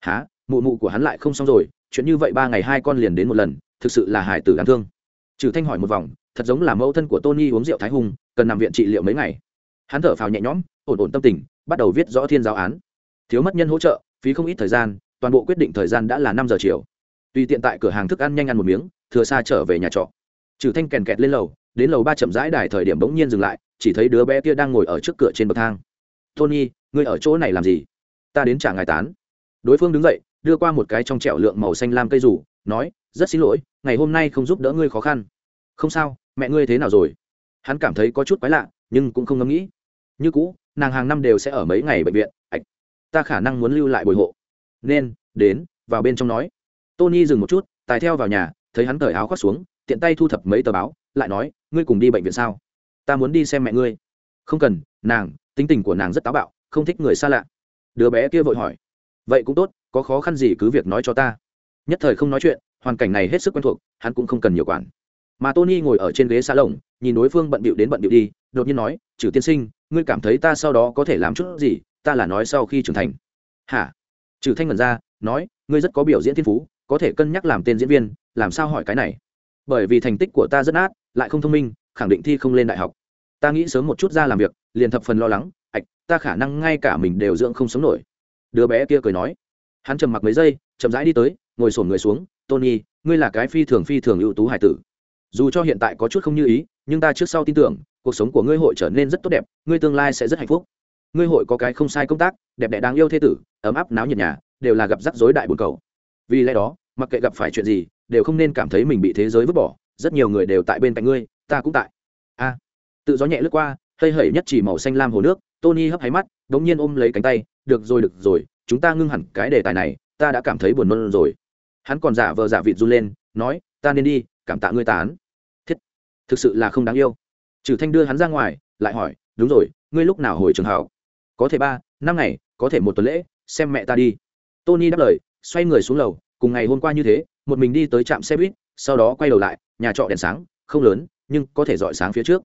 Há mụ mụ của hắn lại không xong rồi, chuyện như vậy ba ngày hai con liền đến một lần, thực sự là hải tử đáng thương. Trừ thanh hỏi một vòng, thật giống là mẫu thân của tony uống rượu thái hùng, cần nằm viện trị liệu mấy ngày. Hắn thở phào nhẹ nhõm, ổn ổn tâm tình bắt đầu viết rõ thiên giáo án. Thiếu mất nhân hỗ trợ, phí không ít thời gian, toàn bộ quyết định thời gian đã là năm giờ chiều. Tùy tiện tại cửa hàng thức ăn nhanh ăn một miếng, thừa xa trở về nhà trọ. Trừ thanh kèn kẹt lên lầu, đến lầu ba chậm rãi đài thời điểm bỗng nhiên dừng lại, chỉ thấy đứa bé kia đang ngồi ở trước cửa trên bậc thang. Tony, ngươi ở chỗ này làm gì? Ta đến trả ngài tán. Đối phương đứng dậy, đưa qua một cái trong trẹo lượng màu xanh lam cây rủ, nói, rất xin lỗi, ngày hôm nay không giúp đỡ ngươi khó khăn. Không sao, mẹ ngươi thế nào rồi? Hắn cảm thấy có chút quái lạ, nhưng cũng không ngẫm nghĩ. Như cũ nàng hàng năm đều sẽ ở mấy ngày bệnh viện, ạch, ta khả năng muốn lưu lại bồi hộ. Nên, đến, vào bên trong nói. Tony dừng một chút, tài theo vào nhà, thấy hắn cởi áo khoác xuống, tiện tay thu thập mấy tờ báo, lại nói, ngươi cùng đi bệnh viện sao? Ta muốn đi xem mẹ ngươi. Không cần, nàng, tính tình của nàng rất táo bạo, không thích người xa lạ. Đứa bé kia vội hỏi. Vậy cũng tốt, có khó khăn gì cứ việc nói cho ta. Nhất thời không nói chuyện, hoàn cảnh này hết sức quen thuộc, hắn cũng không cần nhiều quản. Mà tony ngồi ở trên ghế xa lồng nhìn đối phương bận bịu đến bận bịu đi, đột nhiên nói, trừ tiên sinh ngươi cảm thấy ta sau đó có thể làm chút gì, ta là nói sau khi trưởng thành. Hả? Trừ thanh ngẩn ra, nói, ngươi rất có biểu diễn thiên phú, có thể cân nhắc làm tên diễn viên, làm sao hỏi cái này? Bởi vì thành tích của ta rất át lại không thông minh, khẳng định thi không lên đại học. Ta nghĩ sớm một chút ra làm việc, liền thập phần lo lắng, ạch, ta khả năng ngay cả mình đều dưỡng không sống nổi. Đứa bé kia cười nói. Hắn trầm mặc mấy giây, chậm rãi đi tới, ngồi sổn người xuống, tony, ngươi là cái phi thường phi thường ưu tú hải tử dù cho hiện tại có chút không như ý, nhưng ta trước sau tin tưởng, cuộc sống của ngươi hội trở nên rất tốt đẹp, ngươi tương lai sẽ rất hạnh phúc. Ngươi hội có cái không sai công tác, đẹp đẽ đáng yêu thế tử, ấm áp náo nhiệt nhà, đều là gặp rắc rối đại buồn cầu. Vì lẽ đó, mặc kệ gặp phải chuyện gì, đều không nên cảm thấy mình bị thế giới vứt bỏ, rất nhiều người đều tại bên cạnh ngươi, ta cũng tại. A. Tự gió nhẹ lướt qua hơi hẩy nhất chỉ màu xanh lam hồ nước, tony hấp háy mắt đ ỗ n g nhiên ôm lấy cánh tay, được rồi được rồi, chúng ta ngưng hẳn cái đề tài này, ta đã cảm thấy buồn nôn rồi. Hắn còn giả vờ giả vịt run lên, nói, ta nên đi, cảm tạ ngươi tán thực sự là không đáng yêu. Trừ thanh đưa hắn ra ngoài, lại hỏi, đúng rồi, ngươi lúc nào hồi trường hảo có thể ba, năm ngày, có thể một tuần lễ, xem mẹ ta đi. Tony đáp lời, xoay người xuống lầu, cùng ngày hôm qua như thế, một mình đi tới trạm xe buýt, sau đó quay đầu lại, nhà trọ đèn sáng, không lớn, nhưng có thể dọi sáng phía trước.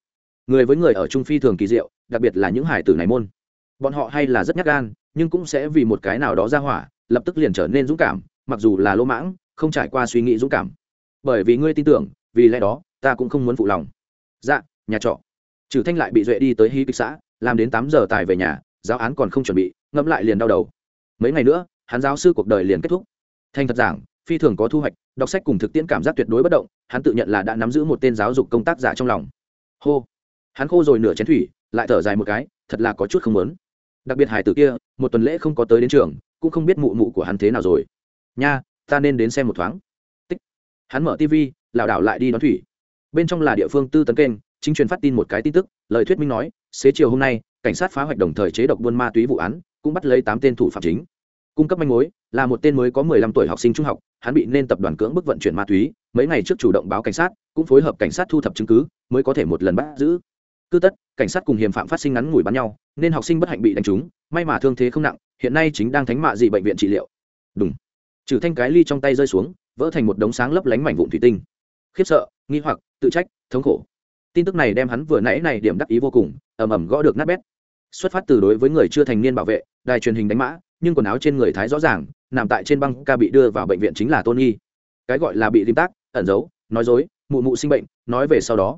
Người với người ở trung phi thường kỳ diệu, đặc biệt là những hải tử này môn. Bọn họ hay là rất nhát gan, nhưng cũng sẽ vì một cái nào đó ra hỏa, lập tức liền trở nên dũng cảm, mặc dù là lỗ mãng, không trải qua suy nghĩ dũng cảm. Bởi vì ngươi tin tưởng, vì lẽ đó ta cũng không muốn phụ lòng. Dạ nhà trọ. Trừ thanh lại bị duệ đi tới hí kịch xã, làm đến tám giờ tài về nhà, giáo án còn không chuẩn bị, ngẫm lại liền đau đầu. Mấy ngày nữa, hắn giáo sư cuộc đời liền kết thúc. Thành thật giảng, phi thường có thu hoạch, đọc sách cùng thực tiễn cảm giác tuyệt đối bất động, hắn tự nhận là đã nắm giữ một tên giáo dục công tác giả trong lòng. Hô. Hắn khô rồi nửa chén thủy, lại thở dài một cái, thật là có chút không muốn. Đặc biệt hải tử kia, một tuần lễ không có tới đến trường, cũng không biết mụ mụ của hắn thế nào rồi. Nha, ta nên đến xem một thoáng. Tích. Hắn mở tv lảo đảo lại đi đón thủy bên trong là địa phương tư tấn kênh, chính truyền phát tin một cái tin tức, lời thuyết minh nói, xế chiều hôm nay, cảnh sát phá hoạch đồng thời chế độc buôn ma túy vụ án, cũng bắt lấy tám tên thủ phạm chính. Cung cấp manh mối, là một tên mới có mười lăm tuổi học sinh trung học, hắn bị nên tập đoàn cưỡng bức vận chuyển ma túy, mấy ngày trước chủ động báo cảnh sát, cũng phối hợp cảnh sát thu thập chứng cứ, mới có thể một lần bắt giữ. Cứ tất, cảnh sát cùng hiểm phạm phát sinh ngắn ngủi bắn nhau, nên học sinh bất hạnh bị đánh trúng, may mà thương thế không nặng, hiện nay chính đang thánh mạ dị bệnh viện trị liệu. Đúng trừ thanh cái ly trong tay rơi xuống, vỡ thành một đống sáng lấp lánh mảnh vụn thủy tinh khiếp sợ, nghi hoặc, tự trách, thống khổ. Tin tức này đem hắn vừa nãy này điểm đắc ý vô cùng, ầm ầm gõ được nát bét. Xuất phát từ đối với người chưa thành niên bảo vệ, đài truyền hình đánh mã, nhưng quần áo trên người thái rõ ràng, nằm tại trên băng ca bị đưa vào bệnh viện chính là tôn nghi cái gọi là bị tim tác, ẩn giấu, nói dối, mụ mụ sinh bệnh, nói về sau đó.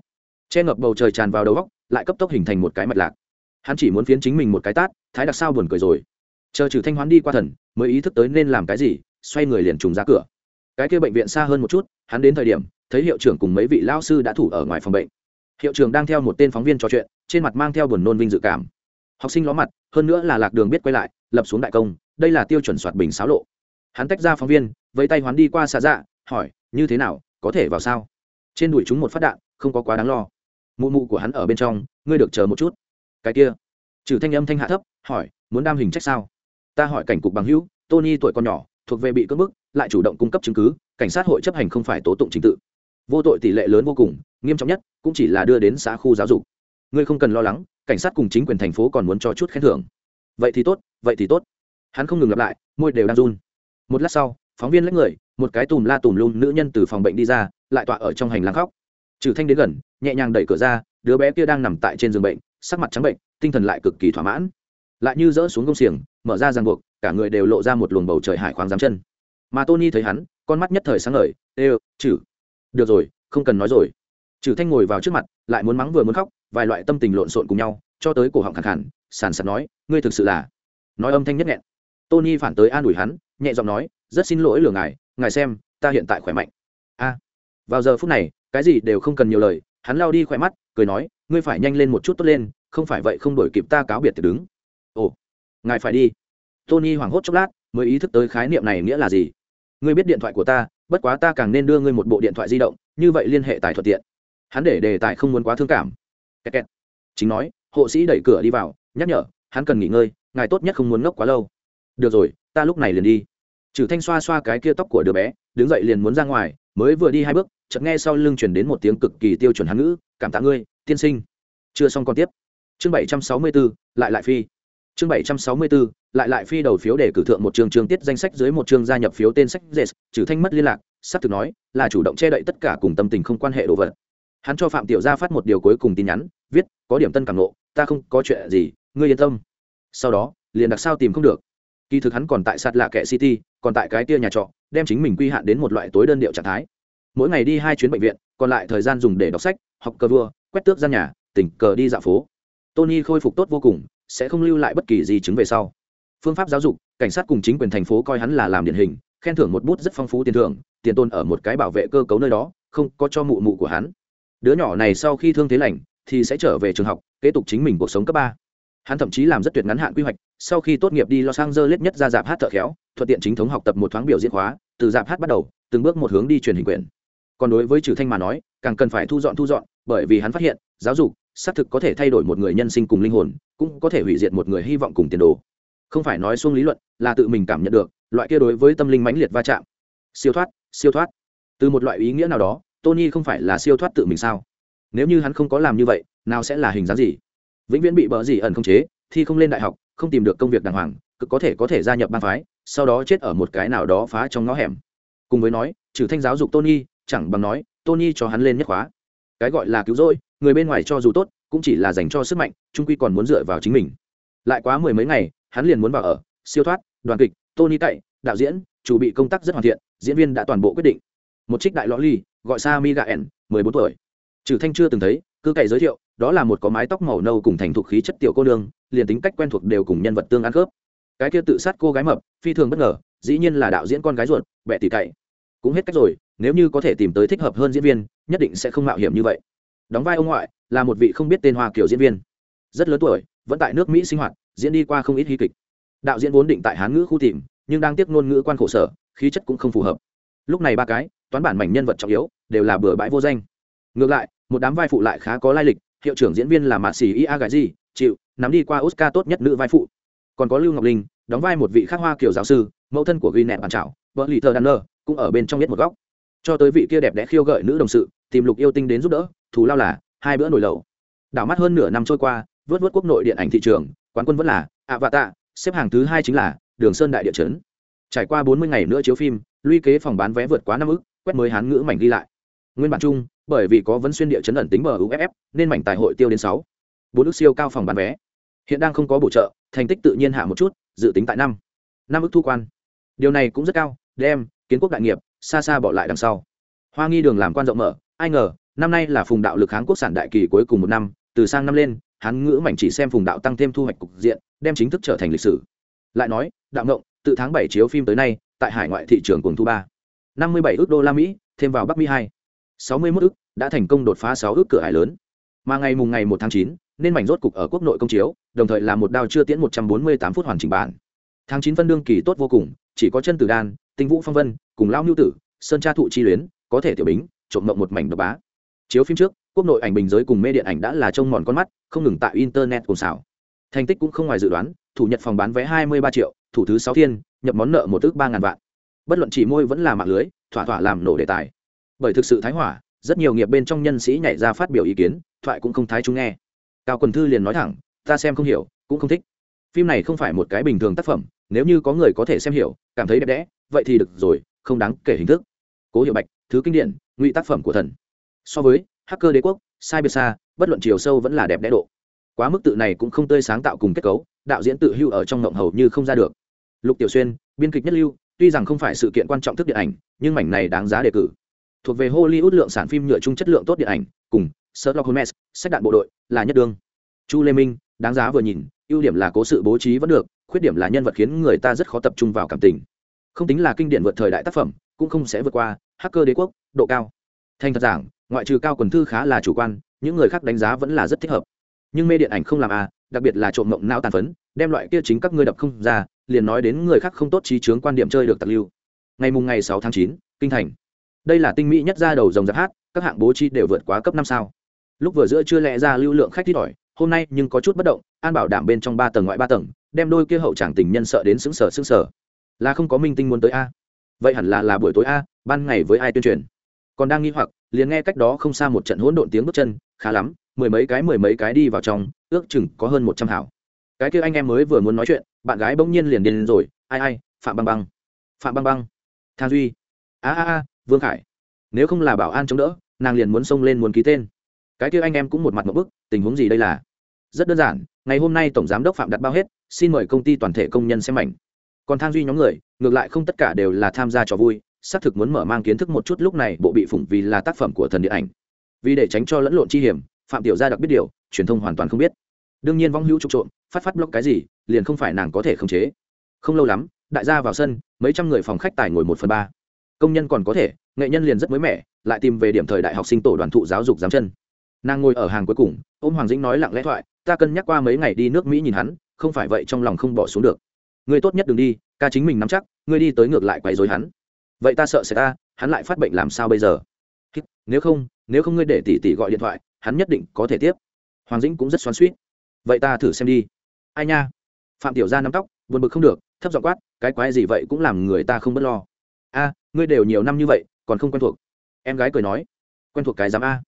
Che ngập bầu trời tràn vào đầu góc, lại cấp tốc hình thành một cái mạch lạc. Hắn chỉ muốn phiến chính mình một cái tát, thái đặc sao buồn cười rồi. Chờ trừ thanh hoán đi qua thần, mới ý thức tới nên làm cái gì, xoay người liền trùng ra cửa. Cái kia bệnh viện xa hơn một chút hắn đến thời điểm, thấy hiệu trưởng cùng mấy vị lao sư đã thủ ở ngoài phòng bệnh. Hiệu trưởng đang theo một tên phóng viên trò chuyện, trên mặt mang theo buồn nôn vinh dự cảm. Học sinh ló mặt, hơn nữa là lạc đường biết quay lại, lập xuống đại công, đây là tiêu chuẩn soạt bình xáo lộ. Hắn tách ra phóng viên với tay hoán đi qua xạ dạ hỏi, như thế nào, có thể vào sao? Trên đùi chúng một phát đạn, không có quá đáng lo. Mụ mụ của hắn ở bên trong, ngươi được chờ một chút. Cái kia, trừ thanh âm thanh hạ thấp, hỏi, muốn đam hình trách sao? Ta hỏi cảnh cục bằng hữu, tony tuổi còn nhỏ, thuộc về bị cưỡng bức, lại chủ động cung cấp chứng cứ cảnh sát hội chấp hành không phải tố tụng trình tự. Vô tội tỷ lệ lớn vô cùng, nghiêm trọng nhất cũng chỉ là đưa đến xã khu giáo dục. Ngươi không cần lo lắng, cảnh sát cùng chính quyền thành phố còn muốn cho chút khen thưởng. Vậy thì tốt, vậy thì tốt. Hắn không ngừng lặp lại, môi đều đang run. Một lát sau, phóng viên lấy người, một cái tùm la tùm lum nữ nhân từ phòng bệnh đi ra, lại tọa ở trong hành lang khóc. Trừ thanh đến gần, nhẹ nhàng đẩy cửa ra, đứa bé kia đang nằm tại trên giường bệnh, sắc mặt trắng bệnh, tinh thần lại cực kỳ thỏa mãn. Lại như dỡ xuống công xiềng, mở ra ràng buộc, cả người đều lộ ra một luồng bầu trời hải khoáng giám chân. Mà tony thấy hắn con mắt nhất thời sáng ngời, ê chử được rồi, không cần nói rồi. Trừ thanh ngồi vào trước mặt, lại muốn mắng vừa muốn khóc, vài loại tâm tình lộn xộn cùng nhau, cho tới cổ họng khẳng hẳn sàn sạt nói, ngươi thực sự là nói âm thanh nhất nghẹn. Tony phản tới an ủi hắn, nhẹ giọng nói, rất xin lỗi lừa ngài ngài xem, ta hiện tại khỏe mạnh. A. Vào giờ phút này, cái gì đều không cần nhiều lời, hắn lao đi khỏe mắt, cười nói, ngươi phải nhanh lên một chút tốt lên, không phải vậy không đổi kịp ta cáo biệt thì đứng. Ồ, ngài phải đi. Tony hoảng hốt chốc lát, mới ý thức tới khái niệm này nghĩa là gì ngươi biết điện thoại của ta bất quá ta càng nên đưa ngươi một bộ điện thoại di động như vậy liên hệ tài thuận tiện. Hắn để đề tài không muốn quá thương cảm. Kẹt kẹt. chính nói hộ sĩ đẩy cửa đi vào nhắc nhở hắn cần nghỉ ngơi ngài tốt nhất không muốn ngốc quá lâu. Được rồi ta lúc này liền đi. Trừ thanh xoa xoa cái kia tóc của đứa bé đứng dậy liền muốn ra ngoài mới vừa đi hai bước chợt nghe sau lưng truyền đến một tiếng cực kỳ tiêu chuẩn hán ngữ cảm tạ ngươi tiên sinh. Chưa xong còn tiếp. Chương 764, lại lại phi. Chương 764, lại lại phi đầu phiếu để cử thượng một trường trường tiết danh sách dưới một chương gia nhập phiếu tên sách dệt, trừ thanh mất liên lạc, sắp thực nói, là chủ động che đậy tất cả cùng tâm tình không quan hệ đồ vật. Hắn cho phạm tiểu gia phát một điều cuối cùng tin nhắn, viết, có điểm tân cảm nộ ta không có chuyện gì, ngươi yên tâm. Sau đó, liền đặc sao tìm không được. Kỳ thực hắn còn tại sạt lạ kệ city, còn tại cái kia nhà trọ, đem chính mình quy hạn đến một loại tối đơn điệu trạng thái. Mỗi ngày đi hai chuyến bệnh viện, còn lại thời gian dùng để đọc sách, học cờ vua, quét tước gian nhà, tỉnh cờ đi dạo phố. Tony khôi phục tốt vô cùng, sẽ không lưu lại bất kỳ gì chứng về sau phương pháp giáo dục, cảnh sát cùng chính quyền thành phố coi hắn là làm điển hình, khen thưởng một bút rất phong phú tiền thưởng, tiền tôn ở một cái bảo vệ cơ cấu nơi đó, không có cho mụ mụ của hắn. Đứa nhỏ này sau khi thương thế lành, thì sẽ trở về trường học, kế tục chính mình cuộc sống cấp ba. Hắn thậm chí làm rất tuyệt ngắn hạn quy hoạch, sau khi tốt nghiệp đi los angeles nhất ra dạp hát thợ khéo, thuận tiện chính thống học tập một thoáng biểu diễn khóa, từ dạp hát bắt đầu, từng bước một hướng đi truyền hình quyền. Còn đối với trừ thanh mà nói, càng cần phải thu dọn thu dọn, bởi vì hắn phát hiện, giáo dục, xác thực có thể thay đổi một người nhân sinh cùng linh hồn, cũng có thể hủy diệt một người hy vọng cùng tiền đồ không phải nói xuông lý luận, là tự mình cảm nhận được, loại kia đối với tâm linh mãnh liệt va chạm. Siêu thoát siêu thoát. Từ một loại ý nghĩa nào đó, tony không phải là siêu thoát tự mình sao? Nếu như hắn không có làm như vậy, nào sẽ là hình dáng gì? Vĩnh viễn bị bỡ gì ẩn không chế, thi không lên đại học, không tìm được công việc đàng hoàng, cực có thể có thể gia nhập bang phái, sau đó chết ở một cái nào đó phá trong ngõ hẻm. Cùng với nói, trừ thanh giáo dục tony, chẳng bằng nói, tony cho hắn lên nhất khóa. Cái gọi là cứu rỗi, người bên ngoài cho dù tốt, cũng chỉ là dành cho sức mạnh, trung quy còn muốn dựa vào chính mình. Lại quá mười mấy ngày hắn liền muốn vào ở, siêu thoát, đoàn kịch, tony cậy đạo diễn, chủ bị công tác rất hoàn thiện, diễn viên đã toàn bộ quyết định. Một trích đại lõ ly, gọi sa mi gà ẻn mười bốn tuổi. Trừ thanh chưa từng thấy, cứ cậy giới thiệu, đó là một có mái tóc màu nâu cùng thành thục khí chất tiểu cô nương, liền tính cách quen thuộc đều cùng nhân vật tương ăn khớp. Cái kia tự sát cô gái mập, phi thường bất ngờ, dĩ nhiên là đạo diễn con gái ruột, bẹ tỷ cậy. Cũng hết cách rồi, nếu như có thể tìm tới thích hợp hơn diễn viên, nhất định sẽ không mạo hiểm như vậy. Đóng vai ông ngoại, là một vị không biết tên hoa kiểu diễn viên rất lớn tuổi, vẫn tại nước mỹ sinh hoạt, diễn đi qua không ít hy kịch. Đạo diễn vốn định tại hán ngữ khu tìm, nhưng đang tiếp ngôn ngữ quan khổ sở, khí chất cũng không phù hợp. Lúc này ba cái, toán bản mảnh nhân vật trọng yếu, đều là bừa bãi vô danh. Ngược lại, một đám vai phụ lại khá có lai lịch, hiệu trưởng diễn viên là mạ xỉ ia gái gì chịu, nắm đi qua oscar tốt nhất nữ vai phụ. Còn có lưu ngọc linh, đóng vai một vị khắc hoa kiểu giáo sư, mẫu thân của ghi nẹt bàn trảo, vợ lì thờ đan nơ, cũng ở bên trong biết một góc. Cho tới vị kia đẹp đẽ khiêu gợi nữ đồng sự, tìm lục yêu tinh đến giúp đỡ, thù lao là, hai bữa nổi lầu. đảo mắt hơn nửa năm trôi qua vớt vớt quốc nội điện ảnh thị trường, quán quân vẫn là ạ vạ tạ xếp hàng thứ hai chính là đường sơn đại địa chấn. Trải qua bốn mươi ngày nữa chiếu phim luy kế phòng bán vé vượt quá năm ức, quét mới hán ngữ mảnh ghi lại. Nguyên bản chung, bởi vì có vấn xuyên địa chấn ẩn tính bờ uff nên mảnh tài hội tiêu đến sáu. Bốn ức siêu cao phòng bán vé. Hiện đang không có bổ trợ, thành tích tự nhiên hạ một chút, dự tính tại năm. Năm ức thu quan. Điều này cũng rất cao, đem kiến quốc đại nghiệp xa xa bỏ lại đằng sau. Hoa nghi đường làm quan rộng mở, ai ngờ, năm nay là phùng đạo lực kháng quốc sản đại kỳ cuối cùng một năm, từ sang năm lên hán ngữ mảnh chỉ xem phùng đạo tăng thêm thu hoạch cục diện, đem chính thức trở thành lịch sử. Lại nói, đạo ngộng, từ tháng bảy chiếu phim tới nay, tại hải ngoại thị trường cùng thu ba. Năm mươi bảy ước đô la mỹ, thêm vào bắc mỹ hai. Sáu mươi mốt ước, đã thành công đột phá sáu ước cửa hải lớn. Mà ngày mùng ngày một tháng chín, nên mảnh rốt cục ở quốc nội công chiếu, đồng thời là một đao chưa tiễn một trăm bốn mươi tám phút hoàn chỉnh bản. Tháng chín phân đương kỳ tốt vô cùng, chỉ có chân tử đan, tinh vũ phong vân, cùng lao nhu tử, sơn tra thụ chi luyến, có thể tiểu bính, trộm mộng một mảnh độc bá. Chiếu phim trước quốc nội ảnh bình giới cùng mê điện ảnh đã là trông mòn con mắt, không ngừng tại internet cùng xảo. Thành tích cũng không ngoài dự đoán, thủ nhật phòng bán vé hai mươi ba triệu, thủ thứ sáu thiên nhập món nợ một ước ba ngàn vạn. Bất luận chỉ môi vẫn là mạng lưới, thỏa thỏa làm nổ đề tài. Bởi thực sự thái hỏa, rất nhiều nghiệp bên trong nhân sĩ nhảy ra phát biểu ý kiến, thoại cũng không thái chúng nghe. Cao quần thư liền nói thẳng, ta xem không hiểu, cũng không thích. Phim này không phải một cái bình thường tác phẩm, nếu như có người có thể xem hiểu, cảm thấy đẹp đẽ, vậy thì được rồi, không đáng kể hình thức. Cố hiệu bạch, thứ kinh điển, ngụy tác phẩm của thần. So với hacker đế quốc sai biệt xa bất luận chiều sâu vẫn là đẹp đẽ độ. Quá mức tự này cũng không tươi sáng tạo cùng kết cấu, đạo diễn tự hưu ở trong ngộng hầu như không ra được. Lục tiểu xuyên, biên kịch nhất lưu, tuy rằng không phải sự kiện quan trọng thức điện ảnh, nhưng mảnh này đáng giá đề cử. Thuộc về hollywood lượng sản phim nhựa chung chất lượng tốt điện ảnh, cùng sherlock holmes, sách đạn bộ đội, là nhất đương. Chu lê minh, đáng giá vừa nhìn, ưu điểm là cố sự bố trí vẫn được, khuyết điểm là nhân vật khiến người ta rất khó tập trung vào cảm tình. Không tính là kinh điển vượt thời đại tác phẩm, cũng không sẽ vượt qua hacker đế quốc, độ cao. Thành thật giảng ngoại trừ cao quần thư khá là chủ quan, những người khác đánh giá vẫn là rất thích hợp. Nhưng mê điện ảnh không làm à đặc biệt là trộm mộng não tàn phấn, đem loại kia chính các ngươi đập không ra, liền nói đến người khác không tốt trí chướng quan điểm chơi được tặc lưu. Ngày mùng ngày sáu tháng chín, kinh thành. Đây là tinh mỹ nhất ra đầu dòng giáp hát, các hạng bố trí đều vượt quá cấp năm sao. Lúc vừa giữa chưa lẽ ra lưu lượng khách ít ỏi, hôm nay nhưng có chút bất động, an bảo đảm bên trong ba tầng ngoại ba tầng, đem đôi kia hậu tràng tình nhân sợ đến xứng sở xứng sở là không có minh tinh muốn tới a? Vậy hẳn là là buổi tối a, ban ngày với ai tuyên truyền? Còn đang nghi hoặc liền nghe cách đó không xa một trận hỗn độn tiếng bước chân, khá lắm, mười mấy cái, mười mấy cái đi vào trong, ước chừng có hơn một trăm hảo. Cái kia anh em mới vừa muốn nói chuyện, bạn gái bỗng nhiên liền điên rồi, ai ai, phạm băng băng. Phạm băng băng. Thang duy. A a a, vương khải. Nếu không là bảo an chống đỡ, nàng liền muốn xông lên muốn ký tên. Cái kia anh em cũng một mặt một bức, tình huống gì đây là? Rất đơn giản, ngày hôm nay tổng giám đốc phạm đặt bao hết, xin mời công ty toàn thể công nhân xem ảnh. Còn thang duy nhóm người, ngược lại không tất cả đều là tham gia trò vui xác thực muốn mở mang kiến thức một chút lúc này bộ bị phủng vì là tác phẩm của thần điện ảnh. Vì để tránh cho lẫn lộn chi hiểm phạm tiểu gia đặc biết điều truyền thông hoàn toàn không biết. Đương nhiên vong hữu trục trộm, phát phát blog cái gì liền không phải nàng có thể khống chế. Không lâu lắm đại gia vào sân mấy trăm người phòng khách tài ngồi một phần ba. Công nhân còn có thể nghệ nhân liền rất mới mẻ lại tìm về điểm thời đại học sinh tổ đoàn thụ giáo dục giám chân. Nàng ngồi ở hàng cuối cùng ôm hoàng dĩnh nói lặng lẽ thoại ta cân nhắc qua mấy ngày đi nước mỹ nhìn hắn không phải vậy trong lòng không bỏ xuống được. Người tốt nhất đừng đi ca chính mình nắm chắc ngươi đi tới ngược lại quấy dối hắn vậy ta sợ sẽ ta, hắn lại phát bệnh làm sao bây giờ? Nếu không nếu không ngươi để tỷ tỷ gọi điện thoại, hắn nhất định có thể tiếp. Hoàng dĩnh cũng rất xoắn suýt vậy ta thử xem đi. Ai nha? Phạm tiểu gia nắm tóc, buồn bực không được, thấp giọng quát, cái quái gì vậy cũng làm người ta không bớt lo. A, ngươi đều nhiều năm như vậy, còn không quen thuộc. Em gái cười nói, quen thuộc cái dám a.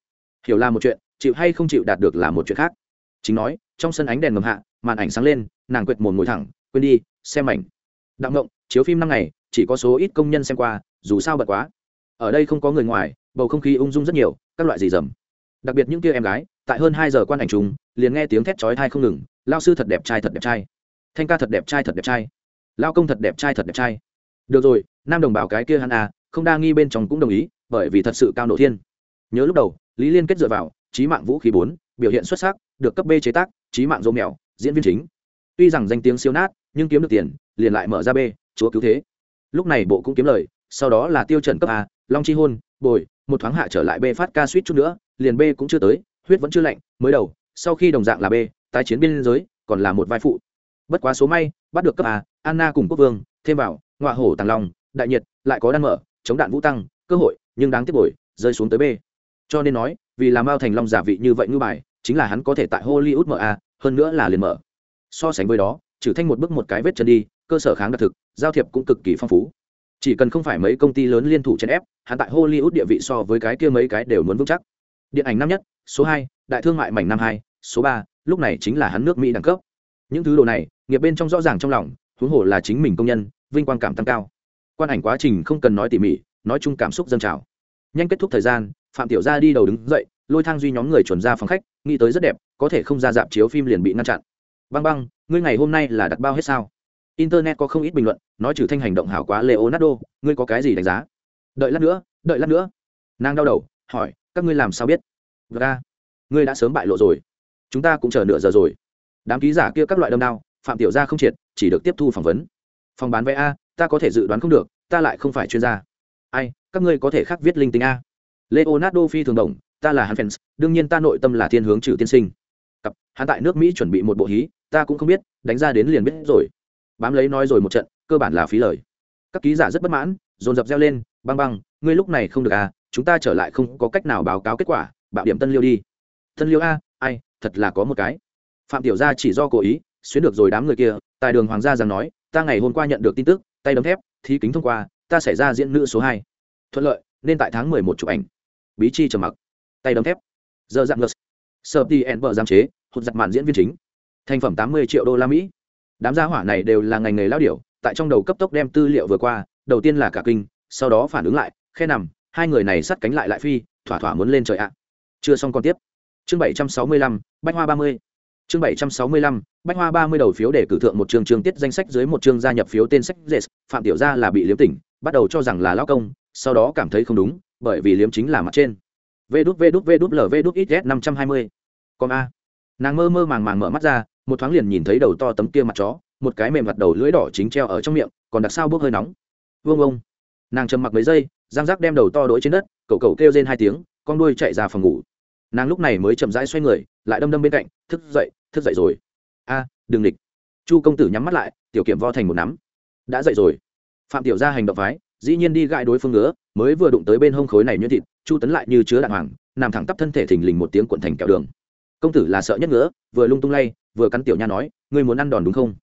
Hiểu là một chuyện, chịu hay không chịu đạt được là một chuyện khác. Chính nói, trong sân ánh đèn ngầm hạ, màn ảnh sáng lên, nàng quệt mồm ngồi thẳng, quên đi, xem ảnh. Đạo ngộng, chiếu phim năm ngày chỉ có số ít công nhân xem qua, dù sao bật quá. Ở đây không có người ngoài, bầu không khí ung dung rất nhiều, các loại gì dầm. Đặc biệt những kia em gái, tại hơn hai giờ quan ảnh chúng liền nghe tiếng thét chói thai không ngừng, lao sư thật đẹp trai, thật đẹp trai. Thanh ca thật đẹp trai, thật đẹp trai. Lao công thật đẹp trai, thật đẹp trai. Được rồi, nam đồng bào cái kia hắn à không đa nghi bên trong cũng đồng ý, bởi vì thật sự cao nộ thiên. Nhớ lúc đầu, lý liên kết dựa vào trí mạng vũ khí bốn, biểu hiện xuất sắc, được cấp b chế tác trí mạng dỗ mèo, diễn viên chính. Tuy rằng danh tiếng siêu nát, nhưng kiếm được tiền, liền lại mở ra b, chúa cứu thế lúc này bộ cũng kiếm lời, sau đó là tiêu chuẩn cấp a, long chi hôn, bồi, một thoáng hạ trở lại b phát ca suýt chút nữa, liền b cũng chưa tới, huyết vẫn chưa lạnh, mới đầu, sau khi đồng dạng là b, tái chiến biên giới, còn là một vai phụ. Bất quá số may, bắt được cấp a, anna cùng quốc vương, thêm vào ngoại hổ tàng long, đại nhiệt, lại có đan mở, chống đạn vũ tăng, cơ hội, nhưng đáng tiếc bồi, rơi xuống tới b. Cho nên nói, vì làm bao thành long giả vị như vậy ngư bài, chính là hắn có thể tại hollywood mở a, hơn nữa là liền mở. So sánh với đó, trừ thanh một bước một cái vết chân đi cơ sở kháng đặc thực, giao thiệp cũng cực kỳ phong phú. Chỉ cần không phải mấy công ty lớn liên thủ chèn ép, hắn tại hollywood địa vị so với cái kia mấy cái đều muốn vững chắc. Điện ảnh năm nhất, số hai, đại thương mại mảnh năm hai, số ba, lúc này chính là hắn nước mỹ đẳng cấp. Những thứ đồ này, nghiệp bên trong rõ ràng trong lòng, huống hồ là chính mình công nhân, vinh quang cảm tăng cao. Quan ảnh quá trình không cần nói tỉ mỉ, nói chung cảm xúc dâng trào. Nhanh kết thúc thời gian, phạm tiểu gia đi đầu đứng dậy, lôi thang duy nhóm người chuẩn ra phòng khách, nghĩ tới rất đẹp, có thể không ra dạp chiếu phim liền bị ngăn chặn. Băng băng, ngươi ngày hôm nay là đặt bao hết sao? Internet có không ít bình luận, nói trừ thanh hành động hảo quá leonardo, ngươi có cái gì đánh giá? Đợi lát nữa, đợi lát nữa. Nàng đau đầu, hỏi, các ngươi làm sao biết? Ga ngươi đã sớm bại lộ rồi. Chúng ta cũng chờ nửa giờ rồi. Đám ký giả kia các loại đâm đao, phạm tiểu gia không triệt, chỉ được tiếp thu phỏng vấn. Phòng bán vé a, ta có thể dự đoán không được, ta lại không phải chuyên gia. Ai, các ngươi có thể khác viết linh tính a. Leonardo phi thường đồng ta là hắn fans, đương nhiên ta nội tâm là thiên hướng trừ tiên sinh. Cặp, hắn tại nước mỹ chuẩn bị một bộ hí, ta cũng không biết, đánh ra đến liền biết rồi bám lấy nói rồi một trận, cơ bản là phí lời. Các ký giả rất bất mãn, dồn dập reo lên, băng băng, ngươi lúc này không được à chúng ta trở lại không có cách nào báo cáo kết quả, bạo điểm tân liêu đi. Tân liêu a, ai, thật là có một cái. Phạm tiểu gia chỉ do cố ý, xuyến được rồi đám người kia tại đường hoàng gia rằng nói, ta ngày hôm qua nhận được tin tức, tay đấm thép, thi kính thông qua, ta xảy ra diễn nữ số hai. Thuận lợi, nên tại tháng mười một chụp ảnh. Bí chi trầm mặc. Tay đấm thép. Giờ dạng ngược sợ đi vợ giam chế, hụt giặt màn diễn viên chính. Thành phẩm tám mươi triệu đô la mỹ đám gia hỏa này đều là ngành nghề lao điểu, tại trong đầu cấp tốc đem tư liệu vừa qua, đầu tiên là cả kinh, sau đó phản ứng lại, khe nằm, hai người này sắt cánh lại lại phi, thỏa thỏa muốn lên trời ạ. Chưa xong còn tiếp. Chương bảy trăm sáu mươi lăm, bách hoa ba mươi. Chương bảy trăm sáu mươi lăm, bách hoa ba mươi đầu phiếu để cử thượng một chương chương tiết danh sách dưới một chương gia nhập phiếu tên sách dệt, phạm tiểu gia là bị liếm tỉnh, bắt đầu cho rằng là lao công, sau đó cảm thấy không đúng, bởi vì liếm chính là mặt trên. Vê đút vê đút vê đút lv đút, ít năm trăm hai mươi. Con a. Nàng mơ mơ màng màng mở mắt ra một thoáng liền nhìn thấy đầu to tấm kia mặt chó, một cái mềm mặt đầu lưỡi đỏ chính treo ở trong miệng, còn đặc sao bốc hơi nóng. Vương ông nàng trầm mặc mấy giây, giang giác đem đầu to đ ố i trên đất, cậu cậu kêu lên hai tiếng, con đuôi chạy ra phòng ngủ. Nàng lúc này mới chậm rãi xoay người, lại đâm đâm bên cạnh, thức dậy thức dậy rồi. A, đừng địch chu công tử nhắm mắt lại, tiểu kiểm vo thành một nắm. Đã dậy rồi. Phạm tiểu gia hành động phái, dĩ nhiên đi gãi đối phương ngứa, mới vừa đụng tới bên hông khối này nhuyễn thịt, chu tấn lại như chứa đạn hoàng, nằm thẳng tắp thân thể thình lình một tiếng cuộn thành kẹo đường. Công tử là sợ nhất ngứa, vừa lung tung lay vừa cắn tiểu nha nói, ngươi muốn ăn đòn đúng không?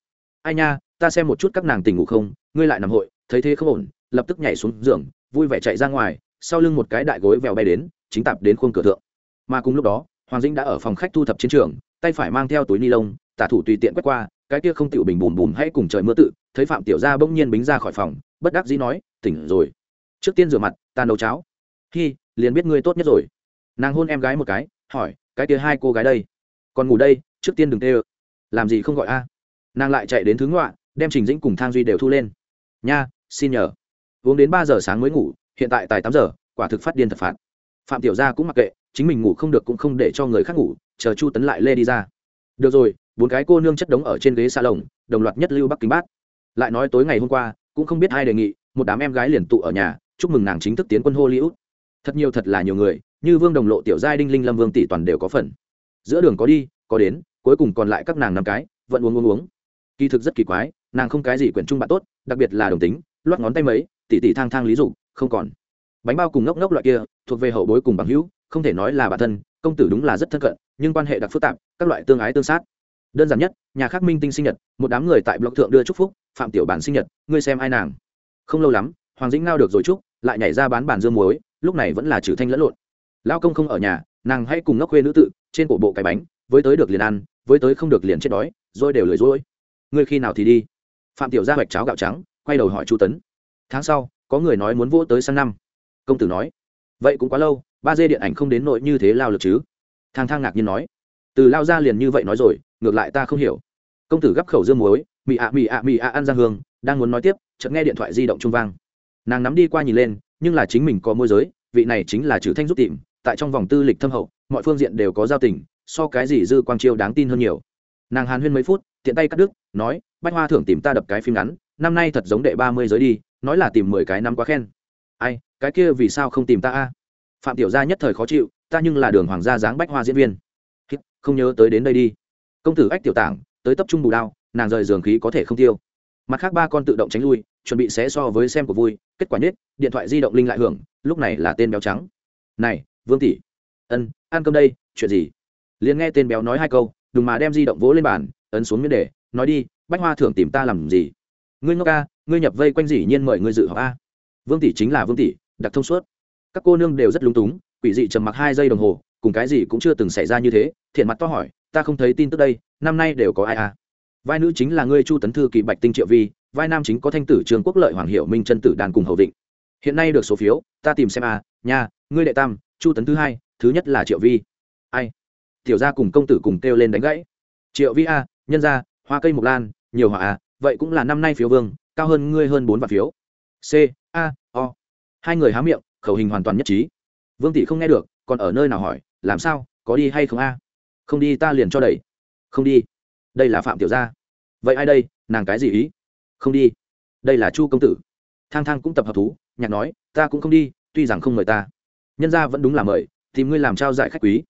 Ai nha, ta xem một chút các nàng tình ngủ không, ngươi lại nằm hội, thấy thế không ổn, lập tức nhảy xuống giường, vui vẻ chạy ra ngoài, sau lưng một cái đại gối vèo bay đến, chính tạp đến khuôn cửa thượng. Mà cùng lúc đó, hoàng dĩnh đã ở phòng khách thu thập chiến trường, tay phải mang theo túi ni lông, tả thủ tùy tiện quét qua, cái kia không tiểu bình bùm bùm hãy cùng trời mưa tự, thấy phạm tiểu gia bỗng nhiên bính ra khỏi phòng, bất đắc dĩ nói, tỉnh rồi. Trước tiên rửa mặt, ta nấu cháo. Hi, liền biết ngươi tốt nhất rồi. Nàng hôn em gái một cái, hỏi, cái kia hai cô gái đây? Còn ngủ đây, trước tiên đừng tê ơ. Làm gì không gọi a? Nàng lại chạy đến thứ ngoạ đem trình dĩnh cùng thang duy đều thu lên. Nha, xin nhờ. Uống đến ba giờ sáng mới ngủ, hiện tại tài tám giờ, quả thực phát điên thật phạt. Phạm tiểu gia cũng mặc kệ, chính mình ngủ không được cũng không để cho người khác ngủ, chờ chu tấn lại lê đi ra. Được rồi, bốn cái cô nương chất đống ở trên ghế xa lồng, đồng loạt nhất lưu bắc kính bát. Lại nói tối ngày hôm qua, cũng không biết ai đề nghị, một đám em gái liền tụ ở nhà, chúc mừng nàng chính thức tiến quân hollywood. Thật nhiều thật là nhiều người, như vương đồng lộ, tiểu giai đinh, linh lâm vương tỷ toàn đều có phần giữa đường có đi, có đến, cuối cùng còn lại các nàng năm cái, vẫn uống uống uống. Kỳ thực rất kỳ quái, nàng không cái gì quyển trung bạn tốt, đặc biệt là đồng tính loắt ngón tay mấy, tỉ tỉ thang thang lý dục, không còn. Bánh bao cùng ngốc ngốc loại kia, thuộc về hậu bối cùng bằng hữu, không thể nói là bản thân, công tử đúng là rất thân cận, nhưng quan hệ đặc phức tạp, các loại tương ái tương sát. Đơn giản nhất, nhà khắc minh tinh sinh nhật, một đám người tại blog thượng đưa chúc phúc, phạm tiểu bản sinh nhật, ngươi xem ai nàng. Không lâu lắm, hoàng dĩnh ngao được rồi chúc, lại nhảy ra bán bản dương muối, lúc này vẫn là trừ thanh lẫn lộn. Lao công không ở nhà nàng hãy cùng ngốc khuê nữ tự, trên cổ bộ cái bánh, với tới được liền ăn, với tới không được liền chết đói, rồi đều lười rối ngươi khi nào thì đi? Phạm tiểu gia hoạch cháo gạo trắng, quay đầu hỏi chu tấn. Tháng sau, có người nói muốn vỗ tới sang năm. Công tử nói, vậy cũng quá lâu, ba dê điện ảnh không đến nội như thế lao lực chứ. Thang thang ngạc nhiên nói, từ lao ra liền như vậy nói rồi, ngược lại ta không hiểu. Công tử gắp khẩu dương muối mị ạ mị ạ mị ạ ăn ra hương, đang muốn nói tiếp, chợt nghe điện thoại di động trung vang. Nàng nắm đi qua nhìn lên, nhưng là chính mình có môi giới, vị này chính là chữ thanh giúp tìm tại trong vòng tư lịch thâm hậu, mọi phương diện đều có giao tình, so cái gì dư quang chiêu đáng tin hơn nhiều. Nàng hàn huyên mấy phút, tiện tay cắt đứt, nói, bách hoa thưởng tìm ta đập cái phim ngắn, năm nay thật giống đệ ba mươi giới đi, nói là tìm mười cái năm quá khen. Ai, cái kia vì sao không tìm ta a? Phạm tiểu gia nhất thời khó chịu, ta nhưng là đường hoàng gia dáng bách hoa diễn viên. Không nhớ tới đến đây đi. Công tử ách tiểu tảng, tới tập trung bù đao, nàng rời giường khí có thể không tiêu. Mặt khác ba con tự động tránh lui, chuẩn bị xé so với xem của vui, kết quả nhất điện thoại di động linh lại hưởng, lúc này là tên béo trắng. Này vương tỷ. Ân, ăn cơm đây, chuyện gì? Liền nghe tên béo nói hai câu đừng mà đem di động vỗ lên bàn, ấn xuống miếng để, nói đi, bách hoa thưởng tìm ta làm gì? Ngươi ngốc ca, ngươi nhập vây quanh dĩ nhiên mời ngươi dự họp a. Vương tỷ chính là vương tỷ, đặc thông suốt. Các cô nương đều rất lúng túng, quỷ dị trầm mặc hai giây đồng hồ, cùng cái gì cũng chưa từng xảy ra như thế, thiện mặt to hỏi, ta không thấy tin tức đây, năm nay đều có ai a? Vai nữ chính là ngươi chu tấn thư kỳ bạch tinh triệu vi, vai nam chính có thanh tử trường quốc lợi hoàng hiệu minh chân tử đàn cùng hầu vịnh. Hiện nay được số phiếu, ta tìm xem a, nha ngươi đệ tam, chu tấn thứ hai, thứ nhất là triệu vi. Ai? Tiểu gia cùng công tử cùng kêu lên đánh gãy. Triệu vi a, nhân gia, hoa cây mộc lan, nhiều họa a, vậy cũng là năm nay phiếu vương, cao hơn ngươi hơn bốn vạn phiếu. C, a, o. Hai người há miệng, khẩu hình hoàn toàn nhất trí. Vương tỷ không nghe được, còn ở nơi nào hỏi, làm sao, có đi hay không a? Không đi ta liền cho đẩy. Không đi. Đây là phạm tiểu gia. Vậy ai đây, nàng cái gì ý? Không đi. Đây là chu công tử. Thang thang cũng tập hợp thú, nhạc nói, ta cũng không đi, tuy rằng không mời ta nhân ra vẫn đúng là mời, tìm ngươi làm trao giải khách quý.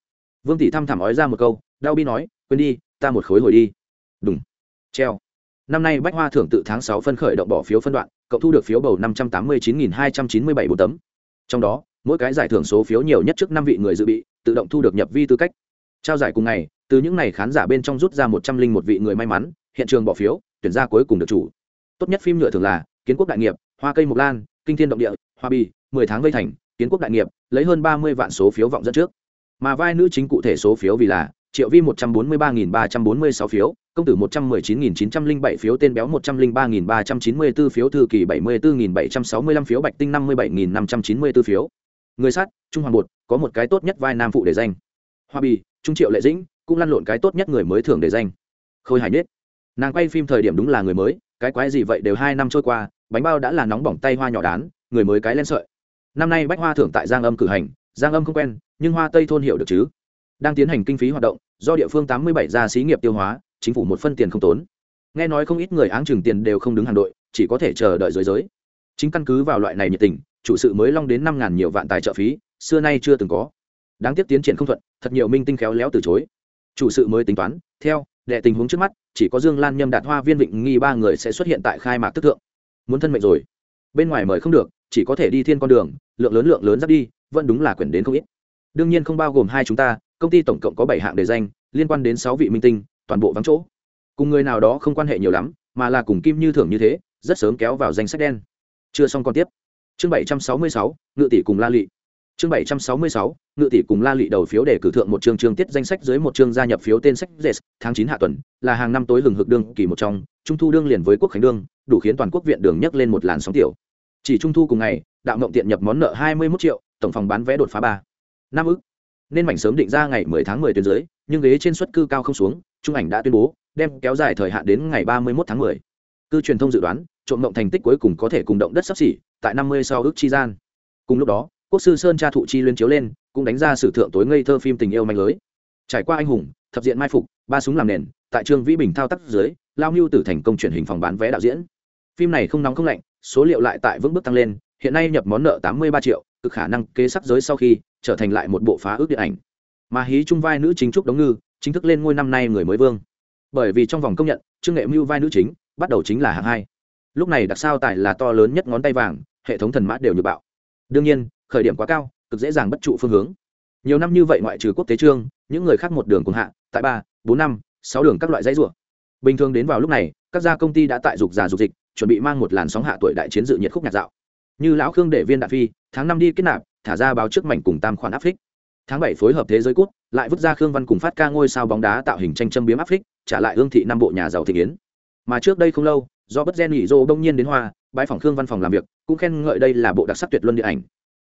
Vương tỷ thăm thẳm ói ra một câu, đau bi nói, quên đi, ta một khối hồi đi. Đúng treo. Năm nay bách hoa thưởng tự tháng sáu phân khởi động bỏ phiếu phân đoạn, cậu thu được phiếu bầu năm trăm tám mươi chín nghìn hai trăm chín mươi bảy bốn tấm. Trong đó, mỗi cái giải thưởng số phiếu nhiều nhất trước năm vị người dự bị, tự động thu được nhập vi tư cách. Trao giải cùng ngày, từ những ngày khán giả bên trong rút ra một trăm linh một vị người may mắn, hiện trường bỏ phiếu, tuyển ra cuối cùng được chủ. Tốt nhất phim nhựa thường là, kiến quốc đại nghiệp, hoa cây mộc lan, kinh thiên động địa, hoa bì, mười tháng vây thành, kiến quốc đại nghiệp lấy hơn ba mươi vạn số phiếu vọng dẫn trước. Mà vai nữ chính cụ thể số phiếu vì là triệu vi một trăm bốn mươi ba nghìn ba trăm bốn mươi sáu phiếu, công tử một trăm mười chín nghìn chín trăm linh bảy phiếu, tên béo một trăm linh ba nghìn ba trăm chín mươi b ố phiếu, thư kỳ bảy mươi bốn nghìn bảy trăm sáu mươi lăm phiếu, bạch tinh năm mươi bảy nghìn năm trăm chín mươi b ố phiếu. Người sát, trung hoàng bột, có một cái tốt nhất vai nam phụ để danh. Hoa bì, trung triệu lệ dĩnh, cũng lăn lộn cái tốt nhất người mới thường để danh. Khôi hải nết. Nàng quay phim thời điểm đúng là người mới, cái quái gì vậy đều hai năm trôi qua, bánh bao đã là nóng bỏng tay hoa nhỏ đán, người mới cái lên sợi năm nay bách hoa thưởng tại giang âm cử hành, giang âm không quen, nhưng hoa tây thôn hiểu được chứ. Đang tiến hành kinh phí hoạt động, do địa phương tám mươi bảy ra xí nghiệp tiêu hóa, chính phủ một phân tiền không tốn. Nghe nói không ít người áng chừng tiền đều không đứng hàng đội, chỉ có thể chờ đợi dưới giới. Chính căn cứ vào loại này nhiệt tình, chủ sự mới long đến năm ngàn nhiều vạn tài trợ phí, xưa nay chưa từng có. Đáng tiếc tiến triển không thuận, thật nhiều minh tinh khéo léo từ chối. Chủ sự mới tính toán, theo, đệ tình huống trước mắt, chỉ có dương lan nhâm đạt hoa viên vịnh nghi ba người sẽ xuất hiện tại khai mạc tức thượng. Muốn thân mệnh rồi. Bên ngoài mời không được chỉ có thể đi thiên con đường, lượng lớn lượng lớn dắt đi, vẫn đúng là quyển đến không ít. Đương nhiên không bao gồm hai chúng ta, công ty tổng cộng có bảy hạng đề danh, liên quan đến sáu vị minh tinh, toàn bộ vắng chỗ. Cùng người nào đó không quan hệ nhiều lắm, mà là cùng kim như thưởng như thế, rất sớm kéo vào danh sách đen. Chưa xong còn tiếp. Chương bảy trăm sáu mươi sáu, ngự tỷ cùng la lị. Chương bảy trăm sáu mươi sáu, ngự tỷ cùng la lị đầu phiếu để cử thượng một chương chương tiết danh sách dưới một chương gia nhập phiếu tên sách dệt tháng chín hạ tuần, là hàng năm tối hừng hực đương kỳ một trong, trung thu đương liền với quốc khánh đương, đủ khiến toàn quốc viện đường nhấc lên một làn sóng tiểu chỉ trung thu cùng ngày, đạo mộng tiện nhập món nợ hai mươi một triệu, tổng phòng bán vé đột phá ba. Năm ức. Nên mảnh sớm định ra ngày 10 tháng 10 tuyến dưới, nhưng ghế trên suất cư cao không xuống, trung ảnh đã tuyên bố, đem kéo dài thời hạn đến ngày 31 tháng 10. cư truyền thông dự đoán, trộm mộng thành tích cuối cùng có thể cùng động đất sắp xỉ, tại 50 sau ước chi gian. Cùng lúc đó, quốc sư sơn cha thụ chi liên chiếu lên, cũng đánh ra sử thượng tối ngây thơ phim tình yêu manh lưới. Trải qua anh hùng, thập diện mai phục, ba súng làm nền, tại trường vĩ bình thao tác dưới, lao mưu tử thành công truyền hình phòng bán vé đạo diễn. Phim này không nóng không lạnh số liệu lại tại vững bước tăng lên, hiện nay nhập món nợ 83 triệu, cực khả năng kế sắc giới sau khi trở thành lại một bộ phá ước điện ảnh. Mà hí chung vai nữ chính trúc đống ngư, chính thức lên ngôi năm nay người mới vương. Bởi vì trong vòng công nhận, trương nghệ mưu vai nữ chính, bắt đầu chính là hạng hai. Lúc này đặc sao tài là to lớn nhất ngón tay vàng, hệ thống thần mã đều như bạo. Đương nhiên, khởi điểm quá cao, cực dễ dàng bất trụ phương hướng. Nhiều năm như vậy ngoại trừ quốc tế trương, những người khác một đường cùng hạ, tại ba, bốn, năm, sáu đường các loại dãy rủa. Bình thường đến vào lúc này, các gia công ty đã tại dục già dục dịch chuẩn bị mang một làn sóng hạ tuổi đại chiến dự nhiệt khúc nhạc dạo. Như lão khương để viên đạn phi, tháng năm đi kết nạp, thả ra báo trước mảnh cùng tam khoản áp phích. Tháng bảy phối hợp thế giới cút, lại vứt ra khương văn cùng phát ca ngôi sao bóng đá tạo hình tranh châm biếm áp phích, trả lại hương thị năm bộ nhà giàu thị kiến. Mà trước đây không lâu, do bất gen nghỉ dô đông nhiên đến hoa bãi phòng khương văn phòng làm việc, cũng khen ngợi đây là bộ đặc sắc tuyệt luân điện ảnh.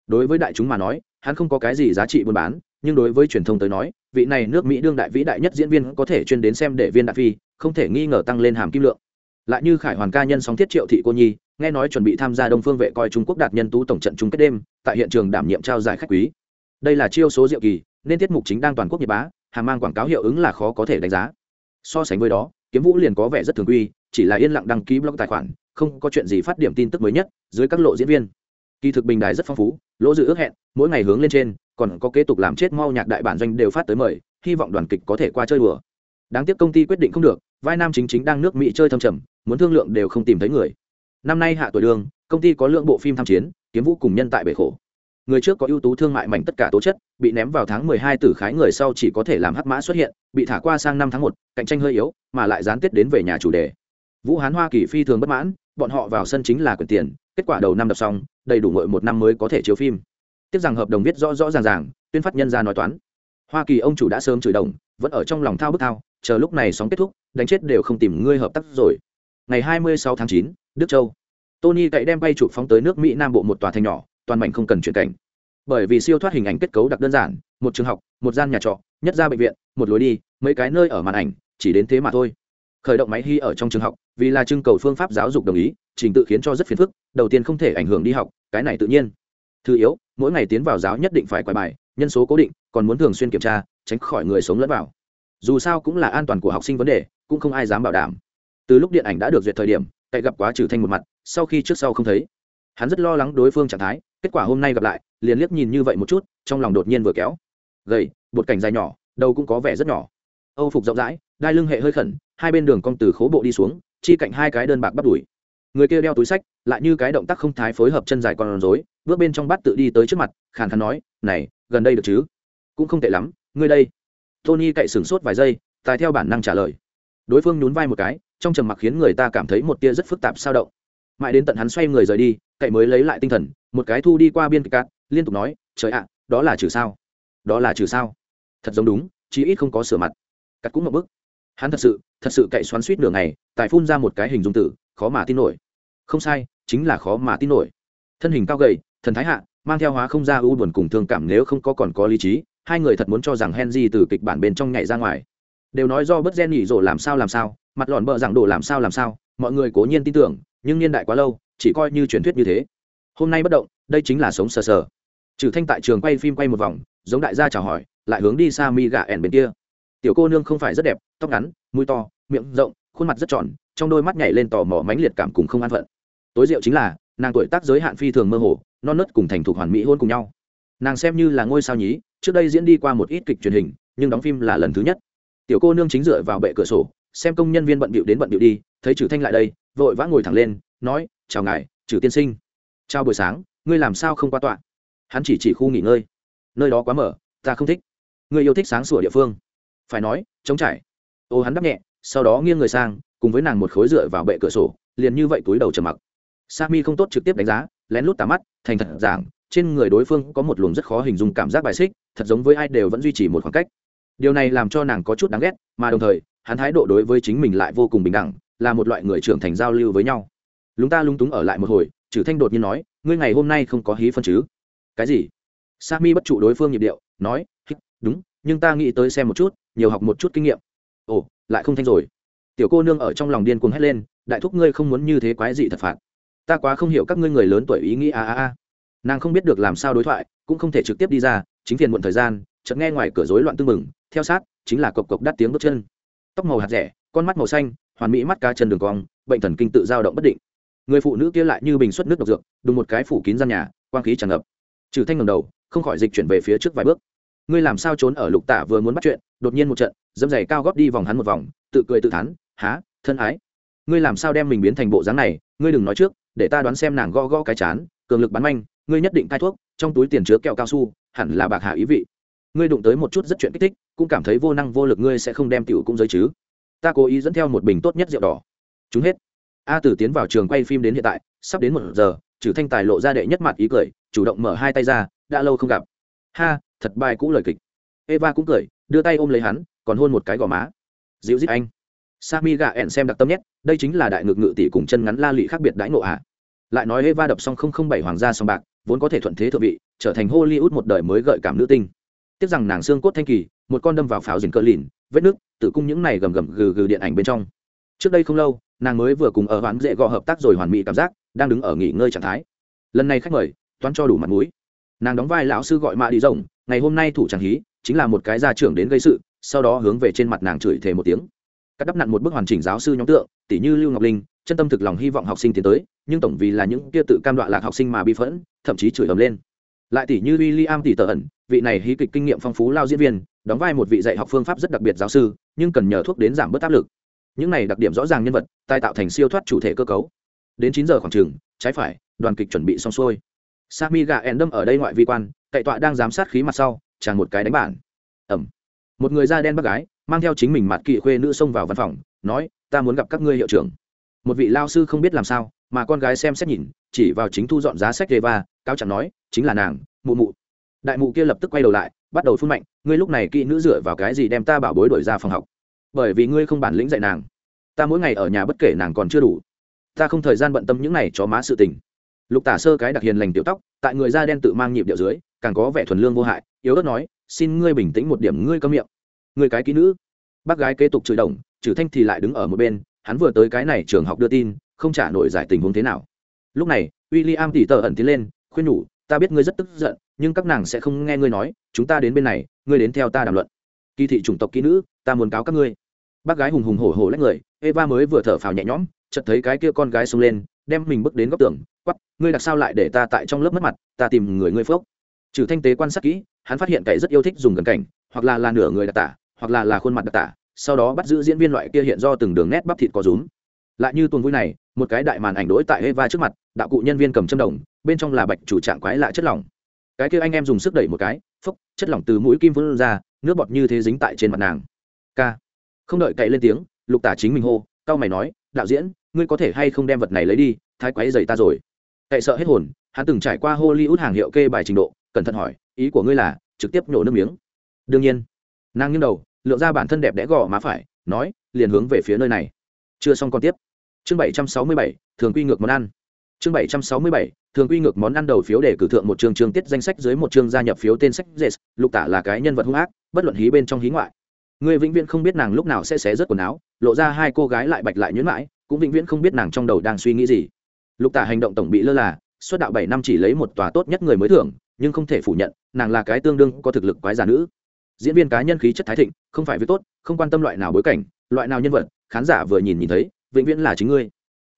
Đối với đại chúng mà nói, hắn không có cái gì giá trị buôn bán, nhưng đối với truyền thông tới nói, vị này nước mỹ đương đại vĩ đại nhất diễn viên có thể chuyên đến xem để viên đại phi, không thể nghi ngờ tăng lên hàm kim lượng lại như khải hoàn ca nhân sóng thiết triệu thị cô nhi, nghe nói chuẩn bị tham gia đông phương vệ coi trung quốc đạt nhân tú tổng trận chung kết đêm, tại hiện trường đảm nhiệm trao giải khách quý. Đây là chiêu số diệu kỳ, nên tiết mục chính đang toàn quốc nhật bá hàng mang quảng cáo hiệu ứng là khó có thể đánh giá. So sánh với đó, kiếm vũ liền có vẻ rất thường quy, chỉ là yên lặng đăng ký blog tài khoản, không có chuyện gì phát điểm tin tức mới nhất, dưới các lộ diễn viên. Kỳ thực bình đài rất phong phú, lỗ dự ước hẹn, mỗi ngày hướng lên trên, còn có kế tục làm chết mau nhạc đại bản doanh đều phát tới mời, hy vọng đoàn kịch có thể qua chơi đùa. Đáng tiếc công ty quyết định không được, vai nam chính chính đang nước mỹ chơi thâm trầm muốn thương lượng đều không tìm thấy người. Năm nay hạ tuổi đường, công ty có lượng bộ phim tham chiến, kiếm vũ cùng nhân tại bể khổ. Người trước có ưu tú thương mại mảnh tất cả tố chất, bị ném vào tháng mười hai tử khái người sau chỉ có thể làm hắc mã xuất hiện, bị thả qua sang năm tháng một, cạnh tranh hơi yếu, mà lại gián tiết đến về nhà chủ đề. Vũ hán hoa kỳ phi thường bất mãn, bọn họ vào sân chính là quyền tiền, kết quả đầu năm đập xong, đầy đủ ngội một năm mới có thể chiếu phim. Tiếc rằng hợp đồng viết rõ rõ ràng ràng, tuyên phát nhân ra nói toán. Hoa kỳ ông chủ đã sớm chửi đồng, vẫn ở trong lòng thao bức thao, chờ lúc này sóng kết thúc, đánh chết đều không tìm ngươi hợp tác rồi ngày 26 tháng 9, đức châu. Tony cậy đem bay chụp phóng tới nước mỹ nam bộ một tòa thành nhỏ toàn mảnh không cần chuyển cảnh. Bởi vì siêu thoát hình ảnh kết cấu đặc đơn giản một trường học một gian nhà trọ nhất ra bệnh viện một lối đi mấy cái nơi ở màn ảnh chỉ đến thế mà thôi. Khởi động máy hy ở trong trường học vì là trưng cầu phương pháp giáo dục đồng ý trình tự khiến cho rất phiền phức đầu tiên không thể ảnh hưởng đi học cái này tự nhiên. Thứ yếu mỗi ngày tiến vào giáo nhất định phải quay bài nhân số cố định còn muốn thường xuyên kiểm tra tránh khỏi người sống lẫn vào. Dù sao cũng là an toàn của học sinh vấn đề cũng không ai dám bảo đảm từ lúc điện ảnh đã được duyệt thời điểm, cậy gặp quá trừ thanh một mặt, sau khi trước sau không thấy. Hắn rất lo lắng đối phương trạng thái, kết quả hôm nay gặp lại, liền liếc nhìn như vậy một chút, trong lòng đột nhiên vừa kéo. Gầy, bột cảnh dài nhỏ, đầu cũng có vẻ rất nhỏ. Âu phục rộng rãi, đai lưng hệ hơi khẩn, hai bên đường cong từ khố bộ đi xuống, chi cạnh hai cái đơn bạc bắt đùi. Người kia đeo túi sách, lại như cái động tác không thái phối hợp chân dài con rối, bước bên trong bắt tự đi tới trước mặt, khàn khàn nói, này, gần đây được chứ? Cũng không tệ lắm, ngươi đây. Tony cậy sửng sốt vài giây, tài theo bản năng trả lời. Đối phương nhún vai một cái trong trầm mặc khiến người ta cảm thấy một tia rất phức tạp sao động. Mãi đến tận hắn xoay người rời đi, cậy mới lấy lại tinh thần, một cái thu đi qua biên kịch cát, liên tục nói, trời ạ, đó là trừ sao? Đó là trừ sao? Thật giống đúng, chí ít không có sửa mặt. Cắt cũng một bức. Hắn thật sự thật sự cậy xoắn suýt nửa ngày, tài phun ra một cái hình dung tử, khó mà tin nổi. Không sai, chính là khó mà tin nổi. Thân hình cao gầy, thần thái hạ, mang theo hóa không ra u buồn cùng thương cảm nếu không có còn có lý trí, hai người thật muốn cho rằng henry từ kịch bản bên trong nhảy ra ngoài. Đều nói do bất gen nhỉ rộ làm sao làm sao mặt lòn bợ rằng đồ làm sao làm sao, mọi người cố nhiên tin tưởng, nhưng niên đại quá lâu, chỉ coi như truyền thuyết như thế. Hôm nay bất động, đây chính là sống sờ sờ. Trừ thanh tại trường quay phim quay một vòng, giống đại gia chào hỏi, lại hướng đi xa mi gà ẻn bên kia. Tiểu cô nương không phải rất đẹp, tóc ngắn, mũi to, miệng rộng, khuôn mặt rất tròn, trong đôi mắt nhảy lên tò mò mãnh liệt cảm cùng không an phận. Tối diệu chính là, nàng tuổi tác giới hạn phi thường mơ hồ, non nớt cùng thành thục hoàn mỹ hôn cùng nhau. Nàng xem như là ngôi sao nhí, trước đây diễn đi qua một ít kịch truyền hình, nhưng đóng phim là lần thứ nhất. Tiểu cô nương chính dựa vào bệ cửa sổ xem công nhân viên bận bịu đến bận bịu đi, thấy trừ thanh lại đây, vội vã ngồi thẳng lên, nói, chào ngài trừ tiên sinh. Chào buổi sáng, ngươi làm sao không qua tọa? Hắn chỉ chỉ khu nghỉ ngơi. Nơi đó quá mở, ta không thích. Ngươi yêu thích sáng sủa địa phương. Phải nói chống trải. Ô hắn đắp nhẹ, sau đó nghiêng người sang, cùng với nàng một khối dựa vào bệ cửa sổ, liền như vậy túi đầu trầm mặc. Sa mi không tốt trực tiếp đánh giá, lén lút tà mắt, thành thật giảng, trên người đối phương có một luồng rất khó hình dung cảm giác bài xích, thật giống với ai đều vẫn duy trì một khoảng cách. Điều này làm cho nàng có chút đáng ghét, mà đồng thời hắn thái độ đối với chính mình lại vô cùng bình đẳng, là một loại người trưởng thành giao lưu với nhau. Lúng ta lung túng ở lại một hồi trừ thanh đột nhiên nói, ngươi ngày hôm nay không có hí phân chứ? Cái gì? Sa mi bất trụ đối phương nhịp điệu, nói đúng, nhưng ta nghĩ tới xem một chút, nhiều học một chút kinh nghiệm. Ồ, lại không thanh rồi. Tiểu cô nương ở trong lòng điên cuồng hét lên, đại thúc ngươi không muốn như thế quái dị thật phạt. Ta quá không hiểu các ngươi người lớn tuổi ý nghĩ a a a. Nàng không biết được làm sao đối thoại, cũng không thể trực tiếp đi ra, chính phiền muộn thời gian, chợt nghe ngoài cửa rối loạn tưng mừng theo sát, chính là cộc cộc đắt tiếng bước chân tóc màu hạt rẻ con mắt màu xanh hoàn mỹ mắt cá chân đường cong bệnh thần kinh tự dao động bất định. Người phụ nữ kia lại như bình xuất nước độc dược đùng một cái phủ kín gian nhà quang khí tràn ngập. Trừ thanh ngầm đầu không khỏi dịch chuyển về phía trước vài bước. Ngươi làm sao trốn ở lục tả vừa muốn bắt chuyện đột nhiên một trận dâm giày cao góp đi vòng hắn một vòng tự cười tự thán, há thân ái ngươi làm sao đem mình biến thành bộ dáng này ngươi đừng nói trước để ta đoán xem nàng gõ gõ cái chán cường lực bắn manh ngươi nhất định cai thuốc trong túi tiền chứa kẹo cao su hẳn là bạc hạ ý vị ngươi đụng tới một chút rất chuyện kích thích cũng cảm thấy vô năng vô lực ngươi sẽ không đem tiểu cũng giới chứ ta cố ý dẫn theo một bình tốt nhất rượu đỏ chúng hết a tử tiến vào trường quay phim đến hiện tại sắp đến một giờ trừ thanh tài lộ ra đệ nhất mặt ý cười chủ động mở hai tay ra đã lâu không gặp ha thật bài cũ lời kịch eva cũng cười đưa tay ôm lấy hắn còn hôn một cái gò má dịu dít anh Sami gạ ẹn xem đặc tâm nhất, đây chính là đại ngược ngự tỷ cùng chân ngắn la lị khác biệt đãi ngộ ạ. À. Lại nói Eva đập xong 007 hoàng gia song bạc, vốn có thể thuận thế thượng vị, trở thành Hollywood một đời mới gợi cảm nữ tinh. Tiếc rằng nàng xương cốt thanh kỳ, một con đâm vào pháo dình cỡ lìn, vết nước, tự cung những này gầm gầm gừ gừ điện ảnh bên trong. Trước đây không lâu, nàng mới vừa cùng ở hoán dễ gò hợp tác rồi hoàn mỹ cảm giác, đang đứng ở nghỉ ngơi trạng thái. Lần này khách mời, toán cho đủ mặt mũi. Nàng đóng vai lão sư gọi mạ đi rồng, ngày hôm nay thủ tràng hí, chính là một cái gia trưởng đến gây sự, sau đó hướng về trên mặt nàng chửi thề một tiếng cắt đắp nặn một bức hoàn chỉnh giáo sư nhóm tượng tỷ như lưu ngọc linh chân tâm thực lòng hy vọng học sinh tiến tới nhưng tổng vì là những kia tự cam đoạ lạc học sinh mà bi phẫn thậm chí chửi ầm lên lại tỷ như William tỷ tờ ẩn vị này hí kịch kinh nghiệm phong phú lao diễn viên đóng vai một vị dạy học phương pháp rất đặc biệt giáo sư nhưng cần nhờ thuốc đến giảm bớt áp lực. Những này đặc điểm rõ ràng nhân vật tai tạo thành siêu thoát chủ thể cơ cấu. Đến chín giờ khoảng trường trái phải đoàn kịch chuẩn bị xong xuôi. Sami gà Endem ở đây ngoại vi quan, cậy tọa đang giám sát khí mặt sau, chàng một cái đánh bản. Ẩm. Một người da đen bác gái, mang theo chính mình mặt kỵ khuê nữ xông vào văn phòng nói ta muốn gặp các ngươi hiệu trưởng. Một vị lao sư không biết làm sao mà con gái xem xét nhìn chỉ vào chính thu dọn giá sách đề va cao chẳng nói chính là nàng mụ mụ đại mụ kia lập tức quay đầu lại, bắt đầu phun mạnh, ngươi lúc này kỹ nữ dựa vào cái gì đem ta bảo bối đổi ra phòng học? Bởi vì ngươi không bản lĩnh dạy nàng. Ta mỗi ngày ở nhà bất kể nàng còn chưa đủ. Ta không thời gian bận tâm những này cho má sự tình. Lục tả sơ cái đặc hiền lành tiểu tóc, tại người da đen tự mang nhịp điệu dưới, càng có vẻ thuần lương vô hại, yếu ớt nói, xin ngươi bình tĩnh một điểm, ngươi câm miệng. Người cái kỹ nữ. Bác gái kế tục chửi đồng trừ thanh thì lại đứng ở một bên, hắn vừa tới cái này trường học đưa tin, không trả nổi giải tình huống thế nào. Lúc này w i l l i am tỉ tờ ẩn tiến lên, khuyên nhủ, ta biết ngươi rất tức giận nhưng các nàng sẽ không nghe ngươi nói, chúng ta đến bên này, ngươi đến theo ta đàm luận. Kỳ thị chủng tộc kỹ nữ, ta muốn cáo các ngươi. Bác gái hùng hùng hổ hổ lách người, eva mới vừa thở phào nhẹ nhõm, chợt thấy cái kia con gái xông lên, đem mình bước đến góc tường quắp ngươi đặc sao lại để ta tại trong lớp mất mặt, ta tìm người ngươi phước trừ thanh tế quan sát kỹ, hắn phát hiện cậy rất yêu thích dùng gần cảnh, hoặc là là nửa người đặc tả, hoặc là là khuôn mặt đặc tả, sau đó bắt giữ diễn viên loại kia hiện do từng đường nét bắp thịt có rúm. Lại như tuần vui này, một cái đại màn ảnh đối tại Eva trước mặt, đạo cụ nhân viên cầm châm đồng, bên trong là bạch chủ trạng quái lạ chất lỏng cái kia anh em dùng sức đẩy một cái, phốc, chất lỏng từ mũi kim vươn ra, nước bọt như thế dính tại trên mặt nàng. K không đợi cậy lên tiếng, lục tả chính mình hô cao mày nói, đạo diễn, ngươi có thể hay không đem vật này lấy đi, thái quái dày ta rồi. Cậy sợ hết hồn, hắn từng trải qua hollywood hàng hiệu kê bài trình độ, cẩn thận hỏi, ý của ngươi là, trực tiếp nhổ nước miếng? Đương nhiên. Nàng nghiêng đầu, lượng ra bản thân đẹp đẽ gò má phải, nói, liền hướng về phía nơi này. Chưa xong còn tiếp. Chương bảy trăm sáu mươi bảy, thường quy ngược món ăn chương bảy trăm sáu mươi bảy, thường quy ngược món ăn đầu phiếu để cử thượng một chương chương tiết danh sách dưới một chương gia nhập phiếu tên sách dệt lục tả là cái nhân vật hung ác, bất luận hí bên trong hí ngoại. Người vĩnh viễn không biết nàng lúc nào sẽ xé rớt quần áo, lộ ra hai cô gái lại bạch lại nhuyễn mãi, cũng vĩnh viễn không biết nàng trong đầu đang suy nghĩ gì. Lục tả hành động tổng bị lơ là suốt đạo bảy năm chỉ lấy một tòa tốt nhất người mới thưởng, nhưng không thể phủ nhận, nàng là cái tương đương có thực lực quái giả nữ. Diễn viên cá nhân khí chất thái thịnh, không phải việc tốt, không quan tâm loại nào bối cảnh, loại nào nhân vật, khán giả vừa nhìn nhìn thấy, vĩnh viễn là chính ngươi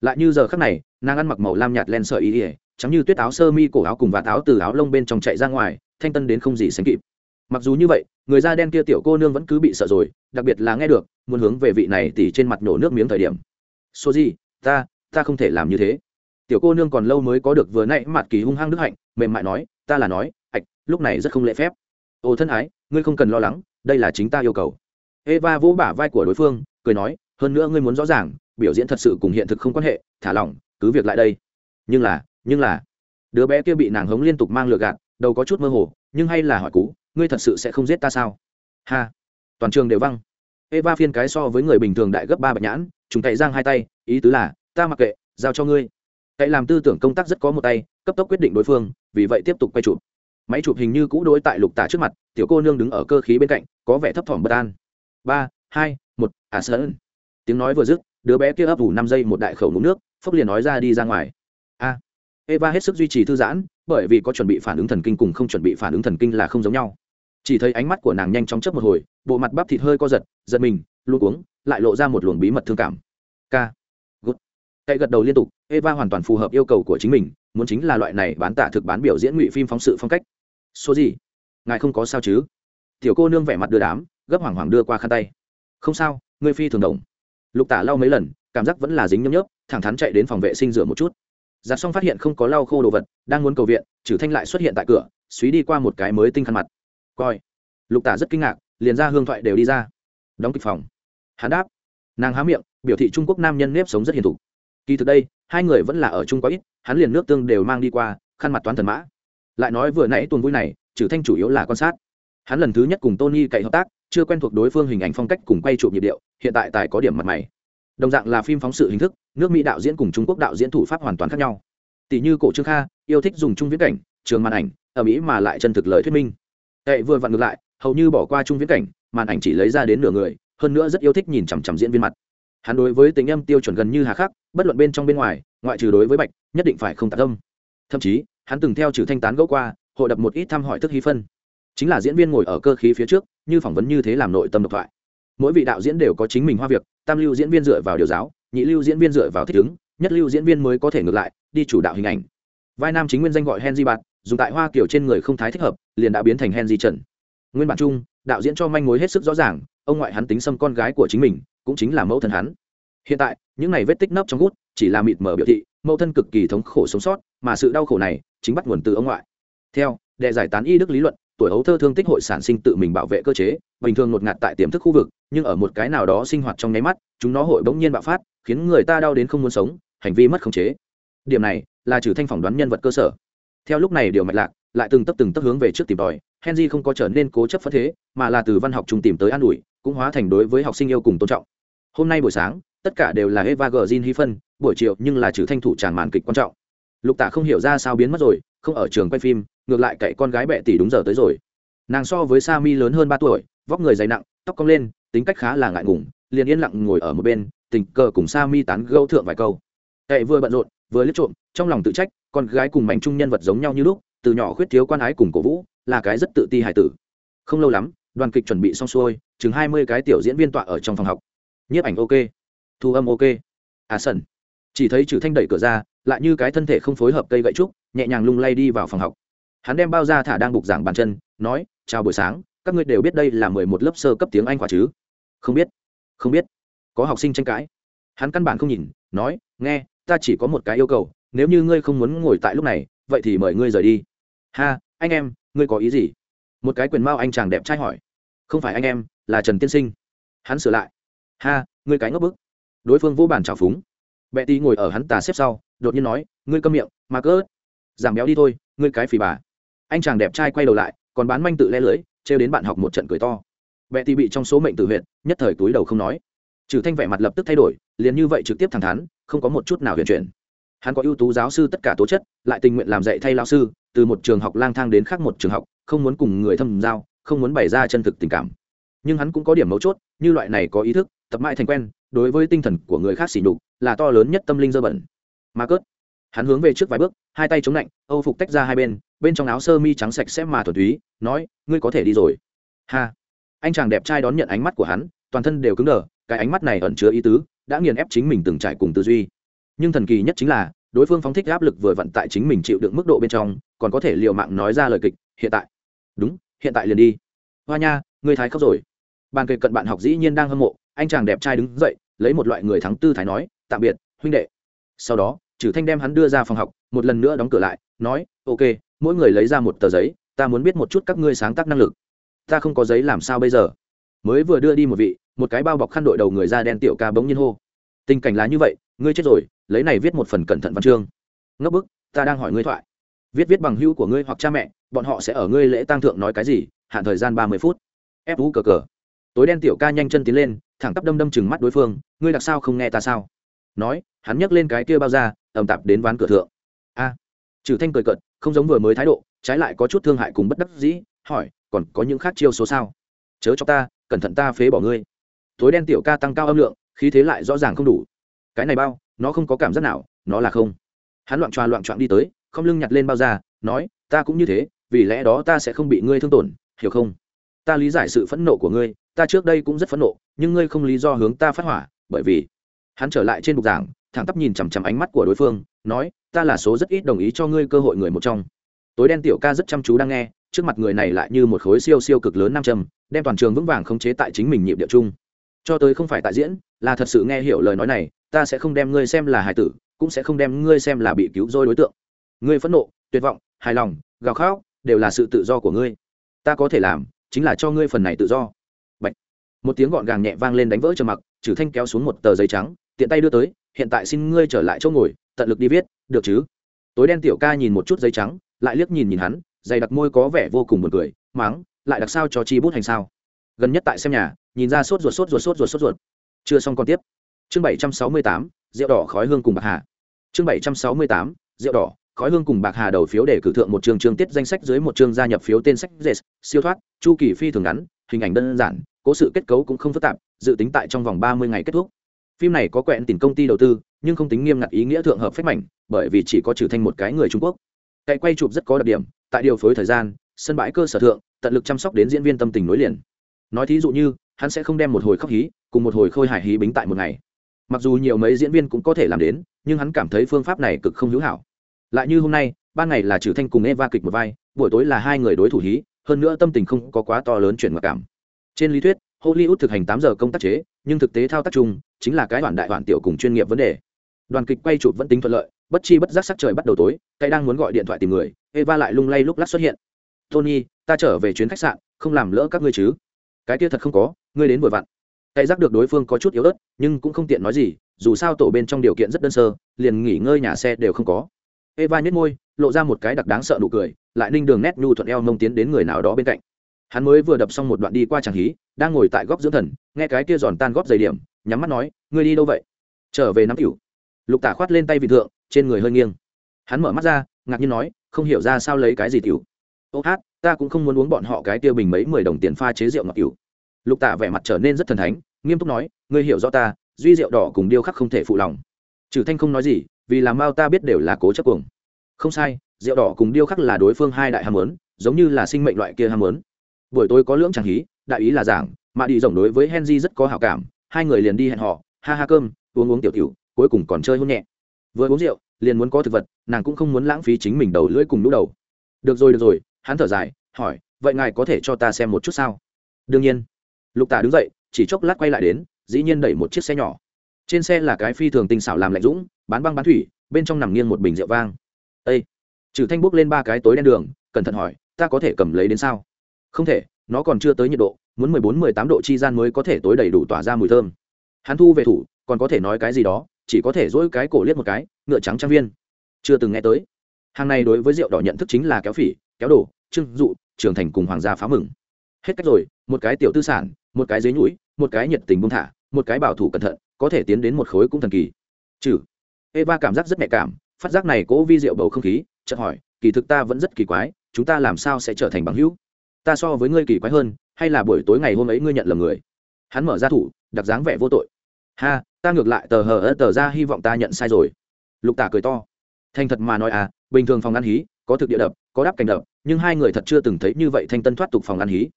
lại như giờ khắc này, nàng ăn mặc màu lam nhạt len sợi ý ỉa trắng như tuyết áo sơ mi cổ áo cùng vạt áo từ áo lông bên trong chạy ra ngoài, thanh tân đến không gì sánh kịp. Mặc dù như vậy, người da đen kia tiểu cô nương vẫn cứ bị sợ rồi, đặc biệt là nghe được, muốn hướng về vị này tỉ trên mặt nổ nước miếng thời điểm. Số gì ta ta không thể làm như thế. Tiểu cô nương còn lâu mới có được vừa nãy mặt kỳ hung hăng đức hạnh, mềm mại nói, ta là nói, hạch, lúc này rất không lễ phép. Ồ, thân ái, ngươi không cần lo lắng, đây là chính ta yêu cầu. Eva vỗ bả vai của đối phương, cười nói hơn nữa ngươi muốn rõ ràng, biểu diễn thật sự cùng hiện thực không quan hệ, thả lỏng, cứ việc lại đây. Nhưng là nhưng là, đứa bé kia bị nàng hống liên tục mang lừa gạt, đầu có chút mơ hồ, nhưng hay là hỏi cú ngươi thật sự sẽ không giết ta sao? Ha. Toàn trường đều văng. Eva phiên cái so với người bình thường đại gấp ba bạch nhãn chúng cậy giang hai tay, ý tứ là, ta mặc kệ, giao cho ngươi. Cậy làm tư tưởng công tác rất có một tay, cấp tốc quyết định đối phương, vì vậy tiếp tục quay chụp. Máy chụp hình như cũ đối tại lục tả trước mặt, tiểu cô nương đứng ở cơ khí bên cạnh, có vẻ thấp thỏm bất an. Ba, hai, một à sơn tiếng nói vừa dứt đứa bé kia ấp ủ năm giây một đại khẩu ngụm nước phốc liền nói ra đi ra ngoài. A eva hết sức duy trì thư giãn bởi vì có chuẩn bị phản ứng thần kinh cùng không chuẩn bị phản ứng thần kinh là không giống nhau. Chỉ thấy ánh mắt của nàng nhanh chóng chớp một hồi bộ mặt bắp thịt hơi co giật giật mình luôn uống lại lộ ra một luồng bí mật thương cảm. K gút, cậy gật đầu liên tục eva hoàn toàn phù hợp yêu cầu của chính mình muốn chính là loại này bán tả thực bán biểu diễn ngụy phim phóng sự phong cách. Số gì? Ngài không có sao chứ? Tiểu cô nương vẻ mặt đưa đám gấp hoảng hoảng đưa qua khăn tay. Không sao ngươi phi thường đồng lục tả lau mấy lần, cảm giác vẫn là dính nhấm nhớp, thẳng thắn chạy đến phòng vệ sinh rửa một chút. Giặt xong phát hiện không có lau khô đồ vật, đang muốn cầu viện trừ thanh lại xuất hiện tại cửa, suý đi qua một cái mới tinh khăn mặt. Coi. Lục tả rất kinh ngạc, liền ra hương thoại đều đi ra. Đóng kịch phòng. Hắn đáp. Nàng há miệng, biểu thị trung quốc nam nhân nếp sống rất hiền thục. Kỳ thực đây, hai người vẫn là ở chung quá ít, hắn liền nước tương đều mang đi qua, khăn mặt toán thần mã. Lại nói vừa nãy tuần vui này trừ thanh chủ yếu là quan sát. Hắn lần thứ nhất cùng tony cậy hợp tác chưa quen thuộc đối phương hình ảnh phong cách cùng quay chụp nhịp điệu, hiện tại tài có điểm mặt mày. Đồng dạng là phim phóng sự hình thức, nước mỹ đạo diễn cùng trung quốc đạo diễn thủ pháp hoàn toàn khác nhau. Tỷ như cổ trương kha, yêu thích dùng trung viễn cảnh, trường màn ảnh, ở mỹ mà lại chân thực lời thuyết minh. Tệ vừa vặn ngược lại, hầu như bỏ qua trung viễn cảnh, màn ảnh chỉ lấy ra đến nửa người, hơn nữa rất yêu thích nhìn chằm chằm diễn viên mặt. Hắn đối với tính âm tiêu chuẩn gần như hà khắc, bất luận bên trong bên ngoài, ngoại trừ đối với bạch, nhất định phải không tạc âm. Thậm chí, hắn từng theo trừ thanh tán gẫu qua, hội đập một ít thăm hỏi thức hí phân. Chính là diễn viên ngồi ở cơ khí phía trước như phỏng vấn như thế làm nội tâm độc thoại. Mỗi vị đạo diễn đều có chính mình hoa việc, tam lưu diễn viên dựa vào điều giáo, nhị lưu diễn viên dựa vào thích ứng, nhất lưu diễn viên mới có thể ngược lại, đi chủ đạo hình ảnh. Vai nam chính nguyên danh gọi henry bạt, dùng tại hoa kiểu trên người không thái thích hợp, liền đã biến thành henry trần. Nguyên bản chung, đạo diễn cho manh mối hết sức rõ ràng, ông ngoại hắn tính xâm con gái của chính mình, cũng chính là mẫu thân hắn. Hiện tại, những này vết tích nấp trong gút, chỉ là mịt mở biểu thị, mẫu thân cực kỳ thống khổ sống sót, mà sự đau khổ này chính bắt nguồn từ ông ngoại. Theo đệ giải tán y đức lý luận tuổi hấu thơ thương tích hội sản sinh tự mình bảo vệ cơ chế, bình thường ngột ngạt tại tiềm thức khu vực, nhưng ở một cái nào đó sinh hoạt trong nháy mắt, chúng nó hội bỗng nhiên bạo phát, khiến người ta đau đến không muốn sống, hành vi mất khống chế. Điểm này là trừ thanh phỏng đoán nhân vật cơ sở. Theo lúc này điều mạch lạc lại từng tấp từng tấp hướng về trước tìm tòi, henry không có trở nên cố chấp phất thế, mà là từ văn học trung tìm tới an ủi, cũng hóa thành đối với học sinh yêu cùng tôn trọng. Hôm nay buổi sáng, tất cả đều là eva gờ hy phân, buổi chiều nhưng là trừ thanh thủ tràn màn kịch quan trọng. Lục tả không hiểu ra sao biến mất rồi không ở trường quay phim, ngược lại cậy con gái bẹ tỷ đúng giờ tới rồi. Nàng so với sa mi lớn hơn ba tuổi, vóc người dày nặng, tóc cong lên, tính cách khá là ngại ngùng, liền yên lặng ngồi ở một bên, tình cờ cùng sa mi tán gâu thượng vài câu. Cậy vừa bận rộn, vừa liếc trộm, trong lòng tự trách, con gái cùng mảnh trung nhân vật giống nhau như lúc, từ nhỏ khuyết thiếu quan ái cùng cổ vũ, là cái rất tự ti hài tử. Không lâu lắm, đoàn kịch chuẩn bị xong xuôi, chừng hai mươi cái tiểu diễn viên tọa ở trong phòng học. Nhiếp ảnh ok, thu âm ok. À sần chỉ thấy trừ thanh đẩy cửa ra, lại như cái thân thể không phối hợp cây gậy trúc, nhẹ nhàng lung lay đi vào phòng học. Hắn đem bao ra thả đang bục giảng bàn chân, nói, chào buổi sáng, các ngươi đều biết đây là mười một lớp sơ cấp tiếng anh khóa chứ? Không biết không biết. Có học sinh tranh cãi. Hắn căn bản không nhìn, nói, nghe, ta chỉ có một cái yêu cầu, nếu như ngươi không muốn ngồi tại lúc này, vậy thì mời ngươi rời đi. Ha, anh em, ngươi có ý gì? Một cái quyền mao anh chàng đẹp trai hỏi. Không phải anh em, là trần tiên sinh. Hắn sửa lại. Ha, ngươi cái ngốc bức. Đối phương vô bản trào phúng bệ tí ngồi ở hắn tà xếp sau, đột nhiên nói, ngươi câm miệng, mà cỡ giảm béo đi thôi, ngươi cái phì bà. Anh chàng đẹp trai quay đầu lại, còn bán manh tự le lưới trêu đến bạn học một trận cười to. Bệ tí bị trong số mệnh tự huyện nhất thời túi đầu không nói. Trừ thanh vẻ mặt lập tức thay đổi, liền như vậy trực tiếp thẳng thắn, không có một chút nào huyền chuyển. Hắn có ưu tú giáo sư tất cả tố chất, lại tình nguyện làm dạy thay lao sư, từ một trường học lang thang đến khác một trường học, không muốn cùng người thâm giao, không muốn bày ra chân thực tình cảm. Nhưng hắn cũng có điểm mấu chốt, như loại này có ý thức, tập mãi thành quen đối với tinh thần của người khác xỉ nhục, là to lớn nhất tâm linh dơ bẩn. Mà cớt, hắn hướng về trước vài bước, hai tay chống lạnh, âu phục tách ra hai bên bên trong áo sơ mi trắng sạch sẽ mà thuần túy, nói, ngươi có thể đi rồi. Ha. Anh chàng đẹp trai đón nhận ánh mắt của hắn, toàn thân đều cứng đờ, cái ánh mắt này ẩn chứa ý tứ, đã nghiền ép chính mình từng trải cùng tư duy. Nhưng thần kỳ nhất chính là, đối phương phóng thích áp lực vừa vận tại chính mình chịu đựng mức độ bên trong, còn có thể l i ề u mạng nói ra lời kịch, hiện tại. Đúng, hiện tại liền đi. Hoa nha người thái khóc rồi. Bàn kề cận bạn học dĩ nhiên đang hâm mộ anh chàng đẹp trai đứng dậy, lấy một loại người thắng tư thái nói, tạm biệt, huynh đệ. Sau đó trừ thanh đem hắn đưa ra phòng học, một lần nữa đóng cửa lại, nói, ok, mỗi người lấy ra một tờ giấy, ta muốn biết một chút các ngươi sáng tác năng lực. Ta không có giấy làm sao bây giờ? Mới vừa đưa đi một vị, một cái bao bọc khăn đội đầu người da đen tiểu ca bỗng nhiên hô, tình cảnh là như vậy, ngươi chết rồi, lấy này viết một phần cẩn thận văn chương. Ngấp bức, ta đang hỏi ngươi thoại. Viết viết bằng hữu của ngươi hoặc cha mẹ, bọn họ sẽ ở ngươi lễ tang thượng nói cái gì, hạn thời gian ba mươi phút. Ép vũ cờ cờ tối đen tiểu ca nhanh chân tiến lên thẳng tắp đâm đâm chừng mắt đối phương ngươi đặc sao không nghe ta sao? Nói hắn nhấc lên cái kia bao ra ầm tạp đến ván cửa thượng. A. Trừ thanh cười cợt, không giống vừa mới thái độ trái lại có chút thương hại cùng bất đắc dĩ hỏi còn có những khác chiêu số sao? Chớ cho ta cẩn thận ta phế bỏ ngươi. Tối đen tiểu ca tăng cao âm lượng khí thế lại rõ ràng không đủ. Cái này bao nó không có cảm giác nào nó là không. Hắn loạn tròa loạn trọn đi tới không lưng nhặt lên bao ra nói ta cũng như thế vì lẽ đó ta sẽ không bị ngươi thương tổn hiểu không? Ta lý giải sự phẫn nộ của ngươi ta trước đây cũng rất phẫn nộ, nhưng ngươi không lý do hướng ta phát hỏa, bởi vì hắn trở lại trên bục giảng, thẳng tắp nhìn chằm chằm ánh mắt của đối phương, nói, ta là số rất ít đồng ý cho ngươi cơ hội người một trong. Tối đen tiểu ca rất chăm chú đang nghe, trước mặt người này lại như một khối siêu siêu cực lớn nam châm, đem toàn trường vững vàng khống chế tại chính mình nhịp điệu chung. Cho tới không phải tại diễn, là thật sự nghe hiểu lời nói này, ta sẽ không đem ngươi xem là hài tử, cũng sẽ không đem ngươi xem là bị cứu rỗi đối tượng. Ngươi phẫn nộ, tuyệt vọng, hài lòng, gào khóc, đều là sự tự do của ngươi. Ta có thể làm, chính là cho ngươi phần này tự do một tiếng gọn gàng nhẹ vang lên đánh vỡ trầm mặc trừ thanh kéo xuống một tờ giấy trắng tiện tay đưa tới hiện tại xin ngươi trở lại chỗ ngồi tận lực đi viết được chứ? Tối đen tiểu ca nhìn một chút giấy trắng lại liếc nhìn nhìn hắn dày đặc môi có vẻ vô cùng buồn cười máng, lại đặc sao cho chi bút hành sao? Gần nhất tại xem nhà nhìn ra sốt ruột sốt ruột sốt ruột sốt ruột. Chưa xong còn tiếp. Chương bảy trăm sáu mươi tám rượu đỏ khói hương cùng bạc hà. Chương bảy trăm sáu mươi tám rượu đỏ khói hương cùng bạc hà đầu phiếu để cử thượng một chương chương tiết danh sách dưới một chương gia nhập phiếu tên sách dệt siêu thoát chu kỳ phi thường ngắn hình ảnh đơn giản cố sự kết cấu cũng không phức tạp, dự tính tại trong vòng ba mươi ngày kết thúc. Phim này có quẹn tiền công ty đầu tư, nhưng không tính nghiêm ngặt ý nghĩa thượng hợp phép mảnh, bởi vì chỉ có trừ thanh một cái người trung quốc. Cậy quay chụp rất có đặc điểm, tại điều phối thời gian, sân bãi cơ sở thượng, tận lực chăm sóc đến diễn viên tâm tình nối liền. Nói thí dụ như, hắn sẽ không đem một hồi khóc hí, cùng một hồi khôi hài hí bính tại một ngày. Mặc dù nhiều mấy diễn viên cũng có thể làm đến, nhưng hắn cảm thấy phương pháp này cực không hữu hảo. Lại như hôm nay, ban ngày là trừ thanh cùng eva kịch một vai, buổi tối là hai người đối thủ hí, hơn nữa tâm tình không có quá to lớn chuyển mặc cảm trên lý thuyết, hollywood thực hành tám giờ công tác chế, nhưng thực tế thao tác chung, chính là cái đoạn đại đoạn tiểu cùng chuyên nghiệp vấn đề. Đoàn kịch quay chụp vẫn tính thuận lợi, bất chi bất giác sắc trời bắt đầu tối cây đang muốn gọi điện thoại tìm người, eva lại lung lay lúc lắc xuất hiện. Tony, ta trở về chuyến khách sạn, không làm lỡ các ngươi chứ? Cái kia thật không có, ngươi đến vội vặn. Cây giác được đối phương có chút yếu ớt, nhưng cũng không tiện nói gì, dù sao tổ bên trong điều kiện rất đơn sơ, liền nghỉ ngơi nhà xe đều không có. Eva nhếch môi, lộ ra một cái đặc đáng sợ nụ cười, lại ninh đường nét nhu thuận eo mông tiến đến người nào đó bên cạnh hắn mới vừa đập xong một đoạn đi qua tràng hí, đang ngồi tại góc dưỡng thần, nghe cái kia giòn tan góp dày điểm, nhắm mắt nói, ngươi đi đâu vậy? Trở về nắm cửu lục tả khoát lên tay vị thượng, trên người hơi nghiêng. Hắn mở mắt ra, ngạc nhiên nói, không hiểu ra sao lấy cái gì tiểu? Ô hát, ta cũng không muốn uống bọn họ cái tiêu bình mấy mười đồng tiền pha chế rượu ngọc cửu lục tả vẻ mặt trở nên rất thần thánh, nghiêm túc nói, ngươi hiểu rõ ta, duy rượu đỏ cùng điêu khắc không thể phụ lòng. Trừ thanh không nói gì, vì làm mao ta biết đều là cố chấp cuồng. Không sai, rượu đỏ cùng điêu khắc là đối phương hai đại ham muốn, giống như là sinh mệnh loại kia ham muốn buổi tối có lưỡng chẳng hí, đại ý là giảng, mà đi rồng đối với henry rất có hảo cảm, hai người liền đi hẹn họ ha ha cơm, uống uống tiểu tiểu, cuối cùng còn chơi hôn nhẹ. Vừa uống rượu, liền muốn có thực vật, nàng cũng không muốn lãng phí chính mình đầu lưỡi cùng lũ đầu. Được rồi được rồi, hắn thở dài, hỏi, vậy ngài có thể cho ta xem một chút sao? Đương nhiên. Lục tả đứng dậy, chỉ chốc lát quay lại đến, dĩ nhiên đẩy một chiếc xe nhỏ. Trên xe là cái phi thường tinh xảo làm lạnh dũng, bán băng bán thủy, bên trong nằm nghiêng một bình rượu vang. Ây trừ thanh bốc lên ba cái tối đen đường, cẩn thận hỏi, ta có thể cầm lấy đến sao? Không thể, nó còn chưa tới nhiệt độ, muốn mười bốn, mười tám độ chi gian mới có thể tối đầy đủ tỏa ra mùi thơm. Hắn thu về thủ, còn có thể nói cái gì đó, chỉ có thể dỗi cái cổ liếc một cái, ngựa trắng trang viên. Chưa từng nghe tới. Hàng này đối với rượu đỏ nhận thức chính là kéo phỉ, kéo đổ, trưng dụ, trưởng thành cùng hoàng gia phá mừng. Hết cách rồi, một cái tiểu tư sản, một cái dưới nhũi, một cái nhiệt tình buông thả, một cái bảo thủ cẩn thận, có thể tiến đến một khối cũng thần kỳ. Trừ. Eva cảm giác rất nhạy cảm, phát giác này cố vi rượu bầu không khí, chợt hỏi, kỳ thực ta vẫn rất kỳ quái, chúng ta làm sao sẽ trở thành bằng hữu? Ta so với ngươi kỳ quái hơn, hay là buổi tối ngày hôm ấy ngươi nhận lầm người? Hắn mở ra thủ, đặc dáng vẻ vô tội. Ha, ta ngược lại tờ hờ ớt tờ ra hy vọng ta nhận sai rồi. Lục tả cười to. Thành thật mà nói à bình thường phòng ăn hí, có thực địa đập, có đắp cảnh đập, nhưng hai người thật chưa từng thấy như vậy thanh tân thoát tục phòng ăn hí.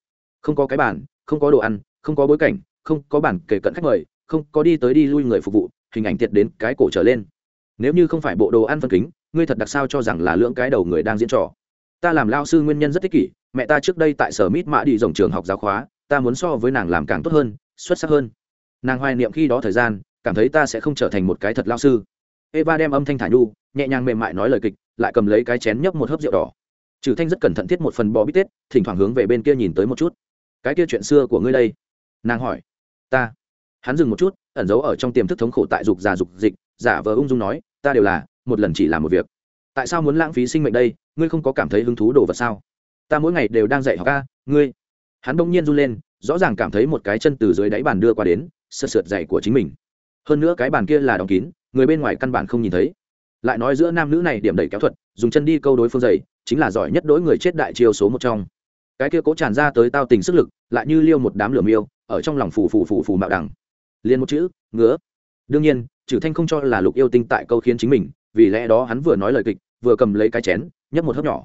Không có cái bàn, không có đồ ăn, không có bối cảnh, không có bản kể cận khách mời, không có đi tới đi lui người phục vụ, hình ảnh tiệt đến cái cổ trở lên. Nếu như không phải bộ đồ ăn phân kính, ngươi thật đặc sao cho rằng là lưỡng cái đầu người đang diễn trò? Ta làm lao sư nguyên nhân rất tích kỷ, mẹ ta trước đây tại sở mít mã đi dòng trường học giáo khóa, ta muốn so với nàng làm càng tốt hơn, xuất sắc hơn. Nàng hoài niệm khi đó thời gian, cảm thấy ta sẽ không trở thành một cái thật lao sư. Eva đem âm thanh thả nhu, nhẹ nhàng mềm mại nói lời kịch, lại cầm lấy cái chén nhấp một hớp rượu đỏ. Trừ thanh rất cẩn thận thiết một phần bò bít tết, thỉnh thoảng hướng về bên kia nhìn tới một chút. Cái kia chuyện xưa của ngươi đây? Nàng hỏi. Ta. Hắn dừng một chút, ẩn giấu ở trong tiềm thức thống khổ tại dục già dục dịch, giả vờ ung dung nói, ta đều là, một lần chỉ làm một việc. Tại sao muốn lãng phí sinh mệnh đây? Ngươi không có cảm thấy hứng thú đồ vật sao? Ta mỗi ngày đều đang dạy học ca ngươi. Hắn bỗng nhiên run lên, rõ ràng cảm thấy một cái chân từ dưới đáy bàn đưa qua đến, sượt sượt dày của chính mình. Hơn nữa cái bàn kia là đóng kín, người bên ngoài căn bản không nhìn thấy. Lại nói giữa nam nữ này điểm đẩy kéo thuật, dùng chân đi câu đối phương dày chính là giỏi nhất đối người chết đại chiêu số một trong. Cái kia cố tràn ra tới tao tình sức lực, lại như liêu một đám lửa miêu, ở trong lòng phù phù phù phù mạo đẳng. liền một chữ, ngứa. Đương nhiên trừ thanh không cho là lục yêu tinh tại câu khiến chính mình, vì lẽ đó hắn vừa nói lời kịch, vừa cầm lấy cái chén nhấp một hớp nhỏ.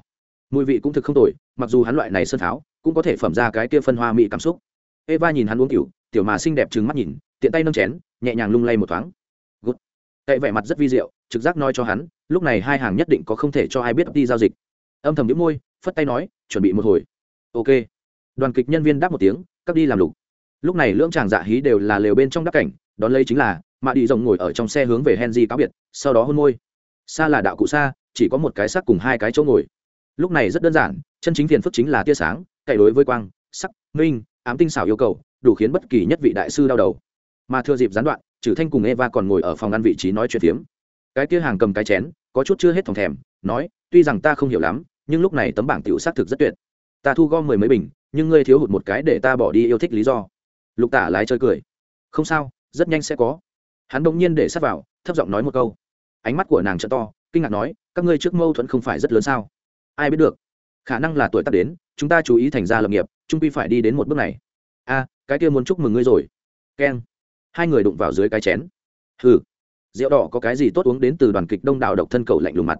Mùi vị cũng thực không tồi, mặc dù hắn loại này sơn pháo, cũng có thể phẩm ra cái kia phân hoa mỹ cảm xúc. Eva nhìn hắn uống kiểu tiểu mà xinh đẹp trừng mắt nhìn, tiện tay nâng chén, nhẹ nhàng lung lay một thoáng. Gút. Cậy vẻ mặt rất vi diệu, trực giác nói cho hắn, lúc này hai hàng nhất định có không thể cho ai biết đi giao dịch. Âm thầm nhíu môi, phất tay nói, chuẩn bị một hồi. Ok. Đoàn kịch nhân viên đáp một tiếng cắt đi làm lục. Lúc này lưỡng chàng dạ hí đều là lều bên trong đắp cảnh, đón lấy chính là, mạ đi rồng ngồi ở trong xe hướng về henry cáo biệt, sau đó hôn môi. Xa là đạo cụ xa chỉ có một cái sắc cùng hai cái chỗ ngồi. Lúc này rất đơn giản, chân chính phiền phức chính là tia sáng, cậy đối với quang, sắc, minh, ám tinh xảo yêu cầu, đủ khiến bất kỳ nhất vị đại sư đau đầu. Mà thừa dịp gián đoạn trừ thanh cùng eva còn ngồi ở phòng ăn vị trí nói chuyện phiếm. Cái kia hàng cầm cái chén, có chút chưa hết thòng thèm, nói, tuy rằng ta không hiểu lắm, nhưng lúc này tấm bảng tiểu xác thực rất tuyệt. Ta thu gom mười mấy bình, nhưng ngươi thiếu hụt một cái để ta bỏ đi yêu thích lý do. Lục tả lái chơi cười. Không sao, rất nhanh sẽ có. Hắn bỗng nhiên để sắt vào, thấp giọng nói một câu. Ánh mắt của nàng trợ to kinh ngạc nói, các ngươi trước mâu thuẫn không phải rất lớn sao? Ai biết được, khả năng là tuổi tác đến, chúng ta chú ý thành ra lập nghiệp, trung quy phải đi đến một bước này. A, cái kia muốn chúc mừng ngươi rồi. Keng. Hai người đụng vào dưới cái chén. Hừ. Rượu đỏ có cái gì tốt uống đến từ đoàn kịch đông đảo độc thân cầu lạnh lùng mặt.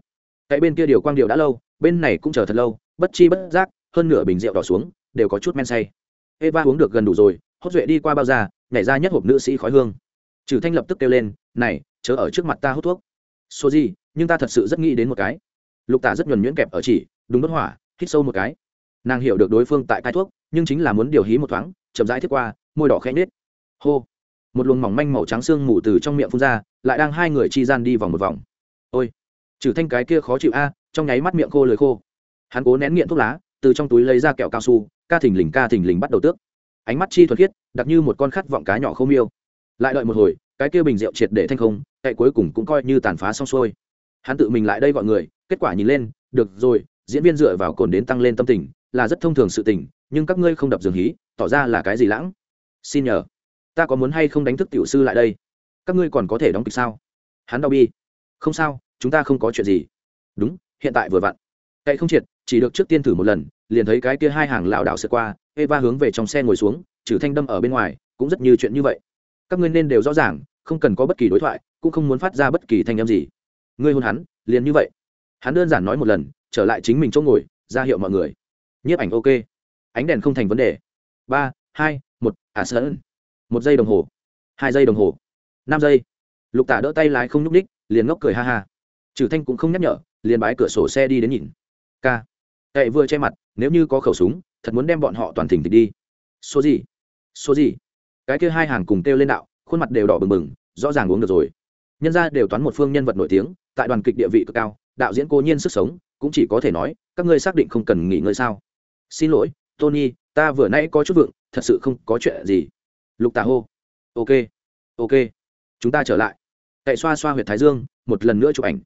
Cái bên kia điều quang điều đã lâu, bên này cũng chờ thật lâu, bất chi bất giác, hơn nửa bình rượu đỏ xuống, đều có chút men say. Eva uống được gần đủ rồi, hốt duệ đi qua bao da, nhảy ra nhất hộp nữ sĩ khói hương. Trừ thanh lập tức kêu lên, này, chớ ở trước mặt ta hút thuốc số gì nhưng ta thật sự rất nghĩ đến một cái. Lục tả rất nhuần nhuyễn kẹp ở chỉ, đúng bất hỏa, hít sâu một cái. Nàng hiểu được đối phương tại cai thuốc, nhưng chính là muốn điều hí một thoáng, chậm rãi thiết qua, môi đỏ khẽ nết hô. Một luồng mỏng manh màu trắng xương mù từ trong miệng phun ra, lại đang hai người chi gian đi vòng một vòng. Ôi. Trừ thanh cái kia khó chịu a, trong nháy mắt miệng khô lời khô. Hắn cố nén nghiện thuốc lá, từ trong túi lấy ra kẹo cao su, ca thình lình ca thình lình bắt đầu tước. Ánh mắt chi thuật khiết, đặc như một con khát vọng cá nhỏ không yêu. Lại đợi một hồi, cái kia bình rượu triệt để thanh không cậy cuối cùng cũng coi như tàn phá xong xuôi. Hắn tự mình lại đây gọi người, kết quả nhìn lên, được rồi, diễn viên dựa vào cồn đến tăng lên tâm tình, là rất thông thường sự tình, nhưng các ngươi không đập giường hí, tỏ ra là cái gì lãng? Xin nhờ, ta có muốn hay không đánh thức tiểu sư lại đây? Các ngươi còn có thể đóng kịch sao? Hắn đau bi. Không sao, chúng ta không có chuyện gì. Đúng, hiện tại vừa vặn. Cậy không triệt, chỉ được trước tiên thử một lần, liền thấy cái kia hai hàng lão đạo sượt qua, eva hướng về trong xe ngồi xuống, trừ thanh đâm ở bên ngoài, cũng rất như chuyện như vậy. Các ngươi nên đều rõ ràng không cần có bất kỳ đối thoại, cũng không muốn phát ra bất kỳ thanh âm gì. Ngươi hôn hắn, liền như vậy. Hắn đơn giản nói một lần, trở lại chính mình chỗ ngồi, ra hiệu mọi người. Nhiếp ảnh ok. Ánh đèn không thành vấn đề. Ba, hai, một à sơn một giây đồng hồ. Hai giây đồng hồ. Năm giây. Lục tả đỡ tay lái không nhúc ních liền ngốc cười ha ha. Trừ thanh cũng không nhắc nhở, liền bái cửa sổ xe đi đến nhìn. K. Cậy vừa che mặt, nếu như có khẩu súng, thật muốn đem bọn họ toàn thỉnh thịt đi. Số gì? Số gì? Cái kia hai hàng cùng kêu lên đạo khuôn mặt đều đỏ bừng bừng, rõ ràng uống được rồi. Nhân ra đều toán một phương nhân vật nổi tiếng, tại đoàn kịch địa vị cực cao, đạo diễn cố nhiên sức sống, cũng chỉ có thể nói, các ngươi xác định không cần nghỉ ngơi sao? Xin lỗi, tony, ta vừa nãy có chút vượng, thật sự không có chuyện gì. Lục tà hô. Ok ok. Chúng ta trở lại. Cậy xoa xoa h u y ệ t thái dương, một lần nữa chụp ảnh.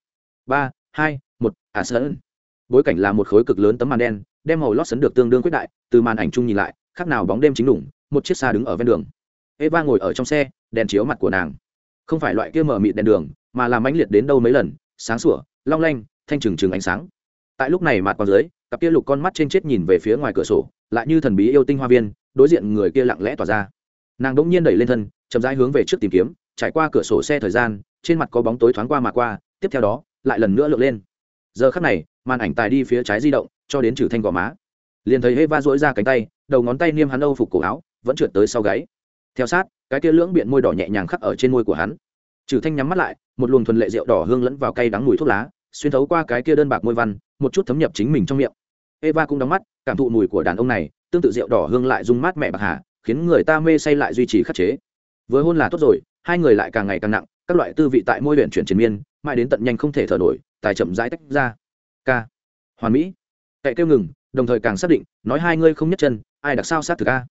Ba, hai, một à sơn bối cảnh là một khối cực lớn tấm màn đen, đem màu lót sấn được tương đương quyết đại, từ màn ảnh chung nhìn lại, khác nào bóng đêm chính đủng, một chiếc xa đứng ở ven đường eva ngồi ở trong xe, đèn chiếu mặt của nàng. Không phải loại kia mở mịt đèn đường, mà là mãnh liệt đến đâu mấy lần, sáng sủa, long lanh, thanh trừng trừng ánh sáng. Tại lúc này mặt còn dưới, cặp kia lục con mắt trên chết nhìn về phía ngoài cửa sổ, lại như thần bí yêu tinh hoa viên, đối diện người kia lặng lẽ tỏa ra. Nàng đỗng nhiên đẩy lên thân, chậm rãi hướng về trước tìm kiếm, trải qua cửa sổ xe thời gian, trên mặt có bóng tối thoáng qua mà qua, tiếp theo đó, lại lần nữa lượn lên. Giờ khắc này, màn ảnh tài đi phía trái di động, cho đến trừ thanh gò má. Liền thấy Eva duỗi ra cánh tay, đầu ngón tay niêm hắn âu phục cổ áo, vẫn trượt tới sau gáy theo sát, cái kia lưỡng biện môi đỏ nhẹ nhàng khắc ở trên môi của hắn. Trừ thanh nhắm mắt lại, một luồng thuần lệ rượu đỏ hương lẫn vào cây đắng mùi thuốc lá, xuyên thấu qua cái kia đơn bạc môi văn, một chút thấm nhập chính mình trong miệng. Eva cũng đóng mắt, cảm thụ mùi của đàn ông này, tương tự rượu đỏ hương lại rung mát mẹ bạc hà, khiến người ta mê say lại duy trì khắc chế. Với hôn là tốt rồi, hai người lại càng ngày càng nặng, các loại tư vị tại môi huyện chuyển triền miên, mãi đến tận nhanh không thể thở nổi, tài chậm rãi tách ra. K. Hoàn mỹ. Cậy kêu ngừng, đồng thời càng xác định, nói hai ngươi không nhất chân, ai đặc sao sát thực a?